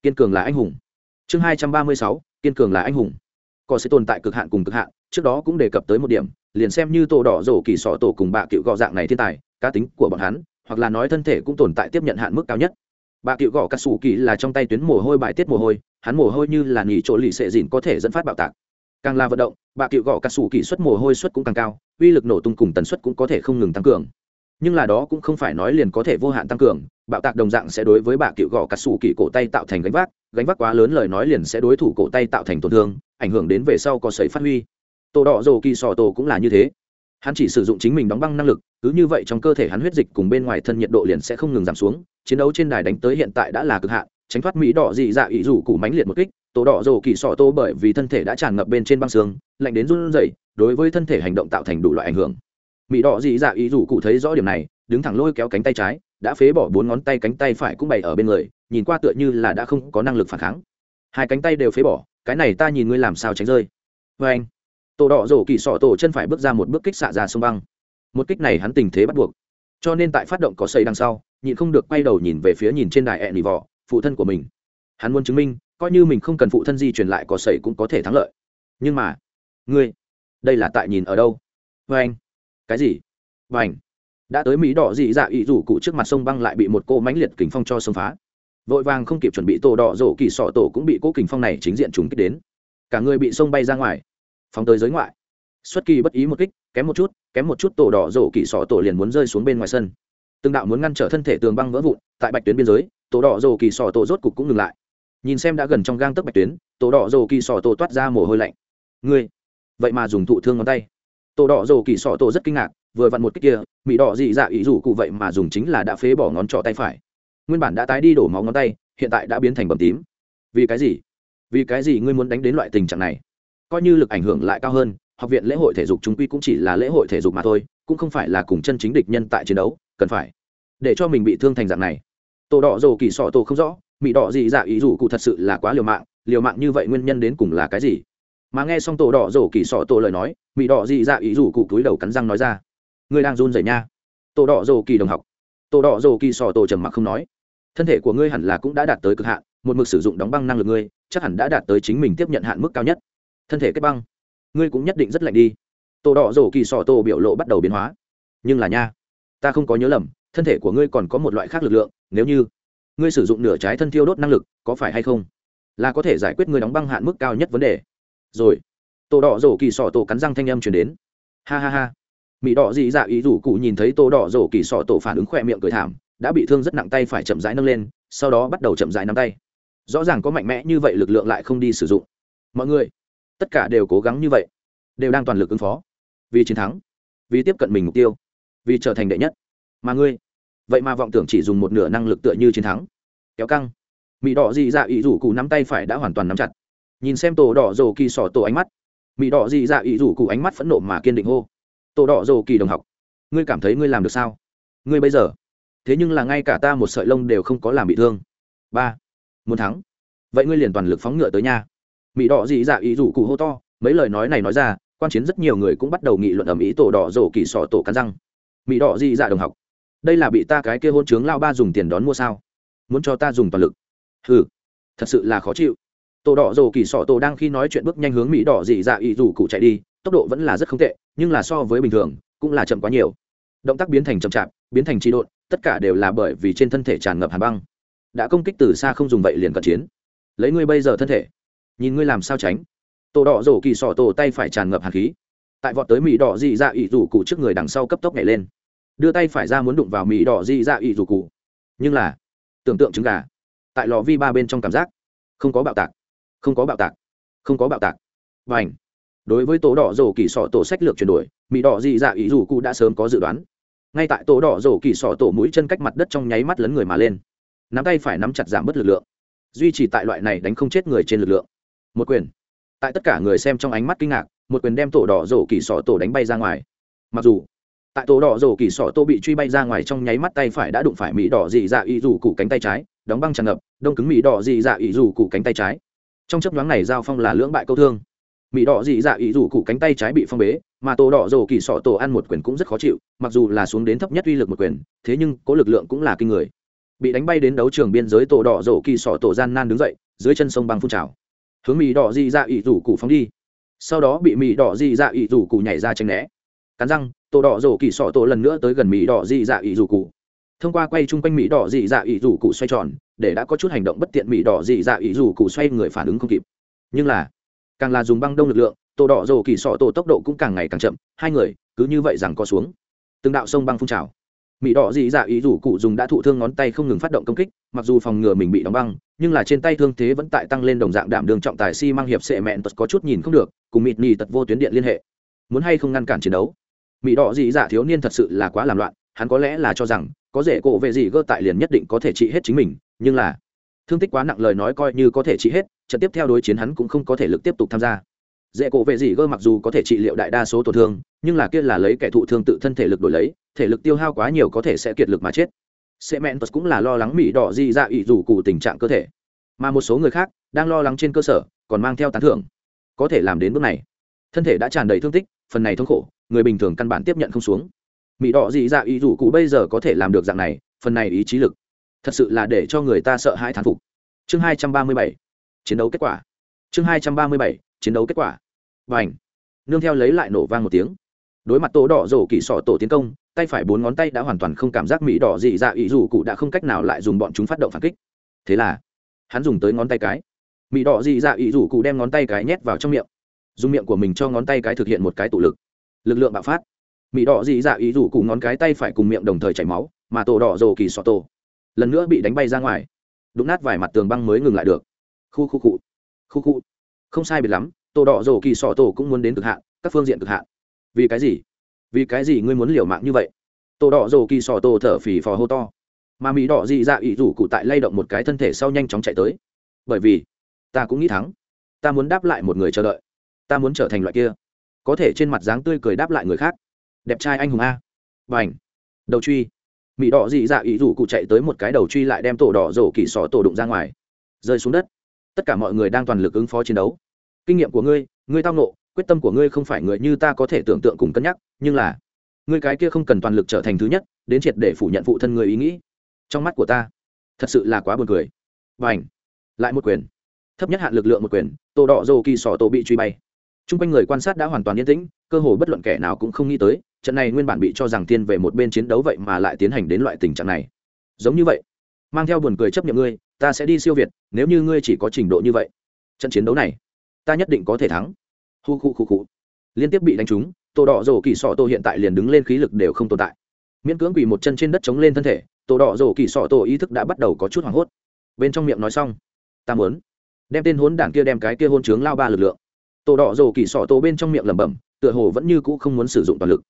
kiên cường là anh hùng. Chương hai trăm ba mươi sáu, kiên cường là anh hùng. Có sẽ tồn tại cực hạn cùng cực hạn, trước đó cũng đề cập tới một điểm, liền xem như tổ đỏ rổ kỳ sọ tổ cùng bạ cựu gọ dạng này thiên tài, cá tính của bọn hắn, hoặc là nói thân thể cũng tồn tại tiếp nhận hạn mức cao nhất. Bạ cựu gọ cà sủ kỳ là trong tay tuyến mồ hôi bài tiết mồ hôi hắn mồ hôi như là nghỉ chỗ lì xệ dịn có thể dẫn phát bạo tạc. Càng là vận động bạ cựu gõ cà sủ kỹ suất mồ hôi suất cũng càng cao, uy lực nổ tung cùng tần suất cũng có thể không ngừng tăng cường. Nhưng là đó cũng không phải nói liền có thể vô hạn tăng cường, bạo tạc đồng dạng sẽ đối với bạ cựu gõ cà sủ kỹ cổ tay tạo thành gánh vác gánh vác quá lớn lời nói liền sẽ đối thủ cổ tay tạo thành tổn thương, ảnh hưởng đến về sau có sấy phát huy. Tổ đỏ rồ kỳ sò tổ cũng là như thế. Hắn chỉ sử dụng chính mình đóng băng năng lực, cứ như vậy trong cơ thể hắn huyết dịch cùng bên ngoài thân nhiệt độ liền sẽ không ngừng giảm xuống, chiến đấu trên đài đánh tới hiện tại đã là cực hạn tránh thoát mỹ đỏ dị dạ ý rủ cụ mánh liệt một kích, tổ đỏ rồ kỳ sọ tô bởi vì thân thể đã tràn ngập bên trên băng xương, lạnh đến run rẩy, đối với thân thể hành động tạo thành đủ loại ảnh hưởng. Mỹ đỏ dị dạ ý rủ cụ thấy rõ điểm này, đứng thẳng lôi kéo cánh tay trái, đã phế bỏ bốn ngón tay cánh tay phải cũng bày ở bên người, nhìn qua tựa như là đã không có năng lực phản kháng. Hai cánh tay đều phế bỏ, cái này ta nhìn ngươi làm sao tránh rơi. Vê anh, tổ đỏ rổ kỳ sọ tổ chân phải bước ra một bước kích xạ ra sông băng. Một kích này hắn tình thế bắt buộc. Cho nên tại phát động có xây đằng sau, nhịn không được quay đầu nhìn về phía nhìn trên đài ẹ nỉ vỏ phụ thân của mình. Hắn muốn chứng minh coi như mình không cần phụ thân di truyền lại cỏ sẩy cũng có thể thắng lợi. Nhưng mà ngươi đây là tại nhìn ở đâu? Vê anh. Cái gì? Và Anh, đã tới mỹ đỏ dị dạ ý rủ cụ trước mặt sông băng lại bị một cô mãnh liệt kính phong cho sông phá. Vội vàng không kịp chuẩn bị tổ đỏ rổ kỳ sọ tổ cũng bị cố kình phong này chính diện trùng kích đến. Cả người bị sông bay ra ngoài. Phóng tới giới ngoại. Xuất kỳ bất ý một kích kém một chút kém một chút tổ đỏ rổ kỳ sọ tổ liền muốn rơi xuống bên ngoài sân. Từng đạo muốn ngăn trở thân thể tường băng vỡ vụn tại bạch tuyến biên giới tổ đỏ rồ kỳ sọ tổ rốt cục cũng ngừng lại. Nhìn xem đã gần trong gang tấc bạch tuyến, tổ đỏ rồ kỳ sọ tổ toát ra mồ hôi lạnh. Ngươi, vậy mà dùng thụ thương ngón tay. Tổ đỏ rồ kỳ sọ tổ rất kinh ngạc, vừa vặn một kích kia mỹ đỏ dị dạ ý rủ cụ vậy mà dùng chính là đã phế bỏ ngón trỏ tay phải. Nguyên bản đã tái đi đổ máu ngón tay, hiện tại đã biến thành bầm tím. Vì cái gì? Vì cái gì ngươi muốn đánh đến loại tình trạng này? Coi như lực ảnh hưởng lại cao hơn, học viện lễ hội thể dục chúng quy cũng chỉ là lễ hội thể dục mà thôi, cũng không phải là cùng chân chính địch nhân tại chiến đấu, cần phải để cho mình bị thương thành dạng này tổ đỏ rồ kỳ sọ tổ không rõ mỹ đỏ gì dạ ý rủ cụ thật sự là quá liều mạng liều mạng như vậy nguyên nhân đến cùng là cái gì? Mà nghe xong tổ đỏ rồ kỳ sọ tổ lời nói mỹ đỏ gì dạ ý rủ cụ cúi đầu cắn răng nói ra. Ngươi đang run rẩy nha. Tổ đỏ rồ kỳ đồng học. Tổ đỏ rồ kỳ sọ tổ trầm mặc không nói. Thân thể của ngươi hẳn là cũng đã đạt tới cực hạn, một mực sử dụng đóng băng năng lực ngươi, chắc hẳn đã đạt tới chính mình tiếp nhận hạn mức cao nhất. Thân thể kết băng, ngươi cũng nhất định rất lạnh đi. Tổ đỏ rổ kỳ sọ tổ biểu lộ bắt đầu biến hóa. Nhưng là nha, ta không có nhớ lầm thân thể của ngươi còn có một loại khác lực lượng, nếu như ngươi sử dụng nửa trái thân thiêu đốt năng lực, có phải hay không? Là có thể giải quyết ngươi đóng băng hạn mức cao nhất vấn đề. Rồi tổ đỏ rổ kỳ sọ tổ cắn răng thanh âm chuyển đến. Ha ha ha. Mỹ đỏ dị dạ ý rủ cụ nhìn thấy tổ đỏ rổ kỳ sọ tổ phản ứng khỏe miệng cười thảm, đã bị thương rất nặng tay phải chậm rãi nâng lên, sau đó bắt đầu chậm rãi nắm tay. Rõ ràng có mạnh mẽ như vậy lực lượng lại không đi sử dụng. Mọi người, tất cả đều cố gắng như vậy, đều đang toàn lực ứng phó. Vì chiến thắng, vì tiếp cận mình mục tiêu, vì trở thành đệ nhất mà ngươi, vậy mà vọng tưởng chỉ dùng một nửa năng lực tựa như chiến thắng. Kéo căng. Mỹ đỏ dị dạ ý rủ cụ nắm tay phải đã hoàn toàn nắm chặt. Nhìn xem tổ đỏ rồ kỳ sỏ tổ ánh mắt. Mỹ đỏ dị dạ ý rủ cụ ánh mắt phẫn nộ mà kiên định hô. Tổ đỏ rồ kỳ đồng học, ngươi cảm thấy ngươi làm được sao? Ngươi bây giờ, thế nhưng là ngay cả ta một sợi lông đều không có làm bị thương. Ba, muốn thắng. Vậy ngươi liền toàn lực phóng ngựa tới nha mỹ đỏ dị dạ ý rủ cụ hô to, mấy lời nói này nói ra, quan chiến rất nhiều người cũng bắt đầu nghị luận ầm ĩ tổ đỏ rồ kỳ sọ tổ cắn răng. Mỹ đỏ dị dạ đồng học đây là bị ta cái kia hôn trướng lao ba dùng tiền đón mua sao? Muốn cho ta dùng toàn lực? Ừ thật sự là khó chịu. Tổ đỏ rồ kỳ sọ tổ đang khi nói chuyện bước nhanh hướng mỹ đỏ dị dạ ý rủ cụ chạy đi, tốc độ vẫn là rất không tệ, nhưng là so với bình thường, cũng là chậm quá nhiều. Động tác biến thành chậm chạp, biến thành trị độn, tất cả đều là bởi vì trên thân thể tràn ngập hàn băng. Đã công kích từ xa không dùng vậy liền cận chiến. Lấy ngươi bây giờ thân thể, nhìn ngươi làm sao tránh. Tổ đỏ rổ kỳ sọ tổ tay phải tràn ngập hàn khí. Tại vọt tới mỹ đỏ dị dạ ỵ rủ cụ trước người đằng sau cấp tốc nhảy lên đưa tay phải ra muốn đụng vào mỹ đỏ di dạ ỵ rủ cụ. Nhưng là, tưởng tượng trứng gà, tại lò vi ba bên trong cảm giác, không có bạo tạc, không có bạo tạc, không có bạo tạc. Và ảnh đối với tổ đỏ rổ kỳ sọ tổ sách lược chuyển đổi mỹ đỏ dị dạ ỵ rủ cụ đã sớm có dự đoán. Ngay tại tổ đỏ rổ kỳ sọ tổ mũi chân cách mặt đất trong nháy mắt lấn người mà lên. Nắm tay phải nắm chặt giảm bớt lực lượng. Duy trì tại loại này đánh không chết người trên lực lượng. Một quyền. Tại tất cả người xem trong ánh mắt kinh ngạc, một quyền đem tổ đỏ rổ kỳ sọ tổ đánh bay ra ngoài. Mặc dù tại tổ đỏ rổ kỳ sọ tổ bị truy bay ra ngoài trong nháy mắt tay phải đã đụng phải mỹ đỏ dị dạ ý rủ cụ cánh tay trái, đóng băng tràn ngập, đông cứng mỹ đỏ dị dạ ý rủ cụ cánh tay trái. Trong chấp nhoáng này giao phong là lưỡng bại câu thương. Mỹ đỏ dị dạ ý rủ cụ cánh tay trái bị phong bế, mà tổ đỏ rổ kỳ sọ tổ ăn một quyền cũng rất khó chịu, mặc dù là xuống đến thấp nhất uy lực một quyền, thế nhưng có lực lượng cũng là kinh người. Bị đánh bay đến đấu trường biên giới, tổ đỏ rổ kỳ sọ tổ gian nan đứng dậy, dưới chân sông băng phun trào. Hướng mỹ đỏ dị dạ ý rủ cụ phóng đi. Sau đó bị mỹ đỏ dị dạ ý rủ cụ nhảy ra tranh né cắn răng, tổ đỏ rổ kỳ sọ tổ lần nữa tới gần mỹ đỏ dị dạ ý rủ cụ. Thông qua quay chung quanh mỹ đỏ dị dạ ý rủ cụ xoay tròn, để đã có chút hành động bất tiện mỹ đỏ dị dạ ý rủ cụ xoay người phản ứng không kịp. Nhưng là, càng là dùng băng đông lực lượng, tổ đỏ rổ kỳ sọ tổ tốc độ cũng càng ngày càng chậm, hai người cứ như vậy rằng có xuống. Từng đạo sông băng phun trào. Mỹ đỏ dị dạ ý rủ cụ dùng đã thụ thương ngón tay không ngừng phát động công kích, mặc dù phòng ngừa mình bị đóng băng, nhưng là trên tay thương thế vẫn tại tăng lên đồng dạng đảm đường trọng tài si mang hiệp sệ mẹn tật có chút nhìn không được, cùng mịt nhì tật vô tuyến điện liên hệ. Muốn hay không ngăn cản chiến đấu? Mỹ đỏ dị dạ thiếu niên thật sự là quá làm loạn, hắn có lẽ là cho rằng, có rể cổ vệ dị gơ tại liền nhất định có thể trị hết chính mình, nhưng là, thương tích quá nặng lời nói coi như có thể trị hết, trận tiếp theo đối chiến hắn cũng không có thể lực tiếp tục tham gia. Dễ cổ vệ dị gơ mặc dù có thể trị liệu đại đa số tổn thương, nhưng là kia là lấy kẻ thụ thương tự thân thể lực đổi lấy, thể lực tiêu hao quá nhiều có thể sẽ kiệt lực mà chết. Sẽ mẹn tật cũng là lo lắng mỹ đỏ dị dạ ỵ dù cụ tình trạng cơ thể. Mà một số người khác, đang lo lắng trên cơ sở, còn mang theo tán thưởng. Có thể làm đến bước này. Thân thể đã tràn đầy thương tích, phần này thống khổ người bình thường căn bản tiếp nhận không xuống. Mỹ đỏ dị dạ ý rủ cụ bây giờ có thể làm được dạng này, phần này ý chí lực, thật sự là để cho người ta sợ hãi thán phục. Chương hai trăm ba mươi bảy, chiến đấu kết quả. Chương hai trăm ba mươi bảy, chiến đấu kết quả. Và ảnh nương theo lấy lại nổ vang một tiếng. Đối mặt tổ đỏ rổ kỳ sọ tổ tiến công, tay phải bốn ngón tay đã hoàn toàn không cảm giác mỹ đỏ dị dạ ý dù cụ đã không cách nào lại dùng bọn chúng phát động phản kích. Thế là, hắn dùng tới ngón tay cái. Mỹ đỏ dị dạ ý dù cụ đem ngón tay cái nhét vào trong miệng. Dùng miệng của mình cho ngón tay cái thực hiện một cái tụ lực lực lượng bạo phát. Mỹ đỏ dị dạ ý rủ cụ ngón cái tay phải cùng miệng đồng thời chảy máu, mà tổ đỏ rồ kỳ sọ tổ lần nữa bị đánh bay ra ngoài. Đụng nát vài mặt tường băng mới ngừng lại được. Khu khu cụ khu khu. Không sai biệt lắm, tổ đỏ rồ kỳ sọ tổ cũng muốn đến cực hạn, các phương diện cực hạn. Vì cái gì? Vì cái gì ngươi muốn liều mạng như vậy? Tổ đỏ rồ kỳ sọ tổ thở phì phò hô to. Mà mỹ đỏ dị dạ ý rủ cụ tại lay động một cái thân thể sau nhanh chóng chạy tới. Bởi vì, ta cũng nghĩ thắng. Ta muốn đáp lại một người chờ đợi. Ta muốn trở thành loại kia có thể trên mặt dáng tươi cười đáp lại người khác. Đẹp trai anh hùng a. Và ảnh đầu truy. Mỹ đỏ dị dạ ý rủ cụ chạy tới một cái đầu truy lại đem tổ đỏ rổ kỳ sọ tổ đụng ra ngoài. Rơi xuống đất. Tất cả mọi người đang toàn lực ứng phó chiến đấu. Kinh nghiệm của ngươi ngươi tao nộ quyết tâm của ngươi không phải người như ta có thể tưởng tượng cùng cân nhắc, nhưng là, ngươi cái kia không cần toàn lực trở thành thứ nhất, đến triệt để phủ nhận phụ thân người ý nghĩ. Trong mắt của ta, thật sự là quá buồn cười. Và ảnh lại một quyền. Thấp nhất hạn lực lượng một quyền, tổ đỏ rổ kỳ sọ tổ bị truy bay t r u n g quanh người quan sát đã hoàn toàn yên tĩnh, cơ hồ bất luận kẻ nào cũng không nghĩ tới, trận này nguyên bản bị cho rằng tiên về một bên chiến đấu vậy mà lại tiến hành đến loại tình trạng này. Giống như vậy, mang theo buồn cười chấp nhận ngươi, ta sẽ đi siêu việt, nếu như ngươi chỉ có trình độ như vậy, trận chiến đấu này, ta nhất định có thể thắng. Hu khu khu khu. Liên tiếp bị đánh trúng tổ đỏ rổ kỳ sọ tổ hiện tại liền đứng lên khí lực đều không tồn tại. Miễn cưỡng quỳ một chân trên đất chống lên thân thể tổ đỏ rổ kỳ sọ tổ ý thức đã bắt đầu có chút hoảng hốt. Bên trong miệng nói xong, ta muốn đem tên hốn đảng kia đem cái kia hôn trướng lao ba lực lượng tổ đỏ rổ kỳ sọ tổ bên trong miệng lẩm bẩm, tựa hồ vẫn như cũ không muốn sử dụng toàn lực.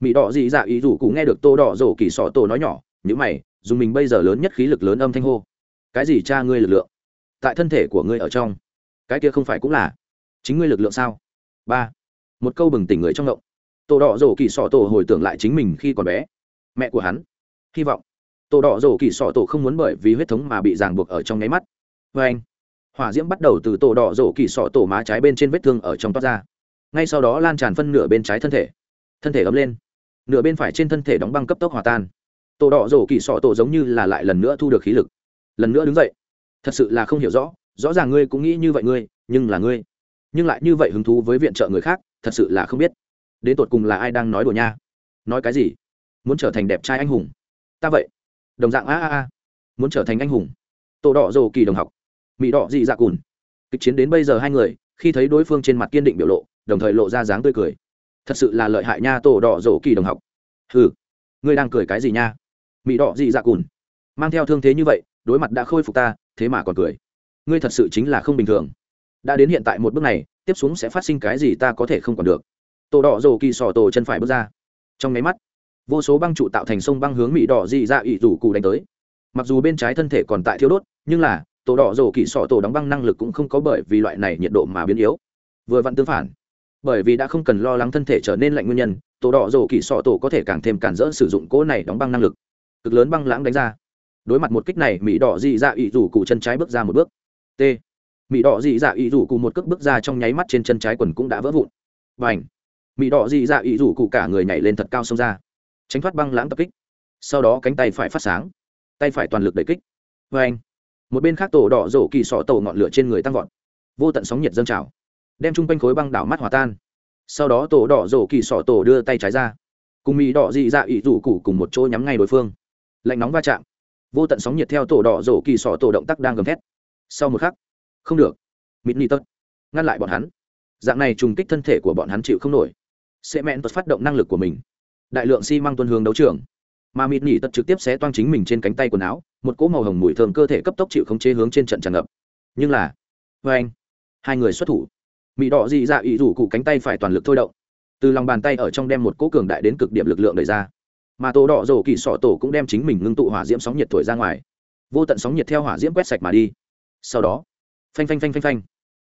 Mỹ đỏ dị dạ ý rủ cụ nghe được tô đỏ rổ kỳ sọ tổ nói nhỏ những mày, dùng mình bây giờ lớn nhất khí lực lớn âm thanh hô. Cái gì cha ngươi lực lượng? Tại thân thể của ngươi ở trong. Cái kia không phải cũng là chính ngươi lực lượng sao? Ba. Một câu bừng tỉnh người trong ngộng. Tổ đỏ rổ kỳ sọ tổ hồi tưởng lại chính mình khi còn bé. Mẹ của hắn. Hy vọng. Tổ đỏ rổ kỳ sọ tổ không muốn bởi vì huyết thống mà bị ràng buộc ở trong nháy mắt. Vê anh hỏa diễm bắt đầu từ tổ đỏ rổ kỳ sọ tổ má trái bên trên vết thương ở trong toát ra. Ngay sau đó lan tràn phân nửa bên trái thân thể. Thân thể ấm lên. Nửa bên phải trên thân thể đóng băng cấp tốc hòa tan. Tổ đỏ rổ kỳ sọ tổ giống như là lại lần nữa thu được khí lực. Lần nữa đứng dậy. Thật sự là không hiểu rõ. Rõ ràng ngươi cũng nghĩ như vậy ngươi, nhưng là ngươi. Nhưng lại như vậy hứng thú với viện trợ người khác, thật sự là không biết. Đến tột cùng là ai đang nói đùa nha? Nói cái gì? Muốn trở thành đẹp trai anh hùng. Ta vậy. Đồng dạng, a a a. Muốn trở thành anh hùng. Tổ đỏ rổ kỳ đồng học mỹ đỏ dị dạ cùn. Kịch chiến đến bây giờ hai người, khi thấy đối phương trên mặt kiên định biểu lộ, đồng thời lộ ra dáng tươi cười. Thật sự là lợi hại nha, tổ đỏ rổ kỳ đồng học. Ừ ngươi đang cười cái gì nha? Mỹ đỏ dị dạ cùn. Mang theo thương thế như vậy, đối mặt đã khôi phục ta, thế mà còn cười. Ngươi thật sự chính là không bình thường. Đã đến hiện tại một bước này, tiếp xuống sẽ phát sinh cái gì ta có thể không còn được. Tổ đỏ rổ kỳ sò tổ chân phải bước ra. Trong máy mắt, vô số băng trụ tạo thành sông băng hướng mỹ đỏ dị dạ ỵ rủ cụ đánh tới. Mặc dù bên trái thân thể còn tại thiếu đốt, nhưng là tổ đỏ rổ kỳ sọ tổ đóng băng năng lực cũng không có bởi vì loại này nhiệt độ mà biến yếu. Vừa vặn tương phản. Bởi vì đã không cần lo lắng thân thể trở nên lạnh nguyên nhân, tổ đỏ rổ kỳ sọ tổ có thể càng thêm cản rỡ sử dụng cỗ này đóng băng năng lực. Cực lớn băng lãng đánh ra. Đối mặt một kích này, mỹ đỏ dị dạ ỵ rủ cụ chân trái bước ra một bước. T. Mỹ đỏ dị dạ ỵ rủ cụ một cước bước ra trong nháy mắt trên chân trái quần cũng đã vỡ vụn. Và ảnh mỹ đỏ dị dạ ỵ rủ cụ cả người nhảy lên thật cao xông ra. Tránh thoát băng lãng tập kích. Sau đó cánh tay phải phát sáng. Tay phải toàn lực đẩy kích. Và anh một bên khác tổ đỏ rổ kỳ sọ tổ ngọn lửa trên người tăng vọt. Vô tận sóng nhiệt dâng trào, đem chung quanh khối băng đảo mắt hòa tan. Sau đó tổ đỏ rổ kỳ sọ tổ đưa tay trái ra, cùng mỹ đỏ dị dạ ỉ rủ củ cùng một chỗ nhắm ngay đối phương. Lạnh nóng va chạm, vô tận sóng nhiệt theo tổ đỏ rổ kỳ sọ tổ động tác đang gầm thét. Sau một khắc, không được, mịt ni tớt, ngăn lại bọn hắn. Dạng này trùng kích thân thể của bọn hắn chịu không nổi. Sẽ mẹn tật phát động năng lực của mình. Đại lượng xi、si、măng tuân hướng đấu trường mà mịt nỉ tật trực tiếp sẽ toang chính mình trên cánh tay quần áo một cỗ màu hồng mùi thường cơ thể cấp tốc chịu khống chế hướng trên trận tràn ngập. Nhưng là vê anh hai người xuất thủ. Mị đỏ dị dạ ý rủ cụ cánh tay phải toàn lực thôi động. Từ lòng bàn tay ở trong đem một cỗ cường đại đến cực điểm lực lượng đẩy ra. Mà tổ đỏ rổ kỳ sọ tổ cũng đem chính mình ngưng tụ hỏa diễm sóng nhiệt thổi ra ngoài. Vô tận sóng nhiệt theo hỏa diễm quét sạch mà đi. Sau đó phanh phanh phanh phanh phanh.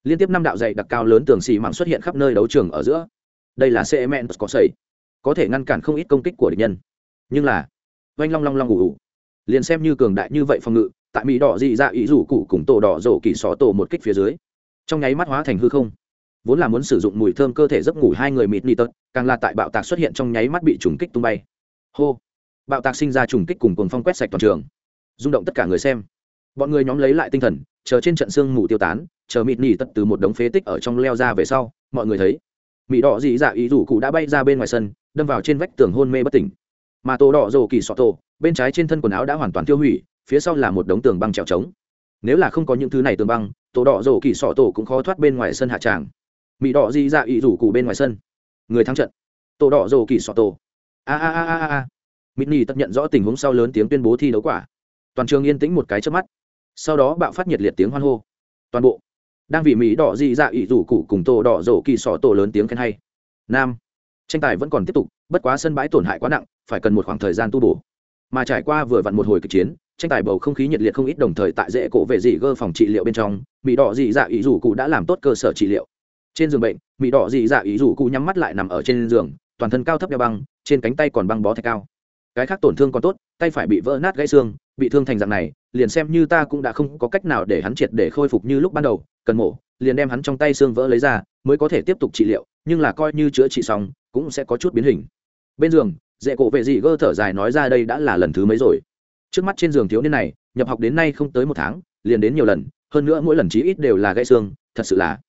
Liên tiếp năm đạo dày đặc cao lớn tường xì mạng xuất hiện khắp nơi đấu trường ở giữa. Đây là cement có sẩy, có thể ngăn cản không ít công kích của địch nhân. Nhưng là oanh long long long ủ ủ liền xem như cường đại như vậy phòng ngự, tại mỹ đỏ dị dạ ý rủ cụ cùng tổ đỏ rổ kỳ xó tổ một kích phía dưới, trong nháy mắt hóa thành hư không. Vốn là muốn sử dụng mùi thơm cơ thể giấc ngủ hai người mịt ni tật, càng là tại bạo tạc xuất hiện trong nháy mắt bị trùng kích tung bay. Hô! Bạo tạc sinh ra trùng kích cùng cồn phong quét sạch toàn trường. Rung động tất cả người xem. Bọn người nhóm lấy lại tinh thần, chờ trên trận xương mù tiêu tán, chờ mịt nỉ tật từ một đống phế tích ở trong leo ra về sau, mọi người thấy, mỹ đỏ dị dạ ý rủ cụ đã bay ra bên ngoài sân, đâm vào trên vách tường hôn mê bất tỉnh mà tổ đỏ rồ kỳ sọ tổ, bên trái trên thân quần áo đã hoàn toàn tiêu hủy, phía sau là một đống tường băng trèo trống. Nếu là không có những thứ này tường băng, tổ đỏ rồ kỳ sọ tổ cũng khó thoát bên ngoài sân hạ tràng. Mỹ đỏ di dạ ý rủ cụ bên ngoài sân. Người thắng trận. Tổ đỏ rồ kỳ sọ tổ. A a a a a mỹ nỉ tất nhận rõ tình huống sau lớn tiếng tuyên bố thi đấu quả. Toàn trường yên tĩnh một cái trước mắt. Sau đó bạo phát nhiệt liệt tiếng hoan hô. Toàn bộ. Đang vì mỹ đỏ di dạ ỵ rủ cụ cùng tổ đỏ rổ kỳ sọ tổ lớn tiếng khen hay. Nam tranh tài vẫn còn tiếp tục, bất quá sân bãi tổn hại quá nặng, phải cần một khoảng thời gian tu bổ. Mà trải qua vừa vặn một hồi kịch chiến, tranh tài bầu không khí nhiệt liệt không ít đồng thời tại dễ cổ về dị gơ phòng trị liệu bên trong, mỹ đỏ dị dạ ý rủ cụ đã làm tốt cơ sở trị liệu. Trên giường bệnh, mỹ đỏ dị dạ ý rủ cụ nhắm mắt lại nằm ở trên giường, toàn thân cao thấp đeo băng, trên cánh tay còn băng bó thạch cao. Cái khác tổn thương còn tốt, tay phải bị vỡ nát gãy xương, bị thương thành dạng này, liền xem như ta cũng đã không có cách nào để hắn triệt để khôi phục như lúc ban đầu, cần mổ, liền đem hắn trong tay xương vỡ lấy ra, mới có thể tiếp tục trị liệu, nhưng là coi như chữa trị xong cũng sẽ có chút biến hình. Bên giường dễ cổ vệ dị gơ thở dài nói ra đây đã là lần thứ mấy rồi? Trước mắt trên giường thiếu niên này, nhập học đến nay không tới một tháng, liền đến nhiều lần, hơn nữa mỗi lần chí ít đều là gãy xương, thật sự là